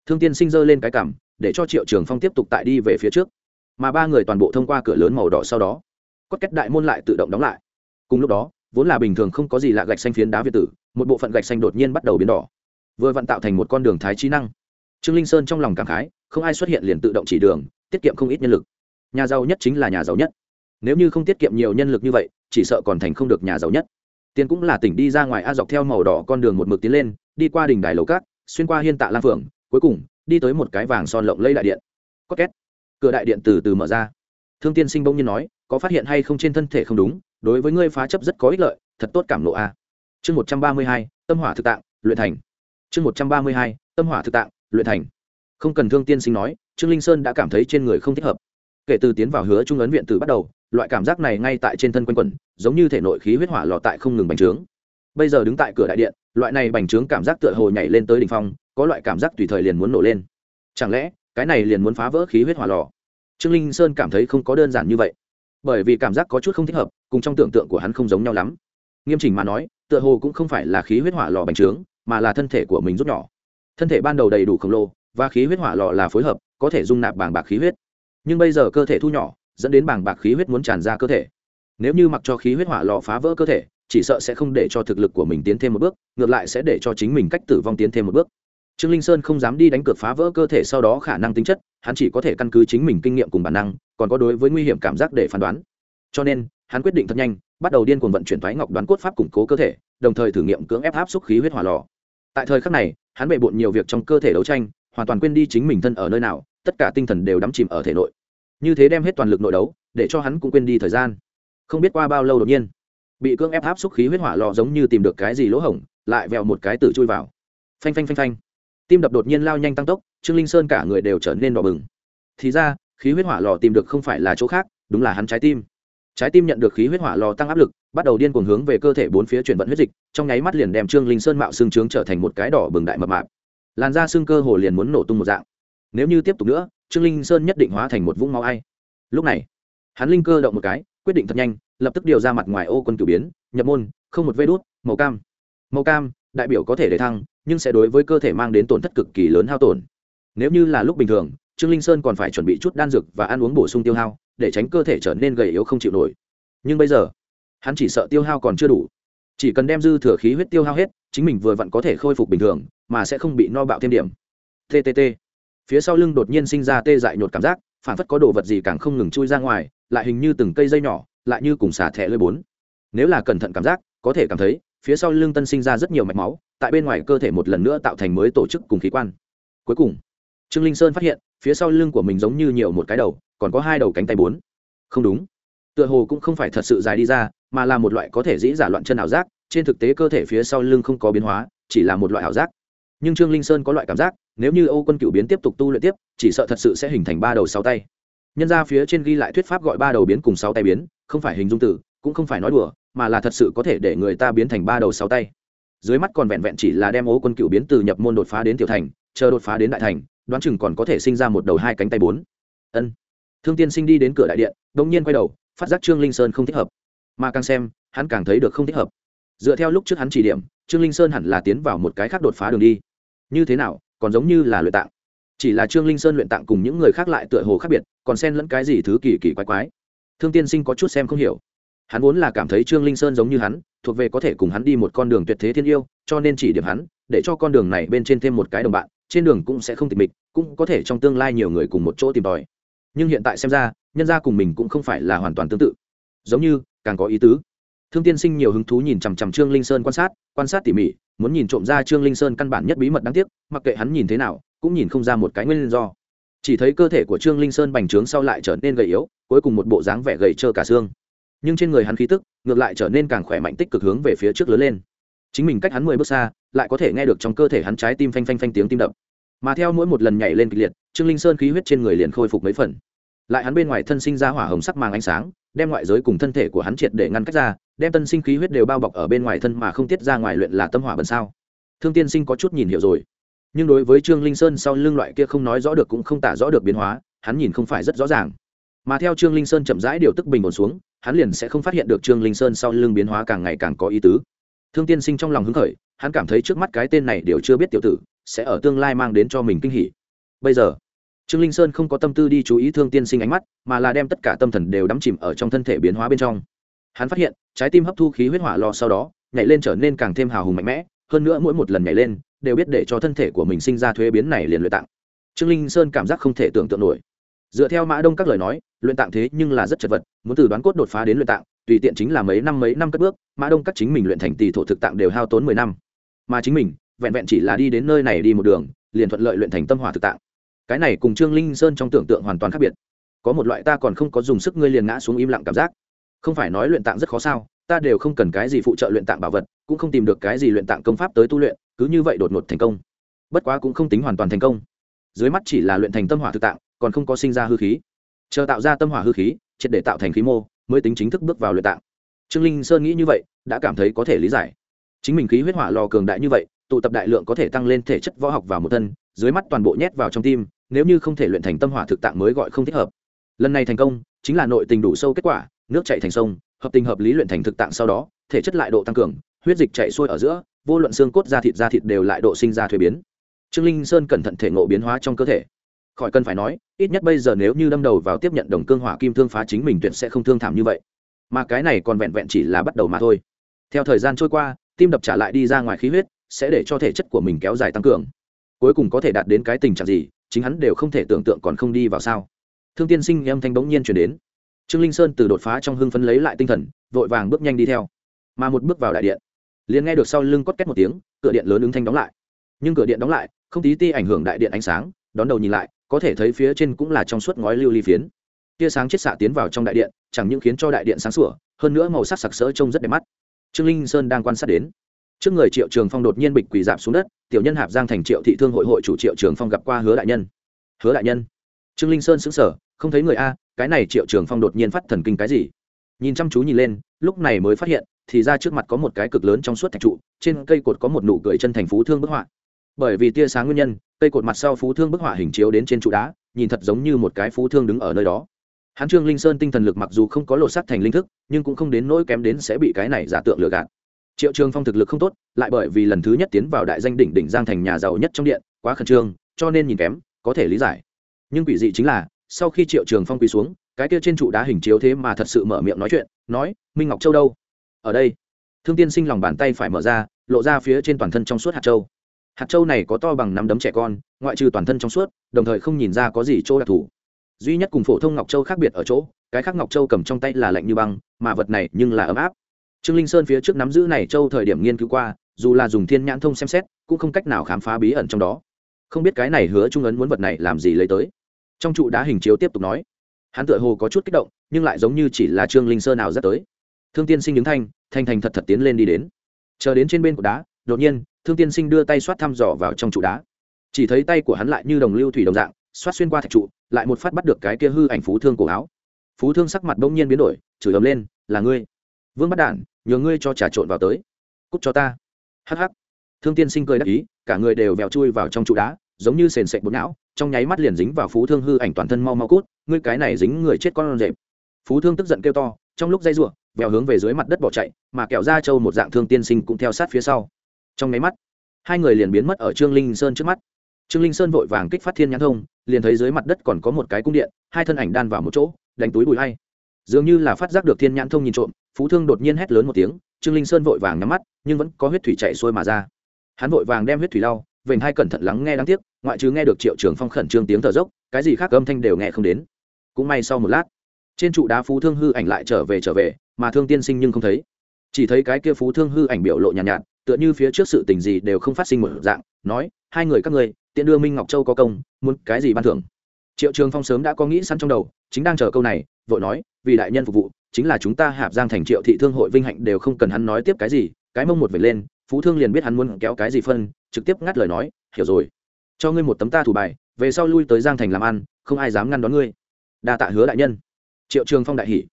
Thương tiên sinh giơ lên cái cảm để cho triệu trường phong tiếp tục tại đi về phía trước. Mà ba người toàn bộ thông qua cửa lớn màu đỏ sau đó có cách đại môn lại tự động đóng lại. Cùng lúc đó, vốn là bình thường không có gì lạ gạch xanh phiến đá việt tử, một bộ phận gạch xanh đột nhiên bắt đầu biến đỏ. Vừa vận tạo thành một con đường thái trí năng. Trương linh sơn trong lòng cảm khái, không ai xuất hiện liền tự động chỉ đường, tiết kiệm không ít nhân lực nhà giàu nhất chính là nhà giàu nhất. Nếu như không tiết kiệm nhiều nhân lực như vậy, chỉ sợ còn thành không được nhà giàu nhất. Tiền cũng là tỉnh đi ra ngoài a dọc theo màu đỏ con đường một mực tiến lên, đi qua đỉnh đài lầu cát, xuyên qua hiên tạ lam phượng, cuối cùng, đi tới một cái vàng son lộng lây đại điện. Có két. Cửa đại điện từ từ mở ra. Thương tiên sinh bỗng nhiên nói, có phát hiện hay không trên thân thể không đúng? Đối với ngươi phá chấp rất có ích lợi, thật tốt cảm lộ a. Chương một trăm ba mươi hai, tâm hỏa thực tạng, luyện thành. Chương một trăm ba mươi hai, tâm hỏa thực tạng, luyện thành. Không cần thương tiên sinh nói, trương linh sơn đã cảm thấy trên người không thích hợp kể từ tiến vào hứa trung ấn viện từ bắt đầu, loại cảm giác này ngay tại trên thân quanh quẩn, giống như thể nội khí huyết hỏa lò tại không ngừng bành trướng. Bây giờ đứng tại cửa đại điện, loại này bành trướng cảm giác tựa hồ nhảy lên tới đỉnh phong, có loại cảm giác tùy thời liền muốn nổ lên. Chẳng lẽ, cái này liền muốn phá vỡ khí huyết hỏa lò? Trương linh sơn cảm thấy không có đơn giản như vậy. Bởi vì cảm giác có chút không thích hợp, cùng trong tưởng tượng của hắn không giống nhau lắm. Nghiêm chỉnh mà nói, tựa hồ cũng không phải là khí huyết hỏa lò bành trướng, mà là thân thể của mình rút nhỏ. Thân thể ban đầu đầy đủ khổng lồ, và khí huyết hỏa lò là phối hợp, có thể dung nạp bảng bạc khí huyết nhưng bây giờ cơ thể thu nhỏ, dẫn đến bảng bạc khí huyết muốn tràn ra cơ thể. Nếu như mặc cho khí huyết hỏa lò phá vỡ cơ thể, chỉ sợ sẽ không để cho thực lực của mình tiến thêm một bước, ngược lại sẽ để cho chính mình cách tử vong tiến thêm một bước. Trương linh sơn không dám đi đánh cược phá vỡ cơ thể sau đó khả năng tính chất, hắn chỉ có thể căn cứ chính mình kinh nghiệm cùng bản năng, còn có đối với nguy hiểm cảm giác để phán đoán. Cho nên, hắn quyết định thật nhanh, bắt đầu điên cuồng vận chuyển thoái ngọc đoán cốt pháp củng cố cơ thể, đồng thời thử nghiệm cưỡng ép áp xúc khí huyết hỏa lò. Tại thời khắc này, hắn bệ bộn nhiều việc trong cơ thể đấu tranh, hoàn toàn quên đi chính mình thân ở nơi nào tất cả tinh thần đều đắm chìm ở thể nội. Như thế đem hết toàn lực nội đấu, để cho hắn cũng quên đi thời gian. Không biết qua bao lâu đột nhiên, bị cưỡng ép áp xúc khí huyết hỏa lò giống như tìm được cái gì lỗ hổng, lại vèo một cái tử chui vào. Phanh phanh phanh phanh. Tim đập đột nhiên lao nhanh tăng tốc, trương linh sơn cả người đều trở nên đỏ bừng. Thì ra, khí huyết hỏa lò tìm được không phải là chỗ khác, đúng là hắn trái tim. Trái tim nhận được khí huyết hỏa lò tăng áp lực, bắt đầu điên cuồng hướng về cơ thể bốn phía chuyển vận huyết dịch, trong nháy mắt liền đem trương linh sơn mạo xương trướng trở thành một cái đỏ bừng đại mập mạp. Làn da xương cơ hồ liền muốn nổ tung một dạng nếu như tiếp tục nữa, trương linh sơn nhất định hóa thành một vũng máu ai. Lúc này, hắn linh cơ động một cái, quyết định thật nhanh, lập tức điều ra mặt ngoài ô quân cử biến, nhập môn, không một vê đốt màu cam. Màu cam, đại biểu có thể để thăng, nhưng sẽ đối với cơ thể mang đến tổn thất cực kỳ lớn hao tổn. Nếu như là lúc bình thường, trương linh sơn còn phải chuẩn bị chút đan dược và ăn uống bổ sung tiêu hao, để tránh cơ thể trở nên gầy yếu không chịu nổi. Nhưng bây giờ, hắn chỉ sợ tiêu hao còn chưa đủ. Chỉ cần đem dư thừa khí huyết tiêu hao hết, chính mình vừa vặn có thể khôi phục bình thường, mà sẽ không bị no bạo thêm điểm. Ttt phía sau lưng đột nhiên sinh ra tê dại nhột cảm giác, phản phất có đồ vật gì càng không ngừng chui ra ngoài, lại hình như từng cây dây nhỏ, lại như cùng xả thẻ lơi bốn. Nếu là cẩn thận cảm giác, có thể cảm thấy, phía sau lưng tân sinh ra rất nhiều mạch máu, tại bên ngoài cơ thể một lần nữa tạo thành mới tổ chức cùng khí quan. Cuối cùng, trương linh sơn phát hiện, phía sau lưng của mình giống như nhiều một cái đầu, còn có hai đầu cánh tay bốn. Không đúng. Tựa hồ cũng không phải thật sự dài đi ra, mà là một loại có thể dĩ giả loạn chân ảo giác, trên thực tế cơ thể phía sau lưng không có biến hóa, chỉ là một loại ảo giác nhưng trương linh sơn có loại cảm giác, nếu như âu quân cựu biến tiếp tục tu luyện tiếp, chỉ sợ thật sự sẽ hình thành ba đầu sáu tay. Nhân ra phía trên ghi lại thuyết pháp gọi ba đầu biến cùng sáu tay biến, không phải hình dung tử, cũng không phải nói đùa, mà là thật sự có thể để người ta biến thành ba đầu sáu tay. Dưới mắt còn vẹn vẹn chỉ là đem âu quân cựu biến từ nhập môn đột phá đến tiểu thành, chờ đột phá đến đại thành, đoán chừng còn có thể sinh ra một đầu hai cánh tay bốn. Ân. Thương tiên sinh đi đến cửa đại điện đ ỗ n g nhiên quay đầu, phát giác trương linh sơn không thích hợp. Mà càng xem, hắn càng thấy được không thích hợp. Dựa theo lúc trước hắn chỉ điểm trương linh sơn hẳn là tiến vào một cái khác đột phá đường đi. Như thế nào, còn giống như là luyện tạng. Chỉ là trương linh sơn luyện tạng cùng những người khác lại tựa hồ khác biệt, còn xen lẫn cái gì thứ kỳ kỳ quái quái. Thương tiên sinh có chút xem không hiểu. Hắn vốn là cảm thấy trương linh sơn giống như hắn, thuộc về có thể cùng hắn đi một con đường tuyệt thế thiên yêu, cho nên chỉ điểm hắn, để cho con đường này bên trên thêm một cái đồng bạn, trên đường cũng sẽ không tịch mịch, cũng có thể trong tương lai nhiều người cùng một chỗ tìm tòi. Nhưng hiện tại xem ra, nhân gia cùng mình cũng không phải là hoàn toàn tương tự. Giống như, càng có ý tứ thương tiên sinh nhiều hứng thú nhìn chằm chằm trương linh sơn quan sát quan sát tỉ mỉ, muốn nhìn trộm ra trương linh sơn căn bản nhất bí mật đáng tiếc, mặc kệ hắn nhìn thế nào, cũng nhìn không ra một cái nguyên do. Chỉ thấy cơ thể của trương linh sơn bành trướng sau lại trở nên gầy yếu, cuối cùng một bộ dáng vẻ gầy trơ cả xương. Nhưng trên người hắn khí tức, ngược lại trở nên càng khỏe mạnh tích cực hướng về phía trước lớn lên. Chính mình cách hắn mười bước xa, lại có thể nghe được trong cơ thể hắn trái tim phanh phanh phanh tiếng tim đập. Mà theo mỗi một lần nhảy lên kịch liệt, trương linh sơn khí huyết trên người liền khôi phục mấy phần. Lại hắn bên ngoài thân sinh ra hỏa hồng sắc màng ánh sáng, đem ngoại giới cùng thân thể của hắn triệt để ngăn cách ra đem tân sinh khí huyết đều bao bọc ở bên ngoài thân mà không tiết ra ngoài luyện là tâm hỏa bần sao? Thương tiên sinh có chút nhìn hiểu rồi. Nhưng đối với trương linh sơn sau lưng loại kia không nói rõ được cũng không tả rõ được biến hóa, hắn nhìn không phải rất rõ ràng. Mà theo trương linh sơn chậm rãi điều tức bình ổn xuống, hắn liền sẽ không phát hiện được trương linh sơn sau lưng biến hóa càng ngày càng có ý tứ. Thương tiên sinh trong lòng hứng khởi, hắn cảm thấy trước mắt cái tên này đều chưa biết tiểu tử, sẽ ở tương lai mang đến cho mình kinh hỉ. Bây giờ, trương linh sơn không có tâm tư đi chú ý thương tiên sinh ánh mắt, mà là đem tất cả tâm thần đều đắm chìm ở trong thân thể biến hóa bên trong hắn phát hiện, trái tim hấp thu khí huyết hỏa lo sau đó, nhảy lên trở nên càng thêm hào hùng mạnh mẽ, hơn nữa mỗi một lần nhảy lên, đều biết để cho thân thể của mình sinh ra thuế biến này liền luyện tạng. Trương linh sơn cảm giác không thể tưởng tượng nổi. Dựa theo mã đông các lời nói, luyện tạng thế nhưng là rất chật vật, muốn từ đoán cốt đột phá đến luyện tạng, tùy tiện chính là mấy năm mấy năm cất bước, mã đông các chính mình luyện thành tỷ thổ thực tạng đều hao tốn mười năm. Mà chính mình, vẹn vẹn chỉ là đi đến nơi này đi một đường, liền thuận lợi luyện thành tâm hỏa thực tạng. Cái này cùng trương linh sơn trong tưởng tượng hoàn toàn khác biệt. Có một loại ta còn không có dùng sức ngươi liền ngã xuống im lặng cảm giác không phải nói luyện tạng rất khó sao, ta đều không cần cái gì phụ trợ luyện tạng bảo vật, cũng không tìm được cái gì luyện tạng công pháp tới tu luyện, cứ như vậy đột ngột thành công. Bất quá cũng không tính hoàn toàn thành công. Dưới mắt chỉ là luyện thành tâm hỏa thực tạng, còn không có sinh ra hư khí. Chờ tạo ra tâm hỏa hư khí, triệt để tạo thành khí mô, mới tính chính thức bước vào luyện tạng. Trương linh sơn nghĩ như vậy, đã cảm thấy có thể lý giải. Chính mình khí huyết hỏa lò cường đại như vậy, tụ tập đại lượng có thể tăng lên thể chất võ học vào một thân, dưới mắt toàn bộ nhét vào trong tim, nếu như không thể luyện thành tâm hỏa thực tạng mới gọi không thích hợp. Lần này thành công, chính là nội tình đủ sâu kết quả nước chảy thành sông, hợp tình hợp lý luyện thành thực tạng sau đó, thể chất lại độ tăng cường, huyết dịch chảy xuôi ở giữa, vô luận xương cốt da thịt da thịt đều lại độ sinh ra thuế biến. Trương linh sơn cẩn thận thể ngộ biến hóa trong cơ thể. Khỏi cần phải nói, ít nhất bây giờ nếu như đâm đầu vào tiếp nhận đồng cương hỏa kim thương phá chính mình tuyệt sẽ không thương thảm như vậy. Mà cái này còn vẹn vẹn chỉ là bắt đầu mà thôi. Theo thời gian trôi qua, tim đập trả lại đi ra ngoài khí huyết, sẽ để cho thể chất của mình kéo dài tăng cường. Cuối cùng có thể đạt đến cái tình trạng gì, chính hắn đều không thể tưởng tượng còn không đi vào sao. Thương tiên sinh âm thanh bỗng nhiên chuyển đến trương linh sơn từ đột phá trong hưng phấn lấy lại tinh thần, vội vàng bước nhanh đi theo. Mà một bước vào đại điện, liền nghe được sau lưng cót két một tiếng, cửa điện lớn ứng thanh đóng lại. Nhưng cửa điện đóng lại, không tí ti ảnh hưởng đại điện ánh sáng, đón đầu nhìn lại, có thể thấy phía trên cũng là trong suốt ngói lưu ly phiến. Tia sáng chết xạ tiến vào trong đại điện, chẳng những khiến cho đại điện sáng sủa, hơn nữa màu sắc sặc sỡ trông rất đẹp mắt. Trương linh sơn đang quan sát đến. Trước người triệu trường phong đột nhiên bịch quỳ dạp xuống đất, tiểu nhân hạp giang thành triệu thị thương hội hội chủ triệu trường phong gặp qua hứa đại nhân. Hứa đại nhân. Trương linh sơn sững sờ, không thấy người a cái này triệu trường phong đột nhiên phát thần kinh cái gì? Nhìn chăm chú nhìn lên, lúc này mới phát hiện, thì ra trước mặt có một cái cực lớn trong suốt thạch trụ, trên cây cột có một nụ cười chân thành phú thương bức họa. Bởi vì tia sáng nguyên nhân, cây cột mặt sau phú thương bức họa hình chiếu đến trên trụ đá, nhìn thật giống như một cái phú thương đứng ở nơi đó. Hán trương linh sơn tinh thần lực mặc dù không có lột sắt thành linh thức, nhưng cũng không đến nỗi kém đến sẽ bị cái này giả tượng lừa gạt. Triệu trường phong thực lực không tốt, lại bởi vì lần thứ nhất tiến vào đại danh đỉnh đỉnh giang thành nhà giàu nhất trong điện, quá khẩn trương, cho nên nhìn kém, có thể lý giải. Nhưng quỷ dị chính là sau khi triệu trường phong quỳ xuống, cái kia trên trụ đá hình chiếu thế mà thật sự mở miệng nói chuyện, nói, minh ngọc châu đâu? Ở đây. Thương tiên sinh lòng bàn tay phải mở ra, lộ ra phía trên toàn thân trong suốt hạt châu. Hạt châu này có to bằng nắm đấm trẻ con, ngoại trừ toàn thân trong suốt, đồng thời không nhìn ra có gì chỗ đặc thù. Duy nhất cùng phổ thông ngọc châu khác biệt ở chỗ, cái khác ngọc châu cầm trong tay là lạnh như băng, mà vật này nhưng là ấm áp. Trương linh sơn phía trước nắm giữ này châu thời điểm nghiên cứu qua, dù là dùng thiên nhãn thông xem xét, cũng không cách nào khám phá bí ẩn trong đó. Không biết cái này hứa trung ấn muốn vật này làm gì lấy tới trong trụ đá hình chiếu tiếp tục nói. Hắn tựa hồ có chút kích động, nhưng lại giống như chỉ là trương linh sơ nào dắt tới. Thương tiên sinh đứng thanh thanh thành thật thật tiến lên đi đến. Chờ đến trên bên của đá, đột nhiên, thương tiên sinh đưa tay xoát thăm dò vào trong trụ đá. Chỉ thấy tay của hắn lại như đồng lưu thủy đồng dạng, xoát xuyên qua thạch trụ, lại một phát bắt được cái kia hư ảnh phú thương cổ áo. Phú thương sắc mặt bỗng nhiên biến đổi, chửi ấm lên, là ngươi. Vương bắt đản, nhờ ngươi cho trà trộn vào tới. Cúc cho ta. Hh thương tiên sinh cười đắc ý, cả người đều vèo chui vào trong trụ đá, giống như sền sệt bột não trong nháy mắt liền dính vào phú thương hư ảnh toàn thân mau mau cút, ngươi cái này dính người chết con rệp. Phú thương tức giận kêu to, trong lúc dây ruộng vèo hướng về dưới mặt đất bỏ chạy, mà kẹo ra châu một dạng thương tiên sinh cũng theo sát phía sau. Trong nháy mắt, hai người liền biến mất ở trương linh sơn trước mắt. Trương linh sơn vội vàng kích phát thiên nhãn thông, liền thấy dưới mặt đất còn có một cái cung điện, hai thân ảnh đan vào một chỗ, đánh túi bụi hay dường như là phát giác được thiên nhãn thông nhìn trộm, phú thương đột nhiên hét lớn một tiếng, trương linh sơn vội vàng nhắm mắt, nhưng vẫn có huyết thủy chạy xuôi mà ra. Hắn vội vàng đem huyết thủy lau vểnh hai cẩn thận lắng nghe đáng tiếc ngoại trừ nghe được triệu trường phong khẩn trương tiếng thở dốc cái gì khác âm thanh đều nghe không đến. Cũng may sau một lát trên trụ đá phú thương hư ảnh lại trở về trở về mà thương tiên sinh nhưng không thấy. Chỉ thấy cái kia phú thương hư ảnh biểu lộ nhàn nhạt, nhạt tựa như phía trước sự tình gì đều không phát sinh một dạng nói hai người các ngươi tiện đưa minh ngọc châu có công muốn cái gì ban thưởng? Triệu trường phong sớm đã có nghĩ sẵn trong đầu chính đang chờ câu này vội nói vì đại nhân phục vụ chính là chúng ta hạp giang thành triệu thị thương hội vinh hạnh đều không cần hắn nói tiếp cái gì cái mông một vệt lên phú thương liền biết hắn muốn kéo cái gì phân trực tiếp ngắt lời nói, hiểu rồi. Cho ngươi một tấm ta thủ bài, về sau lui tới giang thành làm ăn, không ai dám ngăn đón ngươi. Đa tạ hứa đại nhân. Triệu trường phong đại hỷ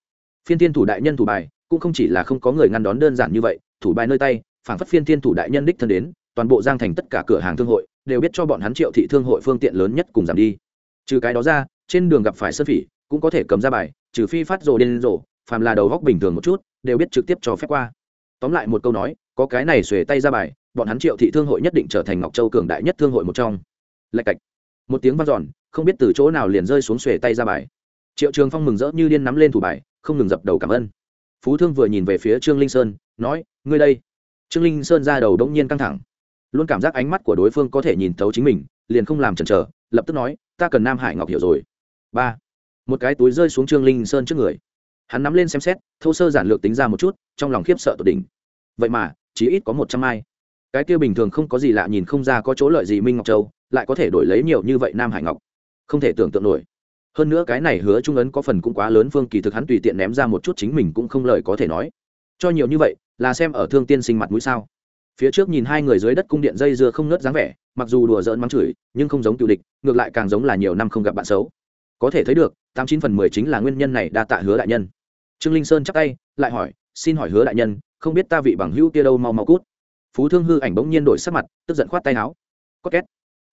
phiên tiên thủ đại nhân thủ bài, cũng không chỉ là không có người ngăn đón đơn giản như vậy, thủ bài nơi tay phản phất phiên tiên thủ đại nhân đích thân đến, toàn bộ giang thành tất cả cửa hàng thương hội, đều biết cho bọn hắn triệu thị thương hội phương tiện lớn nhất cùng giảm đi. Trừ cái đó ra, trên đường gặp phải sơn phỉ, cũng có thể cầm ra bài, trừ phi phát rồ điên rồ, phàm là đầu góc bình thường một chút, đều biết trực tiếp cho phép qua. Tóm lại một câu nói, có cái này xuề tay ra bài bọn hắn triệu thị thương hội nhất định trở thành ngọc châu cường đại nhất thương hội một trong lạch cạch một tiếng vang giòn không biết từ chỗ nào liền rơi xuống xuề tay ra bài triệu trường phong mừng rỡ như điên nắm lên thủ bài không ngừng dập đầu cảm ơn phú thương vừa nhìn về phía trương linh sơn nói ngươi đây trương linh sơn ra đầu đống nhiên căng thẳng luôn cảm giác ánh mắt của đối phương có thể nhìn thấu chính mình liền không làm chần chờ lập tức nói ta cần nam hải ngọc hiểu rồi ba một cái túi rơi xuống trương linh sơn trước người hắn nắm lên xem xét thô sơ giản lược tính ra một chút trong lòng khiếp sợ tột đỉnh vậy mà chỉ ít có một trăm ai cái kia bình thường không có gì lạ nhìn không ra có chỗ lợi gì minh ngọc châu, lại có thể đổi lấy nhiều như vậy nam hải ngọc. Không thể tưởng tượng nổi. Hơn nữa cái này hứa trung ấn có phần cũng quá lớn phương kỳ thực hắn tùy tiện ném ra một chút chính mình cũng không lời có thể nói. Cho nhiều như vậy, là xem ở thương tiên sinh mặt mũi sao? Phía trước nhìn hai người dưới đất cung điện dây dưa không nớt dáng vẻ, mặc dù đùa giỡn mắng chửi, nhưng không giống cựu địch, ngược lại càng giống là nhiều năm không gặp bạn xấu. Có thể thấy được, tám chín phần mười chính là nguyên nhân này đa tạ hứa đại nhân. Trương linh sơn chắc tay, lại hỏi, xin hỏi hứa đại nhân, không biết ta vị bằng hữu kia đâu mau mau cút? Phú thương hư ảnh bỗng nhiên đổi sắc mặt, tức giận khoát tay áo. Có két.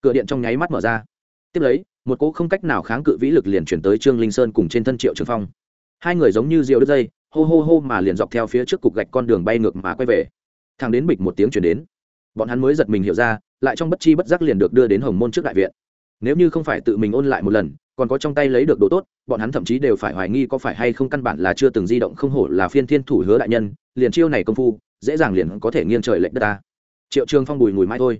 Cửa điện trong nháy mắt mở ra. Tiếp lấy, một cỗ không cách nào kháng cự vĩ lực liền chuyển tới trương linh sơn cùng trên thân triệu trường phong. Hai người giống như rượu đứt dây, hô hô hô mà liền dọc theo phía trước cục gạch con đường bay ngược mà quay về. Thằng đến bịch một tiếng chuyển đến, bọn hắn mới giật mình hiểu ra, lại trong bất chi bất giác liền được đưa đến hồng môn trước đại viện. Nếu như không phải tự mình ôn lại một lần, còn có trong tay lấy được đồ tốt, bọn hắn thậm chí đều phải hoài nghi có phải hay không căn bản là chưa từng di động không hổ là phiên thiên thủ hứa đại nhân, liền chiêu này công phu dễ dàng liền có thể nghiêng trời lệch đất ta. Triệu trường phong bùi ngùi mãi thôi.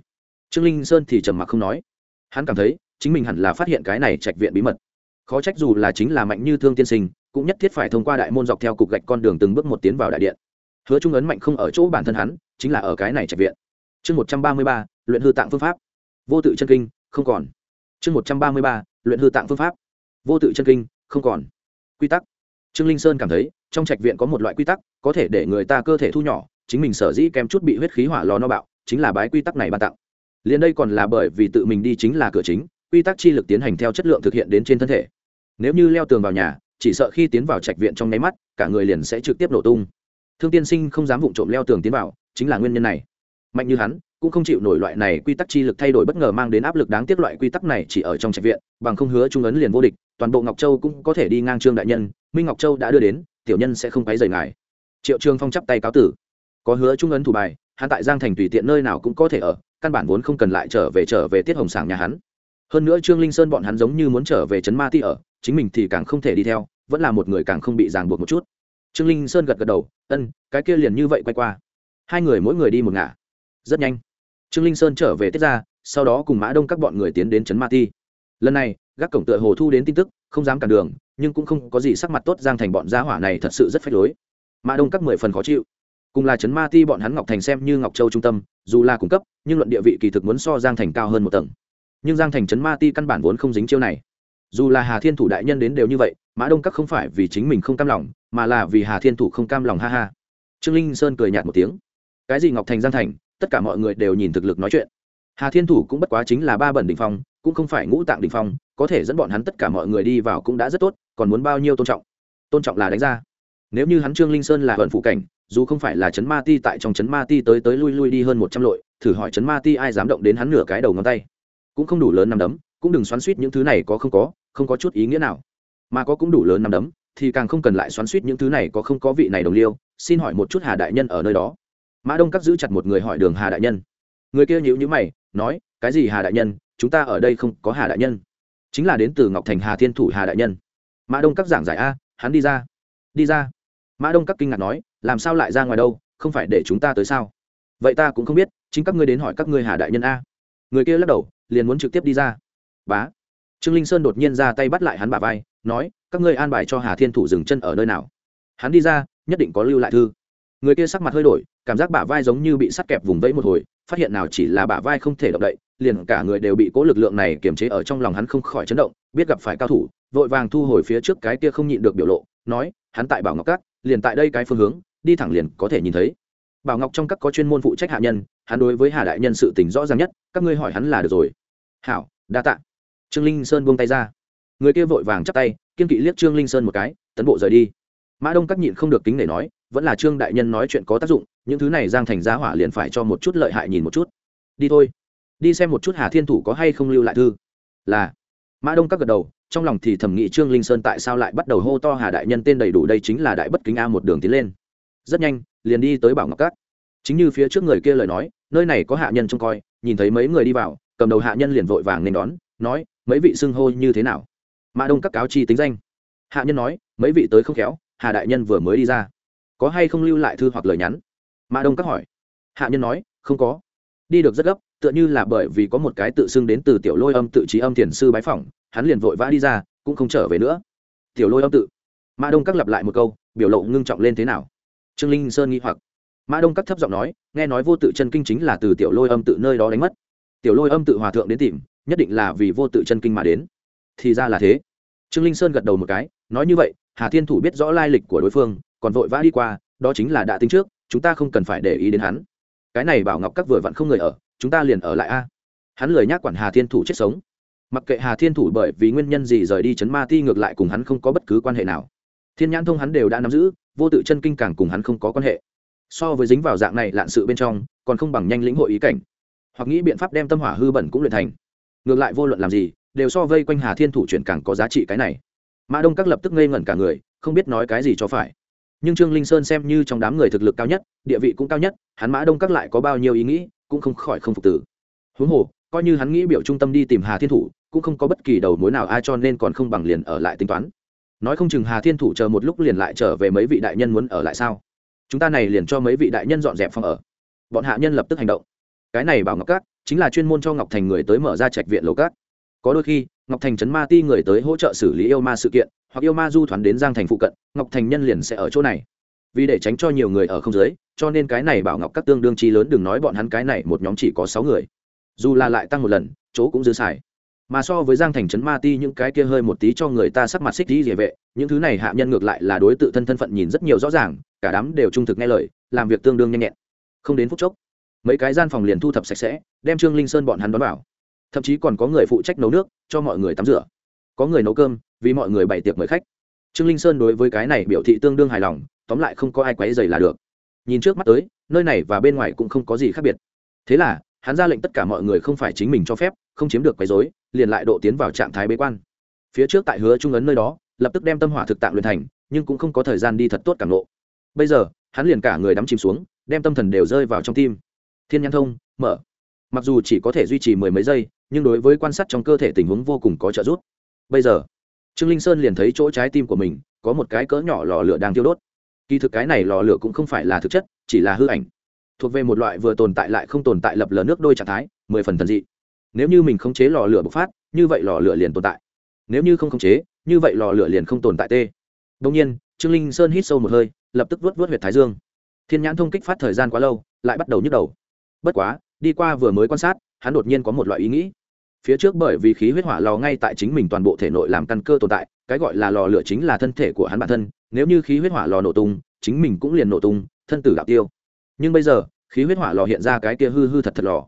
Trương linh sơn thì trầm mặc không nói. Hắn cảm thấy, chính mình hẳn là phát hiện cái này trạch viện bí mật. Khó trách dù là chính là mạnh như thương tiên sinh, cũng nhất thiết phải thông qua đại môn dọc theo cục gạch con đường từng bước một tiến vào đại điện. Hứa trung ấn mạnh không ở chỗ bản thân hắn, chính là ở cái này trạch viện. Chương một trăm ba mươi ba, luyện hư tạng phương pháp. Vô tự chân kinh, không còn. Chương một trăm ba mươi ba, luyện hư tạng phương pháp. Vô tự chân kinh, không còn. Quy tắc. Trương linh sơn cảm thấy, trong trạch viện có một loại quy tắc, có thể để người ta cơ thể thu nhỏ chính mình sở dĩ kém chút bị huyết khí hỏa lò no bạo, chính là bái quy tắc này ban tặng. Liền đây còn là bởi vì tự mình đi chính là cửa chính, quy tắc chi lực tiến hành theo chất lượng thực hiện đến trên thân thể. Nếu như leo tường vào nhà, chỉ sợ khi tiến vào trạch viện trong nháy mắt, cả người liền sẽ trực tiếp nổ tung. Thương tiên sinh không dám vụng trộm leo tường tiến vào, chính là nguyên nhân này. Mạnh như hắn, cũng không chịu nổi loại này quy tắc chi lực thay đổi bất ngờ mang đến áp lực đáng tiếc loại quy tắc này chỉ ở trong trạch viện, bằng không hứa trung ấn liền vô địch, toàn bộ ngọc châu cũng có thể đi ngang trương đại nhân, minh ngọc châu đã đưa đến, tiểu nhân sẽ không quấy rầy ngài. Triệu trương phong chắp tay cáo tử có hứa trung ấn thủ bài, hắn tại giang thành tùy tiện nơi nào cũng có thể ở, căn bản vốn không cần lại trở về trở về tiết hồng sảng nhà hắn. Hơn nữa trương linh sơn bọn hắn giống như muốn trở về trấn ma ti ở, chính mình thì càng không thể đi theo, vẫn là một người càng không bị ràng buộc một chút. Trương linh sơn gật gật đầu, ân, cái kia liền như vậy quay qua. Hai người mỗi người đi một ngả. Rất nhanh, trương linh sơn trở về tiết ra sau đó cùng mã đông các bọn người tiến đến trấn ma ti. Lần này, gác cổng tựa hồ thu đến tin tức, không dám cản đường, nhưng cũng không có gì sắc mặt tốt giang thành bọn gia hỏa này thật sự rất phách lối. Mã đông các mười phần khó chịu cùng là trấn ma ti bọn hắn ngọc thành xem như ngọc châu trung tâm, dù là cung cấp, nhưng luận địa vị kỳ thực muốn so giang thành cao hơn một tầng. Nhưng giang thành trấn ma ti căn bản vốn không dính chiêu này. Dù là hà thiên thủ đại nhân đến đều như vậy, mã đông các không phải vì chính mình không cam lòng, mà là vì hà thiên thủ không cam lòng, ha ha. Trương linh sơn cười nhạt một tiếng. Cái gì ngọc thành, giang thành, tất cả mọi người đều nhìn thực lực nói chuyện. Hà thiên thủ cũng bất quá chính là ba bẩn đ ỉ n h phong, cũng không phải ngũ tạng đ ỉ n h phong, có thể dẫn bọn hắn tất cả mọi người đi vào cũng đã rất tốt, còn muốn bao nhiêu tôn trọng? Tôn trọng là đánh ra. Nếu như hắn trương linh sơn là vận phụ cảnh dù không phải là chấn ma ti tại trong chấn ma ti tới tới lui lui đi hơn một trăm lội, thử hỏi chấn ma ti ai dám động đến hắn nửa cái đầu ngón tay. Cũng không đủ lớn nằm đấm, cũng đừng xoắn suýt những thứ này có không có không có chút ý nghĩa nào. Mà có cũng đủ lớn nằm đấm, thì càng không cần lại xoắn suýt những thứ này có không có vị này đồng liêu, xin hỏi một chút hà đại nhân ở nơi đó. Mã đông cắt giữ chặt một người hỏi đường hà đại nhân. Người kia nhữ nhữ mày, nói, cái gì hà đại nhân? Chúng ta ở đây không có hà đại nhân. Chính là đến từ ngọc thành hà thiên thủ hà đại nhân. Mã đông cắt giảng giải, a, hắn đi ra. Đi ra? Mã đông các kinh ngạc nói, làm sao lại ra ngoài đâu, không phải để chúng ta tới sao? Vậy ta cũng không biết, chính các ngươi đến hỏi các ngươi hà đại nhân a. Người kia lắc đầu, liền muốn trực tiếp đi ra. Bá. Trương linh sơn đột nhiên ra tay bắt lại hắn bả vai, nói, các ngươi an bài cho hà thiên thủ dừng chân ở nơi nào? Hắn đi ra, nhất định có lưu lại thư. Người kia sắc mặt hơi đổi, cảm giác bả vai giống như bị sắt kẹp vùng vẫy một hồi, phát hiện nào chỉ là bả vai không thể động đậy, liền cả người đều bị cố lực lượng này kiềm chế ở trong lòng hắn không khỏi chấn động, biết gặp phải cao thủ, vội vàng thu hồi phía trước cái kia không nhịn được biểu lộ, nói, hắn tại bảo ngọc Cát liền tại đây cái phương hướng, đi thẳng liền có thể nhìn thấy. Bảo ngọc trong các có chuyên môn phụ trách hạ nhân, hắn đối với hà đại nhân sự tình rõ ràng nhất, các ngươi hỏi hắn là được rồi. Hảo, đa tạ. Trương linh sơn buông tay ra. Người kia vội vàng chắp tay, kiên kỵ liếc trương linh sơn một cái, tấn bộ rời đi. Mã đông các nhịn không được kính để nói, vẫn là trương đại nhân nói chuyện có tác dụng, những thứ này giang thành giá hỏa liền phải cho một chút lợi hại nhìn một chút. Đi thôi. Đi xem một chút hà thiên thủ có hay không lưu lại thư. Là. Mã đông các gật đầu trong lòng thì thầm nghĩ trương linh sơn tại sao lại bắt đầu hô to hà đại nhân tên đầy đủ đây chính là đại bất kính a một đường tiến lên. Rất nhanh, liền đi tới bảo ngọc cát chính như phía trước người kia lời nói, nơi này có hạ nhân trông coi, nhìn thấy mấy người đi vào, cầm đầu hạ nhân liền vội vàng nên đón, nói, mấy vị xưng hô như thế nào? Mã đông các cáo chi tính danh. Hạ nhân nói, mấy vị tới không khéo, hà đại nhân vừa mới đi ra. Có hay không lưu lại thư hoặc lời nhắn? Mã đông các hỏi. Hạ nhân nói, không có. Đi được rất gấp, tựa như là bởi vì có một cái tự xưng đến từ tiểu lôi âm tự trí âm thiền sư bái phỏng hắn liền vội vã đi ra, cũng không trở về nữa. Tiểu lôi âm tự. Mã đông các lặp lại một câu, biểu lộ ngưng trọng lên thế nào? Trương linh sơn nghĩ hoặc. Mã đông các thấp giọng nói, nghe nói vô tự chân kinh chính là từ tiểu lôi âm tự nơi đó đánh mất. Tiểu lôi âm tự hòa thượng đến tìm, nhất định là vì vô tự chân kinh mà đến. Thì ra là thế. Trương linh sơn gật đầu một cái, nói như vậy, hà thiên thủ biết rõ lai lịch của đối phương, còn vội vã đi qua, đó chính là đã tính trước, chúng ta không cần phải để ý đến hắn. Cái này bảo ngọc các vừa vặn không người ở, chúng ta liền ở lại a. Hắn lời nhắc quản hà thiên thủ chết sống mặc kệ hà thiên thủ bởi vì nguyên nhân gì rời đi chấn ma ti, ngược lại cùng hắn không có bất cứ quan hệ nào. Thiên nhãn thông hắn đều đã nắm giữ, vô tự chân kinh càng cùng hắn không có quan hệ. So với dính vào dạng này lạn sự bên trong, còn không bằng nhanh lĩnh hội ý cảnh. Hoặc nghĩ biện pháp đem tâm hỏa hư bẩn cũng luyện thành. Ngược lại vô luận làm gì, đều so vây quanh hà thiên thủ chuyển càng có giá trị cái này. Mã đông các lập tức ngây ngẩn cả người, không biết nói cái gì cho phải. Nhưng trương linh sơn xem như trong đám người thực lực cao nhất, địa vị cũng cao nhất, hắn mã đông các lại có bao nhiêu ý nghĩ, cũng không khỏi không phục tử huống hồ, coi như hắn nghĩ biểu trung tâm đi tìm hà thiên thủ cũng không có bất kỳ đầu mối nào, ai cho nên còn không bằng liền ở lại tính toán. Nói không chừng hà thiên thủ chờ một lúc liền lại trở về mấy vị đại nhân muốn ở lại sao? Chúng ta này liền cho mấy vị đại nhân dọn dẹp phòng ở. Bọn hạ nhân lập tức hành động. Cái này bảo ngọc cát chính là chuyên môn cho ngọc thành người tới mở ra trạch viện lầu cát. Có đôi khi, ngọc thành trấn ma ti người tới hỗ trợ xử lý yêu ma sự kiện, hoặc yêu ma du thoán đến giang thành phụ cận, ngọc thành nhân liền sẽ ở chỗ này. Vì để tránh cho nhiều người ở không dưới, cho nên cái này bảo ngọc các tương đương chi lớn, đừng nói bọn hắn cái này, một nhóm chỉ có sáu người. Dù là lại tăng một lần, chỗ cũng dư xài mà so với giang thành trấn ma ti những cái kia hơi một tí cho người ta sắc mặt xích đi địa vệ, những thứ này hạ nhân ngược lại là đối tự thân thân phận nhìn rất nhiều rõ ràng, cả đám đều trung thực nghe lời, làm việc tương đương nhanh nhẹn. Không đến phút chốc, mấy cái gian phòng liền thu thập sạch sẽ, đem trương linh sơn bọn hắn đón vào. Thậm chí còn có người phụ trách nấu nước, cho mọi người tắm rửa. Có người nấu cơm, vì mọi người bày tiệc mời khách. Trương linh sơn đối với cái này biểu thị tương đương hài lòng, tóm lại không có ai quấy dày là được. Nhìn trước mắt tới, nơi này và bên ngoài cũng không có gì khác biệt. Thế là hắn ra lệnh tất cả mọi người không phải chính mình cho phép, không chiếm được quấy dối liền lại độ tiến vào trạng thái bế quan. Phía trước tại hứa trung ấn nơi đó, lập tức đem tâm hỏa thực tạng luyện thành, nhưng cũng không có thời gian đi thật tốt cảm lộ bây giờ, hắn liền cả người đắm chìm xuống, đem tâm thần đều rơi vào trong tim. Thiên nhãn thông, mở. Mặc dù chỉ có thể duy trì mười mấy giây, nhưng đối với quan sát trong cơ thể tình huống vô cùng có trợ giúp. Bây giờ, trương linh sơn liền thấy chỗ trái tim của mình, có một cái cỡ nhỏ lò lửa đang tiêu đốt. Kỳ thực cái này lò lửa cũng không phải là thực chất, chỉ là hư ảnh thuộc về một loại vừa tồn tại lại không tồn tại lập lờ nước đôi trạng thái, mười phần thần dị. Nếu như mình khống chế lò lửa bộc phát, như vậy lò lửa liền tồn tại. Nếu như không khống chế, như vậy lò lửa liền không tồn tại tê. Đông nhiên, trương linh sơn hít sâu một hơi, lập tức vớt vớt huyệt thái dương. Thiên nhãn thông kích phát thời gian quá lâu, lại bắt đầu nhức đầu. Bất quá, đi qua vừa mới quan sát, hắn đột nhiên có một loại ý nghĩ. Phía trước bởi vì khí huyết hỏa lò ngay tại chính mình toàn bộ thể nội làm căn cơ tồn tại, cái gọi là lò lửa chính là thân thể của hắn bản thân, nếu như khí huyết hỏa lò nổ tung, chính mình cũng liền nổ tung, thân tử đạo tiêu nhưng bây giờ, khí huyết hỏa lò hiện ra cái kia hư hư thật thật lò.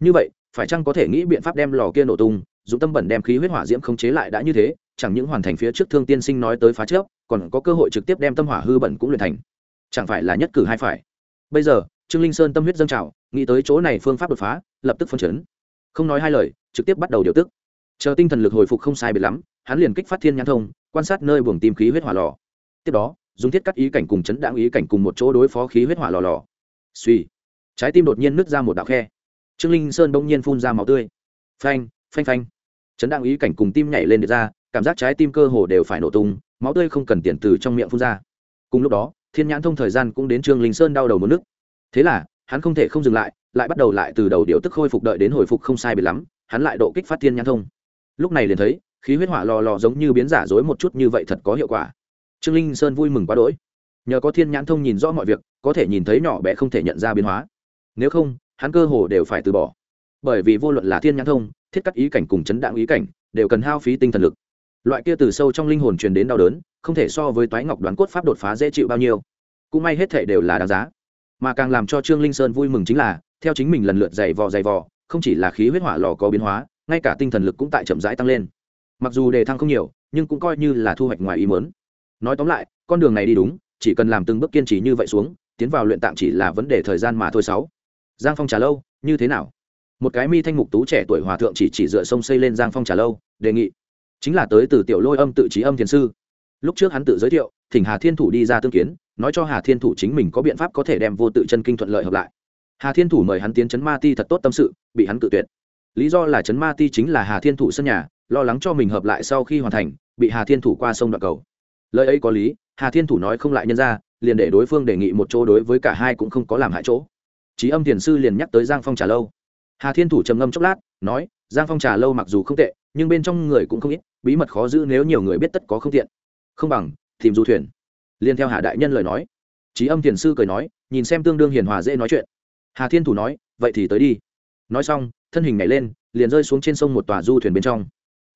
Như vậy, phải chăng có thể nghĩ biện pháp đem lò kia nổ tung dùng tâm bẩn đem khí huyết hỏa diễm khống chế lại đã như thế, chẳng những hoàn thành phía trước thương tiên sinh nói tới phá trước còn có cơ hội trực tiếp đem tâm hỏa hư bẩn cũng luyện thành. Chẳng phải là nhất cử hai phải. Bây giờ, trương linh sơn tâm huyết dâng trào, nghĩ tới chỗ này phương pháp đột phá, lập tức phân chấn. Không nói hai lời, trực tiếp bắt đầu điều tức. Chờ tinh thần lực hồi phục không sai biệt lắm, hắn liền kích phát thiên nhãn thông, quan sát nơi buồng tim khí huyết hỏa lò. Tiếp đó, dùng thiết cắt ý cảnh cùng chấn đãng ý cảnh cùng một chỗ đối phó khí huyết hỏa lò lò suy. Trái tim đột nhiên nứt ra một đạo khe. Trương linh sơn bỗng nhiên phun ra máu tươi. Phanh phanh phanh. Chấn đạo ý cảnh cùng tim nhảy lên được ra, cảm giác trái tim cơ hồ đều phải nổ tung, máu tươi không cần tiền từ trong miệng phun ra. Cùng lúc đó, thiên nhãn thông thời gian cũng đến trương linh sơn đau đầu một nước thế là, hắn không thể không dừng lại lại bắt đầu lại từ đầu điều tức khôi phục đợi đến hồi phục không sai bị lắm, hắn lại độ kích phát thiên nhãn thông. Lúc này liền thấy, khí huyết hỏa lò lò giống như biến giả dối một chút như vậy thật có hiệu quả. Trương linh sơn vui mừng quá đỗi. Nhờ có thiên nhãn thông nhìn rõ mọi việc có thể nhìn thấy nhỏ bé không thể nhận ra biến hóa. Nếu không, hắn cơ hồ đều phải từ bỏ. Bởi vì vô luận là thiên nhãn thông, thiết cắt ý cảnh cùng chấn đạn ý cảnh, đều cần hao phí tinh thần lực. Loại kia từ sâu trong linh hồn truyền đến đau đớn, không thể so với toái ngọc đoán cốt pháp đột phá dễ chịu bao nhiêu. Cũng may hết thể đều là đáng giá. Mà càng làm cho trương linh sơn vui mừng chính là, theo chính mình lần lượt dày vò dày vò, không chỉ là khí huyết hỏa lò có biến hóa, ngay cả tinh thần lực cũng tại chậm rãi tăng lên. Mặc dù đề thăng không nhiều, nhưng cũng coi như là thu hoạch ngoài ý mớn nói tóm lại, con đường này đi đúng, chỉ cần làm từng bước kiên trì như vậy xuống tiến vào luyện tạm chỉ là vấn đề thời gian mà thôi sáu. Giang phong trà lâu, như thế nào? Một cái mi thanh mục tú trẻ tuổi hòa thượng chỉ chỉ dựa sông xây lên giang phong trà lâu, đề nghị. Chính là tới từ tiểu lôi âm tự trí âm thiền sư. Lúc trước hắn tự giới thiệu, thỉnh hà thiên thủ đi ra tương kiến, nói cho hà thiên thủ chính mình có biện pháp có thể đem vô tự chân kinh thuận lợi hợp lại. Hà thiên thủ mời hắn tiến chấn ma ti thật tốt tâm sự, bị hắn tự tuyệt. Lý do là chấn ma ti chính là hà thiên thủ sân nhà, lo lắng cho mình hợp lại sau khi hoàn thành, bị hà thiên thủ qua sông đoạn cầu. Lời ấy có lý, hà thiên thủ nói không lại nhân ra liền để đối phương đề nghị một chỗ đối với cả hai cũng không có làm hại chỗ. Trí âm thiền sư liền nhắc tới giang phong trà lâu. Hà thiên thủ trầm ngâm chốc lát, nói, giang phong trà lâu mặc dù không tệ, nhưng bên trong người cũng không ít, bí mật khó giữ nếu nhiều người biết tất có không tiện. Không bằng, tìm du thuyền. Liên theo hà đại nhân lời nói. Trí âm thiền sư cười nói, nhìn xem tương đương hiền hòa dễ nói chuyện. Hà thiên thủ nói, vậy thì tới đi. Nói xong, thân hình nhảy lên, liền rơi xuống trên sông một tòa du thuyền bên trong.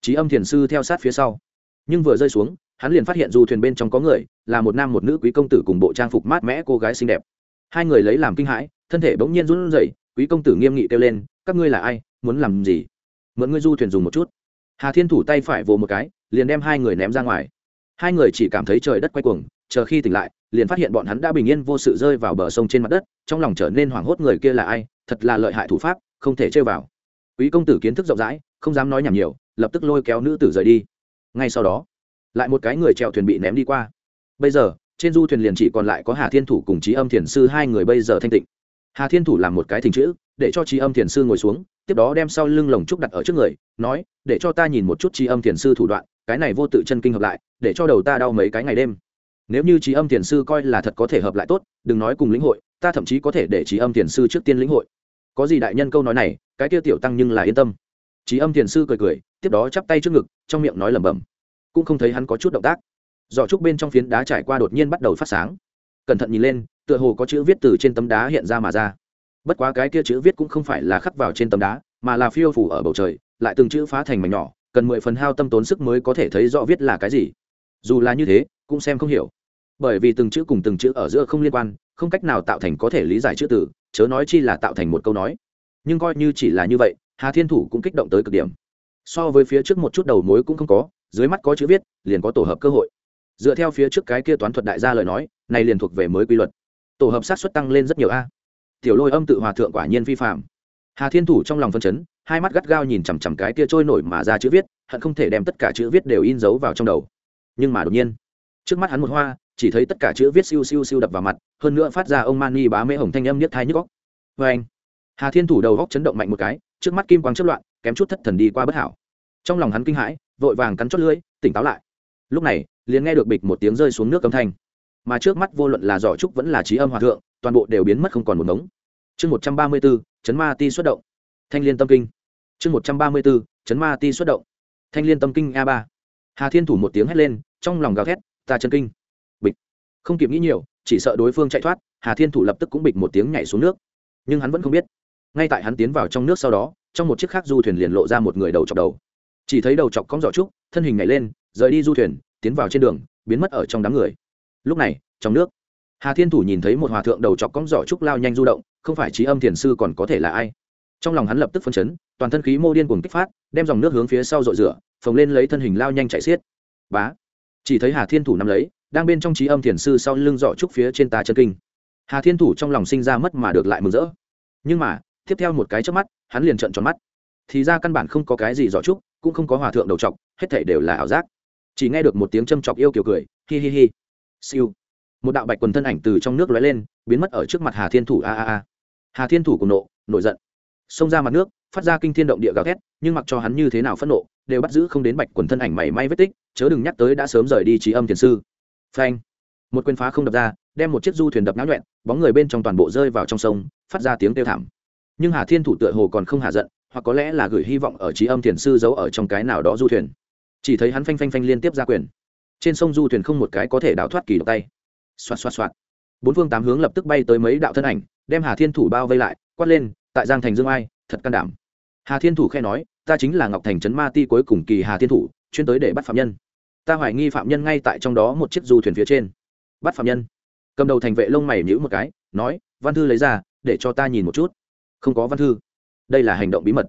Trí âm thiền sư theo sát phía sau. Nhưng vừa rơi xuống hắn liền phát hiện du thuyền bên trong có người, là một nam một nữ quý công tử cùng bộ trang phục mát mẽ cô gái xinh đẹp. Hai người lấy làm kinh hãi, thân thể bỗng nhiên run rẩy, quý công tử nghiêm nghị kêu lên, các ngươi là ai, muốn làm gì? Mượn ngươi du thuyền dùng một chút. Hà thiên thủ tay phải vồ một cái, liền đem hai người ném ra ngoài. Hai người chỉ cảm thấy trời đất quay cuồng, chờ khi tỉnh lại, liền phát hiện bọn hắn đã bình yên vô sự rơi vào bờ sông trên mặt đất, trong lòng trở nên hoảng hốt người kia là ai, thật là lợi hại thủ pháp, không thể chơi vào. Quý công tử kiến thức rộng rãi, không dám nói nhảm nhiều, lập tức lôi kéo nữ tử rời đi. Ngay sau đó lại một cái người chèo thuyền bị ném đi qua. Bây giờ, trên du thuyền liền chỉ còn lại có hà thiên thủ cùng trí âm thiền sư hai người bây giờ thanh tịnh. Hà thiên thủ làm một cái thình chữ, để cho trí âm thiền sư ngồi xuống, tiếp đó đem sau lưng lồng trúc đặt ở trước người, nói, để cho ta nhìn một chút trí âm thiền sư thủ đoạn, cái này vô tự chân kinh hợp lại, để cho đầu ta đau mấy cái ngày đêm. Nếu như trí âm thiền sư coi là thật có thể hợp lại tốt, đừng nói cùng lĩnh hội, ta thậm chí có thể để trí âm thiền sư trước tiên lĩnh hội. Có gì đại nhân câu nói này, cái kia tiểu tăng nhưng là yên tâm. Trí âm thiền sư cười cười, tiếp đó chắp tay trước ngực, trong miệng nói lẩm bẩm cũng không thấy hắn có chút động tác. Giỏ trúc bên trong phiến đá trải qua đột nhiên bắt đầu phát sáng. Cẩn thận nhìn lên, tựa hồ có chữ viết từ trên tấm đá hiện ra mà ra. Bất quá cái kia chữ viết cũng không phải là khắc vào trên tấm đá, mà là phiêu phủ ở bầu trời, lại từng chữ phá thành mảnh nhỏ, cần mười phần hao tâm tốn sức mới có thể thấy rõ viết là cái gì. Dù là như thế, cũng xem không hiểu. Bởi vì từng chữ cùng từng chữ ở giữa không liên quan, không cách nào tạo thành có thể lý giải chữ từ, chớ nói chi là tạo thành một câu nói. Nhưng coi như chỉ là như vậy, hà thiên thủ cũng kích động tới cực điểm. So với phía trước một chút đầu mối cũng không có dưới mắt có chữ viết, liền có tổ hợp cơ hội. Dựa theo phía trước cái kia toán thuật đại gia lời nói, này liền thuộc về mới quy luật. Tổ hợp sát xuất tăng lên rất nhiều a. Tiểu lôi âm tự hòa thượng quả nhiên vi phạm hà thiên thủ trong lòng phân chấn, hai mắt gắt gao nhìn chằm chằm cái kia trôi nổi mà ra chữ viết, hận không thể đem tất cả chữ viết đều in dấu vào trong đầu. Nhưng mà đột nhiên, trước mắt hắn một hoa, chỉ thấy tất cả chữ viết siêu siêu siêu đập vào mặt, hơn nữa phát ra ông mani bá mễ hồng thanh âm nhất thái nhức góc vê anh, hà thiên thủ đầu góc chấn động mạnh một cái, trước mắt kim quang chất loạn, kém chút thất thần đi qua bất hảo. Trong lòng hắn kinh hãi vội vàng cắn chót lưỡi, tỉnh táo lại. Lúc này, liền nghe được bịch một tiếng rơi xuống nước âm thanh. Mà trước mắt vô luận là giỏ trúc vẫn là trí âm hòa thượng, toàn bộ đều biến mất không còn một mống. Chương một trăm ba mươi bốn, chấn ma ti xuất động. Thanh liên tâm kinh. Chương một trăm ba mươi bốn, chấn ma ti xuất động. Thanh liên tâm kinh a ba. Hà thiên thủ một tiếng hét lên, trong lòng gào thét, ta chân kinh. Bịch. Không kịp nghĩ nhiều, chỉ sợ đối phương chạy thoát, hà thiên thủ lập tức cũng bịch một tiếng nhảy xuống nước. Nhưng hắn vẫn không biết. Ngay tại hắn tiến vào trong nước sau đó, trong một chiếc khác du thuyền liền lộ ra một người đầu chọc đầu chỉ thấy đầu chọc cong giỏ trúc, thân hình nhảy lên, rời đi du thuyền, tiến vào trên đường, biến mất ở trong đám người. Lúc này, trong nước, hà thiên thủ nhìn thấy một hòa thượng đầu chọc cong giỏ trúc lao nhanh du động, không phải trí âm thiền sư còn có thể là ai. Trong lòng hắn lập tức phân chấn, toàn thân khí mô điên cuồng kích phát, đem dòng nước hướng phía sau dội rửa, phồng lên lấy thân hình lao nhanh chạy xiết. Bá! Chỉ thấy hà thiên thủ nắm lấy, đang bên trong trí âm thiền sư sau lưng giỏ trúc phía trên tà chân kinh. Hà thiên thủ trong lòng sinh ra mất mà được lại mừng rỡ. Nhưng mà, tiếp theo một cái trước mắt, hắn liền trợn tròn mắt. Thì ra căn bản không có cái gì giỏ trúc cũng không có hòa thượng đầu trọc hết thảy đều là ảo giác. Chỉ nghe được một tiếng châm chọc yêu kiểu cười, hi hi hi. Siêu. Một đạo bạch quần thân ảnh từ trong nước lóe lên, biến mất ở trước mặt hà thiên thủ a a a. Hà thiên thủ cùng nộ, nổi giận. Xông ra mặt nước, phát ra kinh thiên động địa gào thét, nhưng mặc cho hắn như thế nào phẫn nộ, đều bắt giữ không đến bạch quần thân ảnh mảy may vết tích, chớ đừng nhắc tới đã sớm rời đi trí âm thiền sư. Phanh. Một quyền phá không đập ra, đem một chiếc du thuyền đập náo nhuẹn bóng người bên trong toàn bộ rơi vào trong sông, phát ra tiếng kêu thảm. Nhưng hà thiên thủ tựa hồ còn không hạ giận hoặc có lẽ là gửi hy vọng ở trí âm thiền sư giấu ở trong cái nào đó du thuyền. Chỉ thấy hắn phanh phanh phanh liên tiếp ra quyền. Trên sông du thuyền không một cái có thể đào thoát kỳ độc tay. Xoạt xoạt xoạt. Bốn phương tám hướng lập tức bay tới mấy đạo thân ảnh, đem hà thiên thủ bao vây lại, quát lên, tại giang thành dương ai, thật can đảm. Hà thiên thủ khe nói, ta chính là ngọc thành trấn ma ti cuối cùng kỳ hà thiên thủ, chuyên tới để bắt phạm nhân. Ta hoài nghi phạm nhân ngay tại trong đó một chiếc du thuyền phía trên. Bắt phạm nhân? Cầm đầu thành vệ lông mày nhữ một cái, nói, văn thư lấy ra, để cho ta nhìn một chút. Không có văn thư đây là hành động bí mật.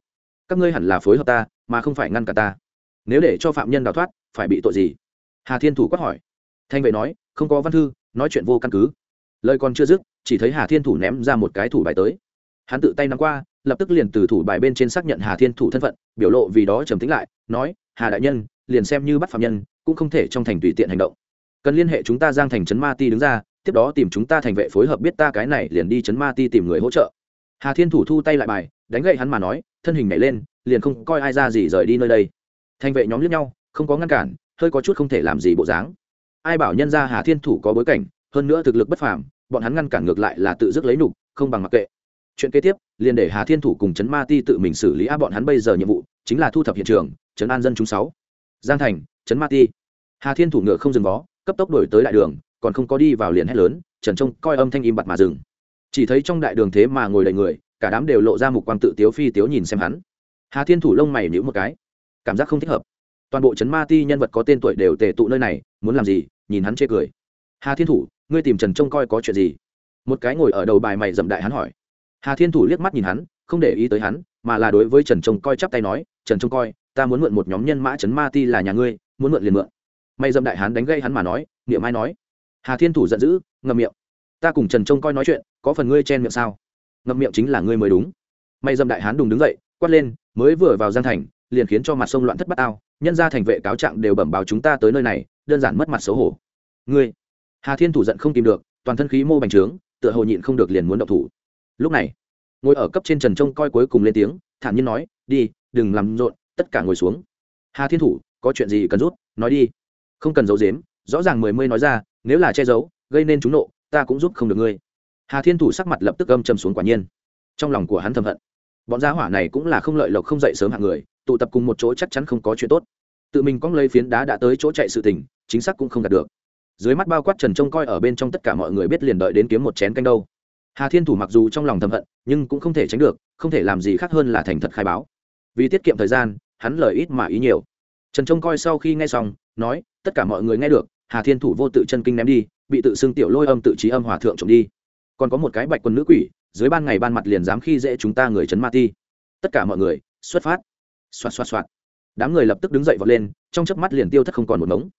Các ngươi hẳn là phối hợp ta, mà không phải ngăn cả ta. Nếu để cho phạm nhân đào thoát, phải bị tội gì? Hà thiên thủ quát hỏi. Thanh vệ nói, không có văn thư, nói chuyện vô căn cứ. Lời còn chưa dứt, chỉ thấy hà thiên thủ ném ra một cái thủ bài tới. Hắn tự tay nắm qua, lập tức liền từ thủ bài bên trên xác nhận hà thiên thủ thân phận, biểu lộ vì đó trầm tính lại, nói, hà đại nhân, liền xem như bắt phạm nhân, cũng không thể trong thành tùy tiện hành động. Cần liên hệ chúng ta giang thành trấn ma ti đứng ra, tiếp đó tìm chúng ta thành vệ phối hợp biết ta cái này liền đi trấn ma ti tìm người hỗ trợ. Hà thiên thủ thu tay lại bài đánh gậy hắn mà nói, thân hình nhảy lên, liền không coi ai ra gì rời đi nơi đây. Thành vệ nhóm liếc nhau, không có ngăn cản, hơi có chút không thể làm gì bộ dáng. Ai bảo nhân ra hà thiên thủ có bối cảnh, hơn nữa thực lực bất phàm, bọn hắn ngăn cản ngược lại là tự dứt lấy nục không bằng mặc kệ. Chuyện kế tiếp, liền để hà thiên thủ cùng trấn ma ti tự mình xử lý a bọn hắn bây giờ nhiệm vụ, chính là thu thập hiện trường, trấn an dân chúng sáu. Giang thành, trấn ma ti. Hà thiên thủ ngựa không dừng vó, cấp tốc đổi tới đại đường, còn không có đi vào liền hét lớn, trần trông coi âm thanh im bặt mà dừng. Chỉ thấy trong đại đường thế mà ngồi đầy người cả đám đều lộ ra mục quang tự tiếu phi tiếu nhìn xem hắn. Hà thiên thủ lông mày nhíu một cái. Cảm giác không thích hợp. Toàn bộ trấn ma ti nhân vật có tên tuổi đều tề tụ nơi này, muốn làm gì, nhìn hắn chê cười. Hà thiên thủ, ngươi tìm trần trông coi có chuyện gì? Một cái ngồi ở đầu bài mày dậm đại hắn hỏi. Hà thiên thủ liếc mắt nhìn hắn, không để ý tới hắn, mà là đối với trần trông coi chắp tay nói, trần trông coi, ta muốn mượn một nhóm nhân mã trấn ma ti là nhà ngươi, muốn mượn liền mượn. Mày dậm đại hắn đánh gây hắn mà nói, niệm ai nói. Hà thiên thủ giận dữ, ngậm miệng. Ta cùng trần trông coi nói chuyện, có phần ngươi chen miệng sao? Ngậm miệng chính là ngươi mới đúng. May dâm đại hán đùng đứng dậy, quát lên, mới vừa vào giang thành, liền khiến cho mặt sông loạn thất bát ao, nhân gia thành vệ cáo trạng đều bẩm báo chúng ta tới nơi này, đơn giản mất mặt xấu hổ. Ngươi, hà thiên thủ giận không tìm được, toàn thân khí mô bành trướng, tựa hồ nhịn không được liền muốn động thủ. Lúc này, ngồi ở cấp trên trần trông coi cuối cùng lên tiếng, thản nhiên nói, đi, đừng làm rộn, tất cả ngồi xuống. Hà thiên thủ, có chuyện gì cần rút? Nói đi. Không cần giấu dếm rõ ràng mười mươi nói ra, nếu là che giấu, gây nên chúng nộ, ta cũng giúp không được ngươi hà thiên thủ sắc mặt lập tức âm châm xuống quả nhiên. Trong lòng của hắn thầm hận. Bọn gia hỏa này cũng là không lợi lộc không dậy sớm hạng người, tụ tập cùng một chỗ chắc chắn không có chuyện tốt. Tự mình cong lấy phiến đá đã tới chỗ chạy sự tình, chính xác cũng không đạt được. Dưới mắt bao quát trần trông coi ở bên trong tất cả mọi người biết liền đợi đến kiếm một chén canh đâu. Hà thiên thủ mặc dù trong lòng thầm hận, nhưng cũng không thể tránh được, không thể làm gì khác hơn là thành thật khai báo. Vì tiết kiệm thời gian, hắn lời ít mà ý nhiều. Trần trông coi sau khi nghe xong, nói, tất cả mọi người nghe được, hà thiên thủ vô tự chân kinh ném đi, bị tự xưng tiểu lôi âm tự trí âm hòa thượng trộm đi còn có một cái bạch quân nữ quỷ, dưới ban ngày ban mặt liền dám khi dễ chúng ta người chấn ma ti. Tất cả mọi người, xuất phát. Xoạt xoạt xoạt. Đám người lập tức đứng dậy vọt lên, trong chớp mắt liền tiêu thất không còn một ngống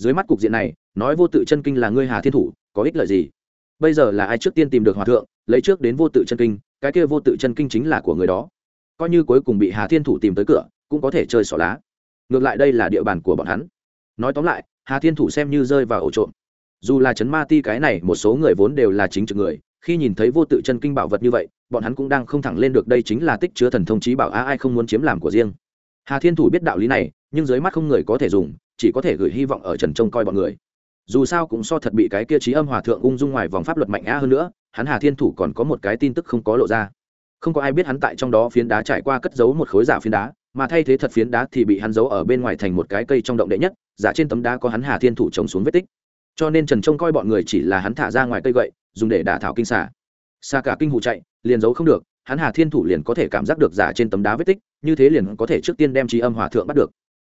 dưới mắt cục diện này, nói vô tự chân kinh là ngươi hà thiên thủ, có ích lợi gì? Bây giờ là ai trước tiên tìm được hòa thượng, lấy trước đến vô tự chân kinh, cái kia vô tự chân kinh chính là của người đó. Coi như cuối cùng bị hà thiên thủ tìm tới cửa, cũng có thể chơi xỏ lá. Ngược lại đây là địa bàn của bọn hắn. Nói tóm lại, hà thiên thủ xem như rơi vào ổ trộm dù là chấn ma ti cái này, một số người vốn đều là chính trực người, khi nhìn thấy vô tự chân kinh bảo vật như vậy, bọn hắn cũng đang không thẳng lên được đây chính là tích chứa thần thông trí bảo, a, ai không muốn chiếm làm của riêng. Hà thiên thủ biết đạo lý này, nhưng dưới mắt không người có thể dùng, chỉ có thể gửi hy vọng ở trần trông coi bọn người. Dù sao cũng so thật bị cái kia trí âm hòa thượng ung dung ngoài vòng pháp luật mạnh á hơn nữa, hắn hà thiên thủ còn có một cái tin tức không có lộ ra. Không có ai biết hắn tại trong đó phiến đá trải qua cất giấu một khối giả phiến đá, mà thay thế thật phiến đá thì bị hắn giấu ở bên ngoài thành một cái cây trong động đệ nhất, giả trên tấm đá có hắn hà thiên thủ chống xuống vết tích cho nên trần trông coi bọn người chỉ là hắn thả ra ngoài cây gậy, dùng để đả thảo kinh xả xa cả kinh hụ chạy, liền giấu không được, hắn hà thiên thủ liền có thể cảm giác được giả trên tấm đá vết tích, như thế liền có thể trước tiên đem trí âm hòa thượng bắt được.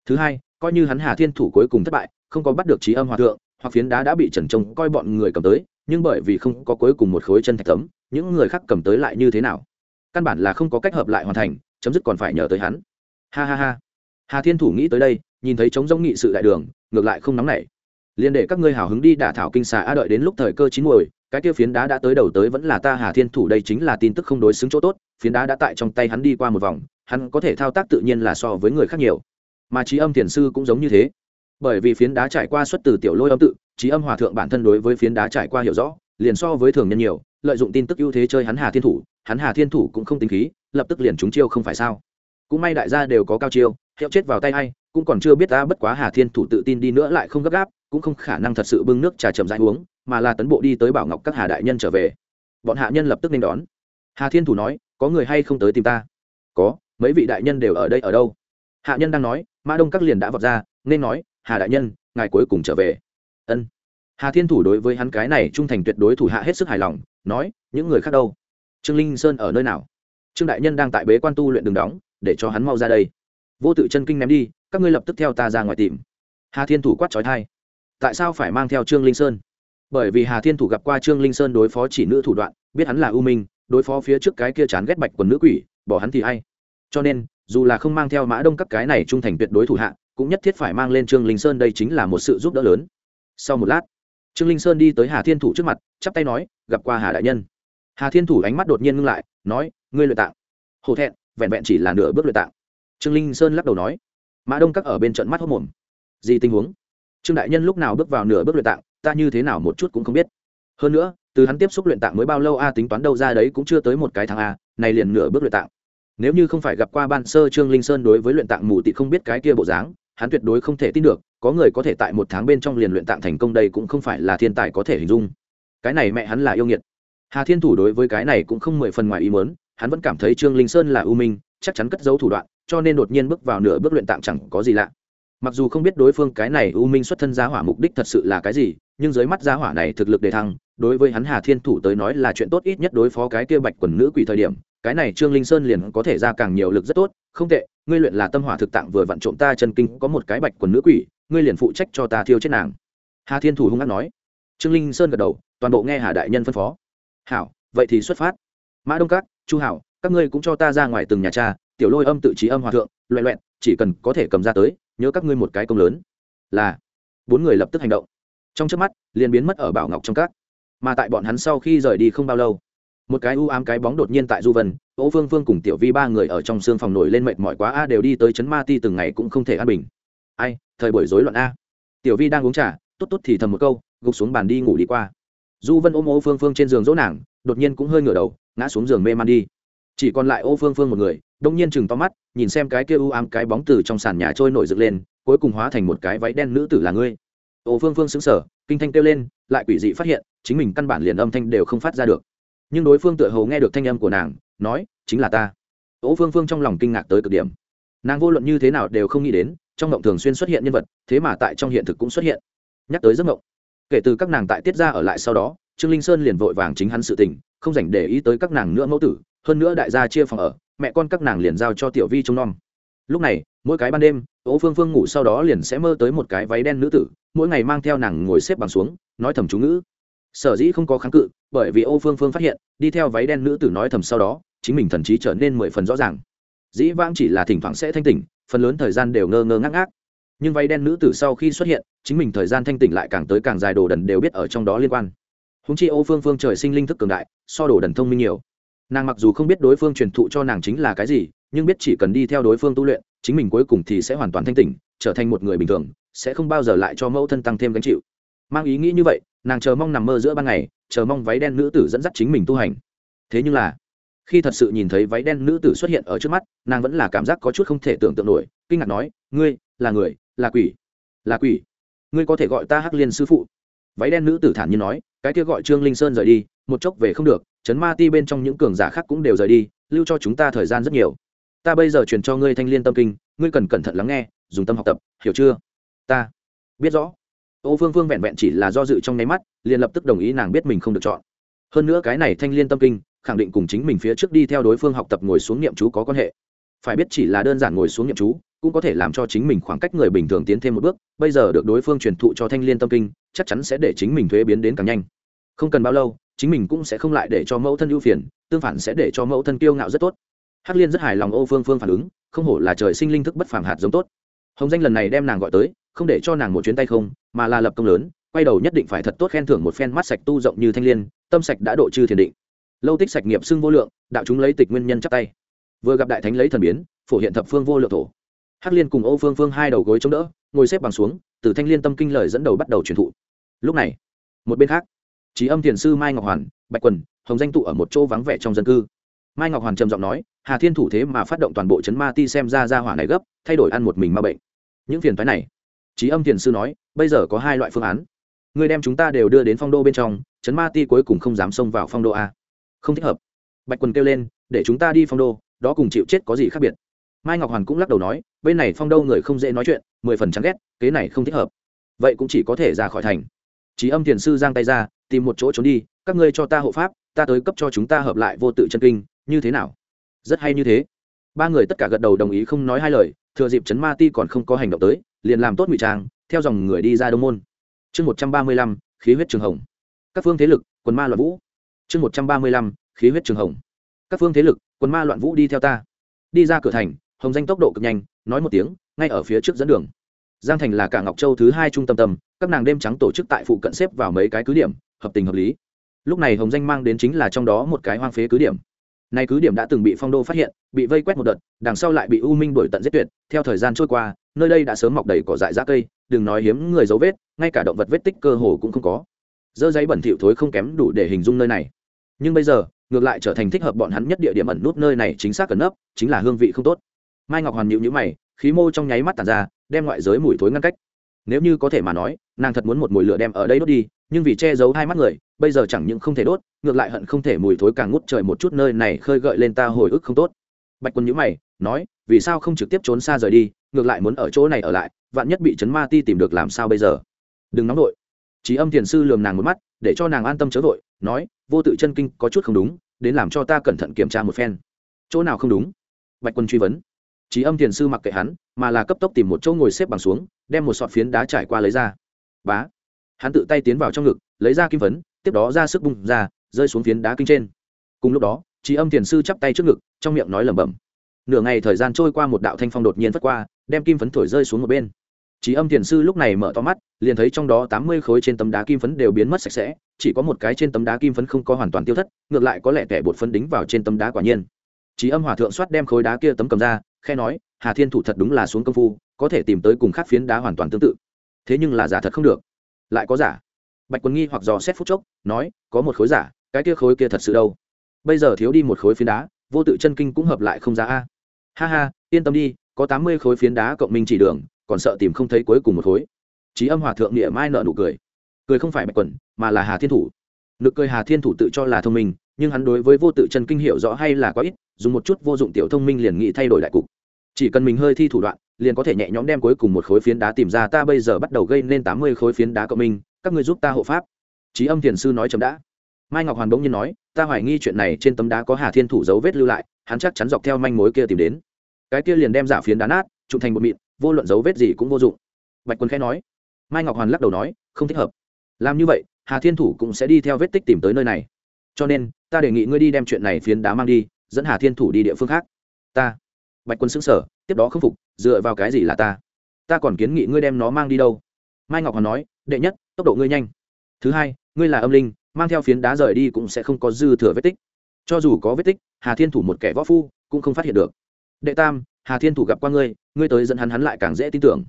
Thứ hai, coi như hắn hà thiên thủ cuối cùng thất bại, không có bắt được trí âm hòa thượng, hoặc phiến đá đã bị trần trông coi bọn người cầm tới, nhưng bởi vì không có cuối cùng một khối chân thạch tấm, những người khác cầm tới lại như thế nào? Căn bản là không có cách hợp lại hoàn thành, chấm dứt còn phải nhờ tới hắn. Ha ha ha. Hà thiên thủ nghĩ tới đây, nhìn thấy trống Rỗng nghị sự đại đường, ngược lại không nóng nảy liền để các ngươi hào hứng đi đả thảo kinh xà a đợi đến lúc thời cơ chín muồi, cái kia phiến đá đã tới đầu tới vẫn là ta hà thiên thủ đây chính là tin tức không đối xứng chỗ tốt, phiến đá đã tại trong tay hắn đi qua một vòng, hắn có thể thao tác tự nhiên là so với người khác nhiều. Mà trí âm thiền sư cũng giống như thế. Bởi vì phiến đá trải qua xuất từ tiểu lôi âm tự trí âm hòa thượng bản thân đối với phiến đá trải qua hiểu rõ, liền so với thường nhân nhiều, lợi dụng tin tức ưu thế chơi hắn hà thiên thủ, hắn hà thiên thủ cũng không tính khí, lập tức liền chúng chiêu không phải sao. Cũng may đại gia đều có cao chiêu, hiệu chết vào tay hay cũng còn chưa biết ta bất quá hà thiên thủ tự tin đi nữa lại không gấp gáp cũng không khả năng thật sự bưng nước trà chậm rãi uống, mà là tấn bộ đi tới bảo ngọc các hà đại nhân trở về. Bọn hạ nhân lập tức nên đón. Hà thiên thủ nói, có người hay không tới tìm ta? Có, mấy vị đại nhân đều ở đây ở đâu? Hạ nhân đang nói, mã đông các liền đã vọt ra, nên nói, hà đại nhân, ngài cuối cùng trở về. Ân. Hà thiên thủ đối với hắn cái này trung thành tuyệt đối thủ hạ hết sức hài lòng, nói, những người khác đâu? Trương linh sơn ở nơi nào? Trương đại nhân đang tại bế quan tu luyện đường đóng, để cho hắn mau ra đây. Vô tự chân kinh ném đi, các ngươi lập tức theo ta ra ngoài tìm. Hà thiên thủ quát trói thai tại sao phải mang theo trương linh sơn? Bởi vì hà thiên thủ gặp qua trương linh sơn đối phó chỉ nữ thủ đoạn, biết hắn là ưu minh, đối phó phía trước cái kia chán ghét bạch quần nữ quỷ, bỏ hắn thì hay cho nên, dù là không mang theo mã đông các cái này trung thành tuyệt đối thủ hạ, cũng nhất thiết phải mang lên trương linh sơn đây chính là một sự giúp đỡ lớn. Sau một lát, trương linh sơn đi tới hà thiên thủ trước mặt, chắp tay nói, gặp qua hà đại nhân. Hà thiên thủ ánh mắt đột nhiên ngưng lại, nói, ngươi luyện tạng. Hổ thẹn, vẹn vẹn chỉ là nửa bước luyện tạng. Trương linh sơn lắc đầu nói. Mã đông các ở bên trận mắt hốc mồm. Gì tình huống? Trương đại nhân lúc nào bước vào nửa bước luyện tạng, ta như thế nào một chút cũng không biết. Hơn nữa, từ hắn tiếp xúc luyện tạng mới bao lâu a, tính toán đâu ra đấy cũng chưa tới một cái tháng a, này liền nửa bước luyện tạng. Nếu như không phải gặp qua ban sơ trương linh sơn đối với luyện tạng mù tị không biết cái kia bộ dáng, hắn tuyệt đối không thể tin được, có người có thể tại một tháng bên trong liền luyện tạng thành công đây cũng không phải là thiên tài có thể hình dung. Cái này mẹ hắn là yêu nghiệt. Hà thiên thủ đối với cái này cũng không mười phần ngoài ý mớn hắn vẫn cảm thấy trương linh sơn là ưu minh, chắc chắn cất giấu thủ đoạn, cho nên đột nhiên bước vào nửa bước luyện tạng chẳng có gì lạ mặc dù không biết đối phương cái này u minh xuất thân giá hỏa mục đích thật sự là cái gì, nhưng dưới mắt giá hỏa này thực lực đề thăng, đối với hắn hà thiên thủ tới nói là chuyện tốt ít nhất đối phó cái kia bạch quần nữ quỷ thời điểm, cái này trương linh sơn liền có thể ra càng nhiều lực rất tốt. Không tệ, ngươi luyện là tâm hỏa thực tạng vừa vặn trộm ta chân kinh, có một cái bạch quần nữ quỷ, ngươi liền phụ trách cho ta thiêu chết nàng. Hà thiên thủ hung hát nói. Trương linh sơn gật đầu, toàn bộ nghe hà đại nhân phân phó. Hảo, vậy thì xuất phát. Mã đông các, chu hảo, các ngươi cũng cho ta ra ngoài từng nhà cha, tiểu lôi âm tự trí âm hòa thượng loẹ loẹn chỉ cần có thể cầm ra tới nhớ các ngươi một cái công lớn. Là, bốn người lập tức hành động. Trong trước mắt, liền biến mất ở bảo ngọc trong các. Mà tại bọn hắn sau khi rời đi không bao lâu, một cái u ám cái bóng đột nhiên tại du vân, ô phương phương cùng tiểu vi ba người ở trong xương phòng nổi lên mệt mỏi quá a đều đi tới chấn ma ti từng ngày cũng không thể an bình. Ai, thời buổi rối loạn a. Tiểu vi đang uống trà, tốt tốt thì thầm một câu, gục xuống bàn đi ngủ đi qua. Du vân ôm ô phương phương trên giường dỗ nàng, đột nhiên cũng hơi ngửa đầu, ngã xuống giường mê man đi. Chỉ còn lại ô phương phương một người đông nhiên chừng to mắt, nhìn xem cái kia u ám cái bóng từ trong sàn nhà trôi nổi dựng lên, cuối cùng hóa thành một cái váy đen nữ tử là ngươi. Ô phương phương xứng sở kinh thanh kêu lên, lại quỷ dị phát hiện, chính mình căn bản liền âm thanh đều không phát ra được. Nhưng đối phương tựa hồ nghe được thanh âm của nàng, nói, chính là ta. Ô phương phương trong lòng kinh ngạc tới cực điểm. Nàng vô luận như thế nào đều không nghĩ đến, trong ngộng thường xuyên xuất hiện nhân vật, thế mà tại trong hiện thực cũng xuất hiện. Nhắc tới giấc ngộng kể từ các nàng tại tiết ra ở lại sau đó, trương linh sơn liền vội vàng chính hắn sự tình, không dành để ý tới các nàng nữa mẫu tử, hơn nữa đại gia chia phòng ở mẹ con các nàng liền giao cho tiểu vi trông nom. Lúc này, mỗi cái ban đêm, ố phương phương ngủ sau đó liền sẽ mơ tới một cái váy đen nữ tử, mỗi ngày mang theo nàng ngồi xếp bằng xuống, nói thầm chú ngữ. Sở dĩ không có kháng cự, bởi vì ô phương phương phát hiện, đi theo váy đen nữ tử nói thầm sau đó, chính mình thần trí trở nên mười phần rõ ràng. Dĩ vãng chỉ là thỉnh thoảng sẽ thanh tỉnh, phần lớn thời gian đều ngơ ngơ ngác ngác. Nhưng váy đen nữ tử sau khi xuất hiện, chính mình thời gian thanh tỉnh lại càng tới càng dài, đồ đần đều biết ở trong đó liên quan. Húng chi ô phương phương trời sinh linh thức cường đại, so đồ đần thông minh nhiều nàng mặc dù không biết đối phương truyền thụ cho nàng chính là cái gì, nhưng biết chỉ cần đi theo đối phương tu luyện, chính mình cuối cùng thì sẽ hoàn toàn thanh tỉnh, trở thành một người bình thường, sẽ không bao giờ lại cho mẫu thân tăng thêm gánh chịu. Mang ý nghĩ như vậy, nàng chờ mong nằm mơ giữa ban ngày, chờ mong váy đen nữ tử dẫn dắt chính mình tu hành. Thế nhưng là, khi thật sự nhìn thấy váy đen nữ tử xuất hiện ở trước mắt, nàng vẫn là cảm giác có chút không thể tưởng tượng nổi, kinh ngạc nói, ngươi, là người, là quỷ là quỷ. Ngươi có thể gọi ta hắc liên sư phụ. Váy đen nữ tử thản nhiên nói, cái kia gọi trương linh sơn rời đi, một chốc về không được chấn ma ti bên trong những cường giả khác cũng đều rời đi, lưu cho chúng ta thời gian rất nhiều. Ta bây giờ truyền cho ngươi thanh liên tâm kinh, ngươi cần cẩn thận lắng nghe, dùng tâm học tập, hiểu chưa? Ta biết rõ. Ô phương phương vẹn vẹn chỉ là do dự trong nháy mắt, liền lập tức đồng ý nàng biết mình không được chọn. Hơn nữa cái này thanh liên tâm kinh, khẳng định cùng chính mình phía trước đi theo đối phương học tập ngồi xuống niệm chú có quan hệ. Phải biết chỉ là đơn giản ngồi xuống niệm chú, cũng có thể làm cho chính mình khoảng cách người bình thường tiến thêm một bước, bây giờ được đối phương truyền thụ cho thanh liên tâm kinh, chắc chắn sẽ để chính mình thuế biến đến càng nhanh. Không cần bao lâu chính mình cũng sẽ không lại để cho mẫu thân ưu phiền, tương phản sẽ để cho mẫu thân kiêu ngạo rất tốt. Hắc liên rất hài lòng ô phương phương phản ứng, không hổ là trời sinh linh thức bất phàm hạt giống tốt. Hồng danh lần này đem nàng gọi tới, không để cho nàng một chuyến tay không, mà là lập công lớn, quay đầu nhất định phải thật tốt khen thưởng một phen mắt sạch tu rộng như thanh liên, tâm sạch đã độ trừ thiền định. Lâu tích sạch nghiệp xưng vô lượng, đạo chúng lấy tịch nguyên nhân chắp tay. Vừa gặp đại thánh lấy thần biến, phổ hiện thập phương vô lượng thổ. Hắc liên cùng ô phương phương hai đầu gối chống đỡ, ngồi xếp bằng xuống, từ thanh liên tâm kinh lời dẫn đầu bắt đầu truyền thụ. Lúc này, một bên khác trí âm thiền sư mai ngọc hoàn, bạch quần, hồng danh tụ ở một chỗ vắng vẻ trong dân cư. Mai ngọc hoàn trầm giọng nói, hà thiên thủ thế mà phát động toàn bộ chấn ma ti xem ra ra hỏa này gấp, thay đổi ăn một mình ma bệnh. Những phiền phái này trí âm thiền sư nói, bây giờ có hai loại phương án. Người đem chúng ta đều đưa đến phong đô bên trong, chấn ma ti cuối cùng không dám xông vào phong đô a. Không thích hợp. Bạch quần kêu lên, để chúng ta đi phong đô, đó cùng chịu chết có gì khác biệt? Mai ngọc hoàn cũng lắc đầu nói, bên này phong đô người không dễ nói chuyện, mười phần chán ghét, kế này không thích hợp. Vậy cũng chỉ có thể ra khỏi thành. Trí âm thiền sư giang tay ra tìm một chỗ trốn đi, các ngươi cho ta hộ pháp, ta tới cấp cho chúng ta hợp lại vô tự chân kinh, như thế nào? Rất hay như thế. Ba người tất cả gật đầu đồng ý không nói hai lời, thừa dịp chấn ma ti còn không có hành động tới, liền làm tốt ngụy trang, theo dòng người đi ra đông môn. Chương một trăm ba mươi lăm, khí huyết trường hồng. Các phương thế lực, quần ma loạn vũ. Chương một trăm ba mươi lăm, khí huyết trường hồng. Các phương thế lực, quần ma loạn vũ đi theo ta. Đi ra cửa thành, hồng danh tốc độ cực nhanh, nói một tiếng, ngay ở phía trước dẫn đường. Giang thành là cả ngọc châu thứ hai trung tâm tâm, các nàng đêm trắng tổ chức tại phụ cận xếp vào mấy cái cứ điểm hợp tình hợp lý. Lúc này hồng danh mang đến chính là trong đó một cái hoang phế cứ điểm. Nay cứ điểm đã từng bị phong đô phát hiện, bị vây quét một đợt, đằng sau lại bị u minh đổi tận giết tuyệt. Theo thời gian trôi qua, nơi đây đã sớm mọc đầy cỏ dại giá cây, đừng nói hiếm người dấu vết, ngay cả động vật vết tích cơ hồ cũng không có. Dơ giấy bẩn thỉu thối không kém đủ để hình dung nơi này. Nhưng bây giờ, ngược lại trở thành thích hợp bọn hắn nhất địa điểm ẩn nút nơi này chính xác cẩn nấp, chính là hương vị không tốt. Mai ngọc hoàn nhịu nhữ mày, khí mô trong nháy mắt tàn ra, đem ngoại giới mùi thối ngăn cách nếu như có thể mà nói, nàng thật muốn một mùi lửa đem ở đây đốt đi, nhưng vì che giấu hai mắt người, bây giờ chẳng những không thể đốt, ngược lại hận không thể mùi thối càng ngút trời một chút nơi này khơi gợi lên ta hồi ức không tốt. Bạch quân nhữ mày, nói, vì sao không trực tiếp trốn xa rời đi, ngược lại muốn ở chỗ này ở lại, vạn nhất bị chấn ma ti tìm được làm sao bây giờ? Đừng nóng vội. Trí âm thiền sư lườm nàng một mắt, để cho nàng an tâm chớ vội, nói, vô tự chân kinh có chút không đúng, đến làm cho ta cẩn thận kiểm tra một phen. Chỗ nào không đúng? Bạch quân truy vấn trí âm thiền sư mặc kệ hắn, mà là cấp tốc tìm một chỗ ngồi xếp bằng xuống, đem một sọt phiến đá trải qua lấy ra. Bá. Hắn tự tay tiến vào trong ngực, lấy ra kim phấn, tiếp đó ra sức bung ra, rơi xuống phiến đá kinh trên. Cùng lúc đó trí âm thiền sư chắp tay trước ngực, trong miệng nói lẩm bẩm. Nửa ngày thời gian trôi qua một đạo thanh phong đột nhiên vất qua, đem kim phấn thổi rơi xuống một bên. Chí âm thiền sư lúc này mở to mắt, liền thấy trong đó tám mươi khối trên tấm đá kim phấn đều biến mất sạch sẽ, chỉ có một cái trên tấm đá kim phấn không có hoàn toàn tiêu thất, ngược lại có lẽ kẻ bột phấn đính vào trên tấm đá quả nhiên. Chí âm hòa thượng soát đem khối đá kia tấm cầm ra khẽ nói hà thiên thủ thật đúng là xuống công phu có thể tìm tới cùng khác phiến đá hoàn toàn tương tự. Thế nhưng là giả thật không được. Lại có giả. Bạch quân nghi hoặc dò xét phút chốc nói có một khối giả cái kia khối kia thật sự đâu? Bây giờ thiếu đi một khối phiến đá vô tự chân kinh cũng hợp lại không giá a. Ha ha yên tâm đi có tám mươi khối phiến đá cộng minh chỉ đường còn sợ tìm không thấy cuối cùng một khối. Chí âm hòa thượng niệm mai nở nụ cười. Cười không phải bạch Quần, mà là hà thiên thủ. Nực cười hà thiên thủ tự cho là thông minh nhưng hắn đối với vô tự chân kinh hiểu rõ hay là quá ít, dùng một chút vô dụng tiểu thông minh liền nghĩ thay đổi đại cục. Chỉ cần mình hơi thi thủ đoạn, liền có thể nhẹ nhõm đem cuối cùng một khối phiến đá tìm ra, ta bây giờ bắt đầu gây nên tám mươi khối phiến đá cộng minh, các người giúp ta hộ pháp. Trí âm thiền sư nói chấm đã. Mai ngọc hoàn bỗng nhiên nói, ta hoài nghi chuyện này trên tấm đá có hà thiên thủ dấu vết lưu lại, hắn chắc chắn dọc theo manh mối kia tìm đến. Cái kia liền đem giả phiến đá nát, trụng thành một mịn, vô luận dấu vết gì cũng vô dụng. Bạch quân khẽ nói. Mai ngọc hoàn lắc đầu nói, không thích hợp. Làm như vậy, hà thiên thủ cũng sẽ đi theo vết tích tìm tới nơi này. Cho nên ta đề nghị ngươi đi đem chuyện này phiến đá mang đi, dẫn hà thiên thủ đi địa phương khác. Ta. Bạch quân xứng sở tiếp đó không phục, dựa vào cái gì là ta? Ta còn kiến nghị ngươi đem nó mang đi đâu? Mai ngọc hoàn nói, đệ nhất, tốc độ ngươi nhanh. Thứ hai, ngươi là âm linh, mang theo phiến đá rời đi cũng sẽ không có dư thừa vết tích. Cho dù có vết tích, hà thiên thủ một kẻ võ phu cũng không phát hiện được. Đệ tam, hà thiên thủ gặp qua ngươi ngươi tới dẫn hắn hắn lại càng dễ tin tưởng.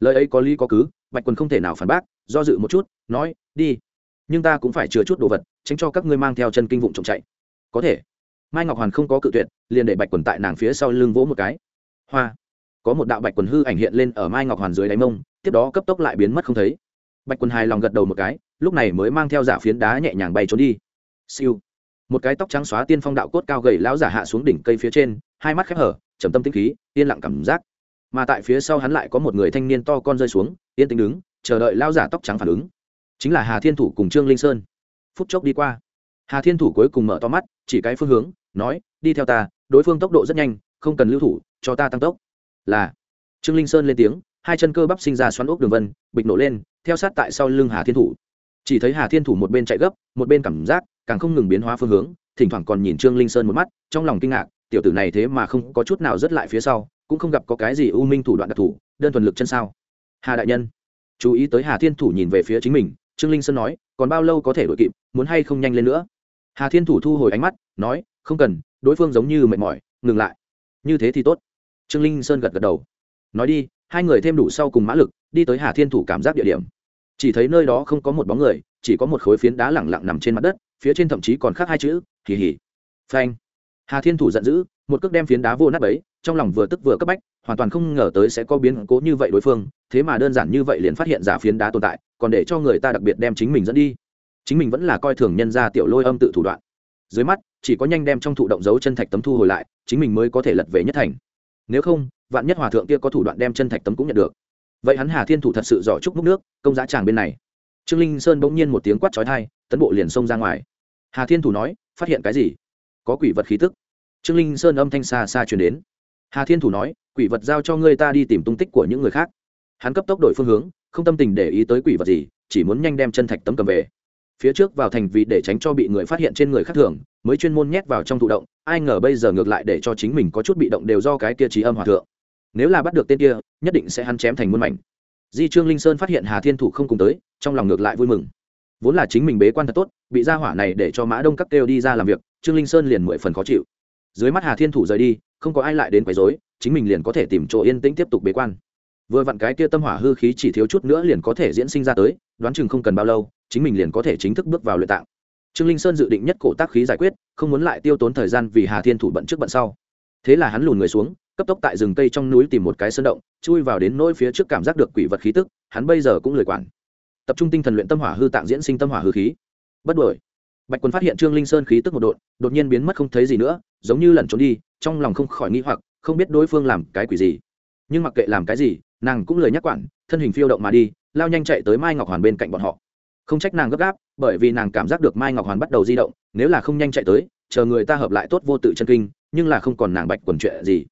Lời ấy có lý có cứ, bạch quân không thể nào phản bác, do dự một chút, nói, đi nhưng ta cũng phải chứa chút đồ vật, tránh cho các ngươi mang theo chân kinh vụng trộm chạy. Có thể. Mai ngọc hoàn không có cự tuyệt, liền để bạch quần tại nàng phía sau lưng vỗ một cái. Hoa. Có một đạo bạch quần hư ảnh hiện lên ở mai ngọc hoàn dưới đáy mông, tiếp đó cấp tốc lại biến mất không thấy. Bạch quần hài lòng gật đầu một cái, lúc này mới mang theo giả phiến đá nhẹ nhàng bay trốn đi. Siêu. Một cái tóc trắng xóa tiên phong đạo cốt cao gầy lão giả hạ xuống đỉnh cây phía trên, hai mắt khép hở, trầm tâm tĩnh khí, yên lặng cảm giác. Mà tại phía sau hắn lại có một người thanh niên to con rơi xuống, yên tĩnh đứng, chờ đợi lão giả tóc trắng phản ứng chính là hà thiên thủ cùng trương linh sơn. Phút chốc đi qua, hà thiên thủ cuối cùng mở to mắt, chỉ cái phương hướng, nói, đi theo ta, đối phương tốc độ rất nhanh, không cần lưu thủ, cho ta tăng tốc. Là, trương linh sơn lên tiếng, hai chân cơ bắp sinh ra xoắn ốc đường vân, bịch nổ lên, theo sát tại sau lưng hà thiên thủ. Chỉ thấy hà thiên thủ một bên chạy gấp, một bên cảm giác, càng không ngừng biến hóa phương hướng, thỉnh thoảng còn nhìn trương linh sơn một mắt, trong lòng kinh ngạc, tiểu tử này thế mà không có chút nào rất lại phía sau, cũng không gặp có cái gì ưu minh thủ đoạn đặc thù, đơn thuần lực chân sao. Hà đại nhân, chú ý tới hà thiên thủ nhìn về phía chính mình trương linh sơn nói, còn bao lâu có thể đội kịp, muốn hay không nhanh lên nữa? Hà thiên thủ thu hồi ánh mắt, nói, không cần, đối phương giống như mệt mỏi, ngừng lại. Như thế thì tốt. Trương linh sơn gật gật đầu. Nói đi, hai người thêm đủ sau cùng mã lực, đi tới hà thiên thủ cảm giác địa điểm. Chỉ thấy nơi đó không có một bóng người, chỉ có một khối phiến đá lẳng lặng nằm trên mặt đất, phía trên thậm chí còn khác hai chữ, hì hì. Phanh. Hà thiên thủ giận dữ một cước đem phiến đá vô nát ấy trong lòng vừa tức vừa cấp bách, hoàn toàn không ngờ tới sẽ có biến cố như vậy đối phương, thế mà đơn giản như vậy liền phát hiện giả phiến đá tồn tại, còn để cho người ta đặc biệt đem chính mình dẫn đi. Chính mình vẫn là coi thường nhân ra tiểu lôi âm tự thủ đoạn. Dưới mắt, chỉ có nhanh đem trong thụ động dấu chân thạch tấm thu hồi lại, chính mình mới có thể lật về nhất thành. Nếu không, vạn nhất hòa thượng kia có thủ đoạn đem chân thạch tấm cũng nhận được. Vậy hắn hà thiên thủ thật sự giỏi chúc múc nước, công giá tràng bên này. Trương linh sơn bỗng nhiên một tiếng quát trói thai tấn bộ liền xông ra ngoài. Hà thiên thủ nói, phát hiện cái gì? Có quỷ vật khí tức trương linh sơn âm thanh xa xa chuyển đến. Hà thiên thủ nói, quỷ vật giao cho ngươi ta đi tìm tung tích của những người khác. Hắn cấp tốc đổi phương hướng, không tâm tình để ý tới quỷ vật gì, chỉ muốn nhanh đem chân thạch tấm cầm về. Phía trước vào thành vì để tránh cho bị người phát hiện trên người khác thường, mới chuyên môn nhét vào trong thụ động, ai ngờ bây giờ ngược lại để cho chính mình có chút bị động đều do cái kia trí âm hòa thượng. Nếu là bắt được tên kia, nhất định sẽ hắn chém thành muôn mảnh. Di trương linh sơn phát hiện hà thiên thủ không cùng tới, trong lòng ngược lại vui mừng. Vốn là chính mình bế quan thật tốt, bị gia hỏa này để cho mã đông các kêu đi ra làm việc, trương linh sơn liền mười phần khó chịu dưới mắt hà thiên thủ rời đi, không có ai lại đến quấy rối, chính mình liền có thể tìm chỗ yên tĩnh tiếp tục bế quan. Vừa vặn cái kia tâm hỏa hư khí chỉ thiếu chút nữa liền có thể diễn sinh ra tới, đoán chừng không cần bao lâu, chính mình liền có thể chính thức bước vào luyện tạng. Trương linh sơn dự định nhất cổ tác khí giải quyết, không muốn lại tiêu tốn thời gian vì hà thiên thủ bận trước bận sau. Thế là hắn lùn người xuống, cấp tốc tại rừng cây trong núi tìm một cái sơn động, chui vào đến nỗi phía trước cảm giác được quỷ vật khí tức, hắn bây giờ cũng lười quản. Tập trung tinh thần luyện tâm hỏa hư tạng diễn sinh tâm hỏa hư khí. Bất đổi bạch quân phát hiện trương linh sơn khí tức một đột đột nhiên biến mất không thấy gì nữa, giống như lẩn trốn đi, trong lòng không khỏi nghĩ hoặc, không biết đối phương làm cái quỷ gì. Nhưng mặc kệ làm cái gì, nàng cũng lời nhắc quản, thân hình phiêu động mà đi, lao nhanh chạy tới mai ngọc hoàn bên cạnh bọn họ. Không trách nàng gấp gáp, bởi vì nàng cảm giác được mai ngọc hoàn bắt đầu di động, nếu là không nhanh chạy tới, chờ người ta hợp lại tốt vô tự chân kinh, nhưng là không còn nàng bạch quần chuyện gì.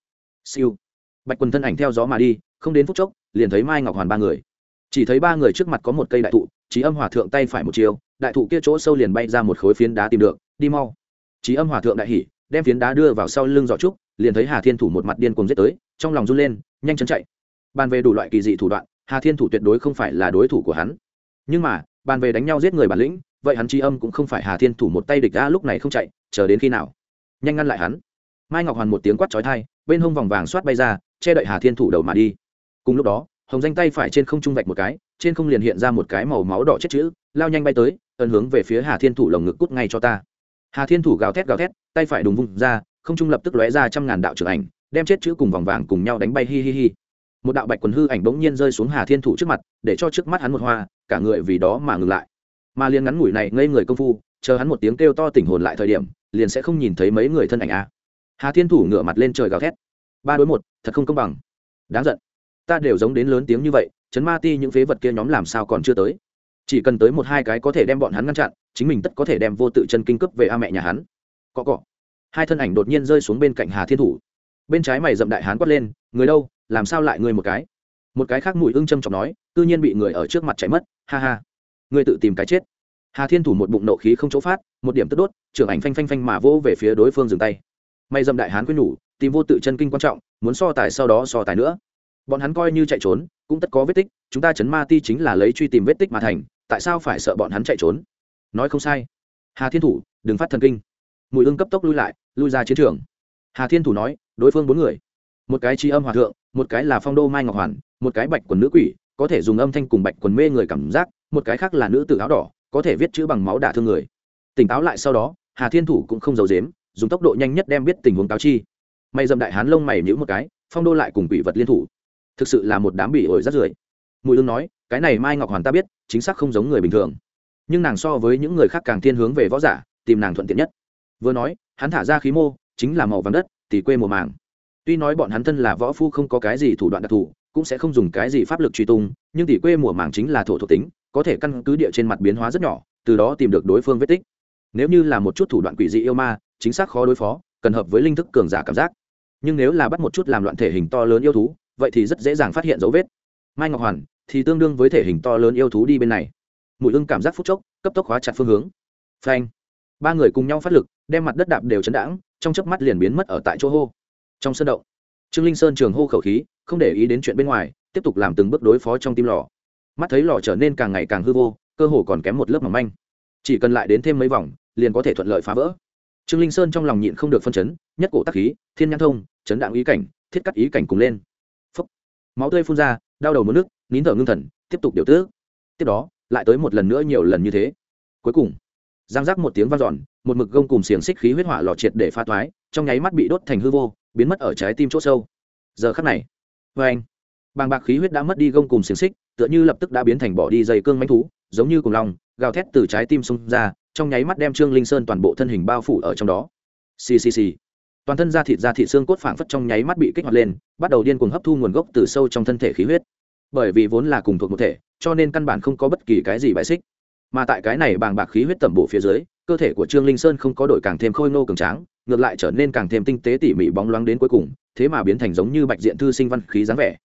Siêu. Bạch quần thân ảnh theo gió mà đi, không đến phút chốc, liền thấy mai ngọc hoàn ba người. Chỉ thấy ba người trước mặt có một cây đại thụ trí âm hòa thượng tay phải một chiều đại thụ kia chỗ sâu liền bay ra một khối phiến đá tìm được, đi mau. Trí âm hòa thượng đại hỉ, đem phiến đá đưa vào sau lưng giỏ trúc, liền thấy hà thiên thủ một mặt điên cùng giết tới, trong lòng run lên, nhanh chân chạy. Bàn về đủ loại kỳ dị thủ đoạn, hà thiên thủ tuyệt đối không phải là đối thủ của hắn. Nhưng mà, bàn về đánh nhau giết người bản lĩnh, vậy hắn trí âm cũng không phải hà thiên thủ một tay địch đã lúc này không chạy, chờ đến khi nào? Nhanh ngăn lại hắn. Mai ngọc hoàn một tiếng quát trói thai bên hông vòng vàng xoát bay ra, che đậy hà thiên thủ đầu mà đi. Cùng lúc đó, hồng danh tay phải trên không trung vạch một cái, trên không liền hiện ra một cái màu máu đỏ chết chữ, lao nhanh bay tới ân hướng về phía hà thiên thủ lồng ngực cút ngay cho ta. Hà thiên thủ gào thét gào thét, tay phải đùng vung ra, không trung lập tức lóe ra trăm ngàn đạo trưởng ảnh, đem chết chữ cùng vòng vàng cùng nhau đánh bay hi hi hi. Một đạo bạch quần hư ảnh bỗng nhiên rơi xuống hà thiên thủ trước mặt, để cho trước mắt hắn một hoa, cả người vì đó mà ngừng lại. Mà liền ngắn ngủi này ngây người công phu, chờ hắn một tiếng kêu to tỉnh hồn lại thời điểm, liền sẽ không nhìn thấy mấy người thân ảnh a. Hà thiên thủ ngửa mặt lên trời gào thét. Ba đối một, thật không công bằng. Đáng giận. Ta đều giống đến lớn tiếng như vậy, chấn ma ti những phế vật kia nhóm làm sao còn chưa tới? Chỉ cần tới một hai cái có thể đem bọn hắn ngăn chặn, chính mình tất có thể đem vô tự chân kinh cướp về a mẹ nhà hắn. Cọ cọ. Hai thân ảnh đột nhiên rơi xuống bên cạnh hà thiên thủ. Bên trái mày dậm đại hán quát lên, người đâu? Làm sao lại người một cái? Một cái khác mùi ưng châm chọc nói tự nhiên bị người ở trước mặt chạy mất, ha ha. Người tự tìm cái chết. Hà thiên thủ một bụng nộ khí không chỗ phát, một điểm tức đốt, trưởng ảnh phanh phanh phanh mà vỗ về phía đối phương dừng tay. Mày dậm đại hán quyết nhủ, tìm vô tự chân kinh quan trọng, muốn so tài sau đó so tài nữa. Bọn hắn coi như chạy trốn, cũng tất có vết tích, chúng ta chấn ma ti chính là lấy truy tìm vết tích mà thành tại sao phải sợ bọn hắn chạy trốn? Nói không sai. Hà thiên thủ, đừng phát thần kinh. Mùi ưng cấp tốc lui lại, lui ra chiến trường. Hà thiên thủ nói, đối phương bốn người. Một cái tri âm hòa thượng, một cái là phong đô mai ngọc hoàn, một cái bạch quần nữ quỷ, có thể dùng âm thanh cùng bạch quần mê người cảm giác, một cái khác là nữ tự áo đỏ, có thể viết chữ bằng máu đả thương người. Tỉnh táo lại sau đó, hà thiên thủ cũng không giàu dếm dùng tốc độ nhanh nhất đem biết tình huống cáo chi. May dầm đại hán lông mày nhữ một cái, phong đô lại cùng quỷ vật liên thủ. Thực sự là một đám bị ổi rát rưởi. Mùi ương nói cái này mai ngọc hoàn ta biết, chính xác không giống người bình thường. Nhưng nàng so với những người khác càng thiên hướng về võ giả, tìm nàng thuận tiện nhất. Vừa nói, hắn thả ra khí mô, chính là màu vàng đất tỷ quê mùa màng. Tuy nói bọn hắn thân là võ phu không có cái gì thủ đoạn đặc thù, cũng sẽ không dùng cái gì pháp lực truy tung, nhưng tỷ quê mùa màng chính là thổ thuộc tính, có thể căn cứ địa trên mặt biến hóa rất nhỏ, từ đó tìm được đối phương vết tích. Nếu như là một chút thủ đoạn quỷ dị yêu ma, chính xác khó đối phó, cần hợp với linh thức cường giả cảm giác. Nhưng nếu là bắt một chút làm loạn thể hình to lớn yêu thú, vậy thì rất dễ dàng phát hiện dấu vết. Mai ngọc hoàn thì tương đương với thể hình to lớn yêu thú đi bên này. Mùi ưng cảm giác phút chốc, cấp tốc hóa chặt phương hướng. Phanh. Ba người cùng nhau phát lực, đem mặt đất đạp đều chấn đãng, trong chớp mắt liền biến mất ở tại chỗ hô. Trong sân động, trương linh sơn trường hô khẩu khí, không để ý đến chuyện bên ngoài, tiếp tục làm từng bước đối phó trong tim lò. Mắt thấy lò trở nên càng ngày càng hư vô, cơ hồ còn kém một lớp mỏng manh. Chỉ cần lại đến thêm mấy vòng, liền có thể thuận lợi phá vỡ. Trương linh sơn trong lòng nhịn không được phân chấn, nhất cổ tắc khí, thiên nhãn thông, chấn đạn ý cảnh, thiết cắt ý cảnh cùng lên. Phúc. máu tươi phun ra, đau đầu mất nước nín thở ngưng thần, tiếp tục điều tước tiếp đó, lại tới một lần nữa nhiều lần như thế. Cuối cùng, giang giác một tiếng vang dọn, một mực gông cùng xiềng xích khí huyết hỏa lò triệt để pha toái trong nháy mắt bị đốt thành hư vô, biến mất ở trái tim chỗ sâu. Giờ khắc này vê anh, bàng bạc khí huyết đã mất đi gông cùng xiềng xích, tựa như lập tức đã biến thành bỏ đi dây cương manh thú, giống như cùng lòng, gào thét từ trái tim xông ra, trong nháy mắt đem trương linh sơn toàn bộ thân hình bao phủ ở trong đó. Ccc toàn thân da thịt da thịt xương cốt phảng phất trong nháy mắt bị kích hoạt lên, bắt đầu điên cuồng hấp thu nguồn gốc từ sâu trong thân thể khí huyết bởi vì vốn là cùng thuộc một thể, cho nên căn bản không có bất kỳ cái gì bại xích. Mà tại cái này bàng bạc khí huyết tẩm bổ phía dưới, cơ thể của trương linh sơn không có đổi càng thêm khôi ngô cường tráng, ngược lại trở nên càng thêm tinh tế tỉ mỉ bóng loáng đến cuối cùng, thế mà biến thành giống như bạch diện thư sinh văn khí dáng vẻ.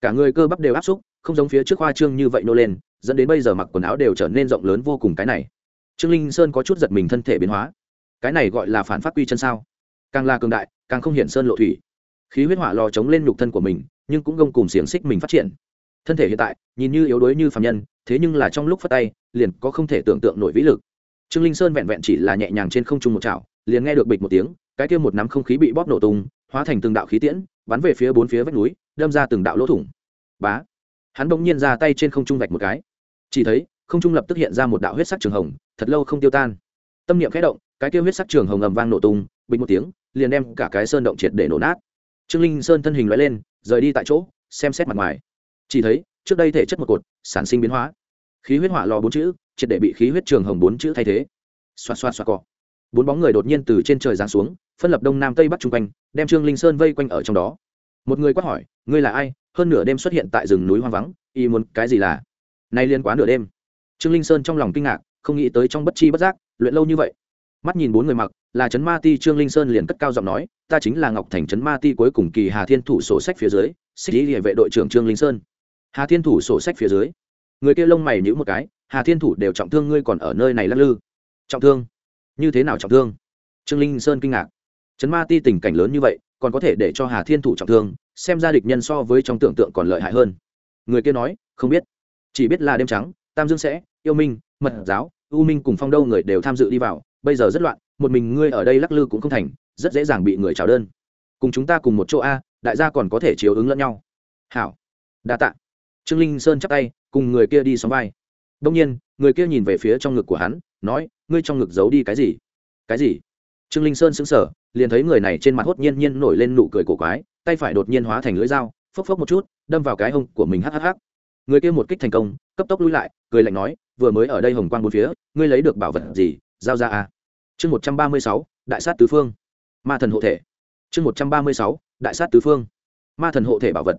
Cả người cơ bắp đều áp xúc, không giống phía trước hoa trương như vậy nô lên, dẫn đến bây giờ mặc quần áo đều trở nên rộng lớn vô cùng cái này. Trương linh sơn có chút giật mình thân thể biến hóa. Cái này gọi là phản phát quy chân sao? Càng là cường đại, càng không hiện sơn lộ thủy. Khí huyết hỏa lò chống lên nhục thân của mình, nhưng cũng gông cùng xiềng xích mình phát triển thân thể hiện tại, nhìn như yếu đuối như phạm nhân, thế nhưng là trong lúc phát tay, liền có không thể tưởng tượng nổi vĩ lực. Trương linh sơn vẹn vẹn chỉ là nhẹ nhàng trên không trung một chảo, liền nghe được bịch một tiếng, cái kia một nắm không khí bị bóp nổ tung, hóa thành từng đạo khí tiễn, bắn về phía bốn phía vách núi, đâm ra từng đạo lỗ thủng. Bá! Hắn bỗng nhiên ra tay trên không trung vạch một cái. Chỉ thấy, không trung lập tức hiện ra một đạo huyết sắc trường hồng, thật lâu không tiêu tan. Tâm niệm khẽ động, cái kia huyết sắc trường hồng ầm vang nổ tung bình một tiếng, liền đem cả cái sơn động triệt để nổ nát. Trương linh sơn thân hình loại lên, rời đi tại chỗ, xem xét mặt ngoài chỉ thấy, trước đây thể chất một cột, sản sinh biến hóa. Khí huyết hỏa lò bốn chữ, triệt để bị khí huyết trường hồng bốn chữ thay thế. Xoa xoa xoa cọ. Bốn bóng người đột nhiên từ trên trời giáng xuống, phân lập đông nam tây bắc chung quanh, đem trương linh sơn vây quanh ở trong đó. Một người quát hỏi, ngươi là ai? Hơn nửa đêm xuất hiện tại rừng núi hoang vắng, y muốn cái gì là? Nay liên quá nửa đêm. Trương linh sơn trong lòng kinh ngạc, không nghĩ tới trong bất chi bất giác, luyện lâu như vậy. Mắt nhìn bốn người mặc, là trấn ma ti trương linh sơn liền cất cao giọng nói, ta chính là ngọc thành trấn ma ti cuối cùng kỳ hà thiên thủ sổ sách phía dưới, xích lý địa vệ đội trưởng trương linh sơn hà thiên thủ sổ sách phía dưới. Người kia lông mày nhữ một cái, hà thiên thủ đều trọng thương ngươi còn ở nơi này lắc lư. Trọng thương? Như thế nào trọng thương? Trương linh sơn kinh ngạc. Trấn ma ti tình cảnh lớn như vậy, còn có thể để cho hà thiên thủ trọng thương, xem ra địch nhân so với trong tưởng tượng còn lợi hại hơn. Người kia nói, không biết. Chỉ biết là đêm trắng, tam dương sẽ, yêu minh, mật giáo, u minh cùng phong đâu người đều tham dự đi vào, bây giờ rất loạn, một mình ngươi ở đây lắc lư cũng không thành, rất dễ dàng bị người trào đơn. Cùng chúng ta cùng một chỗ a, đại gia còn có thể chiếu ứng lẫn nhau. Hảo. Đa tạ trương linh sơn chắp tay, cùng người kia đi xóm vai. Đông nhiên, người kia nhìn về phía trong ngực của hắn, nói, ngươi trong ngực giấu đi cái gì? Cái gì? Trương linh sơn sững sờ, liền thấy người này trên mặt hốt nhiên nhiên nổi lên nụ cười cổ quái, tay phải đột nhiên hóa thành lưỡi dao, phốc phốc một chút, đâm vào cái hông của mình hhh người kia một kích thành công, cấp tốc lui lại, cười lạnh nói, vừa mới ở đây hồng quang bốn phía, ngươi lấy được bảo vật gì? Giao ra à. chương một trăm ba mươi sáu, đại sát tứ phương. Ma thần hộ thể. Chương một trăm ba mươi sáu, đại sát tứ phương. Ma thần hộ thể bảo vật.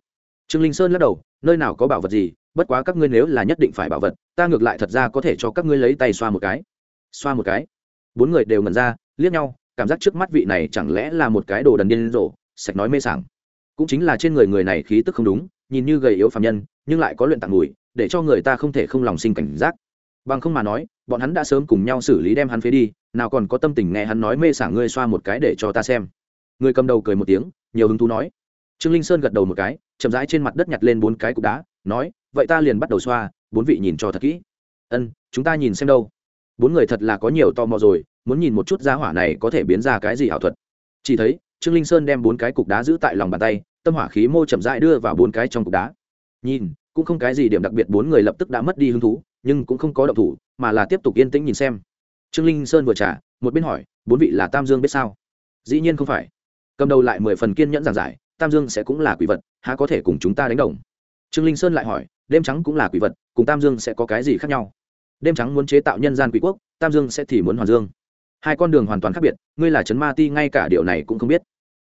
Trương linh sơn lắc đầu nơi nào có bảo vật gì, bất quá các ngươi nếu là nhất định phải bảo vật, ta ngược lại thật ra có thể cho các ngươi lấy tay xoa một cái. Xoa một cái. Bốn người đều ngẩn ra, liếc nhau, cảm giác trước mắt vị này chẳng lẽ là một cái đồ đần điên rồ, sạch nói mê sảng. Cũng chính là trên người người này khí tức không đúng, nhìn như gầy yếu phạm nhân, nhưng lại có luyện tặng mùi, để cho người ta không thể không lòng sinh cảnh giác. Bằng không mà nói, bọn hắn đã sớm cùng nhau xử lý đem hắn phế đi, nào còn có tâm tình nghe hắn nói mê sảng ngươi xoa một cái để cho ta xem. Người cầm đầu cười một tiếng, nhiều hứng thú nói trương linh sơn gật đầu một cái, chậm rãi trên mặt đất nhặt lên bốn cái cục đá, nói, vậy ta liền bắt đầu xoa, bốn vị nhìn cho thật kỹ. Ân, chúng ta nhìn xem đâu. Bốn người thật là có nhiều tò mò rồi, muốn nhìn một chút giá hỏa này có thể biến ra cái gì ảo thuật. Chỉ thấy, trương linh sơn đem bốn cái cục đá giữ tại lòng bàn tay, tâm hỏa khí mô chậm rãi đưa vào bốn cái trong cục đá. Nhìn, cũng không cái gì điểm đặc biệt, bốn người lập tức đã mất đi hứng thú, nhưng cũng không có động thủ, mà là tiếp tục yên tĩnh nhìn xem. Trương linh sơn vừa trả, một bên hỏi, bốn vị là tam dương biết sao? Dĩ nhiên không phải. Cầm đầu lại mười phần kiên nhẫn giảng giải tam dương sẽ cũng là quỷ vật, há có thể cùng chúng ta đánh đồng? Trương linh sơn lại hỏi, đêm trắng cũng là quỷ vật, cùng tam dương sẽ có cái gì khác nhau? Đêm trắng muốn chế tạo nhân gian quỷ quốc, tam dương sẽ thì muốn hoàn dương. Hai con đường hoàn toàn khác biệt, ngươi là trấn ma ti, ngay cả điều này cũng không biết.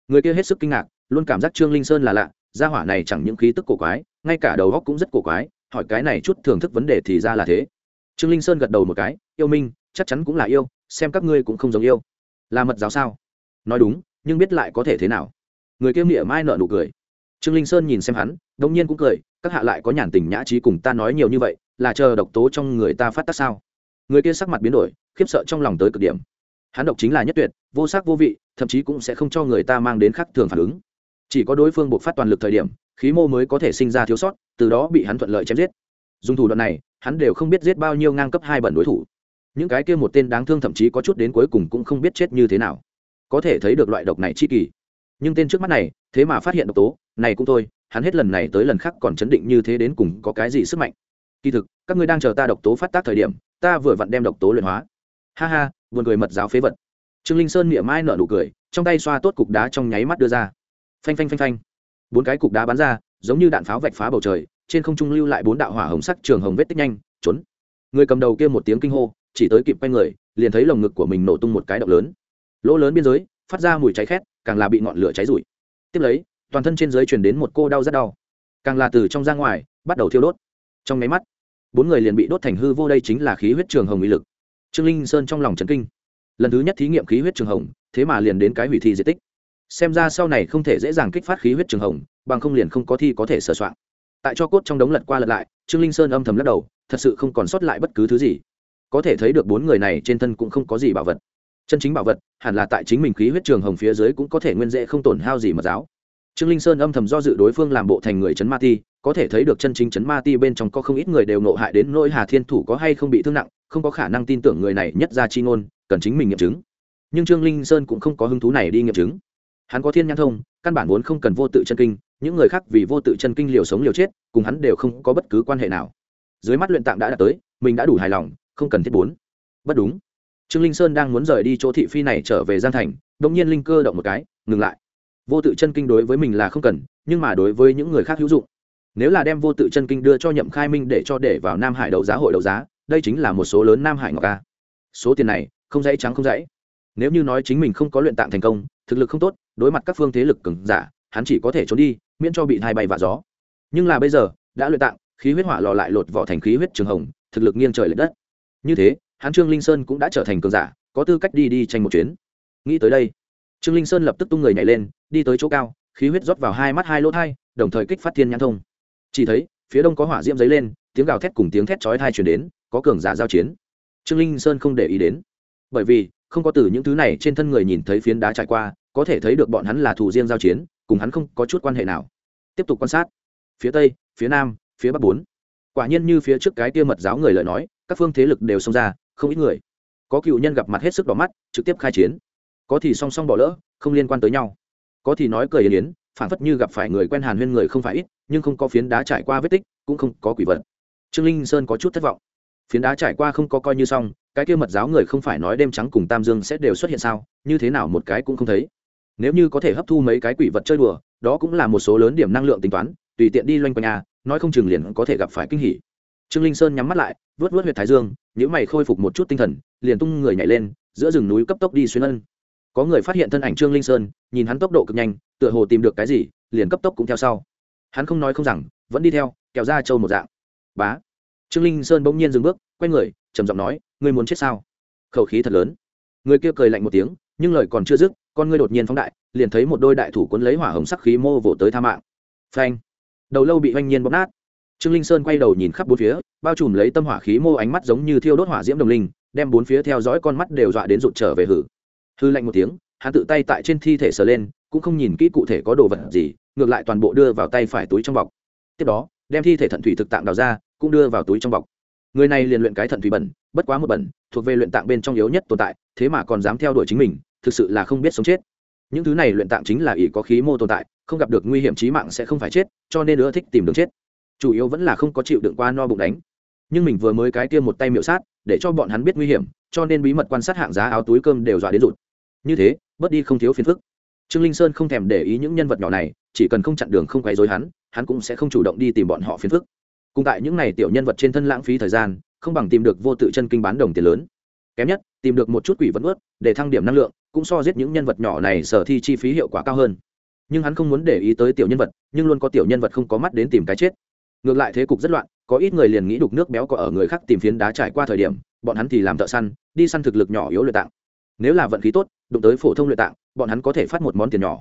Người kia hết sức kinh ngạc, luôn cảm giác trương linh sơn là lạ, gia hỏa này chẳng những khí tức cổ quái, ngay cả đầu góc cũng rất cổ quái, hỏi cái này chút thưởng thức vấn đề thì ra là thế. Trương linh sơn gật đầu một cái, yêu minh, chắc chắn cũng là yêu, xem các ngươi cũng không giống yêu. Là mật giáo sao? Nói đúng, nhưng biết lại có thể thế nào? Người kia mỉa mai nợ nụ cười. Trương linh sơn nhìn xem hắn đông nhiên cũng cười, các hạ lại có nhàn tình nhã trí cùng ta nói nhiều như vậy, là chờ độc tố trong người ta phát tác sao? Người kia sắc mặt biến đổi, khiếp sợ trong lòng tới cực điểm. Hắn độc chính là nhất tuyệt, vô sắc vô vị, thậm chí cũng sẽ không cho người ta mang đến khắc thường phản ứng. Chỉ có đối phương buộc phát toàn lực thời điểm, khí mô mới có thể sinh ra thiếu sót, từ đó bị hắn thuận lợi chém giết. Dùng thủ đoạn này, hắn đều không biết giết bao nhiêu ngang cấp hai bẩn đối thủ. Những cái kia một tên đáng thương thậm chí có chút đến cuối cùng cũng không biết chết như thế nào. Có thể thấy được loại độc này chi kỳ nhưng tên trước mắt này, thế mà phát hiện độc tố, này cũng thôi, hắn hết lần này tới lần khác còn chấn định như thế đến cùng có cái gì sức mạnh. Kỳ thực, các ngươi đang chờ ta độc tố phát tác thời điểm, ta vừa vặn đem độc tố luyện hóa. Ha ha, buồn cười mật giáo phế vật. Trương linh sơn miệng mai nở nụ cười, trong tay xoa tốt cục đá trong nháy mắt đưa ra. Phanh phanh phanh phanh. Bốn cái cục đá bắn ra, giống như đạn pháo vạch phá bầu trời, trên không trung lưu lại bốn đạo hỏa hồng sắc trường hồng vết tích nhanh, trốn. Người cầm đầu kia một tiếng kinh hô, chỉ tới kịp quay người, liền thấy lồng ngực của mình nổ tung một cái động lớn. Lỗ lớn biên giới phát ra mùi cháy khét, càng là bị ngọn lửa cháy rụi. Tiếp lấy, toàn thân trên dưới truyền đến một cô đau rất đau. Càng là từ trong ra ngoài, bắt đầu thiêu đốt. Trong máy mắt, bốn người liền bị đốt thành hư vô đây chính là khí huyết trường hồng uy lực. Trương linh sơn trong lòng trấn kinh. Lần thứ nhất thí nghiệm khí huyết trường hồng, thế mà liền đến cái hủy thi di tích. Xem ra sau này không thể dễ dàng kích phát khí huyết trường hồng, bằng không liền không có thi có thể sửa soạn. Tại cho cốt trong đống lật qua lật lại, trương linh sơn âm thầm lắc đầu, thật sự không còn sót lại bất cứ thứ gì. Có thể thấy được bốn người này trên thân cũng không có gì bảo vật chân chính bảo vật, hẳn là tại chính mình khí huyết trường hồng phía dưới cũng có thể nguyên dễ không tổn hao gì mà giáo. Trương linh sơn âm thầm do dự đối phương làm bộ thành người chấn ma ti, có thể thấy được chân chính chấn ma ti bên trong có không ít người đều nộ hại đến nỗi hà thiên thủ có hay không bị thương nặng, không có khả năng tin tưởng người này nhất ra chi ngôn, cần chính mình nghiệm chứng. Nhưng trương linh sơn cũng không có hứng thú này đi nghiệm chứng. Hắn có thiên nhãn thông, căn bản vốn không cần vô tự chân kinh, những người khác vì vô tự chân kinh liều sống liều chết, cùng hắn đều không có bất cứ quan hệ nào. Dưới mắt luyện tạng đã đạt tới, mình đã đủ hài lòng, không cần thiết bốn. Bất đúng trương linh sơn đang muốn rời đi chỗ thị phi này trở về giang thành đ ỗ n g nhiên linh cơ động một cái, ngừng lại. Vô tự chân kinh đối với mình là không cần, nhưng mà đối với những người khác hữu dụng. Nếu là đem vô tự chân kinh đưa cho nhậm khai minh để cho để vào nam hải đấu giá hội đấu giá, đây chính là một số lớn nam hải ngọc ca số tiền này, không dãy trắng không dãy. Nếu như nói chính mình không có luyện tạng thành công, thực lực không tốt, đối mặt các phương thế lực cứng giả, hắn chỉ có thể trốn đi, miễn cho bị thai bay và gió. Nhưng là bây giờ, đã luyện tạng, khí huyết hỏa lò lại lột vỏ thành khí huyết trường hồng, thực lực nghiêng trời l ệ đất. Như thế hắn trương linh sơn cũng đã trở thành cường giả, có tư cách đi đi tranh một chuyến. Nghĩ tới đây, trương linh sơn lập tức tung người nhảy lên, đi tới chỗ cao, khí huyết rót vào hai mắt hai lỗ thai, đồng thời kích phát thiên nhãn thông. Chỉ thấy, phía đông có hỏa diễm dấy lên, tiếng gào thét cùng tiếng thét chói thai chuyển đến, có cường giả giao chiến. Trương linh sơn không để ý đến. Bởi vì, không có từ những thứ này trên thân người nhìn thấy phiến đá trải qua, có thể thấy được bọn hắn là thủ riêng giao chiến, cùng hắn không có chút quan hệ nào. Tiếp tục quan sát. Phía tây, phía nam, phía bắc bốn. Quả nhiên như phía trước cái kia mật giáo người lời nói, các phương thế lực đều xông ra không ít người. Có cựu nhân gặp mặt hết sức đỏ mắt, trực tiếp khai chiến. Có thì song song bỏ lỡ, không liên quan tới nhau. Có thì nói cười yến yến phản phất như gặp phải người quen hàn huyên người không phải ít, nhưng không có phiến đá trải qua vết tích, cũng không có quỷ vật. Trương linh sơn có chút thất vọng. Phiến đá trải qua không có coi như xong, cái kia mật giáo người không phải nói đêm trắng cùng tam dương sẽ đều xuất hiện sao, như thế nào một cái cũng không thấy. Nếu như có thể hấp thu mấy cái quỷ vật chơi đùa, đó cũng là một số lớn điểm năng lượng tính toán, tùy tiện đi loanh quanh nhà nói không chừng liền có thể gặp phải kinh hỉ trương linh sơn nhắm mắt lại vớt vớt huyệt thái dương những mày khôi phục một chút tinh thần, liền tung người nhảy lên, giữa rừng núi cấp tốc đi xuyên ân. Có người phát hiện thân ảnh trương linh sơn, nhìn hắn tốc độ cực nhanh, tựa hồ tìm được cái gì, liền cấp tốc cũng theo sau. Hắn không nói không rằng, vẫn đi theo, kéo ra châu một dạng. Bá. Trương linh sơn bỗng nhiên dừng bước, quay người, trầm giọng nói, ngươi muốn chết sao? Khẩu khí thật lớn. Người kia cười lạnh một tiếng, nhưng lời còn chưa dứt, con ngươi đột nhiên phóng đại, liền thấy một đôi đại thủ cuốn lấy hỏa hồng sắc khí mô vỗ tới tha mạng. Phanh. Đầu lâu bị oanh nhiên bóp nát trương linh sơn quay đầu nhìn khắp bốn phía, bao trùm lấy tâm hỏa khí mô ánh mắt giống như thiêu đốt hỏa diễm đồng linh, đem bốn phía theo dõi con mắt đều dọa đến rụt trở về hử. Hư lạnh một tiếng, hắn tự tay tại trên thi thể sờ lên, cũng không nhìn kỹ cụ thể có đồ vật gì, ngược lại toàn bộ đưa vào tay phải túi trong bọc. Tiếp đó, đem thi thể thận thủy thực tạng đào ra, cũng đưa vào túi trong bọc. Người này liền luyện cái thận thủy bẩn, bất quá một bẩn, thuộc về luyện tạng bên trong yếu nhất tồn tại, thế mà còn dám theo đuổi chính mình, thực sự là không biết sống chết. Những thứ này luyện tạng chính là ỷ có khí mô tồn tại, không gặp được nguy hiểm trí mạng sẽ không phải chết, cho nên nữa thích tìm đường chết chủ yếu vẫn là không có chịu đựng qua no bụng đánh. Nhưng mình vừa mới cái tiêm một tay miệu sát, để cho bọn hắn biết nguy hiểm, cho nên bí mật quan sát hạng giá áo túi cơm đều dọa đến rụt. Như thế, bớt đi không thiếu phiền phức. Trương linh sơn không thèm để ý những nhân vật nhỏ này, chỉ cần không chặn đường không quấy dối hắn hắn cũng sẽ không chủ động đi tìm bọn họ phiền phức. Cùng tại những n à y tiểu nhân vật trên thân lãng phí thời gian, không bằng tìm được vô tự chân kinh bán đồng tiền lớn. Kém nhất, tìm được một chút quỷ vẫn ướt để thăng điểm năng lượng, cũng so giết những nhân vật nhỏ này sở thi chi phí hiệu quả cao hơn. Nhưng hắn không muốn để ý tới tiểu nhân vật, nhưng luôn có tiểu nhân vật không có mắt đến tìm cái chết ngược lại thế cục rất loạn, có ít người liền nghĩ đục nước béo có ở người khác tìm phiến đá trải qua thời điểm, bọn hắn thì làm thợ săn, đi săn thực lực nhỏ yếu luyện tạng. Nếu là vận khí tốt, đụng tới phổ thông luyện tạng, bọn hắn có thể phát một món tiền nhỏ.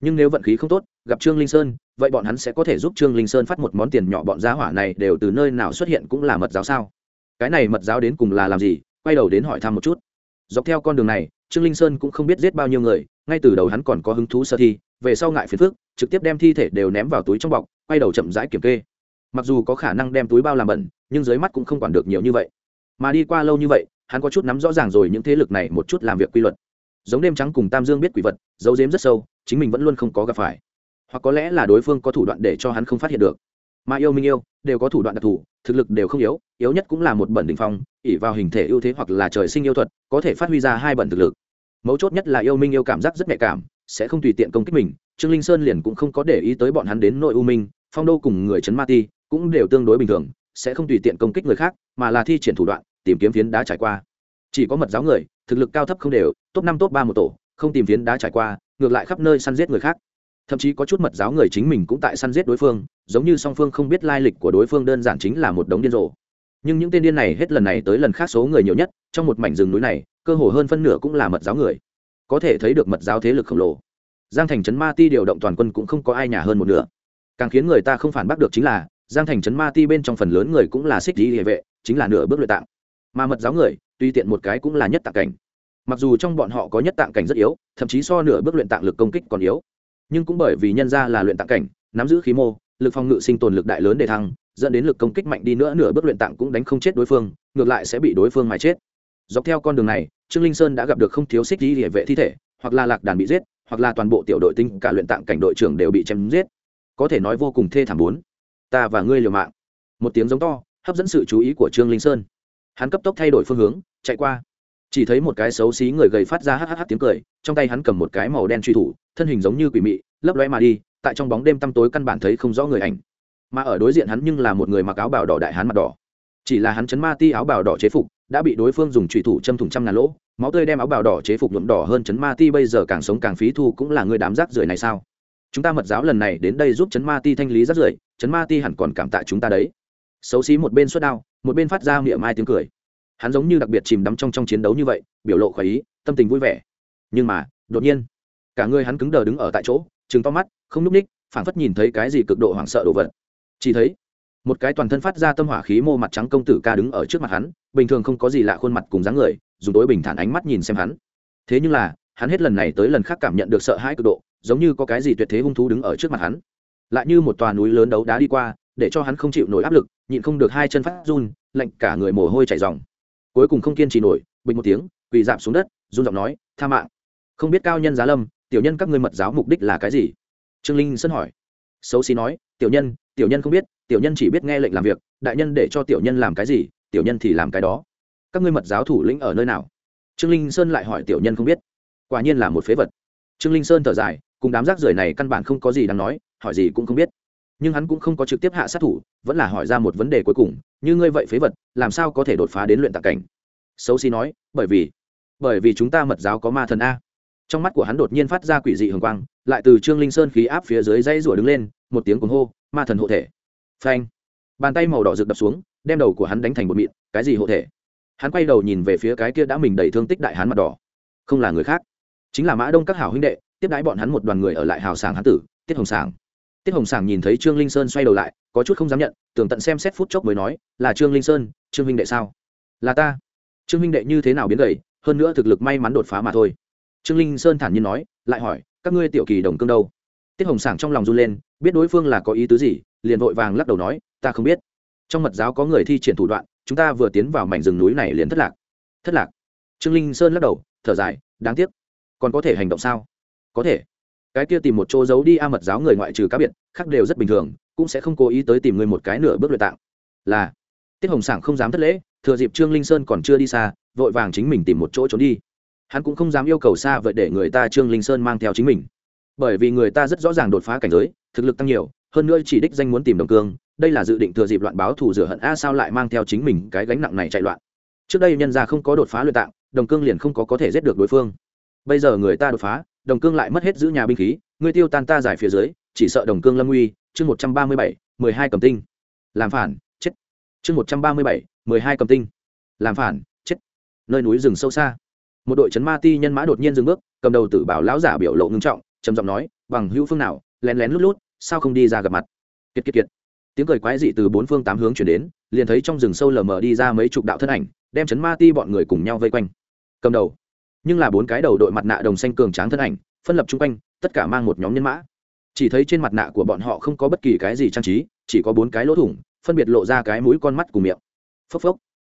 Nhưng nếu vận khí không tốt, gặp trương linh sơn, vậy bọn hắn sẽ có thể giúp trương linh sơn phát một món tiền nhỏ bọn giá hỏa này đều từ nơi nào xuất hiện cũng là mật giáo sao? Cái này mật giáo đến cùng là làm gì? Quay đầu đến hỏi thăm một chút. Dọc theo con đường này, trương linh sơn cũng không biết giết bao nhiêu người, ngay từ đầu hắn còn có hứng thú sơ thi, về sau ngại phiền phước trực tiếp đem thi thể đều ném vào túi trong bọc, quay đầu chậm rãi kiểm kê mặc dù có khả năng đem túi bao làm bẩn, nhưng dưới mắt cũng không quản được nhiều như vậy. Mà đi qua lâu như vậy, hắn có chút nắm rõ ràng rồi những thế lực này một chút làm việc quy luật. Giống đêm trắng cùng tam dương biết quỷ vật, giấu giếm rất sâu, chính mình vẫn luôn không có gặp phải. Hoặc có lẽ là đối phương có thủ đoạn để cho hắn không phát hiện được. Mà yêu minh yêu, đều có thủ đoạn đặc thù, thực lực đều không yếu yếu nhất cũng là một bẩn đình phong ỉ vào hình thể ưu thế hoặc là trời sinh yêu thuật, có thể phát huy ra hai bẩn thực lực. Mấu chốt nhất là yêu minh yêu cảm giác rất nhạy cảm, sẽ không tùy tiện công kích mình, trương linh sơn liền cũng không có để ý tới bọn hắn đến nội u minh, phong đô cùng người trấn ma ti cũng đều tương đối bình thường, sẽ không tùy tiện công kích người khác, mà là thi triển thủ đoạn, tìm kiếm phiến đá trải qua. Chỉ có mật giáo người, thực lực cao thấp không đều, top năm, top ba một tổ, không tìm phiến đá trải qua, ngược lại khắp nơi săn giết người khác. Thậm chí có chút mật giáo người chính mình cũng tại săn giết đối phương, giống như song phương không biết lai lịch của đối phương đơn giản chính là một đống điên rồ. Nhưng những tên điên này hết lần này tới lần khác số người nhiều nhất, trong một mảnh rừng núi này, cơ hồ hơn phân nửa cũng là mật giáo người. Có thể thấy được mật giáo thế lực khổng lồ. Giang thành trấn ma ti điều động toàn quân cũng không có ai nhà hơn một nửa. Càng khiến người ta không phản bác được chính là giang thành trấn ma ti bên trong phần lớn người cũng là xích lý địa vệ, chính là nửa bước luyện tạng. Mà mật giáo người, tuy tiện một cái cũng là nhất tạng cảnh. Mặc dù trong bọn họ có nhất tạng cảnh rất yếu, thậm chí so nửa bước luyện tạng lực công kích còn yếu. Nhưng cũng bởi vì nhân ra là luyện tạng cảnh, nắm giữ khí mô, lực phòng ngự sinh tồn lực đại lớn để thăng, dẫn đến lực công kích mạnh đi nữa nửa bước luyện tạng cũng đánh không chết đối phương, ngược lại sẽ bị đối phương mà chết. Dọc theo con đường này, trương linh sơn đã gặp được không thiếu xích lý địa vệ thi thể, hoặc là lạc đàn bị giết, hoặc là toàn bộ tiểu đội tinh cả luyện tạng cảnh đội trưởng đều bị chém giết. Có thể nói vô cùng thê thảm bốn ta và ngươi liều mạng. Một tiếng giống to, hấp dẫn sự chú ý của trương linh sơn. Hắn cấp tốc thay đổi phương hướng, chạy qua. Chỉ thấy một cái xấu xí người gầy phát ra hắc hắc tiếng cười, trong tay hắn cầm một cái màu đen truy thủ, thân hình giống như quỷ mị, lấp lóe mà đi, tại trong bóng đêm tăm tối căn bản thấy không rõ người ảnh. Mà ở đối diện hắn nhưng là một người mặc áo bào đỏ đại hắn mặt đỏ. Chỉ là hắn chấn ma ti áo bào đỏ chế phục, đã bị đối phương dùng trùy thủ châm thủng trăm ngàn lỗ, máu tươi đem áo bào đỏ chế phục nhuộm đỏ hơn chấn ma ti bây giờ càng sống càng phí thu cũng là người đám rác rưởi này sao? Chúng ta mật giáo lần này đến đây giúp chấn ma ti thanh lý rất rưởi, chấn ma ti hẳn còn cảm tạ chúng ta đấy. Xấu xí một bên xuất đao, một bên phát ra miệng mai tiếng cười. Hắn giống như đặc biệt chìm đắm trong trong chiến đấu như vậy, biểu lộ khỏi ý, tâm tình vui vẻ. Nhưng mà, đột nhiên, cả người hắn cứng đờ đứng ở tại chỗ chừng to mắt, không n ú c ních, phảng phất nhìn thấy cái gì cực độ hoảng sợ đồ vật. Chỉ thấy, một cái toàn thân phát ra tâm hỏa khí mô mặt trắng công tử ca đứng ở trước mặt hắn, bình thường không có gì lạ khuôn mặt cùng dáng người, dùng tối bình thản ánh mắt nhìn xem hắn. Thế nhưng là, hắn hết lần này tới lần khác cảm nhận được sợ hãi cực độ giống như có cái gì tuyệt thế hung thú đứng ở trước mặt hắn. Lại như một tòa núi lớn đấu đá đi qua, để cho hắn không chịu nổi áp lực, nhịn không được hai chân phát run, lạnh cả người mồ hôi chảy dòng cuối cùng không kiên trì nổi, bình một tiếng, quỳ dạp xuống đất, run giọng nói, tha mạng. Không biết cao nhân giá lâm, tiểu nhân các ngươi mật giáo mục đích là cái gì? Trương linh sân hỏi. Xấu xí nói, tiểu nhân tiểu nhân không biết, tiểu nhân chỉ biết nghe lệnh làm việc, đại nhân để cho tiểu nhân làm cái gì, tiểu nhân thì làm cái đó. Các ngươi mật giáo thủ lĩnh ở nơi nào? Trương linh sơn lại hỏi, tiểu nhân không biết. Quả nhiên là một phế vật. Trương linh sơn thở dài cùng đám rác rưởi này căn bản không có gì đáng nói, hỏi gì cũng không biết. Nhưng hắn cũng không có trực tiếp hạ sát thủ, vẫn là hỏi ra một vấn đề cuối cùng, như ngươi vậy phế vật, làm sao có thể đột phá đến luyện tạc cảnh? Xấu xí nói, bởi vì bởi vì chúng ta mật giáo có ma thần a. Trong mắt của hắn đột nhiên phát ra quỷ dị hường quang, lại từ trương linh sơn khí áp phía dưới dây rủa đứng lên, một tiếng cuồng hô, ma thần hộ thể. Phanh. Bàn tay màu đỏ rực đập xuống, đem đầu của hắn đánh thành một mịn, cái gì hộ thể? Hắn quay đầu nhìn về phía cái kia đã mình đẩy thương tích đại hắn mặt đỏ. Không là người khác chính là mã đông các hảo huynh đệ, tiếp đái bọn hắn một đoàn người ở lại hào sảng hán tử, tiết hồng sảng. Tiết hồng sảng nhìn thấy trương linh sơn xoay đầu lại, có chút không dám nhận, tưởng tận xem xét phút chốc mới nói, là trương linh sơn, trương huynh đệ sao? Là ta. Trương huynh đệ như thế nào biến gầy, hơn nữa thực lực may mắn đột phá mà thôi. Trương linh sơn thản nhiên nói, lại hỏi, các ngươi tiểu kỳ đồng cương đâu? Tiết hồng sảng trong lòng run lên, biết đối phương là có ý tứ gì, liền vội vàng lắc đầu nói, ta không biết. Trong mật giáo có người thi triển thủ đoạn, chúng ta vừa tiến vào mảnh rừng núi này liền thất lạc. Thất lạc? Trương linh sơn lắc đầu, thở dài, đáng tiếc còn có thể hành động sao? Có thể. Cái kia tìm một chỗ giấu đi a mật giáo người ngoại trừ cá biệt, khác đều rất bình thường, cũng sẽ không cố ý tới tìm người một cái nửa bước luyện tạng. Là. Tiết hồng sảng không dám thất lễ, thừa dịp trương linh sơn còn chưa đi xa, vội vàng chính mình tìm một chỗ trốn đi. Hắn cũng không dám yêu cầu xa vậy để người ta trương linh sơn mang theo chính mình. Bởi vì người ta rất rõ ràng đột phá cảnh giới, thực lực tăng nhiều, hơn nữa chỉ đích danh muốn tìm đồng cương, đây là dự định thừa dịp loạn báo thù rửa hận a sao lại mang theo chính mình cái gánh nặng này chạy loạn. Trước đây nhân ra không có đột phá luyện tạng, đồng cương liền không có có thể giết được đối phương bây giờ người ta đột phá, đồng cương lại mất hết giữ nhà binh khí ngươi tiêu tan ta giải phía dưới, chỉ sợ đồng cương lâm uy, chương một trăm ba mươi bảy, mười hai cầm tinh. Làm phản, chết. Chương một trăm ba mươi bảy, mười hai cầm tinh. Làm phản, chết. Nơi núi rừng sâu xa. Một đội c ma ti nhân mã đột nhiên dừng bước, cầm đầu tử bảo lão giả biểu lộ ngưng trọng, trầm giọng nói, bằng hữu phương nào, lén lén lút lút, sao không đi ra gặp mặt? Kiệt kiệt kiệt. Tiếng cười quái dị từ bốn phương tám hướng chuyển đến, liền thấy trong rừng sâu lờ mờ đi ra mấy chục đạo thân ảnh, đem chấn ma ti bọn người cùng nhau vây quanh. Cầm đầu nhưng là bốn cái đầu đội mặt nạ đồng xanh cường tráng thân ảnh, phân lập chung quanh, tất cả mang một nhóm nhân mã. Chỉ thấy trên mặt nạ của bọn họ không có bất kỳ cái gì trang trí, chỉ có bốn cái lỗ thủng, phân biệt lộ ra cái mũi con mắt cùng miệng. Phốc phốc.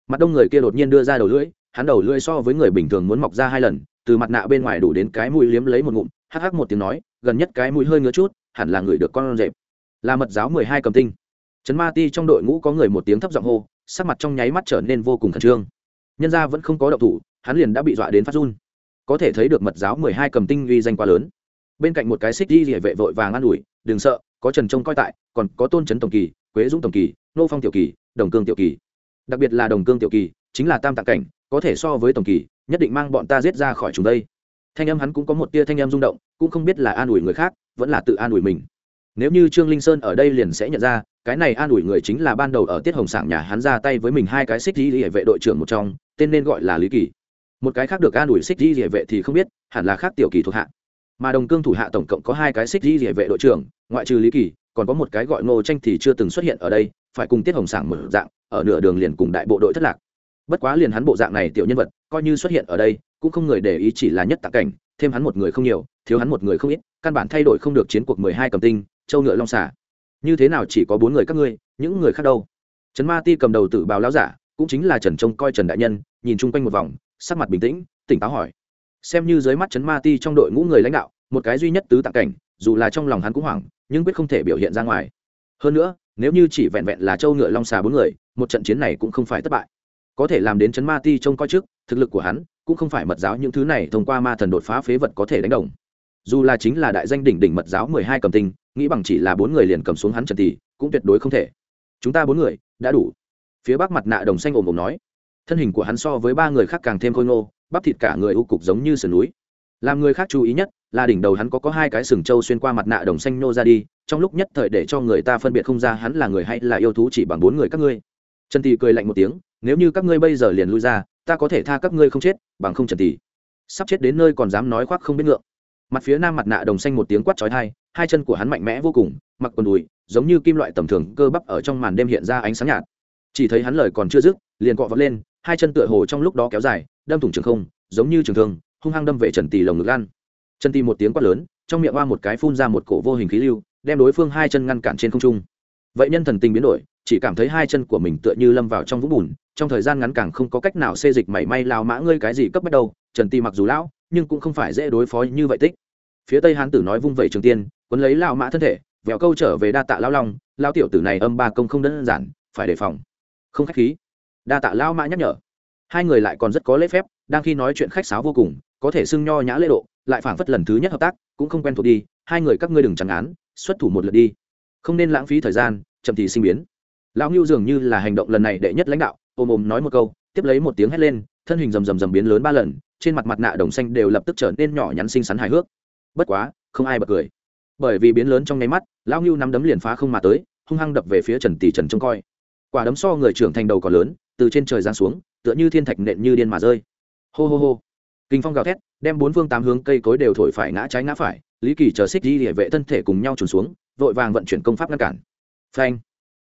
Mặt đông người kia đột nhiên đưa ra đầu lưỡi, hắn đầu lưỡi so với người bình thường muốn mọc ra hai lần, từ mặt nạ bên ngoài đủ đến cái mũi liếm lấy một ngụm, hắc hắc một tiếng nói, gần nhất cái mũi hơi ngứa chút, hẳn là người được con rệp. Là mật giáo mười hai cầm tinh. Trấn ma ti trong đội ngũ có người một tiếng thấp giọng hô, sắc mặt trong nháy mắt trở nên vô cùng khẩn trương. Nhân ra vẫn không có động thủ hắn liền đã bị dọa đến phát run. Có thể thấy được mật giáo mười hai cầm tinh uy danh quá lớn. Bên cạnh một cái xích di địa vệ vội vàng an ủi, đừng sợ, có trần trông coi tại, còn có tôn trấn tổng kỳ, quế dũng tổng kỳ, nô phong tiểu kỳ, đồng cương tiểu kỳ. Đặc biệt là đồng cương tiểu kỳ, chính là tam tạng cảnh, có thể so với tổng kỳ, nhất định mang bọn ta giết ra khỏi chúng đây. Thanh âm hắn cũng có một tia thanh âm rung động, cũng không biết là an ủi người khác, vẫn là tự an ủi mình. Nếu như trương linh sơn ở đây liền sẽ nhận ra, cái này an ủi người chính là ban đầu ở tiết hồng sảng nhà hắn ra tay với mình hai cái xích di địa vệ đội trưởng một trong, tên nên gọi là lý kỳ một cái khác được an ủi xích di địa vệ thì không biết, hẳn là khác tiểu kỳ thuộc hạ. Mà đồng cương thủ hạ tổng cộng có hai cái xích di địa vệ đội trưởng, ngoại trừ lý kỳ, còn có một cái gọi ngô tranh thì chưa từng xuất hiện ở đây, phải cùng tiết hồng sảng mở dạng, ở nửa đường liền cùng đại bộ đội thất lạc. Bất quá liền hắn bộ dạng này tiểu nhân vật, coi như xuất hiện ở đây, cũng không người để ý chỉ là nhất tạ cảnh, thêm hắn một người không nhiều, thiếu hắn một người không ít, căn bản thay đổi không được chiến cuộc mười hai cầm tinh, châu ngựa long xả như thế nào chỉ có bốn người các ngươi, những người khác đâu? Trấn ma ti cầm đầu tử bào lao giả, cũng chính là trần trông coi trần đại nhân, nhìn chung quanh một vòng sắc mặt bình tĩnh, tỉnh táo hỏi. Xem như dưới mắt chấn ma ti trong đội ngũ người lãnh đạo, một cái duy nhất tứ tạng cảnh, dù là trong lòng hắn cũng hoảng, nhưng quyết không thể biểu hiện ra ngoài. Hơn nữa, nếu như chỉ vẹn vẹn là châu ngựa long xà bốn người, một trận chiến này cũng không phải thất bại. Có thể làm đến chấn ma ti trông coi trước, thực lực của hắn cũng không phải mật giáo những thứ này thông qua ma thần đột phá phế vật có thể đánh đồng. Dù là chính là đại danh đỉnh đỉnh mật giáo mười hai cầm tinh, nghĩ bằng chỉ là bốn người liền cầm xuống hắn trần tỷ cũng tuyệt đối không thể. Chúng ta bốn người, đã đủ. Phía bắc mặt nạ đồng xanh ồm ồm nói thân hình của hắn so với ba người khác càng thêm khôi ngô, bắp thịt cả người u cục giống như sườn núi. Làm người khác chú ý nhất là đỉnh đầu hắn có có hai cái sừng trâu xuyên qua mặt nạ đồng xanh nô ra đi, trong lúc nhất thời để cho người ta phân biệt không ra hắn là người hay là yêu thú chỉ bằng bốn người các ngươi. Trần tỷ cười lạnh một tiếng, nếu như các ngươi bây giờ liền lui ra, ta có thể tha các ngươi không chết, bằng không trần tỷ sắp chết đến nơi còn dám nói khoác không biết ngượng. Mặt phía nam mặt nạ đồng xanh một tiếng quát chói tai, hai chân của hắn mạnh mẽ vô cùng, mặc quần đùi, giống như kim loại tầm thường, cơ bắp ở trong màn đêm hiện ra ánh sáng nhạt. Chỉ thấy hắn lời còn chưa dứt, liền cọ vọt lên hai chân tựa hồ trong lúc đó kéo dài, đâm thủng trường không, giống như trường thương, hung hăng đâm về trần tỷ lồng ngực lan. Trần tỷ một tiếng quát lớn, trong miệng hoa một cái phun ra một cổ vô hình khí lưu, đem đối phương hai chân ngăn cản trên không trung. Vậy nhân thần tình biến đổi, chỉ cảm thấy hai chân của mình tựa như lâm vào trong vũng bùn, trong thời gian ngắn càng không có cách nào xê dịch mảy may lao mã ngươi cái gì cấp bắt đầu trần tỷ mặc dù lão, nhưng cũng không phải dễ đối phó như vậy tích. Phía tây hán tử nói vung vẩy trường tiên, quấn lấy lao mã thân thể vẹo câu trở về đa tạ lao long lao tiểu tử này âm ba công không đơn giản, phải đề phòng. Không khách khí đa tạ lao mã nhắc nhở. Hai người lại còn rất có lễ phép, đang khi nói chuyện khách sáo vô cùng, có thể xưng nho nhã lễ độ, lại phảng phất lần thứ nhất hợp tác, cũng không quen thuộc đi, hai người các ngươi đừng chẳng án xuất thủ một lượt đi. Không nên lãng phí thời gian, chậm thì sinh biến. Lão ngưu dường như là hành động lần này đệ nhất lãnh đạo, ôm ôm nói một câu, tiếp lấy một tiếng hét lên, thân hình rầm rầm rầm biến lớn ba lần, trên mặt mặt nạ đồng xanh đều lập tức trở nên nhỏ nhắn xinh xắn hài hước. Bất quá, không ai bật cười. Bởi vì biến lớn trong nháy mắt, lão ngưu nắm đấm liền phá không mà tới, hung hăng đập về phía trần tỷ trần trông coi quả đấm so người trưởng thành đầu còn lớn, từ trên trời giáng xuống, tựa như thiên thạch nện như điên mà rơi. Hô hô hô. Kinh phong gào thét, đem bốn phương tám hướng cây cối đều thổi phải ngã trái ngã phải, lý kỳ chờ xích đi địa vệ thân thể cùng nhau trùn xuống, vội vàng vận chuyển công pháp ngăn cản. Phanh.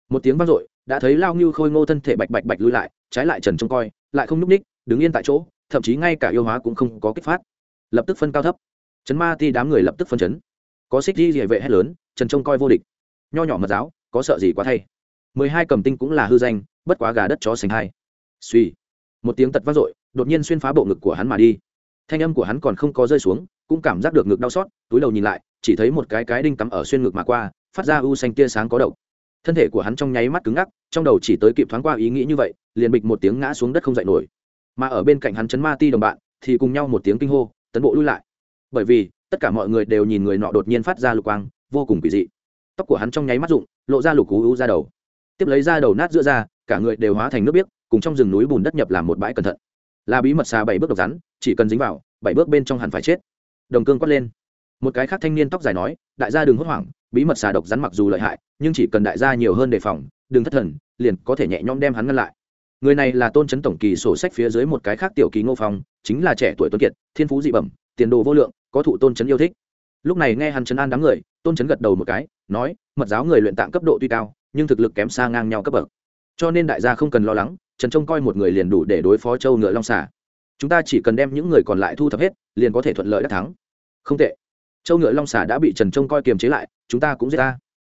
Một tiếng vang dội, đã thấy lao ngưu khôi ngô thân thể bạch bạch bạch lui lại, trái lại trần trông coi, lại không n ú c ních đứng yên tại chỗ, thậm chí ngay cả yêu hóa cũng không có kích phát. Lập tức phân cao thấp. Chấn ma ti đám người lập tức phân chấn. Có xích đi địa vệ hét lớn, trần trông coi vô địch. Nho nhỏ mật giáo, có sợ gì quá thay mười hai cầm tinh cũng là hư danh, bất quá gà đất chó sành hai. Suy. Một tiếng tật vang dội, đột nhiên xuyên phá bộ ngực của hắn mà đi. Thanh âm của hắn còn không có rơi xuống, cũng cảm giác được ngực đau xót, túi đầu nhìn lại, chỉ thấy một cái cái đinh cắm ở xuyên ngực mà qua, phát ra u xanh tia sáng có độc. Thân thể của hắn trong nháy mắt cứng ngắc, trong đầu chỉ tới kịp thoáng qua ý nghĩ như vậy, liền bịch một tiếng ngã xuống đất không dậy nổi. Mà ở bên cạnh hắn chấn ma ti đồng bạn, thì cùng nhau một tiếng kinh hô, tấn bộ lui lại. Bởi vì, tất cả mọi người đều nhìn người nọ đột nhiên phát ra lục quang, vô cùng kỳ dị. Tóc của hắn trong nháy mắt rụng, lộ ra lục cú u ra đầu tiếp lấy ra đầu nát giữa ra cả người đều hóa thành nước biếc, cùng trong rừng núi bùn đất nhập làm một bãi cẩn thận. Là bí mật xà bảy bước độc rắn, chỉ cần dính vào, bảy bước bên trong hẳn phải chết. Đồng cương quát lên. Một cái khác thanh niên tóc dài nói, đại gia đừng hốt hoảng, bí mật xà độc rắn mặc dù lợi hại, nhưng chỉ cần đại gia nhiều hơn đề phòng, đừng thất thần, liền có thể nhẹ nhõm đem hắn ngăn lại. Người này là tôn trấn tổng kỳ sổ sách phía dưới một cái khác tiểu kỳ ngô phong, chính là trẻ tuổi tuấn kiệt, thiên phú dị bẩm, tiền đồ vô lượng, có thụ tôn trấn yêu thích. Lúc này nghe hắn trấn an đám người, tôn trấn gật đầu một cái, nói, mật giáo người luyện tạng cấp độ tuy cao nhưng thực lực kém xa ngang nhau cấp bậc. Cho nên đại gia không cần lo lắng, trần trông coi một người liền đủ để đối phó châu ngựa long xà. Chúng ta chỉ cần đem những người còn lại thu thập hết, liền có thể thuận lợi đắc thắng. Không tệ. Châu ngựa long xà đã bị trần trông coi kiềm chế lại, chúng ta cũng giết ta.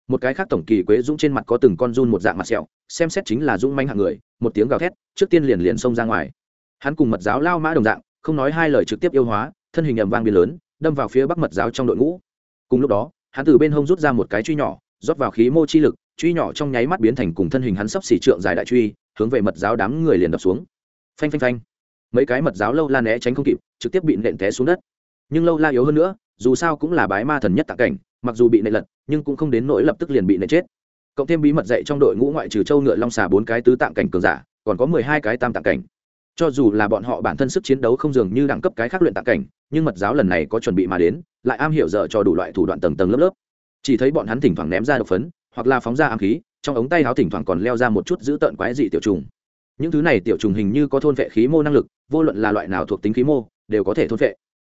Một cái khác tổng kỳ quế dũng trên mặt có từng con run một dạng mặt sẹo, xem xét chính là dũng manh hạng người, một tiếng gào thét, trước tiên liền liền xông ra ngoài. Hắn cùng mật giáo lao mã đồng dạng, không nói hai lời trực tiếp yêu hóa, thân hình ầm vang biến lớn, đâm vào phía bắc mật giáo trong đội ngũ. Cùng lúc đó, hắn từ bên hông rút ra một cái truy nhỏ, rót vào khí mô chi lực truy nhỏ trong nháy mắt biến thành cùng thân hình hắn sắp xỉ trượng dài đại truy, hướng về mật giáo đám người liền đập xuống. Phanh phanh phanh. Mấy cái mật giáo lâu la né tránh không kịp, trực tiếp bị nện té xuống đất. Nhưng lâu la yếu hơn nữa, dù sao cũng là bái ma thần nhất tạng cảnh, mặc dù bị nện lật, nhưng cũng không đến nỗi lập tức liền bị nện chết. Cộng thêm bí mật dạy trong đội ngũ ngoại trừ châu ngựa long xà bốn cái tứ tạng cảnh cường giả, còn có mười hai cái tam tạng cảnh. Cho dù là bọn họ bản thân sức chiến đấu không dường như đẳng cấp cái khác luyện tạng cảnh, nhưng mật giáo lần này có chuẩn bị mà đến, lại am hiểu dở cho đủ loại thủ đoạn tầng tầng lớp lớp. Chỉ thấy bọn hắn thỉnh thoảng ném ra độc phấn hoặc là phóng ra ám khí, trong ống tay áo thỉnh thoảng còn leo ra một chút giữ tợn quái dị tiểu trùng. Những thứ này tiểu trùng hình như có thôn vệ khí mô năng lực, vô luận là loại nào thuộc tính khí mô, đều có thể thôn vệ.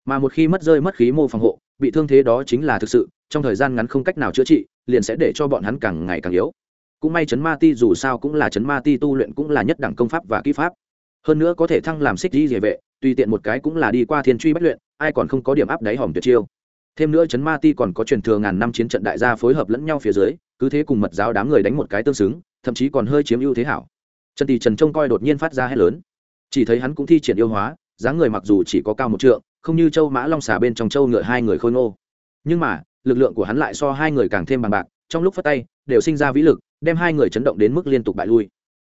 Mà một khi mất rơi mất khí mô phòng hộ, bị thương thế đó chính là thực sự, trong thời gian ngắn không cách nào chữa trị, liền sẽ để cho bọn hắn càng ngày càng yếu. Cũng may chấn ma ti dù sao cũng là chấn ma ti tu luyện cũng là nhất đẳng công pháp và kỹ pháp. Hơn nữa có thể thăng làm xích di địa vệ, tùy tiện một cái cũng là đi qua thiên truy bất luyện, ai còn không có điểm áp đáy hòm tuyệt chiêu thêm nữa chấn ma ti còn có truyền thừa ngàn năm chiến trận đại gia phối hợp lẫn nhau phía dưới, cứ thế cùng mật giáo đám người đánh một cái tương xứng, thậm chí còn hơi chiếm ưu thế hảo. Trần tỷ trần trông coi đột nhiên phát ra hét lớn. Chỉ thấy hắn cũng thi triển yêu hóa, dáng người mặc dù chỉ có cao một trượng, không như châu mã long xà bên trong châu ngựa hai người khôi ngô. Nhưng mà, lực lượng của hắn lại so hai người càng thêm bằng bạc, trong lúc phát tay, đều sinh ra vĩ lực, đem hai người chấn động đến mức liên tục bại lui.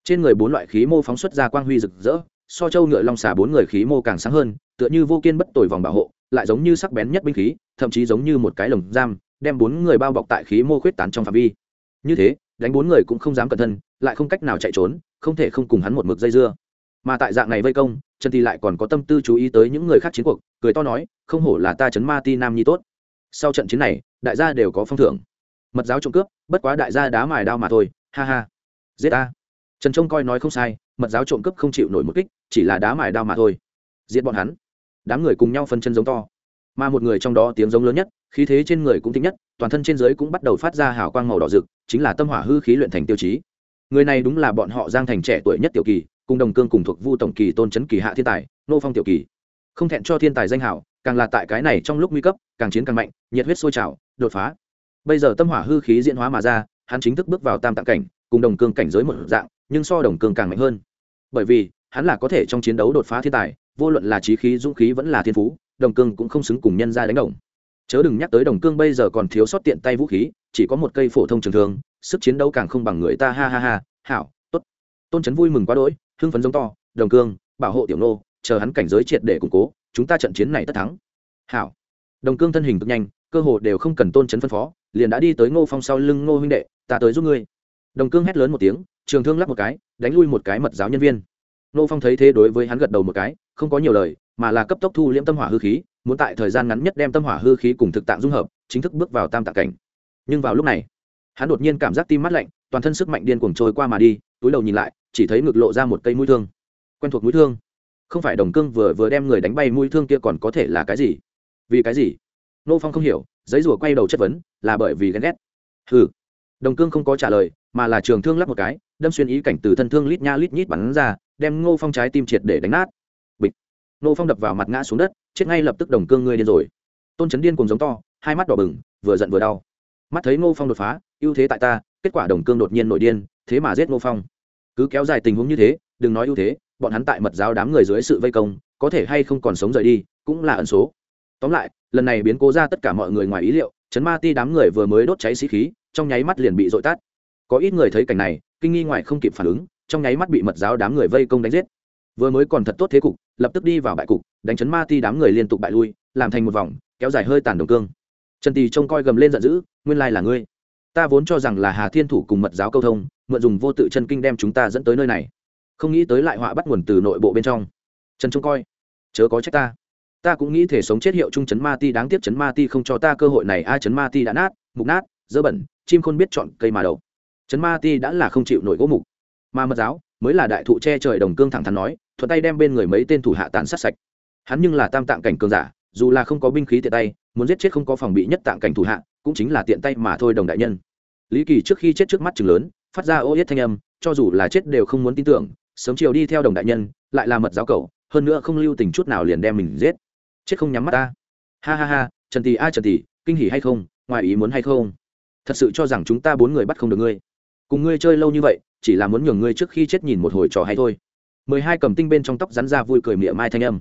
Trên người bốn loại khí mô phóng xuất ra quang huy rực rỡ, so châu ngựa long xà bốn người khí mô càng sáng hơn, tựa như vô kiên bất tồi vòng bảo hộ lại giống như sắc bén nhất binh khí, thậm chí giống như một cái lồng giam, đem bốn người bao bọc tại khí mô khuyết tán trong phạm vi. Như thế, đánh bốn người cũng không dám cẩn thân, lại không cách nào chạy trốn, không thể không cùng hắn một mực dây dưa. Mà tại dạng này vây công, trần thì lại còn có tâm tư chú ý tới những người khác chiến cuộc, cười to nói, không hổ là ta chấn ma ti nam nhi tốt. Sau trận chiến này, đại gia đều có phong thưởng. Mật giáo trộm cướp, bất quá đại gia đá mài đao mà thôi, ha ha. Giết ta. Trần trông coi nói không sai, mật giáo trộm cướp không chịu nổi một kích, chỉ là đá mài đao mà thôi. Giết bọn hắn đám người cùng nhau phân chân giống to. Mà một người trong đó tiếng giống lớn nhất, khí thế trên người cũng thích nhất, toàn thân trên dưới cũng bắt đầu phát ra hào quang màu đỏ rực, chính là tâm hỏa hư khí luyện thành tiêu chí. Người này đúng là bọn họ giang thành trẻ tuổi nhất tiểu kỳ, cùng đồng cương cùng thuộc vu tổng kỳ tôn chấn kỳ hạ thiên tài, nô phong tiểu kỳ. Không thẹn cho thiên tài danh hảo, càng là tại cái này trong lúc nguy cấp, càng chiến càng mạnh, nhiệt huyết sôi trào, đột phá. Bây giờ tâm hỏa hư khí diễn hóa mà ra, hắn chính thức bước vào tam tạng cảnh, cùng đồng cương cảnh giới một dạng, nhưng so đồng cương càng mạnh hơn. Bởi vì, hắn là có thể trong chiến đấu đột phá thiên tài vô luận là trí khí, dũng khí vẫn là thiên phú, đồng cương cũng không xứng cùng nhân ra đánh đồng. Chớ đừng nhắc tới đồng cương bây giờ còn thiếu sót tiện tay vũ khí, chỉ có một cây phổ thông trường thương, sức chiến đấu càng không bằng người ta, ha ha ha, hảo, tốt. Tôn trấn vui mừng quá đỗi, hưng phấn giống to, đồng cương, bảo hộ tiểu nô, chờ hắn cảnh giới triệt để củng cố, chúng ta trận chiến này tất thắng. Hảo. Đồng cương thân hình cực nhanh, cơ hồ đều không cần tôn trấn phân phó, liền đã đi tới ngô phong sau lưng ngô huynh đệ, ta tới giúp ngươi. Đồng cương hét lớn một tiếng, trường thương lắp một cái, đánh lui một cái mật giáo nhân viên. Ngô phong thấy thế đối với hắn gật đầu một cái không có nhiều lời, mà là cấp tốc thu liễm tâm hỏa hư khí, muốn tại thời gian ngắn nhất đem tâm hỏa hư khí cùng thực tạng dung hợp, chính thức bước vào tam tạng cảnh. Nhưng vào lúc này, hắn đột nhiên cảm giác tim mắt lạnh, toàn thân sức mạnh điên cuồng trôi qua mà đi, túi đầu nhìn lại, chỉ thấy ngực lộ ra một cây mũi thương. Quen thuộc mũi thương. Không phải đồng cương vừa vừa đem người đánh bay mũi thương kia còn có thể là cái gì? Vì cái gì? Nô phong không hiểu, giấy rùa quay đầu chất vấn, là bởi vì ghen ghét. Ừ đồng cương không có trả lời, mà là trường thương lắp một cái, đâm xuyên ý cảnh từ thân thương lít nha lít nhít bắn ra, đem ngô phong trái tim triệt để đánh nát. Nô phong đập vào mặt ngã xuống đất, chết ngay lập tức đồng cương ngươi điên rồi. Tôn trấn điên cùng giống to, hai mắt đỏ bừng, vừa giận vừa đau. Mắt thấy ngô phong đột phá, ưu thế tại ta, kết quả đồng cương đột nhiên nội điên, thế mà giết ngô phong. Cứ kéo dài tình huống như thế, đừng nói ưu thế, bọn hắn tại mật giáo đám người dưới sự vây công, có thể hay không còn sống rời đi, cũng là ẩn số. Tóm lại, lần này biến cố ra tất cả mọi người ngoài ý liệu, chấn ma ti đám người vừa mới đốt cháy sĩ khí, trong nháy mắt liền bị dội tắt. Có ít người thấy cảnh này, kinh nghi ngoài không kịp phản ứng, trong nháy mắt bị mật giáo đám người vây công đánh giết vừa mới còn thật tốt thế cục, lập tức đi vào bại cục, đánh chấn ma ti đám người liên tục bại lui, làm thành một vòng, kéo dài hơi tàn đồng cương. Trần tì trông coi gầm lên giận dữ, nguyên lai là ngươi. Ta vốn cho rằng là hà thiên thủ cùng mật giáo câu thông, mượn dùng vô tự chân kinh đem chúng ta dẫn tới nơi này. Không nghĩ tới lại họa bắt nguồn từ nội bộ bên trong. Trần trông coi, chớ có trách ta. Ta cũng nghĩ thể sống chết hiệu chung chấn ma ti, đáng tiếc chấn ma ti không cho ta cơ hội này ai chấn ma ti đã nát, mục nát, dơ bẩn, chim khôn biết chọn cây mà đầu chấn ma ti đã là không chịu nổi gỗ mục. Mà mật giáo mới là đại thụ che trời đồng cương thẳng thắn nói, thuận tay đem bên người mấy tên thủ hạ tàn sát sạch. Hắn nhưng là tam tạng cảnh cường giả, dù là không có binh khí tiện tay, muốn giết chết không có phòng bị nhất tạng cảnh thủ hạ, cũng chính là tiện tay mà thôi đồng đại nhân. Lý kỳ trước khi chết trước mắt chừng lớn, phát ra ô yết thanh âm, cho dù là chết đều không muốn tin tưởng, sớm chiều đi theo đồng đại nhân, lại là mật giáo cầu hơn nữa không lưu tình chút nào liền đem mình giết. Chết không nhắm mắt ta. Ha ha ha, trần tỷ a trần tỷ, kinh hỉ hay không, ngoài ý muốn hay không? Thật sự cho rằng chúng ta bốn người bắt không được ngươi cùng ngươi chơi lâu như vậy, chỉ là muốn nhường ngươi trước khi chết nhìn một hồi trò hay thôi. Mười hai cầm tinh bên trong tóc rắn ra vui cười miệng mai thanh âm.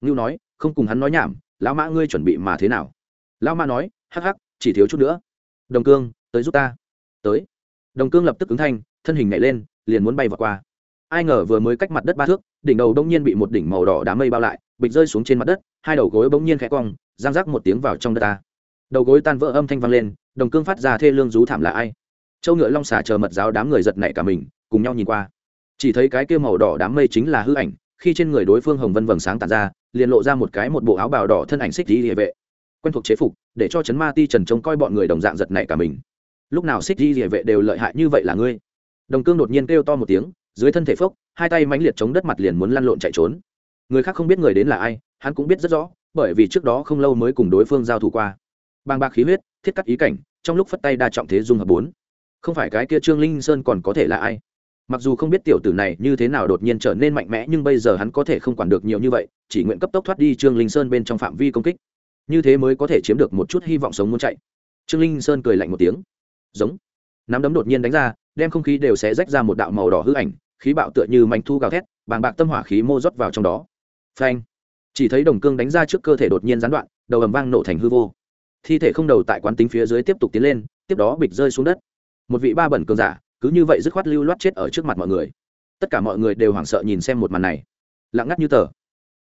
Ngưu nói, không cùng hắn nói nhảm, lão mã ngươi chuẩn bị mà thế nào? Lão mã nói, hắc hắc, chỉ thiếu chút nữa. Đồng cương, tới giúp ta. Tới. Đồng cương lập tức ứng thanh, thân hình nhảy lên, liền muốn bay vào qua. Ai ngờ vừa mới cách mặt đất ba thước, đỉnh đầu đông nhiên bị một đỉnh màu đỏ đám mây bao lại, bịch rơi xuống trên mặt đất, hai đầu gối bỗng nhiên khẽ cong, giang rác một tiếng vào trong đất ta. Đầu gối tan vỡ âm thanh vang lên, đồng cương phát ra thê lương rú thảm là ai? Châu ngựa long xà chờ mật giáo đám người giật nảy cả mình, cùng nhau nhìn qua. Chỉ thấy cái kia màu đỏ đám mây chính là hư ảnh, khi trên người đối phương hồng vân vầng sáng tàn ra, liền lộ ra một cái một bộ áo bào đỏ thân ảnh xích di địa vệ. Quen thuộc chế phục, để cho chấn ma ti trần trông coi bọn người đồng dạng giật nảy cả mình. Lúc nào xích di địa vệ đều lợi hại như vậy là ngươi? Đồng cương đột nhiên kêu to một tiếng, dưới thân thể phốc, hai tay mãnh liệt chống đất mặt liền muốn lăn lộn chạy trốn. Người khác không biết người đến là ai, hắn cũng biết rất rõ, bởi vì trước đó không lâu mới cùng đối phương giao thủ qua. Bàng bạc khí huyết, thiết cắt ý cảnh, trong lúc phất tay đa trọng thế dung hợp bốn không phải cái kia trương linh sơn còn có thể là ai? Mặc dù không biết tiểu tử này như thế nào đột nhiên trở nên mạnh mẽ, nhưng bây giờ hắn có thể không quản được nhiều như vậy, chỉ nguyện cấp tốc thoát đi trương linh sơn bên trong phạm vi công kích. Như thế mới có thể chiếm được một chút hy vọng sống muốn chạy. Trương linh sơn cười lạnh một tiếng. Giống. Nắm đấm đột nhiên đánh ra, đem không khí đều sẽ rách ra một đạo màu đỏ hư ảnh, khí bạo tựa như mảnh thu gào thét, bàng bạc tâm hỏa khí mô rót vào trong đó. Phanh. Chỉ thấy đồng cương đánh ra trước cơ thể đột nhiên gián đoạn, đầu ầm vang nổ thành hư vô. Thi thể không đầu tại quán tính phía dưới tiếp tục tiến lên, tiếp đó bịch rơi xuống đất một vị ba bẩn cường giả, cứ như vậy dứt khoát lưu loát chết ở trước mặt mọi người. Tất cả mọi người đều hoảng sợ nhìn xem một màn này. Lặng ngắt như tờ.